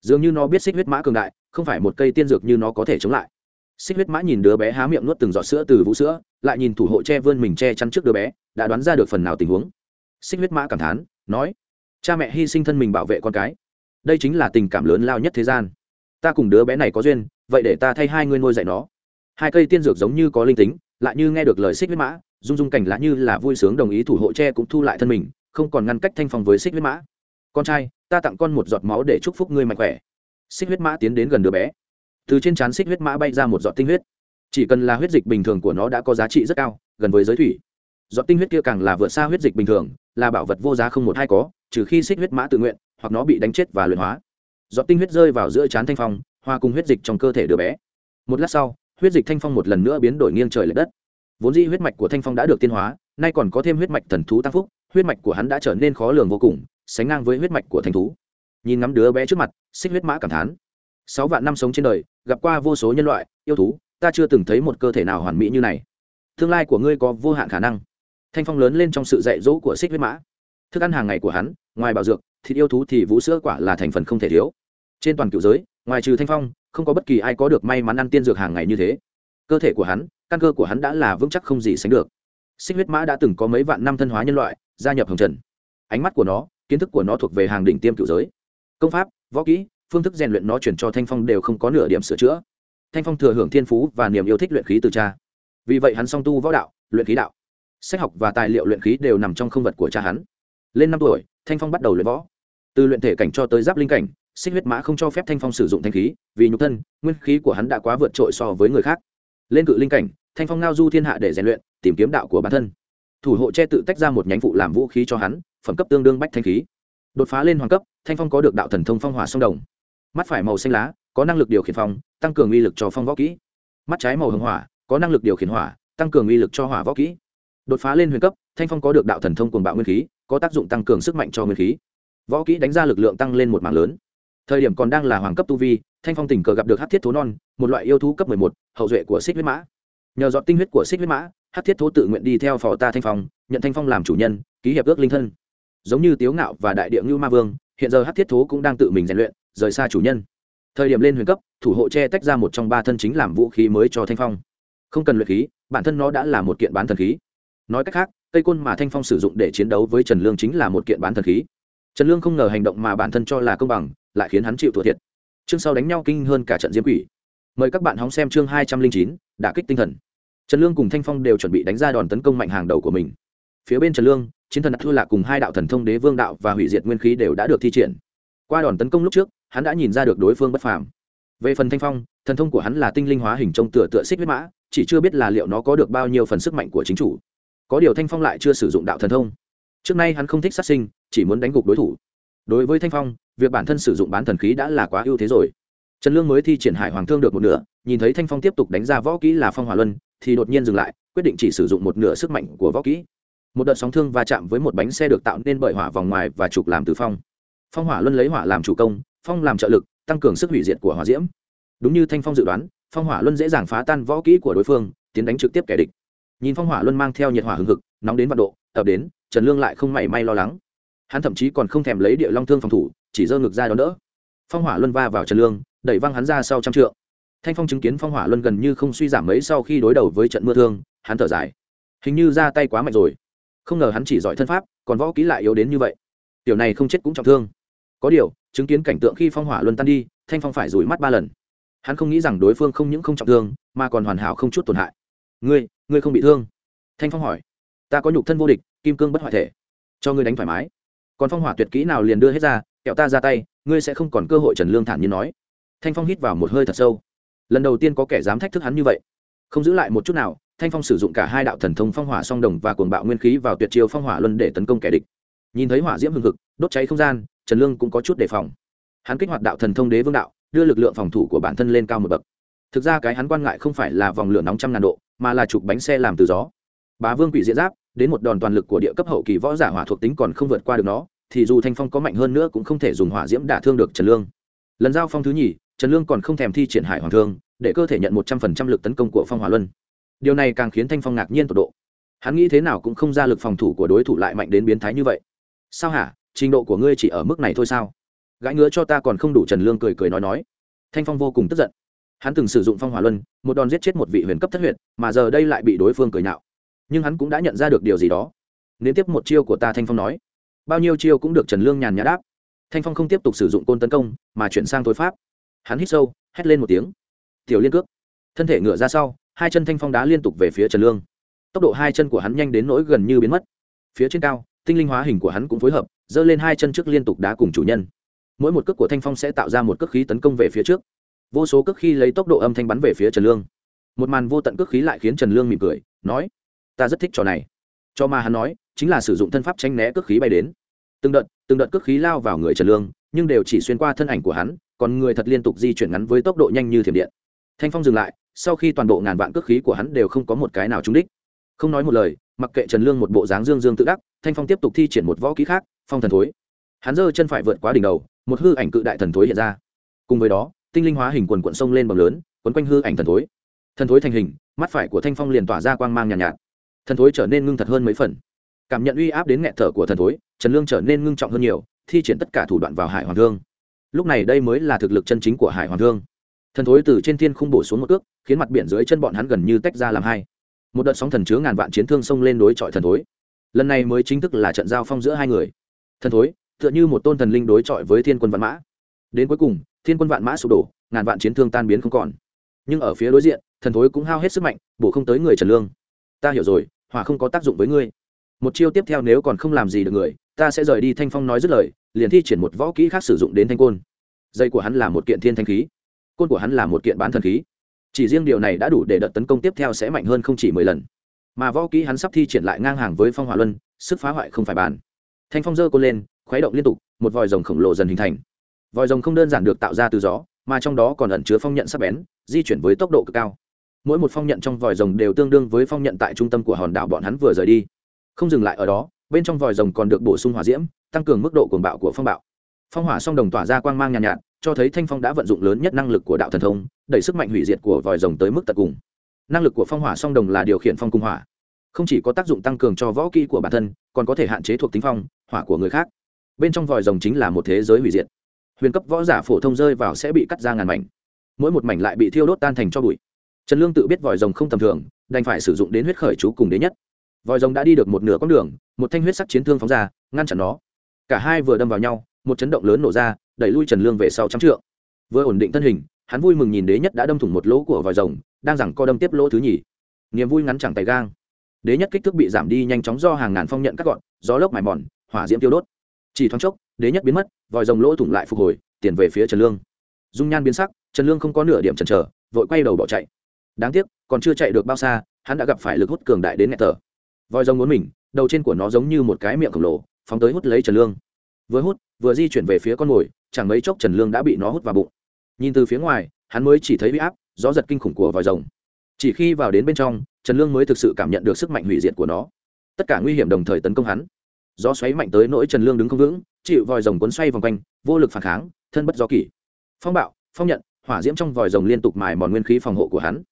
Dường như nó biết xích huyết mã cường đại, không phải một cây tiên dược như nó có thể chống lại. Xích huyết mã nhìn đứa bé há miệng nuốt từng giọt sữa từ vũ sữa, lại nhìn thủ hộ tre vươn mình che chắn trước đứa bé, đã đoán ra được phần nào tình huống. Xích huyết mã cảm thán, nói, cha mẹ hy sinh thân mình bảo vệ con cái. Đây chính là tình cảm lớn lao nhất thế gian. Ta cùng đứa bé này có duyên, vậy để ta thay hai ngươi nuôi dạy nó. Hai cây tiên dược giống như có linh tính, lại như nghe được lời xích huyết mã, rung rung cảnh lá như là vui sướng đồng ý thủ hộ tre cũng thu lại thân mình, không còn ngăn cách thanh phòng với xích huyết mã con trai, ta tặng con một giọt máu để chúc phúc ngươi mạnh khỏe. Xích huyết mã tiến đến gần đứa bé. Từ trên trán xích huyết mã bay ra một giọt tinh huyết. Chỉ cần là huyết dịch bình thường của nó đã có giá trị rất cao, gần với giới thủy. Giọt tinh huyết kia càng là vượt xa huyết dịch bình thường, là bảo vật vô giá không một hai có, trừ khi xích huyết mã tự nguyện, hoặc nó bị đánh chết và luyện hóa. Giọt tinh huyết rơi vào giữa trán thanh phong hoa cùng huyết dịch trong cơ thể đứa bé. Một lát sau, huyết dịch thanh phong một lần nữa biến đổi nghiêng trời l ệ đất. Vốn dĩ huyết mạch của thanh phong đã được tiên hóa, nay còn có thêm huyết mạch thần thú tăng phúc, huyết mạch của hắn đã trở nên khó lường vô cùng sánh ngang với huyết mạch của thanh thú. Nhìn ngắm đứa bé trước mặt, xích huyết mã cảm thán. Sáu vạn năm sống trên đời, gặp qua vô số nhân loại, yêu thú, ta chưa từng thấy một cơ thể nào hoàn mỹ như này. Tương lai của ngươi có vô hạn khả năng. Thanh phong lớn lên trong sự dạy dỗ của xích huyết mã. Thức ăn hàng ngày của hắn, ngoài bảo dược, thịt yêu thú thì vũ sữa quả là thành phần không thể thiếu. Trên toàn cựu giới, ngoài trừ thanh phong, không có bất kỳ ai có được may mắn ăn tiên dược hàng ngày như thế. Cơ thể của hắn, căn cơ của hắn đã là vững chắc không gì sánh được. Xích huyết mã đã từng có mấy vạn năm thân hóa nhân loại, gia nhập hồng trần. Ánh mắt của nó kiến thức của nó thuộc về hàng đỉnh tiêm cựu giới. Công pháp, võ kỹ, phương thức rèn luyện nó chuyển cho thanh phong đều không có nửa điểm sửa chữa. Thanh phong thừa hưởng thiên phú và niềm yêu thích luyện khí từ cha. Vì vậy hắn song tu võ đạo, luyện khí đạo, sách học và tài liệu luyện khí đều nằm trong không vật của cha hắn. Lên năm tuổi, thanh phong bắt đầu luyện võ. Từ luyện thể cảnh cho tới giáp linh cảnh, xích huyết mã không cho phép thanh phong sử dụng thanh khí, vì nhục thân, nguyên khí của hắn đã quá vượt trội so với người khác. Lên cự linh cảnh, thanh phong ngao du thiên hạ để rèn luyện, tìm kiếm đạo của bản thân. Thủ hộ che tự tách ra một nhánh phụ làm vũ khí cho hắn phẩm cấp tương đương bách thanh khí. Đột phá lên hoàng cấp, thanh phong có được đạo thần thông phong hỏa sông đồng. Mắt phải màu xanh lá, có năng lực điều khiển phong, tăng cường uy lực cho phong võ kỹ. Mắt trái màu hồng hỏa, có năng lực điều khiển hỏa, tăng cường uy lực cho hỏa võ kỹ. Đột phá lên huyền cấp, thanh phong có được đạo thần thông cuồng bạo nguyên khí, có tác dụng tăng cường sức mạnh cho nguyên khí. Võ kỹ đánh ra lực lượng tăng lên một mảng lớn. Thời điểm còn đang là hoàng cấp tu vi, thanh phong tình cờ gặp được hát thiết thố non, một loại yêu thú cấp một, hậu duệ của xích huyết mã. Nhờ dọn tinh huyết của xích huyết mã hát thiết thố tự nguyện đi theo phò ta thanh phong, nhận thanh phong làm chủ nhân, ký hiệp ước linh thân giống như tiếu ngạo và đại địa ngưu ma vương, hiện giờ hát thiết thố cũng đang tự mình rèn luyện, rời xa chủ nhân. Thời điểm lên huyền cấp, thủ hộ che tách ra một trong ba thân chính làm vũ khí mới cho thanh phong. Không cần luyện khí, bản thân nó đã là một kiện bán thần khí. Nói cách khác, cây côn mà thanh phong sử dụng để chiến đấu với trần lương chính là một kiện bán thần khí. Trần lương không ngờ hành động mà bản thân cho là công bằng, lại khiến hắn chịu thua thiệt. Chương sau đánh nhau kinh hơn cả trận diễm quỷ. Mời các bạn hóng xem chương hai trăm linh chín, đả kích tinh thần. Trần lương cùng thanh phong đều chuẩn bị đánh ra đòn tấn công mạnh hàng đầu của mình phía bên trần lương, chiến thần thua lạc cùng hai đạo thần thông đế vương đạo và hủy diệt nguyên khí đều đã được thi triển. Qua đòn tấn công lúc trước, hắn đã nhìn ra được đối phương bất phàm. Về phần thanh phong, thần thông của hắn là tinh linh hóa hình trông tựa tựa xích huyết mã, chỉ chưa biết là liệu nó có được bao nhiêu phần sức mạnh của chính chủ. Có điều thanh phong lại chưa sử dụng đạo thần thông. Trước nay hắn không thích sát sinh, chỉ muốn đánh gục đối thủ. Đối với thanh phong, việc bản thân sử dụng bán thần khí đã là quá ưu thế rồi. Trần lương mới thi triển hải hoàng thương được một nửa, nhìn thấy thanh phong tiếp tục đánh ra võ kỹ là phong hòa luân, thì đột nhiên dừng lại, quyết định chỉ sử dụng một nửa sức mạnh của võ kỹ một đợt sóng thương va chạm với một bánh xe được tạo nên bởi hỏa vòng ngoài và trục làm từ phong. Phong hỏa luân lấy hỏa làm chủ công, phong làm trợ lực, tăng cường sức hủy diệt của hỏa diễm. Đúng như thanh phong dự đoán, phong hỏa luân dễ dàng phá tan võ kỹ của đối phương, tiến đánh trực tiếp kẻ địch. Nhìn phong hỏa luân mang theo nhiệt hỏa hừng hực, nóng đến vạn độ, ập đến, trần lương lại không mảy may lo lắng. Hắn thậm chí còn không thèm lấy địa long thương phòng thủ, chỉ giơ ngực ra đón đỡ. Phong hỏa luân va vào trần lương, đẩy văng hắn ra sau trăm trượng. Thanh phong chứng kiến phong hỏa luân gần như không suy giảm mấy sau khi đối đầu với trận mưa thương, hắn thở dài. Hình như ra tay quá mạnh rồi không ngờ hắn chỉ giỏi thân pháp, còn võ kỹ lại yếu đến như vậy. Tiểu này không chết cũng trọng thương. Có điều, chứng kiến cảnh tượng khi phong hỏa luân tan đi, thanh phong phải rủi mắt ba lần. Hắn không nghĩ rằng đối phương không những không trọng thương, mà còn hoàn hảo không chút tổn hại. Ngươi ngươi không bị thương? Thanh phong hỏi. Ta có nhục thân vô địch, kim cương bất hoại thể. Cho ngươi đánh thoải mái. Còn phong hỏa tuyệt kỹ nào liền đưa hết ra, kẹo ta ra tay, ngươi sẽ không còn cơ hội trần lương thản nhiên nói. Thanh phong hít vào một hơi thật sâu. Lần đầu tiên có kẻ dám thách thức hắn như vậy không giữ lại một chút nào, thanh phong sử dụng cả hai đạo thần thông phong hỏa song đồng và cuồng bạo nguyên khí vào tuyệt chiêu phong hỏa luân để tấn công kẻ địch. Nhìn thấy hỏa diễm hừng hực, đốt cháy không gian, trần lương cũng có chút đề phòng. Hắn kích hoạt đạo thần thông đế vương đạo, đưa lực lượng phòng thủ của bản thân lên cao một bậc. Thực ra cái hắn quan ngại không phải là vòng lửa nóng trăm ngàn độ, mà là chụp bánh xe làm từ gió. Bá vương quỷ diễn giáp, đến một đòn toàn lực của địa cấp hậu kỳ võ giả hỏa thuộc tính còn không vượt qua được nó, thì dù thanh phong có mạnh hơn nữa cũng không thể dùng hỏa diễm đả thương được trần lương. Lần giao phong thứ nhì, trần lương còn không thèm thi triển hải hoàng thương để cơ thể nhận một trăm phần trăm lực tấn công của phong hỏa luân. Điều này càng khiến thanh phong ngạc nhiên tột độ. Hắn nghĩ thế nào cũng không ra lực phòng thủ của đối thủ lại mạnh đến biến thái như vậy. Sao hả? Trình độ của ngươi chỉ ở mức này thôi sao? Gãi ngứa cho ta còn không đủ trần lương cười cười nói nói. Thanh phong vô cùng tức giận. Hắn từng sử dụng phong hỏa luân, một đòn giết chết một vị huyền cấp thất huyện mà giờ đây lại bị đối phương cười nhạo. Nhưng hắn cũng đã nhận ra được điều gì đó. Nếu tiếp một chiêu của ta, thanh phong nói. Bao nhiêu chiêu cũng được trần lương nhàn nhã đáp. Thanh phong không tiếp tục sử dụng côn tấn công, mà chuyển sang tối pháp. Hắn hít sâu, hét lên một tiếng tiểu liên cước. Thân thể ngựa ra sau, hai chân thanh phong đá liên tục về phía trần lương. Tốc độ hai chân của hắn nhanh đến nỗi gần như biến mất. Phía trên cao, tinh linh hóa hình của hắn cũng phối hợp, giơ lên hai chân trước liên tục đá cùng chủ nhân. Mỗi một cước của thanh phong sẽ tạo ra một cước khí tấn công về phía trước. Vô số cước khí lấy tốc độ âm thanh bắn về phía trần lương. Một màn vô tận cước khí lại khiến trần lương mỉm cười, nói, ta rất thích trò này. Cho mà hắn nói, chính là sử dụng thân pháp tranh né cước khí bay đến. Từng đợt từng đợt cước khí lao vào người trần lương, nhưng đều chỉ xuyên qua thân ảnh của hắn, còn người thật liên tục di chuyển ngắn với tốc độ nhanh như thiểm điện thanh phong dừng lại sau khi toàn bộ ngàn vạn cước khí của hắn đều không có một cái nào trúng đích. Không nói một lời mặc kệ trần lương một bộ dáng dương dương tự đắc thanh phong tiếp tục thi triển một võ kỹ khác phong thần thối. Hắn giơ chân phải vượt quá đỉnh đầu một hư ảnh cự đại thần thối hiện ra. Cùng với đó tinh linh hóa hình quần quận sông lên bằng lớn quấn quanh hư ảnh thần thối. Thần thối thành hình mắt phải của thanh phong liền tỏa ra quang mang nhàn nhạt, nhạt. Thần thối trở nên ngưng thật hơn mấy phần. Cảm nhận uy áp đến nghẹt thở của thần thối trần lương trở nên ngưng trọng hơn nhiều thi triển tất cả thủ đoạn vào hải hoàng thương. Lúc này đây mới là thực lực chân chính của hải hoàng thương thần thối từ trên thiên khung bổ xuống một cước, khiến mặt biển dưới chân bọn hắn gần như tách ra làm hai. Một đợt sóng thần chứa ngàn vạn chiến thương xông lên đối chọi thần thối. Lần này mới chính thức là trận giao phong giữa hai người. Thần thối, tựa như một tôn thần linh đối chọi với thiên quân vạn mã. Đến cuối cùng, thiên quân vạn mã sụp đổ, ngàn vạn chiến thương tan biến không còn. Nhưng ở phía đối diện, thần thối cũng hao hết sức mạnh, bổ không tới người trần lương. Ta hiểu rồi, hỏa không có tác dụng với ngươi. Một chiêu tiếp theo nếu còn không làm gì được người, ta sẽ rời đi thanh phong nói dứt lời, liền thi triển một võ kỹ khác sử dụng đến thanh côn. Dây của hắn là một kiện thiên thanh khí côn của hắn là một kiện bán thần khí. Chỉ riêng điều này đã đủ để đợt tấn công tiếp theo sẽ mạnh hơn không chỉ mười lần. Mà võ kỹ hắn sắp thi triển lại ngang hàng với phong hỏa luân sức phá hoại không phải bàn. Thanh phong dơ côn lên khuấy động liên tục một vòi rồng khổng lồ dần hình thành. Vòi rồng không đơn giản được tạo ra từ gió mà trong đó còn ẩn chứa phong nhận sắc bén di chuyển với tốc độ cực cao. Mỗi một phong nhận trong vòi rồng đều tương đương với phong nhận tại trung tâm của hòn đảo bọn hắn vừa rời đi. Không dừng lại ở đó bên trong vòi rồng còn được bổ sung hỏa diễm tăng cường mức độ cuồng bạo của phong bạo. Phong hỏa song đồng tỏa ra quang mang nhàn nhạt, nhạt cho thấy thanh phong đã vận dụng lớn nhất năng lực của đạo thần thông, đẩy sức mạnh hủy diệt của vòi rồng tới mức tận cùng. Năng lực của phong hỏa song đồng là điều khiển phong cung hỏa. Không chỉ có tác dụng tăng cường cho võ kỹ của bản thân, còn có thể hạn chế thuộc tính phong, hỏa của người khác. Bên trong vòi rồng chính là một thế giới hủy diệt. Huyền cấp võ giả phổ thông rơi vào sẽ bị cắt ra ngàn mảnh. Mỗi một mảnh lại bị thiêu đốt tan thành cho bụi. Trần lương tự biết vòi rồng không tầm thường, đành phải sử dụng đến huyết khởi chú cùng đế nhất. Vòi rồng đã đi được một nửa con đường, một thanh huyết sắc chiến thương phóng ra, ngăn chặn nó. Cả hai vừa đâm vào nhau, một chấn động lớn nổ ra đẩy lui trần lương về sau trăm trượng. Vừa ổn định thân hình, hắn vui mừng nhìn đế nhất đã đâm thủng một lỗ của vòi rồng, đang rằng co đâm tiếp lỗ thứ nhì. Niềm vui ngắn chẳng tay gang. Đế nhất kích thước bị giảm đi nhanh chóng do hàng ngàn phong nhận cắt gọn, gió lốc mài mòn, hỏa diễm tiêu đốt. Chỉ thoáng chốc, đế nhất biến mất, vòi rồng lỗ thủng lại phục hồi, tiền về phía trần lương. Dung nhan biến sắc, trần lương không có nửa điểm chần chờ, vội quay đầu bỏ chạy. Đáng tiếc, còn chưa chạy được bao xa, hắn đã gặp phải lực hút cường đại đến nghẹt tờ vòi rồng muốn mình, đầu trên của nó giống như một cái miệng khổng lồ, phóng tới hút lấy trần lương vừa hút, vừa di chuyển về phía con mồi, chẳng mấy chốc trần lương đã bị nó hút vào bụng. Nhìn từ phía ngoài, hắn mới chỉ thấy huy áp, gió giật kinh khủng của vòi rồng. Chỉ khi vào đến bên trong, trần lương mới thực sự cảm nhận được sức mạnh hủy diệt của nó. Tất cả nguy hiểm đồng thời tấn công hắn. Gió xoáy mạnh tới nỗi trần lương đứng không vững, chịu vòi rồng cuốn xoay vòng quanh, vô lực phản kháng, thân bất do kỷ. Phong bạo, phong nhận, hỏa diễm trong vòi rồng liên tục mài mòn nguyên khí phòng hộ của hắn.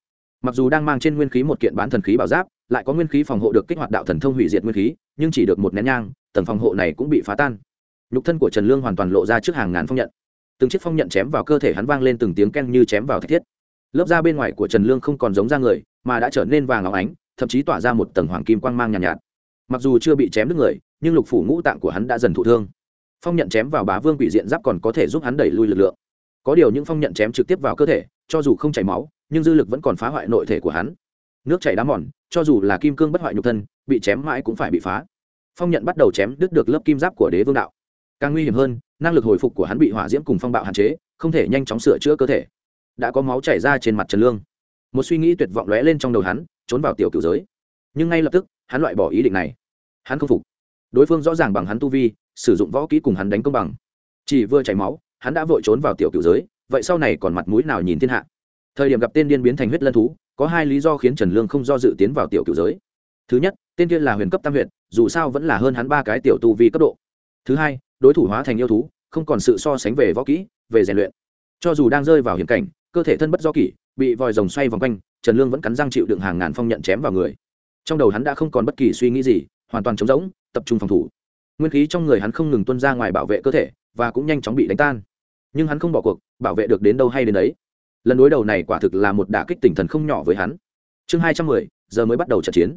Mặc dù đang mang trên nguyên khí một kiện bán thần khí bảo giáp, lại có nguyên khí phòng hộ được kích hoạt đạo thần thông hủy diệt nguyên khí, nhưng chỉ được một nén nhang, tầng phòng hộ này cũng bị phá tan nhục thân của trần lương hoàn toàn lộ ra trước hàng ngàn phong nhận. Từng chiếc phong nhận chém vào cơ thể hắn vang lên từng tiếng ken như chém vào thạch thiết. Lớp da bên ngoài của trần lương không còn giống da người mà đã trở nên vàng óng ánh thậm chí tỏa ra một tầng hoàng kim quang mang nhàn nhạt, nhạt. Mặc dù chưa bị chém đứt người nhưng lục phủ ngũ tạng của hắn đã dần thụ thương. Phong nhận chém vào bá vương quỷ diện giáp còn có thể giúp hắn đẩy lui lực lượng. Có điều những phong nhận chém trực tiếp vào cơ thể cho dù không chảy máu nhưng dư lực vẫn còn phá hoại nội thể của hắn. Nước chảy đá mòn cho dù là kim cương bất hoại nhục thân bị chém mãi cũng phải bị phá. Phong nhận bắt đầu chém đứt được lớp kim giáp của đế vương đạo càng nguy hiểm hơn, năng lực hồi phục của hắn bị hỏa diễm cùng phong bạo hạn chế, không thể nhanh chóng sửa chữa cơ thể. Đã có máu chảy ra trên mặt trần lương. Một suy nghĩ tuyệt vọng lóe lên trong đầu hắn, trốn vào tiểu cựu giới. Nhưng ngay lập tức, hắn loại bỏ ý định này. Hắn không phục. Đối phương rõ ràng bằng hắn tu vi, sử dụng võ kỹ cùng hắn đánh công bằng. Chỉ vừa chảy máu, hắn đã vội trốn vào tiểu cựu giới, vậy sau này còn mặt mũi nào nhìn thiên hạ? Thời điểm gặp tên điên biến thành huyết lân thú, có hai lý do khiến trần lương không do dự tiến vào tiểu cựu giới. Thứ nhất, tên kia là huyền cấp tam huyện dù sao vẫn là hơn hắn ba cái tiểu tu vi cấp độ. Thứ hai đối thủ hóa thành yêu thú, không còn sự so sánh về võ kỹ, về rèn luyện. Cho dù đang rơi vào hiểm cảnh, cơ thể thân bất do kỷ, bị vòi rồng xoay vòng quanh, trần lương vẫn cắn răng chịu đựng hàng ngàn phong nhận chém vào người. Trong đầu hắn đã không còn bất kỳ suy nghĩ gì, hoàn toàn trống rỗng, tập trung phòng thủ. Nguyên khí trong người hắn không ngừng tuân ra ngoài bảo vệ cơ thể, và cũng nhanh chóng bị đánh tan. Nhưng hắn không bỏ cuộc, bảo vệ được đến đâu hay đến đấy. Lần đối đầu này quả thực là một đả kích tinh thần không nhỏ với hắn. Chương hai trăm mười, giờ mới bắt đầu trận chiến.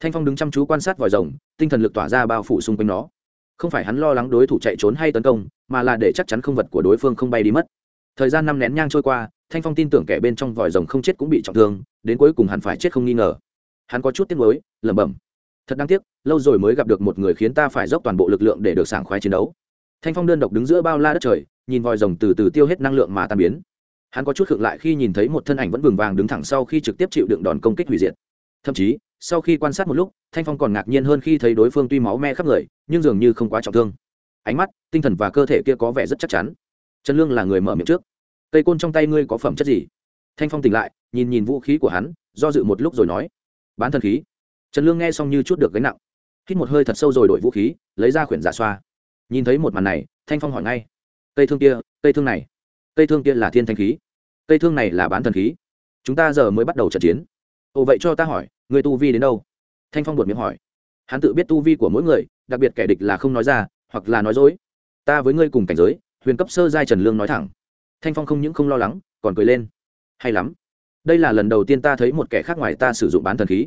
Thanh phong đứng chăm chú quan sát vòi rồng, tinh thần lực tỏa ra bao phủ xung quanh nó không phải hắn lo lắng đối thủ chạy trốn hay tấn công mà là để chắc chắn không vật của đối phương không bay đi mất. Thời gian năm nén nhang trôi qua thanh phong tin tưởng kẻ bên trong vòi rồng không chết cũng bị trọng thương đến cuối cùng hắn phải chết không nghi ngờ. Hắn có chút tiếc nuối, lẩm bẩm. Thật đáng tiếc lâu rồi mới gặp được một người khiến ta phải dốc toàn bộ lực lượng để được sảng khoái chiến đấu. Thanh phong đơn độc đứng giữa bao la đất trời nhìn vòi rồng từ từ tiêu hết năng lượng mà tan biến. Hắn có chút khựng lại khi nhìn thấy một thân ảnh vẫn vừng vàng đứng thẳng sau khi trực tiếp chịu đựng đòn công kích hủy diệt. Thậm chí sau khi quan sát một lúc, thanh phong còn ngạc nhiên hơn khi thấy đối phương tuy máu me khắp người, nhưng dường như không quá trọng thương. Ánh mắt, tinh thần và cơ thể kia có vẻ rất chắc chắn. Trần lương là người mở miệng trước. Cây côn trong tay ngươi có phẩm chất gì? Thanh phong tỉnh lại, nhìn nhìn vũ khí của hắn, do dự một lúc rồi nói. Bán thần khí. Trần lương nghe xong như chút được gánh nặng. Hít một hơi thật sâu rồi đổi vũ khí, lấy ra khuyển giả xoa. Nhìn thấy một màn này, thanh phong hỏi ngay. Cây thương kia, cây thương này. Cây thương kia là thiên thanh khí. Cây thương này là bán thần khí. Chúng ta giờ mới bắt đầu trận chiến. Ồ, vậy cho ta hỏi người tu vi đến đâu? Thanh phong buột miệng hỏi. Hắn tự biết tu vi của mỗi người, đặc biệt kẻ địch là không nói ra, hoặc là nói dối. Ta với ngươi cùng cảnh giới, huyền cấp sơ giai trần lương nói thẳng. Thanh phong không những không lo lắng, còn cười lên. Hay lắm. Đây là lần đầu tiên ta thấy một kẻ khác ngoài ta sử dụng bán thần khí.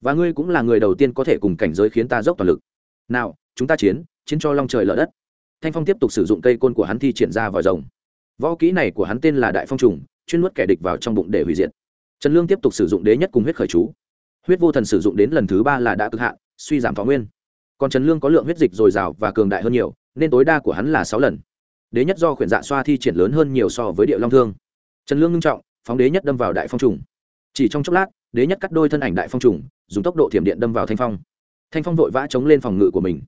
Và ngươi cũng là người đầu tiên có thể cùng cảnh giới khiến ta dốc toàn lực. Nào, chúng ta chiến chiến cho long trời lở đất. Thanh phong tiếp tục sử dụng cây côn của hắn thi triển ra vòi rồng. Võ kỹ này của hắn tên là đại phong trùng, chuyên nuốt kẻ địch vào trong bụng để hủy diệt. Trần lương tiếp tục sử dụng đế nhất cùng huyết khởi chú huyết vô thần sử dụng đến lần thứ ba là đã cực hạn, suy giảm thọ nguyên. Còn trần lương có lượng huyết dịch dồi dào và cường đại hơn nhiều, nên tối đa của hắn là sáu lần. Đế nhất do khuyển dạ xoa thi triển lớn hơn nhiều so với điệu long thương. Trần lương ngưng trọng, phóng đế nhất đâm vào đại phong trùng. Chỉ trong chốc lát, đế nhất cắt đôi thân ảnh đại phong trùng, dùng tốc độ thiểm điện đâm vào thanh phong. Thanh phong vội vã chống lên phòng ngự của mình.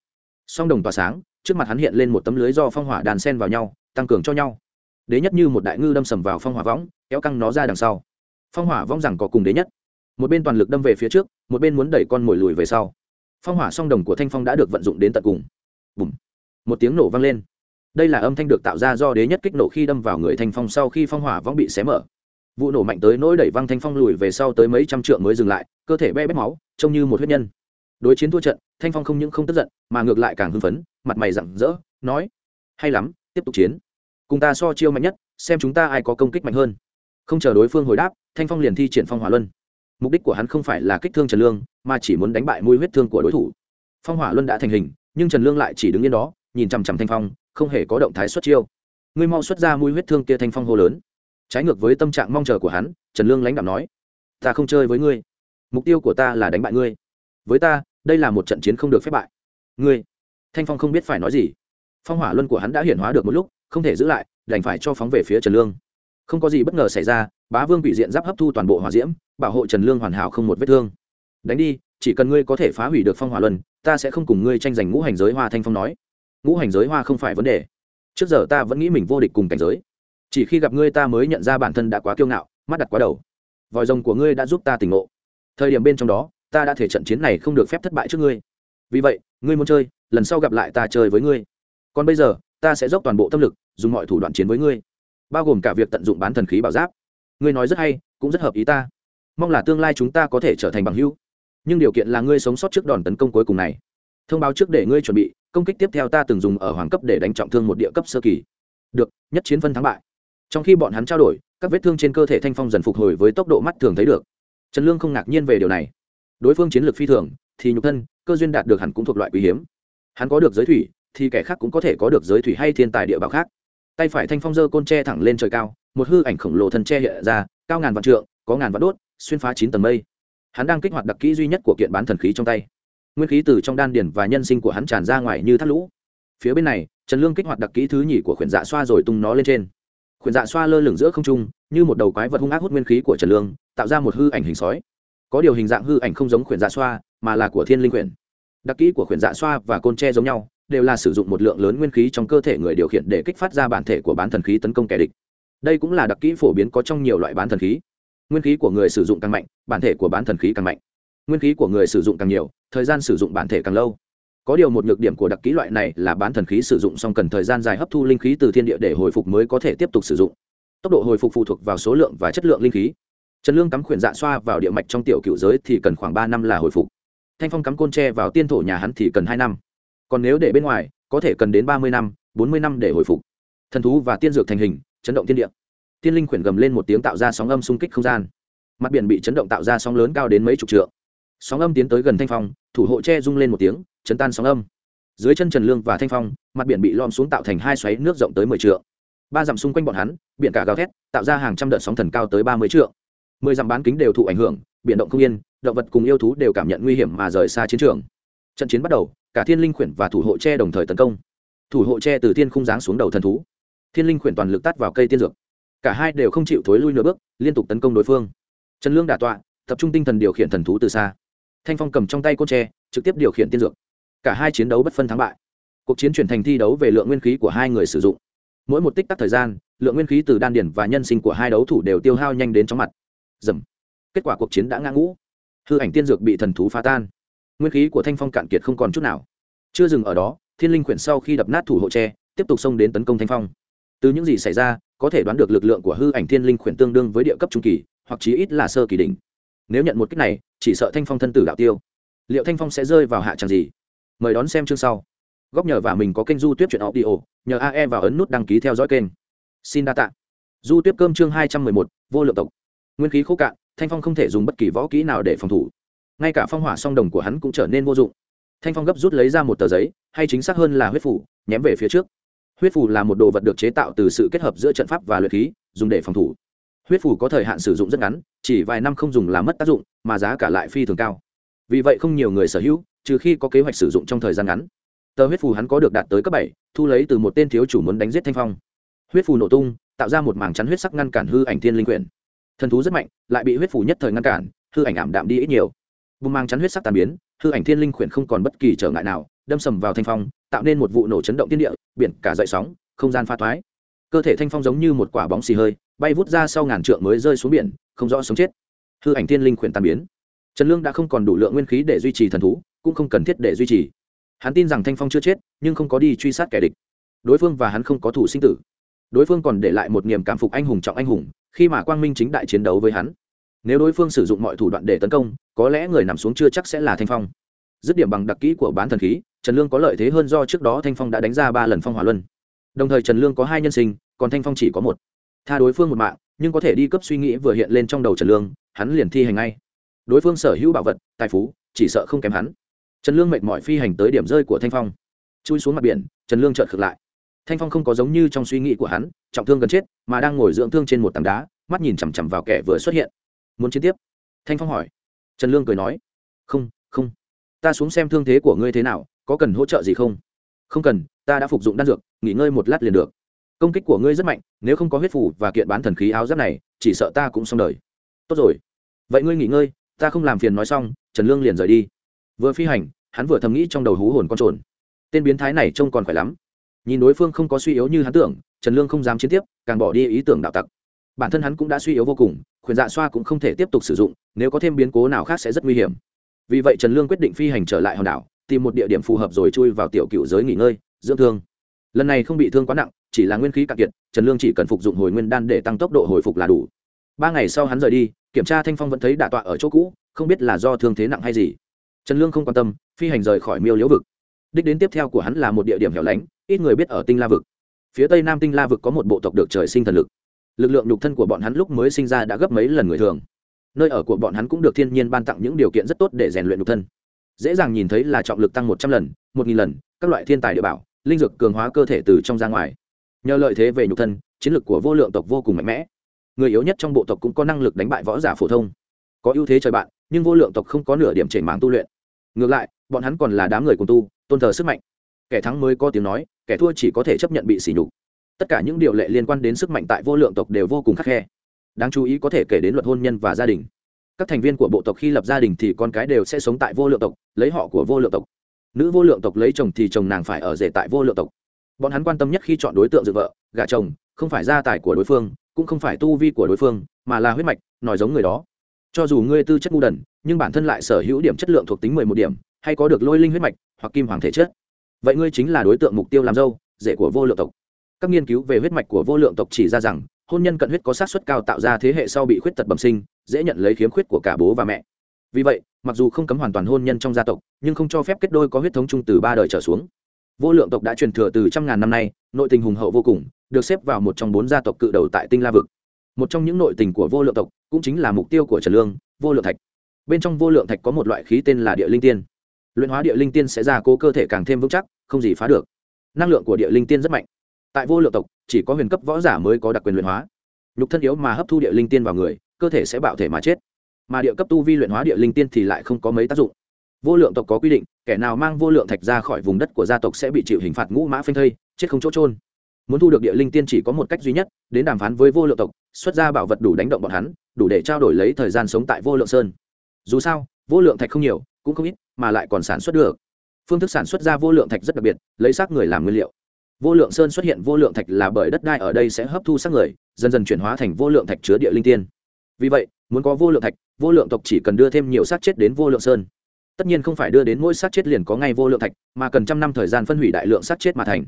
Song đồng tỏa sáng, trước mặt hắn hiện lên một tấm lưới do phong hỏa đàn sen vào nhau, tăng cường cho nhau. Đế nhất như một đại ngư đâm sầm vào phong hỏa võng, kéo căng nó ra đằng sau. Phong hỏa vong rằng có cùng đế nhất một bên toàn lực đâm về phía trước, một bên muốn đẩy con mồi lùi về sau. Phong hỏa song đồng của thanh phong đã được vận dụng đến tận cùng. Bùm. một tiếng nổ vang lên. Đây là âm thanh được tạo ra do đế nhất kích nổ khi đâm vào người thanh phong sau khi phong hỏa vong bị xé mở. Vụ nổ mạnh tới nỗi đẩy văng thanh phong lùi về sau tới mấy trăm trượng mới dừng lại, cơ thể be bét máu, trông như một huyết nhân. Đối chiến thua trận, thanh phong không những không tức giận, mà ngược lại càng hưng phấn, mặt mày rặng rỡ, nói, hay lắm, tiếp tục chiến. Cùng ta so chiêu mạnh nhất, xem chúng ta ai có công kích mạnh hơn. Không chờ đối phương hồi đáp, thanh phong liền thi triển phong hỏa luân mục đích của hắn không phải là kích thương trần lương, mà chỉ muốn đánh bại mũi huyết thương của đối thủ. Phong hỏa luân đã thành hình, nhưng trần lương lại chỉ đứng yên đó, nhìn chằm chằm thanh phong, không hề có động thái xuất chiêu. Ngươi mau xuất ra mũi huyết thương kia, thanh phong hô lớn. Trái ngược với tâm trạng mong chờ của hắn, trần lương lãnh đạo nói, ta không chơi với ngươi. Mục tiêu của ta là đánh bại ngươi. Với ta, đây là một trận chiến không được phép bại. Ngươi. Thanh phong không biết phải nói gì. Phong hỏa luân của hắn đã hiển hóa được một lúc, không thể giữ lại, đành phải cho phóng về phía trần lương không có gì bất ngờ xảy ra, bá vương bị diện giáp hấp thu toàn bộ hỏa diễm, bảo hộ trần lương hoàn hảo không một vết thương. Đánh đi, chỉ cần ngươi có thể phá hủy được phong hỏa luân, ta sẽ không cùng ngươi tranh giành ngũ hành giới hoa thanh phong nói. Ngũ hành giới hoa không phải vấn đề. Trước giờ ta vẫn nghĩ mình vô địch cùng cảnh giới. Chỉ khi gặp ngươi ta mới nhận ra bản thân đã quá kiêu ngạo, mắt đặt quá đầu. Vòi rồng của ngươi đã giúp ta tỉnh ngộ. Thời điểm bên trong đó, ta đã thể trận chiến này không được phép thất bại trước ngươi. Vì vậy, ngươi muốn chơi, lần sau gặp lại ta chơi với ngươi. Còn bây giờ, ta sẽ dốc toàn bộ tâm lực, dùng mọi thủ đoạn chiến với ngươi bao gồm cả việc tận dụng bán thần khí bảo giáp. Ngươi nói rất hay, cũng rất hợp ý ta. Mong là tương lai chúng ta có thể trở thành bằng hữu. Nhưng điều kiện là ngươi sống sót trước đòn tấn công cuối cùng này. Thông báo trước để ngươi chuẩn bị, công kích tiếp theo ta từng dùng ở hoàng cấp để đánh trọng thương một địa cấp sơ kỳ. Được, nhất chiến phân thắng bại. Trong khi bọn hắn trao đổi, các vết thương trên cơ thể thanh phong dần phục hồi với tốc độ mắt thường thấy được. Trần lương không ngạc nhiên về điều này. Đối phương chiến lược phi thường, thì nhục thân, cơ duyên đạt được hẳn cũng thuộc loại quý hiếm. Hắn có được giới thủy, thì kẻ khác cũng có thể có được giới thủy hay thiên tài địa b khác tay phải thanh phong dơ côn tre thẳng lên trời cao, một hư ảnh khổng lồ thân tre hiện ra, cao ngàn vạn trượng, có ngàn vạn đốt, xuyên phá chín tầng mây. Hắn đang kích hoạt đặc kỹ duy nhất của kiện bán thần khí trong tay. Nguyên khí từ trong đan điển và nhân sinh của hắn tràn ra ngoài như thác lũ. Phía bên này, trần lương kích hoạt đặc kỹ thứ nhì của khuyển dạ xoa rồi tung nó lên trên. Khuyển dạ xoa lơ lửng giữa không trung, như một đầu quái vật hung ác hút nguyên khí của trần lương, tạo ra một hư ảnh hình sói. Có điều hình dạng hư ảnh không giống khuyển dạ xoa, mà là của thiên linh khuyển. Đặc kỹ của khuyển dạ xoa và côn tre giống nhau đều là sử dụng một lượng lớn nguyên khí trong cơ thể người điều khiển để kích phát ra bản thể của bán thần khí tấn công kẻ địch. Đây cũng là đặc kỹ phổ biến có trong nhiều loại bán thần khí. Nguyên khí của người sử dụng càng mạnh, bản thể của bán thần khí càng mạnh. Nguyên khí của người sử dụng càng nhiều, thời gian sử dụng bản thể càng lâu. Có điều một nhược điểm của đặc kỹ loại này là bán thần khí sử dụng xong cần thời gian dài hấp thu linh khí từ thiên địa để hồi phục mới có thể tiếp tục sử dụng. Tốc độ hồi phục phụ thuộc vào số lượng và chất lượng linh khí. Trần lương cắm khuyển dạ xoa vào địa mạch trong tiểu cựu giới thì cần khoảng ba năm là hồi phục. Thanh phong cắm côn tre vào tiên thổ nhà hắn thì cần hai năm còn nếu để bên ngoài, có thể cần đến ba mươi năm, bốn mươi năm để hồi phục. Thần thú và tiên dược thành hình, chấn động thiên địa. Tiên linh khuyển gầm lên một tiếng tạo ra sóng âm xung kích không gian. Mặt biển bị chấn động tạo ra sóng lớn cao đến mấy chục trượng. Sóng âm tiến tới gần thanh phong, thủ hộ che rung lên một tiếng, chấn tan sóng âm. Dưới chân trần lương và thanh phong, mặt biển bị lom xuống tạo thành hai xoáy nước rộng tới mười trượng. Ba dặm xung quanh bọn hắn, biển cả gào thét, tạo ra hàng trăm đợt sóng thần cao tới ba mươi trượng. Mười dặm bán kính đều thụ ảnh hưởng, biển động không yên, động vật cùng yêu thú đều cảm nhận nguy hiểm mà rời xa chiến trường. Trận chiến bắt đầu cả thiên linh khuyển và thủ hộ tre đồng thời tấn công. Thủ hộ tre từ thiên khung giáng xuống đầu thần thú. Thiên linh khuyển toàn lực tắt vào cây tiên dược. Cả hai đều không chịu thối lui nửa bước, liên tục tấn công đối phương. Trần lương đả tọa, tập trung tinh thần điều khiển thần thú từ xa. Thanh phong cầm trong tay côn tre, trực tiếp điều khiển tiên dược. Cả hai chiến đấu bất phân thắng bại. Cuộc chiến chuyển thành thi đấu về lượng nguyên khí của hai người sử dụng. Mỗi một tích tắc thời gian, lượng nguyên khí từ đan điển và nhân sinh của hai đấu thủ đều tiêu hao nhanh đến chóng mặt. Dầm. Kết quả cuộc chiến đã ngã ngũ. Hư ảnh tiên dược bị thần thú phá tan nguyên khí của thanh phong cạn kiệt không còn chút nào. Chưa dừng ở đó, thiên linh quyển sau khi đập nát thủ hộ tre, tiếp tục xông đến tấn công thanh phong. Từ những gì xảy ra, có thể đoán được lực lượng của hư ảnh thiên linh quyển tương đương với địa cấp trung kỳ, hoặc chí ít là sơ kỳ đỉnh. Nếu nhận một cách này, chỉ sợ thanh phong thân tử đạo tiêu. Liệu thanh phong sẽ rơi vào hạ tràng gì? Mời đón xem chương sau. Góc nhờ và mình có kênh du Tuyết chuyện audio, nhờ ae vào ấn nút đăng ký theo dõi kênh. Xin đa tạ. Du Tuyết cơm chương hai trăm mười một, vô lượng tộc. Nguyên khí khô cạn, thanh phong không thể dùng bất kỳ võ kỹ nào để phòng thủ ngay cả phong hỏa song đồng của hắn cũng trở nên vô dụng. Thanh phong gấp rút lấy ra một tờ giấy, hay chính xác hơn là huyết phủ nhém về phía trước. Huyết phủ là một đồ vật được chế tạo từ sự kết hợp giữa trận pháp và luyện khí, dùng để phòng thủ. Huyết phủ có thời hạn sử dụng rất ngắn, chỉ vài năm không dùng là mất tác dụng, mà giá cả lại phi thường cao. Vì vậy không nhiều người sở hữu, trừ khi có kế hoạch sử dụng trong thời gian ngắn. Tờ huyết phù hắn có được đạt tới cấp bảy, thu lấy từ một tên thiếu chủ muốn đánh giết thanh phong. Huyết phù nổ tung, tạo ra một mảng chắn huyết sắc ngăn cản hư ảnh thiên linh quyển. Thần thú rất mạnh, lại bị huyết phù nhất thời ngăn cản, hư ảnh ảm đạm đi ít nhiều vùng mang chắn huyết sắc tàn biến, hư ảnh thiên linh quyển không còn bất kỳ trở ngại nào, đâm sầm vào thanh phong, tạo nên một vụ nổ chấn động tiên địa, biển cả dậy sóng, không gian pha thoái. Cơ thể thanh phong giống như một quả bóng xì hơi, bay vút ra sau ngàn trượng mới rơi xuống biển, không rõ sống chết. Hư ảnh thiên linh quyển tàn biến. Trần lương đã không còn đủ lượng nguyên khí để duy trì thần thú, cũng không cần thiết để duy trì. Hắn tin rằng thanh phong chưa chết, nhưng không có đi truy sát kẻ địch. Đối phương và hắn không có thủ sinh tử. Đối phương còn để lại một niềm cảm phục anh hùng trọng anh hùng, khi mà quang minh chính đại chiến đấu với hắn nếu đối phương sử dụng mọi thủ đoạn để tấn công, có lẽ người nằm xuống chưa chắc sẽ là thanh phong. Dứt điểm bằng đặc kỹ của bán thần khí, trần lương có lợi thế hơn do trước đó thanh phong đã đánh ra ba lần phong hỏa luân. Đồng thời trần lương có hai nhân sinh, còn thanh phong chỉ có một. Tha đối phương một mạng, nhưng có thể đi cấp suy nghĩ vừa hiện lên trong đầu trần lương, hắn liền thi hành ngay. Đối phương sở hữu bảo vật, tài phú, chỉ sợ không kém hắn. Trần lương mệt mỏi phi hành tới điểm rơi của thanh phong. Chui xuống mặt biển, trần lương chợt khực lại. Thanh phong không có giống như trong suy nghĩ của hắn, trọng thương gần chết, mà đang ngồi dưỡng thương trên một tảng đá, mắt nhìn chằm chằm vào kẻ vừa xuất hiện muốn chiến tiếp. Thanh phong hỏi. Trần lương cười nói. Không không. Ta xuống xem thương thế của ngươi thế nào, có cần hỗ trợ gì không? Không cần, ta đã phục dụng đan dược, nghỉ ngơi một lát liền được. Công kích của ngươi rất mạnh, nếu không có huyết phủ và kiện bán thần khí áo giáp này, chỉ sợ ta cũng xong đời. Tốt rồi. Vậy ngươi nghỉ ngơi, ta không làm phiền nói xong, trần lương liền rời đi. Vừa phi hành, hắn vừa thầm nghĩ trong đầu hú hồn con trồn. Tên biến thái này trông còn khỏe lắm. Nhìn đối phương không có suy yếu như hắn tưởng, trần lương không dám chiến tiếp, càng bỏ đi ý tưởng đạo tặc. Bản thân hắn cũng đã suy yếu vô cùng khuyển dạ xoa cũng không thể tiếp tục sử dụng, nếu có thêm biến cố nào khác sẽ rất nguy hiểm. Vì vậy trần lương quyết định phi hành trở lại hòn đảo, tìm một địa điểm phù hợp rồi chui vào tiểu cựu giới nghỉ ngơi, dưỡng thương. Lần này không bị thương quá nặng, chỉ là nguyên khí cạn kiệt, trần lương chỉ cần phục dụng hồi nguyên đan để tăng tốc độ hồi phục là đủ. Ba ngày sau hắn rời đi, kiểm tra thanh phong vẫn thấy đạ tọa ở chỗ cũ, không biết là do thương thế nặng hay gì. Trần lương không quan tâm, phi hành rời khỏi miêu liễu vực. Đích đến tiếp theo của hắn là một địa điểm hẻo lánh, ít người biết ở tinh la vực. Phía tây nam tinh la vực có một bộ tộc được trời sinh thần lực lực lượng nhục thân của bọn hắn lúc mới sinh ra đã gấp mấy lần người thường. Nơi ở của bọn hắn cũng được thiên nhiên ban tặng những điều kiện rất tốt để rèn luyện nhục thân. Dễ dàng nhìn thấy là trọng lực tăng một trăm lần, một nghìn lần, các loại thiên tài địa bảo, linh dược cường hóa cơ thể từ trong ra ngoài. Nhờ lợi thế về nhục thân, chiến lực của vô lượng tộc vô cùng mạnh mẽ. Người yếu nhất trong bộ tộc cũng có năng lực đánh bại võ giả phổ thông. Có ưu thế trời bạn, nhưng vô lượng tộc không có nửa điểm chảy máng tu luyện. Ngược lại, bọn hắn còn là đám người cùng tu, tôn thờ sức mạnh. Kẻ thắng mới có tiếng nói, kẻ thua chỉ có thể chấp nhận bị sỉ nhục tất cả những điều lệ liên quan đến sức mạnh tại vô lượng tộc đều vô cùng khắc khe. Đáng chú ý có thể kể đến luật hôn nhân và gia đình. Các thành viên của bộ tộc khi lập gia đình thì con cái đều sẽ sống tại vô lượng tộc, lấy họ của vô lượng tộc. Nữ vô lượng tộc lấy chồng thì chồng nàng phải ở rể tại vô lượng tộc. Bọn hắn quan tâm nhất khi chọn đối tượng dự vợ, gả chồng, không phải gia tài của đối phương, cũng không phải tu vi của đối phương, mà là huyết mạch, nói giống người đó. Cho dù ngươi tư chất ngu đần, nhưng bản thân lại sở hữu điểm chất lượng thuộc tính mười một điểm, hay có được lôi linh huyết mạch hoặc kim hoàng thể chất. Vậy ngươi chính là đối tượng mục tiêu làm dâu, rể của vô lượng tộc các nghiên cứu về huyết mạch của vô lượng tộc chỉ ra rằng, hôn nhân cận huyết có sát xuất cao tạo ra thế hệ sau bị khuyết tật bẩm sinh, dễ nhận lấy khiếm khuyết của cả bố và mẹ. Vì vậy, mặc dù không cấm hoàn toàn hôn nhân trong gia tộc, nhưng không cho phép kết đôi có huyết thống chung từ ba đời trở xuống. Vô lượng tộc đã truyền thừa từ trăm ngàn năm nay, nội tình hùng hậu vô cùng, được xếp vào một trong bốn gia tộc cự đầu tại tinh la vực. Một trong những nội tình của vô lượng tộc cũng chính là mục tiêu của trần lương, vô lượng thạch. Bên trong vô lượng thạch có một loại khí tên là địa linh tiên. Luyện hóa địa linh tiên sẽ ra cố cơ thể càng thêm vững chắc, không gì phá được. Năng lượng của địa linh tiên rất mạnh tại vô lượng tộc, chỉ có huyền cấp võ giả mới có đặc quyền luyện hóa. Nhục thân yếu mà hấp thu địa linh tiên vào người, cơ thể sẽ bạo thể mà chết. Mà địa cấp tu vi luyện hóa địa linh tiên thì lại không có mấy tác dụng. Vô lượng tộc có quy định, kẻ nào mang vô lượng thạch ra khỏi vùng đất của gia tộc sẽ bị chịu hình phạt ngũ mã phanh thây, chết không chỗ trôn muốn thu được địa linh tiên chỉ có một cách duy nhất, đến đàm phán với vô lượng tộc, xuất ra bảo vật đủ đánh động bọn hắn, đủ để trao đổi lấy thời gian sống tại vô lượng sơn. Dù sao, vô lượng thạch không nhiều, cũng không ít, mà lại còn sản xuất được. Phương thức sản xuất ra vô lượng thạch rất đặc biệt, lấy xác người làm nguyên liệu vô lượng sơn xuất hiện, vô lượng thạch là bởi đất đai ở đây sẽ hấp thu xác người, dần dần chuyển hóa thành vô lượng thạch chứa địa linh tiên. Vì vậy, muốn có vô lượng thạch, vô lượng tộc chỉ cần đưa thêm nhiều xác chết đến vô lượng sơn. Tất nhiên không phải đưa đến mỗi xác chết liền có ngay vô lượng thạch, mà cần trăm năm thời gian phân hủy đại lượng xác chết mà thành.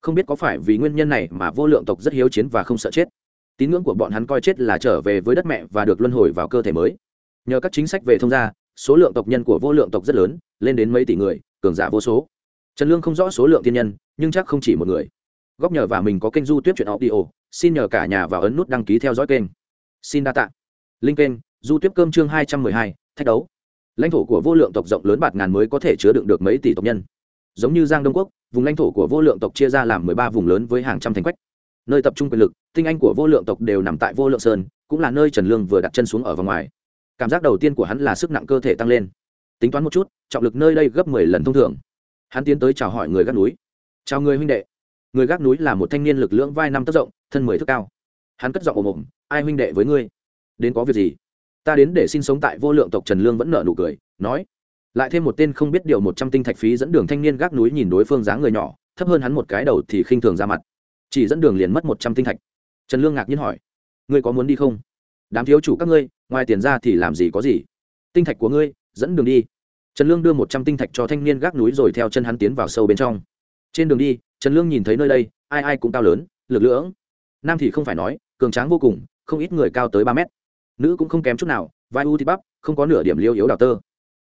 Không biết có phải vì nguyên nhân này mà vô lượng tộc rất hiếu chiến và không sợ chết. Tín ngưỡng của bọn hắn coi chết là trở về với đất mẹ và được luân hồi vào cơ thể mới. Nhờ các chính sách về thông gia, số lượng tộc nhân của vô lượng tộc rất lớn, lên đến mấy tỷ người, cường giả vô số trần lương không rõ số lượng tiên nhân, nhưng chắc không chỉ một người. Góp nhờ và mình có kênh du tuyết chuyện audio, xin nhờ cả nhà vào ấn nút đăng ký theo dõi kênh. Xin đa t ạ linh kênh, du tuyết cơm chương hai trăm mười hai, thách đấu. Lãnh thổ của vô lượng tộc rộng lớn bạt ngàn mới có thể chứa đựng được mấy tỷ tộc nhân. Giống như giang đông quốc, vùng lãnh thổ của vô lượng tộc chia ra làm mười ba vùng lớn với hàng trăm thành quách. Nơi tập trung quyền lực, tinh anh của vô lượng tộc đều nằm tại vô lượng sơn, cũng là nơi trần lương vừa đặt chân xuống ở vòng ngoài. Cảm giác đầu tiên của hắn là sức nặng cơ thể tăng lên. Tính toán một chút, trọng lực nơi đây gấp mười lần thông thường hắn tiến tới chào hỏi người gác núi. Chào người huynh đệ. Người gác núi là một thanh niên lực lưỡng vai năm tấc rộng, thân mười thước cao. Hắn cất giọng ồm ồm, ai huynh đệ với ngươi? Đến có việc gì? Ta đến để sinh sống tại vô lượng tộc trần lương vẫn nợ nụ cười, nói. Lại thêm một tên không biết điều một trăm tinh thạch phí dẫn đường thanh niên gác núi nhìn đối phương dáng người nhỏ, thấp hơn hắn một cái đầu thì khinh thường ra mặt. Chỉ dẫn đường liền mất một trăm tinh thạch. Trần lương ngạc nhiên hỏi, ngươi có muốn đi không? Đám thiếu chủ các ngươi, ngoài tiền ra thì làm gì có gì? Tinh thạch của ngươi, dẫn đường đi trần lương đưa một trăm tinh thạch cho thanh niên gác núi rồi theo chân hắn tiến vào sâu bên trong. Trên đường đi, trần lương nhìn thấy nơi đây, ai ai cũng cao lớn, lực lưỡng. Nam thì không phải nói, cường tráng vô cùng, không ít người cao tới ba mét. Nữ cũng không kém chút nào, vai u thì bắp, không có nửa điểm liêu yếu đào tơ.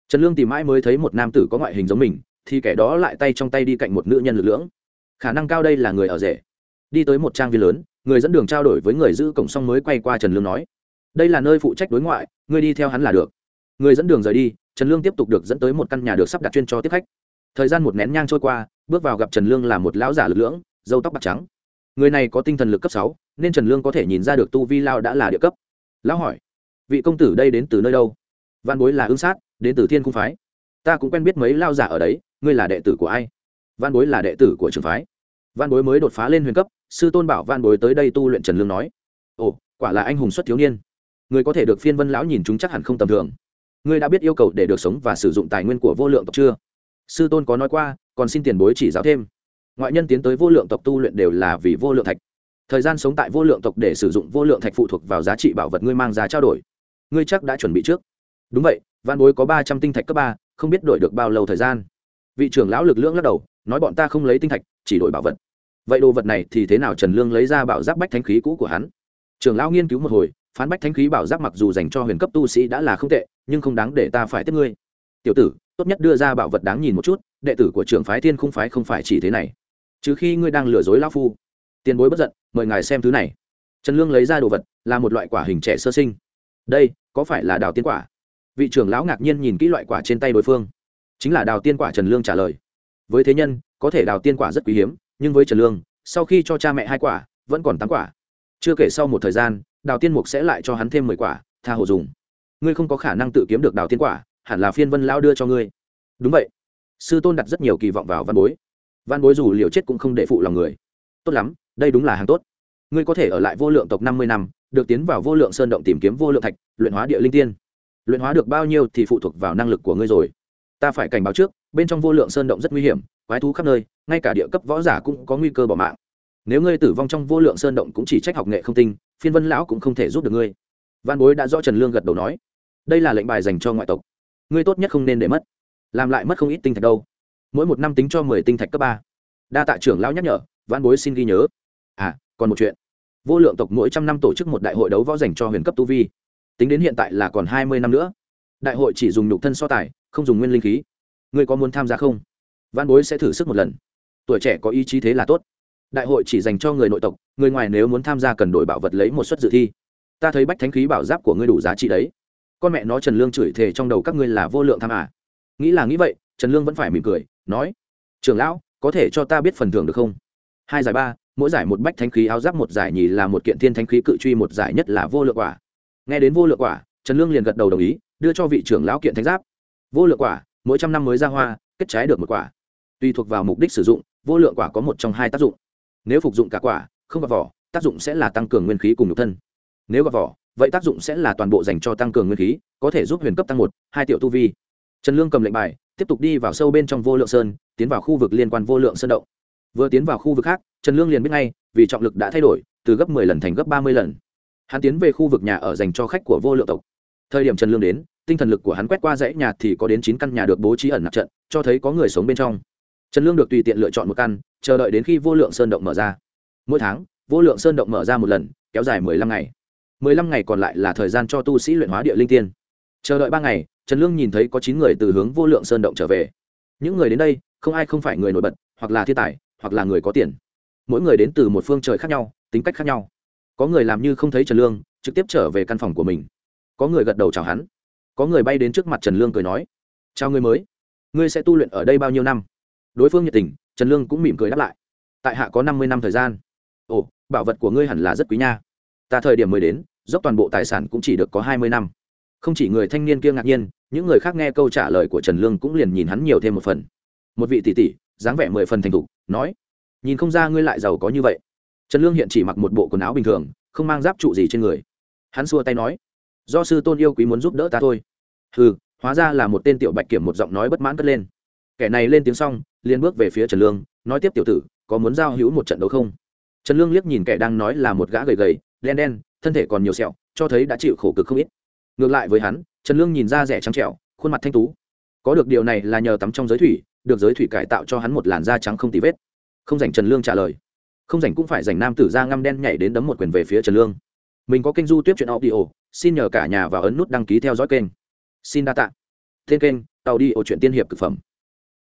Trần lương tìm mãi mới thấy một nam tử có ngoại hình giống mình, thì kẻ đó lại tay trong tay đi cạnh một nữ nhân lực lưỡng. Khả năng cao đây là người ở rể. Đi tới một trang viên lớn, người dẫn đường trao đổi với người giữ cổng xong mới quay qua trần lương nói, đây là nơi phụ trách đối ngoại, ngươi đi theo hắn là được người dẫn đường rời đi, trần lương tiếp tục được dẫn tới một căn nhà được sắp đặt chuyên cho tiếp khách. Thời gian một nén nhang trôi qua, bước vào gặp trần lương là một lão giả lực lưỡng dâu tóc bạc trắng. Người này có tinh thần lực cấp sáu, nên trần lương có thể nhìn ra được tu vi lao đã là địa cấp. Lão hỏi, vị công tử đây đến từ nơi đâu? Văn bối là ương sát, đến từ thiên cung phái. Ta cũng quen biết mấy lao giả ở đấy, ngươi là đệ tử của ai? Văn bối là đệ tử của trường phái. Văn bối mới đột phá lên huyền cấp, sư tôn bảo văn bối tới đây tu luyện trần lương nói, ồ, quả là anh hùng xuất thiếu niên. Người có thể được phiên vân lão nhìn chúng chắc hẳn không tầm thường ngươi đã biết yêu cầu để được sống và sử dụng tài nguyên của vô lượng tộc chưa? Sư tôn có nói qua, còn xin tiền bối chỉ giáo thêm. Ngoại nhân tiến tới vô lượng tộc tu luyện đều là vì vô lượng thạch. Thời gian sống tại vô lượng tộc để sử dụng vô lượng thạch phụ thuộc vào giá trị bảo vật ngươi mang ra trao đổi. Ngươi chắc đã chuẩn bị trước. Đúng vậy, văn bối có ba trăm tinh thạch cấp ba, không biết đổi được bao lâu thời gian. Vị trưởng lão lực lưỡng lắc đầu, nói bọn ta không lấy tinh thạch, chỉ đổi bảo vật. Vậy đồ vật này thì thế nào trần lương lấy ra bảo giáp bách thánh khí cũ của hắn? Trưởng lão nghiên cứu một hồi, phán bách thánh khí bảo giáp mặc dù dành cho huyền cấp tu sĩ đã là không tệ nhưng không đáng để ta phải tiếp ngươi. Tiểu tử, tốt nhất đưa ra bảo vật đáng nhìn một chút, đệ tử của trưởng phái thiên không phái không phải chỉ thế này. Chứ khi ngươi đang lừa dối lão phu. Tiền bối bất giận, mời ngài xem thứ này. Trần lương lấy ra đồ vật, là một loại quả hình trẻ sơ sinh. Đây, có phải là đào tiên quả? Vị trưởng lão ngạc nhiên nhìn kỹ loại quả trên tay đối phương. Chính là đào tiên quả trần lương trả lời. Với thế nhân, có thể đào tiên quả rất quý hiếm, nhưng với trần lương, sau khi cho cha mẹ hai quả, vẫn còn tám quả. Chưa kể sau một thời gian, đào tiên mục sẽ lại cho hắn thêm mười quả, tha hồ dùng ngươi không có khả năng tự kiếm được đào tiên quả, hẳn là phiên vân lao đưa cho ngươi. Đúng vậy. Sư tôn đặt rất nhiều kỳ vọng vào văn bối. Văn bối dù liều chết cũng không để phụ lòng người. Tốt lắm, đây đúng là hàng tốt. Ngươi có thể ở lại vô lượng tộc năm mươi năm, được tiến vào vô lượng sơn động tìm kiếm vô lượng thạch, luyện hóa địa linh tiên. Luyện hóa được bao nhiêu thì phụ thuộc vào năng lực của ngươi rồi. Ta phải cảnh báo trước, bên trong vô lượng sơn động rất nguy hiểm, quái thú khắp nơi, ngay cả địa cấp võ giả cũng có nguy cơ bỏ mạng. Nếu ngươi tử vong trong vô lượng sơn động cũng chỉ trách học nghệ không tinh, phiên vân lão cũng không thể giúp được ngươi. Văn bối đã rõ trần lương gật đầu nói đây là lệnh bài dành cho ngoại tộc. Ngươi tốt nhất không nên để mất. Làm lại mất không ít tinh thạch đâu. Mỗi một năm tính cho mười tinh thạch cấp ba. Đa tạ trưởng lão nhắc nhở văn bối xin ghi nhớ. À còn một chuyện. Vô lượng tộc mỗi trăm năm tổ chức một đại hội đấu võ dành cho huyền cấp tu vi. Tính đến hiện tại là còn hai mươi năm nữa. Đại hội chỉ dùng nhục thân so tài, không dùng nguyên linh khí. Ngươi có muốn tham gia không? Văn bối sẽ thử sức một lần. Tuổi trẻ có ý chí thế là tốt. Đại hội chỉ dành cho người nội tộc, người ngoài nếu muốn tham gia cần đổi bảo vật lấy một suất dự thi. Ta thấy bách thánh khí bảo giáp của ngươi đủ giá trị đấy con mẹ nó trần lương chửi thề trong đầu các ngươi là vô lượng tham à. Nghĩ là nghĩ vậy, trần lương vẫn phải mỉm cười, nói, trưởng lão, có thể cho ta biết phần thưởng được không? Hai giải ba, mỗi giải một bách thánh khí, áo giáp một giải nhì là một kiện thiên thánh khí, cự truy một giải nhất là vô lượng quả. Nghe đến vô lượng quả, trần lương liền gật đầu đồng ý, đưa cho vị trưởng lão kiện thánh giáp. Vô lượng quả, mỗi trăm năm mới ra hoa, kết trái được một quả. Tùy thuộc vào mục đích sử dụng, vô lượng quả có một trong hai tác dụng. Nếu phục dụng cả quả, không gặp vỏ, tác dụng sẽ là tăng cường nguyên khí cùng nhục thân. Nếu gặp vỏ vậy tác dụng sẽ là toàn bộ dành cho tăng cường nguyên khí, có thể giúp huyền cấp tăng một, hai triệu tu vi. Trần lương cầm lệnh bài, tiếp tục đi vào sâu bên trong vô lượng sơn, tiến vào khu vực liên quan vô lượng sơn động. Vừa tiến vào khu vực khác, trần lương liền biết ngay, vì trọng lực đã thay đổi, từ gấp mười lần thành gấp ba mươi lần. Hắn tiến về khu vực nhà ở dành cho khách của vô lượng tộc. Thời điểm trần lương đến, tinh thần lực của hắn quét qua dãy nhà thì có đến chín căn nhà được bố trí ẩn nạp trận, cho thấy có người sống bên trong. Trần lương được tùy tiện lựa chọn một căn, chờ đợi đến khi vô lượng sơn động mở ra. Mỗi tháng, vô lượng sơn động mở ra một lần, kéo dài mười lăm ngày mười lăm ngày còn lại là thời gian cho tu sĩ luyện hóa địa linh tiên. Chờ đợi ba ngày, trần lương nhìn thấy có chín người từ hướng vô lượng sơn động trở về. Những người đến đây, không ai không phải người nổi bật, hoặc là thiên tài, hoặc là người có tiền. Mỗi người đến từ một phương trời khác nhau, tính cách khác nhau. Có người làm như không thấy trần lương, trực tiếp trở về căn phòng của mình. Có người gật đầu chào hắn. Có người bay đến trước mặt trần lương cười nói, chào người mới. Ngươi sẽ tu luyện ở đây bao nhiêu năm? Đối phương nhiệt tình, trần lương cũng mỉm cười đáp lại, tại hạ có năm mươi năm thời gian. Ồ, bảo vật của ngươi hẳn là rất quý nha. Ta thời điểm mới đến dốc toàn bộ tài sản cũng chỉ được có hai mươi năm. Không chỉ người thanh niên kia ngạc nhiên, những người khác nghe câu trả lời của trần lương cũng liền nhìn hắn nhiều thêm một phần. Một vị tỷ tỷ, dáng vẻ mười phần thành thục, nói, nhìn không ra ngươi lại giàu có như vậy. Trần lương hiện chỉ mặc một bộ quần áo bình thường, không mang giáp trụ gì trên người. Hắn xua tay nói, do sư tôn yêu quý muốn giúp đỡ ta thôi. Hừ, hóa ra là một tên tiểu bạch kiểm một giọng nói bất mãn cất lên. Kẻ này lên tiếng xong, liền bước về phía trần lương, nói tiếp, tiểu tử, có muốn giao hữu một trận đấu không? Trần lương liếc nhìn kẻ đang nói là một gã gầy gầy, đen đen thân thể còn nhiều sẹo, cho thấy đã chịu khổ cực không ít. Ngược lại với hắn, trần lương nhìn ra rẻ trắng trẻo, khuôn mặt thanh tú. Có được điều này là nhờ tắm trong giới thủy, được giới thủy cải tạo cho hắn một làn da trắng không tì vết. Không dành trần lương trả lời. Không dành cũng phải dành nam tử da ngăm đen nhảy đến đấm một quyền về phía trần lương. Mình có kênh du tiếp chuyện audio, xin nhờ cả nhà vào ấn nút đăng ký theo dõi kênh. Xin đa tạ. Tên kênh tàu đi ổ chuyện tiên hiệp thực phẩm.